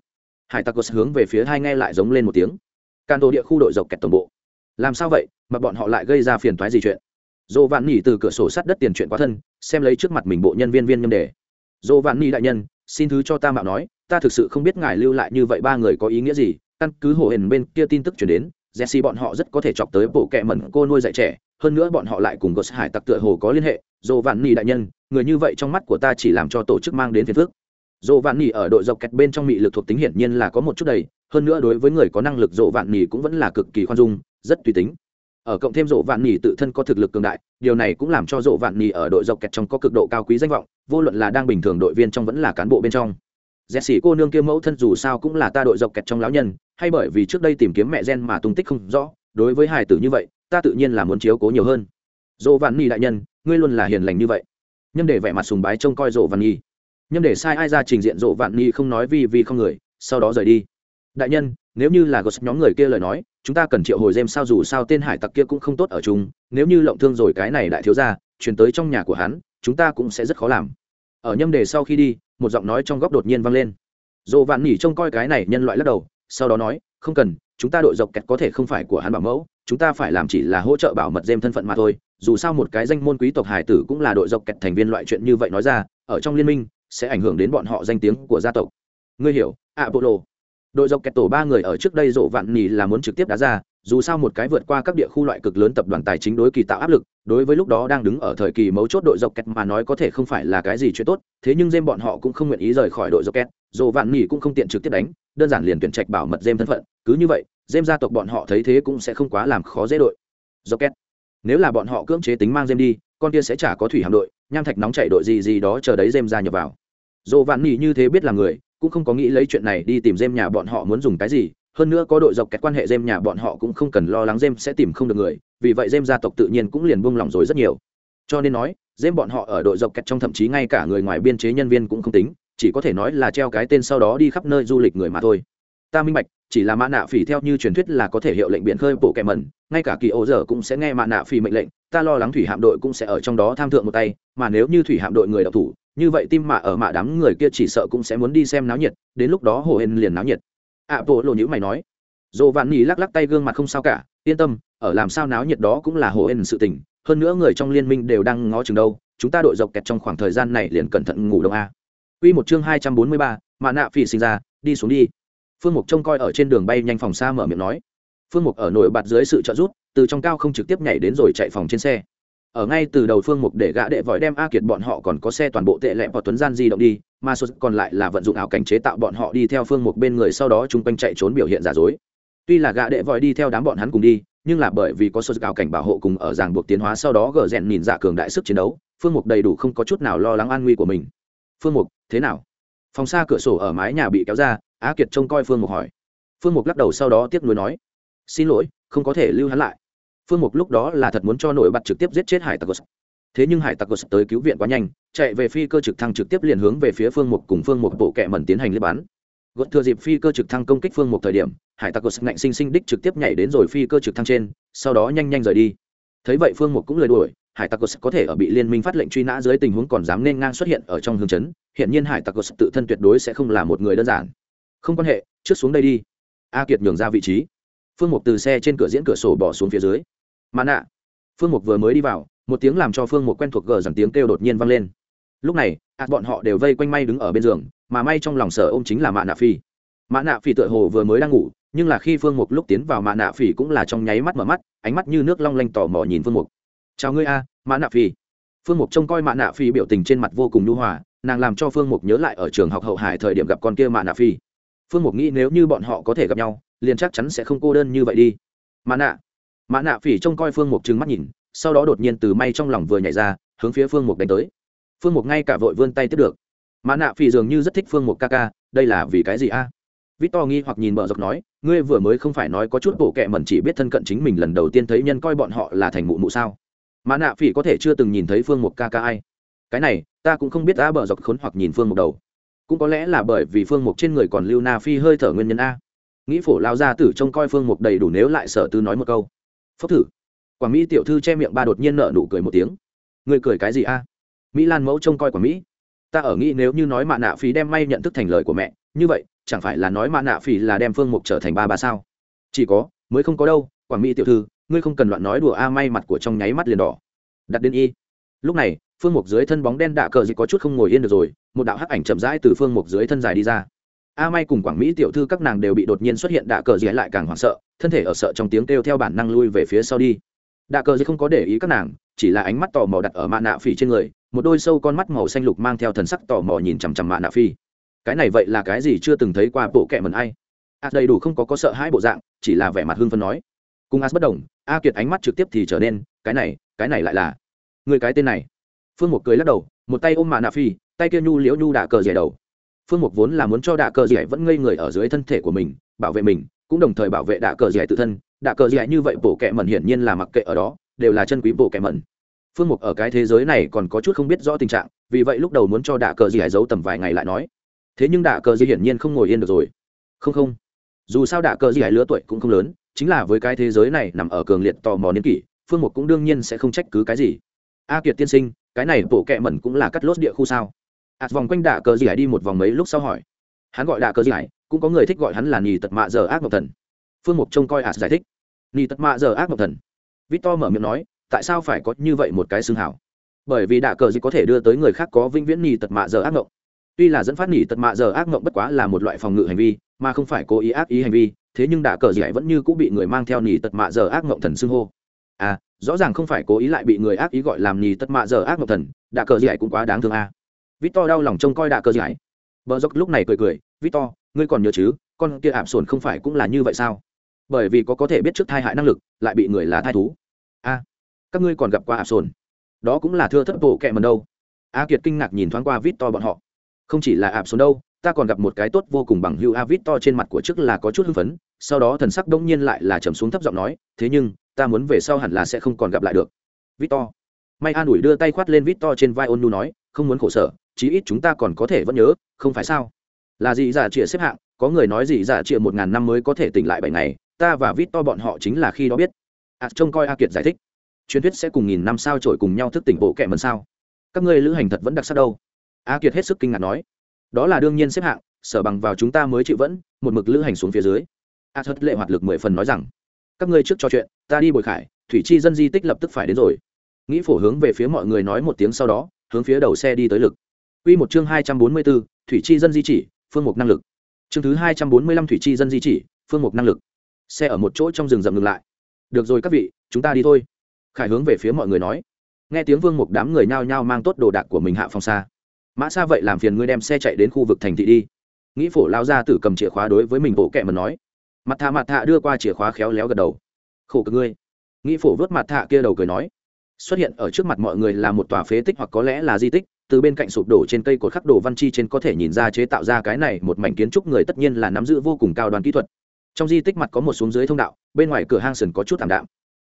Hải tặc hướng về phía hai nghe lại giống lên một tiếng. Can đồ địa khu đội dọc kẹt tổng bộ. Làm sao vậy, mà bọn họ lại gây ra phiền toái gì chuyện? Dồ vạn nỉ từ cửa sổ sát đất tiền chuyện quá thân, xem lấy trước mặt mình bộ nhân viên viên nhâm đề. Dồ vạn nỉ đại nhân, xin thứ cho ta mạo nói, ta thực sự không biết ngài lưu lại như vậy ba người có ý nghĩa gì, căn cứ hồ hển bên kia tin tức chuyển đến jesse bọn họ rất có thể chọc tới bộ kệ mẩn cô nuôi dạy trẻ, hơn nữa bọn họ lại cùng gos hải tặc tựa hồ có liên hệ. Dồ vạn nỉ đại nhân, người như vậy trong mắt của ta chỉ làm cho tổ chức mang đến phiền phức. dồ vạn nỉ ở đội dọc kẹt bên trong mị lực thuộc tính hiển nhiên là có một chút đầy, hơn nữa đối với người có năng lực dồ vạn nỉ cũng vẫn là cực kỳ khoan dung, rất tùy tính. Ở cộng thêm rộ vạn nhì tự thân có thực lực cường đại, điều này cũng làm cho rộ vạn nhì ở đội dọc kẹt trong có cực độ cao quý danh vọng, vô luận là đang bình thường đội viên trong vẫn là cán bộ bên trong. Jesse cô nương kia mẫu thân dù sao cũng là ta đội dọc kẹt trong lão nhân hay bởi vì trước đây tìm kiếm mẹ gen mà tung tích không rõ, đối với hài tử như vậy, ta tự nhiên là muốn chiếu cố nhiều hơn. Dỗ vạn nhi đại nhân, ngươi luôn là hiền lành như vậy. Nhâm để vẻ mặt sùng bái trông coi dỗ vạn nhi. Nhâm để sai ai ra trình diện dỗ vạn nhi không nói vì vì không người, sau đó rời đi. Đại nhân, nếu như là gos nhóm người kia lời nói, chúng ta cần triệu hồi gem sao dù sao tên hải tặc kia cũng không tốt ở chung, nếu như lộng thương rồi cái này đại thiếu ra chuyển tới trong nhà của hắn, chúng ta cũng sẽ rất khó làm. Ở nhâm đề sau khi đi, một giọng nói trong góc đột nhiên vang lên. Dồ vạn nỉ trông coi cái này nhân loại lắc đầu sau đó nói, không cần, chúng ta đội dọc kẹt có thể không phải của hắn bảo mẫu, chúng ta phải làm chỉ là hỗ trợ bảo mật dêm thân phận mà thôi. Dù sao một cái danh môn quý tộc hải tử cũng là đội dọc kẹt thành viên loại chuyện như vậy nói ra, ở trong liên minh, sẽ ảnh hưởng đến bọn họ danh tiếng của gia tộc. Ngươi hiểu, apollo. Đội dọc kẹt tổ ba người ở trước đây rộ vạn nỉ là muốn trực tiếp đá ra dù sao một cái vượt qua các địa khu loại cực lớn tập đoàn tài chính đối kỳ tạo áp lực, đối với lúc đó đang đứng ở thời kỳ mấu chốt đội dọc kẹt mà nói có thể không phải là cái gì chuyện tốt, thế nhưng dêm bọn họ cũng không nguyện ý rời khỏi đội dọc kẹt dồ vạn nghỉ cũng không tiện trực tiếp đánh, đơn giản liền tuyển trạch bảo mật dêm thân phận, cứ như vậy dêm gia tộc bọn họ thấy thế cũng sẽ không quá làm khó dễ đội dọc kẹt nếu là bọn họ cưỡng chế tính mang dêm đi, con kia sẽ chả có thủy hạm đội, nham thạch nóng chạy đội gì gì đó chờ đấy dêm ra nhập vào. Dồ vạn nghỉ như thế biết là người, cũng không có nghĩ lấy chuyện này đi tìm dêm nhà bọn họ muốn dùng cái gì hơn nữa có đội dọc kẹt quan hệ dêm nhà bọn họ cũng không cần lo lắng dêm sẽ tìm không được người, vì vậy dêm gia tộc tự nhiên cũng liền buông lỏng rồi rất nhiều. Cho nên nói dêm bọn họ ở đội dọc kẹt trong thậm chí ngay cả người ngoài biên chế nhân viên cũng không tính, chỉ có thể nói là treo cái tên sau đó đi khắp nơi du lịch người mà thôi. Ta minh bạch, chỉ là mã nạ phỉ theo như truyền thuyết là có thể hiệu lệnh biển khơi bộ kẻ mẩn, ngay cả kỳ ô giờ cũng sẽ nghe mã nạ phỉ mệnh lệnh, ta lo lắng thủy hạm đội cũng sẽ ở trong đó tham thượng một tay, mà nếu như thủy hạm đội người đọc thủ, như vậy tim mạ ở mạ đám người kia chỉ sợ cũng sẽ muốn đi xem náo nhiệt, đến lúc đó hồ hên liền náo nhiệt ạ bộ lộ nhữ mày nói. Dồ vạn nhì lắc lắc tay gương mặt không sao cả yên tâm ở làm sao náo nhiệt đó cũng là hồ ên sự tình hơn nữa người trong liên minh đều đang ngó chừng đâu chúng ta đội dọc kẹt trong khoảng thời gian này liền cẩn thận ngủ đông a. Quy một chương hai trăm bốn mươi ba, mạ nạ phỉ sinh ra đi xuống đi. Phương mục trông coi ở trên đường bay nhanh phòng xa mở miệng nói. Phương mục ở nổi bật dưới sự trợ giúp từ trong cao không trực tiếp nhảy đến rồi chạy phòng trên xe. Ở ngay từ đầu phương mục để gã đệ vội đem a kiệt bọn họ còn có xe toàn bộ tệ lẹ vào tuấn gian di động đi mà số còn lại là vận dụng ảo cảnh chế tạo bọn họ đi theo phương mục bên người sau đó chung quanh chạy trốn biểu hiện giả dối. Tuy là gã đệ vội đi theo đám bọn hắn cùng đi, nhưng là bởi vì có số ảo cảnh bảo hộ cùng ở ràng buộc tiến hóa sau đó gờ rèn nhìn dạ cường đại sức chiến đấu, phương mục đầy đủ không có chút nào lo lắng an nguy của mình. Phương mục, thế nào? Phòng xa cửa sổ ở mái nhà bị kéo ra, á kiệt trông coi phương mục hỏi. Phương mục lắc đầu sau đó tiếc nuối nói, xin lỗi, không có thể lưu hắn lại. Phương mục lúc đó là thật muốn cho nổi bật trực tiếp giết chết hải tặc thế nhưng hải tặc tới cứu viện quá nhanh, chạy về phi cơ trực thăng trực tiếp liền hướng về phía phương mục cùng phương mục bộ kẹ mẩn tiến hành liên bắn. Gợt thừa dịp phi cơ trực thăng công kích phương mục thời điểm, hải tặc ngạnh sinh sinh đích trực tiếp nhảy đến rồi phi cơ trực thăng trên, sau đó nhanh nhanh rời đi. Thấy vậy phương mục cũng lời đuổi, hải tặc có thể ở bị liên minh phát lệnh truy nã dưới tình huống còn dám nên ngang xuất hiện ở trong hương chấn hiện nhiên hải tặc tự thân tuyệt đối sẽ không là một người đơn giản. Không quan hệ, trước xuống đây đi. A kiệt nhường ra vị trí. Phương mục từ xe trên cửa diễn cửa sổ bỏ xuống phía dưới. Mà nạ. Phương mục vừa mới đi vào một tiếng làm cho phương mục quen thuộc gờ dằn tiếng kêu đột nhiên vang lên. Lúc này ạt bọn họ đều vây quanh may đứng ở bên giường, mà may trong lòng sở ôm chính là mạ nạ phi mạ nạ phi tựa hồ vừa mới đang ngủ, nhưng là khi phương mục lúc tiến vào mạ nạ phi cũng là trong nháy mắt mở mắt, ánh mắt như nước long lanh tò mò nhìn phương mục chào ngươi a, mạ nạ phi phương mục trông coi mạ nạ phi biểu tình trên mặt vô cùng nhu hòa, nàng làm cho phương mục nhớ lại ở trường học hậu hải thời điểm gặp con kia mạ nạ phi phương mục nghĩ nếu như bọn họ có thể gặp nhau, liền chắc chắn sẽ không cô đơn như vậy đi. Mạ nạ. Mạ nạ phỉ trông coi phương mục trừng mắt nhìn sau đó đột nhiên từ may trong lòng vừa nhảy ra, hướng phía phương mục đánh tới. Phương mục ngay cả vội vươn tay tiếp được. Mạ nạ phỉ dường như rất thích phương mục ca ca, đây là vì cái gì a? À? vít to nghi hoặc nhìn bờ dọc nói, ngươi vừa mới không phải nói có chút bộ kệ mẩn chỉ biết thân cận chính mình lần đầu tiên thấy nhân coi bọn họ là thành mụ mụ sao? Mạ nạ phỉ có thể chưa từng nhìn thấy phương mục ca ca ai. Cái này, ta cũng không biết a bờ dọc khốn hoặc nhìn phương mục đầu. Cũng có lẽ là bởi vì phương mục trên người còn lưu na phi hơi thở nguyên nhân a. Nghĩ phổ lao ra tử trông coi phương mục đầy đủ nếu lại sở tư nói một câu. Phốc thử quảng mỹ tiểu thư che miệng ba đột nhiên nợ nụ cười một tiếng. Người cười cái gì a? Mỹ lan mẫu trông coi quảng mỹ. Ta ở nghĩ nếu như nói mạ nạ phí đem may nhận thức thành lời của mẹ, như vậy, chẳng phải là nói mạ nạ phí là đem phương mục trở thành ba ba sao? Chỉ có, mới không có đâu, quảng mỹ tiểu thư, ngươi không cần loạn nói đùa a, may mặt của trong nháy mắt liền đỏ. Đặt đến y. Lúc này, phương mục dưới thân bóng đen đạ cờ gì có chút không ngồi yên được rồi, một đạo hắc ảnh chậm rãi từ phương mục dưới thân dài đi ra. A may cùng quảng mỹ tiểu thư các nàng đều bị đột nhiên xuất hiện đạ cờ gì lại càng hoảng sợ, thân thể ở sợ trong tiếng kêu theo bản năng lui về phía sau đi đạ cờ gì không có để ý các nàng, chỉ là ánh mắt tò mò đặt ở mạ nạ phỉ trên người, một đôi sâu con mắt màu xanh lục mang theo thần sắc tò mò nhìn chằm chằm mạ nạ phi cái này vậy là cái gì chưa từng thấy qua bộ kệ mần ai? A đầy đủ không có có sợ hãi bộ dạng, chỉ là vẻ mặt hưng phân nói. Cùng a bất đồng, a kiệt ánh mắt trực tiếp thì trở nên, cái này cái này lại là. Người cái tên này. Phương một cười lắc đầu, một tay ôm mạ nạ phi tay kia nhu liễu nhu đạ cờ dẻ đầu. Phương mục vốn là muốn cho đạ cờ dẻ vẫn ngây người ở dưới thân thể của mình, bảo vệ mình, cũng đồng thời bảo vệ đạ cờ dẻ tự thân đạ cờ dạy như vậy bộ kẹ mẩn hiển nhiên là mặc kệ ở đó, đều là chân quý bộ kẹ mẩn. Phương mục ở cái thế giới này còn có chút không biết rõ tình trạng, vì vậy lúc đầu muốn cho đạ cờ dạy giấu tầm vài ngày lại nói. Thế nhưng đạ cờ dạy hiển nhiên không ngồi yên được rồi. Không không. Dù sao đạ cờ dạy lứa tuổi cũng không lớn, chính là với cái thế giới này nằm ở cường liệt tò mò niên kỷ, phương mục cũng đương nhiên sẽ không trách cứ cái gì. A kiệt tiên sinh, cái này bộ kẹ mẩn cũng là cắt lốt địa khu sao? Ạt vòng quanh đạ cờ dạy đi một vòng mấy lúc sau hỏi. Hắn gọi đạ cờ dạy cũng có người thích gọi hắn là nhì tật mạ giờ ác mộng thần phương mục trông coi ạt giải thích. Ni tật mạ giờ ác mộng thần. Victor mở miệng nói tại sao phải có như vậy một cái xương hảo? Bởi vì đạ cờ gì có thể đưa tới người khác có vĩnh viễn ni tật mạ giờ ác mộng tuy là dẫn phát ni tật mạ giờ ác mộng bất quá là một loại phòng ngự hành vi mà không phải cố ý ác ý hành vi thế nhưng đạ cờ gì vẫn như cũng bị người mang theo ni tật mạ giờ ác mộng thần xưng hô. À rõ ràng không phải cố ý lại bị người ác ý gọi làm ni tật mạ giờ ác mộng thần đạ cờ gì cũng quá đáng thương à. victor đau lòng trông coi đạ cờ gì Bờ dốc lúc này cười cười, "Victor, ngươi còn nhớ chứ, con kia ạp sồn không phải cũng là như vậy sao? Bởi vì có có thể biết trước thai hại năng lực, lại bị người là thai thú." "A, các ngươi còn gặp qua ạp sồn?" Đó cũng là thưa thất bộ kệ mần đâu. A Kiệt kinh ngạc nhìn thoáng qua vít to bọn họ. "Không chỉ là ạp sồn đâu, ta còn gặp một cái tốt vô cùng bằng hữu A to trên mặt của trước là có chút hưng phấn, sau đó thần sắc đông nhiên lại là trầm xuống thấp giọng nói, "Thế nhưng, ta muốn về sau hẳn là sẽ không còn gặp lại được." Vít to, May An ủi đưa tay khoát lên vít to trên vai Ôn Nu nói, "Không muốn khổ sở, chí ít chúng ta còn có thể vẫn nhớ không phải sao là gì giả trịa xếp hạng có người nói gì giả trịa một ngàn năm mới có thể tỉnh lại bảy ngày ta và vít to bọn họ chính là khi đó biết. Ạt trông coi a kiệt giải thích. Truyền thuyết sẽ cùng nghìn năm sao trổi cùng nhau thức tỉnh bộ kệ mần sao. Các ngươi lữ hành thật vẫn đặc sắc đâu? A kiệt hết sức kinh ngạc nói. Đó là đương nhiên xếp hạng sở bằng vào chúng ta mới chịu vẫn một mực lữ hành xuống phía dưới. A thất lệ hoạt lực mười phần nói rằng các ngươi trước trò chuyện ta đi bồi khải thủy chi dân di tích lập tức phải đến rồi. Nghĩ phổ hướng về phía mọi người nói một tiếng sau đó hướng phía đầu xe đi tới lực. Quy một chương 244, thủy chi dân di chỉ, phương mục năng lực. Chương thứ 245 thủy chi dân di chỉ, phương mục năng lực. Xe ở một chỗ trong rừng rậm ngừng lại. Được rồi các vị, chúng ta đi thôi. Khải hướng về phía mọi người nói. Nghe tiếng Vương một đám người nhao nhao mang tốt đồ đạc của mình hạ phòng xa. Mã xa vậy làm phiền ngươi đem xe chạy đến khu vực thành thị đi. Nghĩ phổ lao ra tử cầm chìa khóa đối với mình bộ kệ mà nói. Mặt thạ mặt thạ đưa qua chìa khóa khéo léo gật đầu. Khổ cực ngươi. Nghĩ phổ vớt mặt thạ kia đầu cười nói. Xuất hiện ở trước mặt mọi người là một tòa phế tích hoặc có lẽ là di tích, từ bên cạnh sụp đổ trên cây cột khắc đồ văn chi trên có thể nhìn ra chế tạo ra cái này một mảnh kiến trúc người tất nhiên là nắm giữ vô cùng cao đoàn kỹ thuật trong di tích mặt có một xuống dưới thông đạo, bên ngoài cửa hang sườn có chút thảm đạm.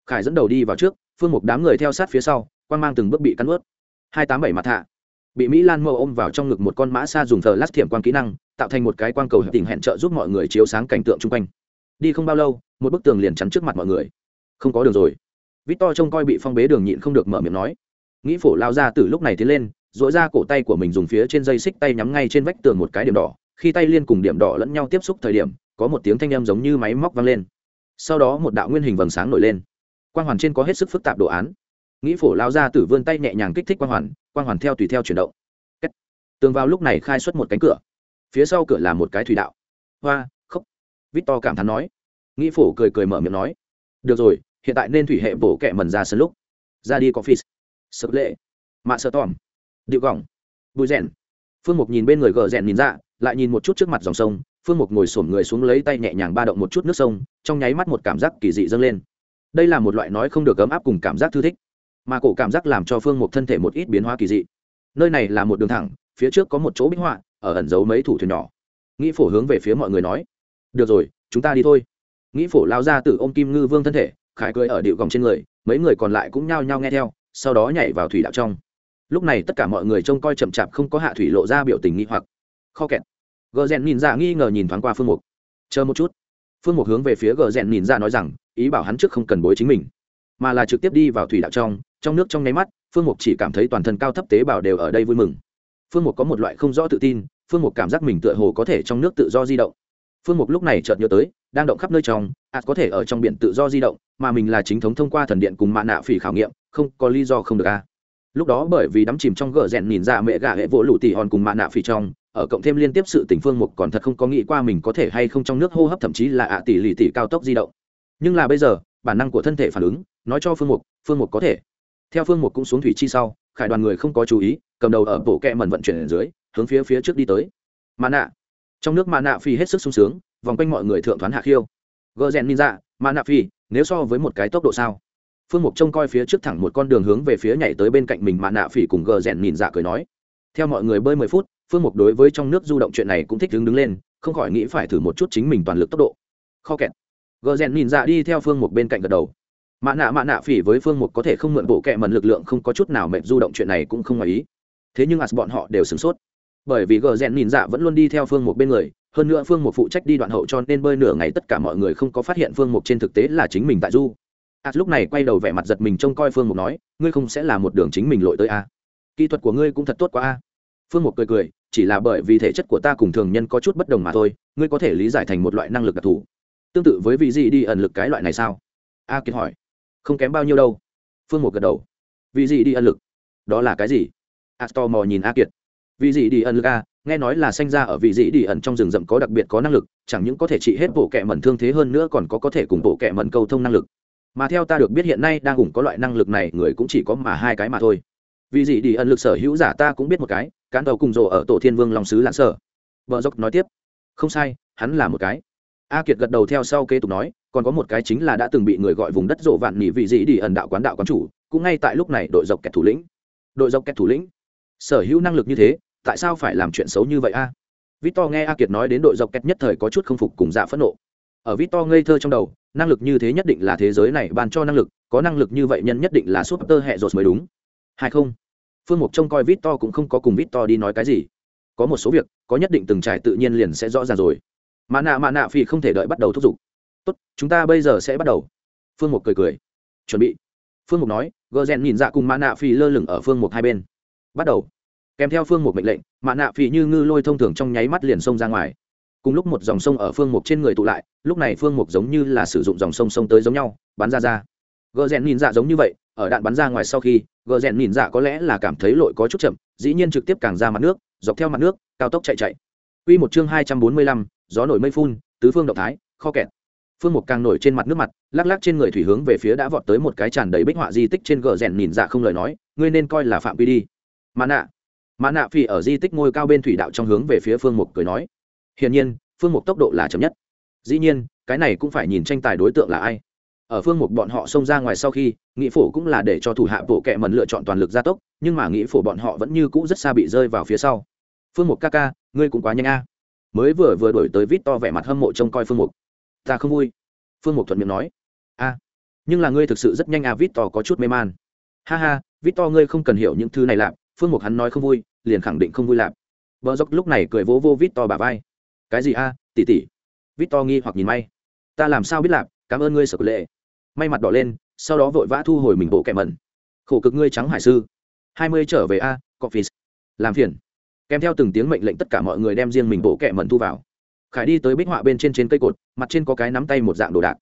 Khải dẫn đầu đi vào trước, phương một đám người theo sát phía sau, quan mang từng bước bị cắn ướt hai tám bảy mặt hạ. Bị mỹ lan mâu ôm vào trong ngực một con mã xa dùng thờ lát thiểm quan kỹ năng, tạo thành một cái quang cầu tình hẹn trợ giúp mọi người chiếu sáng cảnh tượng chung quanh. Đi không bao lâu, một bức tường liền chắn trước mặt mọi người. Không có đường rồi. Vít to trông coi bị phong bế đường nhịn không được mở miệng nói. Nghĩ phổ lao ra từ lúc này tiến lên dỗi ra cổ tay của mình dùng phía trên dây xích tay nhắm ngay trên vách tường một cái điểm đỏ, khi tay liên cùng điểm đỏ lẫn nhau tiếp xúc thời điểm có một tiếng thanh âm giống như máy móc vang lên. Sau đó một đạo nguyên hình vầng sáng nổi lên. Quang hoàn trên có hết sức phức tạp đồ án. Nghĩ phổ lao ra tử vươn tay nhẹ nhàng kích thích quang hoàn quang hoàn theo tùy theo chuyển động. Tường vào lúc này khai xuất một cánh cửa. Phía sau cửa là một cái thủy đạo. Hoa khóc vít to cảm thán nói. Nghĩ phổ cười cười mở miệng nói. Được rồi, hiện tại nên thủy hệ bổ kẹ mần ra sân lúc. Ra đi có phi sập lệ. Mạ sợ tòm. Điệu gỏng bụi rèn. Phương mục nhìn bên người gờ rèn nhìn ra, lại nhìn một chút trước mặt dòng sông phương mục ngồi sổm người xuống lấy tay nhẹ nhàng ba động một chút nước sông, trong nháy mắt một cảm giác kỳ dị dâng lên. Đây là một loại nói không được ấm áp cùng cảm giác thư thích, mà cổ cảm giác làm cho phương mục thân thể một ít biến hóa kỳ dị. Nơi này là một đường thẳng, phía trước có một chỗ bích họa, ở ẩn giấu mấy thủ thuyền nhỏ. Nghĩ phổ hướng về phía mọi người nói, được rồi, chúng ta đi thôi. Nghĩ phổ lao ra từ ô m kim ngư vương thân thể, khải cười ở điệu gòng trên người, mấy người còn lại cũng nhao nhao nghe theo, sau đó nhảy vào thủy đạo trong. Lúc này tất cả mọi người trông coi chậm chạp không có hạ thủy lộ ra biểu tình nghi hoặc. Kho kẹt gờ rèn nhìn ra nghi ngờ nhìn thoáng qua phương mục. Chờ một chút. Phương mục hướng về phía gờ rèn nhìn ra nói rằng, ý bảo hắn trước không cần bối chính mình, mà là trực tiếp đi vào thủy đạo trong trong nước trong nháy mắt, phương mục chỉ cảm thấy toàn thân cao thấp tế bào đều ở đây vui mừng. Phương mục có một loại không rõ tự tin, phương mục cảm giác mình tựa hồ có thể trong nước tự do di động. Phương mục lúc này chợt nhớ tới, đang động khắp nơi trong, ạt có thể ở trong biển tự do di động, mà mình là chính thống thông qua thần điện cùng mạ nạ phỉ khảo nghiệm, không có lý do không được a. Lúc đó bởi vì đắm chìm trong gờ rèn nhìn ra mẹ gà hệ vỗ lụ tỉ hòn cùng mạ nạ phỉ trong ở cộng thêm liên tiếp sự tình phương mục còn thật không có nghĩ qua mình có thể hay không trong nước hô hấp thậm chí là ạ tỷ lì tỷ cao tốc di động. Nhưng là bây giờ, bản năng của thân thể phản ứng, nói cho phương mục phương mục có thể. Theo phương mục cũng xuống thủy chi sau, khải đoàn người không có chú ý, cầm đầu ở bộ kẹ mần vận chuyển ở dưới, hướng phía phía trước đi tới. Mã nạ. Trong nước mã nạ phi hết sức sung sướng, vòng quanh mọi người thượng thoán hạ khiêu. Gờ rèn ninja, mã nạ phi, nếu so với một cái tốc độ sao? Phương mục trông coi phía trước thẳng một con đường hướng về phía nhảy tới bên cạnh mình, mã nạ phỉ cùng gờ rèn nhìn dạ cười nói. Theo mọi người bơi mười phút phương mục đối với trong nước du động chuyện này cũng thích đứng đứng lên, không khỏi nghĩ phải thử một chút chính mình toàn lực tốc độ. Kho kẹt. Gờ rèn nhìn dạ đi theo phương mục bên cạnh gật đầu. Mạ nạ mạ nạ phỉ với phương mục có thể không mượn bộ kẹ mần lực lượng không có chút nào mệt du động chuyện này cũng không ngoài ý. Thế nhưng as bọn họ đều sửng sốt. Bởi vì gờ rèn nhìn dạ vẫn luôn đi theo phương mục bên người, hơn nữa phương mục phụ trách đi đoạn hậu cho nên bơi nửa ngày tất cả mọi người không có phát hiện phương mục trên thực tế là chính mình tại du. As lúc này quay đầu vẻ mặt giật mình trông coi phương mục nói, ngươi không sẽ là một đường chính mình lội tới a kỹ thuật của ngươi cũng thật tốt quá a phương mục cười cười, chỉ là bởi vì thể chất của ta cùng thường nhân có chút bất đồng mà thôi, ngươi có thể lý giải thành một loại năng lực đặc thù. Tương tự với vị gì đi ẩn lực cái loại này sao? A kiệt hỏi. Không kém bao nhiêu đâu. Phương một gật đầu. Vị gì đi ẩn lực? Đó là cái gì? A to mò nhìn a kiệt. Vị gì đi ẩn lực a, nghe nói là sanh ra ở vị dị đi ẩn trong rừng rậm có đặc biệt có năng lực, chẳng những có thể trị hết bộ kẹ mẩn thương thế hơn nữa còn có có thể cùng bộ kẹ mẩn câu thông năng lực. Mà theo ta được biết hiện nay đang cùng có loại năng lực này, người cũng chỉ có mà hai cái mà thôi. Vì gì đi ẩn lực sở hữu giả ta cũng biết một cái cán đầu cùng rồ ở tổ thiên vương lòng sứ lãn sở. Vợ dốc nói tiếp, không sai, hắn là một cái. A kiệt gật đầu theo sau kế tục nói, còn có một cái chính là đã từng bị người gọi vùng đất rộ vạn nỉ vị dĩ đi ẩn đạo quán đạo quán chủ, cũng ngay tại lúc này đội dọc kẹt thủ lĩnh. Đội dọc kẹt thủ lĩnh? Sở hữu năng lực như thế, tại sao phải làm chuyện xấu như vậy a? À? victor nghe a kiệt nói đến đội dọc kẹt nhất thời có chút không phục cùng dạ phẫn nộ. Ở victor ngây thơ trong đầu, năng lực như thế nhất định là thế giới này ban cho năng lực, có năng lực như vậy nhân nhất định là súp tơ hệ rột mới đúng. Hay không phương mục trông coi vít to cũng không có cùng vít to đi nói cái gì. Có một số việc, có nhất định từng trải tự nhiên liền sẽ rõ ràng rồi. Mã nạ mã nạ phi không thể đợi bắt đầu thúc giục. Tốt, chúng ta bây giờ sẽ bắt đầu. Phương mục cười cười. Chuẩn bị. Phương mục nói, gờ rèn nhìn dạ cùng mã nạ phi lơ lửng ở phương mục hai bên. Bắt đầu. Kèm theo phương mục mệnh lệnh mã nạ phi như ngư lôi thông thường trong nháy mắt liền xông ra ngoài. Cùng lúc một dòng sông ở phương mục trên người tụ lại, lúc này phương mục giống như là sử dụng dòng sông sông tới giống nhau, bắn ra ra. Gờ rèn nhìn dạ giống như vậy, ở đạn bắn ra ngoài sau khi gờ rèn nhìn dạ có lẽ là cảm thấy lội có chút chậm dĩ nhiên trực tiếp càng ra mặt nước dọc theo mặt nước cao tốc chạy chạy Quy một chương hai trăm bốn mươi lăm, gió nổi mây phun, tứ phương động thái, kho kẹt. Phương Mục càng nổi trên mặt nước mặt, lắc lắc trên người thủy hướng về phía đã vọt tới một cái tràn đầy bích họa di tích trên gờ rèn nhìn dạ không lời nói, ngươi nên coi là phạm vi đi. Mã nạ. Mã nạ phi ở di tích ngôi cao bên thủy đạo trong hướng về phía Phương Mục cười nói. Hiển nhiên, Phương Mục tốc độ là chậm nhất. Dĩ nhiên, cái này cũng phải nhìn tranh tài đối tượng là ai ở phương mục bọn họ xông ra ngoài sau khi, nghị phổ cũng là để cho thủ hạ bộ kệ mần lựa chọn toàn lực gia tốc, nhưng mà nghị phổ bọn họ vẫn như cũ rất xa bị rơi vào phía sau. Phương mục ca ca, ngươi cũng quá nhanh a. Mới vừa vừa đổi tới vít to vẻ mặt hâm mộ trông coi phương mục. Ta không vui. Phương mục thuận miệng nói. A, nhưng là ngươi thực sự rất nhanh a, vít to có chút mê man. Ha ha, vít to ngươi không cần hiểu những thứ này lạp. Phương mục hắn nói không vui, liền khẳng định không vui lạp. Vợ dốc lúc này cười vỗ vô vít to bà vai. Cái gì a, tỉ tỉ. Vít to nghi hoặc nhìn may. Ta làm sao biết lạp, cảm ơn ngươi sở lệ may mặt đỏ lên, sau đó vội vã thu hồi mình bộ kẹ mẩn. Khổ cực ngươi trắng hải sư. Hai mươi trở về a coffee làm phiền. Kèm theo từng tiếng mệnh lệnh tất cả mọi người đem riêng mình bộ kẹ mẩn thu vào. Khải đi tới bích họa bên trên trên cây cột, mặt trên có cái nắm tay một dạng đồ đạc.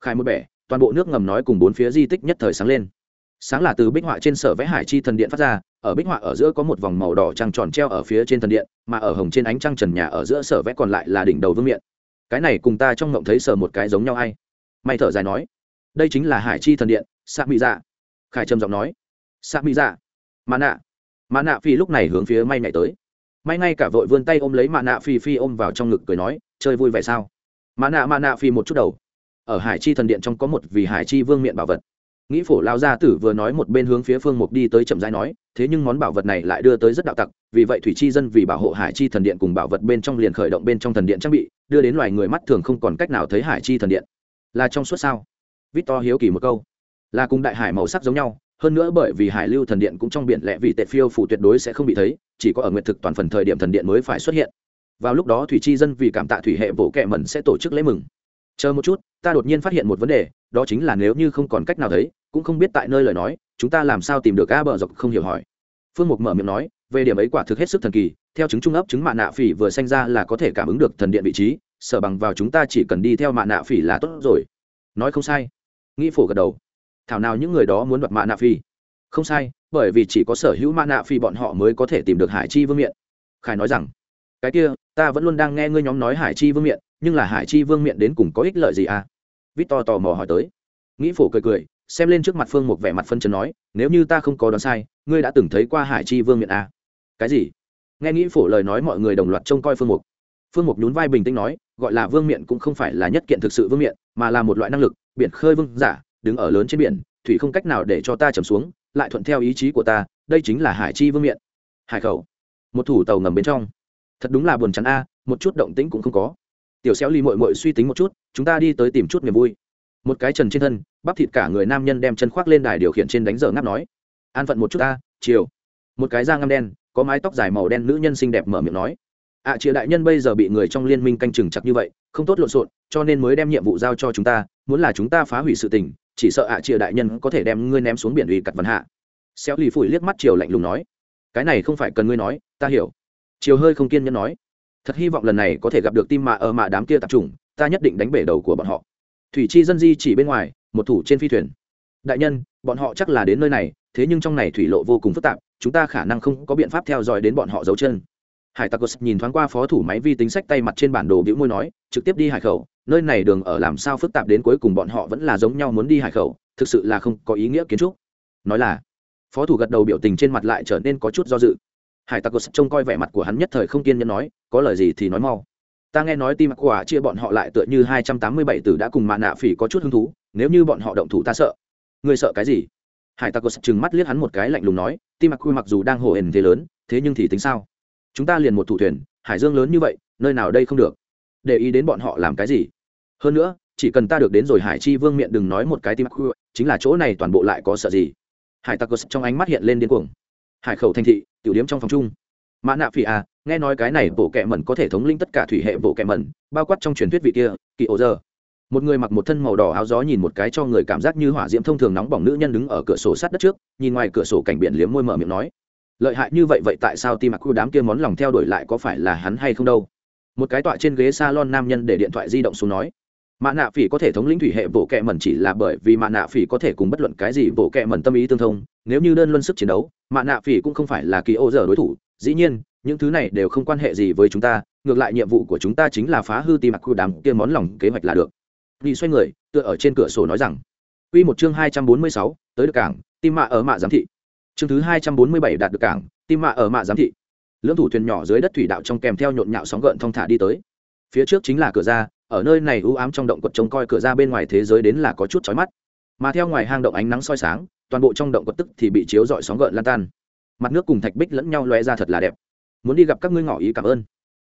Khải một bẻ, toàn bộ nước ngầm nói cùng bốn phía di tích nhất thời sáng lên. Sáng là từ bích họa trên sở vẽ hải chi thần điện phát ra, ở bích họa ở giữa có một vòng màu đỏ trăng tròn treo ở phía trên thần điện, mà ở hồng trên ánh trăng trần nhà ở giữa sở vẽ còn lại là đỉnh đầu vương miện. Cái này cùng ta trong ngộng thấy sờ một cái giống nhau hay may thở dài nói đây chính là hải chi thần điện sa mỹ dạ. Khải trầm giọng nói sa mỹ dạ. Mã nạ. Mã nạ phi lúc này hướng phía may nhảy tới. May ngay cả vội vươn tay ôm lấy mã nạ phi phi ôm vào trong ngực cười nói, chơi vui vẻ sao? Mã nạ mã nạ phi một chút đầu. Ở hải chi thần điện trong có một vì hải chi vương miện bảo vật. Nghĩ phổ lao gia tử vừa nói một bên hướng phía phương mục đi tới chậm rãi nói, thế nhưng món bảo vật này lại đưa tới rất đạo tặc, vì vậy thủy chi dân vì bảo hộ hải chi thần điện cùng bảo vật bên trong liền khởi động bên trong thần điện trang bị, đưa đến loài người mắt thường không còn cách nào thấy hải chi thần điện. Là trong suốt sao? Victor hiếu kỳ một câu. Là cùng đại hải màu sắc giống nhau, hơn nữa bởi vì hải lưu thần điện cũng trong biển lệ vì tệ phiêu phủ tuyệt đối sẽ không bị thấy, chỉ có ở nguyện thực toàn phần thời điểm thần điện mới phải xuất hiện. Vào lúc đó thủy chi dân vì cảm tạ thủy hệ bộ kệ mẩn sẽ tổ chức lễ mừng. Chờ một chút, ta đột nhiên phát hiện một vấn đề, đó chính là nếu như không còn cách nào thấy, cũng không biết tại nơi lời nói, chúng ta làm sao tìm được A bờ dọc không hiểu hỏi. Phương Mục mở miệng nói, về điểm ấy quả thực hết sức thần kỳ, theo chứng trung ấp chứng mạ nạ phỉ vừa sinh ra là có thể cảm ứng được thần điện vị trí, sở bằng vào chúng ta chỉ cần đi theo mạ nạ phỉ là tốt rồi. Nói không sai nghĩ phổ gật đầu. Thảo nào những người đó muốn đoạt mạ nạ phi? Không sai, bởi vì chỉ có sở hữu mạ nạ phi bọn họ mới có thể tìm được hải chi vương miện. Khải nói rằng, cái kia, ta vẫn luôn đang nghe ngươi nhóm nói hải chi vương miện, nhưng là hải chi vương miện đến cùng có ích lợi gì à? Vít to tò mò hỏi tới. Nghĩ phổ cười cười, xem lên trước mặt phương một vẻ mặt phân trần nói, nếu như ta không có đoán sai, ngươi đã từng thấy qua hải chi vương miện à? cái gì? Nghe nghĩ phổ lời nói mọi người đồng loạt trông coi phương mục. Phương mục nhún vai bình tĩnh nói gọi là vương miện cũng không phải là nhất kiện thực sự vương miện, mà là một loại năng lực, biển khơi vương giả, đứng ở lớn trên biển, thủy không cách nào để cho ta trầm xuống, lại thuận theo ý chí của ta, đây chính là hải chi vương miện. Hải khẩu. Một thủ tàu ngầm bên trong. Thật đúng là buồn chắn a, một chút động tĩnh cũng không có. Tiểu xéo ly mội mội suy tính một chút, chúng ta đi tới tìm chút niềm vui. Một cái trần trên thân, bắp thịt cả người nam nhân đem chân khoác lên đài điều khiển trên đánh giờ ngáp nói. An phận một chút ta chiều. Một cái da ngăm đen, có mái tóc dài màu đen nữ nhân xinh đẹp mở miệng nói ạ à, chia đại nhân bây giờ bị người trong liên minh canh chừng chặt như vậy không tốt lộn xộn cho nên mới đem nhiệm vụ giao cho chúng ta muốn là chúng ta phá hủy sự tình chỉ sợ ạ à chia đại nhân có thể đem ngươi ném xuống biển ủy cặt văn hạ. Xéo lì phủi liếc mắt chiều lạnh lùng nói cái này không phải cần ngươi nói ta hiểu. Chiều hơi không kiên nhẫn nói thật hy vọng lần này có thể gặp được tim mạ ở mạ đám kia tập trung ta nhất định đánh bể đầu của bọn họ. Thủy chi dân di chỉ bên ngoài một thủ trên phi thuyền. Đại nhân bọn họ chắc là đến nơi này thế nhưng trong này thủy lộ vô cùng phức tạp chúng ta khả năng không có biện pháp theo dõi đến bọn họ giấu chân hải tặc nhìn thoáng qua phó thủ máy vi tính sách tay mặt trên bản đồ biểu môi nói, trực tiếp đi hải khẩu, nơi này đường ở làm sao phức tạp đến cuối cùng bọn họ vẫn là giống nhau muốn đi hải khẩu, thực sự là không có ý nghĩa kiến trúc. Nói là, phó thủ gật đầu biểu tình trên mặt lại trở nên có chút do dự. Hải tặc trông coi vẻ mặt của hắn nhất thời không kiên nhẫn nói, có lời gì thì nói mau. Ta nghe nói tim quả chia bọn họ lại tựa như hai trăm tám mươi bảy tử đã cùng mạ nạ phỉ có chút hứng thú, nếu như bọn họ động thủ ta sợ. Ngươi sợ cái gì? Hải tặc trừng mắt liếc hắn một cái lạnh lùng nói tim mặc mặc dù đang hổ hển thế lớn, thế nhưng thì tính sao? Chúng ta liền một thủ thuyền, hải dương lớn như vậy, nơi nào đây không được. Để ý đến bọn họ làm cái gì. Hơn nữa, chỉ cần ta được đến rồi hải chi vương miệng đừng nói một cái tim khu chính là chỗ này toàn bộ lại có sợ gì. Hải tặc trong ánh mắt hiện lên điên cuồng. Hải khẩu thành thị, tiểu điếm trong phòng chung. Mã nạ phi à nghe nói cái này bộ kẹ mẩn có thể thống lĩnh tất cả thủy hệ bộ kẹ mẩn, bao quát trong truyền thuyết vị kia, kỳ ổ giờ một người mặc một thân màu đỏ áo gió nhìn một cái cho người cảm giác như hỏa diễm thông thường nóng bỏng nữ nhân đứng ở cửa sổ sát đất trước, nhìn ngoài cửa sổ cảnh biển liếm môi mở miệng nói lợi hại như vậy vậy tại sao tim mặc khu đám kia món lòng theo đuổi lại có phải là hắn hay không đâu? Một cái tọa trên ghế salon nam nhân để điện thoại di động xuống nói mạ nạ phỉ có thể thống lĩnh thủy hệ bộ kệ mẩn chỉ là bởi vì mạ nạ phỉ có thể cùng bất luận cái gì bộ kệ mẩn tâm ý tương thông, nếu như đơn luân sức chiến đấu mạ nạ phỉ cũng không phải là kỳ ô giờ đối thủ, dĩ nhiên, những thứ này đều không quan hệ gì với chúng ta, ngược lại nhiệm vụ của chúng ta chính là phá hư tim mặc khu đám kia món lòng kế hoạch là được. Vì xoay người, tựa ở trên cửa sổ nói rằng, Quy một chương hai trăm bốn mươi sáu, tới được cảng tim mạ ở mạ giám thị chương thứ hai trăm bốn mươi bảy đạt được cảng tim mạ ở mạ giám thị. Lưỡng thủ thuyền nhỏ dưới đất thủy đạo trong kèm theo nhộn nhạo sóng gợn thong thả đi tới. Phía trước chính là cửa ra, ở nơi này u ám trong động quật trông coi cửa ra bên ngoài thế giới đến là có chút chói mắt. Mà theo ngoài hang động ánh nắng soi sáng, toàn bộ trong động quật tức thì bị chiếu rọi sóng gợn lan tan. Mặt nước cùng thạch bích lẫn nhau lóe ra thật là đẹp. Muốn đi gặp các ngươi ngỏ ý cảm ơn.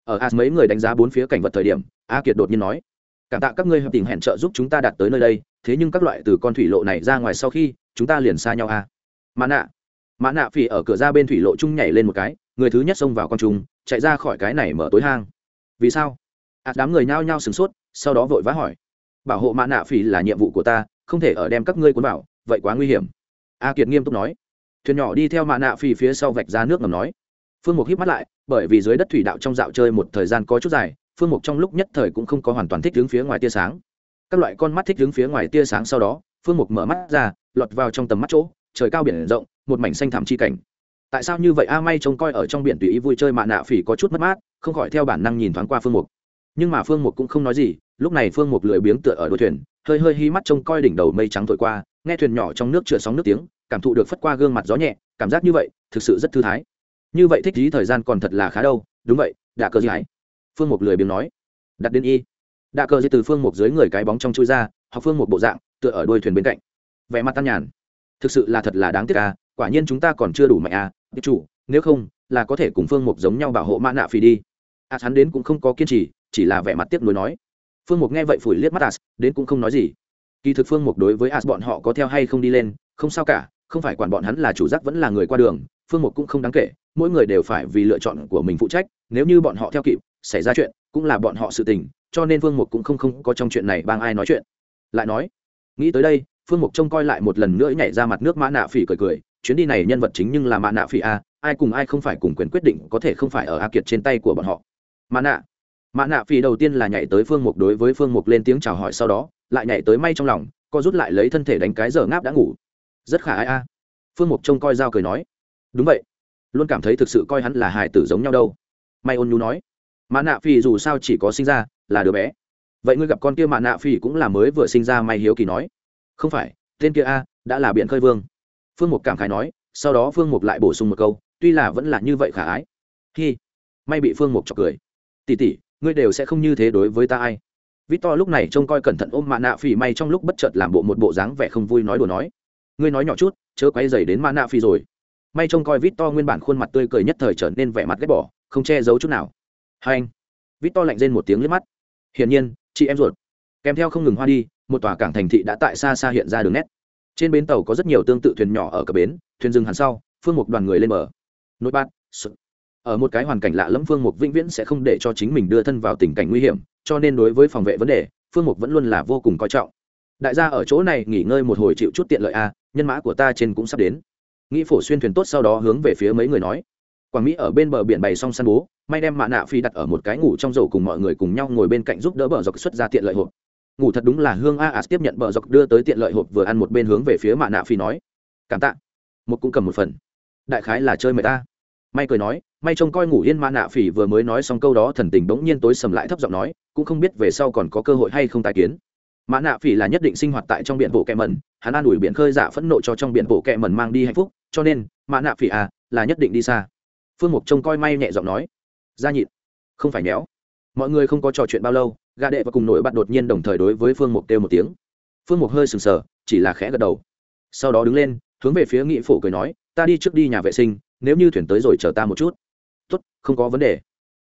Ở as mấy người đánh giá bốn phía cảnh vật thời điểm, a kiệt đột nhiên nói, cảm tạ các ngươi hợp tình hẹn trợ giúp chúng ta đạt tới nơi đây, thế nhưng các loại từ con thủy lộ này ra ngoài sau khi, chúng ta liền xa nhau à. a mà nạ mã nạ phỉ ở cửa ra bên thủy lộ chung nhảy lên một cái, người thứ nhất xông vào con trung chạy ra khỏi cái này mở tối hang. Vì sao? Ạt đám người nhao nhao sửng sốt, sau đó vội vã hỏi. Bảo hộ mã nạ phỉ là nhiệm vụ của ta, không thể ở đem các ngươi cuốn vào, vậy quá nguy hiểm. A kiệt nghiêm túc nói. Thuyền nhỏ đi theo mã nạ phỉ phía sau vạch ra nước ngầm nói. Phương mục hít mắt lại, bởi vì dưới đất thủy đạo trong dạo chơi một thời gian có chút dài, phương mục trong lúc nhất thời cũng không có hoàn toàn thích đứng phía ngoài tia sáng. Các loại con mắt thích đứng phía ngoài tia sáng sau đó, phương mục mở mắt ra, lọt vào trong tầm mắt chỗ, trời cao biển rộng một mảnh xanh thảm chi cảnh. Tại sao như vậy? A, may trông coi ở trong biển tùy ý vui chơi mạ nạ phỉ có chút mất mát, không khỏi theo bản năng nhìn thoáng qua phương mục. Nhưng mà phương mục cũng không nói gì, lúc này phương mục lười biếng tựa ở đuôi thuyền, hơi hơi hí mắt trông coi đỉnh đầu mây trắng thổi qua, nghe thuyền nhỏ trong nước chửa sóng nước tiếng, cảm thụ được phất qua gương mặt gió nhẹ, cảm giác như vậy, thực sự rất thư thái. Như vậy thích lý thời gian còn thật là khá đâu, đúng vậy đã cơ gì hãy phương mục lười biếng nói. Đặt đến y. Đã cơ gì từ phương mục dưới người cái bóng trong chui ra hoặc phương Mục bộ dạng, tựa ở đuôi thuyền bên cạnh. Vẻ mặt tan nhàn. Thực sự là thật là đáng tiếc à quả nhiên chúng ta còn chưa đủ mạnh à tiếp chủ, nếu không, là có thể cùng phương mục giống nhau bảo hộ mã nạ phi đi. À hắn đến cũng không có kiên trì, chỉ là vẻ mặt tiếc nuối nói. Phương mục nghe vậy phủi liếc mắt as, đến cũng không nói gì. Kỳ thực phương mục đối với as bọn họ có theo hay không đi lên, không sao cả, không phải quản bọn hắn là chủ giác vẫn là người qua đường, phương mục cũng không đáng kể, mỗi người đều phải vì lựa chọn của mình phụ trách, nếu như bọn họ theo kịp, xảy ra chuyện, cũng là bọn họ sự tình, cho nên phương mục cũng không không có trong chuyện này bang ai nói chuyện. Lại nói, nghĩ tới đây, phương mục trông coi lại một lần nữa nhảy ra mặt nước mã nạ phỉ cười cười chuyến đi này nhân vật chính nhưng là mã nạ phi a, ai cùng ai không phải cùng quyền quyết định có thể không phải ở a kiệt trên tay của bọn họ. Mã nạ. Mã nạ phi đầu tiên là nhảy tới phương mục đối với phương mục lên tiếng chào hỏi sau đó, lại nhảy tới may trong lòng, co rút lại lấy thân thể đánh cái giờ ngáp đã ngủ. Rất khả ai a. Phương mục trông coi dao cười nói. Đúng vậy. Luôn cảm thấy thực sự coi hắn là hài tử giống nhau đâu. May ôn nhu nói. Mã nạ phi dù sao chỉ có sinh ra là đứa bé. Vậy ngươi gặp con kia mạ nạ phi cũng là mới vừa sinh ra may hiếu kỳ nói. Không phải, tên kia a, đã là biện khơi vương phương mục cảm khái nói, sau đó phương mục lại bổ sung một câu, tuy là vẫn là như vậy khả ái. Hi. May bị phương mục chọc cười. Tỉ tỉ ngươi đều sẽ không như thế đối với ta ai. Vít to lúc này trông coi cẩn thận ôm mạ nạ phỉ, may trong lúc bất chợt làm bộ một bộ dáng vẻ không vui nói đùa nói. Ngươi nói nhỏ chút, chớ quay dày đến mạ nạ phỉ rồi. May trông coi vít to nguyên bản khuôn mặt tươi cười nhất thời trở nên vẻ mặt ghét bỏ, không che giấu chút nào. Hai anh. Vít to lạnh rên một tiếng liếc mắt. Hiển nhiên, chị em ruột. Kèm theo không ngừng hoa đi, một tòa cảng thành thị đã tại xa xa hiện ra đường nét trên bến tàu có rất nhiều tương tự thuyền nhỏ ở cập bến, thuyền dừng hẳn sau, phương mục đoàn người lên bờ. Nỗi bát ở một cái hoàn cảnh lạ lẫm, phương mục vĩnh viễn sẽ không để cho chính mình đưa thân vào tình cảnh nguy hiểm, cho nên đối với phòng vệ vấn đề, phương mục vẫn luôn là vô cùng coi trọng. Đại gia ở chỗ này nghỉ ngơi một hồi chịu chút tiện lợi a nhân mã của ta trên cũng sắp đến. Nghĩ phổ xuyên thuyền tốt sau đó hướng về phía mấy người nói. Quảng mỹ ở bên bờ biển bày xong săn bố, may đem mạ nạ phi đặt ở một cái ngủ trong rổ cùng mọi người cùng nhau ngồi bên cạnh giúp đỡ bờ dọc xuất ra tiện lợi hộp ngủ thật đúng là hương a as tiếp nhận bờ dọc đưa tới tiện lợi hộp vừa ăn một bên hướng về phía mạ nạ phi nói. Cảm tạ. Một cũng cầm một phần. Đại khái là chơi mời ta. May cười nói, may trông coi ngủ yên mạ nạ phỉ vừa mới nói xong câu đó thần tình bỗng nhiên tối sầm lại thấp giọng nói, cũng không biết về sau còn có cơ hội hay không tài kiến. Mã nạ phỉ là nhất định sinh hoạt tại trong biển bộ kẹ mần hắn an ủi biển khơi giả phẫn nộ cho trong biển bộ kẹ mần mang đi hạnh phúc, cho nên mã nạ phỉ à là nhất định đi xa. Phương mục trông coi may nhẹ giọng nói ra nhịn không phải nhéo. Mọi người không có trò chuyện bao lâu gà đệ và cùng nổi bật đột nhiên đồng thời đối với phương mục kêu một tiếng. Phương mục hơi sừng sờ, chỉ là khẽ gật đầu. Sau đó đứng lên, hướng về phía nghị phổ cười nói, ta đi trước đi nhà vệ sinh, nếu như thuyền tới rồi chờ ta một chút. Tốt, không có vấn đề.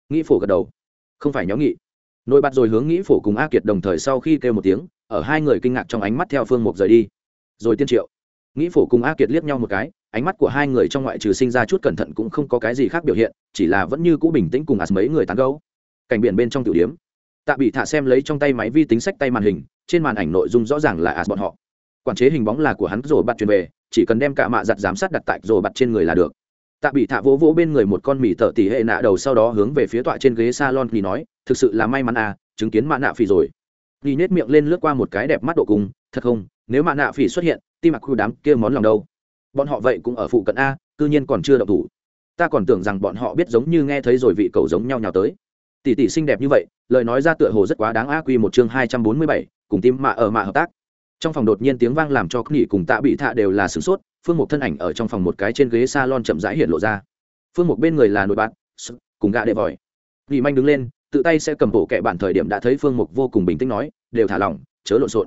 Nghị phổ gật đầu. Không phải nhóm nghị. Nổi bật rồi hướng nghĩ phổ cùng a kiệt đồng thời sau khi kêu một tiếng, ở hai người kinh ngạc trong ánh mắt theo phương mục rời đi. Rồi tiên triệu. Nghĩ phổ cùng a kiệt liếc nhau một cái, ánh mắt của hai người trong ngoại trừ sinh ra chút cẩn thận cũng không có cái gì khác biểu hiện, chỉ là vẫn như cũ bình tĩnh cùng ạt mấy người tán gấu cảnh biển bên trong tiểu điếm tạ bị thả xem lấy trong tay máy vi tính sách tay màn hình, trên màn ảnh nội dung rõ ràng là as bọn họ. Quản chế hình bóng là của hắn, rồi bắt truyền về, chỉ cần đem cả mạ giặt giám sát đặt tại, rồi bắt trên người là được. Tạ bị thả vỗ vỗ bên người một con mì thợ tỉ hệ nạ đầu sau đó hướng về phía tọa trên ghế salon thì nói, thực sự là may mắn à chứng kiến mạ nạ phỉ rồi. Đi nết miệng lên lướt qua một cái đẹp mắt độ cùng thật không, nếu mạ nạ phỉ xuất hiện tim mặc khu đám kia món lòng đâu? Bọn họ vậy cũng ở phụ cận a, cư nhiên còn chưa động thủ. Ta còn tưởng rằng bọn họ biết giống như nghe thấy rồi vị cầu giống nhau nhào tới tỷ tỷ xinh đẹp như vậy, lời nói ra tựa hồ rất quá đáng a quy một chương hai trăm bốn mươi bảy, cùng tim mạ ở mạ hợp tác. Trong phòng đột nhiên tiếng vang làm cho nghỉ cùng tạ bị thạ đều là sửng sốt, phương một thân ảnh ở trong phòng một cái trên ghế salon chậm rãi hiện lộ ra. Phương một bên người là nội bạn cùng gạ đệ vòi. Nghỉ manh đứng lên, tự tay sẽ cầm bộ kệ bản thời điểm đã thấy phương mục vô cùng bình tĩnh nói, đều thả lỏng, chớ lộn xộn.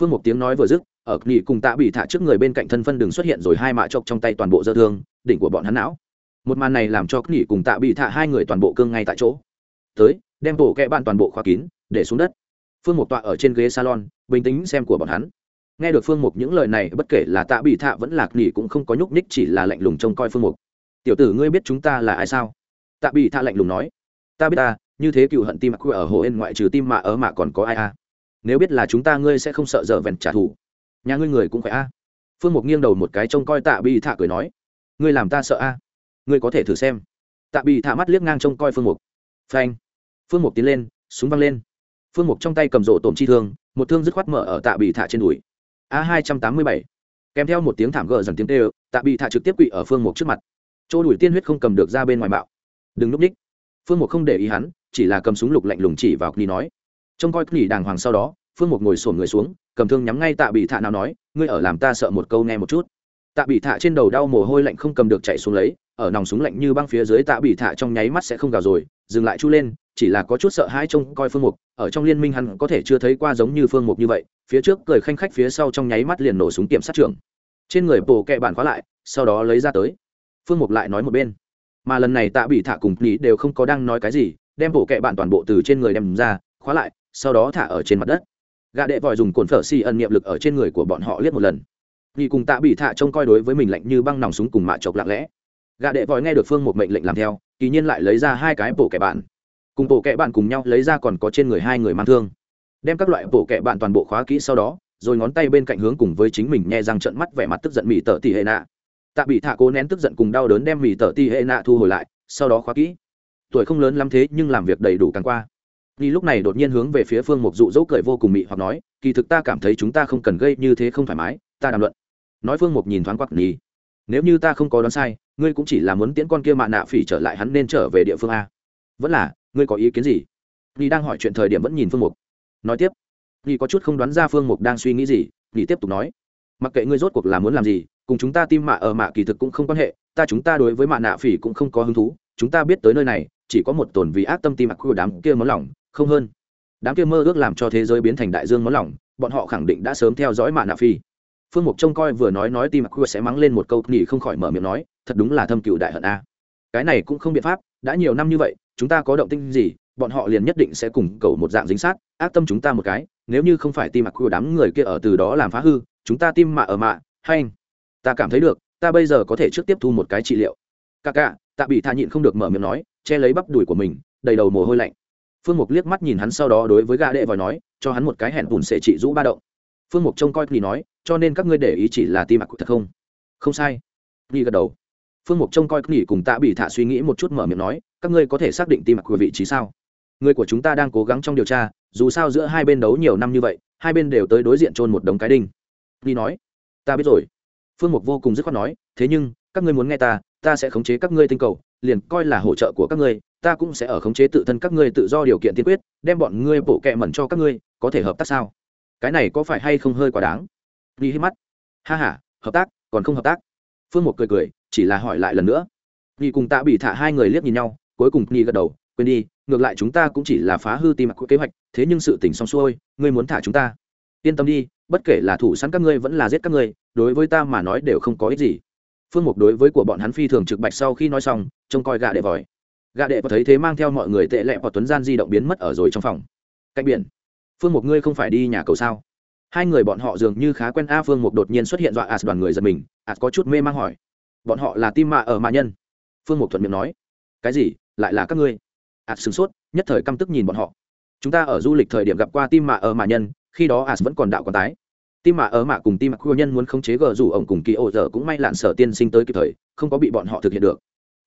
Phương mục tiếng nói vừa dứt, ở nghỉ cùng tạ bị thả trước người bên cạnh thân phân đường xuất hiện rồi hai mạ chọc trong tay toàn bộ dơ thương, đỉnh của bọn hắn não. Một màn này làm cho nghỉ cùng tạ bị thả hai người toàn bộ cương ngay tại chỗ tới, đem bộ kẽ bạn toàn bộ khóa kín, để xuống đất. Phương mục tọa ở trên ghế salon, bình tĩnh xem của bọn hắn. Nghe được phương mục những lời này, bất kể là tạ bị thạ vẫn lạc nghỉ cũng không có nhúc nhích, chỉ là lạnh lùng trông coi phương mục. Tiểu tử, ngươi biết chúng ta là ai sao? Tạ bị thạ lạnh lùng nói. Ta biết ta, như thế cựu hận tim mặc ở hồ ên ngoại trừ tim mạ ở mạ còn có ai a nếu biết là chúng ta, ngươi sẽ không sợ dở vẹn trả thù. Nhà ngươi người cũng phải a. Phương mục nghiêng đầu một cái trông coi tạ bị thạ cười nói. Ngươi làm ta sợ a? Ngươi có thể thử xem. Tạ bị thạ mắt liếc ngang trông coi phương mục. Phanh phương mục tiến lên, súng văng lên. Phương mục trong tay cầm rổ tổm chi thương, một thương dứt khoát mở ở tạ bị thả trên đùi. A hai trăm tám mươi bảy. Kèm theo một tiếng thảm gờ dần tiếng tê tạ bị thả trực tiếp quỵ ở phương mục trước mặt. Chỗ đùi tiên huyết không cầm được ra bên ngoài bạo đừng núp ních. Phương mục không để ý hắn, chỉ là cầm súng lục lạnh lùng chỉ vào kỳ nói. Trông coi kỳ đàng hoàng sau đó, phương mục ngồi sổm người xuống, cầm thương nhắm ngay tạ bị thạ nào nói, ngươi ở làm ta sợ một câu nghe một chút tạ bị thạ trên đầu đau mồ hôi lạnh không cầm được chạy xuống lấy, ở nòng súng lạnh như băng phía dưới tạ bị thạ trong nháy mắt sẽ không gào rồi, dừng lại chu lên, chỉ là có chút sợ hãi trông coi phương mục, ở trong liên minh hắn có thể chưa thấy qua giống như phương mục như vậy, phía trước cười khanh khách phía sau trong nháy mắt liền nổ súng kiểm sát trưởng. Trên người bổ kẹ bản khóa lại, sau đó lấy ra tới. Phương mục lại nói một bên. Mà lần này tạ bị thả cùng nhị đều không có đang nói cái gì, đem bổ kệ bạn toàn bộ từ trên người đem ra, khóa lại, sau đó thả ở trên mặt đất. Gạ đệ vòi dùng cồn phở xì ẩn niệm lực ở trên người của bọn họ liếc một lần nhị cùng tạ bị Thạ trông coi đối với mình lạnh như băng nòng súng cùng mạ chọc lặng lẽ. Gạ đệ vòi nghe được phương một mệnh lệnh làm theo kỳ nhiên lại lấy ra hai cái bộ kẻ bạn. Cùng bộ kẻ bạn cùng nhau lấy ra còn có trên người hai người mang thương. Đem các loại bộ kẻ bạn toàn bộ khóa kỹ sau đó rồi ngón tay bên cạnh hướng cùng với chính mình nhẹ răng trận mắt vẻ mặt tức giận mỹ tợ tỷ hệ nạ. Tạ bị Thạ cố nén tức giận cùng đau đớn đem mỹ tợ tỷ hệ nạ thu hồi lại sau đó khóa kỹ. Tuổi không lớn lắm thế nhưng làm việc đầy đủ càng qua. Nhi lúc này đột nhiên hướng về phía Phương Mục dụ dỗ cười vô cùng mị hoặc nói, kỳ thực ta cảm thấy chúng ta không cần gây như thế không thoải mái, ta đàm luận. Nói Phương Mục nhìn thoáng quắc nhì nếu như ta không có đoán sai, ngươi cũng chỉ là muốn tiễn con kia mạ nạ phỉ trở lại hắn nên trở về địa phương a. Vẫn là, ngươi có ý kiến gì? nhì đang hỏi chuyện thời điểm vẫn nhìn Phương Mục. Nói tiếp, nhì có chút không đoán ra Phương Mục đang suy nghĩ gì, nhì tiếp tục nói, mặc kệ ngươi rốt cuộc là muốn làm gì, cùng chúng ta tim mạ ở mạ kỳ thực cũng không quan hệ, ta chúng ta đối với mạ nạ phỉ cũng không có hứng thú, chúng ta biết tới nơi này, chỉ có một tổn vì ác tâm tim mặc của đám kia món lỏng không hơn đám kia mơ ước làm cho thế giới biến thành đại dương món lỏng bọn họ khẳng định đã sớm theo dõi mạ nạ phi phương mục trông coi vừa nói nói tim mặc sẽ mắng lên một câu, nghỉ không khỏi mở miệng nói, thật đúng là thâm cựu đại hận a. Cái này cũng không biện pháp, đã nhiều năm như vậy, chúng ta có động tinh gì, bọn họ liền nhất định sẽ cùng cầu một dạng dính sát, ác tâm chúng ta một cái, nếu như không phải tim mặc của đám người kia ở từ đó làm phá hư, chúng ta tim mạ ở mạ, hay anh? Ta cảm thấy được, ta bây giờ có thể trước tiếp thu một cái trị liệu. Ca ca tạ bị thà nhịn không được mở miệng nói, che lấy bắp đùi của mình, đầy đầu mồ hôi lạnh. Phương mục liếc mắt nhìn hắn sau đó đối với gã đệ vòi nói, cho hắn một cái hẹn bùn sẽ trị rũ ba động. Phương mục trông coi thì nói cho nên các ngươi để ý chỉ là tim mặc thật không? Không sai. Nghi gật đầu. Phương mục trông coi nghỉ cùng tạ bị thả suy nghĩ một chút mở miệng nói, các ngươi có thể xác định tim mặc vị trí sao? Người của chúng ta đang cố gắng trong điều tra, dù sao giữa hai bên đấu nhiều năm như vậy, hai bên đều tới đối diện trôn một đống cái đinh. Nghi nói, ta biết rồi. Phương mục vô cùng dứt khoát nói, thế nhưng, các ngươi muốn nghe ta ta sẽ khống chế các ngươi tinh cầu, liền coi là hỗ trợ của các ngươi, ta cũng sẽ ở khống chế tự thân các ngươi tự do điều kiện tiên quyết, đem bọn ngươi bộ kẹ mẩn cho các ngươi, có thể hợp tác sao? Cái này có phải hay không hơi quá đáng? Nghi hít mắt. Ha h a hợp tác, còn không hợp tác. Phương một cười cười, chỉ là hỏi lại lần nữa. Nghi cùng tạ bị thả hai người liếc nhìn nhau, cuối cùng nghi gật đầu, quên đi, ngược lại chúng ta cũng chỉ là phá hư tim kế hoạch, thế nhưng sự tỉnh xong xuôi, ngươi muốn thả chúng ta. Yên tâm đi, bất kể là thủ sẵn các ngươi vẫn là giết các ngươi, đối với ta mà nói đều không có ích gì. Phương mục đối với của bọn hắn phi thường trực bạch sau khi nói xong, trông coi gạ đệ vòi. Gạ đệ và thấy thế mang theo mọi người tệ lẹ vào tuấn gian di động biến mất ở rồi trong phòng. Cạnh biển. Phương mục, ngươi không phải đi nhà cầu sao? Hai người bọn họ dường như khá quen a phương mục đột nhiên xuất hiện dọa as đoàn người giật mình, as có chút mê mang hỏi, bọn họ là tim mạ ở mạ nhân? Phương mục thuận miệng nói, cái gì? Lại là các ngươi? As sửng sốt, nhất thời căm tức nhìn bọn họ. Chúng ta ở du lịch thời điểm gặp qua tim mạ ở mạ nhân, khi đó as vẫn còn đạo còn tái. Tim mạ ở mạ cùng tim mạ khu nhân muốn khống chế gờ rủ ổng cùng kỳ ô giờ cũng may lạn sở tiên sinh tới kịp thời, không có bị bọn họ thực hiện được.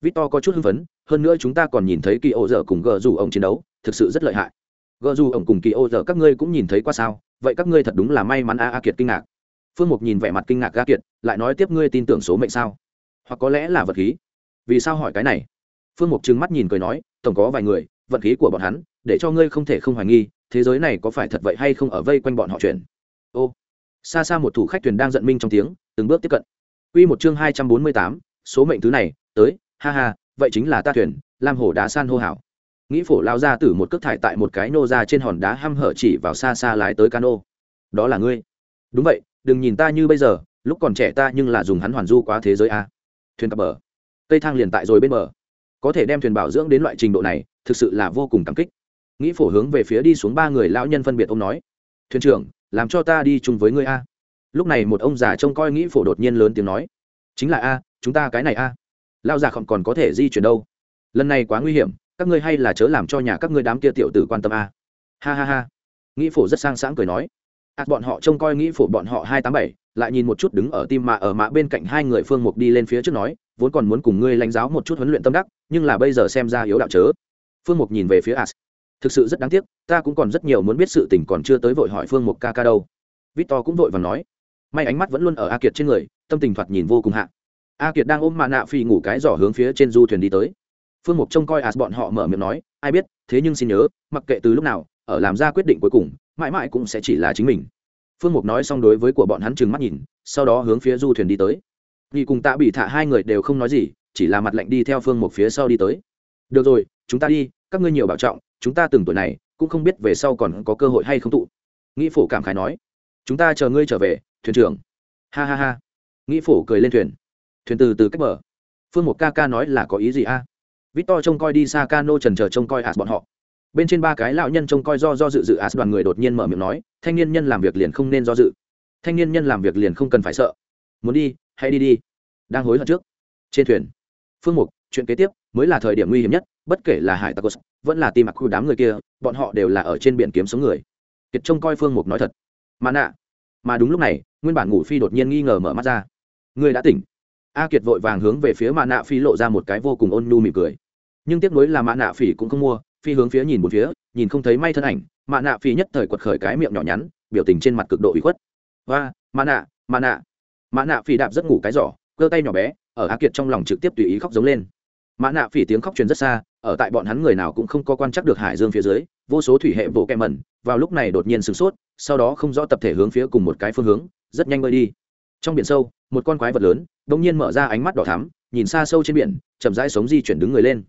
Victor có chút hưng phấn, hơn nữa chúng ta còn nhìn thấy kỳ ô giờ cùng gờ rủ ổng chiến đấu, thực sự rất lợi hại. Gờ rủ ổng cùng kỳ ô giờ các ngươi cũng nhìn thấy qua sao? Vậy các ngươi thật đúng là may mắn a a kiệt kinh ngạc. Phương mục nhìn vẻ mặt kinh ngạc a kiệt, lại nói tiếp ngươi tin tưởng số mệnh sao? Hoặc có lẽ là vật khí. Vì sao hỏi cái này? Phương mục trừng mắt nhìn cười nói, tổng có vài người, vận khí của bọn hắn, để cho ngươi không thể không hoài nghi, thế giới này có phải thật vậy hay không ở vây quanh bọn họ chuyển ô, xa xa một thủ khách thuyền đang giận minh trong tiếng, từng bước tiếp cận. Quy một chương hai trăm bốn mươi tám, số mệnh thứ này, tới, ha ha, vậy chính là ta thuyền, lam hồ đá san hô hảo nghĩ phổ lao ra từ một cước thải tại một cái nô ra trên hòn đá hăm hở chỉ vào xa xa lái tới cano. Đó là ngươi. Đúng vậy, đừng nhìn ta như bây giờ, lúc còn trẻ ta nhưng là dùng hắn hoàn du quá thế giới a. Thuyền cập bờ. Cây thang liền tại rồi bên bờ. Có thể đem thuyền bảo dưỡng đến loại trình độ này, thực sự là vô cùng cảm kích. Nghĩ phổ hướng về phía đi xuống ba người lão nhân phân biệt ông nói. Thuyền trưởng, làm cho ta đi chung với ngươi a. Lúc này một ông già trông coi nghĩ phổ đột nhiên lớn tiếng nói. Chính là a, chúng ta cái này a. Lao già còn còn có thể di chuyển đâu. Lần này quá nguy hiểm các ngươi hay là chớ làm cho nhà các ngươi đám kia tiểu tử quan tâm a. Ha ha ha. Nghĩ phổ rất sang sáng cười nói. Ạt bọn họ trông coi nghĩ phổ bọn họ hai tám bảy, lại nhìn một chút đứng ở tim mạ ở mạ bên cạnh hai người phương mục đi lên phía trước nói, vốn còn muốn cùng ngươi lãnh giáo một chút huấn luyện tâm đắc, nhưng là bây giờ xem ra yếu đạo chớ. Phương mục nhìn về phía ạt thực sự rất đáng tiếc, ta cũng còn rất nhiều muốn biết sự tình còn chưa tới vội hỏi phương mục ca ca đâu. Victor cũng vội và nói. May ánh mắt vẫn luôn ở a kiệt trên người, tâm tình thoạt nhìn vô cùng hạ. A kiệt đang ôm mạ nạ phi ngủ cái giỏ hướng phía trên du thuyền đi tới phương mục trông coi as bọn họ mở miệng nói, ai biết, thế nhưng xin nhớ, mặc kệ từ lúc nào, ở làm ra quyết định cuối cùng, mãi mãi cũng sẽ chỉ là chính mình. Phương mục nói xong đối với của bọn hắn trừng mắt nhìn, sau đó hướng phía du thuyền đi tới. Vì cùng tạ bị thả hai người đều không nói gì, chỉ là mặt lạnh đi theo phương mục phía sau đi tới. Được rồi, chúng ta đi, các ngươi nhiều bảo trọng, chúng ta từng tuổi này, cũng không biết về sau còn có cơ hội hay không tụ. Nghĩ phổ cảm khái nói, chúng ta chờ ngươi trở về, thuyền trưởng. Ha ha ha. Nghĩ phổ cười lên thuyền. Thuyền từ từ cách bờ. phương một ca ca nói là có ý gì a? Victor trông coi đi xa cano trần chờ trông coi as bọn họ. Bên trên ba cái lão nhân trông coi do do dự dự as đoàn người đột nhiên mở miệng nói, thanh niên nhân làm việc liền không nên do dự. Thanh niên nhân làm việc liền không cần phải sợ. Muốn đi, hãy đi đi. Đang hối hận trước. Trên thuyền, phương mục, chuyện kế tiếp mới là thời điểm nguy hiểm nhất, bất kể là hải tặc vẫn là tim mặc khu đám người kia, bọn họ đều là ở trên biển kiếm sống người. Kiệt trông coi phương mục nói thật. Mà nạ, mà đúng lúc này, nguyên bản ngủ phi đột nhiên nghi ngờ mở mắt ra. Người đã tỉnh a kiệt vội vàng hướng về phía mạ nạ phi lộ ra một cái vô cùng ôn nhu mỉm cười. Nhưng tiếc nuối là mạ nạ phỉ cũng không mua phi hướng phía nhìn một phía, nhìn không thấy may thân ảnh mạ nạ phi nhất thời quật khởi cái miệng nhỏ nhắn, biểu tình trên mặt cực độ ủy khuất. Và mạ nạ mạ nạ. Mạ nạ phi đạp rất ngủ cái giỏ, cơ tay nhỏ bé, ở a kiệt trong lòng trực tiếp tùy ý khóc giống lên. Mã nạ phỉ tiếng khóc truyền rất xa, ở tại bọn hắn người nào cũng không có quan chắc được hải dương phía dưới, vô số thủy hệ bộ kẹ mẩn, vào lúc này đột nhiên sửng sốt, sau đó không rõ tập thể hướng phía cùng một cái phương hướng, rất nhanh bơi đi. Trong biển sâu, một con quái vật lớn đông nhiên mở ra ánh mắt đỏ thắm nhìn xa sâu trên biển chậm rãi sống di chuyển đứng người lên.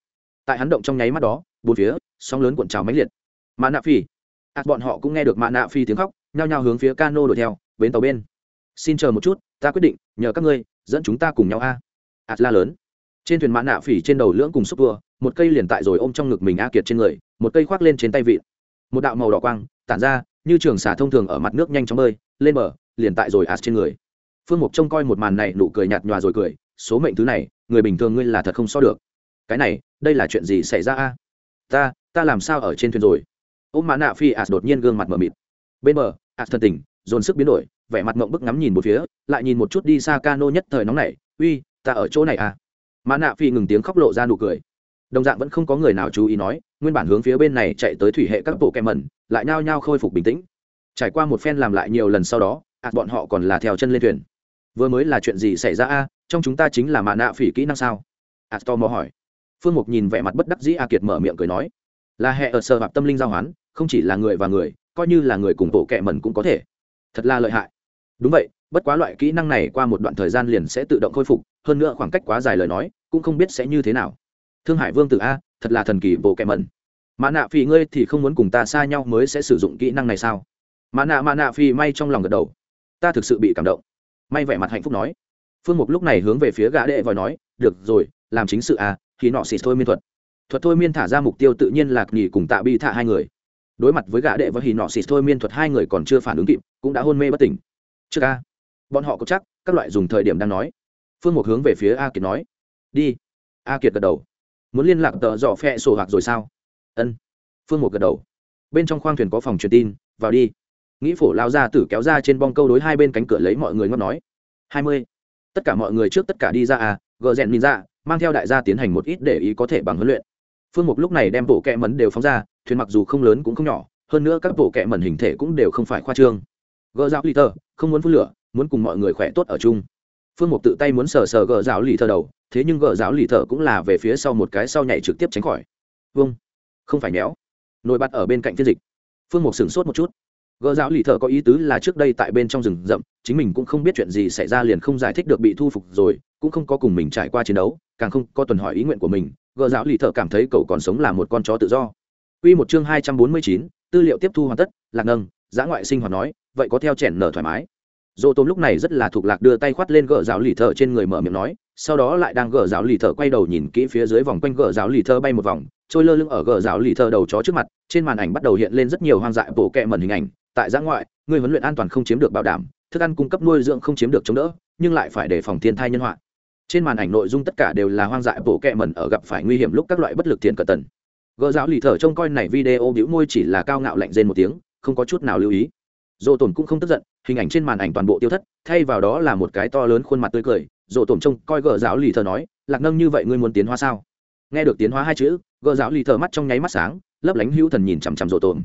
Tại hắn động trong nháy mắt đó bốn phía sóng lớn cuộn trào máy liệt. Mã nạ phi. Ạt bọn họ cũng nghe được mã nạ phi tiếng khóc nhao nhao hướng phía cano đuổi theo bến tàu bên. Xin chờ một chút ta quyết định nhờ các ngươi dẫn chúng ta cùng nhau a. Ạt la lớn. Trên thuyền mã nạ phỉ trên đầu lưỡng cùng xúc vừa, một cây liền tại rồi ôm trong ngực mình a kiệt trên người một cây khoác lên trên tay vịn. Một đạo màu đỏ quang tản ra như trường xả thông thường ở mặt nước nhanh chóng bơi lên bờ liền tại rồi ạt trên người phương mục trông coi một màn này, nụ cười nhạt nhòa rồi cười, số mệnh thứ này, người bình thường ngươi là thật không so được. Cái này, đây là chuyện gì xảy ra a? Ta ta làm sao ở trên thuyền rồi? Ôm mã nạ phi ạt đột nhiên gương mặt mờ mịt. Bên bờ ạt thân tình dồn sức biến đổi, vẻ mặt mộng bức ngắm nhìn một phía, lại nhìn một chút đi xa cano nhất thời nóng này uy, ta ở chỗ này à? Mã nạ phi ngừng tiếng khóc lộ ra nụ cười. Đồng dạng vẫn không có người nào chú ý nói, nguyên bản hướng phía bên này chạy tới thủy hệ các bộ kem mẩn, lại nhao nhao khôi phục bình tĩnh. Trải qua một phen làm lại nhiều lần sau đó ạt bọn họ còn là theo chân lên thuyền vừa mới là chuyện gì xảy ra a? Trong chúng ta chính là mạ nạ phỉ kỹ năng sao? Ạt to mò hỏi. Phương mục nhìn vẻ mặt bất đắc dĩ a kiệt mở miệng cười nói. Là hệ ở sở hợp tâm linh giao hoán, không chỉ là người và người, coi như là người cùng bộ kẹ mẩn cũng có thể. Thật là lợi hại. Đúng vậy, bất quá loại kỹ năng này qua một đoạn thời gian liền sẽ tự động khôi phục, hơn nữa khoảng cách quá dài lời nói, cũng không biết sẽ như thế nào. Thương hải vương tử a, thật là thần kỳ bộ kẹ mẩn. Mã nạ phi ngươi thì không muốn cùng ta xa nhau mới sẽ sử dụng kỹ năng này sao? Mã nạ mã nạ phi may trong lòng gật đầu. Ta thực sự bị cảm động may vẻ mặt hạnh phúc nói. Phương mục lúc này hướng về phía gã đệ vòi nói, được rồi, làm chính sự à thì nọ xịt thôi miên thuật. Thuật thôi miên thả ra mục tiêu tự nhiên lạc nhì cùng tạ bi thả hai người. Đối mặt với gã đệ và hì nọ xịt thôi miên thuật hai người còn chưa phản ứng kịp, cũng đã hôn mê bất tỉnh. Trước a. Bọn họ có chắc, các loại dùng thời điểm đang nói. Phương mục hướng về phía a kiệt nói, đi. A kiệt gật đầu. Muốn liên lạc tợ dọ phe sổ hạc rồi sao? Ân. Phương mục gật đầu. Bên trong khoang thuyền có phòng truyền tin, vào đi nghĩ phổ lao ra tử kéo ra trên bong câu đối hai bên cánh cửa lấy mọi người ngót nói. Hai mươi. Tất cả mọi người trước tất cả đi ra à gờ rèn nhìn ra, mang theo đại gia tiến hành một ít để ý có thể bằng huấn luyện. Phương mục lúc này đem bộ kẹ mẩn đều phóng ra, thuyền mặc dù không lớn cũng không nhỏ, hơn nữa các bộ kẹ mẩn hình thể cũng đều không phải khoa trương. Gờ giáo lì tờ, không muốn phun lửa, muốn cùng mọi người khỏe tốt ở chung. Phương mục tự tay muốn sờ sờ gờ giáo lì thờ đầu, thế nhưng gờ giáo lì thờ cũng là về phía sau một cái sau nhảy trực tiếp tránh khỏi. Vâng. Không phải méo. Nồi bạt ở bên cạnh phiên dịch. Phương mục sửng sốt một chút gỡ giáo lì thợ có ý tứ là trước đây tại bên trong rừng rậm chính mình cũng không biết chuyện gì xảy ra liền không giải thích được bị thu phục rồi cũng không có cùng mình trải qua chiến đấu càng không có tuần hỏi ý nguyện của mình gỡ giáo lì thợ cảm thấy cậu còn sống là một con chó tự do Quy một chương hai trăm bốn mươi chín, tư liệu tiếp thu hoàn tất, Lạc nâng, Giá ngoại sinh hoạt nói, vậy có theo chèn nở thoải mái. Dỗ Tôm lúc này rất là thuộc lạc đưa tay khoát lên gỡ giáo lì thợ trên người mở miệng nói, sau đó lại đang gỡ giáo lì thợ quay đầu nhìn kỹ phía dưới vòng quanh gỡ giáo lì thơ bay một vòng, trôi lơ lưng ở gỡ giáo lì thợ đầu chó trước mặt, trên màn ảnh bắt đầu hiện lên rất nhiều hoang dại bộ kệ mẩn hình ảnh, tại giã ngoại người huấn luyện an toàn không chiếm được bảo đảm, thức ăn cung cấp nuôi dưỡng không chiếm được chống đỡ, nhưng lại phải đề phòng thiên thai nhân họa. Trên màn ảnh nội dung tất cả đều là hoang dại bộ kẹ mẩn ở gặp phải nguy hiểm lúc các loại bất lực thiện cận tần. Gỡ giáo lì thở trông coi này video biểu môi chỉ là cao ngạo lạnh rên một tiếng, không có chút nào lưu ý. Dỗ tổn cũng không tức giận, hình ảnh trên màn ảnh toàn bộ tiêu thất, thay vào đó là một cái to lớn khuôn mặt tươi cười. Dỗ tổn trông coi gỡ giáo lì thở nói, lạc nâng như vậy ngươi muốn tiến hóa sao? Nghe được tiến hóa hai chữ gỡ giáo lì thở mắt trong nháy mắt sáng, lấp lánh hữu thần nhìn chằm chằm dỗ tổn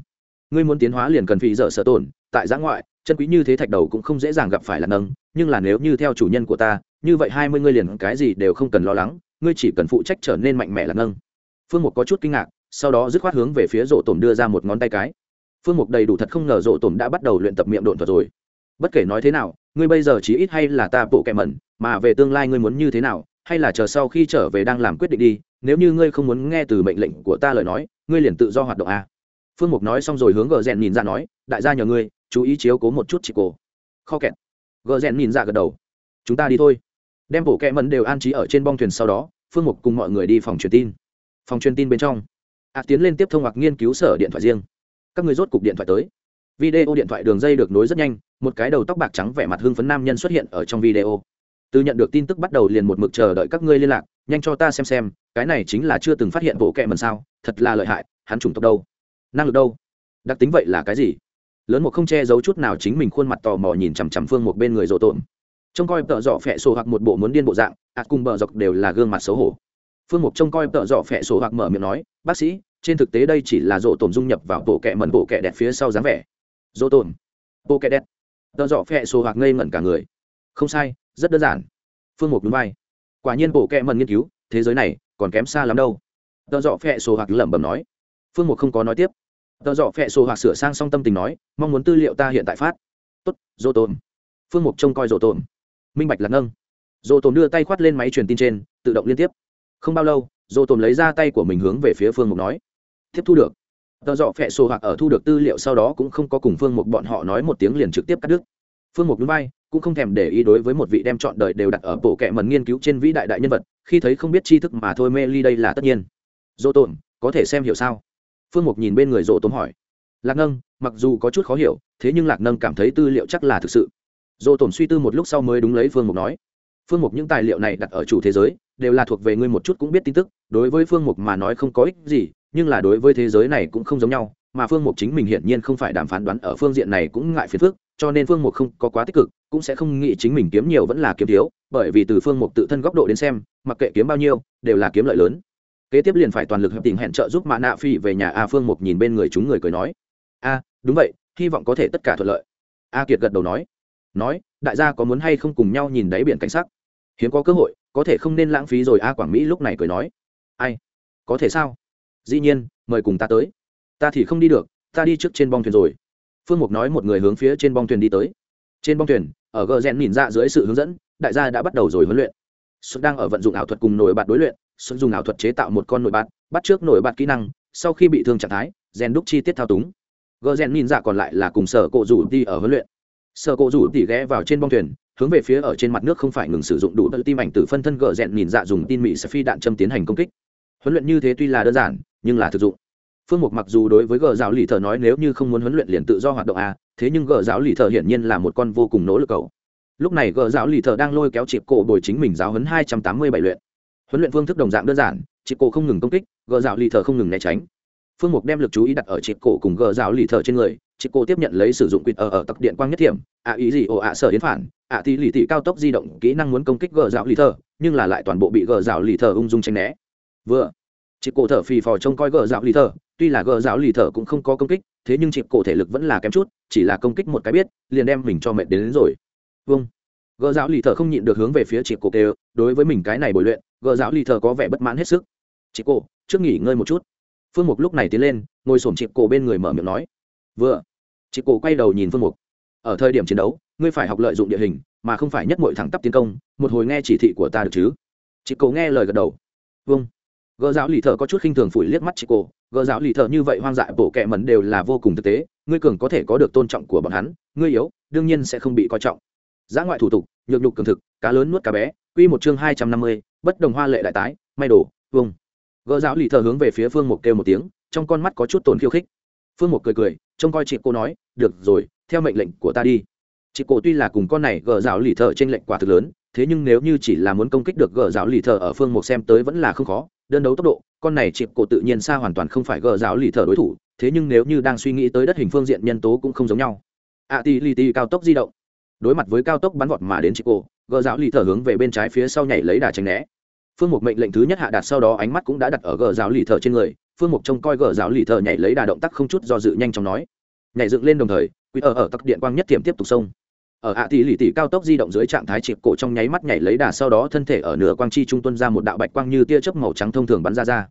ngươi muốn tiến hóa liền cần phí dở sở tổn tại giã ngoại, chân quý như thế thạch đầu cũng không dễ dàng gặp phải là nâng, nhưng là nếu như theo chủ nhân của ta, như vậy hai mươi ngươi liền cái gì đều không cần lo lắng, ngươi chỉ cần phụ trách trở nên mạnh mẽ là nâng. Phương mục có chút kinh ngạc, sau đó dứt khoát hướng về phía rộ tổn đưa ra một ngón tay cái. Phương mục đầy đủ thật không ngờ rộ tổn đã bắt đầu luyện tập miệng độn thuật rồi. Bất kể nói thế nào, ngươi bây giờ chỉ ít hay là ta bộ kẹ mẩn, mà về tương lai ngươi muốn như thế nào, hay là chờ sau khi trở về đang làm quyết định đi, nếu như ngươi không muốn nghe từ mệnh lệnh của ta lời nói, ngươi liền tự do hoạt động a phương mục nói xong rồi hướng gờ rèn nhìn ra nói, đại gia nhờ ngươi, chú ý chiếu cố một chút chị cổ kho kẹt. Gờ rèn nhìn ra gật đầu. Chúng ta đi thôi. Đem bộ kẹ mẫn đều an trí ở trên bong thuyền sau đó, phương mục cùng mọi người đi phòng truyền tin. Phòng truyền tin bên trong ạ tiến lên tiếp thông hoặc nghiên cứu sở điện thoại riêng. Các người rốt cục điện thoại tới. Video điện thoại đường dây được nối rất nhanh, một cái đầu tóc bạc trắng vẻ mặt hưng phấn nam nhân xuất hiện ở trong video. Từ nhận được tin tức bắt đầu liền một mực chờ đợi các ngươi liên lạc, nhanh cho ta xem xem, cái này chính là chưa từng phát hiện bộ kẹ mần sao, thật là lợi hại, hắn trùng tộc đâu? Năng lực đâu? Đặc tính vậy là cái gì? Lớn một không che giấu chút nào chính mình khuôn mặt tò mò nhìn chằm chằm phương một bên người rộ tổn. Trông coi tợ dọ phẹ sổ hoặc một bộ muốn điên bộ dạng, ạt cùng bờ dọc đều là gương mặt xấu hổ. Phương mục trông coi tợ dọ phẹ sổ hoặc mở miệng nói, bác sĩ, trên thực tế đây chỉ là rộ tổn dung nhập vào bộ kẹ mẩn bộ kẹ đẹp phía sau dáng vẻ. Rộ tổn. Bộ kẹ đẹp tợ dọ phẹ sổ hoặc ngây ngẩn cả người. Không sai, rất đơn giản. Phương mục núi vai. Quả nhiên bộ kẹ mẩn nghiên cứu, thế giới này còn kém xa lắm đâu. Tợ dọ phẹ sổ hoặc lẩm bẩm nói phương mục không có nói tiếp. Tờ dọ phẹ sổ hoặc sửa sang xong tâm tình nói, mong muốn tư liệu ta hiện tại phát. Tốt dô tồn phương mục trông coi dô tồn minh bạch là nâng. Dô tồn đưa tay khoát lên máy truyền tin trên, tự động liên tiếp. Không bao lâu dô tồn lấy ra tay của mình hướng về phía phương mục nói, tiếp thu được. Tờ dọ phẹ sổ hoặc ở thu được tư liệu sau đó cũng không có cùng phương mục bọn họ nói một tiếng liền trực tiếp cắt đứt. Phương mục núi bay cũng không thèm để ý đối với một vị đem chọn đời đều đặt ở bộ kệ mần nghiên cứu trên vĩ đại đại nhân vật, khi thấy không biết tri thức mà thôi mê ly đây là tất nhiên. Dô tồn có thể xem hiểu sao? Phương mục nhìn bên người rộ tôm hỏi. Lạc nâng, mặc dù có chút khó hiểu, thế nhưng lạc nâng cảm thấy tư liệu chắc là thực sự. Dỗ tổn suy tư một lúc sau mới đúng lấy phương mục nói. Phương mục, những tài liệu này đặt ở chủ thế giới, đều là thuộc về ngươi một chút cũng biết tin tức, đối với phương mục mà nói không có ích gì, nhưng là đối với thế giới này cũng không giống nhau, mà phương mục chính mình hiển nhiên không phải đàm phán đoán ở phương diện này cũng ngại phiền phức, cho nên phương mục không có quá tích cực, cũng sẽ không nghĩ chính mình kiếm nhiều vẫn là kiếm thiếu, bởi vì từ phương mục tự thân góc độ đến xem, mặc kệ kiếm bao nhiêu, đều là kiếm lợi lớn kế tiếp liền phải toàn lực hợp tình hẹn trợ giúp mã nạ phi về nhà a phương mục nhìn bên người chúng người cười nói. A, đúng vậy, hy vọng có thể tất cả thuận lợi. A kiệt gật đầu nói. Nói, đại gia có muốn hay không cùng nhau nhìn đáy biển cảnh sắc? Hiếm có cơ hội, có thể không nên lãng phí rồi, a quảng mỹ lúc này cười nói. Ai? Có thể sao? Dĩ nhiên, mời cùng ta tới. Ta thì không đi được, ta đi trước trên bong thuyền rồi. Phương mục nói một người hướng phía trên bong thuyền đi tới. Trên bong thuyền, ở gờ rèn nhìn ra dưới sự hướng dẫn, đại gia đã bắt đầu rồi huấn luyện. Xuất đang ở vận dụng ảo thuật cùng nổi bạt đối luyện xuân dùng ảo thuật chế tạo một con nổi bạt, bắt trước nổi bạt kỹ năng, sau khi bị thương trạng thái rèn đúc chi tiết thao túng. Gờ rèn nhìn ra dạ còn lại là cùng sở cộ rủ đi ở huấn luyện. Sở cộ rủ tỉ ghé vào trên bong thuyền, hướng về phía ở trên mặt nước không phải ngừng sử dụng đủ tự tim ảnh từ phân thân gờ rèn nhìn dạ dùng tin mỹ sẽ phi đạn châm tiến hành công kích. Huấn luyện như thế tuy là đơn giản, nhưng là thực dụng. Phương mục mặc dù đối với gờ giáo lì thợ nói nếu như không muốn huấn luyện liền tự do hoạt động a, thế nhưng gờ giáo lì thợ hiển nhiên là một con vô cùng nỗ lực cầu lúc này gờ giáo lì thợ đang lôi kéo chịp cổ bồi chính mình giáo huấn hai trăm tám mươi bảy luyện huấn luyện phương thức đồng dạng đơn giản chị cổ không ngừng công kích gờ rào lì thờ không ngừng né tránh. Phương mục đem lực chú ý đặt ở chị cổ cùng gờ rào lì thờ trên người chị cổ tiếp nhận lấy sử dụng quýt ở ở tặc điện quang nhất thiểm ạ ý gì ồ ạ sở yến phản ạ thì lì thị cao tốc di động kỹ năng muốn công kích gờ rào lì thờ nhưng là lại toàn bộ bị gờ rào lì thờ ung dung tranh né. Vừa chị cổ thở phì phò trông coi gờ rào lì thờ tuy là gờ rào lì thờ cũng không có công kích thế nhưng chị cổ thể lực vẫn là kém chút chỉ là công kích một cái biết liền đem mình cho mệt đến, đến rồi. Vâng. Gờ rào lì thờ không nhịn được hướng về phía chị cổ kêu đối với mình cái này bồi luyện gờ giáo lì thờ có vẻ bất mãn hết sức. Chị cổ trước nghỉ ngơi một chút. Phương mục lúc này tiến lên, ngồi sụp chị cổ bên người mở miệng nói. Vừa. Chị cổ quay đầu nhìn phương mục. Ở thời điểm chiến đấu, ngươi phải học lợi dụng địa hình, mà không phải nhất mội thẳng tắp tiến công, một hồi nghe chỉ thị của ta được chứ? Chị cổ nghe lời gật đầu. Vâng. Gờ giáo lì thờ có chút khinh thường phủi liếc mắt chị cô. Gờ giáo lì thờ như vậy hoang dại bổ kẹ mẩn đều là vô cùng thực tế, ngươi cường có thể có được tôn trọng của bọn hắn, ngươi yếu, đương nhiên sẽ không bị coi trọng giã ngoại thủ tục, nhược nhục cường thực, cá lớn nuốt cá bé, quy một chương hai trăm năm mươi, bất đồng hoa lệ đại tái, may đổ vung. Gỡ giáo lì thợ hướng về phía phương mục kêu một tiếng, trong con mắt có chút tổn khiêu khích. Phương mục cười cười, trông coi chị cô nói, được rồi, theo mệnh lệnh của ta đi. Chị cô tuy là cùng con này gỡ giáo lì thợ trên lệnh quả thực lớn, thế nhưng nếu như chỉ là muốn công kích được gỡ giáo lì thợ ở phương mục xem tới vẫn là không khó, đơn đấu tốc độ, con này chịp cổ tự nhiên xa hoàn toàn không phải gờ giáo lì thở đối thủ, thế nhưng nếu như đang suy nghĩ tới đất hình phương diện nhân tố cũng không giống nhau. A tì lì tì cao tốc di động đối mặt với cao tốc bắn vọt mà đến chị cổ gờ giáo lì thở hướng về bên trái phía sau nhảy lấy đà tránh né. Phương mục mệnh lệnh thứ nhất hạ đạt sau đó ánh mắt cũng đã đặt ở gờ giáo lì thở trên người, phương mục trông coi gờ giáo lì thở nhảy lấy đà động tác không chút do dự nhanh chóng nói. Nhảy dựng lên đồng thời quỹ ở ở tắc điện quang nhất thiểm tiếp tục xông. Ở ạ tỷ lì tỷ cao tốc di động dưới trạng thái chịp cổ trong nháy mắt nhảy lấy đà sau đó thân thể ở nửa quang chi trung tuân ra một đạo bạch quang như tia chớp màu trắng thông thường bắn ra ra.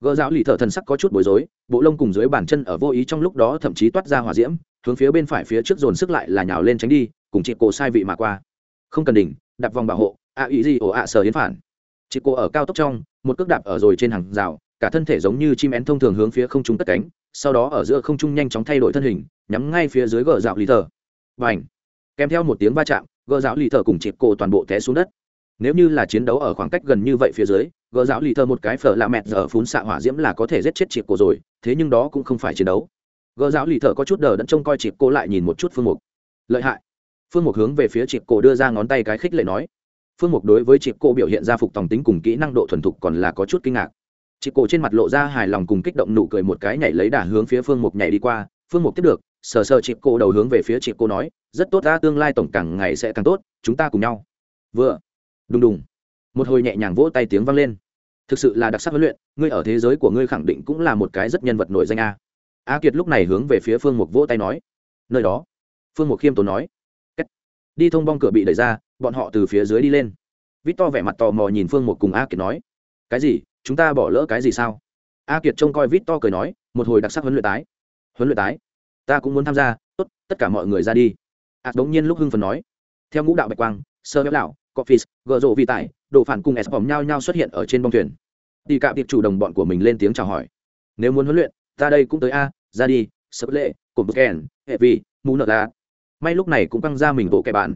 Gỡ giáo lì thở thần sắc có chút bối rối, bộ lông cùng dưới bàn chân ở vô ý trong lúc đó thậm chí toát ra hỏa diễm, hướng phía bên phải phía trước dồn sức lại là nhào lên tránh đi cùng chị cổ sai vị mà qua. Không cần đỉnh, đặt vòng bảo hộ ạ ý gì ồ ạ sờ hiến phản. Chị cổ ở cao tốc trong, một cước đạp ở rồi trên hàng rào, cả thân thể giống như chim én thông thường hướng phía không trung tất cánh, sau đó ở giữa không trung nhanh chóng thay đổi thân hình, nhắm ngay phía dưới gờ dạo lì thờ. Và ảnh kèm theo một tiếng va chạm, gờ rào lì thờ cùng chị cổ toàn bộ té xuống đất. Nếu như là chiến đấu ở khoảng cách gần như vậy phía dưới gỡ giáo lì thợ một cái phở lạ mẹt giờ phún xạ hỏa diễm là có thể giết chết chịp cô rồi, thế nhưng đó cũng không phải chiến đấu. Gỡ giáo lì thợ có chút đờ đẫn trông coi chịp cô lại nhìn một chút phương mục. Lợi hại phương mục hướng về phía chị cổ đưa ra ngón tay cái khích lệ nói. Phương mục đối với chị cổ biểu hiện ra phục tòng tính cùng kỹ năng độ thuần thục còn là có chút kinh ngạc. Chị cổ trên mặt lộ ra hài lòng cùng kích động nụ cười một cái nhảy lấy đà hướng phía phương mục nhảy đi qua. Phương mục tiếp được, sờ sờ chị cổ đầu hướng về phía chị cổ nói, rất tốt ta, tương lai tổng càng ngày sẽ càng tốt, chúng ta cùng nhau. Vừa. Đùng đùng. Một hồi nhẹ nhàng vỗ tay tiếng vang lên. Thực sự là đặc sắc huấn luyện, ngươi ở thế giới của ngươi khẳng định cũng là một cái rất nhân vật nổi danh a. A kiệt lúc này hướng về phía phương mục vỗ tay nói. Nơi đó. Phương mục khiêm tốn nói đi thông bong cửa bị đẩy ra, bọn họ từ phía dưới đi lên. Vít to vẻ mặt tò mò nhìn phương một cùng a kiệt nói, cái gì? Chúng ta bỏ lỡ cái gì sao? A kiệt trông coi vít to cười nói, một hồi đặc sắc huấn luyện tái. Huấn luyện tái? Ta cũng muốn tham gia. Tốt, tất cả mọi người ra đi. Ạt bỗng nhiên lúc hưng phần nói, theo ngũ đạo bạch quang, sơ béo lão coffee gờ rộ vi tải, đồ phản cùng s bỏng nhau nhau xuất hiện ở trên bông thuyền. Đi cạm tiệp chủ đồng bọn của mình lên tiếng chào hỏi, nếu muốn huấn luyện, ta đây cũng tới a, ra đi, sập lệ cột bức kèn, hệ vi mù nợ là may lúc này cũng căng ra mình bộ kẻ bạn.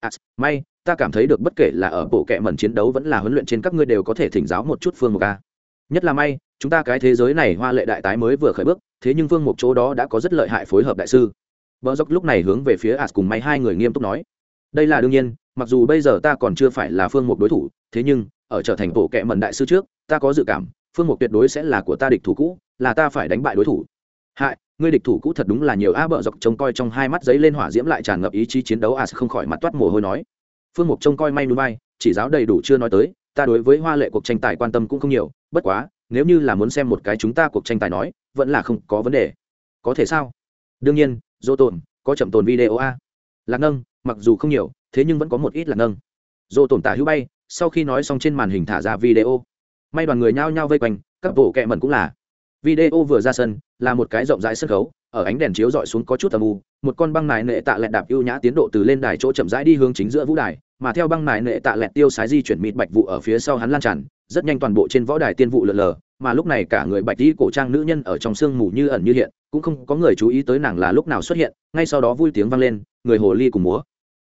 À, may ta cảm thấy được bất kể là ở bộ kẻ mẩn chiến đấu vẫn là huấn luyện trên các ngươi đều có thể thỉnh giáo một chút phương một a. Nhất là may chúng ta cái thế giới này hoa lệ đại tái mới vừa khởi bước thế nhưng vương một chỗ đó đã có rất lợi hại phối hợp đại sư. Vợ dốc lúc này hướng về phía as cùng may hai người nghiêm túc nói. Đây là đương nhiên mặc dù bây giờ ta còn chưa phải là phương một đối thủ thế nhưng ở trở thành bộ kệ mẩn đại sư trước ta có dự cảm phương một tuyệt đối sẽ là của ta địch thủ cũ là ta phải đánh bại đối thủ. Hại ngươi địch thủ cũ thật đúng là nhiều a bợ dọc trông coi trong hai mắt giấy lên hỏa diễm lại tràn ngập ý chí chiến đấu a không khỏi mặt toát mồ hôi nói. Phương mục trông coi may núi bay chỉ giáo đầy đủ chưa nói tới, ta đối với hoa lệ cuộc tranh tài quan tâm cũng không nhiều, bất quá, nếu như là muốn xem một cái chúng ta cuộc tranh tài nói, vẫn là không có vấn đề. Có thể sao? Đương nhiên dô tồn có chậm tồn video a. Lạc nâng, mặc dù không nhiều, thế nhưng vẫn có một ít lạc nâng. Dô tồn tả hữu bay, sau khi nói xong trên màn hình thả ra video. May đoàn người nhao nhao vây quanh, các bộ kẹ mẩn cũng là video vừa ra sân, là một cái rộng rãi sân khấu, ở ánh đèn chiếu dọi xuống có chút tầm u, một con băng nải nệ tạ lẹt đạp ưu nhã tiến độ từ lên đài chỗ chậm rãi đi hướng chính giữa vũ đài, mà theo băng nải nệ tạ lẹt tiêu sái di chuyển mịt bạch vụ ở phía sau hắn lan tràn, rất nhanh toàn bộ trên võ đài tiên vụ lượn lờ, mà lúc này cả người bạch đi cổ trang nữ nhân ở trong sương mù như ẩn như hiện, cũng không có người chú ý tới nàng là lúc nào xuất hiện, ngay sau đó vui tiếng vang lên, người hồ ly cùng múa.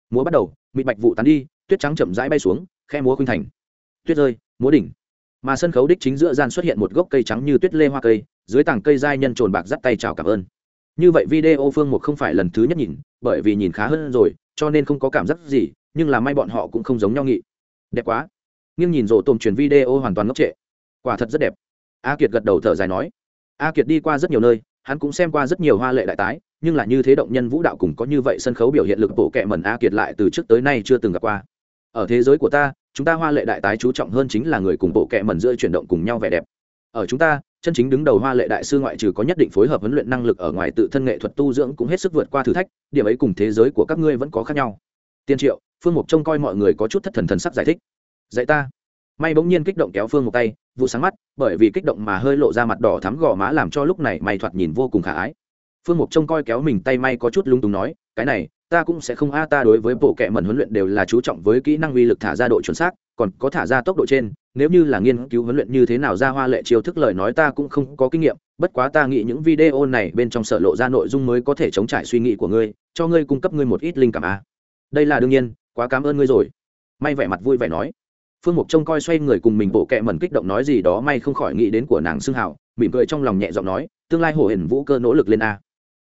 Múa bắt đầu, mịt bạch vụ tán đi, tuyết trắng chậm rãi bay xuống, khe múa khuynh thành. Tuyết rơi, múa đỉnh mà sân khấu đích chính giữa gian xuất hiện một gốc cây trắng như tuyết lê hoa cây, dưới tảng cây giai nhân trồn bạc dắt tay chào cảm ơn. Như vậy video phương một không phải lần thứ nhất nhìn, bởi vì nhìn khá hơn rồi, cho nên không có cảm giác gì, nhưng là may bọn họ cũng không giống nhau nghị đẹp quá. Nghiêng nhìn rổ tôm truyền video hoàn toàn ngốc trệ. Quả thật rất đẹp. A kiệt gật đầu thở dài nói. A kiệt đi qua rất nhiều nơi, hắn cũng xem qua rất nhiều hoa lệ đại tái, nhưng là như thế động nhân vũ đạo cùng có như vậy sân khấu biểu hiện lực bộ kệ mẩn a kiệt lại từ trước tới nay chưa từng gặp qua ở thế giới của ta, chúng ta hoa lệ đại tái chú trọng hơn chính là người cùng bộ kệ mẩn giữa chuyển động cùng nhau vẻ đẹp. Ở chúng ta, chân chính đứng đầu hoa lệ đại sư ngoại trừ có nhất định phối hợp huấn luyện năng lực ở ngoài tự thân nghệ thuật tu dưỡng cũng hết sức vượt qua thử thách, điểm ấy cùng thế giới của các ngươi vẫn có khác nhau. Tiên triệu, phương mục trông coi mọi người có chút thất thần thần sắc giải thích. Dạy ta. May bỗng nhiên kích động kéo phương một tay, vụ sáng mắt, bởi vì kích động mà hơi lộ ra mặt đỏ thắm gò má làm cho lúc này may thoạt nhìn vô cùng khả ái. Phương mục trông coi kéo mình tay may có chút lung túng nói, cái này ta cũng sẽ không, a, ta đối với bộ kệ mẩn huấn luyện đều là chú trọng với kỹ năng uy lực thả ra độ chuẩn xác, còn có thả ra tốc độ trên, nếu như là nghiên cứu huấn luyện như thế nào ra hoa lệ chiêu thức lời nói ta cũng không có kinh nghiệm, bất quá ta nghĩ những video này bên trong sở lộ ra nội dung mới có thể chống trải suy nghĩ của ngươi, cho ngươi cung cấp ngươi một ít linh cảm, a. Đây là đương nhiên, quá cảm ơn ngươi rồi. May vẻ mặt vui vẻ nói. Phương mục trông coi xoay người cùng mình, bộ kệ mẩn kích động nói gì đó may không khỏi nghĩ đến của nàng xưng hào, mỉm cười trong lòng nhẹ giọng nói, tương lai hồ hển vũ cơ nỗ lực lên, a.